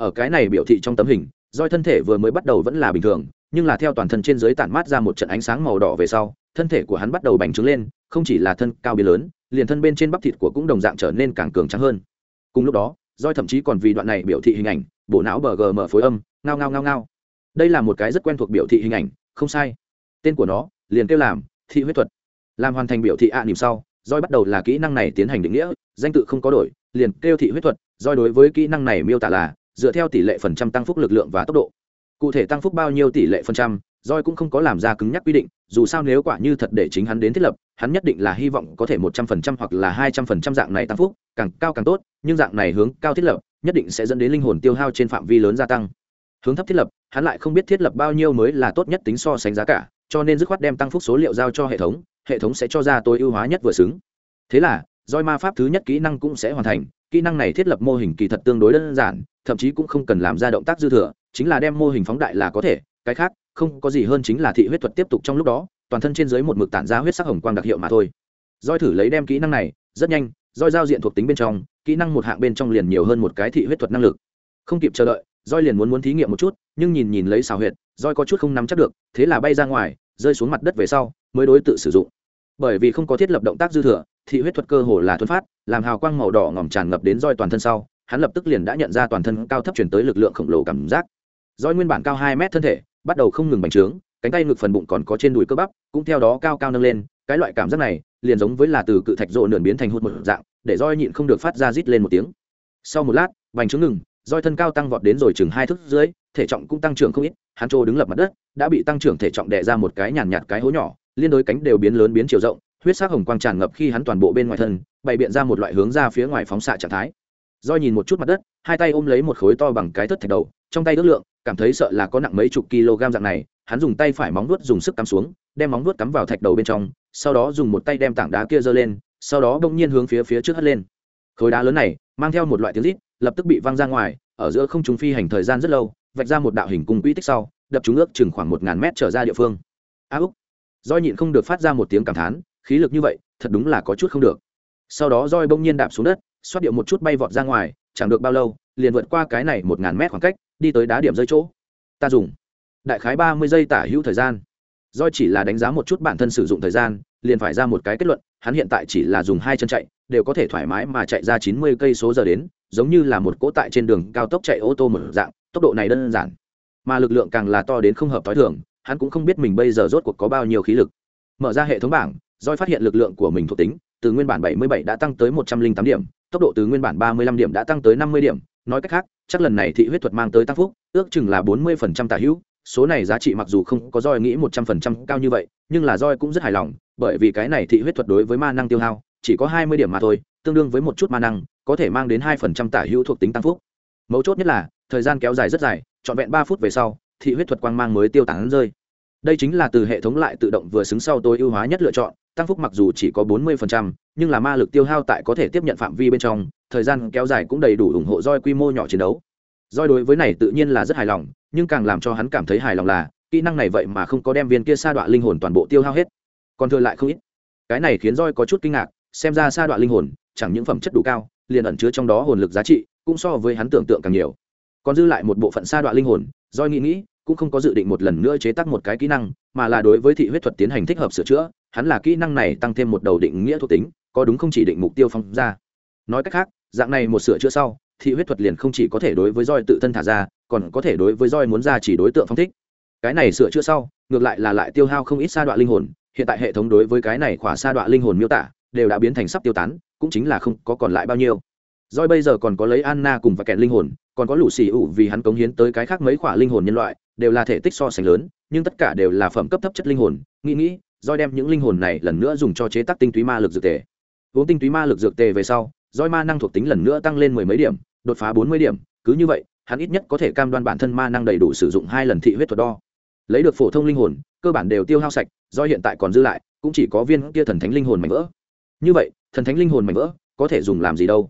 ở cái này biểu thị trong tấm hình doi thân thể vừa mới bắt đầu vẫn là bình thường, nhưng là theo toàn thân trên dưới tản mát ra một trận ánh sáng màu đỏ về sau, thân thể của hắn bắt đầu bành trướng lên, không chỉ là thân cao bia lớn, liền thân bên trên bắp thịt của cũng đồng dạng trở nên càng cường trắng hơn. Cùng lúc đó doi thậm chí còn vì đoạn này biểu thị hình ảnh bộ não bờ gm phối âm, ngao ngao ngao ngao. Đây là một cái rất quen thuộc biểu thị hình ảnh, không sai. Tên của nó, liền kêu làm, thị huyết thuật. Làm hoàn thành biểu thị ạ à nỉm sau doi bắt đầu là kỹ năng này tiến hành định nghĩa, danh tự không có đổi, liền kêu thị huyết thuật doi đối với kỹ năng này miêu tả là dựa theo tỷ lệ phần trăm tăng phúc lực lượng và tốc độ. Cụ thể tăng phúc bao nhiêu tỷ lệ phần trăm roi cũng không có làm ra cứng nhắc quy định, dù sao nếu quả như thật để chính hắn đến thiết lập, hắn nhất định là hy vọng có thể một trăm phần trăm hoặc là hai trăm phần trăm dạng này tăng phúc, càng cao càng tốt, nhưng dạng này hướng cao thiết lập, nhất định sẽ dẫn đến linh hồn tiêu hao trên phạm vi lớn gia tăng. Hướng thấp thiết lập, hắn lại không biết thiết lập bao nhiêu mới là tốt nhất tính so sánh giá cả, cho nên dứt khoát đem tăng phúc số liệu giao cho hệ thống hệ thống sẽ cho ra tối ưu hóa nhất vừa xứng. Thế là roi ma pháp thứ nhất kỹ năng cũng sẽ hoàn thành, kỹ năng này thiết lập mô hình kỳ thật tương đối đơn giản thậm chí cũng không cần làm ra động tác dư thừa, chính là đem mô hình phóng đại là có thể, cái khác, không có gì hơn chính là thị huyết thuật tiếp tục trong lúc đó, toàn thân trên dưới một mực tản ra huyết sắc hồng quang đặc hiệu mà thôi. Roi thử lấy đem kỹ năng này, rất nhanh roi giao diện thuộc tính bên trong, kỹ năng một hạng bên trong liền nhiều hơn một cái thị huyết thuật năng lực. Không kịp chờ đợi roi liền muốn muốn thí nghiệm một chút, nhưng nhìn nhìn lấy xào huyệt roi có chút không nắm chắc được, thế là bay ra ngoài, rơi xuống mặt đất về sau, mới đối tự sử dụng. Bởi vì không có thiết lập động tác dư thừa, thị huyết thuật cơ hồ là thuần phát, làm hào quang màu đỏ ngòm tràn ngập đến roi toàn thân sau hắn lập tức liền đã nhận ra toàn thân cao thấp chuyển tới lực lượng khổng lồ cảm giác. Roi nguyên bản cao hai mét thân thể, bắt đầu không ngừng bành trướng, cánh tay ngực phần bụng còn có trên đùi cơ bắp, cũng theo đó cao cao nâng lên, cái loại cảm giác này liền giống với là từ cự thạch rộ nườn biến thành hụt một dạng, để roi nhịn không được phát ra rít lên một tiếng. Sau một lát, bành trướng ngừng, roi thân cao tăng vọt đến rồi chừng hai thước dưới, thể trọng cũng tăng trưởng không ít, hắn trô đứng lập mặt đất, đã bị tăng trưởng thể trọng đè ra một cái nhàn nhạt cái hố nhỏ, liên đối cánh đều biến lớn biến chiều rộng, huyết sắc hồng quang tràn ngập khi hắn toàn bộ bên ngoài thân, bày biện ra một loại hướng ra phía ngoài phóng xạ trạng thái. Doi nhìn một chút mặt đất, hai tay ôm lấy một khối to bằng cái thất thạch đầu, trong tay ước lượng, cảm thấy sợ là có nặng mấy chục kg dạng này, hắn dùng tay phải móng vuốt dùng sức cắm xuống, đem móng vuốt cắm vào thạch đầu bên trong, sau đó dùng một tay đem tảng đá kia giơ lên, sau đó bỗng nhiên hướng phía phía trước hất lên. Khối đá lớn này, mang theo một loại tiếng rít, lập tức bị văng ra ngoài, ở giữa không trung phi hành thời gian rất lâu, vạch ra một đạo hình cung quỹ tích sau, đập chúng ước chừng khoảng một ngàn mét trở ra địa phương. A úc. Doi nhịn không được phát ra một tiếng cảm thán, khí lực như vậy, thật đúng là có chút không được. Sau đó roi bỗng nhiên đạp xuống đất xoát điệu một chút bay vọt ra ngoài, chẳng được bao lâu, liền vượt qua cái này một ngàn mét khoảng cách, đi tới đá điểm rơi chỗ. Ta dùng đại khái ba mươi giây tả hữu thời gian. Do chỉ là đánh giá một chút bản thân sử dụng thời gian, liền phải ra một cái kết luận, hắn hiện tại chỉ là dùng hai chân chạy, đều có thể thoải mái mà chạy ra chín mươi cây số giờ đến, giống như là một cỗ tại trên đường cao tốc chạy ô tô một dạng, tốc độ này đơn giản. Mà lực lượng càng là to đến không hợp t h o i thường, hắn cũng không biết mình bây giờ rốt cuộc có bao nhiêu khí lực. Mở ra hệ thống bảng doi phát hiện lực lượng của mình thuộc tính, từ nguyên bản 77 đã tăng tới 108 điểm tốc độ từ nguyên bản 35 điểm đã tăng tới 50 điểm. Nói cách khác, chắc lần này thị huyết thuật mang tới tăng phúc, ước chừng là 40% tả hữu. Số này giá trị mặc dù không có roi nghĩ 100% cao như vậy, nhưng là roi cũng rất hài lòng, bởi vì cái này thị huyết thuật đối với ma năng tiêu hao, chỉ có 20 điểm mà thôi, tương đương với một chút ma năng, có thể mang đến 2% tả hữu thuộc tính tăng phúc. Mấu chốt nhất là, thời gian kéo dài rất dài, trọn vẹn 3 phút về sau, thị huyết thuật quang mang mới tiêu tán rơi đây chính là từ hệ thống lại tự động vừa xứng sau tối ưu hóa nhất lựa chọn tăng phúc mặc dù chỉ có 40%, nhưng là ma lực tiêu hao tại có thể tiếp nhận phạm vi bên trong thời gian kéo dài cũng đầy đủ ủng hộ roi quy mô nhỏ chiến đấu. Roi đối với này tự nhiên là rất hài lòng nhưng càng làm cho hắn cảm thấy hài lòng là kỹ năng này vậy mà không có đem viên kia sa đoạn linh hồn toàn bộ tiêu hao hết. Còn thừa lại không ít. Cái này khiến roi có chút kinh ngạc xem ra sa đoạn linh hồn chẳng những phẩm chất đủ cao liền ẩn chứa trong đó hồn lực giá trị cũng so với hắn tưởng tượng càng nhiều. Còn dư lại một bộ phận sa đoạn linh hồn roi nghĩ nghĩ cũng không có dự định một lần nữa chế tác một cái kỹ năng, mà là đối với thị huyết thuật tiến hành thích hợp sửa chữa, hắn là kỹ năng này tăng thêm một đầu định nghĩa thuộc tính, có đúng không chỉ định mục tiêu phóng ra. Nói cách khác, dạng này một sửa chữa sau, thị huyết thuật liền không chỉ có thể đối với roi tự thân thả ra, còn có thể đối với roi muốn ra chỉ đối tượng phong thích. Cái này sửa chữa sau, ngược lại là lại tiêu hao không ít sa đoạn linh hồn, hiện tại hệ thống đối với cái này khỏa sa đoạn linh hồn miêu tả, đều đã biến thành sắp tiêu tán, cũng chính là không có còn lại bao nhiêu. Rồi bây giờ còn có lấy anna cùng và kẹn linh hồn, còn có lũ xì ủ vì hắn cống hiến tới cái khác mấy khỏa linh hồn nhân loại, đều là thể tích so sánh lớn, nhưng tất cả đều là phẩm cấp thấp chất linh hồn. Nghĩ nghĩ roi đem những linh hồn này lần nữa dùng cho chế tác tinh túy ma lực dược tề. Uống tinh túy ma lực dược tề về sau roi ma năng thuộc tính lần nữa tăng lên mười mấy điểm, đột phá bốn mươi điểm. Cứ như vậy, hắn ít nhất có thể cam đoan bản thân ma năng đầy đủ sử dụng hai lần thị huyết thuật đo. Lấy được phổ thông linh hồn, cơ bản đều tiêu hao sạch do hiện tại còn dư lại, cũng chỉ có viên kia thần thánh linh hồn mảnh vỡ. Như vậy, thần thánh linh hồn mảnh vỡ có thể dùng làm gì đâu?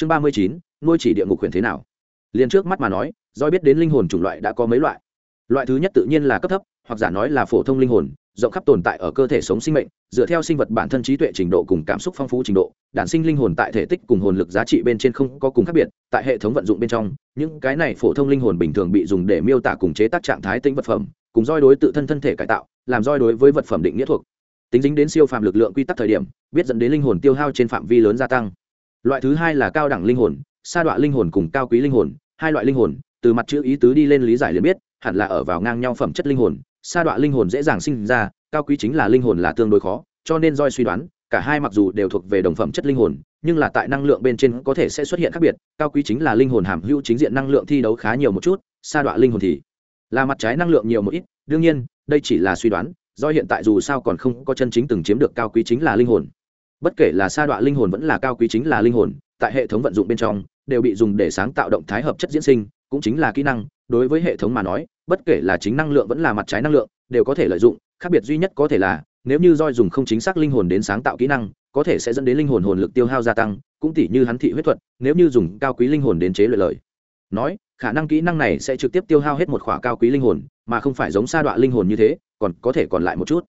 Chương ba mươi chín, nuôi chỉ địa ngục huyền thế nào? Liền trước mắt mà nói, do biết đến linh hồn chủng loại đã có mấy loại. Loại thứ nhất tự nhiên là cấp thấp, hoặc giả nói là phổ thông linh hồn, rộng khắp tồn tại ở cơ thể sống sinh mệnh, dựa theo sinh vật bản thân trí tuệ trình độ cùng cảm xúc phong phú trình độ, đản sinh linh hồn tại thể tích cùng hồn lực giá trị bên trên không có cùng khác biệt, tại hệ thống vận dụng bên trong, những cái này phổ thông linh hồn bình thường bị dùng để miêu tả cùng chế tác trạng thái tính vật phẩm, cùng roi đối tự thân thân thể cải tạo, làm roi đối với vật phẩm định nghĩa thuộc. Tính dính đến siêu phạm lực lượng quy tắc thời điểm, biết dẫn đến linh hồn tiêu hao trên phạm vi lớn gia tăng loại thứ hai là cao đẳng linh hồn, sa đọa linh hồn cùng cao quý linh hồn, hai loại linh hồn, từ mặt chữ ý tứ đi lên lý giải liền biết, hẳn là ở vào ngang nhau phẩm chất linh hồn, sa đọa linh hồn dễ dàng sinh ra, cao quý chính là linh hồn là tương đối khó, cho nên doi suy đoán, cả hai mặc dù đều thuộc về đồng phẩm chất linh hồn, nhưng là tại năng lượng bên trên có thể sẽ xuất hiện khác biệt, cao quý chính là linh hồn hàm hữu chính diện năng lượng thi đấu khá nhiều một chút, sa đọa linh hồn thì là mặt trái năng lượng nhiều một ít, đương nhiên, đây chỉ là suy đoán, do hiện tại dù sao còn không có chân chính từng chiếm được cao quý chính là linh hồn bất kể là sa đọa linh hồn vẫn là cao quý chính là linh hồn, tại hệ thống vận dụng bên trong, đều bị dùng để sáng tạo động thái hợp chất diễn sinh, cũng chính là kỹ năng. Đối với hệ thống mà nói, bất kể là chính năng lượng vẫn là mặt trái năng lượng, đều có thể lợi dụng, khác biệt duy nhất có thể là, nếu như roi dùng không chính xác linh hồn đến sáng tạo kỹ năng, có thể sẽ dẫn đến linh hồn hồn lực tiêu hao gia tăng, cũng tỉ như hắn thị huyết thuật, nếu như dùng cao quý linh hồn đến chế lợi lời. Nói, khả năng kỹ năng này sẽ trực tiếp tiêu hao hết một khỏa cao quý linh hồn, mà không phải giống sa đọa linh hồn như thế, còn có thể còn lại một chút.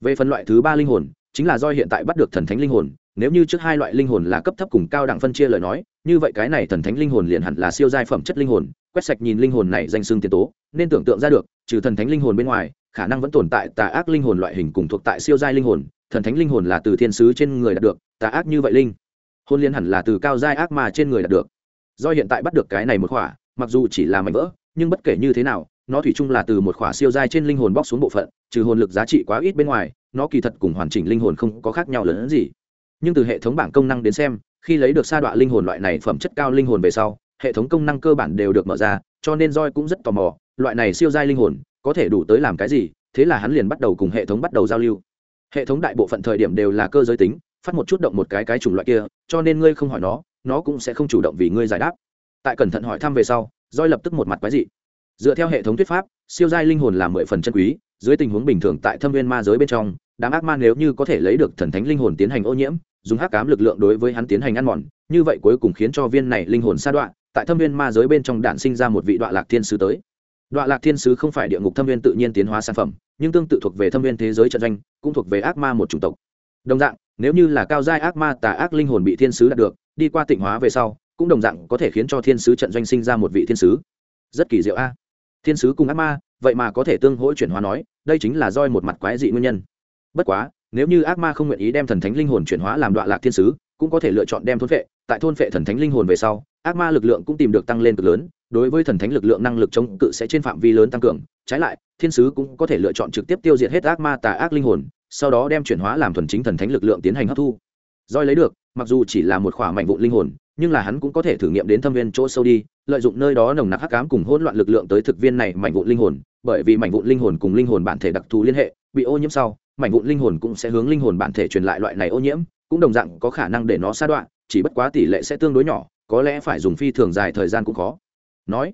Về phần loại thứ ba linh hồn chính là do hiện tại bắt được thần thánh linh hồn, nếu như trước hai loại linh hồn là cấp thấp cùng cao đẳng phân chia lời nói, như vậy cái này thần thánh linh hồn liền hẳn là siêu giai phẩm chất linh hồn, quét sạch nhìn linh hồn này danh xương tiền tố, nên tưởng tượng ra được, trừ thần thánh linh hồn bên ngoài, khả năng vẫn tồn tại tà ác linh hồn loại hình cùng thuộc tại siêu giai linh hồn, thần thánh linh hồn là từ thiên sứ trên người đạt được, tà ác như vậy linh hôn liên hẳn là từ cao giai ác mà trên người đạt được. Do hiện tại bắt được cái này một khỏa, mặc dù chỉ là mảnh vỡ, nhưng bất kể như thế nào nó thủy chung là từ một khỏa siêu dai trên linh hồn bóc xuống bộ phận, trừ hồn lực giá trị quá ít bên ngoài, nó kỳ thật cùng hoàn chỉnh linh hồn không có khác nhau lớn hơn gì. Nhưng từ hệ thống bảng công năng đến xem, khi lấy được sa đọa linh hồn loại này phẩm chất cao linh hồn về sau, hệ thống công năng cơ bản đều được mở ra, cho nên roi cũng rất tò mò, loại này siêu dai linh hồn có thể đủ tới làm cái gì, thế là hắn liền bắt đầu cùng hệ thống bắt đầu giao lưu. Hệ thống đại bộ phận thời điểm đều là cơ giới tính, phát một chút động một cái cái chủng loại kia, cho nên ngươi không hỏi nó nó cũng sẽ không chủ động vì ngươi giải đáp. Tại cẩn thận hỏi thăm về sau roi lập tức một mặt quái dị dựa theo hệ thống thuyết pháp, siêu giai linh hồn là mười phần chân quý, dưới tình huống bình thường tại thâm viên ma giới bên trong, đám ác ma nếu như có thể lấy được thần thánh linh hồn tiến hành ô nhiễm, dùng hắc cám lực lượng đối với hắn tiến hành ăn mòn, như vậy cuối cùng khiến cho viên này linh hồn sa đoạn tại thâm viên ma giới bên trong đạn sinh ra một vị đoạn lạc thiên sứ tới. Đoạn lạc thiên sứ không phải địa ngục thâm viên tự nhiên tiến hóa sản phẩm, nhưng tương tự thuộc về thâm viên thế giới trận doanh, cũng thuộc về ác ma một chủng tộc. Đồng dạng, nếu như là cao giai ác ma tà ác linh hồn bị thiên sứ đạt được, đi qua tịnh hóa về sau, cũng đồng dạng có thể khiến cho thiên sứ trận doanh sinh ra một vị thiên sứ. Rất kỳ diệu a thiên sứ cùng ác ma, vậy mà có thể tương hỗ chuyển hóa nói, đây chính là roi một mặt quái dị nguyên nhân. Bất quá, nếu như ác ma không nguyện ý đem thần thánh linh hồn chuyển hóa làm đoạn lạc thiên sứ, cũng có thể lựa chọn đem thôn phệ. Tại thôn phệ thần thánh linh hồn về sau, ác ma lực lượng cũng tìm được tăng lên cực lớn, đối với thần thánh lực lượng năng lực chống cự sẽ trên phạm vi lớn tăng cường. Trái lại, thiên sứ cũng có thể lựa chọn trực tiếp tiêu diệt hết ác ma tà ác linh hồn, sau đó đem chuyển hóa làm thuần chính thần thánh lực lượng tiến hành hấp thu. Roi lấy được, mặc dù chỉ là một khỏa mảnh vụ linh hồn, nhưng là hắn cũng có thể thử nghiệm đến thâm viên chỗ sâu đi lợi dụng nơi đó nồng nặc hắc ám cùng hỗn loạn lực lượng tới thực viên này mảnh vụn linh hồn, bởi vì mảnh vụn linh hồn cùng linh hồn bản thể đặc thù liên hệ, bị ô nhiễm sau, mảnh vụn linh hồn cũng sẽ hướng linh hồn bản thể truyền lại loại này ô nhiễm, cũng đồng dạng có khả năng để nó sa đoạn, chỉ bất quá tỷ lệ sẽ tương đối nhỏ, có lẽ phải dùng phi thường dài thời gian cũng khó. Nói,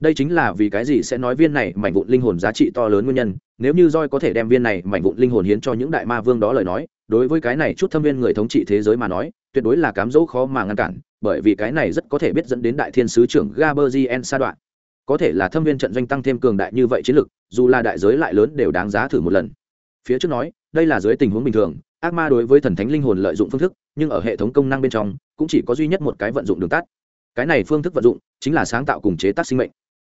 đây chính là vì cái gì sẽ nói viên này mảnh vụn linh hồn giá trị to lớn nguyên nhân, nếu như roi có thể đem viên này mảnh vụn linh hồn hiến cho những đại ma vương đó lời nói, đối với cái này chút thâm viên người thống trị thế giới mà nói, tuyệt đối là cám dỗ khó mà ngăn cản bởi vì cái này rất có thể biết dẫn đến đại thiên sứ trưởng gaberzien sa đoạn. Có thể là thâm viên trận doanh tăng thêm cường đại như vậy chiến lực, dù là đại giới lại lớn đều đáng giá thử một lần. Phía trước nói, đây là dưới tình huống bình thường, ác ma đối với thần thánh linh hồn lợi dụng phương thức, nhưng ở hệ thống công năng bên trong, cũng chỉ có duy nhất một cái vận dụng đường tắt. Cái này phương thức vận dụng, chính là sáng tạo cùng chế tác sinh mệnh.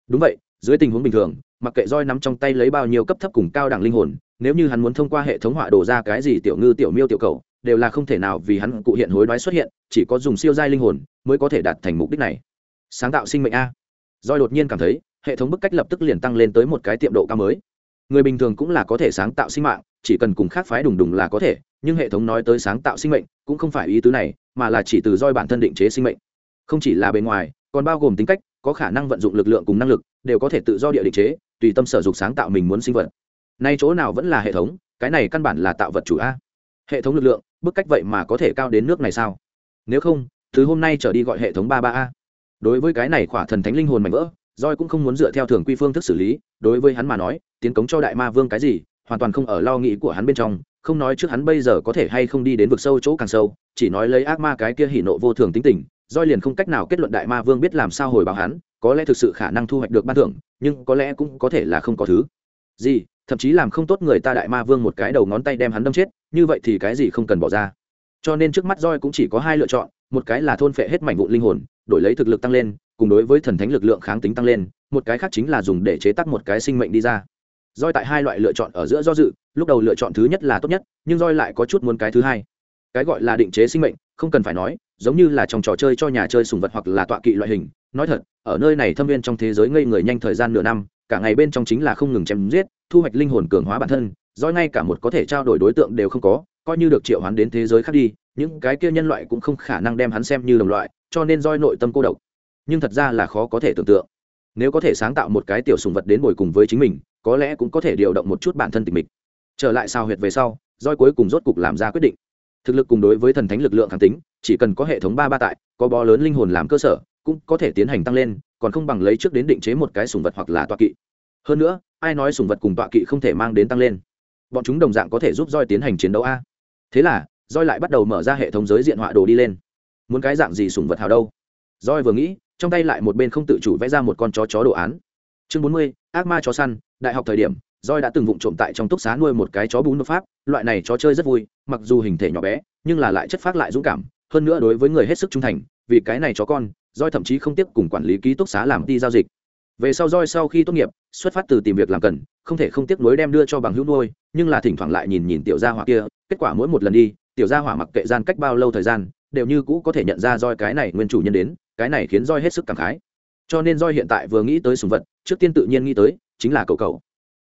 Đúng vậy, dưới tình huống bình thường, mặc kệ roi nắm trong tay lấy bao nhiêu cấp thấp cùng cao đẳng linh hồn, nếu như hắn muốn thông qua hệ thống họa đồ ra cái gì tiểu ngư, tiểu miêu, tiểu cầu đều là không thể nào vì hắn cụ hiện hối đoái xuất hiện, chỉ có dùng siêu giai linh hồn mới có thể đạt thành mục đích này. Sáng tạo sinh mệnh a. Roi đột nhiên cảm thấy, hệ thống bức cách lập tức liền tăng lên tới một cái tiệm độ cao mới. Người bình thường cũng là có thể sáng tạo sinh mạng, chỉ cần cùng khác phái đùng đùng là có thể, nhưng hệ thống nói tới sáng tạo sinh mệnh cũng không phải ý tứ này, mà là chỉ từ roi bản thân định chế sinh mệnh. Không chỉ là bề ngoài, còn bao gồm tính cách, có khả năng vận dụng lực lượng cùng năng lực, đều có thể tự do địa định chế, tùy tâm sở dục sáng tạo mình muốn sinh vật. Nay chỗ nào vẫn là hệ thống, cái này căn bản là tạo vật chủ a. Hệ thống lực lượng bức cách vậy mà có thể cao đến nước này sao? Nếu không, thứ hôm nay trở đi gọi hệ thống ba ba a. Đối với cái này khỏa thần thánh linh hồn mạnh vỡ roi cũng không muốn dựa theo thường quy phương thức xử lý. Đối với hắn mà nói, tiến cống cho đại ma vương cái gì, hoàn toàn không ở lo nghĩ của hắn bên trong, không nói trước hắn bây giờ có thể hay không đi đến vực sâu chỗ càng sâu, chỉ nói lấy ác ma cái kia hỉ nộ vô thường tính tình roi liền không cách nào kết luận đại ma vương biết làm sao hồi báo hắn, có lẽ thực sự khả năng thu hoạch được ban thưởng, nhưng có lẽ cũng có thể là không có thứ. Gì? Thậm chí làm không tốt người ta đại ma vương một cái đầu ngón tay đem hắn đâm chết, như vậy thì cái gì không cần bỏ ra. Cho nên trước mắt roi cũng chỉ có hai lựa chọn, một cái là thôn phệ hết mảnh vụn linh hồn, đổi lấy thực lực tăng lên, cùng đối với thần thánh lực lượng kháng tính tăng lên, một cái khác chính là dùng để chế tác một cái sinh mệnh đi ra. Roi tại hai loại lựa chọn ở giữa do dự, lúc đầu lựa chọn thứ nhất là tốt nhất, nhưng roi lại có chút muốn cái thứ hai. Cái gọi là định chế sinh mệnh, không cần phải nói, giống như là trong trò chơi cho nhà chơi sùng vật hoặc là tọa kỵ loại hình. Nói thật, ở nơi này thâm viên trong thế giới ngây người nhanh thời gian nửa năm, cả ngày bên trong chính là không ngừng chém giết thu hoạch linh hồn cường hóa bản thân, do ngay cả một có thể trao đổi đối tượng đều không có, coi như được triệu hoán đến thế giới khác đi, những cái kia nhân loại cũng không khả năng đem hắn xem như đồng loại, cho nên roi nội tâm cô độc. Nhưng thật ra là khó có thể tưởng tượng. Nếu có thể sáng tạo một cái tiểu sùng vật đến bồi cùng với chính mình, có lẽ cũng có thể điều động một chút bản thân tình mình trở lại sao huyệt về sau, roi cuối cùng rốt cục làm ra quyết định. Thực lực cùng đối với thần thánh lực lượng kháng tính, chỉ cần có hệ thống ba ba tại, có bò lớn linh hồn làm cơ sở, cũng có thể tiến hành tăng lên, còn không bằng lấy trước đến định chế một cái sùng vật hoặc là toa kỵ hơn nữa, ai nói sùng vật cùng tọa kỵ không thể mang đến tăng lên? Bọn chúng đồng dạng có thể giúp roi tiến hành chiến đấu a. Thế là roi lại bắt đầu mở ra hệ thống giới diện họa đồ đi lên. Muốn cái dạng gì sùng vật hào đâu? Roi vừa nghĩ, trong tay lại một bên không tự chủ vẽ ra một con chó chó đồ án. Chương bốn mươi, ác ma chó săn, đại học thời điểm roi đã từng vụng trộm tại trong túc xá nuôi một cái chó bún pháp, loại này chó chơi rất vui, mặc dù hình thể nhỏ bé, nhưng là lại chất phát lại dũng cảm, hơn nữa đối với người hết sức trung thành, vì cái này chó con roi thậm chí không tiếp cùng quản lý ký túc xá làm đi giao dịch về sau roi sau khi tốt nghiệp, xuất phát từ tìm việc làm cần, không thể không tiếc nối đem đưa cho bằng hữu nuôi, nhưng là thỉnh thoảng lại nhìn nhìn tiểu gia hỏa kia, kết quả mỗi một lần đi, tiểu gia hỏa mặc kệ gian cách bao lâu thời gian, đều như cũ có thể nhận ra roi cái này nguyên chủ nhân đến, cái này khiến roi hết sức cảm khái. Cho nên roi hiện tại vừa nghĩ tới sùng vật, trước tiên tự nhiên nghĩ tới, chính là cậu cậu.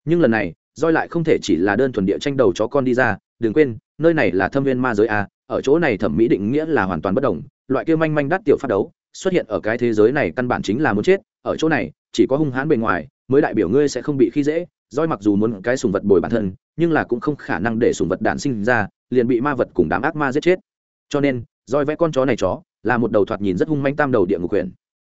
Nhưng lần này, roi lại không thể chỉ là đơn thuần địa tranh đầu chó con đi ra, đừng quên, nơi này là thâm viên ma giới a, ở chỗ này thẩm mỹ định nghĩa là hoàn toàn bất đồng, loại kia manh manh đắt tiểu phát đấu, xuất hiện ở cái thế giới này căn bản chính là muốn chết, ở chỗ này chỉ có hung hãn bề ngoài, mới đại biểu ngươi sẽ không bị khi dễ. Roi mặc dù muốn cái sùng vật bồi bản thân, nhưng là cũng không khả năng để sùng vật đản sinh ra, liền bị ma vật cùng đám ác ma giết chết. Cho nên roi vẽ con chó này chó, là một đầu thoạt nhìn rất hung manh tam đầu địa ngục quyền.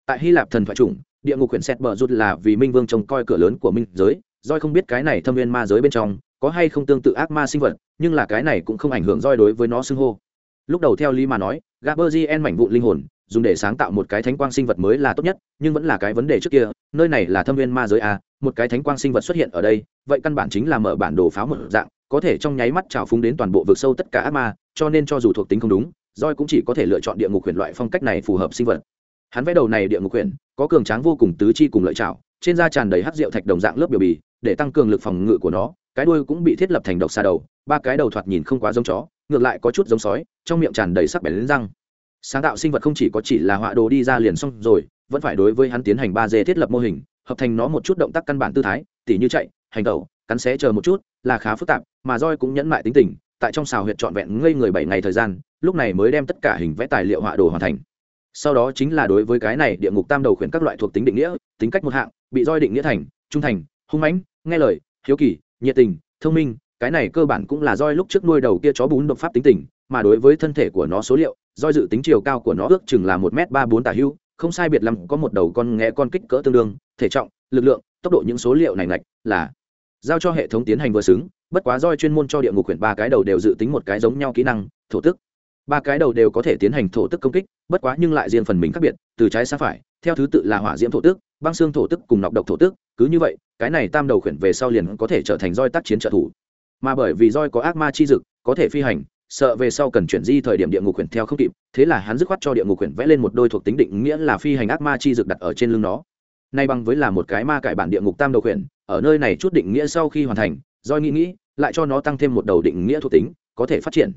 tại hy lạp thần thoại chủng địa ngục quyền xét bờ rút là vì minh vương trông coi cửa lớn của minh giới. Roi không biết cái này thâm viên ma giới bên trong, có hay không tương tự ác ma sinh vật, nhưng là cái này cũng không ảnh hưởng roi đối với nó xưng hô. Lúc đầu theo lý mà nói gaberzien mảnh vụn linh hồn dùng để sáng tạo một cái thánh quang sinh vật mới là tốt nhất, nhưng vẫn là cái vấn đề trước kia, nơi này là thâm viên ma giới a một cái thánh quang sinh vật xuất hiện ở đây, vậy căn bản chính là mở bản đồ pháo một dạng, có thể trong nháy mắt trào phúng đến toàn bộ vực sâu tất cả ác ma, cho nên cho dù thuộc tính không đúng roi cũng chỉ có thể lựa chọn địa ngục huyền loại phong cách này phù hợp sinh vật. Hắn vẽ đầu này địa ngục huyền, có cường tráng vô cùng tứ chi cùng lợi trào trên da tràn đầy hắc rượu thạch đồng dạng lớp biểu bì, để tăng cường lực phòng ngự của nó, cái đuôi cũng bị thiết lập thành độc xa đầu, ba cái đầu thoạt nhìn không quá giống chó, ngược lại có chút giống sói, trong miệng tràn đầy sắc bén lên răng sáng tạo sinh vật không chỉ có chỉ là họa đồ đi ra liền xong rồi, vẫn phải đối với hắn tiến hành ba d thiết lập mô hình, hợp thành nó một chút động tác căn bản tư thái, tỉ như chạy, hành tẩu, cắn xé chờ một chút, là khá phức tạp, mà roi cũng nhẫn mại tính tình, tại trong xào huyện trọn vẹn ngây người bảy ngày thời gian, lúc này mới đem tất cả hình vẽ tài liệu họa đồ hoàn thành. Sau đó chính là đối với cái này địa ngục tam đầu khuyển các loại thuộc tính định nghĩa, tính cách một hạng, bị roi định nghĩa thành, trung thành, hung mãnh, nghe lời, hiếu kỳ, nhiệt tình, thông minh, cái này cơ bản cũng là roi lúc trước nuôi đầu kia chó bún độc pháp tính tình, mà đối với thân thể của nó số liệu Doi dự tính chiều cao của nó ước chừng là một m ba bốn tả hưu, không sai biệt lắm có một đầu con nghe con kích cỡ tương đương, thể trọng, lực lượng, tốc độ những số liệu này ngạch là giao cho hệ thống tiến hành vừa xứng, bất quá roi chuyên môn cho địa ngục quyển ba cái đầu đều dự tính một cái giống nhau kỹ năng, thổ tức. Ba cái đầu đều có thể tiến hành thổ tức công kích, bất quá nhưng lại riêng phần mình khác biệt, từ trái sang phải, theo thứ tự là hỏa diễm thổ tức, băng xương thổ tức cùng nọc độc thổ tức, cứ như vậy, cái này tam đầu khuyển về sau liền có thể trở thành roi tác chiến trợ thủ. Mà bởi vì roi có ác ma chi dực, có thể phi hành sợ về sau cần chuyển di thời điểm địa ngục quyển theo không kịp, thế là hắn dứt khoát cho địa ngục quyển vẽ lên một đôi thuộc tính định nghĩa là phi hành ác ma chi dược đặt ở trên lưng nó. Nay bằng với là một cái ma cải bản địa ngục tam đầu quyển, ở nơi này chút định nghĩa sau khi hoàn thành doi nghĩ nghĩ, lại cho nó tăng thêm một đầu định nghĩa thuộc tính, có thể phát triển.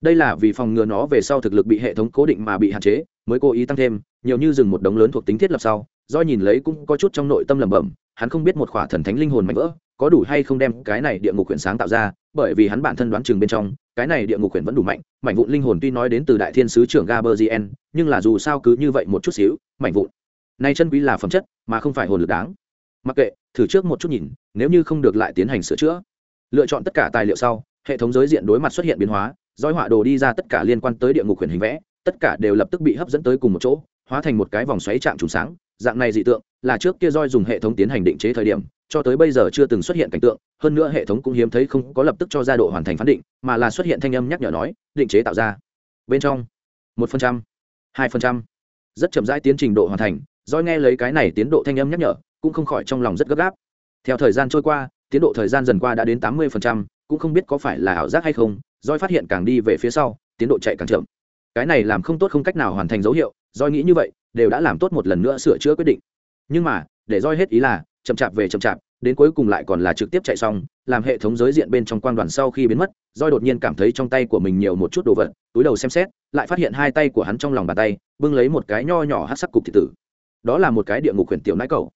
Đây là vì phòng ngừa nó về sau thực lực bị hệ thống cố định mà bị hạn chế, mới cố ý tăng thêm, nhiều như dừng một đống lớn thuộc tính thiết lập sau do nhìn lấy cũng có chút trong nội tâm lẩm bẩm, hắn không biết một khỏa thần thánh linh hồn mạnh vỡ có đủ hay không đem cái này địa ngục quyển sáng tạo ra, bởi vì hắn bản thân đoán chừng bên trong, cái này địa ngục quyển vẫn đủ mạnh, mảnh vụn linh hồn tuy nói đến từ đại thiên sứ trưởng gaberzien nhưng là dù sao cứ như vậy một chút xíu, mảnh vụn nay chân quý là phẩm chất, mà không phải hồn lực đáng. Mặc kệ, thử trước một chút nhìn, nếu như không được lại tiến hành sửa chữa. Lựa chọn tất cả tài liệu sau, hệ thống giới diện đối mặt xuất hiện biến hóa dõi họa đồ đi ra tất cả liên quan tới địa ngục quyển hình vẽ, tất cả đều lập tức bị hấp dẫn tới cùng một chỗ, hóa thành một cái vòng xoáy trạng trùng sáng, dạng này dị tượng, là trước kia roi dùng hệ thống tiến hành định chế thời điểm cho tới bây giờ chưa từng xuất hiện cảnh tượng hơn nữa hệ thống cũng hiếm thấy không có lập tức cho ra độ hoàn thành phán định mà là xuất hiện thanh âm nhắc nhở nói định chế tạo ra. Bên trong một phần trăm hai phần trăm. Rất chậm rãi tiến trình độ hoàn thành Doi nghe lấy cái này tiến độ thanh âm nhắc nhở cũng không khỏi trong lòng rất gấp gáp. Theo thời gian trôi qua tiến độ thời gian dần qua đã đến tám mươi phần trăm, cũng không biết có phải là ảo giác hay không Doi phát hiện càng đi về phía sau tiến độ chạy càng chậm. Cái này làm không tốt không cách nào hoàn thành dấu hiệu Doi nghĩ như vậy đều đã làm tốt một lần nữa sửa chữa quyết định. Nhưng mà để Doi hết ý là chậm chạp về chậm chạp, đến cuối cùng lại còn là trực tiếp chạy xong, làm hệ thống giới diện bên trong quang đoàn sau khi biến mất roi đột nhiên cảm thấy trong tay của mình nhiều một chút đồ vật, túi đầu xem xét, lại phát hiện hai tay của hắn trong lòng bàn tay, bưng lấy một cái nho nhỏ hát sắc cục thị tử. Đó là một cái địa ngục khuyển tiểu nãi cầu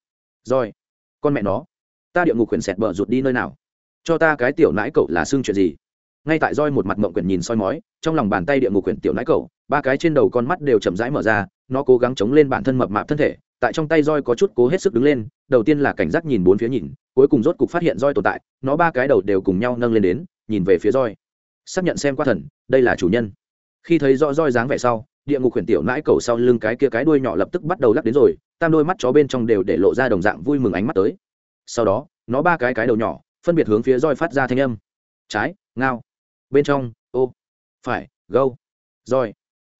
roi con mẹ nó, ta địa ngục khuyển xẹt bờ rụt đi nơi nào? Cho ta cái tiểu nãi cậu là xương chuyện gì? Ngay tại roi một mặt mộng quyển nhìn soi mói, trong lòng bàn tay địa ngục quyển tiểu nãi cậu, ba cái trên đầu con mắt đều chậm rãi mở ra, nó cố gắng chống lên bản thân mập mạp thân thể tại trong tay roi có chút cố hết sức đứng lên, đầu tiên là cảnh giác nhìn bốn phía nhìn, cuối cùng rốt cục phát hiện roi tồn tại, nó ba cái đầu đều cùng nhau nâng lên đến, nhìn về phía roi. Xác nhận xem qua thần, đây là chủ nhân. Khi thấy rõ roi dáng vẻ sau, địa ngục khuyển tiểu nãi cầu sau lưng cái kia cái đuôi nhỏ lập tức bắt đầu lắc đến rồi, tam đôi mắt chó bên trong đều để lộ ra đồng dạng vui mừng ánh mắt tới. Sau đó, nó ba cái cái đầu nhỏ, phân biệt hướng phía roi phát ra thanh âm. Trái, ngao. Bên trong, ô. Phải, gâu. Roi.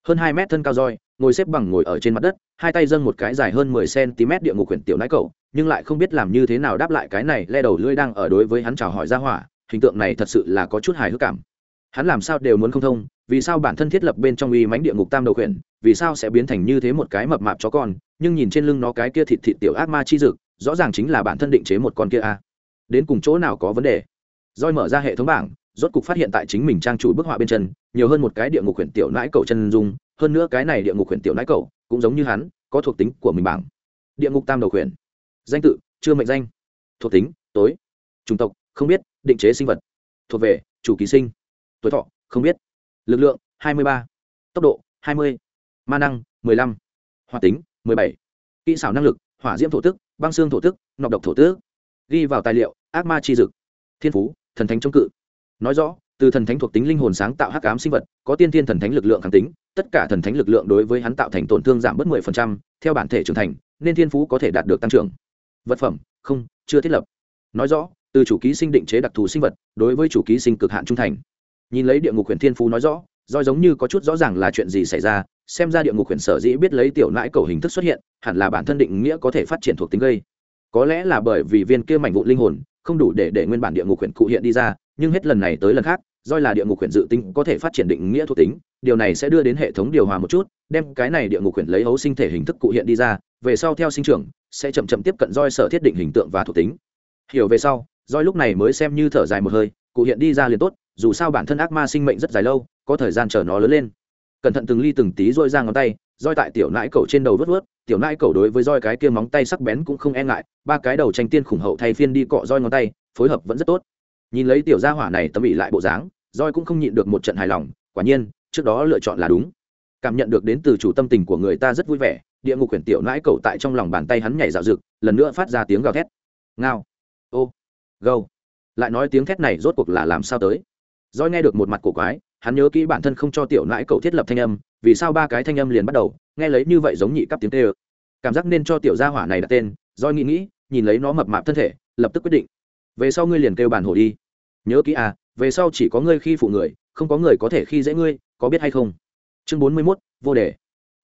Hơn hai mét thân cao roi, ngồi xếp bằng ngồi ở trên mặt đất hai tay dâng một cái dài hơn mười cm địa ngục quyển tiểu nãi cậu, nhưng lại không biết làm như thế nào đáp lại cái này le đầu lưỡi đang ở đối với hắn chào hỏi ra hỏa, hình tượng này thật sự là có chút hài hước cảm. Hắn làm sao đều muốn không thông, vì sao bản thân thiết lập bên trong uy mánh địa ngục tam đầu quyển, vì sao sẽ biến thành như thế một cái mập mạp chó con, nhưng nhìn trên lưng nó cái kia thịt thịt tiểu ác ma chi dực, rõ ràng chính là bản thân định chế một con kia a. Đến cùng chỗ nào có vấn đề? Roi mở ra hệ thống bảng, rốt cục phát hiện tại chính mình trang chủ bức họa bên chân, nhiều hơn một cái địa ngục huyền tiểu nãi cầu chân dung hơn nữa cái này địa ngục huyền tiểu nãi cầu cũng giống như hắn, có thuộc tính của mình bảng. Địa ngục tam đầu huyền danh tự, chưa mệnh danh. Thuộc tính, tối. Chủng tộc, không biết, định chế sinh vật. Thuộc về, chủ ký sinh. Tuổi thọ, không biết. Lực lượng 23. tốc độ 20. ma năng 15. hoạt tính 17. kỹ xảo năng lực, hỏa diễm thổ tức, băng xương thổ tức, nọc độc thổ tức. Ghi vào tài liệu, ác ma chi dực. Thiên phú, thần thánh chống cự. Nói rõ, từ thần thánh thuộc tính linh hồn sáng tạo hắc ám sinh vật, có tiên thiên thần thánh lực lượng kháng tính tất cả thần thánh lực lượng đối với hắn tạo thành tổn thương giảm bớt 10%, theo bản thể trưởng thành nên thiên phú có thể đạt được tăng trưởng. Vật phẩm không chưa thiết lập. Nói rõ từ chủ ký sinh định chế đặc thù sinh vật đối với chủ ký sinh cực hạn trung thành. Nhìn lấy địa ngục huyền thiên phú nói rõ do giống như có chút rõ ràng là chuyện gì xảy ra xem ra địa ngục huyền sở dĩ biết lấy tiểu nãi cầu hình thức xuất hiện hẳn là bản thân định nghĩa có thể phát triển thuộc tính gây. Có lẽ là bởi vì viên kia mảnh vụ linh hồn không đủ để để nguyên bản địa ngục huyền cụ hiện đi ra nhưng hết lần này tới lần khác roi là địa ngục quyển dự tính có thể phát triển định nghĩa thuộc tính, điều này sẽ đưa đến hệ thống điều hòa một chút, đem cái này địa ngục quyển lấy hấu sinh thể hình thức cụ hiện đi ra, về sau theo sinh trưởng, sẽ chậm chậm tiếp cận roi sở thiết định hình tượng và thuộc tính. Hiểu về sau, roi lúc này mới xem như thở dài một hơi, cụ hiện đi ra liền tốt, dù sao bản thân ác ma sinh mệnh rất dài lâu, có thời gian chờ nó lớn lên. Cẩn thận từng ly từng tí roi ra ngón tay, roi tại tiểu nãi cầu trên đầu vớt vớt, tiểu nãi cầu đối với roi cái kia móng tay sắc bén cũng không e ngại, ba cái đầu tranh tiên khủng hậu thay phiên đi cọ roi ngón tay, phối hợp vẫn rất tốt. Nhìn lấy tiểu gia hỏa này tấm bị lại bộ dáng roi cũng không nhịn được một trận hài lòng, quả nhiên, trước đó lựa chọn là đúng. Cảm nhận được đến từ chủ tâm tình của người ta rất vui vẻ, địa ngục quyển tiểu nãi cầu tại trong lòng bàn tay hắn nhảy dạo rực lần nữa phát ra tiếng gào thét. Ngao. Ô. Gâu. Lại nói tiếng thét này rốt cuộc là làm sao tới? Roi nghe được một mặt cổ quái, hắn nhớ kỹ bản thân không cho tiểu nãi cầu thiết lập thanh âm, vì sao ba cái thanh âm liền bắt đầu, nghe lấy như vậy giống nhị cấp tiếng tê ơ. Cảm giác nên cho tiểu gia hỏa này đặt tên roi nghĩ nghĩ, nhìn lấy nó mập mạp thân thể, lập tức quyết định. Về sau ngươi liền kêu bản hổ đi. Nhớ kỹ à về sau chỉ có ngươi khi phụ người, không có người có thể khi dễ ngươi, có biết hay không? Chương bốn mươi mốt, vô đề.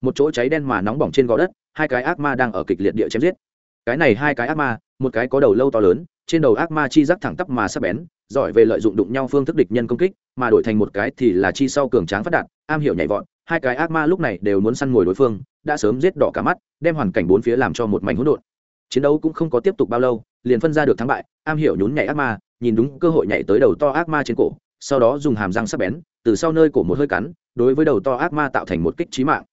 Một chỗ cháy đen mà nóng bỏng trên gò đất, hai cái ác ma đang ở kịch liệt địa chém giết. Cái này hai cái ác ma, một cái có đầu lâu to lớn, trên đầu ác ma chi rắc thẳng tắp mà sắp bén, giỏi về lợi dụng đụng nhau phương thức địch nhân công kích, mà đổi thành một cái thì là chi sau cường tráng phát đạt am hiểu nhảy vọt, hai cái ác ma lúc này đều muốn săn ngồi đối phương, đã sớm giết đỏ cả mắt, đem hoàn cảnh bốn phía làm cho một mảnh hỗn độn. Chiến đấu cũng không có tiếp tục bao lâu, liền phân ra được thắng bại, am hiểu nhún nhảy ác ma nhìn đúng cơ hội nhảy tới đầu to ác ma trên cổ, sau đó dùng hàm răng sắc bén, từ sau nơi cổ một hơi cắn, đối với đầu to ác ma tạo thành một kích trí mạng.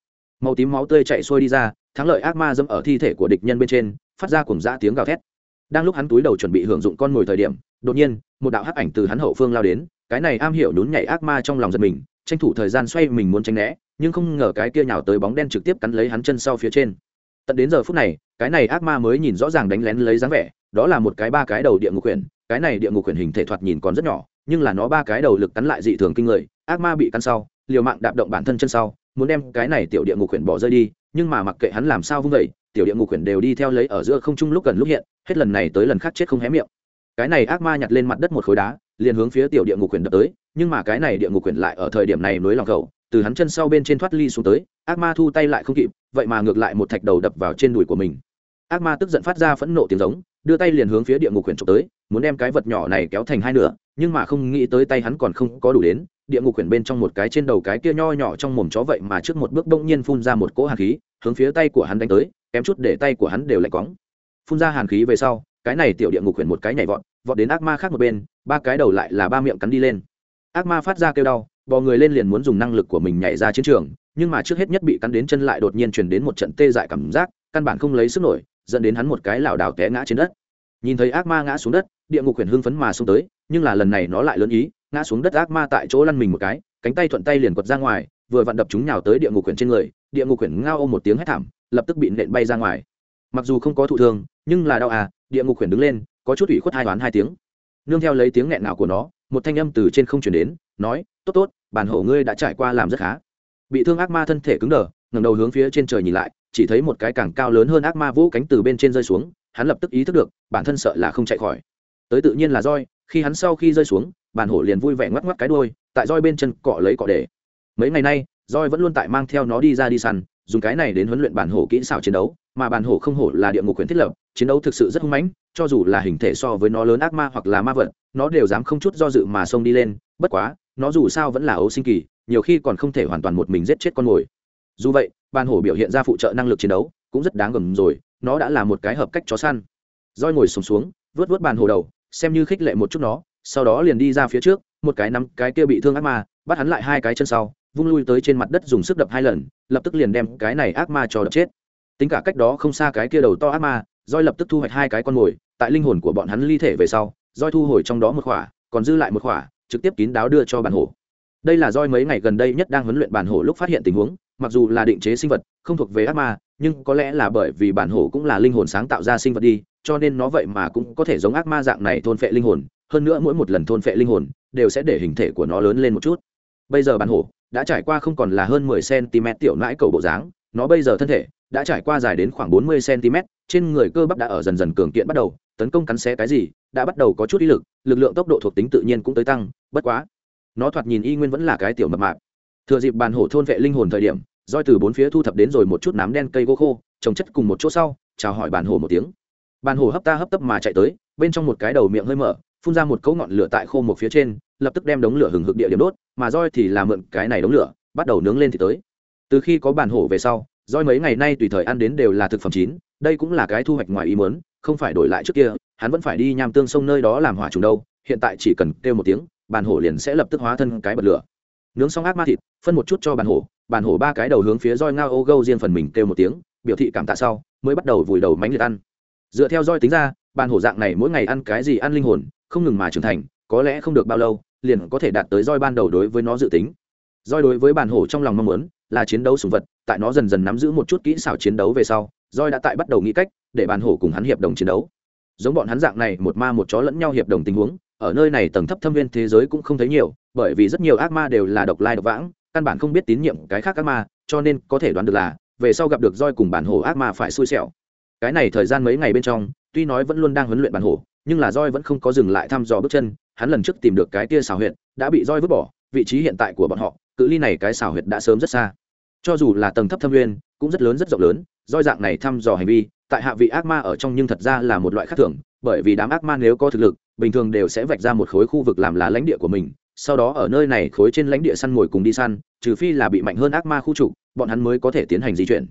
Màu tím máu tươi chạy xuôi đi ra, thắng lợi ác ma dâm ở thi thể của địch nhân bên trên, phát ra cùng dã tiếng gào thét. Đang lúc hắn túi đầu chuẩn bị hưởng dụng con mồi thời điểm, đột nhiên, một đạo hắc ảnh từ hắn hậu phương lao đến, cái này am hiểu nhún nhảy ác ma trong lòng giật mình, tranh thủ thời gian xoay mình muốn tránh né, nhưng không ngờ cái kia nhào tới bóng đen trực tiếp cắn lấy hắn chân sau phía trên. Tận đến giờ phút này, cái này ác ma mới nhìn rõ ràng đánh lén lấy dáng vẻ, đó là một cái ba cái đầu địa ngục quyển cái này địa ngục quyển hình thể thoạt nhìn còn rất nhỏ nhưng là nó ba cái đầu lực cắn lại dị thường kinh người ác ma bị cắn sau liều mạng đạp động bản thân chân sau muốn đem cái này tiểu địa ngục quyển bỏ rơi đi nhưng mà mặc kệ hắn làm sao vung vẩy tiểu địa ngục quyển đều đi theo lấy ở giữa không trung lúc gần lúc hiện hết lần này tới lần khác chết không hé miệng. Cái này ác ma nhặt lên mặt đất một khối đá liền hướng phía tiểu địa ngục quyển đập tới nhưng mà cái này địa ngục quyển lại ở thời điểm này nối lòng cầu, từ hắn chân sau bên trên thoát ly xuống tới ác ma thu tay lại không kịp vậy mà ngược lại một thạch đầu đập vào trên đùi của mình. Ác ma tức giận phát ra phẫn nộ tiếng giống đưa tay liền hướng phía địa ngục quyển trộm tới muốn đem cái vật nhỏ này kéo thành hai nửa, nhưng mà không nghĩ tới tay hắn còn không có đủ đến, địa ngục quyển bên trong một cái trên đầu cái kia nho nhỏ trong mồm chó vậy mà trước một bước bỗng nhiên phun ra một cỗ hàn khí, hướng phía tay của hắn đánh tới, kém chút để tay của hắn đều lạnh quóng phun ra hàn khí về sau, cái này tiểu địa ngục quyển một cái nhảy vọt vọt đến ác ma khác một bên, ba cái đầu lại là ba miệng cắn đi lên. Ác ma phát ra kêu đau, bò người lên liền muốn dùng năng lực của mình nhảy ra chiến trường, nhưng mà trước hết nhất bị cắn đến chân lại đột nhiên truyền đến một trận tê dại cảm giác, căn bản không lấy sức nổi, dẫn đến hắn một cái lảo đảo té ngã trên đất nhìn thấy ác ma ngã xuống đất, địa ngục quyển hưng phấn mà xông tới, nhưng là lần này nó lại lớn ý, ngã xuống đất ác ma tại chỗ lăn mình một cái, cánh tay thuận tay liền quật ra ngoài, vừa vặn đập chúng nhào tới địa ngục quyển trên người, địa ngục quyển ngao ôm một tiếng hét thảm, lập tức bị nện bay ra ngoài. Mặc dù không có thụ thương, nhưng là đau à địa ngục quyển đứng lên, có chút ủy khuất hai đoán hai tiếng. Nương theo lấy tiếng nghẹn nào của nó, một thanh âm từ trên không chuyển đến, nói, tốt tốt, bản hổ ngươi đã trải qua làm rất khá. Bị thương ác ma thân thể cứng đờ, ngẩng đầu hướng phía trên trời nhìn lại, chỉ thấy một cái càng cao lớn hơn ác ma vũ cánh từ bên trên rơi xuống hắn lập tức ý thức được, bản thân sợ là không chạy khỏi. Tới tự nhiên là roi, khi hắn sau khi rơi xuống, bản hổ liền vui vẻ ngoắc ngoắc cái đuôi, tại roi bên chân cọ lấy cọ để. Mấy ngày nay, roi vẫn luôn tại mang theo nó đi ra đi săn, dùng cái này đến huấn luyện bản hổ kỹ xảo chiến đấu, mà bản hổ không hổ là địa ngục quyền thiết lập, chiến đấu thực sự rất hung mãnh, cho dù là hình thể so với nó lớn ác ma hoặc là ma vật, nó đều dám không chút do dự mà xông đi lên, bất quá, nó dù sao vẫn là ấu sinh kỳ, nhiều khi còn không thể hoàn toàn một mình giết chết con mồi. Dù vậy, bản hổ biểu hiện ra phụ trợ năng lực chiến đấu cũng rất đáng gầm rồi nó đã là một cái hợp cách chó săn. Roi ngồi sùng xuống, xuống vớt vớt bàn hổ đầu xem như khích lệ một chút nó sau đó liền đi ra phía trước một cái nắm cái kia bị thương ác ma bắt hắn lại hai cái chân sau vung lui tới trên mặt đất dùng sức đập hai lần lập tức liền đem cái này ác ma cho đập chết. Tính cả cách đó không xa cái kia đầu to ác ma roi lập tức thu hoạch hai cái con mồi tại linh hồn của bọn hắn ly thể về sau roi thu hồi trong đó một khỏa còn dư lại một khỏa trực tiếp kín đáo đưa cho bản hổ đây là roi mấy ngày gần đây nhất đang huấn luyện bản hổ lúc phát hiện tình huống mặc dù là định chế sinh vật không thuộc về ác ma nhưng có lẽ là bởi vì bản hổ cũng là linh hồn sáng tạo ra sinh vật đi, cho nên nó vậy mà cũng có thể giống ác ma dạng này thôn phệ linh hồn, hơn nữa mỗi một lần thôn phệ linh hồn đều sẽ để hình thể của nó lớn lên một chút. Bây giờ bản hổ đã trải qua không còn là hơn 10 cm tiểu nãi cầu bộ dáng, nó bây giờ thân thể đã trải qua dài đến khoảng 40 cm trên người cơ bắp đã ở dần dần cường kiện bắt đầu, tấn công cắn xé cái gì, đã bắt đầu có chút ý lực lực lượng tốc độ thuộc tính tự nhiên cũng tới tăng, bất quá, nó thoạt nhìn y nguyên vẫn là cái tiểu mập mạp. Thừa dịp bàn hổ thôn vệ linh hồn thời điểm roi từ bốn phía thu thập đến rồi một chút nám đen cây gỗ khô, trồng chất cùng một chỗ sau, chào hỏi bàn hồ một tiếng. Bàn hồ hấp ta hấp tấp mà chạy tới, bên trong một cái đầu miệng hơi mở, phun ra một cấu ngọn lửa tại khô một phía trên, lập tức đem đống lửa hừng hực địa điểm đốt, mà roi thì làm mượn cái này đống lửa, bắt đầu nướng lên thì tới. Từ khi có bàn hổ về sau, roi mấy ngày nay tùy thời ăn đến đều là thực phẩm chín, đây cũng là cái thu hoạch ngoài ý muốn, không phải đổi lại trước kia, hắn vẫn phải đi nham tương sông nơi đó làm hỏa trùng đâu, hiện tại chỉ cần kêu một tiếng, bàn hổ liền sẽ lập tức hóa thân cái bật lửa. Nướng xong ác ma thịt, phân một chút cho bàn hổ bản hổ ba cái đầu hướng phía roi ngao ô gâu riêng phần mình kêu một tiếng, biểu thị cảm tạ sau, mới bắt đầu vùi đầu mánh liệt ăn. Dựa theo roi tính ra bản hổ dạng này mỗi ngày ăn cái gì ăn linh hồn, không ngừng mà trưởng thành, có lẽ không được bao lâu, liền có thể đạt tới roi ban đầu đối với nó dự tính. Roi đối với bản hổ trong lòng mong muốn, là chiến đấu sùng vật, tại nó dần dần nắm giữ một chút kỹ xảo chiến đấu về sau, roi đã tại bắt đầu nghĩ cách để bản hổ cùng hắn hiệp đồng chiến đấu. Giống bọn hắn dạng này, một ma một chó lẫn nhau hiệp đồng tình huống, ở nơi này tầng thấp thâm viên thế giới cũng không thấy nhiều, bởi vì rất nhiều ác ma đều là độc lai độc vãng căn bản không biết tín nhiệm cái khác ác ma cho nên có thể đoán được là về sau gặp được roi cùng bản hồ ác ma phải xui xẻo. Cái này thời gian mấy ngày bên trong tuy nói vẫn luôn đang huấn luyện bản hồ, nhưng là roi vẫn không có dừng lại thăm dò bước chân hắn lần trước tìm được cái kia xào huyệt đã bị roi vứt bỏ vị trí hiện tại của bọn họ cự ly này cái xào huyệt đã sớm rất xa. Cho dù là tầng thấp thâm nguyên cũng rất lớn rất rộng lớn roi dạng này thăm dò hành vi tại hạ vị ác ma ở trong nhưng thật ra là một loại khác thường bởi vì đám ác ma nếu có thực lực bình thường đều sẽ vạch ra một khối khu vực làm là lãnh địa của mình sau đó ở nơi này khối trên lãnh địa săn mồi cùng đi săn, trừ phi là bị mạnh hơn ác ma khu trục, bọn hắn mới có thể tiến hành di chuyển.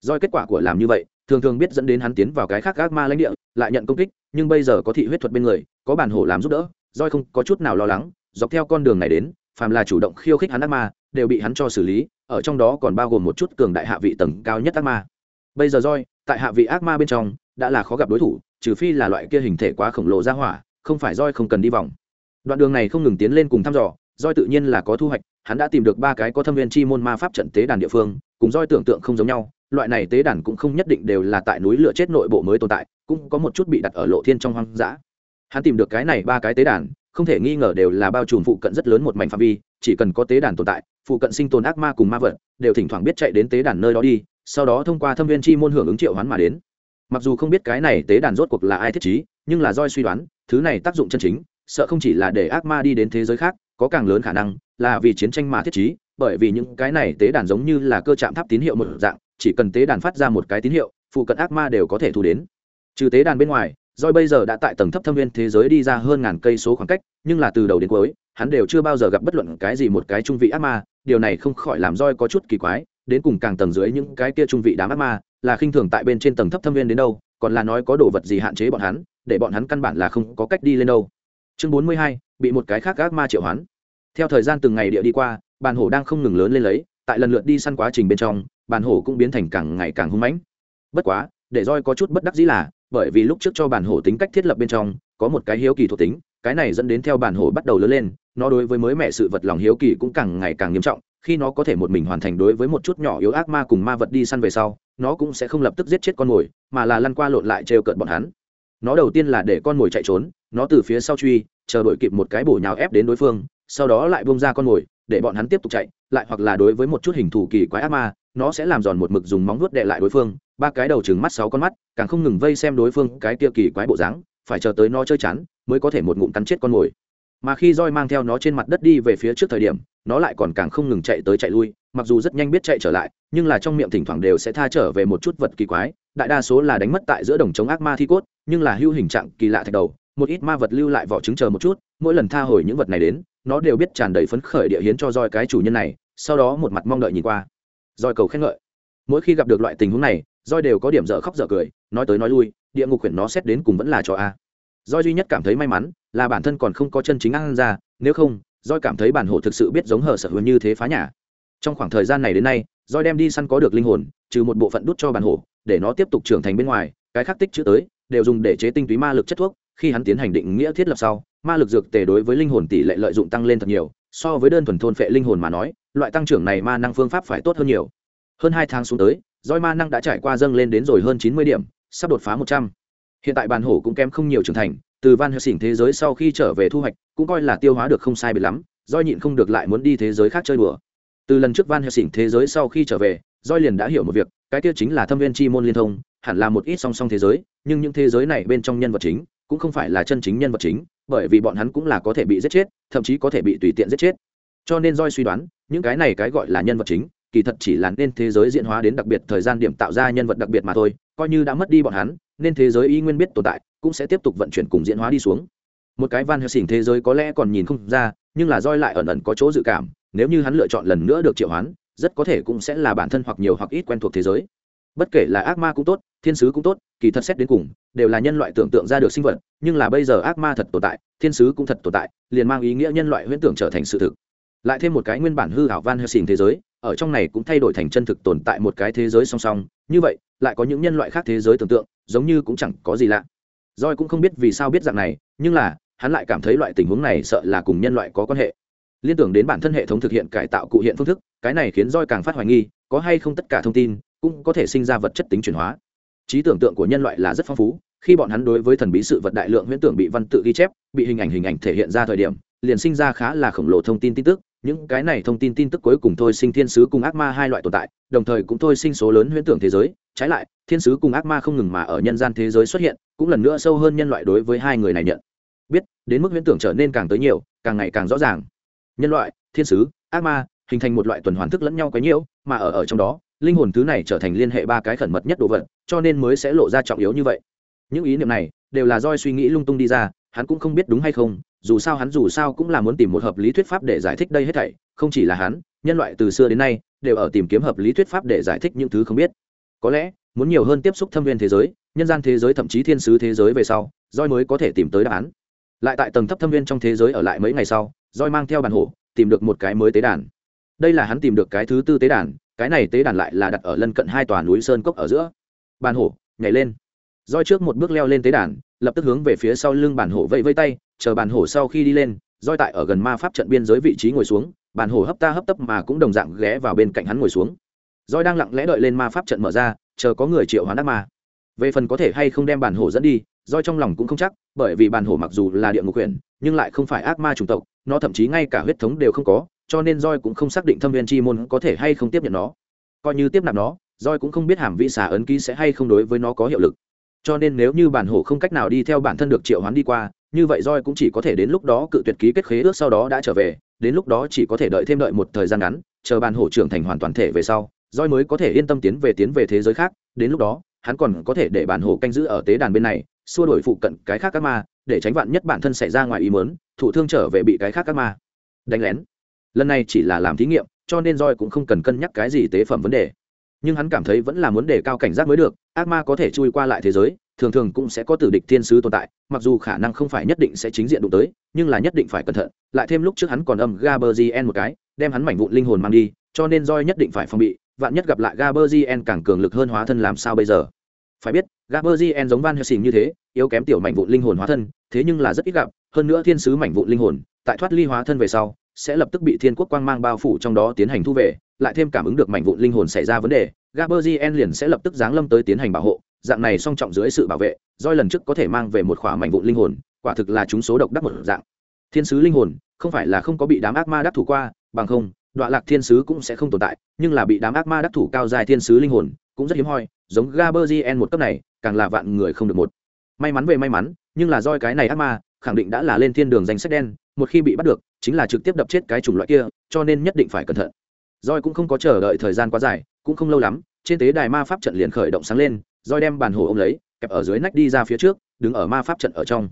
Doi kết quả của làm như vậy, thường thường biết dẫn đến hắn tiến vào cái khác ác ma lãnh địa, lại nhận công kích, nhưng bây giờ có thị huyết thuật bên người, có bản hổ làm giúp đỡ doi không có chút nào lo lắng, dọc theo con đường này đến, phàm là chủ động khiêu khích hắn ác ma, đều bị hắn cho xử lý, ở trong đó còn bao gồm một chút cường đại hạ vị tầng cao nhất ác ma. Bây giờ roi tại hạ vị ác ma bên trong, đã là khó gặp đối thủ, trừ phi là loại kia hình thể quá khổng lồ ra hỏa, không phải roi không cần đi vòng đoạn đường này không ngừng tiến lên cùng thăm dò roi tự nhiên là có thu hoạch, hắn đã tìm được ba cái có thâm viên chi môn ma pháp trận tế đàn địa phương, cùng roi tưởng tượng không giống nhau, loại này tế đàn cũng không nhất định đều là tại núi lửa chết nội bộ mới tồn tại, cũng có một chút bị đặt ở lộ thiên trong hoang dã. Hắn tìm được cái này ba cái tế đàn, không thể nghi ngờ đều là bao trùm phụ cận rất lớn một mảnh phạm vi, chỉ cần có tế đàn tồn tại, phụ cận sinh tồn ác ma cùng ma vật, đều thỉnh thoảng biết chạy đến tế đàn nơi đó đi, sau đó thông qua thâm viên chi môn hưởng ứng triệu hoán mà đến. Mặc dù không biết cái này tế đàn rốt cuộc là ai thiết trí, nhưng là doi suy đoán, thứ này tác dụng chân chính sợ không chỉ là để ác ma đi đến thế giới khác, có càng lớn khả năng là vì chiến tranh mà thiết trí, bởi vì những cái này tế đàn giống như là cơ chạm tháp tín hiệu một dạng, chỉ cần tế đàn phát ra một cái tín hiệu, phụ cận ác ma đều có thể thu đến. Trừ tế đàn bên ngoài Roi bây giờ đã tại tầng thấp thâm viên thế giới đi ra hơn ngàn cây số khoảng cách, nhưng là từ đầu đến cuối, hắn đều chưa bao giờ gặp bất luận cái gì một cái trung vị ác ma, điều này không khỏi làm roi có chút kỳ quái, đến cùng càng tầng dưới những cái kia trung vị đám ác ma, là khinh thường tại bên trên tầng thấp thâm viên đến đâu, còn là nói có đồ vật gì hạn chế bọn hắn, để bọn hắn căn bản là không có cách đi lên đâu chương bốn mươi hai, bị một cái khác ác ma triệu hoán. Theo thời gian từng ngày địa đi qua, bàn hổ đang không ngừng lớn lên lấy, tại lần lượt đi săn quá trình bên trong, bàn hổ cũng biến thành càng ngày càng hung mãnh. Bất quá, để roi có chút bất đắc dĩ là, bởi vì lúc trước cho bản hổ tính cách thiết lập bên trong, có một cái hiếu kỳ thuộc tính, cái này dẫn đến theo bản hổ bắt đầu lớn lên, nó đối với mới mẹ sự vật lòng hiếu kỳ cũng càng ngày càng nghiêm trọng, khi nó có thể một mình hoàn thành đối với một chút nhỏ yếu ác ma cùng ma vật đi săn về sau, nó cũng sẽ không lập tức giết chết con mồi, mà là lăn qua lộn lại trêu cợt bọn hắn. Nó đầu tiên là để con mồi chạy trốn nó từ phía sau truy, chờ đuổi kịp một cái bổ nhào ép đến đối phương, sau đó lại bông ra con mồi để bọn hắn tiếp tục chạy, lại hoặc là đối với một chút hình thù kỳ quái ác ma, nó sẽ làm giòn một mực dùng móng vuốt đệ lại đối phương, ba cái đầu trừng mắt, sáu con mắt, càng không ngừng vây xem đối phương cái kia kỳ quái bộ dáng, phải chờ tới nó chơi chán, mới có thể một ngụm cắn chết con mồi mà khi roi mang theo nó trên mặt đất đi về phía trước thời điểm, nó lại còn càng không ngừng chạy tới chạy lui, mặc dù rất nhanh biết chạy trở lại, nhưng là trong miệng thỉnh thoảng đều sẽ tha trở về một chút vật kỳ quái, đại đa số là đánh mất tại giữa đồng chống ác ma thi cốt, nhưng là hưu hình trạng kỳ lạ thạch đầu một ít ma vật lưu lại vỏ trứng chờ một chút, mỗi lần tha hồi những vật này đến, nó đều biết tràn đầy phấn khởi địa hiến cho roi cái chủ nhân này, sau đó một mặt mong đợi nhìn qua. Roi cầu khen ngợi. Mỗi khi gặp được loại tình huống này, roi đều có điểm dở khóc dở cười, nói tới nói lui, địa ngục quyển nó xét đến cùng vẫn là cho a. Roi duy nhất cảm thấy may mắn là bản thân còn không có chân chính ăn ra, nếu không, roi cảm thấy bản hộ thực sự biết giống hở sở hữu như thế phá nhà. Trong khoảng thời gian này đến nay, roi đem đi săn có được linh hồn, trừ một bộ phận đút cho bản hộ để nó tiếp tục trưởng thành bên ngoài, cái khắc tích chữ tới, đều dùng để chế tinh túy ma lực chất thuốc khi hắn tiến hành định nghĩa thiết lập sau, ma lực dược tề đối với linh hồn tỷ lệ lợi dụng tăng lên thật nhiều, so với đơn thuần thôn phệ linh hồn mà nói, loại tăng trưởng này ma năng phương pháp phải tốt hơn nhiều. Hơn hai tháng xuống tới, roi ma năng đã trải qua dâng lên đến rồi hơn chín mươi điểm, sắp đột phá một trăm. Hiện tại bàn hổ cũng kém không nhiều trưởng thành, từ van helsing thế giới sau khi trở về thu hoạch, cũng coi là tiêu hóa được không sai biệt lắm doi nhịn không được lại muốn đi thế giới khác chơi đùa. Từ lần trước van helsing thế giới sau khi trở về doi liền đã hiểu một việc, cái kia chính là thâm viên chi môn liên thông, hẳn là một ít song song thế giới, nhưng những thế giới này bên trong nhân vật chính cũng không phải là chân chính nhân vật chính, bởi vì bọn hắn cũng là có thể bị giết chết, thậm chí có thể bị tùy tiện giết chết. Cho nên doi suy đoán, những cái này cái gọi là nhân vật chính, kỳ thật chỉ là nên thế giới diễn hóa đến đặc biệt thời gian điểm tạo ra nhân vật đặc biệt mà thôi, coi như đã mất đi bọn hắn, nên thế giới y nguyên biết tồn tại, cũng sẽ tiếp tục vận chuyển cùng diễn hóa đi xuống. Một cái van helsing thế giới có lẽ còn nhìn không ra, nhưng là roi lại ẩn ẩn có chỗ dự cảm, nếu như hắn lựa chọn lần nữa được triệu hoán, rất có thể cũng sẽ là bản thân hoặc nhiều hoặc ít quen thuộc thế giới bất kể là ác ma cũng tốt, thiên sứ cũng tốt, kỳ thật xét đến cùng, đều là nhân loại tưởng tượng ra được sinh vật, nhưng là bây giờ ác ma thật tồn tại, thiên sứ cũng thật tồn tại, liền mang ý nghĩa nhân loại huyễn tưởng trở thành sự thực. Lại thêm một cái nguyên bản hư hảo van helsing thế giới, ở trong này cũng thay đổi thành chân thực tồn tại một cái thế giới song song, như vậy, lại có những nhân loại khác thế giới tưởng tượng, giống như cũng chẳng có gì lạ. Roi cũng không biết vì sao biết dạng này, nhưng là, hắn lại cảm thấy loại tình huống này sợ là cùng nhân loại có quan hệ. Liên tưởng đến bản thân hệ thống thực hiện cải tạo cụ hiện phương thức, cái này khiến roi càng phát hoài nghi, có hay không tất cả thông tin cũng có thể sinh ra vật chất tính chuyển hóa. Trí tưởng tượng của nhân loại là rất phong phú, khi bọn hắn đối với thần bí sự vật đại lượng huyễn tưởng bị văn tự ghi chép, bị hình ảnh hình ảnh thể hiện ra thời điểm, liền sinh ra khá là khổng lồ thông tin tin tức. Những cái này thông tin tin tức cuối cùng thôi sinh thiên sứ cùng ác ma hai loại tồn tại, đồng thời cũng thôi sinh số lớn huyễn tưởng thế giới. Trái lại, thiên sứ cùng ác ma không ngừng mà ở nhân gian thế giới xuất hiện, cũng lần nữa sâu hơn nhân loại đối với hai người này nhận. Biết, đến mức huyễn tưởng trở nên càng tới nhiều, càng ngày càng rõ ràng. Nhân loại, thiên sứ, ác ma, hình thành một loại tuần hoàn thức lẫn nhau quấy nhiễu mà ở ở trong đó linh hồn thứ này trở thành liên hệ ba cái khẩn mật nhất đồ vật, cho nên mới sẽ lộ ra trọng yếu như vậy. Những ý niệm này đều là doi suy nghĩ lung tung đi ra, hắn cũng không biết đúng hay không, dù sao hắn dù sao cũng là muốn tìm một hợp lý thuyết pháp để giải thích đây hết thảy, không chỉ là hắn, nhân loại từ xưa đến nay đều ở tìm kiếm hợp lý thuyết pháp để giải thích những thứ không biết. Có lẽ, muốn nhiều hơn tiếp xúc thâm viên thế giới, nhân gian thế giới thậm chí thiên sứ thế giới về sau Doi mới có thể tìm tới đáp án. Lại tại tầng thấp thâm viên trong thế giới ở lại mấy ngày sau Doi mang theo bàn hổ, tìm được một cái mới tế đàn. Đây là hắn tìm được cái thứ tư tế đàn cái này tế đàn lại là đặt ở lân cận hai tòa núi sơn cốc ở giữa. Bàn hổ, nhảy lên. Roi trước một bước leo lên tế đàn, lập tức hướng về phía sau lưng bàn hổ vẫy vây tay, chờ bàn hổ sau khi đi lên, roi tại ở gần ma pháp trận biên giới vị trí ngồi xuống, bàn hổ hấp ta hấp tấp mà cũng đồng dạng ghé vào bên cạnh hắn ngồi xuống. Roi đang lặng lẽ đợi lên ma pháp trận mở ra, chờ có người triệu hoán ác ma. Về phần có thể hay không đem bàn hổ dẫn đi, roi trong lòng cũng không chắc, bởi vì bàn hổ mặc dù là địa ngục quyển nhưng lại không phải ác ma chủng tộc, nó thậm chí ngay cả huyết thống đều không có cho nên roi cũng không xác định thâm viên chi môn có thể hay không tiếp nhận nó. Coi như tiếp nạp nó, roi cũng không biết hàm vị xà ấn ký sẽ hay không đối với nó có hiệu lực. Cho nên nếu như bản hổ không cách nào đi theo bản thân được triệu hoán đi qua, như vậy roi cũng chỉ có thể đến lúc đó cự tuyệt ký kết khế ước sau đó đã trở về, đến lúc đó chỉ có thể đợi thêm đợi một thời gian ngắn, chờ bản hổ trưởng thành hoàn toàn thể về sau, roi mới có thể yên tâm tiến về tiến về thế giới khác, đến lúc đó, hắn còn có thể để bản hổ canh giữ ở tế đàn bên này, xua đổi phụ cận cái khác các ma, để tránh vạn nhất bản thân xảy ra ngoài ý mớn thụ thương trở về bị cái khác các ma. Đánh lén lần này chỉ là làm thí nghiệm, cho nên roi cũng không cần cân nhắc cái gì tế phẩm vấn đề. Nhưng hắn cảm thấy vẫn là muốn đề cao cảnh giác mới được, ác ma có thể chui qua lại thế giới, thường thường cũng sẽ có tử địch thiên sứ tồn tại, mặc dù khả năng không phải nhất định sẽ chính diện đụng tới, nhưng là nhất định phải cẩn thận, lại thêm lúc trước hắn còn âm gaberzien một cái, đem hắn mảnh vụn linh hồn mang đi, cho nên roi nhất định phải phòng bị, vạn nhất gặp lại gaberzien càng cường lực hơn hóa thân làm sao bây giờ? Phải biết gaberzien giống van helsing như thế, yếu kém tiểu mảnh vụn linh hồn hóa thân, thế nhưng là rất ít gặp, hơn nữa thiên sứ mảnh vụn linh hồn, tại thoát ly hóa thân về sau sẽ lập tức bị thiên quốc quang mang bao phủ trong đó tiến hành thu về, lại thêm cảm ứng được mảnh vụn linh hồn xảy ra vấn đề gaberzien liền sẽ lập tức giáng lâm tới tiến hành bảo hộ. Dạng này song trọng dưới sự bảo vệ doi lần trước có thể mang về một khỏa mảnh vụn linh hồn, quả thực là chúng số độc đắc một dạng. Thiên sứ linh hồn, không phải là không có bị đám ác ma đắc thủ qua, bằng không đoạn lạc thiên sứ cũng sẽ không tồn tại, nhưng là bị đám ác ma đắc thủ cao dài thiên sứ linh hồn, cũng rất hiếm hoi, giống gaberzien một cấp này, càng là vạn người không được một. May mắn về may mắn, nhưng là doi cái này ác ma, khẳng định đã là lên thiên đường danh sách đen một khi bị bắt được, chính là trực tiếp đập chết cái chủng loại kia, cho nên nhất định phải cẩn thận. Roi cũng không có chờ đợi thời gian quá dài, cũng không lâu lắm, trên tế đài ma pháp trận liền khởi động sáng lên roi đem bàn hồ ôm lấy, kẹp ở dưới nách đi ra phía trước, đứng ở ma pháp trận ở trong.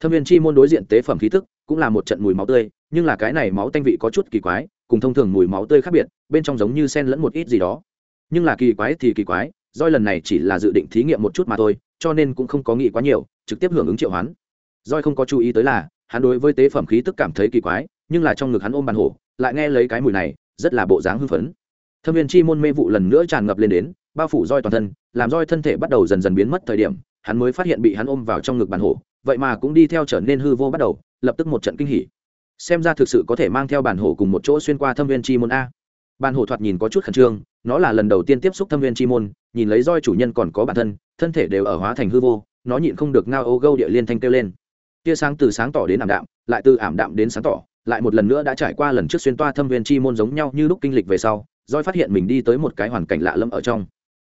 Thâm viên chi môn đối diện tế phẩm khí tức cũng là một trận mùi máu tươi, nhưng là cái này máu tanh vị có chút kỳ quái, cùng thông thường mùi máu tươi khác biệt, bên trong giống như sen lẫn một ít gì đó. Nhưng là kỳ quái thì kỳ quái roi lần này chỉ là dự định thí nghiệm một chút mà thôi, cho nên cũng không có nghĩ quá nhiều, trực tiếp hưởng ứng triệu hoán. Roi không có chú ý tới là hắn đối với tế phẩm khí tức cảm thấy kỳ quái, nhưng là trong ngực hắn ôm bàn hổ, lại nghe lấy cái mùi này, rất là bộ dáng hưng phấn. Thâm viên chi môn mê vụ lần nữa tràn ngập lên đến, bao phủ roi toàn thân, làm roi thân thể bắt đầu dần dần biến mất thời điểm, hắn mới phát hiện bị hắn ôm vào trong ngực bàn hổ, vậy mà cũng đi theo trở nên hư vô bắt đầu, lập tức một trận kinh hỉ. Xem ra thực sự có thể mang theo bản hổ cùng một chỗ xuyên qua thâm viên chi môn a. Bản hổ thoạt nhìn có chút khẩn trương, nó là lần đầu tiên tiếp xúc thâm viên chi môn, nhìn lấy roi chủ nhân còn có bản thân thân thể đều ở hóa thành hư vô, nó nhịn không được ngao ô gâu địa liên thanh kêu lên tia sáng từ sáng tỏ đến ảm đạm, lại từ ảm đạm đến sáng tỏ, lại một lần nữa đã trải qua lần trước xuyên toa thâm viên chi môn giống nhau như lúc kinh lịch về sau Doi phát hiện mình đi tới một cái hoàn cảnh lạ lẫm ở trong.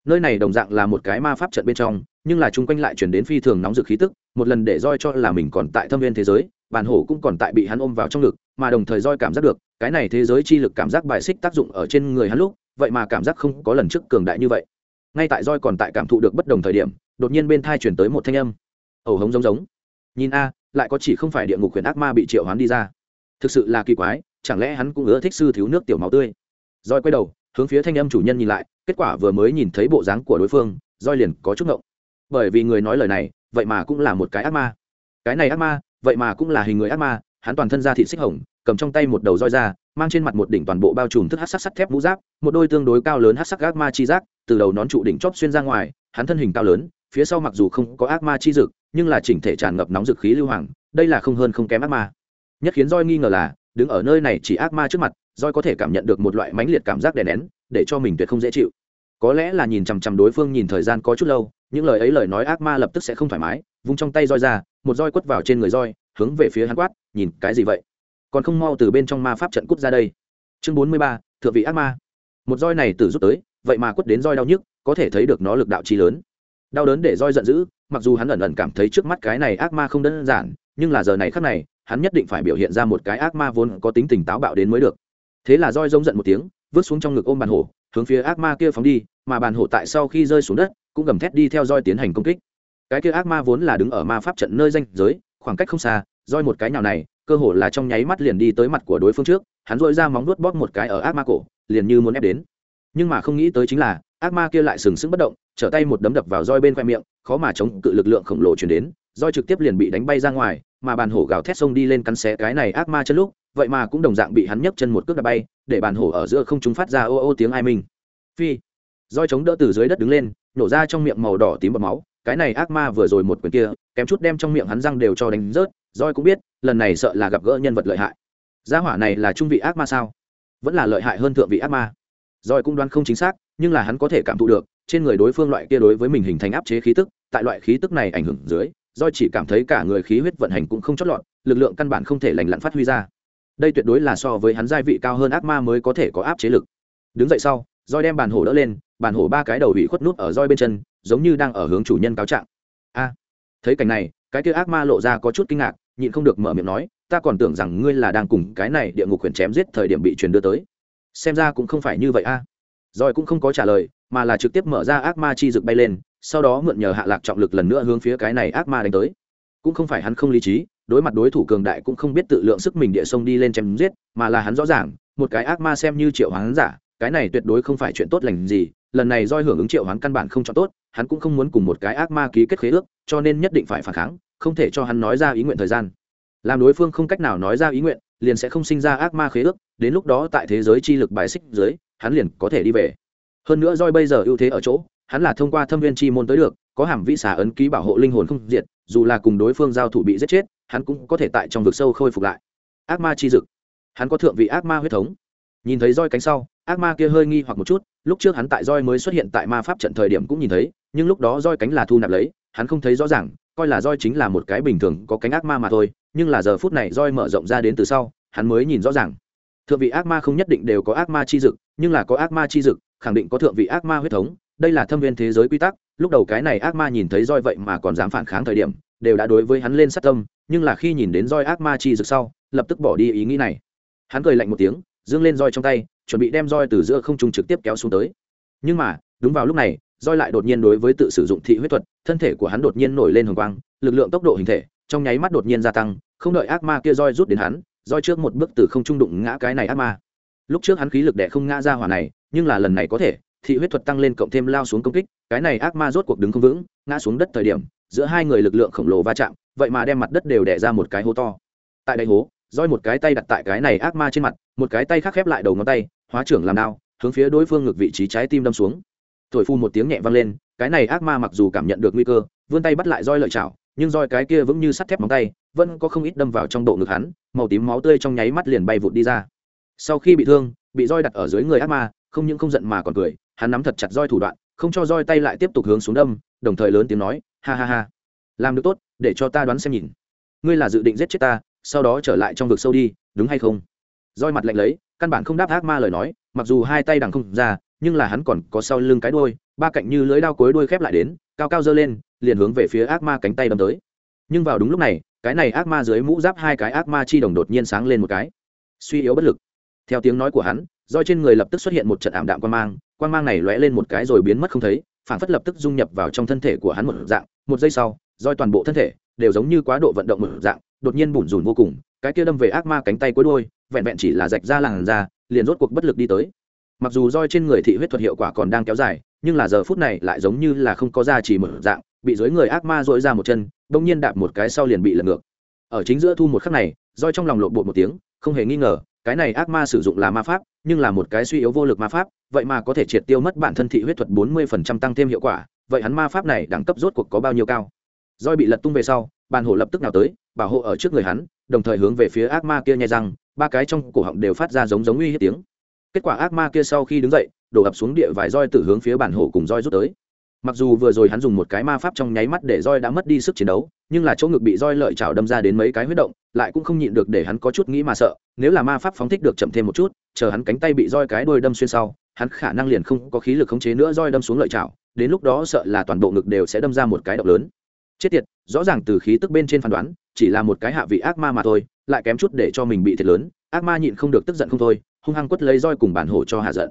Nơi này đồng dạng là một cái ma pháp trận bên trong, nhưng là chung quanh lại chuyển đến phi thường nóng rực khí tức, một lần để roi cho là mình còn tại thâm viên thế giới, bản hổ cũng còn tại bị hắn ôm vào trong ngực, mà đồng thời roi cảm giác được, cái này thế giới chi lực cảm giác bài xích tác dụng ở trên người hắn lúc, vậy mà cảm giác không có lần trước cường đại như vậy. Ngay tại roi còn tại cảm thụ được bất đồng thời điểm, đột nhiên bên thai chuyển tới một thanh âm. Ẩu hống giống giống nhìn a, lại có chỉ không phải địa ngục huyền ác ma bị triệu hoán đi ra. Thực sự là kỳ quái, chẳng lẽ hắn cũng ưa thích sư thiếu nước tiểu máu tươi? Roi quay đầu, hướng phía thanh âm chủ nhân nhìn lại, kết quả vừa mới nhìn thấy bộ dáng của đối phương roi liền có chút ngộng. Bởi vì người nói lời này, vậy mà cũng là một cái ác ma. Cái này ác ma, vậy mà cũng là hình người ác ma, hắn toàn thân da thịt xích hồng, cầm trong tay một đầu roi ra, mang trên mặt một đỉnh toàn bộ bao trùm thức hát sắc sắt thép mũ giáp, một đôi tương đối cao lớn hát sắc ác ma chi giác, từ đầu nón trụ đỉnh chóp xuyên ra ngoài, hắn thân hình cao lớn phía sau mặc dù không có ác ma chi dực, nhưng là chỉnh thể tràn ngập nóng dực khí lưu hoàng, đây là không hơn không kém ác ma. Nhất khiến roi nghi ngờ là, đứng ở nơi này chỉ ác ma trước mặt roi có thể cảm nhận được một loại mãnh liệt cảm giác đè nén, để cho mình tuyệt không dễ chịu. Có lẽ là nhìn chằm chằm đối phương nhìn thời gian có chút lâu, những lời ấy lời nói ác ma lập tức sẽ không thoải mái, vung trong tay roi ra, một roi quất vào trên người roi hướng về phía hắn quát, nhìn, cái gì vậy? Còn không mau từ bên trong ma pháp trận cút ra đây. Chương bốn mươi ba, thượng vị ác ma. Một roi này từ rút tới, vậy mà quất đến roi đau nhức, có thể thấy được nó lực đạo chi lớn đau đớn để roi giận dữ, mặc dù hắn ẩn ẩn cảm thấy trước mắt cái này ác ma không đơn giản, nhưng là giờ này khắc này, hắn nhất định phải biểu hiện ra một cái ác ma vốn có tính tình táo bạo đến mới được. Thế là roi giống giận một tiếng, vứt xuống trong ngực ôm bàn hổ, hướng phía ác ma kia phóng đi, mà bàn hổ tại sau khi rơi xuống đất, cũng gầm thét đi theo roi tiến hành công kích. Cái kia ác ma vốn là đứng ở ma pháp trận nơi danh giới, khoảng cách không xa, roi một cái nào này, cơ hồ là trong nháy mắt liền đi tới mặt của đối phương trước, hắn dội ra móng vuốt bóp một cái ở ác ma cổ, liền như muốn ép đến. Nhưng mà không nghĩ tới chính là ác ma kia lại sừng sững bất động, trở tay một đấm đập vào roi bên khoe miệng, khó mà chống cự lực lượng khổng lồ chuyển đến, roi trực tiếp liền bị đánh bay ra ngoài, mà bàn hổ gào thét xông đi lên cắn xé cái này ác ma chân lúc, vậy mà cũng đồng dạng bị hắn nhấc chân một cước đạp bay, để bàn hổ ở giữa không chúng phát ra ô ô tiếng ai minh. Phi. Roi chống đỡ từ dưới đất đứng lên, nổ ra trong miệng màu đỏ tím bọt máu, cái này ác ma vừa rồi một quyền kia, kém chút đem trong miệng hắn răng đều cho đánh rớt, roi cũng biết, lần này sợ là gặp gỡ nhân vật lợi hại. Gia hỏa này là trung vị ác ma sao? Vẫn là lợi hại hơn thượng vị ác ma. Roi cũng đoán không chính xác nhưng là hắn có thể cảm thụ được, trên người đối phương loại kia đối với mình hình thành áp chế khí tức, tại loại khí tức này ảnh hưởng dưới roi chỉ cảm thấy cả người khí huyết vận hành cũng không chót lọt, lực lượng căn bản không thể lành lặn phát huy ra. Đây tuyệt đối là so với hắn giai vị cao hơn ác ma mới có thể có áp chế lực. Đứng dậy sau roi đem bàn hổ đỡ lên, bàn hổ ba cái đầu bị khuất nút ở roi bên chân, giống như đang ở hướng chủ nhân cáo trạng. A, thấy cảnh này, cái kia ác ma lộ ra có chút kinh ngạc, nhịn không được mở miệng nói, ta còn tưởng rằng ngươi là đang cùng cái này địa ngục quyền chém giết thời điểm bị truyền đưa tới. Xem ra cũng không phải như vậy a. Rồi cũng không có trả lời, mà là trực tiếp mở ra ác ma chi rực bay lên, sau đó mượn nhờ hạ lạc trọng lực lần nữa hướng phía cái này ác ma đánh tới. Cũng không phải hắn không lý trí, đối mặt đối thủ cường đại cũng không biết tự lượng sức mình địa sông đi lên chém giết, mà là hắn rõ ràng, một cái ác ma xem như triệu hoán giả, cái này tuyệt đối không phải chuyện tốt lành gì, lần này doi hưởng ứng triệu hoán căn bản không cho tốt, hắn cũng không muốn cùng một cái ác ma ký kết khế ước, cho nên nhất định phải phản kháng, không thể cho hắn nói ra ý nguyện thời gian. Làm đối phương không cách nào nói ra ý nguyện, liền sẽ không sinh ra ác ma khế ước, đến lúc đó tại thế giới chi lực bài xích dưới hắn liền có thể đi về. Hơn nữa roi bây giờ ưu thế ở chỗ, hắn là thông qua thâm viên chi môn tới được, có hàm vĩ xà ấn ký bảo hộ linh hồn không diệt, dù là cùng đối phương giao thủ bị giết chết, hắn cũng có thể tại trong vực sâu khôi phục lại. Ác ma chi dực. Hắn có thượng vị ác ma huyết thống. Nhìn thấy roi cánh sau, ác ma kia hơi nghi hoặc một chút, lúc trước hắn tại roi mới xuất hiện tại ma pháp trận thời điểm cũng nhìn thấy, nhưng lúc đó roi cánh là thu nạp lấy, hắn không thấy rõ ràng, coi là roi chính là một cái bình thường có cánh ác ma mà thôi, nhưng là giờ phút này roi mở rộng ra đến từ sau, hắn mới nhìn rõ ràng. Thượng vị ác ma không nhất định đều có ác ma chi dực nhưng là có ác ma chi dực, khẳng định có thượng vị ác ma huyết thống, đây là thâm viên thế giới quy tắc, lúc đầu cái này ác ma nhìn thấy roi vậy mà còn dám phản kháng thời điểm, đều đã đối với hắn lên sát tâm, nhưng là khi nhìn đến roi ác ma chi dực sau, lập tức bỏ đi ý nghĩ này. Hắn cười lạnh một tiếng dương lên roi trong tay, chuẩn bị đem roi từ giữa không trung trực tiếp kéo xuống tới. Nhưng mà, đúng vào lúc này, roi lại đột nhiên đối với tự sử dụng thị huyết thuật, thân thể của hắn đột nhiên nổi lên hồng quang, lực lượng tốc độ hình thể, trong nháy mắt đột nhiên gia tăng, không đợi ác ma kia roi rút đến hắn, roi trước một bước từ không trung đụng ngã cái này ác ma lúc trước hắn khí lực đẻ không ngã ra hỏa này, nhưng là lần này có thể, thị huyết thuật tăng lên cộng thêm lao xuống công kích, cái này ác ma rốt cuộc đứng không vững, ngã xuống đất thời điểm, giữa hai người lực lượng khổng lồ va chạm, vậy mà đem mặt đất đều đẻ ra một cái hố to. Tại đây hố, roi một cái tay đặt tại cái này ác ma trên mặt, một cái tay khác khép lại đầu ngón tay, hóa trưởng làm đao, hướng phía đối phương ngược vị trí trái tim đâm xuống. Thổi phu một tiếng nhẹ vang lên, cái này ác ma mặc dù cảm nhận được nguy cơ, vươn tay bắt lại roi lợi chảo, nhưng roi cái kia vững như sắt thép móng tay, vẫn có không ít đâm vào trong độ ngực hắn, màu tím máu tươi trong nháy mắt liền bay vụt đi ra sau khi bị thương, bị roi đặt ở dưới người ác ma, không những không giận mà còn cười, hắn nắm thật chặt roi thủ đoạn, không cho roi tay lại tiếp tục hướng xuống đâm, đồng thời lớn tiếng nói, ha ha ha, làm được tốt, để cho ta đoán xem nhìn. Ngươi là dự định giết chết ta, sau đó trở lại trong vực sâu đi, đúng hay không? Roi mặt lạnh lấy, căn bản không đáp ác ma lời nói, mặc dù hai tay đằng không ra, nhưng là hắn còn có sau lưng cái đuôi, ba cạnh như lưới đao cối đuôi khép lại đến, cao cao dơ lên, liền hướng về phía ác ma cánh tay đâm tới. Nhưng vào đúng lúc này, cái này ác ma dưới mũ giáp hai cái ác ma chi đồng đột nhiên sáng lên một cái. Suy yếu bất lực theo tiếng nói của hắn, roi trên người lập tức xuất hiện một trận ảm đạm quan mang quan mang này lóe lên một cái rồi biến mất không thấy, phản phất lập tức dung nhập vào trong thân thể của hắn một dạng. Một giây sau, roi toàn bộ thân thể đều giống như quá độ vận động một dạng, đột nhiên bủn rủn vô cùng, cái kia đâm về ác ma cánh tay cuối đôi vẹn vẹn chỉ là rạch ra làn da, liền rốt cuộc bất lực đi tới. Mặc dù roi trên người thị huyết thuật hiệu quả còn đang kéo dài, nhưng là giờ phút này lại giống như là không có da chỉ mở dạng, bị dưới người ác ma dội ra một chân, bỗng nhiên đạp một cái sau liền bị lật ngược. Ở chính giữa thu một khắc này, roi trong lòng lộn bột một tiếng, không hề nghi ngờ cái này ác ma sử dụng là ma pháp, nhưng là một cái suy yếu vô lực ma pháp, vậy mà có thể triệt tiêu mất bản thân thị huyết thuật bốn mươi phần trăm tăng thêm hiệu quả, vậy hắn ma pháp này đẳng cấp rốt cuộc có bao nhiêu cao? Roi bị lật tung về sau, bàn hổ lập tức nào tới, bảo hộ ở trước người hắn, đồng thời hướng về phía ác ma kia nhai răng, ba cái trong cổ họng đều phát ra giống giống uy hiếp tiếng. Kết quả ác ma kia sau khi đứng dậy, đổ ập xuống địa vài roi từ hướng phía bản hổ cùng roi rút tới. Mặc dù vừa rồi hắn dùng một cái ma pháp trong nháy mắt để roi đã mất đi sức chiến đấu, nhưng là chỗ ngực bị roi lợi chảo đâm ra đến mấy cái huyết động, lại cũng không nhịn được để hắn có chút nghĩ mà sợ nếu là ma pháp phóng thích được chậm thêm một chút, chờ hắn cánh tay bị roi cái đôi đâm xuyên sau, hắn khả năng liền không có khí lực khống chế nữa roi đâm xuống lợi chảo, đến lúc đó sợ là toàn bộ ngực đều sẽ đâm ra một cái động lớn. Chết tiệt, rõ ràng từ khí tức bên trên phán đoán, chỉ là một cái hạ vị ác ma mà thôi, lại kém chút để cho mình bị thiệt lớn, ác ma nhịn không được tức giận không thôi, hung hăng quất lấy roi cùng bản hổ cho hạ giận.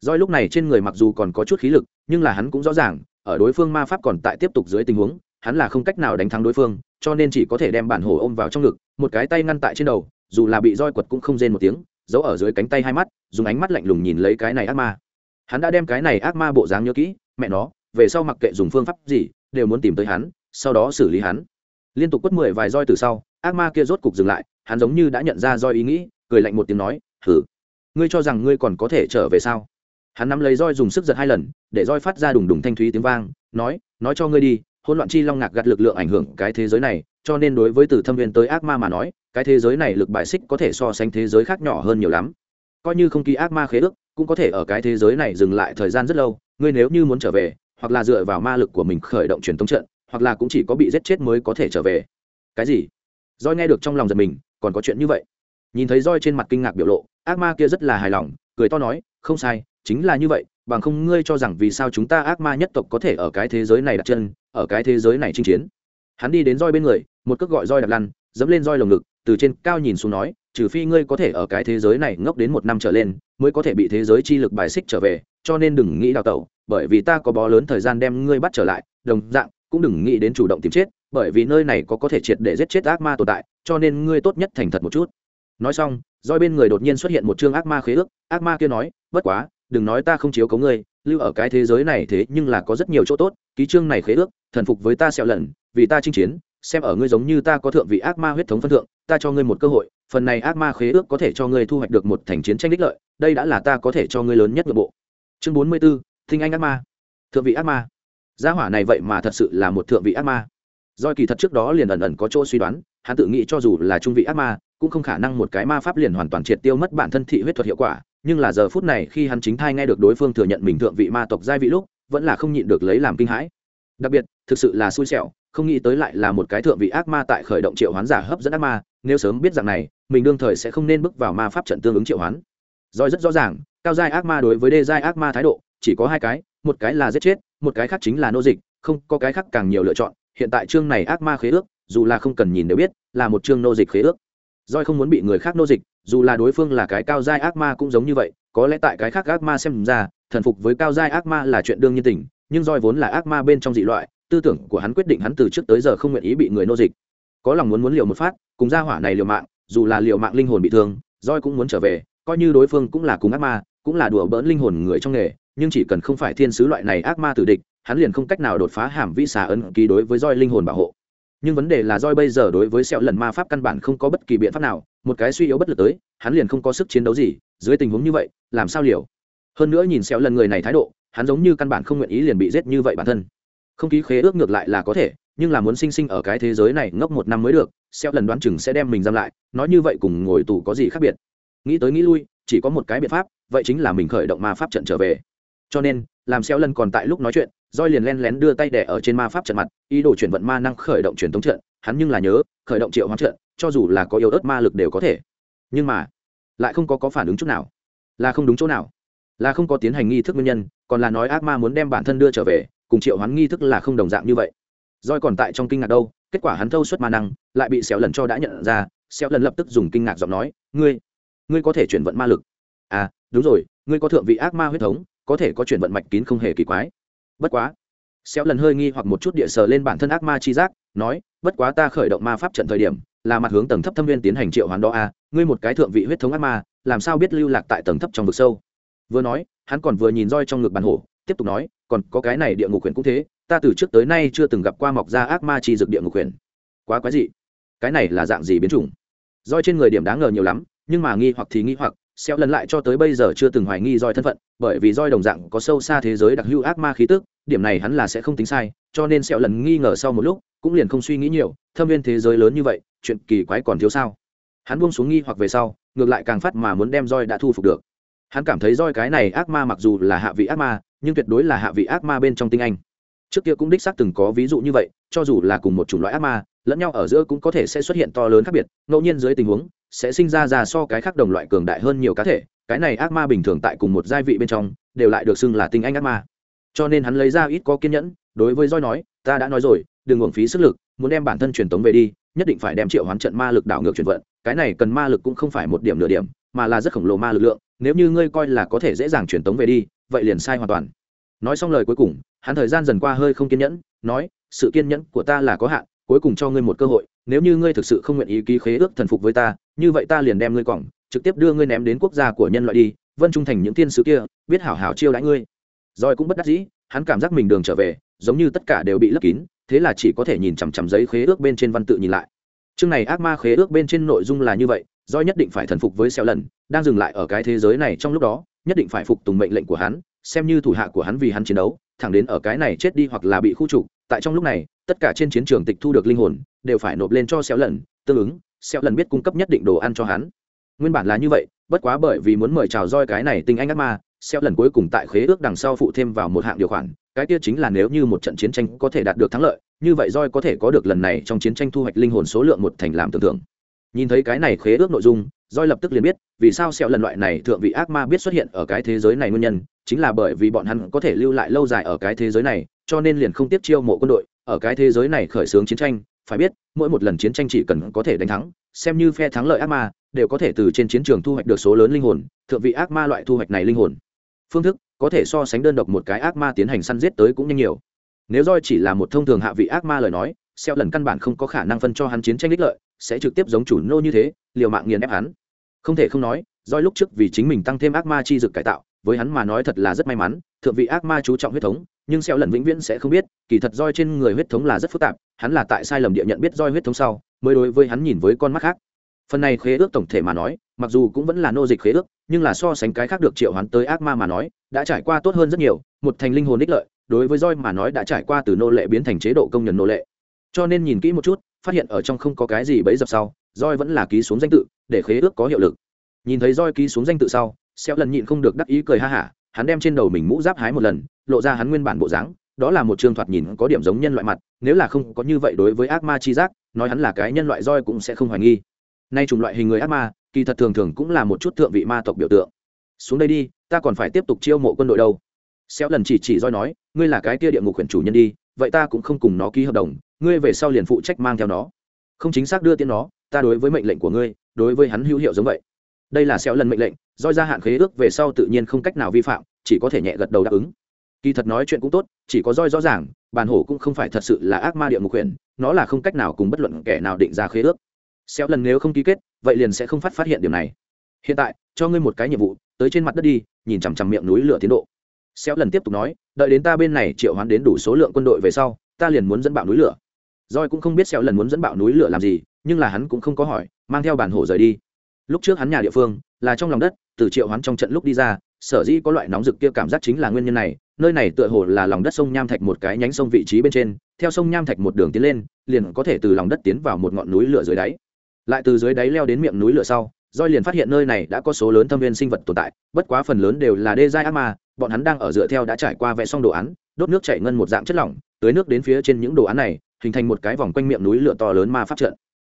Roi lúc này trên người mặc dù còn có chút khí lực, nhưng là hắn cũng rõ ràng, ở đối phương ma pháp còn tại tiếp tục dưới tình huống, hắn là không cách nào đánh thắng đối phương, cho nên chỉ có thể đem bản hổ ôm vào trong ngực, một cái tay ngăn tại trên đầu dù là bị roi quật cũng không rên một tiếng, giấu ở dưới cánh tay hai mắt, dùng ánh mắt lạnh lùng nhìn lấy cái này ác ma. Hắn đã đem cái này ác ma bộ dáng nhớ kỹ, mẹ nó, về sau mặc kệ dùng phương pháp gì, đều muốn tìm tới hắn, sau đó xử lý hắn. Liên tục quất mười vài roi từ sau, ác ma kia rốt cục dừng lại, hắn giống như đã nhận ra roi ý nghĩ, cười lạnh một tiếng nói thử ngươi cho rằng ngươi còn có thể trở về sao? Hắn nắm lấy roi dùng sức giật hai lần, để roi phát ra đùng đùng thanh thúy tiếng vang, nói nói cho ngươi đi, hỗn loạn chi long ngạc gặt lực lượng ảnh hưởng cái thế giới này cho nên đối với từ thâm viên tới ác ma mà nói, cái thế giới này lực bài xích có thể so sánh thế giới khác nhỏ hơn nhiều lắm. Coi như không ký ác ma khế ước, cũng có thể ở cái thế giới này dừng lại thời gian rất lâu, ngươi nếu như muốn trở về, hoặc là dựa vào ma lực của mình khởi động truyền thống trận, hoặc là cũng chỉ có bị giết chết mới có thể trở về. Cái gì? Roi nghe được trong lòng giật mình, còn có chuyện như vậy? Nhìn thấy roi trên mặt kinh ngạc biểu lộ, ác ma kia rất là hài lòng, cười to nói, không sai, chính là như vậy, bằng không ngươi cho rằng vì sao chúng ta ác ma nhất tộc có thể ở cái thế giới này đặt chân, ở cái thế giới này chinh chiến? Hắn đi đến roi bên người, một cước gọi roi đập lăn, dẫm lên roi lồng ngực, từ trên cao nhìn xuống nói, trừ phi ngươi có thể ở cái thế giới này ngốc đến một năm trở lên, mới có thể bị thế giới chi lực bài xích trở về, cho nên đừng nghĩ đào tẩu, bởi vì ta có bó lớn thời gian đem ngươi bắt trở lại, đồng dạng, cũng đừng nghĩ đến chủ động tìm chết, bởi vì nơi này có có thể triệt để giết chết ác ma tồn tại, cho nên ngươi tốt nhất thành thật một chút. Nói xong, roi bên người đột nhiên xuất hiện một chương ác ma khế ước, ác ma kia nói, bất quá, đừng nói ta không chiếu cấu ngươi lưu ở cái thế giới này thế nhưng là có rất nhiều chỗ tốt ký chương này khế ước thần phục với ta sẹo lần vì ta chinh chiến xem ở ngươi giống như ta có thượng vị ác ma huyết thống phân thượng ta cho ngươi một cơ hội phần này ác ma khế ước có thể cho ngươi thu hoạch được một thành chiến tranh đích lợi đây đã là ta có thể cho ngươi lớn nhất nội bộ. Chương bốn mươi 44, thinh anh ác ma. Thượng vị ác ma. Gia hỏa này vậy mà thật sự là một thượng vị ác ma. Doi kỳ thật trước đó liền ẩn ẩn có chỗ suy đoán hắn tự nghĩ cho dù là trung vị ác ma cũng không khả năng một cái ma pháp liền hoàn toàn triệt tiêu mất bản thân thị huyết thuật hiệu quả nhưng là giờ phút này khi hắn chính thai nghe được đối phương thừa nhận mình thượng vị ma tộc giai vị lúc, vẫn là không nhịn được lấy làm kinh hãi. Đặc biệt, thực sự là xui xẻo, không nghĩ tới lại là một cái thượng vị ác ma tại khởi động triệu hoán giả hấp dẫn ác ma, nếu sớm biết rằng này, mình đương thời sẽ không nên bước vào ma pháp trận tương ứng triệu hoán. Doi rất rõ ràng, cao giai ác ma đối với đê giai ác ma thái độ, chỉ có hai cái, một cái là giết chết, một cái khác chính là nô dịch, không, có cái khác càng nhiều lựa chọn. Hiện tại chương này ác ma khế ước, dù là không cần nhìn đều biết, là một chương nô dịch khế ước. Doi không muốn bị người khác nô dịch dù là đối phương là cái cao giai ác ma cũng giống như vậy, có lẽ tại cái khác ác ma xem ra, thần phục với cao giai ác ma là chuyện đương nhiên tình, nhưng roi vốn là ác ma bên trong dị loại, tư tưởng của hắn quyết định hắn từ trước tới giờ không nguyện ý bị người nô dịch. Có lòng muốn muốn liều một phát, cùng gia hỏa này liều mạng, dù là liều mạng linh hồn bị thương, roi cũng muốn trở về, coi như đối phương cũng là cùng ác ma, cũng là đùa bỡn linh hồn người trong nghề, nhưng chỉ cần không phải thiên sứ loại này ác ma tử địch, hắn liền không cách nào đột phá hàm vĩ xà ấn ký đối với roi linh hồn bảo hộ. Nhưng vấn đề là roi bây giờ đối với sẹo lần ma pháp căn bản không có bất kỳ biện pháp nào một cái suy yếu bất lực tới, hắn liền không có sức chiến đấu gì, dưới tình huống như vậy, làm sao liều? Hơn nữa nhìn xéo lần người này thái độ, hắn giống như căn bản không nguyện ý liền bị giết như vậy bản thân. Không khí khế ước ngược lại là có thể, nhưng là muốn sinh sinh ở cái thế giới này ngốc một năm mới được, xéo lần đoán chừng sẽ đem mình giam lại, nói như vậy cùng ngồi tù có gì khác biệt? Nghĩ tới nghĩ lui, chỉ có một cái biện pháp, vậy chính là mình khởi động ma pháp trận trở về. Cho nên, làm xéo lần còn tại lúc nói chuyện roi liền len lén đưa tay đẻ ở trên ma pháp trận mặt, ý đồ chuyển vận ma năng khởi động truyền thống trận, hắn nhưng là nhớ, khởi động triệu hoán trận cho dù là có yếu ớt ma lực đều có thể. Nhưng mà, lại không có có phản ứng chút nào. Là không đúng chỗ nào. Là không có tiến hành nghi thức nguyên nhân, còn là nói ác ma muốn đem bản thân đưa trở về, cùng triệu hoán nghi thức là không đồng dạng như vậy. Roi còn tại trong kinh ngạc đâu, kết quả hắn thâu suất ma năng, lại bị xéo lần cho đã nhận ra, xéo lần lập tức dùng kinh ngạc giọng nói, ngươi ngươi có thể chuyển vận ma lực. À đúng rồi, ngươi có thượng vị ác ma huyết thống, có thể có chuyển vận mạch kín không hề kỳ quái. Bất quá. Xéo lần hơi nghi hoặc một chút địa sờ lên bản thân ác ma chi giác nói, bất quá ta khởi động ma pháp trận thời điểm, là mặt hướng tầng thấp thâm viên tiến hành triệu hoán đó a, ngươi một cái thượng vị huyết thống ác ma, làm sao biết lưu lạc tại tầng thấp trong vực sâu? Vừa nói, hắn còn vừa nhìn roi trong ngực bàn hổ, tiếp tục nói, còn có cái này địa ngục quyển cũng thế, ta từ trước tới nay chưa từng gặp qua mọc ra ác ma chi dược địa ngục quyển quá quái dị. Cái này là dạng gì biến chủng? Roi trên người điểm đáng ngờ nhiều lắm, nhưng mà nghi hoặc thì nghi hoặc xeo lần lại cho tới bây giờ chưa từng hoài nghi roi thân phận, bởi vì roi đồng dạng có sâu xa thế giới đặc hữu ác ma khí tức, điểm này hắn là sẽ không tính sai, cho nên xeo lần nghi ngờ sau một lúc, cũng liền không suy nghĩ nhiều, thâm viên thế giới lớn như vậy, chuyện kỳ quái còn thiếu sao? Hắn buông xuống nghi hoặc về sau, ngược lại càng phát mà muốn đem roi đã thu phục được. Hắn cảm thấy roi cái này ác ma mặc dù là hạ vị ác ma, nhưng tuyệt đối là hạ vị ác ma bên trong tinh anh. Trước kia cũng đích xác từng có ví dụ như vậy, cho dù là cùng một chủng loại ác ma, lẫn nhau ở giữa cũng có thể sẽ xuất hiện to lớn khác biệt, ngẫu nhiên dưới tình huống sẽ sinh ra ra so cái khác đồng loại cường đại hơn nhiều cá thể, cái này ác ma bình thường tại cùng một giai vị bên trong, đều lại được xưng là tinh anh ác ma. Cho nên hắn lấy ra ít có kiên nhẫn, đối với roi nói, ta đã nói rồi, đừng uổng phí sức lực, muốn đem bản thân truyền tống về đi, nhất định phải đem triệu hoán trận ma lực đảo ngược chuyển vận, cái này cần ma lực cũng không phải một điểm nửa điểm, mà là rất khổng lồ ma lực lượng, nếu như ngươi coi là có thể dễ dàng truyền tống về đi, vậy liền sai hoàn toàn. Nói xong lời cuối cùng, hắn thời gian dần qua hơi không kiên nhẫn, nói, sự kiên nhẫn của ta là có hạn cuối cùng cho ngươi một cơ hội, nếu như ngươi thực sự không nguyện ý ký khế ước thần phục với ta, như vậy ta liền đem ngươi cỏng trực tiếp đưa ngươi ném đến quốc gia của nhân loại đi, vân trung thành những thiên sứ kia, biết hảo hảo chiêu đãi ngươi. Rồi cũng bất đắc dĩ, hắn cảm giác mình đường trở về, giống như tất cả đều bị lấp kín, thế là chỉ có thể nhìn chằm chằm giấy khế ước bên trên văn tự nhìn lại. Chương này ác ma khế ước bên trên nội dung là như vậy do nhất định phải thần phục với xeo lần, đang dừng lại ở cái thế giới này trong lúc đó, nhất định phải phục tùng mệnh lệnh của hắn, xem như thủ hạ của hắn vì hắn chiến đấu, thẳng đến ở cái này chết đi hoặc là bị khu trục tại trong lúc này, tất cả trên chiến trường tịch thu được linh hồn, đều phải nộp lên cho xeo lần tương ứng xeo lần biết cung cấp nhất định đồ ăn cho hắn. Nguyên bản là như vậy, bất quá bởi vì muốn mời chào roi cái này tinh anh ác ma xeo lần cuối cùng tại khế ước đằng sau phụ thêm vào một hạng điều khoản, cái kia chính là nếu như một trận chiến tranh có thể đạt được thắng lợi, như vậy roi có thể có được lần này trong chiến tranh thu hoạch linh hồn số lượng một thành làm tưởng tượng nhìn thấy cái này khế ước nội dung roi lập tức liền biết, vì sao sẹo lần loại này thượng vị ác ma biết xuất hiện ở cái thế giới này nguyên nhân, chính là bởi vì bọn hắn có thể lưu lại lâu dài ở cái thế giới này, cho nên liền không tiếp chiêu mộ quân đội. Ở cái thế giới này khởi xướng chiến tranh, phải biết, mỗi một lần chiến tranh chỉ cần có thể đánh thắng, xem như phe thắng lợi ác ma, đều có thể từ trên chiến trường thu hoạch được số lớn linh hồn, thượng vị ác ma loại thu hoạch này linh hồn. Phương thức, có thể so sánh đơn độc một cái ác ma tiến hành săn giết tới cũng nhanh nhiều. Nếu roi chỉ là một thông thường hạ vị ác ma lời nói xeo lần căn bản không có khả năng phân cho hắn chiến tranh đích lợi sẽ trực tiếp giống chủ nô như thế, liều mạng nghiền ép hắn. Không thể không nói roi lúc trước vì chính mình tăng thêm ác ma chi dực cải tạo, với hắn mà nói thật là rất may mắn, thượng vị ác ma chú trọng huyết thống, nhưng xeo lần vĩnh viễn sẽ không biết, kỳ thật roi trên người huyết thống là rất phức tạp, hắn là tại sai lầm địa nhận biết roi huyết thống sau, mới đối với hắn nhìn với con mắt khác. Phần này khế ước tổng thể mà nói, mặc dù cũng vẫn là nô dịch khế ước, nhưng là so sánh cái khác được triệu hoán tới ác ma mà nói, đã trải qua tốt hơn rất nhiều, một thành linh hồn ích lợi, đối với roi mà nói đã trải qua từ nô lệ biến thành chế độ công nhân nô lệ. Cho nên nhìn kỹ một chút phát hiện ở trong không có cái gì bấy dập sau roi vẫn là ký xuống danh tự, để khế ước có hiệu lực. Nhìn thấy roi ký xuống danh tự sau xeo lần nhịn không được đắc ý cười ha hả, hắn đem trên đầu mình mũ giáp hái một lần, lộ ra hắn nguyên bản bộ dáng, đó là một trường thoạt nhìn có điểm giống nhân loại mặt, nếu là không có như vậy đối với ác ma chi giác, nói hắn là cái nhân loại roi cũng sẽ không hoài nghi. Nay chủng loại hình người ác ma, kỳ thật thường thường cũng là một chút thượng vị ma tộc biểu tượng. Xuống đây đi, ta còn phải tiếp tục chiêu mộ quân đội đâu. Xéo lần chỉ chỉ roi nói, ngươi là cái kia địa ngục quyền chủ nhân đi, vậy ta cũng không cùng nó ký hợp đồng ngươi về sau liền phụ trách mang theo nó. Không chính xác đưa tiễn nó, ta đối với mệnh lệnh của ngươi, đối với hắn hữu hiệu giống vậy. Đây là xéo lần mệnh lệnh, do gia hạn khế ước về sau tự nhiên không cách nào vi phạm, chỉ có thể nhẹ gật đầu đáp ứng. Kỳ thật nói chuyện cũng tốt, chỉ có roi rõ ràng bàn hổ cũng không phải thật sự là ác ma địa ngục quyền, nó là không cách nào cùng bất luận kẻ nào định ra khế ước. Xéo lần nếu không ký kết, vậy liền sẽ không phát phát hiện điều này. Hiện tại, cho ngươi một cái nhiệm vụ, tới trên mặt đất đi, nhìn chằm chằm miệng núi lửa tiến độ. Xéo lần tiếp tục nói, đợi đến ta bên này triệu hoán đến đủ số lượng quân đội về sau, ta liền muốn dẫn bạo núi lửa roi cũng không biết sẹo lần muốn dẫn bạo núi lửa làm gì, nhưng là hắn cũng không có hỏi, mang theo bản hổ rời đi. Lúc trước hắn nhà địa phương là trong lòng đất, từ triệu hắn trong trận lúc đi ra, sở dĩ có loại nóng rực kia cảm giác chính là nguyên nhân này, nơi này tựa hồ là lòng đất sông nham thạch một cái nhánh sông vị trí bên trên, theo sông nham thạch một đường tiến lên, liền có thể từ lòng đất tiến vào một ngọn núi lửa dưới đáy. Lại từ dưới đáy leo đến miệng núi lửa sau roi liền phát hiện nơi này đã có số lớn thâm viên sinh vật tồn tại, bất quá phần lớn đều là đê giai ác ma, bọn hắn đang ở dựa theo đã trải qua vẽ xong đồ án, đốt nước chảy ngân một dạng chất lỏng, tưới nước đến phía trên những đồ án này hình thành một cái vòng quanh miệng núi lửa to lớn ma pháp trận.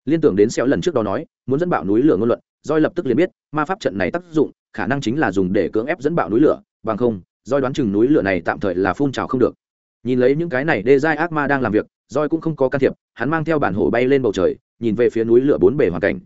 Liên tưởng đến xéo lần trước đó nói muốn dẫn bạo núi lửa ngôn luận roi lập tức liền biết ma pháp trận này tác dụng khả năng chính là dùng để cưỡng ép dẫn bạo núi lửa bằng không roi đoán chừng núi lửa này tạm thời là phun trào không được. Nhìn lấy những cái này đê giai ác ma đang làm việc roi cũng không có can thiệp hắn mang theo bản hổ bay lên bầu trời nhìn về phía núi lửa bốn bề hoàn cảnh.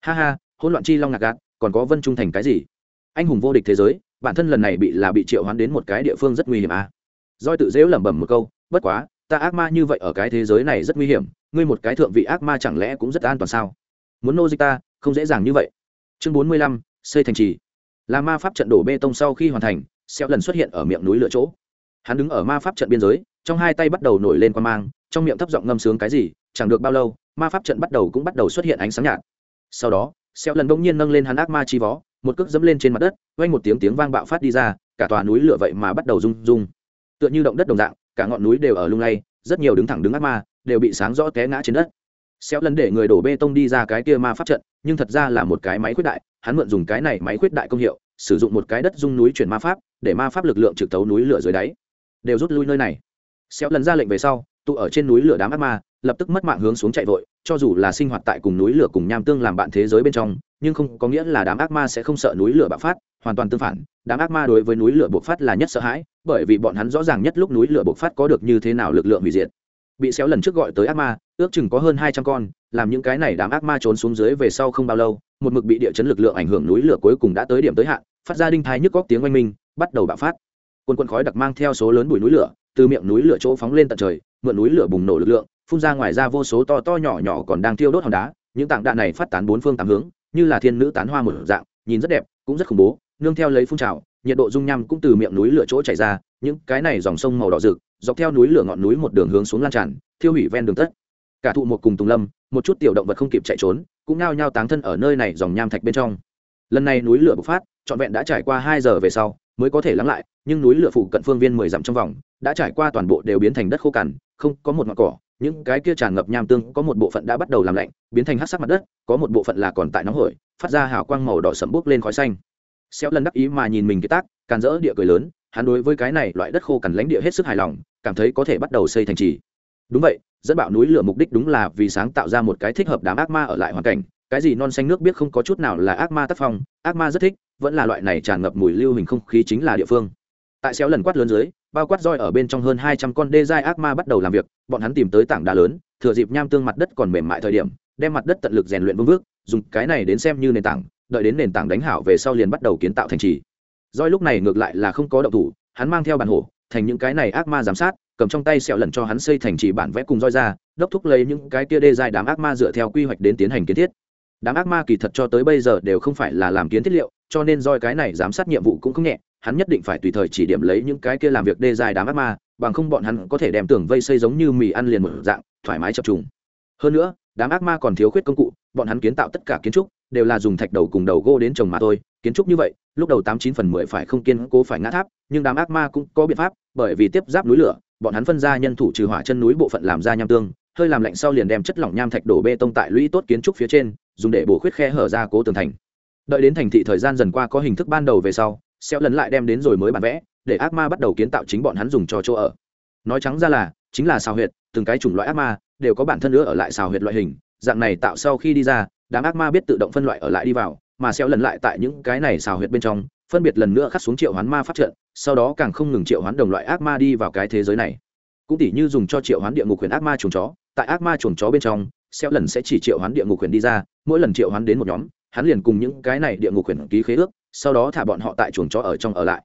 Ha ha hỗn loạn chi long ngạc gạt còn có vân trung thành cái gì? Anh hùng vô địch thế giới bản thân lần này bị là bị triệu hoán đến một cái địa phương rất nguy hiểm à. roi tự dễu lẩm bẩm một câu, bất quá, ta ác ma như vậy ở cái thế giới này rất nguy hiểm, ngươi một cái thượng vị ác ma chẳng lẽ cũng rất an toàn sao? Muốn nô dịch ta không dễ dàng như vậy. Chương bốn mươi lăm xây thành trì. Là ma pháp trận đổ bê tông sau khi hoàn thành xeo lần xuất hiện ở miệng núi lửa chỗ. Hắn đứng ở ma pháp trận biên giới trong hai tay bắt đầu nổi lên quan mang trong miệng thấp giọng ngâm sướng cái gì chẳng được bao lâu ma pháp trận bắt đầu cũng bắt đầu xuất hiện ánh sáng nhạt. Sau đó xeo lần bỗng nhiên nâng lên hắn ác ma chi vó một cước dẫm lên trên mặt đất vang một tiếng tiếng vang bạo phát đi ra cả tòa núi lửa vậy mà bắt đầu rung rung. Tựa như động đất đồng dạng cả ngọn núi đều ở lung lay, rất nhiều đứng thẳng đứng ác ma, đều bị sáng rõ té ngã trên đất. Xéo lần để người đổ bê tông đi ra cái kia ma pháp trận, nhưng thật ra là một cái máy khuyết đại, hắn mượn dùng cái này máy khuyết đại công hiệu, sử dụng một cái đất dung núi chuyển ma pháp, để ma pháp lực lượng trực tấu núi lửa dưới đáy. Đều rút lui nơi này. Xéo lần ra lệnh về sau, tụ ở trên núi lửa đám ác ma, lập tức mất mạng hướng xuống chạy vội, cho dù là sinh hoạt tại cùng núi lửa cùng nham tương làm bạn thế giới bên trong, nhưng không có nghĩa là đám ác ma sẽ không sợ núi lửa bạo phát, hoàn toàn tương phản, đám ác ma đối với núi lửa bộc phát là nhất sợ hãi bởi vì bọn hắn rõ ràng nhất lúc núi lửa bộc phát có được như thế nào lực lượng hủy diệt. Bị xéo lần trước gọi tới ác ma, ước chừng có hơn hai trăm con, làm những cái này đám ác ma trốn xuống dưới về sau không bao lâu, một mực bị địa chấn lực lượng ảnh hưởng núi lửa cuối cùng đã tới điểm tới hạn, phát ra đinh thai nhức góc tiếng oanh minh, bắt đầu bạo phát. Quân quân khói đặc mang theo số lớn bụi núi lửa, từ miệng núi lửa chỗ phóng lên tận trời, mượn núi lửa bùng nổ lực lượng, phun ra ngoài ra vô số to to nhỏ nhỏ còn đang thiêu đốt hòn đá, những tảng đạn này phát tán bốn phương tám hướng, như là thiên nữ tán hoa một dạng, nhìn rất đẹp, cũng rất khủng bố, nương theo lấy phun trào nhiệt độ dung nham cũng từ miệng núi lửa chỗ chảy ra, những cái này dòng sông màu đỏ rực, dọc theo núi lửa ngọn núi một đường hướng xuống lan tràn, thiêu hủy ven đường tất. Cả thụ một cùng tùng lâm, một chút tiểu động vật không kịp chạy trốn, cũng nao nhao táng thân ở nơi này dòng nham thạch bên trong. Lần này núi lửa bộc phát, trọn vẹn đã trải qua hai giờ về sau, mới có thể lắng lại, nhưng núi lửa phụ cận phương viên mười dặm trong vòng, đã trải qua toàn bộ đều biến thành đất khô cằn, không có một ngọn cỏ, những cái kia tràn ngập nham tương có một bộ phận đã bắt đầu làm lạnh, biến thành hát sắc mặt đất, có một bộ phận là còn tại nóng hổi, phát ra hào quang màu đỏ sẫm bốc lên khói xanh xéo lần đắc ý mà nhìn mình cái tác, càn rỡ địa cười lớn, hắn đối với cái này loại đất khô cằn lãnh địa hết sức hài lòng, cảm thấy có thể bắt đầu xây thành trì. Đúng vậy, dẫn bạo núi lửa mục đích đúng là vì sáng tạo ra một cái thích hợp đám ác ma ở lại hoàn cảnh, cái gì non xanh nước biết không có chút nào là ác ma tác phong, ác ma rất thích, vẫn là loại này tràn ngập mùi lưu hình không khí chính là địa phương. Tại xéo lần quát lớn dưới, bao quát roi ở bên trong hơn hai trăm con đê giai ác ma bắt đầu làm việc, bọn hắn tìm tới tảng đá lớn, thừa dịp nham tương mặt đất còn mềm mại thời điểm, đem mặt đất tận lực rèn luyện vương vước dùng cái này đến xem như nền tảng đợi đến nền tảng đánh hảo về sau liền bắt đầu kiến tạo thành trì. Doi lúc này ngược lại là không có động thủ, hắn mang theo bản hổ, thành những cái này ác ma giám sát, cầm trong tay sẹo lần cho hắn xây thành trì bản vẽ cùng roi ra, đốc thúc lấy những cái kia đê dài đám ác ma dựa theo quy hoạch đến tiến hành kiến thiết. Đám ác ma kỳ thật cho tới bây giờ đều không phải là làm kiến thiết liệu, cho nên roi cái này giám sát nhiệm vụ cũng không nhẹ, hắn nhất định phải tùy thời chỉ điểm lấy những cái kia làm việc đê dài đám ác ma, bằng không bọn hắn có thể đem tường vây xây giống như mì ăn liền một dạng, thoải mái chập trùng. Hơn nữa, đám ác ma còn thiếu khuyết công cụ, bọn hắn kiến tạo tất cả kiến trúc đều là dùng thạch đầu cùng đầu gỗ đến trồng mà thôi, kiến trúc như vậy, lúc đầu tám chín phần mười phải không kiên cố phải ngã tháp, nhưng đám ác ma cũng có biện pháp, bởi vì tiếp giáp núi lửa, bọn hắn phân ra nhân thủ trừ hỏa chân núi bộ phận làm ra nham tương, hơi làm lạnh sau liền đem chất lỏng nham thạch đổ bê tông tại lũy tốt kiến trúc phía trên, dùng để bổ khuyết khe hở ra cố tường thành. Đợi đến thành thị thời gian dần qua có hình thức ban đầu về sau, xéo lần lại đem đến rồi mới bản vẽ, để ác ma bắt đầu kiến tạo chính bọn hắn dùng cho chỗ ở. Nói trắng ra là, chính là xào huyệt, từng cái chủng loại ác ma, đều có bản thân nữa ở lại xào huyệt loại hình, dạng này tạo sau khi đi ra đám ác ma biết tự động phân loại ở lại đi vào, mà xéo lần lại tại những cái này xào huyệt bên trong, phân biệt lần nữa khắc xuống triệu hoán ma phát trận, sau đó càng không ngừng triệu hoán đồng loại ác ma đi vào cái thế giới này. Cũng tỉ như dùng cho triệu hoán địa ngục huyền ác ma chuồng chó, tại ác ma chuồng chó bên trong, xéo lần sẽ chỉ triệu hoán địa ngục huyền đi ra, mỗi lần triệu hoán đến một nhóm, hắn liền cùng những cái này địa ngục huyền ký khế ước, sau đó thả bọn họ tại chuồng chó ở trong ở lại.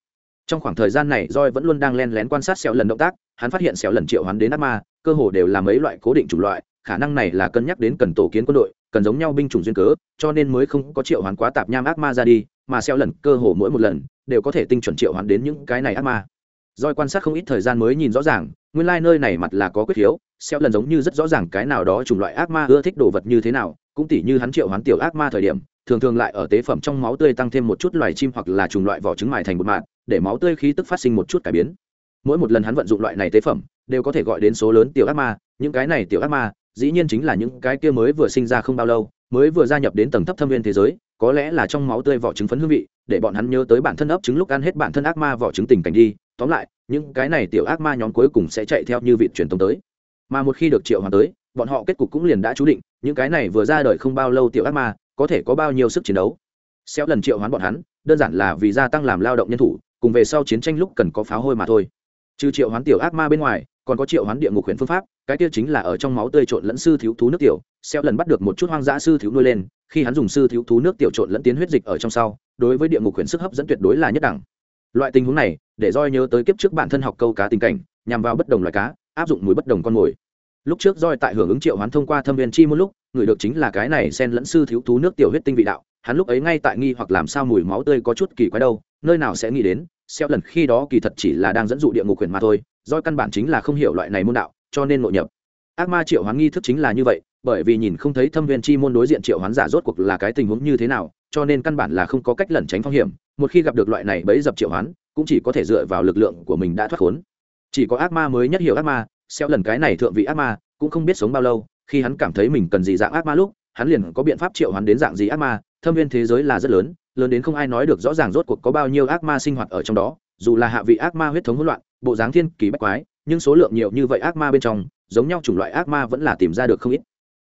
Trong khoảng thời gian này roi vẫn luôn đang len lén quan sát xeo lần động tác, hắn phát hiện xeo lần triệu hoán đến ác ma, cơ hồ đều là mấy loại cố định chủng loại, khả năng này là cân nhắc đến cần tổ kiến quân đội cần giống nhau binh chủng duyên cớ, cho nên mới không có triệu hoán quá tạp nham ác ma ra đi, mà xeo lần, cơ hồ mỗi một lần, đều có thể tinh chuẩn triệu hoán đến những cái này ác ma. Doi quan sát không ít thời gian mới nhìn rõ ràng, nguyên lai nơi này mặt là có quyết hiếu, xeo lần giống như rất rõ ràng cái nào đó chủng loại ác ma ưa thích đồ vật như thế nào, cũng tỉ như hắn triệu hoán tiểu ác ma thời điểm, thường thường lại ở tế phẩm trong máu tươi tăng thêm một chút loài chim hoặc là chủng loại vỏ trứng mài thành một mạt, để máu tươi khí tức phát sinh một chút cải biến. Mỗi một lần hắn vận dụng loại này tế phẩm, đều có thể gọi đến số lớn tiểu ác ma, những cái này tiểu ác ma dĩ nhiên chính là những cái kia mới vừa sinh ra không bao lâu, mới vừa gia nhập đến tầng thấp thâm viên thế giới, có lẽ là trong máu tươi vỏ trứng phấn hương vị, để bọn hắn nhớ tới bản thân ấp trứng lúc ăn hết bản thân ác ma vỏ trứng tình cảnh đi. Tóm lại, những cái này tiểu ác ma nhóm cuối cùng sẽ chạy theo như vị truyền tống tới. Mà một khi được triệu hoàng tới, bọn họ kết cục cũng liền đã chú định, những cái này vừa ra đời không bao lâu tiểu ác ma, có thể có bao nhiêu sức chiến đấu. Xéo lần triệu hoán bọn hắn, đơn giản là vì gia tăng làm lao động nhân thủ, cùng về sau chiến tranh lúc cần có pháo hôi mà thôi trừ triệu hoán tiểu ác ma bên ngoài, còn có triệu hoán địa ngục huyền phương pháp, cái kia chính là ở trong máu tươi trộn lẫn sư thiếu thú nước tiểu, xeo lần bắt được một chút hoang dã sư thiếu nuôi lên, khi hắn dùng sư thiếu thú nước tiểu trộn lẫn tiến huyết dịch ở trong sau, đối với địa ngục huyền sức hấp dẫn tuyệt đối là nhất đẳng. Loại tình huống này, để roi nhớ tới kiếp trước bản thân học câu cá tình cảnh, nhằm vào bất đồng loài cá, áp dụng mùi bất đồng con mồi. Lúc trước roi tại hưởng ứng triệu hoán thông qua thâm viên chi một lúc, người được chính là cái này xen lẫn sư thiếu thú nước tiểu huyết tinh vị đạo, hắn lúc ấy ngay tại nghi hoặc làm sao mùi máu tươi có chút kỳ quái đâu, nơi nào sẽ nghĩ đến xeo lần khi đó kỳ thật chỉ là đang dẫn dụ địa ngục quyền mà thôi, Do căn bản chính là không hiểu loại này môn đạo, cho nên nội nhập. Ác ma triệu hoán nghi thức chính là như vậy, bởi vì nhìn không thấy thâm viên chi môn đối diện triệu hoán giả rốt cuộc là cái tình huống như thế nào, cho nên căn bản là không có cách lẩn tránh phong hiểm, một khi gặp được loại này bấy dập triệu hoán, cũng chỉ có thể dựa vào lực lượng của mình đã thoát khốn. Chỉ có ác ma mới nhất hiểu ác ma, xeo lần cái này thượng vị ác ma, cũng không biết sống bao lâu, khi hắn cảm thấy mình cần gì dạng ác ma lúc, hắn liền có biện pháp triệu hoán đến dạng gì ác ma, thâm viên thế giới là rất lớn lớn đến không ai nói được rõ ràng rốt cuộc có bao nhiêu ác ma sinh hoạt ở trong đó, dù là hạ vị ác ma huyết thống hỗn loạn, bộ dáng thiên kỳ bách quái, nhưng số lượng nhiều như vậy ác ma bên trong, giống nhau chủng loại ác ma vẫn là tìm ra được không ít.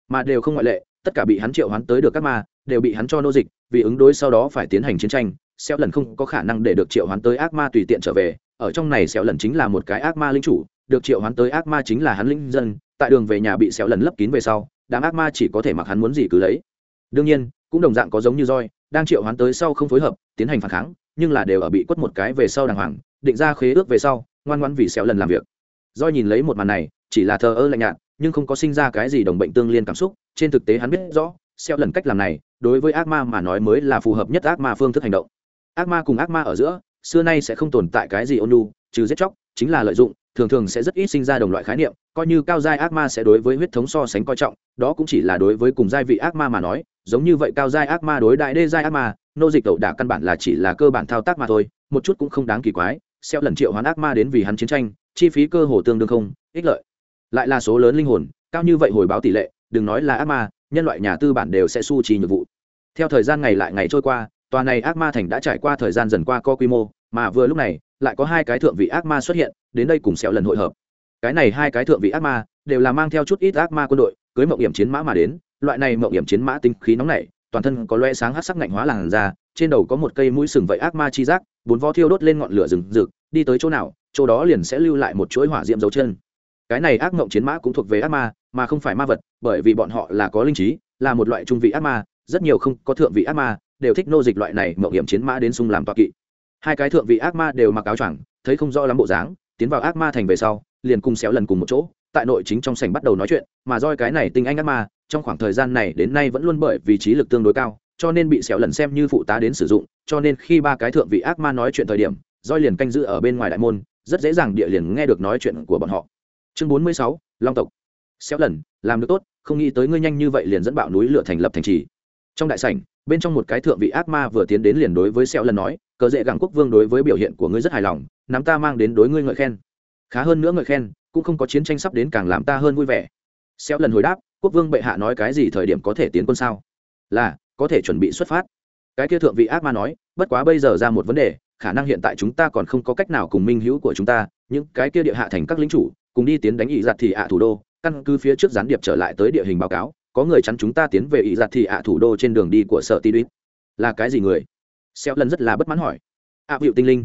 Mà đều không ngoại lệ, tất cả bị hắn triệu hoán tới được ác ma, đều bị hắn cho nô dịch, vì ứng đối sau đó phải tiến hành chiến tranh, xéo lần không có khả năng để được triệu hoán tới ác ma tùy tiện trở về, ở trong này xéo lần chính là một cái ác ma linh chủ, được triệu hoán tới ác ma chính là hắn linh dân, tại đường về nhà bị xéo lần lấp kín về sau, đám ác ma chỉ có thể mặc hắn muốn gì cứ lấy. Đương nhiên, cũng đồng dạng có giống như roi đang triệu hoán tới sau không phối hợp, tiến hành phản kháng, nhưng là đều ở bị quất một cái về sau đàng hoàng, định ra khế ước về sau, ngoan ngoãn vì xéo lần làm việc. Do nhìn lấy một màn này, chỉ là thờ ơ lạnh nhạt, nhưng không có sinh ra cái gì đồng bệnh tương liên cảm xúc, trên thực tế hắn biết rõ, xéo lần cách làm này, đối với ác ma mà nói mới là phù hợp nhất ác ma phương thức hành động. Ác ma cùng ác ma ở giữa, xưa nay sẽ không tồn tại cái gì ôn nhu, trừ giết chóc, chính là lợi dụng thường thường sẽ rất ít sinh ra đồng loại khái niệm, coi như cao giai ác ma sẽ đối với huyết thống so sánh coi trọng, đó cũng chỉ là đối với cùng giai vị ác ma mà nói, giống như vậy cao giai ác ma đối đại đê giai ác ma, nô dịch tẩu đả căn bản là chỉ là cơ bản thao tác mà thôi, một chút cũng không đáng kỳ quái, xeo lần triệu hoán ác ma đến vì hắn chiến tranh, chi phí cơ hồ tương đương không, ích lợi. Lại là số lớn linh hồn, cao như vậy hồi báo tỷ lệ, đừng nói là ác ma, nhân loại nhà tư bản đều sẽ su trì nhiệm vụ. Theo thời gian ngày lại ngày trôi qua, tòa này ác ma thành đã trải qua thời gian dần qua co quy mô, mà vừa lúc này lại có hai cái thượng vị ác ma xuất hiện, đến đây cùng xẻo lần hội hợp. Cái này hai cái thượng vị ác ma đều là mang theo chút ít ác ma quân đội, cưới mậu hiểm chiến mã mà đến, loại này mậu hiểm chiến mã tinh khí nóng nảy toàn thân có loe sáng hát sắc ngạnh hóa làn da, trên đầu có một cây mũi sừng vậy ác ma chi giác, bốn vó thiêu đốt lên ngọn lửa rừng rực, đi tới chỗ nào, chỗ đó liền sẽ lưu lại một chuỗi hỏa diệm dấu chân. Cái này ác mộng chiến mã cũng thuộc về ác ma, mà không phải ma vật, bởi vì bọn họ là có linh trí, là một loại trung vị ác ma, rất nhiều không có thượng vị ác ma đều thích nô dịch loại này mộng hiểm chiến mã đến sung làm toa kỵ hai cái thượng vị ác ma đều mặc áo choàng, thấy không rõ lắm bộ dáng, tiến vào ác ma thành về sau, liền cùng xéo lần cùng một chỗ, tại nội chính trong sảnh bắt đầu nói chuyện, mà roi cái này tinh anh ác ma, trong khoảng thời gian này đến nay vẫn luôn bởi vì trí lực tương đối cao, cho nên bị xéo lần xem như phụ tá đến sử dụng, cho nên khi ba cái thượng vị ác ma nói chuyện thời điểm, roi liền canh giữ ở bên ngoài đại môn, rất dễ dàng địa liền nghe được nói chuyện của bọn họ. Chương bốn mươi sáu, long tộc. Xéo lần, làm được tốt, không nghĩ tới ngươi nhanh như vậy liền dẫn bạo núi lửa thành lập thành trì. Trong đại sảnh bên trong một cái thượng vị ác ma vừa tiến đến liền đối với sẹo lần nói, cờ dễ gẳng quốc vương đối với biểu hiện của ngươi rất hài lòng, nắm ta mang đến đối ngươi ngợi khen. Khá hơn nữa ngợi khen, cũng không có chiến tranh sắp đến càng làm ta hơn vui vẻ. Sẹo lần hồi đáp, quốc vương bệ hạ nói cái gì thời điểm có thể tiến quân sao? Là, có thể chuẩn bị xuất phát. Cái kia thượng vị ác ma nói, bất quá bây giờ ra một vấn đề, khả năng hiện tại chúng ta còn không có cách nào cùng minh hữu của chúng ta, những cái kia địa hạ thành các lính chủ, cùng đi tiến đánh ỵ giặt thì ạ thủ đô, căn cứ phía trước gián điệp trở lại tới địa hình báo cáo có người chắn chúng ta tiến về Ý giặt Thị ạ thủ đô trên đường đi của sở ti đuýt là cái gì người? Xéo lần rất là bất mãn hỏi. Ạ à, tinh linh.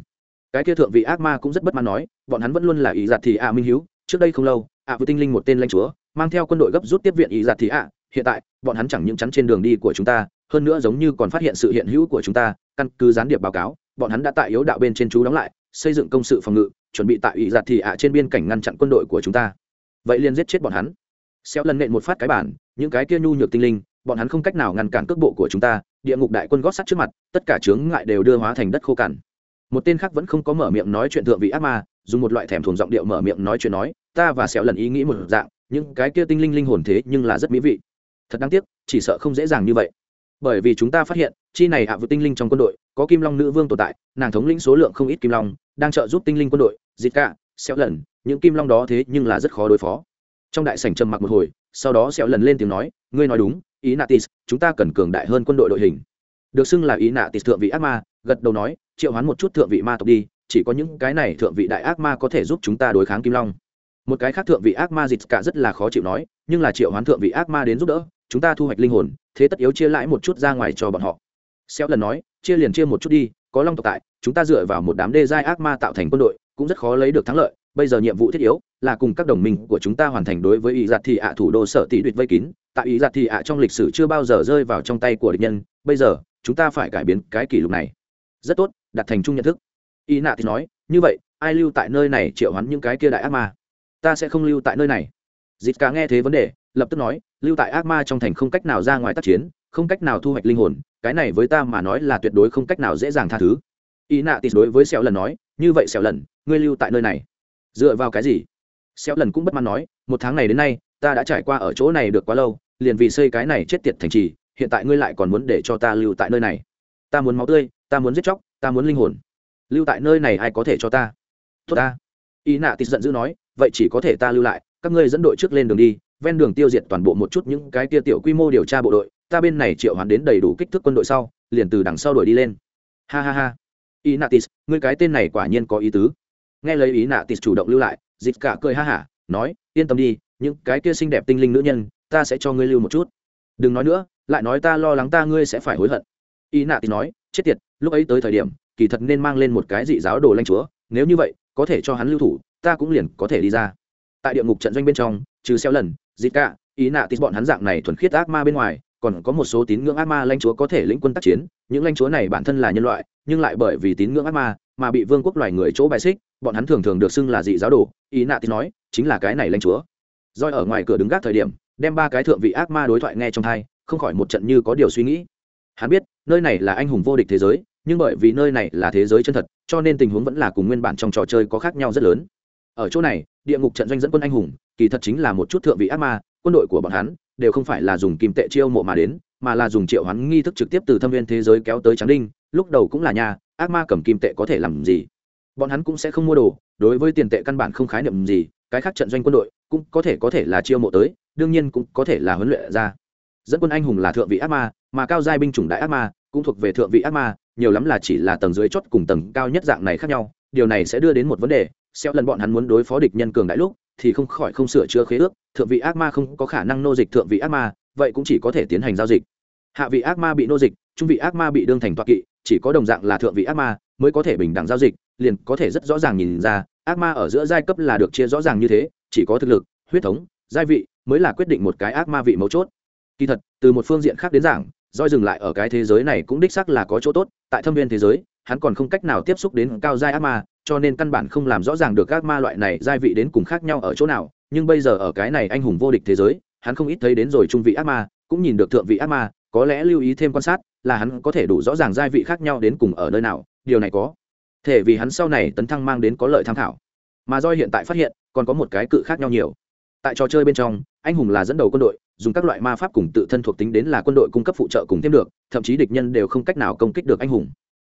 Cái kia thượng vị ác ma cũng rất bất mãn nói bọn hắn vẫn luôn là Ý giặt Thị ạ minh Hiếu, trước đây không lâu ạ hiệu tinh linh một tên lãnh chúa mang theo quân đội gấp rút tiếp viện Ý giặt Thị ạ. Hiện tại bọn hắn chẳng những chắn trên đường đi của chúng ta hơn nữa giống như còn phát hiện sự hiện hữu của chúng ta căn cứ gián điệp báo cáo bọn hắn đã tại yếu đạo bên trên chú đóng lại xây dựng công sự phòng ngự chuẩn bị tại ỵ giặt Thị ạ trên biên cảnh ngăn chặn quân đội của chúng ta. Vậy liền giết chết bọn hắn xéo lần nện một phát cái bản, những cái kia nhu nhược tinh linh, bọn hắn không cách nào ngăn cản cước bộ của chúng ta, địa ngục đại quân gót sắt trước mặt, tất cả chướng ngại đều đưa hóa thành đất khô cằn. Một tên khác vẫn không có mở miệng nói chuyện thượng vị ác ma, dùng một loại thèm thuồng giọng điệu mở miệng nói chuyện nói, ta và xéo lần ý nghĩ một dạng, những cái kia tinh linh linh hồn thế nhưng là rất mỹ vị. Thật đáng tiếc, chỉ sợ không dễ dàng như vậy. Bởi vì chúng ta phát hiện, chi này hạ à tinh linh trong quân đội, có kim long nữ vương tồn tại, nàng thống lĩnh số lượng không ít kim long, đang trợ giúp tinh linh quân đội dịt cả xéo lần, những kim long đó thế nhưng là rất khó đối phó trong đại sảnh trầm mặc một hồi, sau đó sẹo lần lên tiếng nói, ngươi nói đúng ý natis chúng ta cần cường đại hơn quân đội đội hình. Được xưng là ý natis thượng vị ác ma, gật đầu nói, triệu hoán một chút thượng vị ma tộc đi, chỉ có những cái này thượng vị đại ác ma có thể giúp chúng ta đối kháng kim long. Một cái khác thượng vị ác ma dịch cả rất là khó chịu nói, nhưng là triệu hoán thượng vị ác ma đến giúp đỡ, chúng ta thu hoạch linh hồn, thế tất yếu chia lãi một chút ra ngoài cho bọn họ. Xéo lần nói, chia liền chia một chút đi, có long tộc tại, chúng ta dựa vào một đám đê giai ác ma tạo thành quân đội, cũng rất khó lấy được thắng lợi bây giờ nhiệm vụ thiết yếu là cùng các đồng minh của chúng ta hoàn thành đối với ý giặt thị ạ thủ đô sở tỷ đuyệt vây kín. Tại ý giặt thị ạ trong lịch sử chưa bao giờ rơi vào trong tay của địch nhân, bây giờ, chúng ta phải cải biến cái kỷ lục này. Rất tốt, đặt thành chung nhận thức. Y nạ thì nói, như vậy, ai lưu tại nơi này triệu hắn những cái kia đại ác ma? Ta sẽ không lưu tại nơi này. Dịt cả nghe thế vấn đề, lập tức nói, lưu tại ác ma trong thành không cách nào ra ngoài tác chiến, không cách nào thu hoạch linh hồn, cái này với ta mà nói là tuyệt đối không cách nào dễ dàng tha thứ. Ý nạ tịt đối với sẹo lần nói, như vậy sẹo lần, ngươi lưu tại nơi này dựa vào cái gì? Xéo lần cũng bất mãn nói, một tháng này đến nay, ta đã trải qua ở chỗ này được quá lâu, liền vì xây cái này chết tiệt thành trì, hiện tại ngươi lại còn muốn để cho ta lưu tại nơi này. Ta muốn máu tươi, ta muốn giết chóc, ta muốn linh hồn. Lưu tại nơi này ai có thể cho ta? Tốt ta. Ý nạ tịt giận dữ nói, vậy chỉ có thể ta lưu lại, các ngươi dẫn đội trước lên đường đi, ven đường tiêu diệt toàn bộ một chút những cái kia tiểu quy mô điều tra bộ đội, ta bên này triệu hoán đến đầy đủ kích thước quân đội sau, liền từ đằng sau đuổi đi lên. Ha ha ha. Ý nạ tịt, ngươi cái tên này quả nhiên có ý tứ nghe lấy ý nạ tịt chủ động lưu lại dịt cả cười ha hả, nói, yên tâm đi, những cái kia xinh đẹp tinh linh nữ nhân, ta sẽ cho ngươi lưu một chút. Đừng nói nữa, lại nói ta lo lắng ta ngươi sẽ phải hối hận. Ý nạ tịt nói, chết tiệt, lúc ấy tới thời điểm, kỳ thật nên mang lên một cái dị giáo đồ lanh chúa, nếu như vậy, có thể cho hắn lưu thủ, ta cũng liền có thể đi ra. Tại địa ngục trận doanh bên trong, trừ xeo lần dịt cả, ý nạ tịt bọn hắn dạng này thuần khiết ác ma bên ngoài, còn có một số tín ngưỡng ác ma lãnh chúa có thể lĩnh quân tác chiến, những lãnh chúa này bản thân là nhân loại, nhưng lại bởi vì tín ngưỡng ác ma mà bị vương quốc loài người chỗ bài xích bọn hắn thường thường được xưng là dị giáo đồ, ý nạ thì nói, chính là cái này lanh chúa. Roi ở ngoài cửa đứng gác thời điểm, đem ba cái thượng vị ác ma đối thoại nghe trong thai không khỏi một trận như có điều suy nghĩ. Hắn biết, nơi này là anh hùng vô địch thế giới, nhưng bởi vì nơi này là thế giới chân thật, cho nên tình huống vẫn là cùng nguyên bản trong trò chơi có khác nhau rất lớn. Ở chỗ này, địa ngục trận doanh dẫn quân anh hùng, kỳ thật chính là một chút thượng vị ác ma, quân đội của bọn hắn đều không phải là dùng kim tệ chiêu mộ mà đến, mà là dùng triệu hoán nghi thức trực tiếp từ thâm viên thế giới kéo tới trắng đinh, lúc đầu cũng là nhà, ác ma cầm kim tệ có thể làm gì? Bọn hắn cũng sẽ không mua đồ, đối với tiền tệ căn bản không khái niệm gì, cái khác trận doanh quân đội cũng có thể có thể là chiêu mộ tới, đương nhiên cũng có thể là huấn luyện ra. Dẫn quân anh hùng là thượng vị ác ma, mà cao giai binh chủng đại ác ma cũng thuộc về thượng vị ác ma, nhiều lắm là chỉ là tầng dưới chót cùng tầng cao nhất dạng này khác nhau, điều này sẽ đưa đến một vấn đề xeo lần bọn hắn muốn đối phó địch nhân cường đại lúc, thì không khỏi không sửa chữa khế ước, thượng vị ác ma không có khả năng nô dịch thượng vị ác ma, vậy cũng chỉ có thể tiến hành giao dịch. Hạ vị ác ma bị nô dịch, trung vị ác ma bị đương thành toạc kỵ, chỉ có đồng dạng là thượng vị ác ma mới có thể bình đẳng giao dịch liền có thể rất rõ ràng nhìn ra, ác ma ở giữa giai cấp là được chia rõ ràng như thế, chỉ có thực lực, huyết thống, giai vị mới là quyết định một cái ác ma vị mấu chốt. Kỳ thật, từ một phương diện khác đến giảng doi dừng lại ở cái thế giới này cũng đích xác là có chỗ tốt, tại thâm viên thế giới, hắn còn không cách nào tiếp xúc đến cao giai ác ma, cho nên căn bản không làm rõ ràng được các ma loại này giai vị đến cùng khác nhau ở chỗ nào. Nhưng bây giờ ở cái này anh hùng vô địch thế giới, hắn không ít thấy đến rồi trung vị ác ma, cũng nhìn được thượng vị ác ma, có lẽ lưu ý thêm quan sát là hắn có thể đủ rõ ràng giai vị khác nhau đến cùng ở nơi nào, điều này có thể vì hắn sau này tấn thăng mang đến có lợi tham khảo. Mà do hiện tại phát hiện, còn có một cái cự khác nhau nhiều. Tại trò chơi bên trong, anh hùng là dẫn đầu quân đội, dùng các loại ma pháp cùng tự thân thuộc tính đến là quân đội cung cấp phụ trợ cùng thêm được, thậm chí địch nhân đều không cách nào công kích được anh hùng.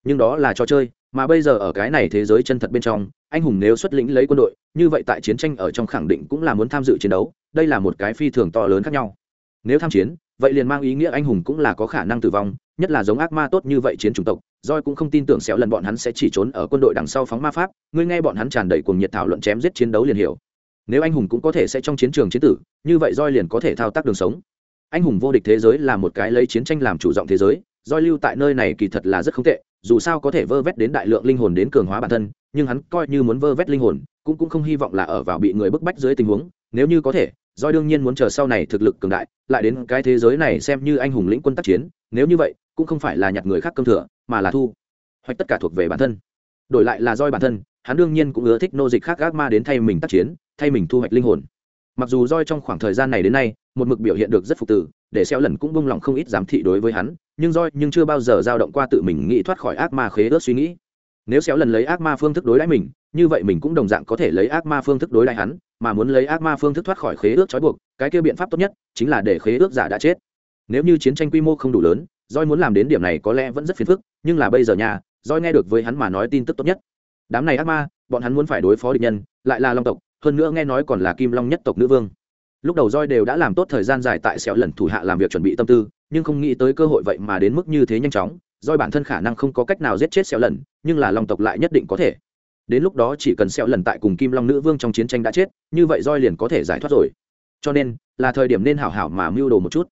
Nhưng đó là trò chơi, mà bây giờ ở cái này thế giới chân thật bên trong, anh hùng nếu xuất lĩnh lấy quân đội, như vậy tại chiến tranh ở trong khẳng định cũng là muốn tham dự chiến đấu, đây là một cái phi thường to lớn khác nhau. Nếu tham chiến vậy liền mang ý nghĩa anh hùng cũng là có khả năng tử vong, nhất là giống ác ma tốt như vậy chiến chủng tộc roi cũng không tin tưởng xéo lần bọn hắn sẽ chỉ trốn ở quân đội đằng sau phóng ma pháp, ngươi nghe bọn hắn tràn đầy cuồng nhiệt thảo luận chém giết chiến đấu liền hiểu. Nếu anh hùng cũng có thể sẽ trong chiến trường chiến tử, như vậy roi liền có thể thao tác đường sống. Anh hùng vô địch thế giới là một cái lấy chiến tranh làm chủ giọng thế giới roi lưu tại nơi này kỳ thật là rất không tệ, dù sao có thể vơ vét đến đại lượng linh hồn đến cường hóa bản thân, nhưng hắn coi như muốn vơ vét linh hồn, cũng cũng không hy vọng là ở vào bị người bức bách dưới tình huống, nếu như có thể doi đương nhiên muốn chờ sau này thực lực cường đại, lại đến cái thế giới này xem như anh hùng lĩnh quân tác chiến, nếu như vậy, cũng không phải là nhặt người khác cơm thừa, mà là thu hoạch tất cả thuộc về bản thân. Đổi lại là roi bản thân, hắn đương nhiên cũng ưa thích nô dịch khác gác ma đến thay mình tác chiến, thay mình thu hoạch linh hồn. Mặc dù roi trong khoảng thời gian này đến nay, một mực biểu hiện được rất phục tử, để xeo lần cũng bông lòng không ít giám thị đối với hắn, nhưng roi nhưng chưa bao giờ dao động qua tự mình nghĩ thoát khỏi ác ma khế ước suy nghĩ nếu xéo lần lấy ác ma phương thức đối đãi mình, như vậy mình cũng đồng dạng có thể lấy ác ma phương thức đối đãi hắn, mà muốn lấy ác ma phương thức thoát khỏi khế ước trói buộc, cái kia biện pháp tốt nhất chính là để khế ước giả đã chết. Nếu như chiến tranh quy mô không đủ lớn roi muốn làm đến điểm này có lẽ vẫn rất phiền phức, nhưng là bây giờ nhà roi nghe được với hắn mà nói tin tức tốt nhất. Đám này ác ma, bọn hắn muốn phải đối phó địch nhân, lại là long tộc, hơn nữa nghe nói còn là kim long nhất tộc nữ vương. Lúc đầu roi đều đã làm tốt thời gian dài tại sẹo lần thủ hạ làm việc chuẩn bị tâm tư, nhưng không nghĩ tới cơ hội vậy mà đến mức như thế nhanh chóng. Roi bản thân khả năng không có cách nào giết chết sẹo lần nhưng là long tộc lại nhất định có thể. Đến lúc đó chỉ cần xẹo lần tại cùng kim long nữ vương trong chiến tranh đã chết, như vậy roi liền có thể giải thoát rồi. Cho nên, là thời điểm nên hảo hảo mà mưu đồ một chút.